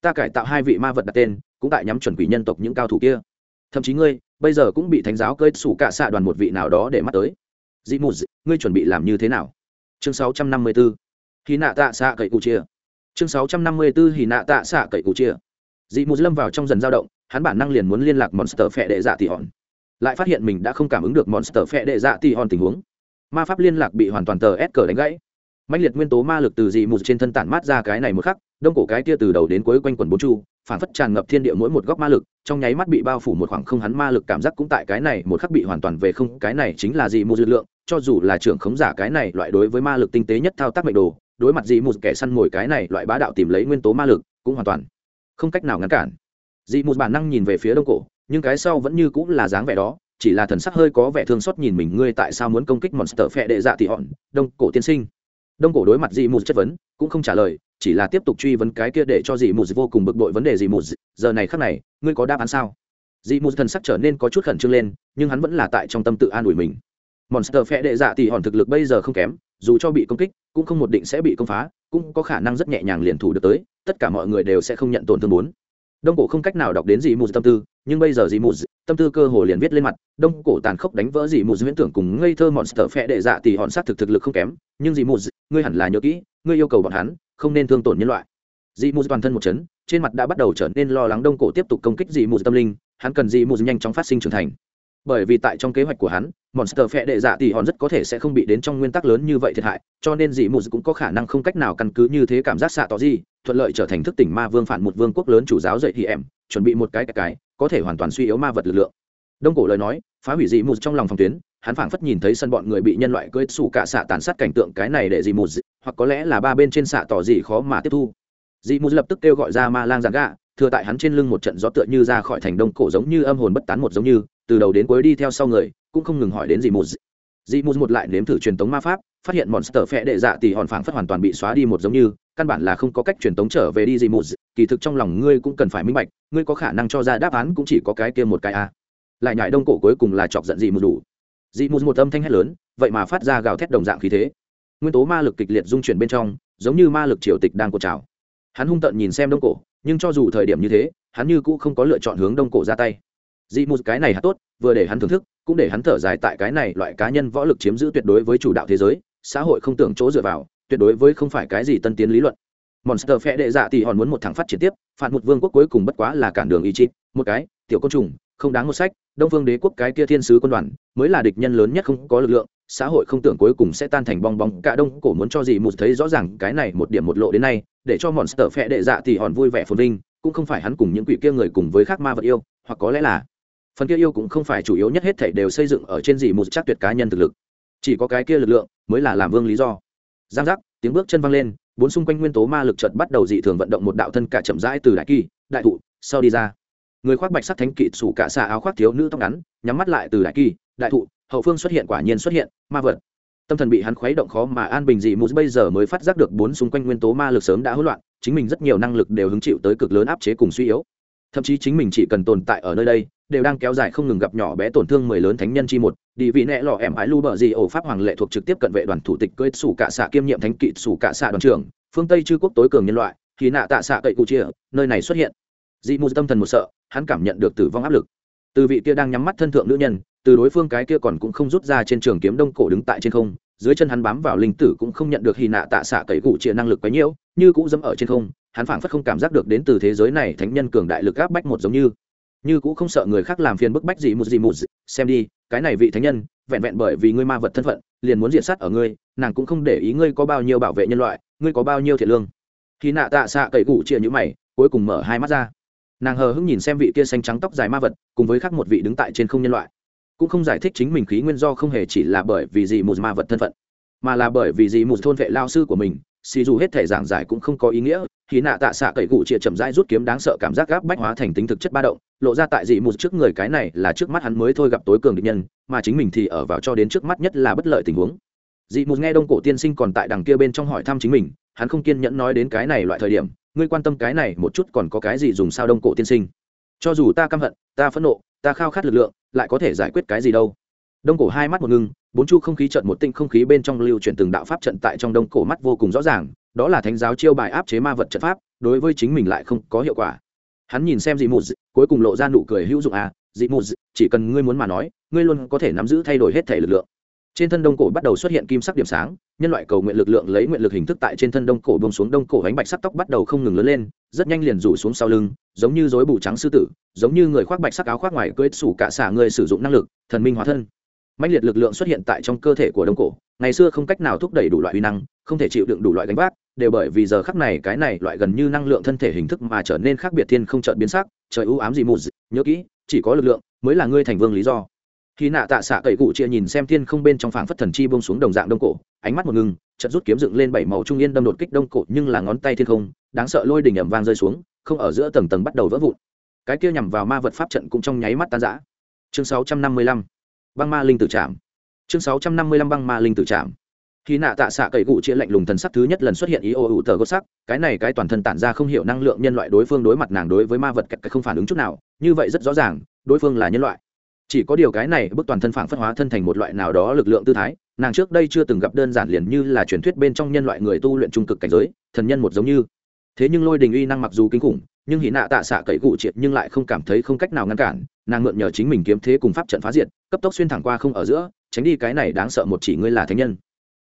[SPEAKER 1] Ta cải tạo hai vị ma vật đặt tên, cũng tại nhắm chuẩn quỷ nhân tộc những cao thủ kia. Thậm chí ngươi, bây giờ cũng bị thánh giáo cơi sủ cạ xạ đoàn một vị nào đó để mắt tới. Dị mù ngươi chuẩn bị làm như thế nào? Chương 654 hì nạ tạ xạ cậy cụ chia chương 654 hì nạ tạ xạ cậy cụ chia dị mù lâm vào trong dần dao động, hắn bản năng liền muốn liên lạc monster phệ đệ dạ tỷ hòn. Lại phát hiện mình đã không cảm ứng được monster phệ đệ dạ tỷ hòn tình huống. Ma pháp liên lạc bị hoàn toàn tờ ép cờ đánh gãy. Mạnh liệt nguyên tố ma lực từ dị mù trên thân tản mát ra cái này một khắc, đông cổ cái kia từ đầu đến cuối quanh quần bốn chu, phản phất tràn ngập thiên địa mỗi một góc ma lực, trong nháy mắt bị bao phủ một khoảng không hắn ma lực cảm giác cũng tại cái này một khắc bị hoàn toàn về không, cái này chính là dị mù dư lượng, cho dù là trưởng khống giả cái này, loại đối với ma lực tinh tế nhất thao tác mệnh đồ đối mặt dị mù kẻ săn mồi cái này loại bá đạo tìm lấy nguyên tố ma lực, cũng hoàn toàn không cách nào ngăn cản. Dị mù bản năng nhìn về phía đông cổ, nhưng cái sau vẫn như cũng là dáng vẻ đó, chỉ là thần sắc hơi có vẻ thương xót nhìn mình, ngươi tại sao muốn công kích monster phệ đệ dạ thì hòn, đông cổ tiên sinh? Đông cổ đối mặt dị mù chất vấn, cũng không trả lời, chỉ là tiếp tục truy vấn cái kia để cho dị mù vô cùng bực bội vấn đề dị mù giờ này khắc này, ngươi có đáp án sao? Dị mù thần sắc trở nên có chút khẩn trương lên, nhưng hắn vẫn là tại trong tâm tự an ủi mình. Monster phe đệ dạ thì hòn thực lực bây giờ không kém dù cho bị công kích, cũng không một định sẽ bị công phá, cũng có khả năng rất nhẹ nhàng liền thủ được tới, tất cả mọi người đều sẽ không nhận tổn thương bốn. Đông cổ không cách nào đọc đến dì mù tâm tư, nhưng bây giờ dì mù tâm tư cơ hồ liền viết lên mặt, đông cổ tàn khốc đánh vỡ dì mù viễn tưởng cùng ngây thơ mọn monster phe đệ dạ thì hòn sát thực thực lực không kém, nhưng dì mù ngươi hẳn là nhớ kỹ, ngươi yêu cầu bọn hắn, không nên thương tổn nhân loại. Dị mù toàn thân một chấn, trên mặt đã bắt đầu trở nên lo lắng đông cổ tiếp tục công kích dị mù tâm linh, hắn cần dị mù nhanh chóng phát sinh trưởng thành bởi vì tại trong kế hoạch của hắn, monster phe đệ dạ thì hòn rất có thể sẽ không bị đến trong nguyên tắc lớn như vậy thiệt hại, cho nên dị mù cũng có khả năng không cách nào căn cứ như thế cảm giác xạ tỏ gì, thuận lợi trở thành thức tỉnh ma vương phản một vương quốc lớn chủ giáo dậy thì em, chuẩn bị một cái cái cái, có thể hoàn toàn suy yếu ma vật lực lượng. Đông cổ lời nói, phá hủy dị mù trong lòng phòng tuyến, hắn phảng phất nhìn thấy sân bọn người bị nhân loại cưỡi sủ cả xạ tàn sát cảnh tượng cái này để dị mù hoặc có lẽ là ba bên trên xạ tỏ gì khó mà tiếp thu. Dị mù lập tức kêu gọi ra ma lang giàn gạ, thừa tại hắn trên lưng một trận gió tựa như ra khỏi thành đông cổ giống như âm hồn bất tán một giống như từ đầu đến cuối đi theo sau người, cũng không ngừng hỏi đến dị mù dị mù một lại nếm thử truyền tống ma pháp, phát hiện monster phệ đệ dạ tỷ hòn phảng phất hoàn toàn bị xóa đi một giống như, căn bản là không có cách truyền tống trở về đi dị mù kỳ thực trong lòng ngươi cũng cần phải minh bạch, ngươi có khả năng cho ra đáp án cũng chỉ có cái kia một cái a. Lại nhại đông cổ cuối cùng là chọc giận dị mù đủ. Dị mù một âm thanh hét lớn, vậy mà phát ra gào thét đồng dạng khí thế. Nguyên tố ma lực kịch liệt dung chuyển bên trong, giống như ma lực triều tịch đang cột trào. Hắn hung tợn nhìn xem đông cổ, nhưng cho dù thời điểm như thế, hắn như cũng không có lựa chọn hướng đông cổ ra tay dị mù cái này hát tốt, vừa để hắn thưởng thức, cũng để hắn thở dài tại cái này loại cá nhân võ lực chiếm giữ tuyệt đối với chủ đạo thế giới, xã hội không tưởng chỗ dựa vào, tuyệt đối với không phải cái gì tân tiến lý luận. Monster phe đệ dạ thì hòn muốn một thằng phát triển tiếp, phản một vương quốc cuối cùng bất quá là cản đường ý chí một cái, tiểu côn trùng, không đáng một sách, đông phương đế quốc cái kia thiên sứ quân đoàn, mới là địch nhân lớn nhất không có lực lượng, xã hội không tưởng cuối cùng sẽ tan thành bong bóng, cả đông cổ muốn cho gì một thấy rõ ràng cái này một điểm một lộ đến nay, để cho monster phe đệ dạ thì hòn vui vẻ phồn vinh, cũng không phải hắn cùng những quỷ kia người cùng với khác ma vật yêu, hoặc có lẽ là phần kia yêu cũng không phải chủ yếu nhất hết thảy đều xây dựng ở trên gì một chắc tuyệt cá nhân thực lực. Chỉ có cái kia lực lượng mới là làm vương lý do. Giang giác, tiếng bước chân văng lên, bốn xung quanh nguyên tố ma lực chợt bắt đầu dị thường vận động một đạo thân cả chậm rãi từ đại kỳ, đại thụ, sau đi ra. Người khoác bạch sắc thánh kỵ sủ cả xà áo khoác thiếu nữ tóc ngắn, nhắm mắt lại từ đại kỳ, đại thụ, hậu phương xuất hiện quả nhiên xuất hiện, ma vật. Tâm thần bị hắn khuấy động khó mà an bình dị mù, bây giờ mới phát giác được bốn xung quanh nguyên tố ma lực sớm đã hỗn loạn, chính mình rất nhiều năng lực đều hứng chịu tới cực lớn áp chế cùng suy yếu thậm chí chính mình chỉ cần tồn tại ở nơi đây, đều đang kéo dài không ngừng gặp nhỏ bé tổn thương mười lớn thánh nhân chi một. Đi vị nẹ lò ẻm ái lu bờ gì ổ pháp hoàng lệ thuộc trực tiếp cận vệ đoàn thủ tịch cưỡi sủ cả xạ kiêm nhiệm thánh kỵ sủ cả xạ đoàn trưởng, phương tây chư quốc tối cường nhân loại thì nạ tạ xạ cậy cụ chia, nơi này xuất hiện. Dị mù tâm thần một sợ, hắn cảm nhận được tử vong áp lực. Từ vị kia đang nhắm mắt thân thượng nữ nhân, từ đối phương cái kia còn cũng không rút ra trên trường kiếm đông cổ đứng tại trên không dưới chân hắn bám vào linh tử cũng không nhận được hy nạ tạ xạ cậy cụ chia năng lực quấy nhiễu như cũ dẫm ở trên không, hắn phảng phất không cảm giác được đến từ thế giới này thánh nhân cường đại lực áp bách một giống như. Như cũ không sợ người khác làm phiền bức bách gì một gì một xem đi, cái này vị thánh nhân, vẹn vẹn bởi vì ngươi ma vật thân phận, liền muốn diện sát ở ngươi, nàng cũng không để ý ngươi có bao nhiêu bảo vệ nhân loại, ngươi có bao nhiêu thiệt lương. Khi nạ tạ xạ cậy cụ chia như mày, cuối cùng mở hai mắt ra. Nàng hờ hững nhìn xem vị kia xanh trắng tóc dài ma vật, cùng với khác một vị đứng tại trên không nhân loại cũng không giải thích chính mình khí nguyên do không hề chỉ là bởi vì gì một ma vật thân phận, mà là bởi vì gì một thôn vệ lao sư của mình, xì dù hết thể giảng giải cũng không có ý nghĩa khi nạ tạ xạ cậy cụ chịa chậm rãi rút kiếm đáng sợ cảm giác gáp bách hóa thành tính thực chất ba động, lộ ra tại dị một trước người cái này là trước mắt hắn mới thôi gặp tối cường địch nhân, mà chính mình thì ở vào cho đến trước mắt nhất là bất lợi tình huống. Dị một nghe đông cổ tiên sinh còn tại đằng kia bên trong hỏi thăm chính mình, hắn không kiên nhẫn nói đến cái này loại thời điểm, ngươi quan tâm cái này một chút còn có cái gì dùng sao đông cổ tiên sinh? Cho dù ta căm hận, ta phẫn nộ ta khao khát lực lượng, lại có thể giải quyết cái gì đâu. Đông cổ hai mắt một ngưng, bốn chu không khí trận một tinh không khí bên trong lưu chuyển từng đạo pháp trận tại trong đông cổ mắt vô cùng rõ ràng, đó là thánh giáo chiêu bài áp chế ma vật trận pháp, đối với chính mình lại không có hiệu quả. Hắn nhìn xem dị mù cuối cùng lộ ra nụ cười hữu dụng à dị mù chỉ cần ngươi muốn mà nói, ngươi luôn có thể nắm giữ thay đổi hết thể lực lượng trên thân đông cổ bắt đầu xuất hiện kim sắc điểm sáng, nhân loại cầu nguyện lực lượng lấy nguyện lực hình thức tại trên thân đông cổ bông xuống đông cổ ánh bạch sắc tóc bắt đầu không ngừng lớn lên, rất nhanh liền rủ xuống sau lưng, giống như dối bù trắng sư tử, giống như người khoác bạch sắc áo khoác ngoài cưỡi sủ cả xả người sử dụng năng lực, thần minh hóa thân. Mạnh liệt lực lượng xuất hiện tại trong cơ thể của đông cổ, ngày xưa không cách nào thúc đẩy đủ loại uy năng, không thể chịu đựng đủ loại gánh vác, đều bởi vì giờ khắc này cái này loại gần như năng lượng thân thể hình thức mà trở nên khác biệt thiên không chợt biến sắc, trời ưu ám gì mù nhớ kỹ, chỉ có lực lượng mới là ngươi thành vương lý do khi nạ tạ xạ cậy cụ chia nhìn xem thiên không bên trong phảng phất thần chi bông xuống đồng dạng đông cổ, ánh mắt một ngừng, chợt rút kiếm dựng lên bảy màu trung yên đâm đột kích đông cổ, nhưng là ngón tay thiên không, đáng sợ lôi đỉnh ẩm vang rơi xuống, không ở giữa tầng tầng bắt đầu vỡ vụn. Cái kia nhằm vào ma vật pháp trận cũng trong nháy mắt tan rã. Chương 655 băng ma linh tử trạm chương 655 băng ma linh tử trạm khi nạ tạ xạ cậy cụ chia lạnh lùng thần sắc thứ nhất lần xuất hiện ý ô ủ tờ gót sắc, cái này cái toàn thân tản ra không hiểu năng lượng nhân loại đối phương đối mặt nàng đối với ma vật cái không phản ứng chút nào, như vậy rất rõ ràng, đối phương là nhân loại chỉ có điều cái này bức toàn thân phản phất hóa thân thành một loại nào đó lực lượng tư thái, nàng trước đây chưa từng gặp đơn giản liền như là truyền thuyết bên trong nhân loại người tu luyện trung cực cảnh giới, thần nhân một giống như. Thế nhưng lôi đình uy năng mặc dù kinh khủng, nhưng hỉ nạ tạ xạ cậy cụ triệt nhưng lại không cảm thấy không cách nào ngăn cản, nàng mượn nhờ chính mình kiếm thế cùng pháp trận phá diệt, cấp tốc xuyên thẳng qua không ở giữa, tránh đi cái này đáng sợ một chỉ ngươi là thánh nhân.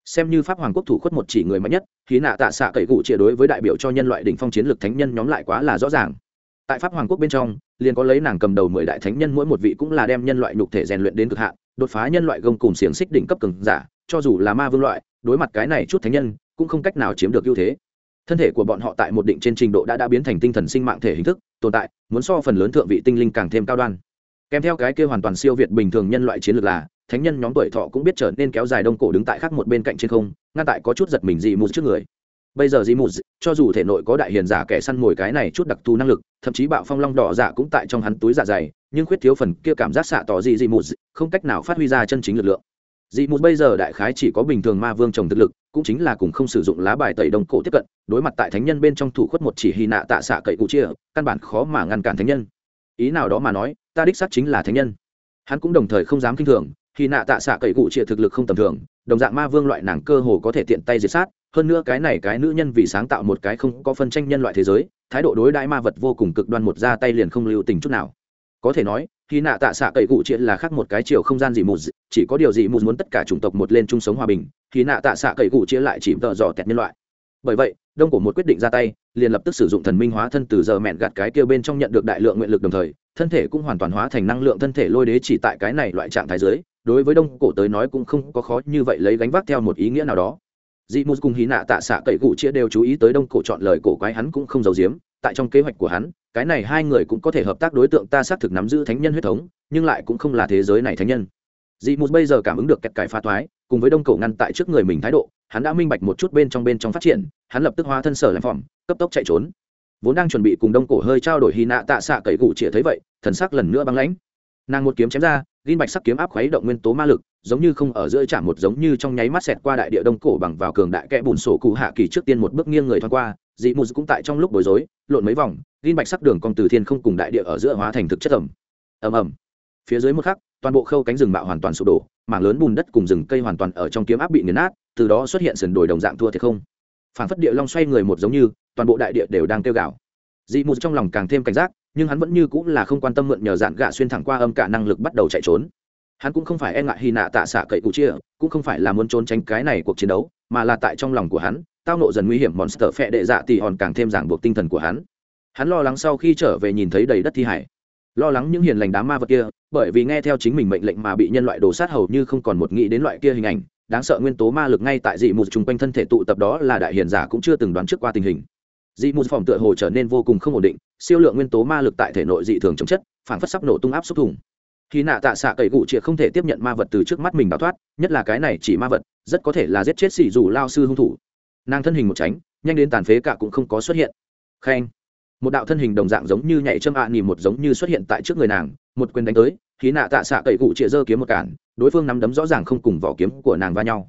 [SPEAKER 1] Xem như pháp hoàng quốc thủ khuất một chỉ người mạnh nhất, hỉ nạ tạ xạ cậy cụ triệt đối với đại biểu cho nhân loại đỉnh phong chiến lược thánh nhân nhóm lại quá là rõ ràng. Tại pháp hoàng quốc bên trong liền có lấy nàng cầm đầu mười đại thánh nhân, mỗi một vị cũng là đem nhân loại nhục thể rèn luyện đến cực hạn, đột phá nhân loại gông cùng xiềng xích đỉnh cấp cường giả, cho dù là ma vương loại, đối mặt cái này chút thánh nhân, cũng không cách nào chiếm được ưu thế. Thân thể của bọn họ tại một định trên trình độ đã đã biến thành tinh thần sinh mạng thể hình thức, tồn tại, muốn so phần lớn thượng vị tinh linh càng thêm cao đoan. Kèm theo cái kia hoàn toàn siêu việt bình thường nhân loại chiến lược là, thánh nhân nhóm tuổi thọ cũng biết trở nên kéo dài đông cổ đứng tại khác một bên cạnh trên không, ngăn tại có chút giật mình dị mù trước người bây giờ dị mù cho dù thể nội có đại hiền giả kẻ săn mồi cái này chút đặc thù năng lực, thậm chí bạo phong long đỏ dạ cũng tại trong hắn túi dạ dày, nhưng khuyết thiếu phần kia cảm giác xạ tỏ dị dị mù không cách nào phát huy ra chân chính lực lượng. Dị mù bây giờ đại khái chỉ có bình thường ma vương trồng thực lực, cũng chính là cùng không sử dụng lá bài tẩy đông cổ tiếp cận, đối mặt tại thánh nhân bên trong thủ khuất một chỉ hy nạ tạ xạ cậy cụ chia, căn bản khó mà ngăn cản thánh nhân. Ý nào đó mà nói, ta đích xác chính là thánh nhân. Hắn cũng đồng thời không dám kinh thường hy nạ tạ xạ cậy cụ chia thực lực không tầm thường, đồng dạng ma vương loại nàng cơ hồ có thể tiện tay diệt sát hơn nữa cái này cái nữ nhân vì sáng tạo một cái không có phân tranh nhân loại thế giới, thái độ đối đãi ma vật vô cùng cực đoan một ra tay liền không lưu tình chút nào. Có thể nói, khi nạ tạ xạ cậy cụ triện là khác một cái chiều không gian gì mù chỉ có điều gì mù muốn tất cả chủng tộc một lên chung sống hòa bình, khi nạ tạ xạ cậy cụ chia lại chỉ tợ dò tẹt nhân loại. Bởi vậy, đông cổ một quyết định ra tay, liền lập tức sử dụng thần minh hóa thân từ giờ mẹn gạt cái kêu bên trong nhận được đại lượng nguyện lực đồng thời, thân thể cũng hoàn toàn hóa thành năng lượng thân thể lôi đế chỉ tại cái này loại trạng thái giới đối với đông cổ tới nói cũng không có khó như vậy lấy gánh vác theo một ý nghĩa nào đó dị mù cùng hí nạ tạ xạ cậy cụ chia đều chú ý tới đông cổ chọn lời cổ quái hắn cũng không giấu giếm. Tại trong kế hoạch của hắn cái này hai người cũng có thể hợp tác đối tượng ta xác thực nắm giữ thánh nhân huyết thống nhưng lại cũng không là thế giới này thánh nhân. Dị mù bây giờ cảm ứng được kẹt cải pha toái cùng với đông cổ ngăn tại trước người mình thái độ hắn đã minh bạch một chút bên trong bên trong phát triển hắn lập tức hóa thân sở làm phòng, cấp tốc chạy trốn. Vốn đang chuẩn bị cùng đông cổ hơi trao đổi hy nạ tạ xạ cậy cụ chĩa thấy vậy thần sắc lần nữa băng lãnh. Nàng một kiếm chém ra gin bạch sắc kiếm áp khuấy động nguyên tố ma lực giống như không ở giữa chạm một giống như trong nháy mắt xẹt qua đại địa đông cổ bằng vào cường đại kẽ bùn sổ cụ hạ kỳ trước tiên một bước nghiêng người thoáng qua, dị mù cũng tại trong lúc bối rối, lộn mấy vòng, gin bạch sắc đường con từ thiên không cùng đại địa ở giữa hóa thành thực chất ẩm. Ầm ầm. Phía dưới một khắc, toàn bộ khâu cánh rừng mạo hoàn toàn sụp đổ, mảng lớn bùn đất cùng rừng cây hoàn toàn ở trong kiếm áp bị nghiền nát, từ đó xuất hiện sườn đồi đồng dạng thua thiệt không. Phản phất địa long xoay người một giống như, toàn bộ đại địa đều đang kêu gào. Dị mù trong lòng càng thêm cảnh giác, nhưng hắn vẫn như cũng là không quan tâm mượn nhờ dạn gạ xuyên thẳng qua âm cả năng lực bắt đầu chạy trốn hắn cũng không phải e ngại hy nạ tạ xạ cậy cụ chia, cũng không phải là muốn trốn tránh cái này cuộc chiến đấu, mà là tại trong lòng của hắn, tao nộ dần nguy hiểm monster phẹ đệ dạ tỉ hòn càng thêm ràng buộc tinh thần của hắn. Hắn lo lắng sau khi trở về nhìn thấy đầy đất thi hải. Lo lắng những hiền lành đám ma vật kia, bởi vì nghe theo chính mình mệnh lệnh mà bị nhân loại đổ sát hầu như không còn một nghĩ đến loại kia hình ảnh, đáng sợ nguyên tố ma lực ngay tại dị một chung quanh thân thể tụ tập đó là đại hiền giả cũng chưa từng đoán trước qua tình hình. Dị một phòng tựa hồ trở nên vô cùng không ổn định, siêu lượng nguyên tố ma lực tại thể nội dị thường chống chất phản phất sắp nổ tung áp xúc thủng khi nạ tạ xạ cậy cụ triệt không thể tiếp nhận ma vật từ trước mắt mình đào thoát, nhất là cái này chỉ ma vật, rất có thể là giết chết xỉ dù lao sư hung thủ. Nàng thân hình một tránh, nhanh đến tàn phế cả cũng không có xuất hiện. Khen. Một đạo thân hình đồng dạng giống như nhảy châm ạ à nỉ một giống như xuất hiện tại trước người nàng, một quyền đánh tới, khi nạ tạ xạ cậy cụ chĩa dơ kiếm một cản, đối phương nắm đấm rõ ràng không cùng vỏ kiếm của nàng va nhau.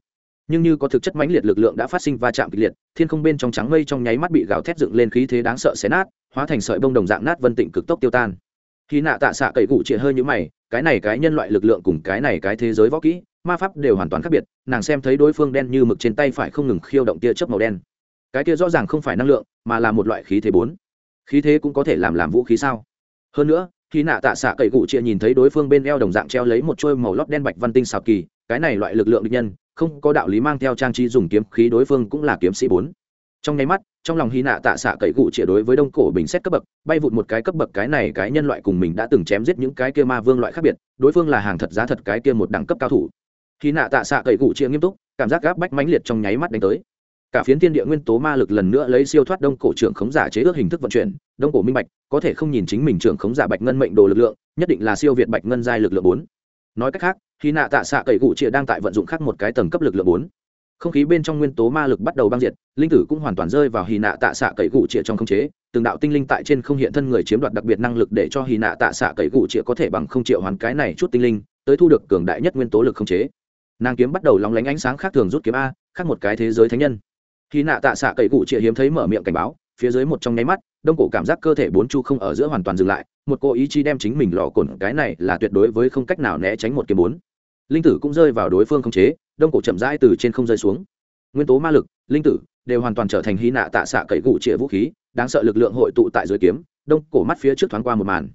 [SPEAKER 1] Nhưng như có thực chất mãnh liệt lực lượng đã phát sinh va chạm kịch liệt, thiên không bên trong trắng mây trong nháy mắt bị gào thét dựng lên khí thế đáng sợ xé nát, hóa thành sợi bông đồng dạng nát vân tịnh cực tốc tiêu tan. Khi nạ tạ xạ cậy cụ chĩa hơi như mày cái này cái nhân loại lực lượng cùng cái này cái thế giới võ kỹ, ma pháp đều hoàn toàn khác biệt, nàng xem thấy đối phương đen như mực trên tay phải không ngừng khiêu động tia chớp màu đen. Cái tia rõ ràng không phải năng lượng, mà là một loại khí thế bốn. Khí thế cũng có thể làm làm vũ khí sao? Hơn nữa, khi nạ tạ xạ cậy cụ chia nhìn thấy đối phương bên eo đồng dạng treo lấy một trôi màu lót đen bạch văn tinh xào kỳ, cái này loại lực lượng địch nhân, không có đạo lý mang theo trang trí dùng kiếm khí đối phương cũng là kiếm sĩ bốn trong nháy mắt, trong lòng hy nạ tạ xạ cậy cụ chĩa đối với đông cổ bình xét cấp bậc, bay vụt một cái cấp bậc cái này cái nhân loại cùng mình đã từng chém giết những cái kia ma vương loại khác biệt, đối phương là hàng thật giá thật cái kia một đẳng cấp cao thủ. Hy nạ tạ xạ cậy cụ chĩa nghiêm túc, cảm giác gáp bách mãnh liệt trong nháy mắt đánh tới. Cả phiến thiên địa nguyên tố ma lực lần nữa lấy siêu thoát đông cổ trưởng khống giả chế ước hình thức vận chuyển, đông cổ minh bạch, có thể không nhìn chính mình trưởng khống giả bạch ngân mệnh đồ lực lượng, nhất định là siêu việt bạch ngân giai lực lượng bốn. Nói cách khác khi nạ tạ xạ cậy cụ chia đang tại vận dụng khác một cái tầng cấp lực lượng bốn không khí bên trong nguyên tố ma lực bắt đầu băng diệt, linh tử cũng hoàn toàn rơi vào hì nạ tạ xạ cậy cụ trịa trong không chế. Từng đạo tinh linh tại trên không hiện thân người chiếm đoạt đặc biệt năng lực để cho hì nạ tạ xạ cậy cụ trịa có thể bằng không triệu hoàn cái này chút tinh linh, tới thu được cường đại nhất nguyên tố lực không chế. Nàng kiếm bắt đầu lóng lánh ánh sáng khác thường rút kiếm a, khác một cái thế giới thánh nhân. Hì nạ tạ xạ cậy cụ trịa hiếm thấy mở miệng cảnh báo, phía dưới một trong nháy mắt, đông cổ cảm giác cơ thể bốn chu không ở giữa hoàn toàn dừng lại, một cô ý chí đem chính mình lò cồn cái này là tuyệt đối với không cách nào né tránh một kiếm bốn linh tử cũng rơi vào đối phương không chế, đông cổ chậm rãi từ trên không rơi xuống. Nguyên tố ma lực, linh tử, đều hoàn toàn trở thành hy nạ tạ xạ cậy cụ chĩa vũ khí, đáng sợ lực lượng hội tụ tại dưới kiếm, đông cổ mắt phía trước thoáng qua một màn.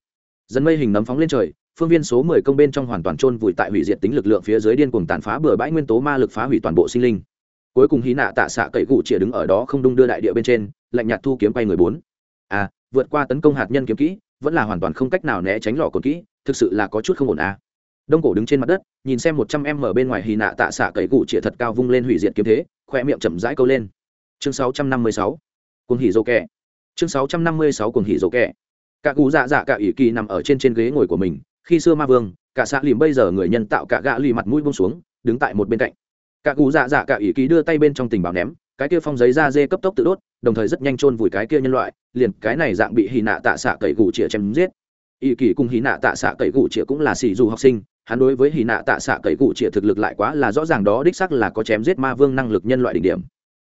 [SPEAKER 1] Dần mây hình nấm phóng lên trời, phương viên số mười công bên trong hoàn toàn chôn vùi tại hủy diệt tính lực lượng phía dưới điên cuồng tàn phá bừa bãi nguyên tố ma lực phá hủy toàn bộ sinh linh. Cuối cùng hí nạ tạ xạ cậy cụ chĩa đứng ở đó không đung đưa đại địa bên trên, lạnh nhạt thu kiếm quay người bốn. À vượt qua tấn công hạt nhân kiếm kỹ, vẫn là hoàn toàn không cách nào né tránh lò cồn kỹ, thực sự là có chút không ổn à đông cổ đứng trên mặt đất, nhìn xem một trăm em ở bên ngoài hì nạ tạ xạ cậy cụ chĩa thật cao vung lên hủy diệt kiếm thế khoe miệng chậm rãi câu lên. Chương sáu trăm năm mươi sáu. Cuồng hỉ dô kẹ. Chương sáu trăm năm mươi sáu cuồng hỉ dô kẹ. Cả cụ dạ dạ cả ỷ kỳ nằm ở trên trên ghế ngồi của mình, khi xưa ma vương, cả xạ lìm bây giờ người nhân tạo cả gã lì mặt mũi bông xuống, đứng tại một bên cạnh. Cả cụ dạ dạ cả ỷ kỳ đưa tay bên trong tình báo ném, cái kia phong giấy da dê cấp tốc tự đốt, đồng thời rất nhanh chôn vùi cái kia nhân loại, liền cái này dạng bị hì nạ tạ xạ cậy gù chĩa chém giết. Ỷ kỳ cùng hì nạ tạ xạ cậy gù chĩa cũng là xì dù học sinh hắn đối với hì nạ tạ xạ cậy Cụ chĩa thực lực lại quá là rõ ràng đó, đích sắc là có chém giết ma vương năng lực nhân loại đỉnh điểm.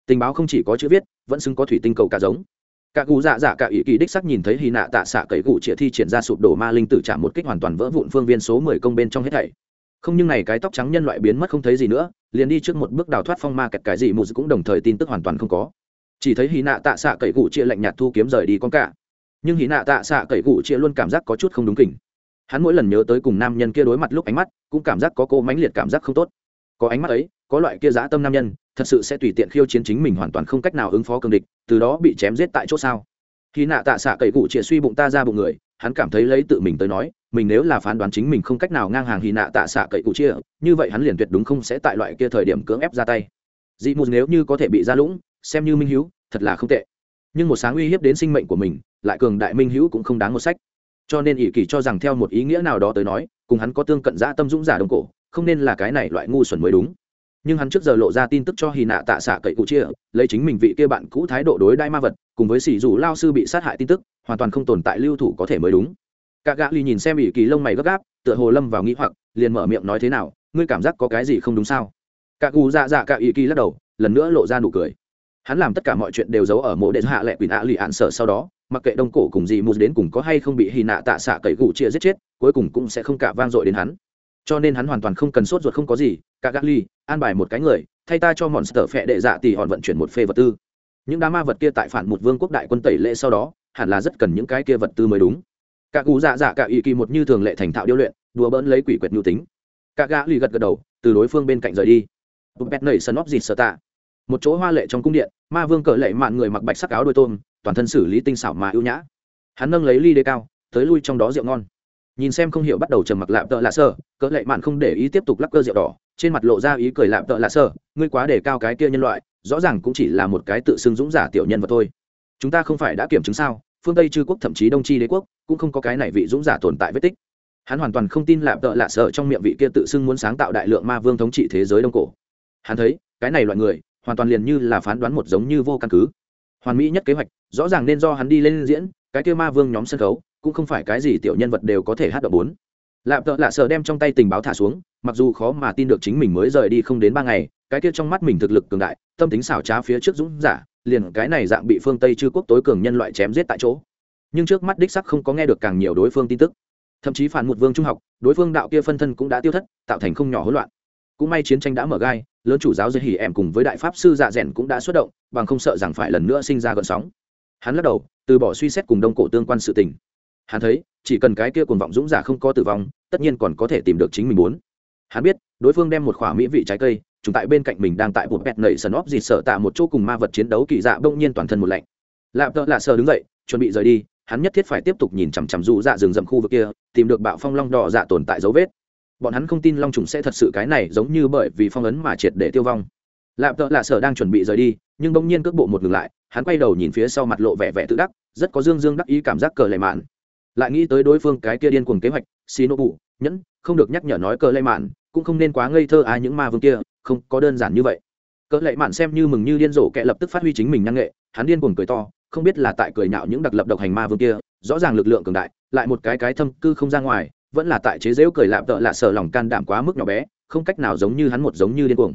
[SPEAKER 1] Tình báo không chỉ có chữ viết, vẫn xứng có thủy tinh cầu cả giống. Cả cụ dạ dạ cả ý kỳ đích sắc nhìn thấy hì nạ tạ xạ cậy cụ chĩa thi triển ra sụp đổ ma linh tử trả một kích hoàn toàn vỡ vụn phương viên số mười công bên trong hết thảy. Không nhưng này cái tóc trắng nhân loại biến mất không thấy gì nữa, liền đi trước một bước đào thoát phong ma kẹt cái gì mù cũng đồng thời tin tức hoàn toàn không có. Chỉ thấy hì nạ tạ xạ cậy cụ chia lạnh nhạt thu kiếm rời đi con cả. Nhưng hì nạ tạ xạ cậy cụ chia luôn cảm giác có chút không đúng kỉnh hắn mỗi lần nhớ tới cùng nam nhân kia đối mặt lúc ánh mắt, cũng cảm giác có cô mãnh liệt cảm giác không tốt. Có ánh mắt ấy, có loại kia dã tâm nam nhân, thật sự sẽ tùy tiện khiêu chiến chính mình hoàn toàn không cách nào ứng phó cường địch, từ đó bị chém giết tại chỗ sao? Khi nạ tạ xạ cậy cụ chĩa suy bụng ta ra bụng người, hắn cảm thấy lấy tự mình tới nói, mình nếu là phán đoán chính mình không cách nào ngang hàng hy nạ tạ xạ cậy cụ chia như vậy hắn liền tuyệt đúng không sẽ tại loại kia thời điểm cưỡng ép ra tay. Dị mù nếu như có thể bị ra lũng, xem như minh hữu thật là không tệ. Nhưng một sáng uy hiếp đến sinh mệnh của mình, lại cường đại minh hữu cũng không đáng một sách cho nên ỷ kỳ cho rằng theo một ý nghĩa nào đó tới nói, cùng hắn có tương cận giã tâm dũng giả đông cổ, không nên là cái này loại ngu xuẩn mới đúng. Nhưng hắn trước giờ lộ ra tin tức cho hy nạ tạ xạ cậy cụ chia, lấy chính mình vị kia bạn cũ thái độ đối đai ma vật, cùng với sỉ dù lao sư bị sát hại tin tức, hoàn toàn không tồn tại lưu thủ có thể mới đúng. Cả gã ly nhìn xem ỷ kỳ lông mày gấp gáp, tựa hồ lâm vào nghĩ hoặc, liền mở miệng nói thế nào, ngươi cảm giác có cái gì không đúng sao? Cả gù dạ dạ cả ỷ kỳ lắc đầu, lần nữa lộ ra nụ cười. Hắn làm tất cả mọi chuyện đều giấu ở mộ đệ hạ lệ quỷ ạ lì ạn sở sau đó mặc kệ đông cổ cùng gì mù đến cùng có hay không bị hy nạ tạ xạ cậy gù chia giết chết, cuối cùng cũng sẽ không cả vang dội đến hắn. Cho nên hắn hoàn toàn không cần sốt ruột không có gì, cả gác ly, an bài một cái người, thay ta cho mòn sờ phẹ đệ dạ tỷ hòn vận chuyển một phê vật tư. Những đám ma vật kia tại phản một vương quốc đại quân tẩy lệ sau đó, hẳn là rất cần những cái kia vật tư mới đúng. Cả cụ dạ dạ cả ý kỳ một như thường lệ thành thạo điêu luyện, đùa bỡn lấy quỷ quyệt nhu tính. Cả gã ly gật gật đầu, từ đối phương bên cạnh rời đi. Bét nảy sân óc dịt sơ tạ. Một chỗ hoa lệ trong cung điện, ma vương cỡ lệ mạn người mặc bạch sắc áo đôi tôm toàn thân xử lý tinh xảo mà ưu nhã. Hắn nâng lấy ly đê cao, tới lui trong đó rượu ngon. Nhìn xem không hiểu bắt đầu trầm mặc lạm tợ lạ sơ, cỡ lệ mạn không để ý tiếp tục lắc cơ rượu đỏ, trên mặt lộ ra ý cười lạm tợ lạ sơ, ngươi quá để cao cái kia nhân loại, rõ ràng cũng chỉ là một cái tự xưng dũng giả tiểu nhân vật thôi. Chúng ta không phải đã kiểm chứng sao, phương tây chư quốc thậm chí đông tri đế quốc, cũng không có cái này vị dũng giả tồn tại vết tích. Hắn hoàn toàn không tin lạm tợ lạ sợ trong miệng vị kia tự xưng muốn sáng tạo đại lượng ma vương thống trị thế giới đông cổ. Hắn thấy, cái này loại người, hoàn toàn liền như là phán đoán một giống như vô căn cứ hoàn mỹ nhất kế hoạch, rõ ràng nên do hắn đi lên diễn, cái kia ma vương nhóm sân khấu, cũng không phải cái gì tiểu nhân vật đều có thể hát động bốn. Lạp tợ lạ sợ đem trong tay tình báo thả xuống, mặc dù khó mà tin được chính mình mới rời đi không đến ba ngày, cái kia trong mắt mình thực lực cường đại, tâm tính xảo trá phía trước dũng giả, liền cái này dạng bị phương tây chư quốc tối cường nhân loại chém giết tại chỗ. Nhưng trước mắt đích sắc không có nghe được càng nhiều đối phương tin tức. Thậm chí phản một vương trung học, đối phương đạo kia phân thân cũng đã tiêu thất, tạo thành không nhỏ hỗn loạn. Cũng may chiến tranh đã mở gai lớn chủ giáo dây hỉ em cùng với đại pháp sư dạ rèn cũng đã xuất động, bằng không sợ rằng phải lần nữa sinh ra gợn sóng. Hắn lắc đầu, từ bỏ suy xét cùng đông cổ tương quan sự tình. Hắn thấy, chỉ cần cái kia cuồng vọng dũng giả không có tử vong, tất nhiên còn có thể tìm được chính mình muốn. Hắn biết, đối phương đem một khoả mỹ vị trái cây, chúng tại bên cạnh mình đang tại một bẹt nẩy sần óp dịt sợ tạ một chỗ cùng ma vật chiến đấu kỳ dạ bỗng nhiên toàn thân một lạnh. Lạp tợ lạ sờ đứng dậy, chuẩn bị rời đi, hắn nhất thiết phải tiếp tục nhìn chằm chằm dù dạ rừng rậm khu vực kia, tìm được bạo phong long đỏ dạ tồn tại dấu vết bọn hắn không tin long trùng sẽ thật sự cái này giống như bởi vì phong ấn mà triệt để tiêu vong. Lạp tợ lạ sở đang chuẩn bị rời đi, nhưng bỗng nhiên cước bộ một ngừng lại, hắn quay đầu nhìn phía sau mặt lộ vẻ vẻ tự đắc, rất có dương dương đắc ý cảm giác cờ lệ mạn. Lại nghĩ tới đối phương cái kia điên cuồng kế hoạch xì nô bụ nhẫn, không được nhắc nhở nói cờ lệ mạn, cũng không nên quá ngây thơ ai những ma vương kia, không có đơn giản như vậy. Cỡ lệ mạn xem như mừng như điên rồ kệ lập tức phát huy chính mình năng nghệ, hắn điên cuồng cười to, không biết là tại cười nhạo những đặc lập độc hành ma vương kia, rõ ràng lực lượng cường đại, lại một cái cái thâm cư không ra ngoài vẫn là tại chế dễu cười lạp tợ lạ sợ lòng can đảm quá mức nhỏ bé, không cách nào giống như hắn một giống như điên cuồng.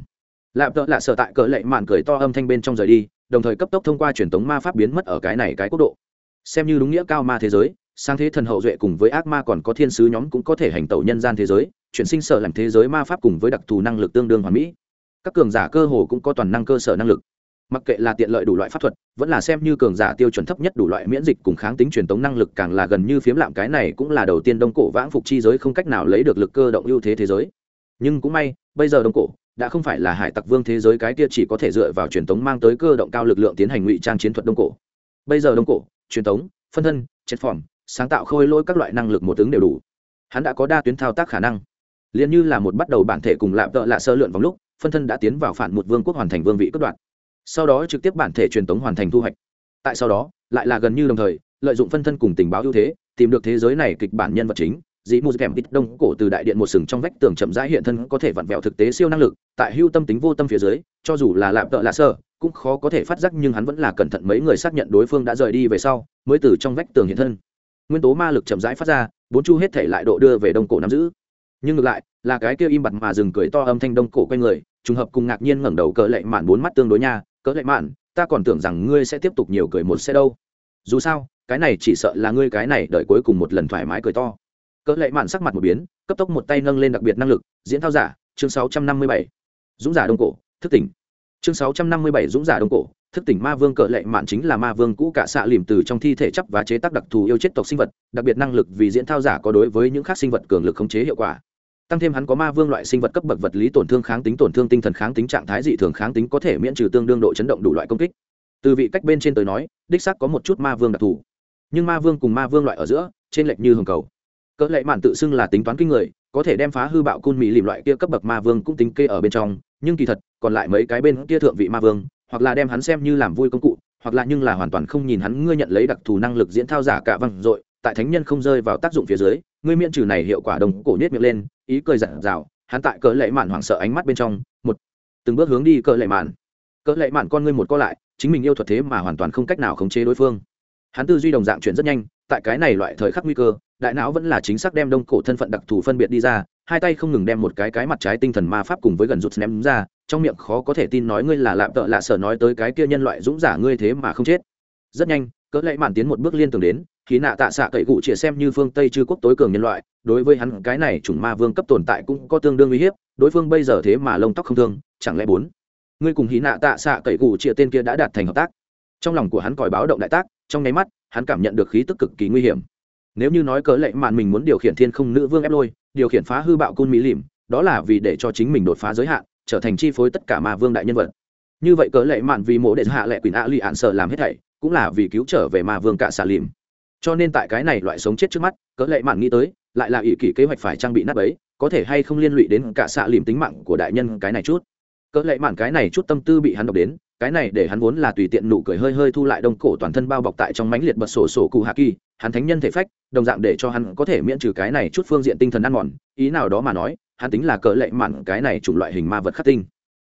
[SPEAKER 1] Lạp tợ lạ sợ tại cỡ lệ mạn cười to âm thanh bên trong rời đi, đồng thời cấp tốc thông qua truyền thống ma pháp biến mất ở cái này cái quốc độ. Xem như đúng nghĩa cao ma thế giới sang thế thần hậu duệ cùng với ác ma còn có thiên sứ nhóm cũng có thể hành tẩu nhân gian thế giới, chuyển sinh sở làm thế giới ma pháp cùng với đặc thù năng lực tương đương hoàn mỹ. Các cường giả cơ hồ cũng có toàn năng cơ sở năng lực mặc kệ là tiện lợi đủ loại pháp thuật, vẫn là xem như cường giả tiêu chuẩn thấp nhất đủ loại miễn dịch cùng kháng tính truyền tống năng lực càng là gần như phiếm lạm, cái này cũng là đầu tiên đông cổ vãng phục chi giới không cách nào lấy được lực cơ động ưu thế thế giới. Nhưng cũng may, bây giờ đông cổ đã không phải là hải tặc vương thế giới, cái kia chỉ có thể dựa vào truyền tống mang tới cơ động cao lực lượng tiến hành ngụy trang chiến thuật đông cổ. Bây giờ đông cổ, truyền tống, phân thân, chất phỏng, sáng tạo khôi lỗi các loại năng lực một ứng đều đủ. Hắn đã có đa tuyến thao tác khả năng. Liền như là một bắt đầu bản thể cùng lạp tợ lạ sơ lượn vòng lúc, phân thân đã tiến vào phản một vương quốc hoàn thành vương vị cất đoạn sau đó trực tiếp bản thể truyền tống hoàn thành thu hoạch. Tại sau đó, lại là gần như đồng thời, lợi dụng phân thân cùng tình báo ưu thế, tìm được thế giới này kịch bản nhân vật chính dĩ mù kèm ít đông cổ từ đại điện một sừng trong vách tường chậm rãi hiện thân có thể vặn vẹo thực tế siêu năng lực, tại hưu tâm tính vô tâm phía dưới, cho dù là lạm tợ lạ sơ, cũng khó có thể phát giác nhưng hắn vẫn là cẩn thận mấy người xác nhận đối phương đã rời đi về sau, mới từ trong vách tường hiện thân. Nguyên tố ma lực chậm rãi phát ra, bốn chu hết thể lại độ đưa về đông cổ nắm giữ. Nhưng ngược lại, là cái kia im bặt mà dừng cười to âm thanh đông cổ quanh người, trùng hợp cùng ngạc nhiên ngẩng đầu cỡ lệ mạn bốn mắt tương đối nha cỡ lệ mạn, ta còn tưởng rằng ngươi sẽ tiếp tục nhiều cười một xe đâu. Dù sao, cái này chỉ sợ là ngươi cái này đợi cuối cùng một lần thoải mái cười to. Cỡ lệ mạn sắc mặt một biến, cấp tốc một tay nâng lên đặc biệt năng lực, diễn thao giả, chương 657. dũng giả đông cổ, thức tỉnh. Chương 657 dũng giả đông cổ, thức tỉnh ma vương cỡ lệ mạn chính là ma vương cũ cả xạ lìm từ trong thi thể chấp và chế tác đặc thù yêu chết tộc sinh vật, đặc biệt năng lực vì diễn thao giả có đối với những khác sinh vật cường lực khống chế hiệu quả tăng thêm hắn có ma vương loại sinh vật cấp bậc vật lý tổn thương kháng tính, tổn thương tinh thần kháng tính, trạng thái dị thường kháng tính có thể miễn trừ tương đương độ chấn động đủ loại công kích. Từ vị cách bên trên tới nói, đích xác có một chút ma vương đặc thù. Nhưng ma vương cùng ma vương loại ở giữa trên lệch như hồng cầu. Cỡ lệ mạn tự xưng là tính toán kinh người, có thể đem phá hư bạo cun mỹ lìm loại kia cấp bậc ma vương cũng tính kê ở bên trong, nhưng kỳ thật, còn lại mấy cái bên kia thượng vị ma vương, hoặc là đem hắn xem như làm vui công cụ, hoặc là nhưng là hoàn toàn không nhìn hắn, ngươi nhận lấy đặc thù năng lực diễn thao giả cả văng dội, tại thánh nhân không rơi vào tác dụng phía dưới, ngươi miễn trừ này hiệu quả đồng cổ nhét miệng lên ý cười dặn dào, hắn tại cỡ lệ mạn hoảng sợ ánh mắt bên trong, một, từng bước hướng đi cỡ lệ mạn. Cỡ lệ mạn con ngươi một co lại, chính mình yêu thuật thế mà hoàn toàn không cách nào khống chế đối phương. Hắn tư duy đồng dạng chuyển rất nhanh, tại cái này loại thời khắc nguy cơ, đại não vẫn là chính xác đem đông cổ thân phận đặc thù phân biệt đi ra, hai tay không ngừng đem một cái cái mặt trái tinh thần ma pháp cùng với gần rụt ném ra, trong miệng khó có thể tin nói ngươi là lạm tợ lạ sở nói tới cái kia nhân loại dũng giả ngươi thế mà không chết. Rất nhanh, cỡ lệ mạn tiến một bước liên tưởng đến khi nạ tạ xạ cậy cụ chia xem như phương tây chư quốc tối cường nhân loại, đối với hắn, cái này chủng ma vương cấp tồn tại cũng có tương đương uy hiếp, đối phương bây giờ thế mà lông tóc không thương, chẳng lẽ bốn? Ngươi cùng hí nạ tạ xạ cậy cụ chia tên kia đã đạt thành hợp tác. Trong lòng của hắn còi báo động đại tác, trong nháy mắt, hắn cảm nhận được khí tức cực kỳ nguy hiểm. Nếu như nói cớ lệ mạn mình muốn điều khiển thiên không nữ vương ép lôi, điều khiển phá hư bạo côn mỹ lìm, đó là vì để cho chính mình đột phá giới hạn, trở thành chi phối tất cả ma vương đại nhân vật. Như vậy cớ lệ mạn vì mộ đệ hạ lệ quỷ ạ lụy ạn sợ làm hết thảy, cũng là vì cứu trở về ma vương cả xà lìm cho nên tại cái này loại sống chết trước mắt, cỡ lệ mạn nghĩ tới, lại là ỷ kỷ kế hoạch phải trang bị nắp ấy có thể hay không liên lụy đến cả xạ lìm tính mạng của đại nhân cái này chút. Cỡ lệ mạn cái này chút tâm tư bị hắn đọc đến, cái này để hắn vốn là tùy tiện nụ cười hơi hơi thu lại đông cổ toàn thân bao bọc tại trong mánh liệt bật sổ sổ cụ hạ kỳ, hắn thánh nhân thể phách, đồng dạng để cho hắn có thể miễn trừ cái này chút phương diện tinh thần ăn mòn, ý nào đó mà nói, hắn tính là cỡ lệ mạn cái này chủng loại hình ma vật khắc tinh.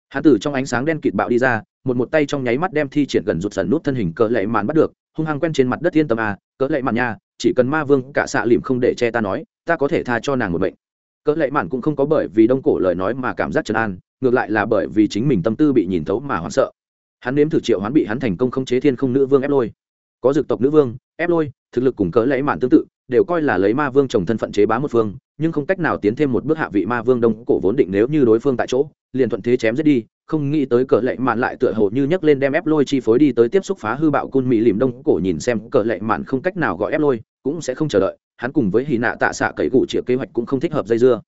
[SPEAKER 1] Hắn từ trong ánh sáng đen kịt bạo đi ra, một một tay trong nháy mắt đem thi triển gần rụt sần nút thân hình cỡ lệ mạn bắt được hung hăng quen trên mặt đất thiên tâm a cỡ lệ mạn nha, chỉ cần ma vương cả xạ lìm không để che ta nói, ta có thể tha cho nàng một bệnh cỡ lệ mạn cũng không có bởi vì đông cổ lời nói mà cảm giác trấn an, ngược lại là bởi vì chính mình tâm tư bị nhìn thấu mà hoảng sợ. Hắn nếm thử triệu hoán bị hắn thành công không chế thiên không nữ vương ép lôi. Có dược tộc nữ vương, ép lôi, thực lực cùng cỡ lệ mạn tương tự, đều coi là lấy ma vương chồng thân phận chế bá một phương, nhưng không cách nào tiến thêm một bước hạ vị ma vương đông cổ vốn định nếu như đối phương tại chỗ, liền thuận thế chém giết đi không nghĩ tới cờ lệ mạn lại tựa hồ như nhấc lên đem ép lôi chi phối đi tới tiếp xúc phá hư bạo cun mỹ lìm đông cổ nhìn xem cờ lệ mạn không cách nào gọi ép lôi, cũng sẽ không chờ đợi, hắn cùng với hì nạ tạ xạ cậy cụ chĩa kế hoạch cũng không thích hợp dây dưa.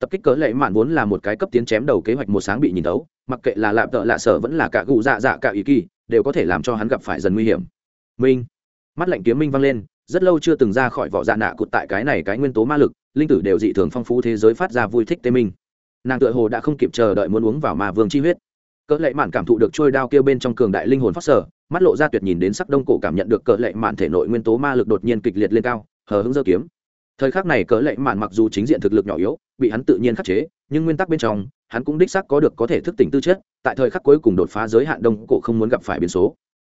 [SPEAKER 1] Tập kích cỡ lệ mạn vốn là một cái cấp tiến chém đầu kế hoạch một sáng bị nhìn thấu, mặc kệ là lạm tợ lạ sở vẫn là cả gù dạ dạ cả ý kỳ, đều có thể làm cho hắn gặp phải dần nguy hiểm. Minh. Mắt lạnh kiếm minh vang lên, rất lâu chưa từng ra khỏi vỏ dạ nạ cụt tại cái này cái nguyên tố ma lực, linh tử đều dị thường phong phú thế giới phát ra vui thích tê minh. Nàng tựa hồ đã không kịp chờ đợi muốn uống vào ma vương chi huyết cỡ lệ mạn cảm thụ được trôi đao kia bên trong cường đại linh hồn phát sở, mắt lộ ra tuyệt nhìn đến sắc đông cổ cảm nhận được cỡ lệ mạn thể nội nguyên tố ma lực đột nhiên kịch liệt lên cao, hờ hững dơ kiếm. Thời khắc này cỡ lệ mạn mặc dù chính diện thực lực nhỏ yếu, bị hắn tự nhiên khắc chế, nhưng nguyên tắc bên trong, hắn cũng đích xác có được có thể thức tỉnh tư chất, tại thời khắc cuối cùng đột phá giới hạn đông cổ không muốn gặp phải biến số.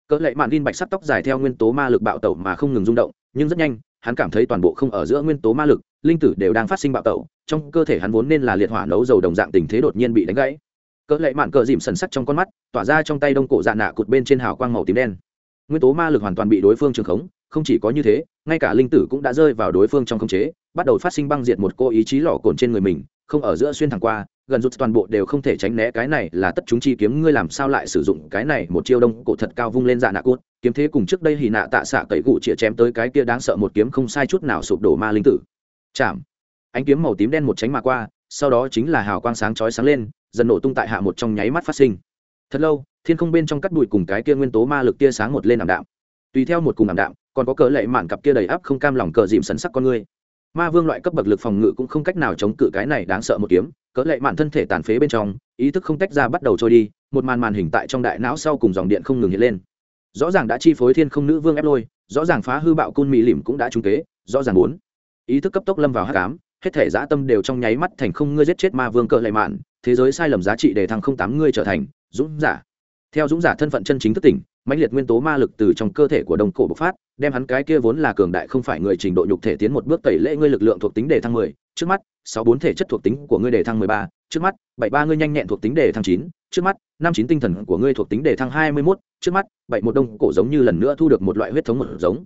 [SPEAKER 1] Cỡ lệ mạn gin bạch sắt tóc dài theo nguyên tố ma lực bạo tẩu mà không ngừng rung động, nhưng rất nhanh, hắn cảm thấy toàn bộ không ở giữa nguyên tố ma lực, linh tử đều đang phát sinh bạo tẩu, trong cơ thể hắn vốn nên là liệt hỏa nấu dầu đồng dạng tình thế đột nhiên bị đánh gãy cỡ lệ mạn cờ dìm sần sắc trong con mắt, tỏa ra trong tay đông cổ dạ nạ cụt bên trên hào quang màu tím đen. Nguyên tố ma lực hoàn toàn bị đối phương trường khống, không chỉ có như thế, ngay cả linh tử cũng đã rơi vào đối phương trong khống chế, bắt đầu phát sinh băng diệt một cô ý chí lỏ cồn trên người mình, không ở giữa xuyên thẳng qua, gần rút toàn bộ đều không thể tránh né cái này là tất chúng chi kiếm, ngươi làm sao lại sử dụng cái này một chiêu đông cổ thật cao vung lên dạ nạ cốt kiếm thế cùng trước đây hì nạ tạ xạ cậy cụ chĩa chém tới cái kia đáng sợ một kiếm không sai chút nào sụp đổ ma linh tử. Chạm. Ánh kiếm màu tím đen một tránh mà qua, sau đó chính là hào quang sáng chói sáng lên dần nổ tung tại hạ một trong nháy mắt phát sinh. Thật lâu, thiên không bên trong cắt bụi cùng cái kia nguyên tố ma lực tia sáng một lên ảm đạm. Tùy theo một cùng ảm đạm, còn có cỡ lệ mạn cặp kia đầy áp không cam lòng cờ dìm sấn sắc con ngươi ma vương loại cấp bậc lực phòng ngự cũng không cách nào chống cự cái này đáng sợ một kiếm, cỡ lệ mạn thân thể tàn phế bên trong, ý thức không tách ra bắt đầu trôi đi, một màn màn hình tại trong đại não sau cùng dòng điện không ngừng hiện lên. Rõ ràng đã chi phối thiên không nữ vương ép lôi, rõ ràng phá hư bạo côn mỹ lìm cũng đã trúng kế, rõ ràng muốn. Ý thức cấp tốc lâm vào hát cám hết thể dã tâm đều trong nháy mắt thành không, ngươi giết chết ma vương cỡ lệ mạn thế giới sai lầm giá trị để thăng không tám ngươi trở thành dũng giả. Theo dũng giả thân phận chân chính thức tỉnh, mãnh liệt nguyên tố ma lực từ trong cơ thể của đồng cổ bộc phát, đem hắn cái kia vốn là cường đại không phải người trình độ nhục thể tiến một bước tẩy lễ ngươi lực lượng thuộc tính đề thăng mười, trước mắt, sáu bốn thể chất thuộc tính của ngươi đề thăng mười ba, trước mắt, bảy ba ngươi nhanh nhẹn thuộc tính đề thăng chín, trước mắt, năm chín tinh thần của ngươi thuộc tính đề thăng hai mươi mốt, trước mắt, bảy một đông cổ giống như lần nữa thu được một loại huyết thống một giống.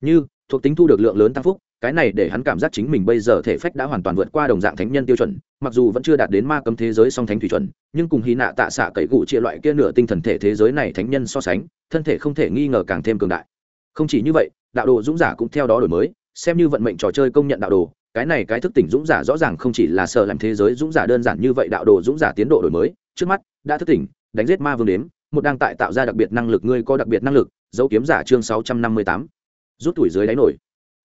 [SPEAKER 1] Như, thuộc tính thu được lượng lớn tăng phúc cái này để hắn cảm giác chính mình bây giờ thể phách đã hoàn toàn vượt qua đồng dạng thánh nhân tiêu chuẩn, mặc dù vẫn chưa đạt đến ma cấm thế giới song thánh thủy chuẩn, nhưng cùng hy nạ tạ xạ cậy cụ chia loại kia nửa tinh thần thể thế giới này thánh nhân so sánh, thân thể không thể nghi ngờ càng thêm cường đại. Không chỉ như vậy, đạo đồ dũng giả cũng theo đó đổi mới, xem như vận mệnh trò chơi công nhận đạo đồ, cái này cái thức tỉnh dũng giả rõ ràng không chỉ là sợ làm thế giới dũng giả đơn giản như vậy đạo đồ dũng giả tiến độ đổi mới, trước mắt, đã thức tỉnh, đánh giết ma vương đếm, một đang tại tạo ra đặc biệt năng lực, ngươi có đặc biệt năng lực dấu kiếm giả chương sáu trăm năm mươi tám. Rút tuổi dưới đáy nổi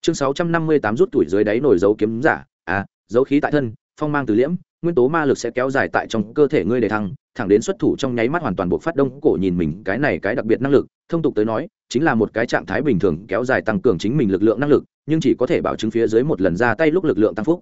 [SPEAKER 1] chương sáu trăm năm mươi tám rút tuổi dưới đáy nổi dấu kiếm giả. À dấu khí tại thân, phong mang từ liễm, nguyên tố ma lực sẽ kéo dài tại trong cơ thể ngươi để thăng, thẳng đến xuất thủ trong nháy mắt hoàn toàn buộc phát đông cổ nhìn mình cái này cái đặc biệt năng lực. Thông tục tới nói, chính là một cái trạng thái bình thường kéo dài tăng cường chính mình lực lượng năng lực, nhưng chỉ có thể bảo chứng phía dưới một lần ra tay lúc lực lượng tăng phúc.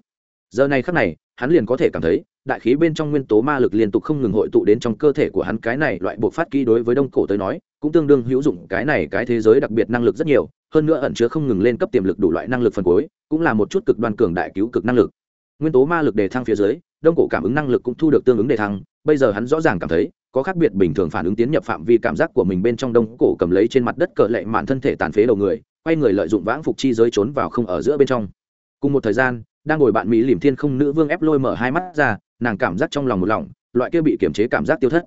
[SPEAKER 1] Giờ này khắc này hắn liền có thể cảm thấy, đại khí bên trong nguyên tố ma lực liên tục không ngừng hội tụ đến trong cơ thể của hắn. Cái này loại buộc phát kỹ đối với đông cổ tới nói, cũng tương đương hữu dụng. Cái này cái thế giới đặc biệt năng lực rất nhiều, hơn nữa ẩn chứa không ngừng lên cấp tiềm lực đủ loại năng lực phần cuối, cũng là một chút cực đoan cường đại cứu cực năng lực. Nguyên tố ma lực đề thăng phía dưới, đông cổ cảm ứng năng lực cũng thu được tương ứng đề thăng. Bây giờ hắn rõ ràng cảm thấy, có khác biệt bình thường phản ứng tiến nhập phạm vi cảm giác của mình bên trong đông cổ cầm lấy trên mặt đất cờ lệ mạn thân thể tàn phế đầu người, quay người lợi dụng vãng phục chi giới trốn vào không ở giữa bên trong. Cùng một thời gian đang ngồi bạn mỹ liềm thiên không nữ vương ép lôi mở hai mắt ra, nàng cảm giác trong lòng một lòng, loại kia bị kiềm chế cảm giác tiêu thất.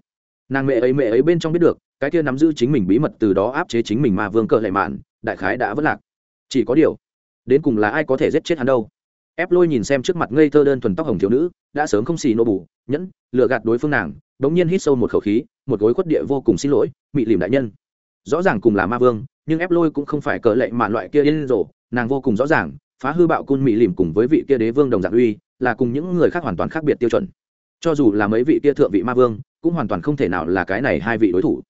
[SPEAKER 1] Nàng mẹ ấy mẹ ấy bên trong biết được, cái kia nắm giữ chính mình bí mật từ đó áp chế chính mình mà vương cờ lệ mạn, đại khái đã vất lạc. Chỉ có điều, đến cùng là ai có thể giết chết hắn đâu? Ép lôi nhìn xem trước mặt ngây thơ đơn thuần tóc hồng thiếu nữ, đã sớm không xì nô bù, nhẫn lựa gạt đối phương nàng đ ỗ n g nhiên hít sâu một khẩu khí, một gối khuất địa vô cùng xin lỗi, mị lìm đại nhân. Rõ ràng cùng là ma vương, nhưng ép lôi cũng không phải cờ lệ mạn loại kia yên rộ nàng vô cùng rõ ràng phá hư bạo cun mỹ lìm cùng với vị kia đế vương đồng dạng uy, là cùng những người khác hoàn toàn khác biệt tiêu chuẩn. Cho dù là mấy vị kia thượng vị ma vương, cũng hoàn toàn không thể nào là cái này hai vị đối thủ.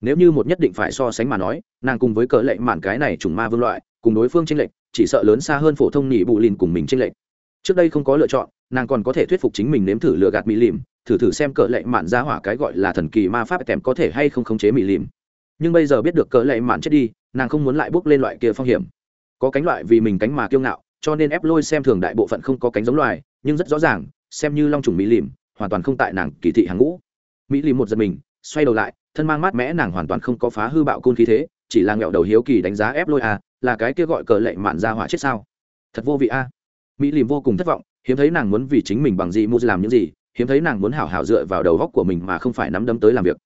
[SPEAKER 1] Nếu như một nhất định phải so sánh mà nói, nàng cùng với cỡ lệ mạn cái này trùng ma vương loại, cùng đối phương tranh lệch, chỉ sợ lớn xa hơn phổ thông nhị bù lìn cùng mình tranh lệch. Trước đây không có lựa chọn, nàng còn có thể thuyết phục chính mình nếm thử lựa gạt mỹ lìm, thử thử xem cỡ lệ mạn ra hỏa cái gọi là thần kỳ ma pháp kèm có thể hay không khống chế mỹ lìm. Nhưng bây giờ biết được cỡ lệ mạn chết đi, nàng không muốn lại bước lên loại kia phong hiểm có cánh loại vì mình cánh mà kiêu ngạo, cho nên ép lôi xem thường đại bộ phận không có cánh giống loài, nhưng rất rõ ràng, xem như long trùng mỹ lìm, hoàn toàn không tại nàng kỳ thị hàng ngũ. Mỹ lìm một giật mình, xoay đầu lại, thân mang mát mẽ nàng hoàn toàn không có phá hư bạo côn khí thế, chỉ là nghẹo đầu hiếu kỳ đánh giá ép lôi à là cái kia gọi cờ lệ mạn ra hỏa chết sao? Thật vô vị a. Mỹ lìm vô cùng thất vọng, hiếm thấy nàng muốn vì chính mình bằng gì mua làm những gì, hiếm thấy nàng muốn hảo hảo dựa vào đầu góc của mình mà không phải nắm đấm tới làm việc.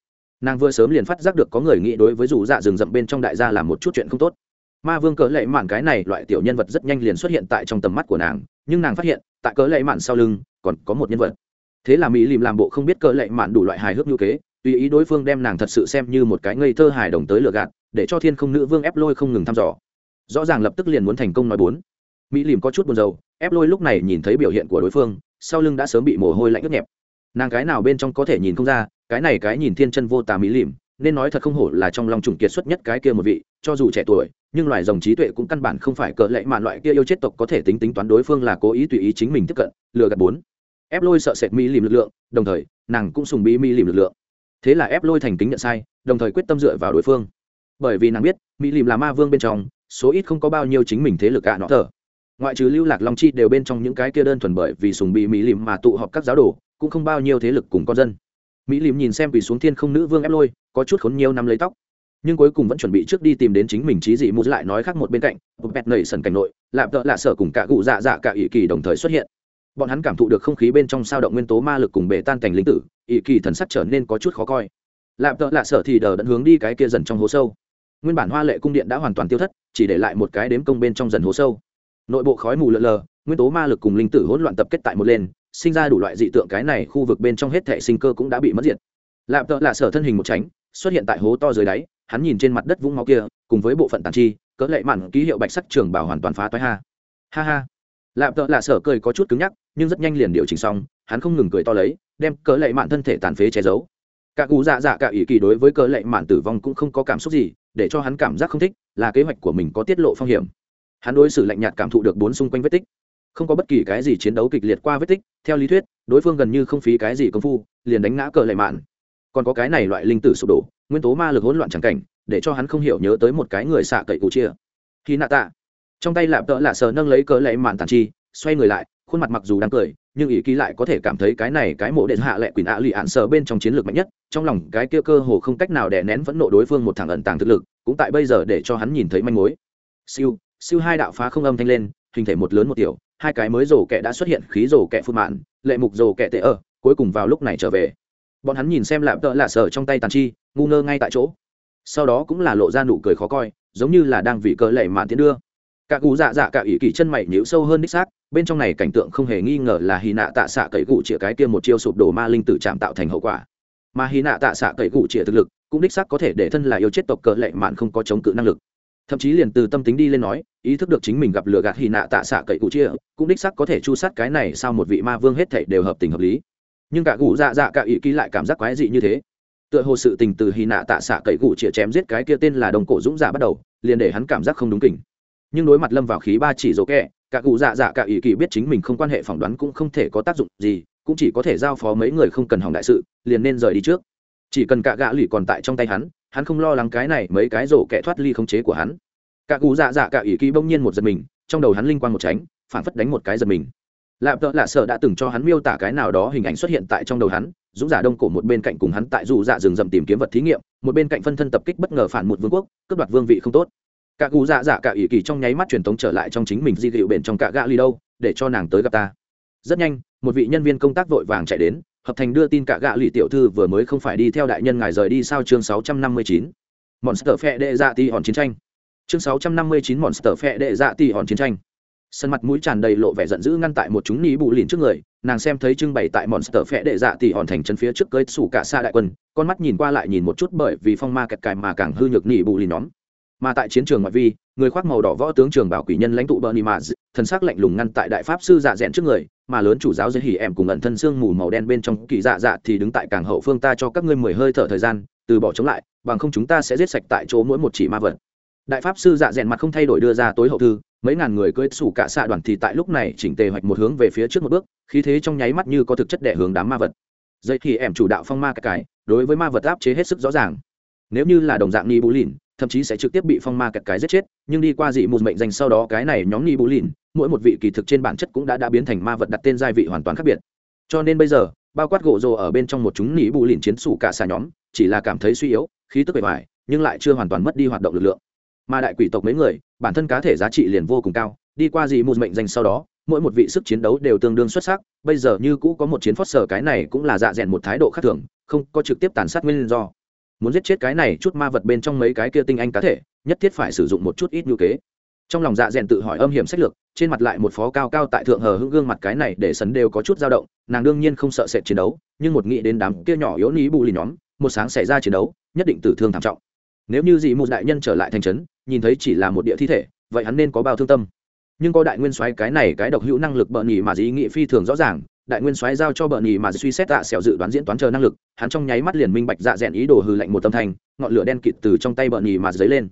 [SPEAKER 1] Nàng vừa sớm liền phát giác được có người nghĩ đối với dù dạ rừng rậm bên trong đại gia làm một chút chuyện không tốt ma vương cỡ lệ mạn cái này loại tiểu nhân vật rất nhanh liền xuất hiện tại trong tầm mắt của nàng, nhưng nàng phát hiện, tại cỡ lệ mạn sau lưng, còn có một nhân vật. Thế là mỹ lìm làm bộ không biết cỡ lệ mạn đủ loại hài hước như kế, tùy ý đối phương đem nàng thật sự xem như một cái ngây thơ hài đồng tới lừa gạt, để cho thiên không nữ vương ép lôi không ngừng thăm dò. Rõ ràng lập tức liền muốn thành công nói bốn. Mỹ lìm có chút buồn rầu, ép lôi lúc này nhìn thấy biểu hiện của đối phương, sau lưng đã sớm bị mồ hôi lạnh ướt nhẹp. Nàng cái nào bên trong có thể nhìn không ra, cái này cái nhìn thiên chân vô tà mỹ lìm nên nói thật không hổ là trong lòng trùng kiệt xuất nhất cái kia một vị, cho dù trẻ tuổi, nhưng loài rồng trí tuệ cũng căn bản không phải cỡ lệ mạn loại kia yêu chết tộc có thể tính tính toán đối phương là cố ý tùy ý chính mình tiếp cận, lừa gạt bốn. Ép lôi sợ sệt mỹ lìm lực lượng, đồng thời, nàng cũng sùng bí mỹ lìm lực lượng. Thế là ép lôi thành kính nhận sai, đồng thời quyết tâm dựa vào đối phương. Bởi vì nàng biết mỹ lìm là ma vương bên trong, số ít không có bao nhiêu chính mình thế lực cả nọ thở ngoại trừ lưu lạc long chi đều bên trong những cái kia đơn thuần bởi vì sùng bị mỹ lìm mà tụ họp các giáo đồ, cũng không bao nhiêu thế lực cùng con dân. Mỹ lìm nhìn xem vì xuống thiên không nữ vương ép lôi có chút khốn nhiều năm lấy tóc. Nhưng cuối cùng vẫn chuẩn bị trước đi tìm đến chính mình trí dị mù lại nói khác một bên cạnh bẹt nảy sần cảnh nội, lạp tợ lạ sở cùng cả cụ dạ dạ cả ỷ kỳ đồng thời xuất hiện. Bọn hắn cảm thụ được không khí bên trong sao động nguyên tố ma lực cùng bể tan cảnh linh tử, ỷ kỳ thần sắc trở nên có chút khó coi. Lạp tợ lạ sở thì đờ đẫn hướng đi cái kia dần trong hố sâu. Nguyên bản hoa lệ cung điện đã hoàn toàn tiêu thất, chỉ để lại một cái đếm công bên trong dần hố sâu. Nội bộ khói mù lợn lờ, nguyên tố ma lực cùng linh tử hỗn loạn tập kết tại một lên, sinh ra đủ loại dị tượng cái này khu vực bên trong hết thể sinh cơ cũng đã bị mất diệt. Lạp tợ lạ sở thân hình một tránh xuất hiện tại hố to dưới đáy, hắn nhìn trên mặt đất vũng máu kia, cùng với bộ phận tàn chi, cỡ lệ mạn ký hiệu bạch sắc trường bảo hoàn toàn phá toái ha. Ha ha. Lạp tợ lạ sở cười có chút cứng nhắc, nhưng rất nhanh liền điều chỉnh xong, hắn không ngừng cười to lấy, đem cỡ lệ mạn thân thể tàn phế che giấu. Cả cụ dạ dạ cả ý kỳ đối với cỡ lệ mạn tử vong cũng không có cảm xúc gì, để cho hắn cảm giác không thích, là kế hoạch của mình có tiết lộ phong hiểm. Hắn đối xử lạnh nhạt cảm thụ được bốn xung quanh vết tích. Không có bất kỳ cái gì chiến đấu kịch liệt qua vết tích, theo lý thuyết, đối phương gần như không phí cái gì công phu, liền đánh ngã cờ lệ mạn còn có cái này loại linh tử sụp đổ, nguyên tố ma lực hỗn loạn chẳng cảnh, để cho hắn không hiểu nhớ tới một cái người xạ cậy cụ chia. Khi nạ tạ trong tay lạp tợ lạ sờ nâng lấy cớ lệ mạn tàn chi, xoay người lại, khuôn mặt mặc dù đang cười, nhưng ý ký lại có thể cảm thấy cái này cái mộ đệ hạ lệ quỷ ạ lì ạn sờ bên trong chiến lược mạnh nhất, trong lòng cái kia cơ hồ không cách nào đè nén vẫn nộ đối phương một thằng ẩn tàng thực lực, cũng tại bây giờ để cho hắn nhìn thấy manh mối. Siêu siêu hai đạo phá không âm thanh lên, hình thể một lớn một tiểu, hai cái mới rổ kẹ đã xuất hiện khí rổ kẹ phun mạn, lệ mục rổ kẹ tệ ở, cuối cùng vào lúc này trở về bọn hắn nhìn xem lạp tợ lạ sở trong tay tàn chi, ngu ngơ ngay tại chỗ. Sau đó cũng là lộ ra nụ cười khó coi, giống như là đang vì cờ lệ mạn tiến đưa. Cả cụ dạ dạ cả ỷ kỳ chân mày nhíu sâu hơn đích xác, bên trong này cảnh tượng không hề nghi ngờ là hy nạ tạ xạ cậy cụ chĩa cái kia một chiêu sụp đổ ma linh tử chạm tạo thành hậu quả. Mà hy nạ tạ xạ cậy cụ chĩa thực lực, cũng đích xác có thể để thân là yêu chết tộc cờ lệ mạn không có chống cự năng lực. Thậm chí liền từ tâm tính đi lên nói, ý thức được chính mình gặp lừa gạt hy nạ tạ xạ cậy cụ chia cũng đích xác có thể chu sát cái này sao một vị ma vương hết thể đều hợp tình hợp lý nhưng cả cụ dạ dạ cả ý ký lại cảm giác quái dị như thế. Tựa hồ sự tình từ hy nạ tạ xạ cậy cụ chĩa chém giết cái kia tên là đồng cổ dũng dạ bắt đầu, liền để hắn cảm giác không đúng kỉnh nhưng đối mặt lâm vào khí ba chỉ dỗ kẹ, cả cụ dạ dạ cả ý kỳ biết chính mình không quan hệ phỏng đoán cũng không thể có tác dụng gì, cũng chỉ có thể giao phó mấy người không cần hỏng đại sự, liền nên rời đi trước. Chỉ cần cả gã lì còn tại trong tay hắn hắn không lo lắng cái này mấy cái rổ kẹ thoát ly không chế của hắn. Cả cụ dạ dạ cả ý kỳ bỗng nhiên một giật mình, trong đầu hắn linh quan một tránh, phản phất đánh một cái giật mình lạp tợ lạ sợ đã từng cho hắn miêu tả cái nào đó hình ảnh xuất hiện tại trong đầu hắn, dũng giả đông cổ một bên cạnh cùng hắn tại dù dạ rừng rậm tìm kiếm vật thí nghiệm, một bên cạnh phân thân tập kích bất ngờ phản một vương quốc, cướp đoạt vương vị không tốt. Cả cụ dạ dạ cả ỷ kỳ trong nháy mắt truyền tống trở lại trong chính mình di dịu bền trong cả gã ly đâu, để cho nàng tới gặp ta. Rất nhanh, một vị nhân viên công tác vội vàng chạy đến, hợp thành đưa tin cả gã lì tiểu thư vừa mới không phải đi theo đại nhân ngài rời đi sao chương 659. monster phe đệ dạ ti hòn chiến tranh. Chương 659 monster phe đệ dạ ti hòn chiến tranh sân mặt mũi tràn đầy lộ vẻ giận dữ ngăn tại một chúng ní bù lìn trước người, nàng xem thấy trưng bày tại mòn sờ phẹ đệ dạ tỉ hòn thành chân phía trước cơi sủ cả xa đại quân, con mắt nhìn qua lại nhìn một chút bởi vì phong ma kẹt cài mà càng hư nhược ní bù lìn nhóm. Mà tại chiến trường ngoại vi, người khoác màu đỏ võ tướng trường bảo quỷ nhân lãnh tụ bernie maz thần sắc lạnh lùng ngăn tại đại pháp sư dạ dẹn trước người, mà lớn chủ giáo dễ hỉ em cùng ẩn thân xương mù màu đen bên trong kỳ dạ dạ thì đứng tại càng hậu phương ta cho các ngươi mười hơi thở thời gian, từ bỏ chống lại, bằng không chúng ta sẽ giết sạch tại chỗ mỗi một chỉ ma vật đại pháp sư dạ dẹn mặt không thay đổi đưa ra tối hậu thư, mấy ngàn người cưỡi sủ cả xạ đoàn thì tại lúc này chỉnh tề hoạch một hướng về phía trước một bước, khí thế trong nháy mắt như có thực chất đệ hướng đám ma vật. Dây thì em chủ đạo phong ma cải cái đối với ma vật áp chế hết sức rõ ràng. Nếu như là đồng dạng ni bú lìn, thậm chí sẽ trực tiếp bị phong ma cặt cái giết chết, nhưng đi qua dị một mệnh danh sau đó cái này nhóm ni bú lìn, mỗi một vị kỳ thực trên bản chất cũng đã đã biến thành ma vật đặt tên gia vị hoàn toàn khác biệt. Cho nên bây giờ, bao quát gỗ rồ ở bên trong một chúng nỉ bù lìn chiến sủ cả xà nhóm, chỉ là cảm thấy suy yếu, khí tức bề ngoài, nhưng lại chưa hoàn toàn mất đi hoạt động lực lượng mà đại quỷ tộc mấy người, bản thân cá thể giá trị liền vô cùng cao, đi qua gì một mệnh danh sau đó, mỗi một vị sức chiến đấu đều tương đương xuất sắc, bây giờ như cũ có một chiến phót sở cái này cũng là dạ dẹn một thái độ khác thường, không có trực tiếp tàn sát nguyên do. Muốn giết chết cái này chút ma vật bên trong mấy cái kia tinh anh cá thể, nhất thiết phải sử dụng một chút ít ngữ kế. Trong lòng dạ dẹn tự hỏi âm hiểm sách lược, trên mặt lại một phó cao cao tại thượng hờ hững gương mặt cái này để sấn đều có chút dao động, nàng đương nhiên không sợ sệt chiến đấu, nhưng một nghĩ đến đám kia nhỏ yếu ní bù lì nhóm, một sáng xảy ra chiến đấu, nhất định tử thương thảm trọng nếu như dị một đại nhân trở lại thành trấn, nhìn thấy chỉ là một địa thi thể, vậy hắn nên có bao thương tâm. Nhưng có đại nguyên soái cái này cái độc hữu năng lực bợn nhì mà dĩ nghị phi thường rõ ràng, đại nguyên soái giao cho bợn nhì mà suy xét tạ xẻo dự đoán diễn toán chờ năng lực, hắn trong nháy mắt liền minh bạch dạ rèn ý đồ hư lạnh một tâm thanh, ngọn lửa đen kịt từ trong tay bợn nhì mà dấy lên.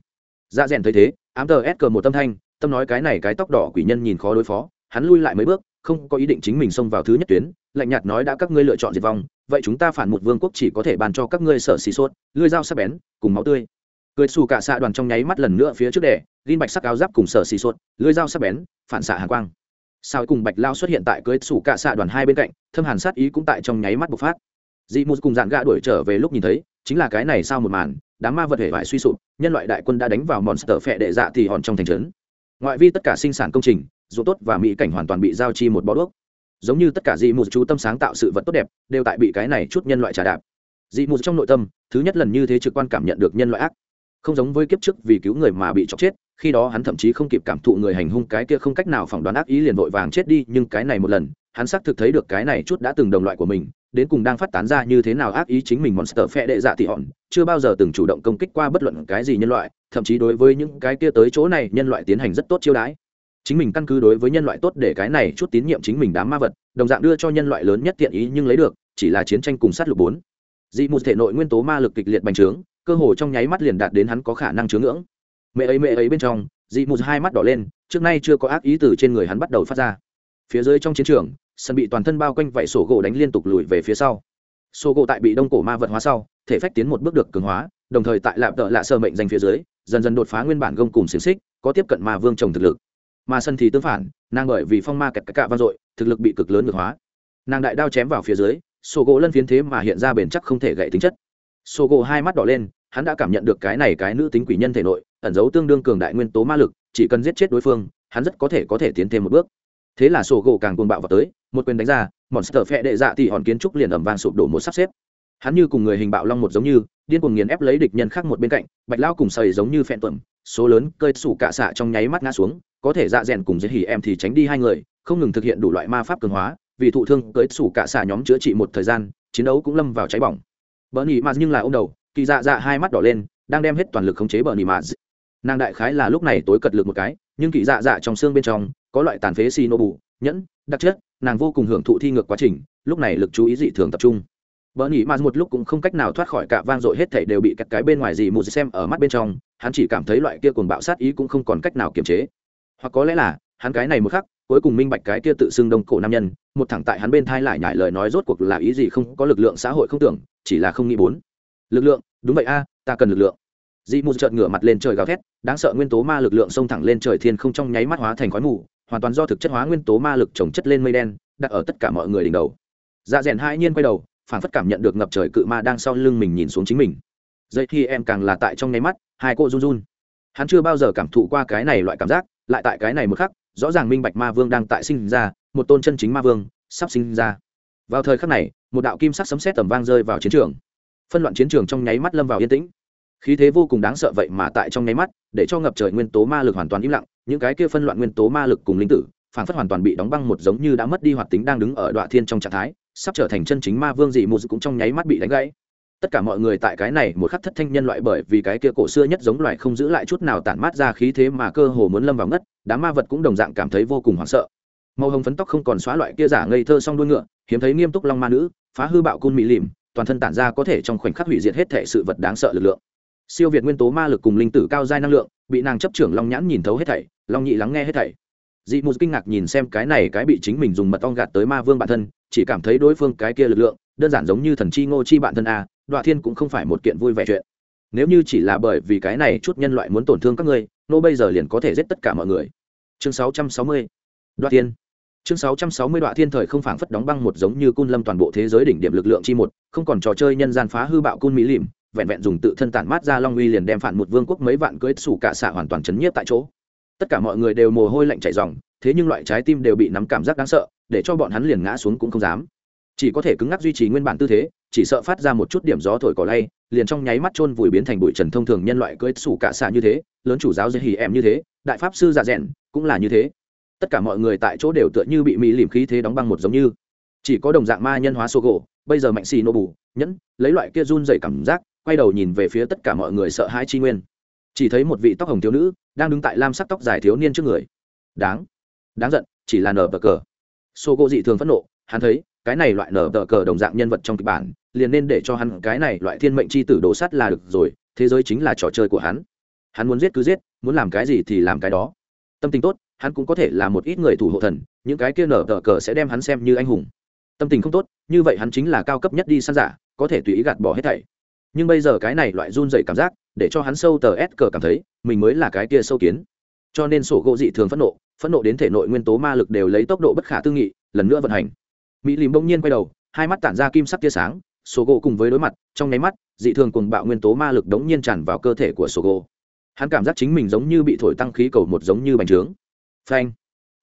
[SPEAKER 1] Dạ rèn thấy thế, ám tờ ép cờ một tâm thanh, tâm nói cái này cái tóc đỏ quỷ nhân nhìn khó đối phó, hắn lui lại mấy bước, không có ý định chính mình xông vào thứ nhất tuyến, lạnh nhạt nói đã các ngươi lựa chọn diệt vong, vậy chúng ta phản một vương quốc chỉ có thể bàn cho các ngươi sở xì sốt, lưỡi dao sắc bén, cùng máu tươi cười xù cả xạ đoàn trong nháy mắt lần nữa phía trước đẻ gin bạch sắc áo giáp cùng sở xì sốt lưỡi dao sắc bén, phản xạ hàn quang. Sao cùng bạch lao xuất hiện tại cưới xù cả xạ đoàn hai bên cạnh, thâm hàn sát ý cũng tại trong nháy mắt bộc phát. Dị mù cùng dạn gạ đuổi trở về lúc nhìn thấy, chính là cái này sao một màn, đám ma vật hệ vải suy sụp, nhân loại đại quân đã đánh vào monster phệ đệ dạ thì hòn trong thành trấn. Ngoại vi tất cả sinh sản công trình dù tốt và mỹ cảnh hoàn toàn bị giao chi một bó đuốc. Giống như tất cả dị mù chú tâm sáng tạo sự vật tốt đẹp, đều tại bị cái này chút nhân loại trả đạp. Dị mù trong nội tâm, thứ nhất lần như thế trực quan cảm nhận được nhân loại ác không giống với kiếp trước vì cứu người mà bị chọc chết, khi đó hắn thậm chí không kịp cảm thụ người hành hung cái kia không cách nào phỏng đoán ác ý liền vội vàng chết đi, nhưng cái này một lần, hắn xác thực thấy được cái này chút đã từng đồng loại của mình, đến cùng đang phát tán ra như thế nào ác ý chính mình monster phe đệ dạ tị hòn, chưa bao giờ từng chủ động công kích qua bất luận cái gì nhân loại, thậm chí đối với những cái kia tới chỗ này nhân loại tiến hành rất tốt chiêu đãi. Chính mình căn cứ đối với nhân loại tốt để cái này chút tín nhiệm chính mình đám ma vật, đồng dạng đưa cho nhân loại lớn nhất tiện ý nhưng lấy được, chỉ là chiến tranh cùng sát lục bốn. Dị một thể nội nguyên tố ma lực kịch liệt bành trướng cơ hồ trong nháy mắt liền đạt đến hắn có khả năng chứa ngưỡng. Mẹ ấy mẹ ấy bên trong, dị một hai mắt đỏ lên, trước nay chưa có ác ý từ trên người hắn bắt đầu phát ra. Phía dưới trong chiến trường, sân bị toàn thân bao quanh vảy sổ gỗ đánh liên tục lùi về phía sau. Sổ gỗ tại bị đông cổ ma vật hóa sau, thể phách tiến một bước được cường hóa, đồng thời tại lạp tợ lạ sơ mệnh danh phía dưới, dần dần đột phá nguyên bản gông cùng xiềng xích, có tiếp cận ma vương trồng thực lực. Mà sân thì tương phản, nàng bởi vì phong ma kẹt cạ vang dội, thực lực bị cực lớn ngược hóa. Nàng đại đao chém vào phía dưới, sổ gỗ lân phiến thế mà hiện ra bền chắc không thể gậy tính chất. Sổ gỗ hai mắt đỏ lên hắn đã cảm nhận được cái này cái nữ tính quỷ nhân thể nội, ẩn giấu tương đương cường đại nguyên tố ma lực, chỉ cần giết chết đối phương, hắn rất có thể có thể tiến thêm một bước. Thế là sổ gỗ càng cuồng bạo vào tới, một quyền đánh ra, monster phệ đệ dạ thì hòn kiến trúc liền ẩm vang sụp đổ một sắp xếp. Hắn như cùng người hình bạo long một giống như, điên cuồng nghiền ép lấy địch nhân khác một bên cạnh, bạch lao cùng sầy giống như phẹn tuẩm số lớn cơi sủ cạ xạ trong nháy mắt ngã xuống, có thể dạ rèn cùng dễ hỉ em thì tránh đi hai người, không ngừng thực hiện đủ loại ma pháp cường hóa, vì thụ thương cơi sủ cạ xạ nhóm chữa trị một thời gian, chiến đấu cũng lâm vào cháy bỏng. Bỡ nhị mà nhưng là ông đầu kỳ dạ dạ hai mắt đỏ lên đang đem hết toàn lực khống chế bờ nỉ mà nàng đại khái là lúc này tối cật lực một cái nhưng kỳ dạ dạ trong xương bên trong có loại tàn phế xì nô bù nhẫn đặc chất nàng vô cùng hưởng thụ thi ngược quá trình lúc này lực chú ý dị thường tập trung Bỡ nhỉ mà một lúc cũng không cách nào thoát khỏi cả vang dội hết thảy đều bị các cái bên ngoài gì mù xem ở mắt bên trong, hắn chỉ cảm thấy loại kia cuồng bạo sát ý cũng không còn cách nào kiềm chế. Hoặc có lẽ là, hắn cái này một khắc, cuối cùng minh bạch cái kia tự xưng đông cổ nam nhân, một thẳng tại hắn bên thai lại nhải lời nói rốt cuộc là ý gì không có lực lượng xã hội không tưởng, chỉ là không nghĩ bốn. Lực lượng, đúng vậy a, ta cần lực lượng. Dị Mù chợt ngửa mặt lên trời gào thét, đáng sợ nguyên tố ma lực lượng xông thẳng lên trời thiên không trong nháy mắt hóa thành khói mù, hoàn toàn do thực chất hóa nguyên tố ma lực trồng chất lên mây đen, đặt ở tất cả mọi người đỉnh đầu. Dạ rèn hai nhiên quay đầu, phản phất cảm nhận được ngập trời cự ma đang sau lưng mình nhìn xuống chính mình dậy khi em càng là tại trong nháy mắt hai cô run run hắn chưa bao giờ cảm thụ qua cái này loại cảm giác lại tại cái này một khắc rõ ràng minh bạch ma vương đang tại sinh ra một tôn chân chính ma vương sắp sinh ra vào thời khắc này một đạo kim sắc sấm sét tầm vang rơi vào chiến trường phân loạn chiến trường trong nháy mắt lâm vào yên tĩnh. Khí thế vô cùng đáng sợ vậy mà tại trong nháy mắt, để cho ngập trời nguyên tố ma lực hoàn toàn im lặng, những cái kia phân loạn nguyên tố ma lực cùng linh tử phản phất hoàn toàn bị đóng băng một giống như đã mất đi hoạt tính đang đứng ở đoạn thiên trong trạng thái, sắp trở thành chân chính ma vương dị mù cũng trong nháy mắt bị đánh gãy. Tất cả mọi người tại cái này một khắc thất thanh nhân loại bởi vì cái kia cổ xưa nhất giống loài không giữ lại chút nào tản mát ra khí thế mà cơ hồ muốn lâm vào ngất, đám ma vật cũng đồng dạng cảm thấy vô cùng hoảng sợ. Màu hồng phấn tóc không còn xóa loại kia giả ngây thơ song đuôi ngựa, hiếm thấy nghiêm túc long ma nữ, phá hư bạo cun mỹ lìm toàn thân tản ra có thể trong khoảnh khắc hủy diệt hết thể sự vật đáng sợ lực lượng. Siêu việt nguyên tố ma lực cùng linh tử cao giai năng lượng, bị nàng chấp trưởng long nhãn nhìn thấu hết thảy, long nhị lắng nghe hết thảy. Dị mù kinh ngạc nhìn xem cái này cái bị chính mình dùng mật ong gạt tới ma vương bản thân, chỉ cảm thấy đối phương cái kia lực lượng, đơn giản giống như thần chi ngô chi bản thân a đoạn thiên cũng không phải một kiện vui vẻ chuyện. Nếu như chỉ là bởi vì cái này chút nhân loại muốn tổn thương các ngươi, nô bây giờ liền có thể giết tất cả mọi người. Chương 660. đoạn thiên chương 660 đoạn thiên thời không phảng phất đóng băng một giống như cun lâm toàn bộ thế giới đỉnh điểm lực lượng chi một, không còn trò chơi nhân gian phá hư bạo cun mỹ lìm vẹn vẹn dùng tự thân tản mát ra long uy liền đem phản một vương quốc mấy vạn cưỡi sủ cả xạ hoàn toàn chấn nhiếp tại chỗ. Tất cả mọi người đều mồ hôi lạnh chảy ròng, thế nhưng loại trái tim đều bị nắm cảm giác đáng sợ, để cho bọn hắn liền ngã xuống cũng không dám. Chỉ có thể cứng ngắc duy trì nguyên bản tư thế, chỉ sợ phát ra một chút điểm gió thổi cỏ lay, liền trong nháy mắt chôn vùi biến thành bụi trần thông thường nhân loại cưỡi sủ cả xạ như thế, lớn chủ giáo dễ hỉ em như thế, đại pháp sư giả rèn cũng là như thế tất cả mọi người tại chỗ đều tựa như bị mỹ lìm khí thế đóng băng một giống như. Chỉ có đồng dạng ma nhân hóa sô gỗ bây giờ mạnh xì nô bù nhẫn, lấy loại kia run dày cảm giác, quay đầu nhìn về phía tất cả mọi người sợ hãi chi nguyên. Chỉ thấy một vị tóc hồng thiếu nữ đang đứng tại lam sắc tóc dài thiếu niên trước người. Đáng đáng giận, chỉ là nở bờ cờ. Sô gỗ dị thường phẫn nộ, hắn thấy, cái này loại nở bờ cờ đồng dạng nhân vật trong kịch bản, liền nên để cho hắn cái này loại thiên mệnh c h i tử đổ sắt là được rồi, thế giới chính là trò chơi của hắn. Hắn muốn giết cứ giết, muốn làm cái gì thì làm cái đó. Tâm tình tốt hắn cũng có thể là một ít người thủ hộ thần, những cái kia nở tờ cờ sẽ đem hắn xem như anh hùng. Tâm tình không tốt, như vậy hắn chính là cao cấp nhất đi săn giả, có thể tùy ý gạt bỏ hết thảy. Nhưng bây giờ cái này loại run dậy cảm giác, để cho hắn sâu tờ s cờ cảm thấy, mình mới là cái kia sâu kiến. Cho nên sổ gỗ dị thường phẫn nộ phẫn nộ đến thể nội nguyên tố ma lực đều lấy tốc độ bất khả tư nghị, lần nữa vận hành. Mỹ lìm bỗng nhiên quay đầu, hai mắt tản ra kim sắc tia sáng, sổ gỗ cùng với đối mặt, trong nháy mắt, dị thường cùng bạo nguyên tố ma lực đống nhiên tràn vào cơ thể của sổ gỗ. Hắn cảm giác chính mình giống như bị thổi tăng khí cầu một giống như bành trướng phanh.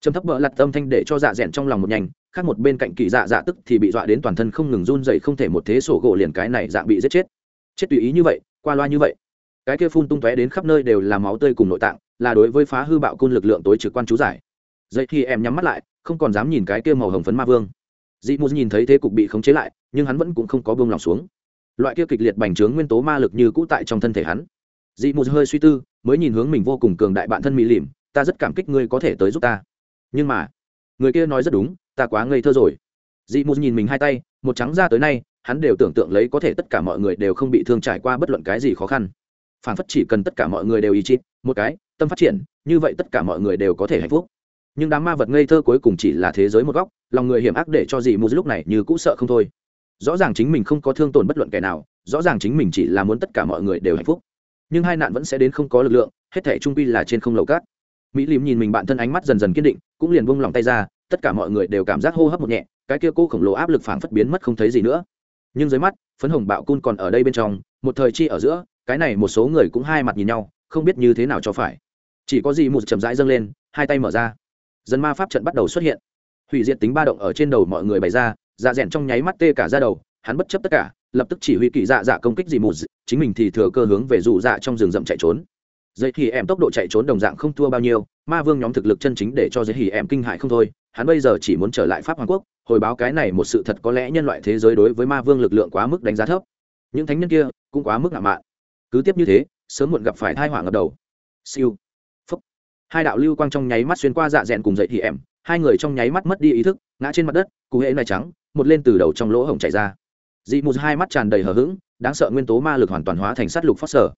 [SPEAKER 1] Trầm thấp bỡ lặt tâm thanh để cho dạ d ẹ n trong lòng một nhanh, khác một bên cạnh kỳ dạ dạ tức thì bị dọa đến toàn thân không ngừng run dậy không thể một thế sổ gỗ liền cái này dạ bị giết chết. Chết tùy ý như vậy, qua loa như vậy. Cái kia phun tung tóe đến khắp nơi đều là máu tươi cùng nội tạng, là đối với phá hư bạo côn lực lượng tối trực quan chú giải. Dậy khi em nhắm mắt lại, không còn dám nhìn cái kia màu hồng phấn ma vương. Dị mù nhìn thấy thế cục bị khống chế lại, nhưng hắn vẫn cũng không có buông lòng xuống. Loại kia kịch liệt bành trướng nguyên tố ma lực như cũ tại trong thân thể hắn. Dị mù hơi suy tư, mới nhìn hướng mình vô cùng cường đại bạn thân mỹ lìm ta rất cảm kích ngươi có thể tới giúp ta. Nhưng mà, người kia nói rất đúng, ta quá ngây thơ rồi. Dị mù nhìn mình hai tay, một trắng ra tới nay, hắn đều tưởng tượng lấy có thể tất cả mọi người đều không bị thương trải qua bất luận cái gì khó khăn. Phản phất chỉ cần tất cả mọi người đều ý chí, một cái, tâm phát triển, như vậy tất cả mọi người đều có thể hạnh phúc. Nhưng đám ma vật ngây thơ cuối cùng chỉ là thế giới một góc, lòng người hiểm ác để cho dị mù lúc này như cũ sợ không thôi. Rõ ràng chính mình không có thương tổn bất luận kẻ nào, rõ ràng chính mình chỉ là muốn tất cả mọi người đều hạnh phúc. Nhưng hai nạn vẫn sẽ đến không có lực lượng, hết thể trung quy là trên không lầu cát mỹ lìm nhìn mình bạn thân ánh mắt dần dần kiên định, cũng liền buông lòng tay ra, tất cả mọi người đều cảm giác hô hấp một nhẹ, cái kia cô khổng lồ áp lực phảng phất biến mất không thấy gì nữa. Nhưng dưới mắt, phấn hồng bạo cun còn ở đây bên trong, một thời chi ở giữa, cái này một số người cũng hai mặt nhìn nhau, không biết như thế nào cho phải. Chỉ có gì một chậm rãi dâng lên, hai tay mở ra. Dân ma pháp trận bắt đầu xuất hiện. Hủy diệt tính ba động ở trên đầu mọi người bày ra dạ rẽn trong nháy mắt tê cả ra đầu, hắn bất chấp tất cả, lập tức chỉ huy kỳ dạ dạ công kích gì mù chính mình thì thừa cơ hướng về dù dạ trong rừng rậm chạy trốn dây thì em tốc độ chạy trốn đồng dạng không thua bao nhiêu, ma vương nhóm thực lực chân chính để cho dây thì em kinh hại không thôi, hắn bây giờ chỉ muốn trở lại pháp hoàng quốc, hồi báo cái này một sự thật có lẽ nhân loại thế giới đối với ma vương lực lượng quá mức đánh giá thấp. Những thánh nhân kia cũng quá mức ngạo mạn. Cứ tiếp như thế, sớm muộn gặp phải thai họa ngập đầu. Siêu. Phúc. Hai đạo lưu quang trong nháy mắt xuyên qua dạ dẹn cùng dậy thì em. Hai người trong nháy mắt mất đi ý thức, ngã trên mặt đất, cụ hễ này trắng, một lên từ đầu trong lỗ hổng chảy ra. Dị mù hai mắt tràn đầy hờ hững, đáng sợ nguyên tố ma lực hoàn toàn hóa thành sát lục phát sở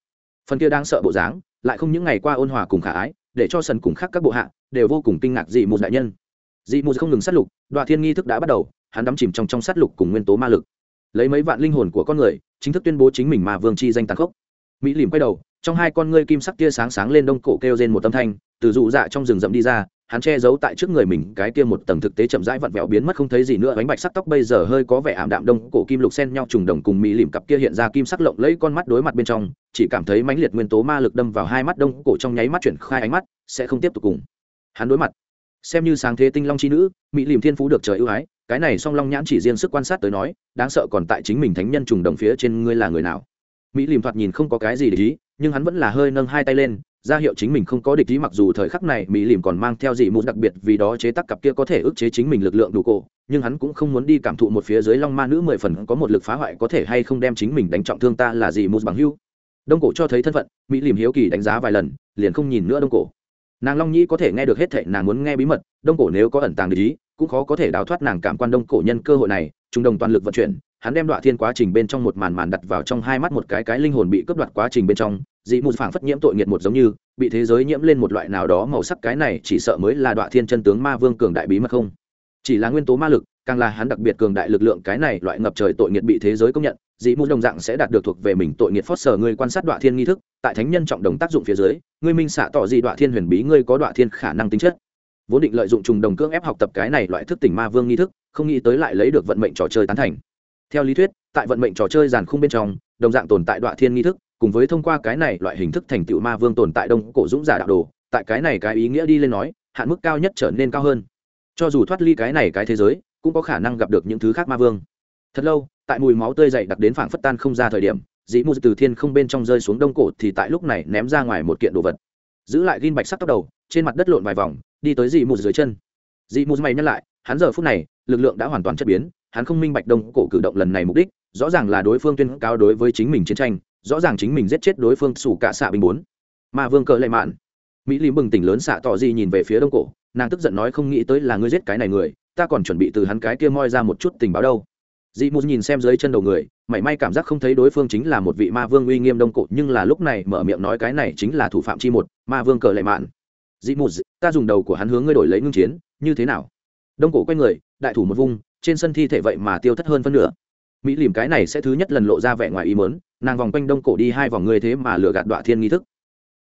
[SPEAKER 1] phần kia đang sợ bộ dáng, lại không những ngày qua ôn hòa cùng khả ái, để cho sần cùng khác các bộ hạ đều vô cùng kinh ngạc dị mù đại nhân. Dị mù không ngừng sát lục đoạn thiên nghi thức đã bắt đầu, hắn đắm chìm trong trong sát lục cùng nguyên tố ma lực. Lấy mấy vạn linh hồn của con người, chính thức tuyên bố chính mình mà vương chi danh tàn khốc. Mỹ lìm quay đầu, trong hai con ngươi kim sắc tia sáng sáng lên đông cổ kêu trên một tâm thanh, từ dụ dạ trong rừng rậm đi ra hắn che giấu tại trước người mình cái kia một tầng thực tế chậm rãi vặn vẹo biến mất không thấy gì nữa, bánh bạch sắc tóc bây giờ hơi có vẻ ảm đạm, đông cổ kim lục sen nhau trùng đồng cùng mỹ lìm cặp kia hiện ra kim sắc lộng lấy con mắt đối mặt bên trong, chỉ cảm thấy mãnh liệt nguyên tố ma lực đâm vào hai mắt đông cổ trong nháy mắt chuyển khai ánh mắt, sẽ không tiếp tục cùng. Hắn đối mặt. Xem như sáng thế tinh long chi nữ, mỹ lìm thiên phú được trời ưu ái, cái này song long nhãn chỉ riêng sức quan sát tới nói, đáng sợ còn tại chính mình thánh nhân trùng đồng phía trên ngươi là người nào. Mỹ lìm thoạt nhìn không có cái gì để ý nhưng hắn vẫn là hơi nâng hai tay lên, ra hiệu chính mình không có địch ý mặc dù thời khắc này mỹ lìm còn mang theo dị mụ đặc biệt vì đó chế tác cặp kia có thể ức chế chính mình lực lượng đủ cổ, nhưng hắn cũng không muốn đi cảm thụ một phía dưới long ma nữ mười phần có một lực phá hoại có thể hay không đem chính mình đánh trọng thương ta là dị mụ bằng hưu đông cổ cho thấy thân phận, mỹ lìm hiếu kỳ đánh giá vài lần, liền không nhìn nữa đông cổ. Nàng long nhĩ có thể nghe được hết thệ nàng muốn nghe bí mật, đông cổ nếu có ẩn tàng địch ý, cũng khó có thể đào thoát nàng cảm quan đông cổ nhân cơ hội này trung đồng toàn lực vận chuyển hắn đem đoạn thiên quá trình bên trong một màn màn đặt vào trong hai mắt một cái cái linh hồn bị cướp đoạt quá trình bên trong, dị mù phảng phất nhiễm tội nghiệt một giống như, bị thế giới nhiễm lên một loại nào đó màu sắc cái này chỉ sợ mới là đoạn thiên chân tướng ma vương cường đại bí mật không? Chỉ là nguyên tố ma lực, càng là hắn đặc biệt cường đại lực lượng cái này loại ngập trời tội nghiệt bị thế giới công nhận, dị mù đồng dạng sẽ đạt được thuộc về mình tội nghiệt phót sở ngươi quan sát đoạn thiên nghi thức, tại thánh nhân trọng đồng tác dụng phía dưới, ngươi minh xạ tỏ dị đoạn thiên huyền bí ngươi có đoạn thiên khả năng tính chất. Vốn định lợi dụng trùng đồng cưỡng ép học tập cái này loại thức tỉnh ma vương nghi thức, không nghĩ tới lại lấy được vận mệnh trò chơi tán thành theo lý thuyết, tại vận mệnh trò chơi giàn khung bên trong, đồng dạng tồn tại đoạn thiên nghi thức, cùng với thông qua cái này loại hình thức thành tựu ma vương tồn tại đông cổ dũng giả đạo đồ, tại cái này cái ý nghĩa đi lên nói, hạn mức cao nhất trở nên cao hơn. Cho dù thoát ly cái này cái thế giới, cũng có khả năng gặp được những thứ khác ma vương. Thật lâu, tại mùi máu tươi dậy đặc đến phảng phất tan không ra thời điểm dĩ mù từ thiên không bên trong rơi xuống đông cổ thì tại lúc này ném ra ngoài một kiện đồ vật. Giữ lại ghin bạch sắc tóc đầu, trên mặt đất lộn vài vòng, đi tới dĩ mù dưới chân. Dĩ mù mày nhắc lại, hắn giờ phút này, lực lượng đã hoàn toàn chất biến hắn không minh bạch đông cổ cử động lần này mục đích, rõ ràng là đối phương tuyên cao đối với chính mình chiến tranh, rõ ràng chính mình giết chết đối phương sủ cả xạ bình bốn. Mà vương cờ lệ mạn. Mỹ lý bừng tỉnh lớn xạ tỏ gì nhìn về phía đông cổ, nàng tức giận nói không nghĩ tới là ngươi giết cái này người, ta còn chuẩn bị từ hắn cái kia moi ra một chút tình báo đâu. Dị mù nhìn xem dưới chân đầu người, mảy may cảm giác không thấy đối phương chính là một vị ma vương uy nghiêm đông cổ, nhưng là lúc này mở miệng nói cái này chính là thủ phạm chi một, ma vương cờ lệ mạn. Dị mù ta dùng đầu của hắn hướng ngươi đổi lấy ngưng chiến, như thế nào? Đông cổ quay người, đại thủ một vung trên sân thi thể vậy mà tiêu thất hơn phân nửa. Mỹ lìm cái này sẽ thứ nhất lần lộ ra vẻ ngoài ý mớn nàng vòng quanh đông cổ đi hai vòng người thế mà lựa gạt đoạn thiên nghi thức.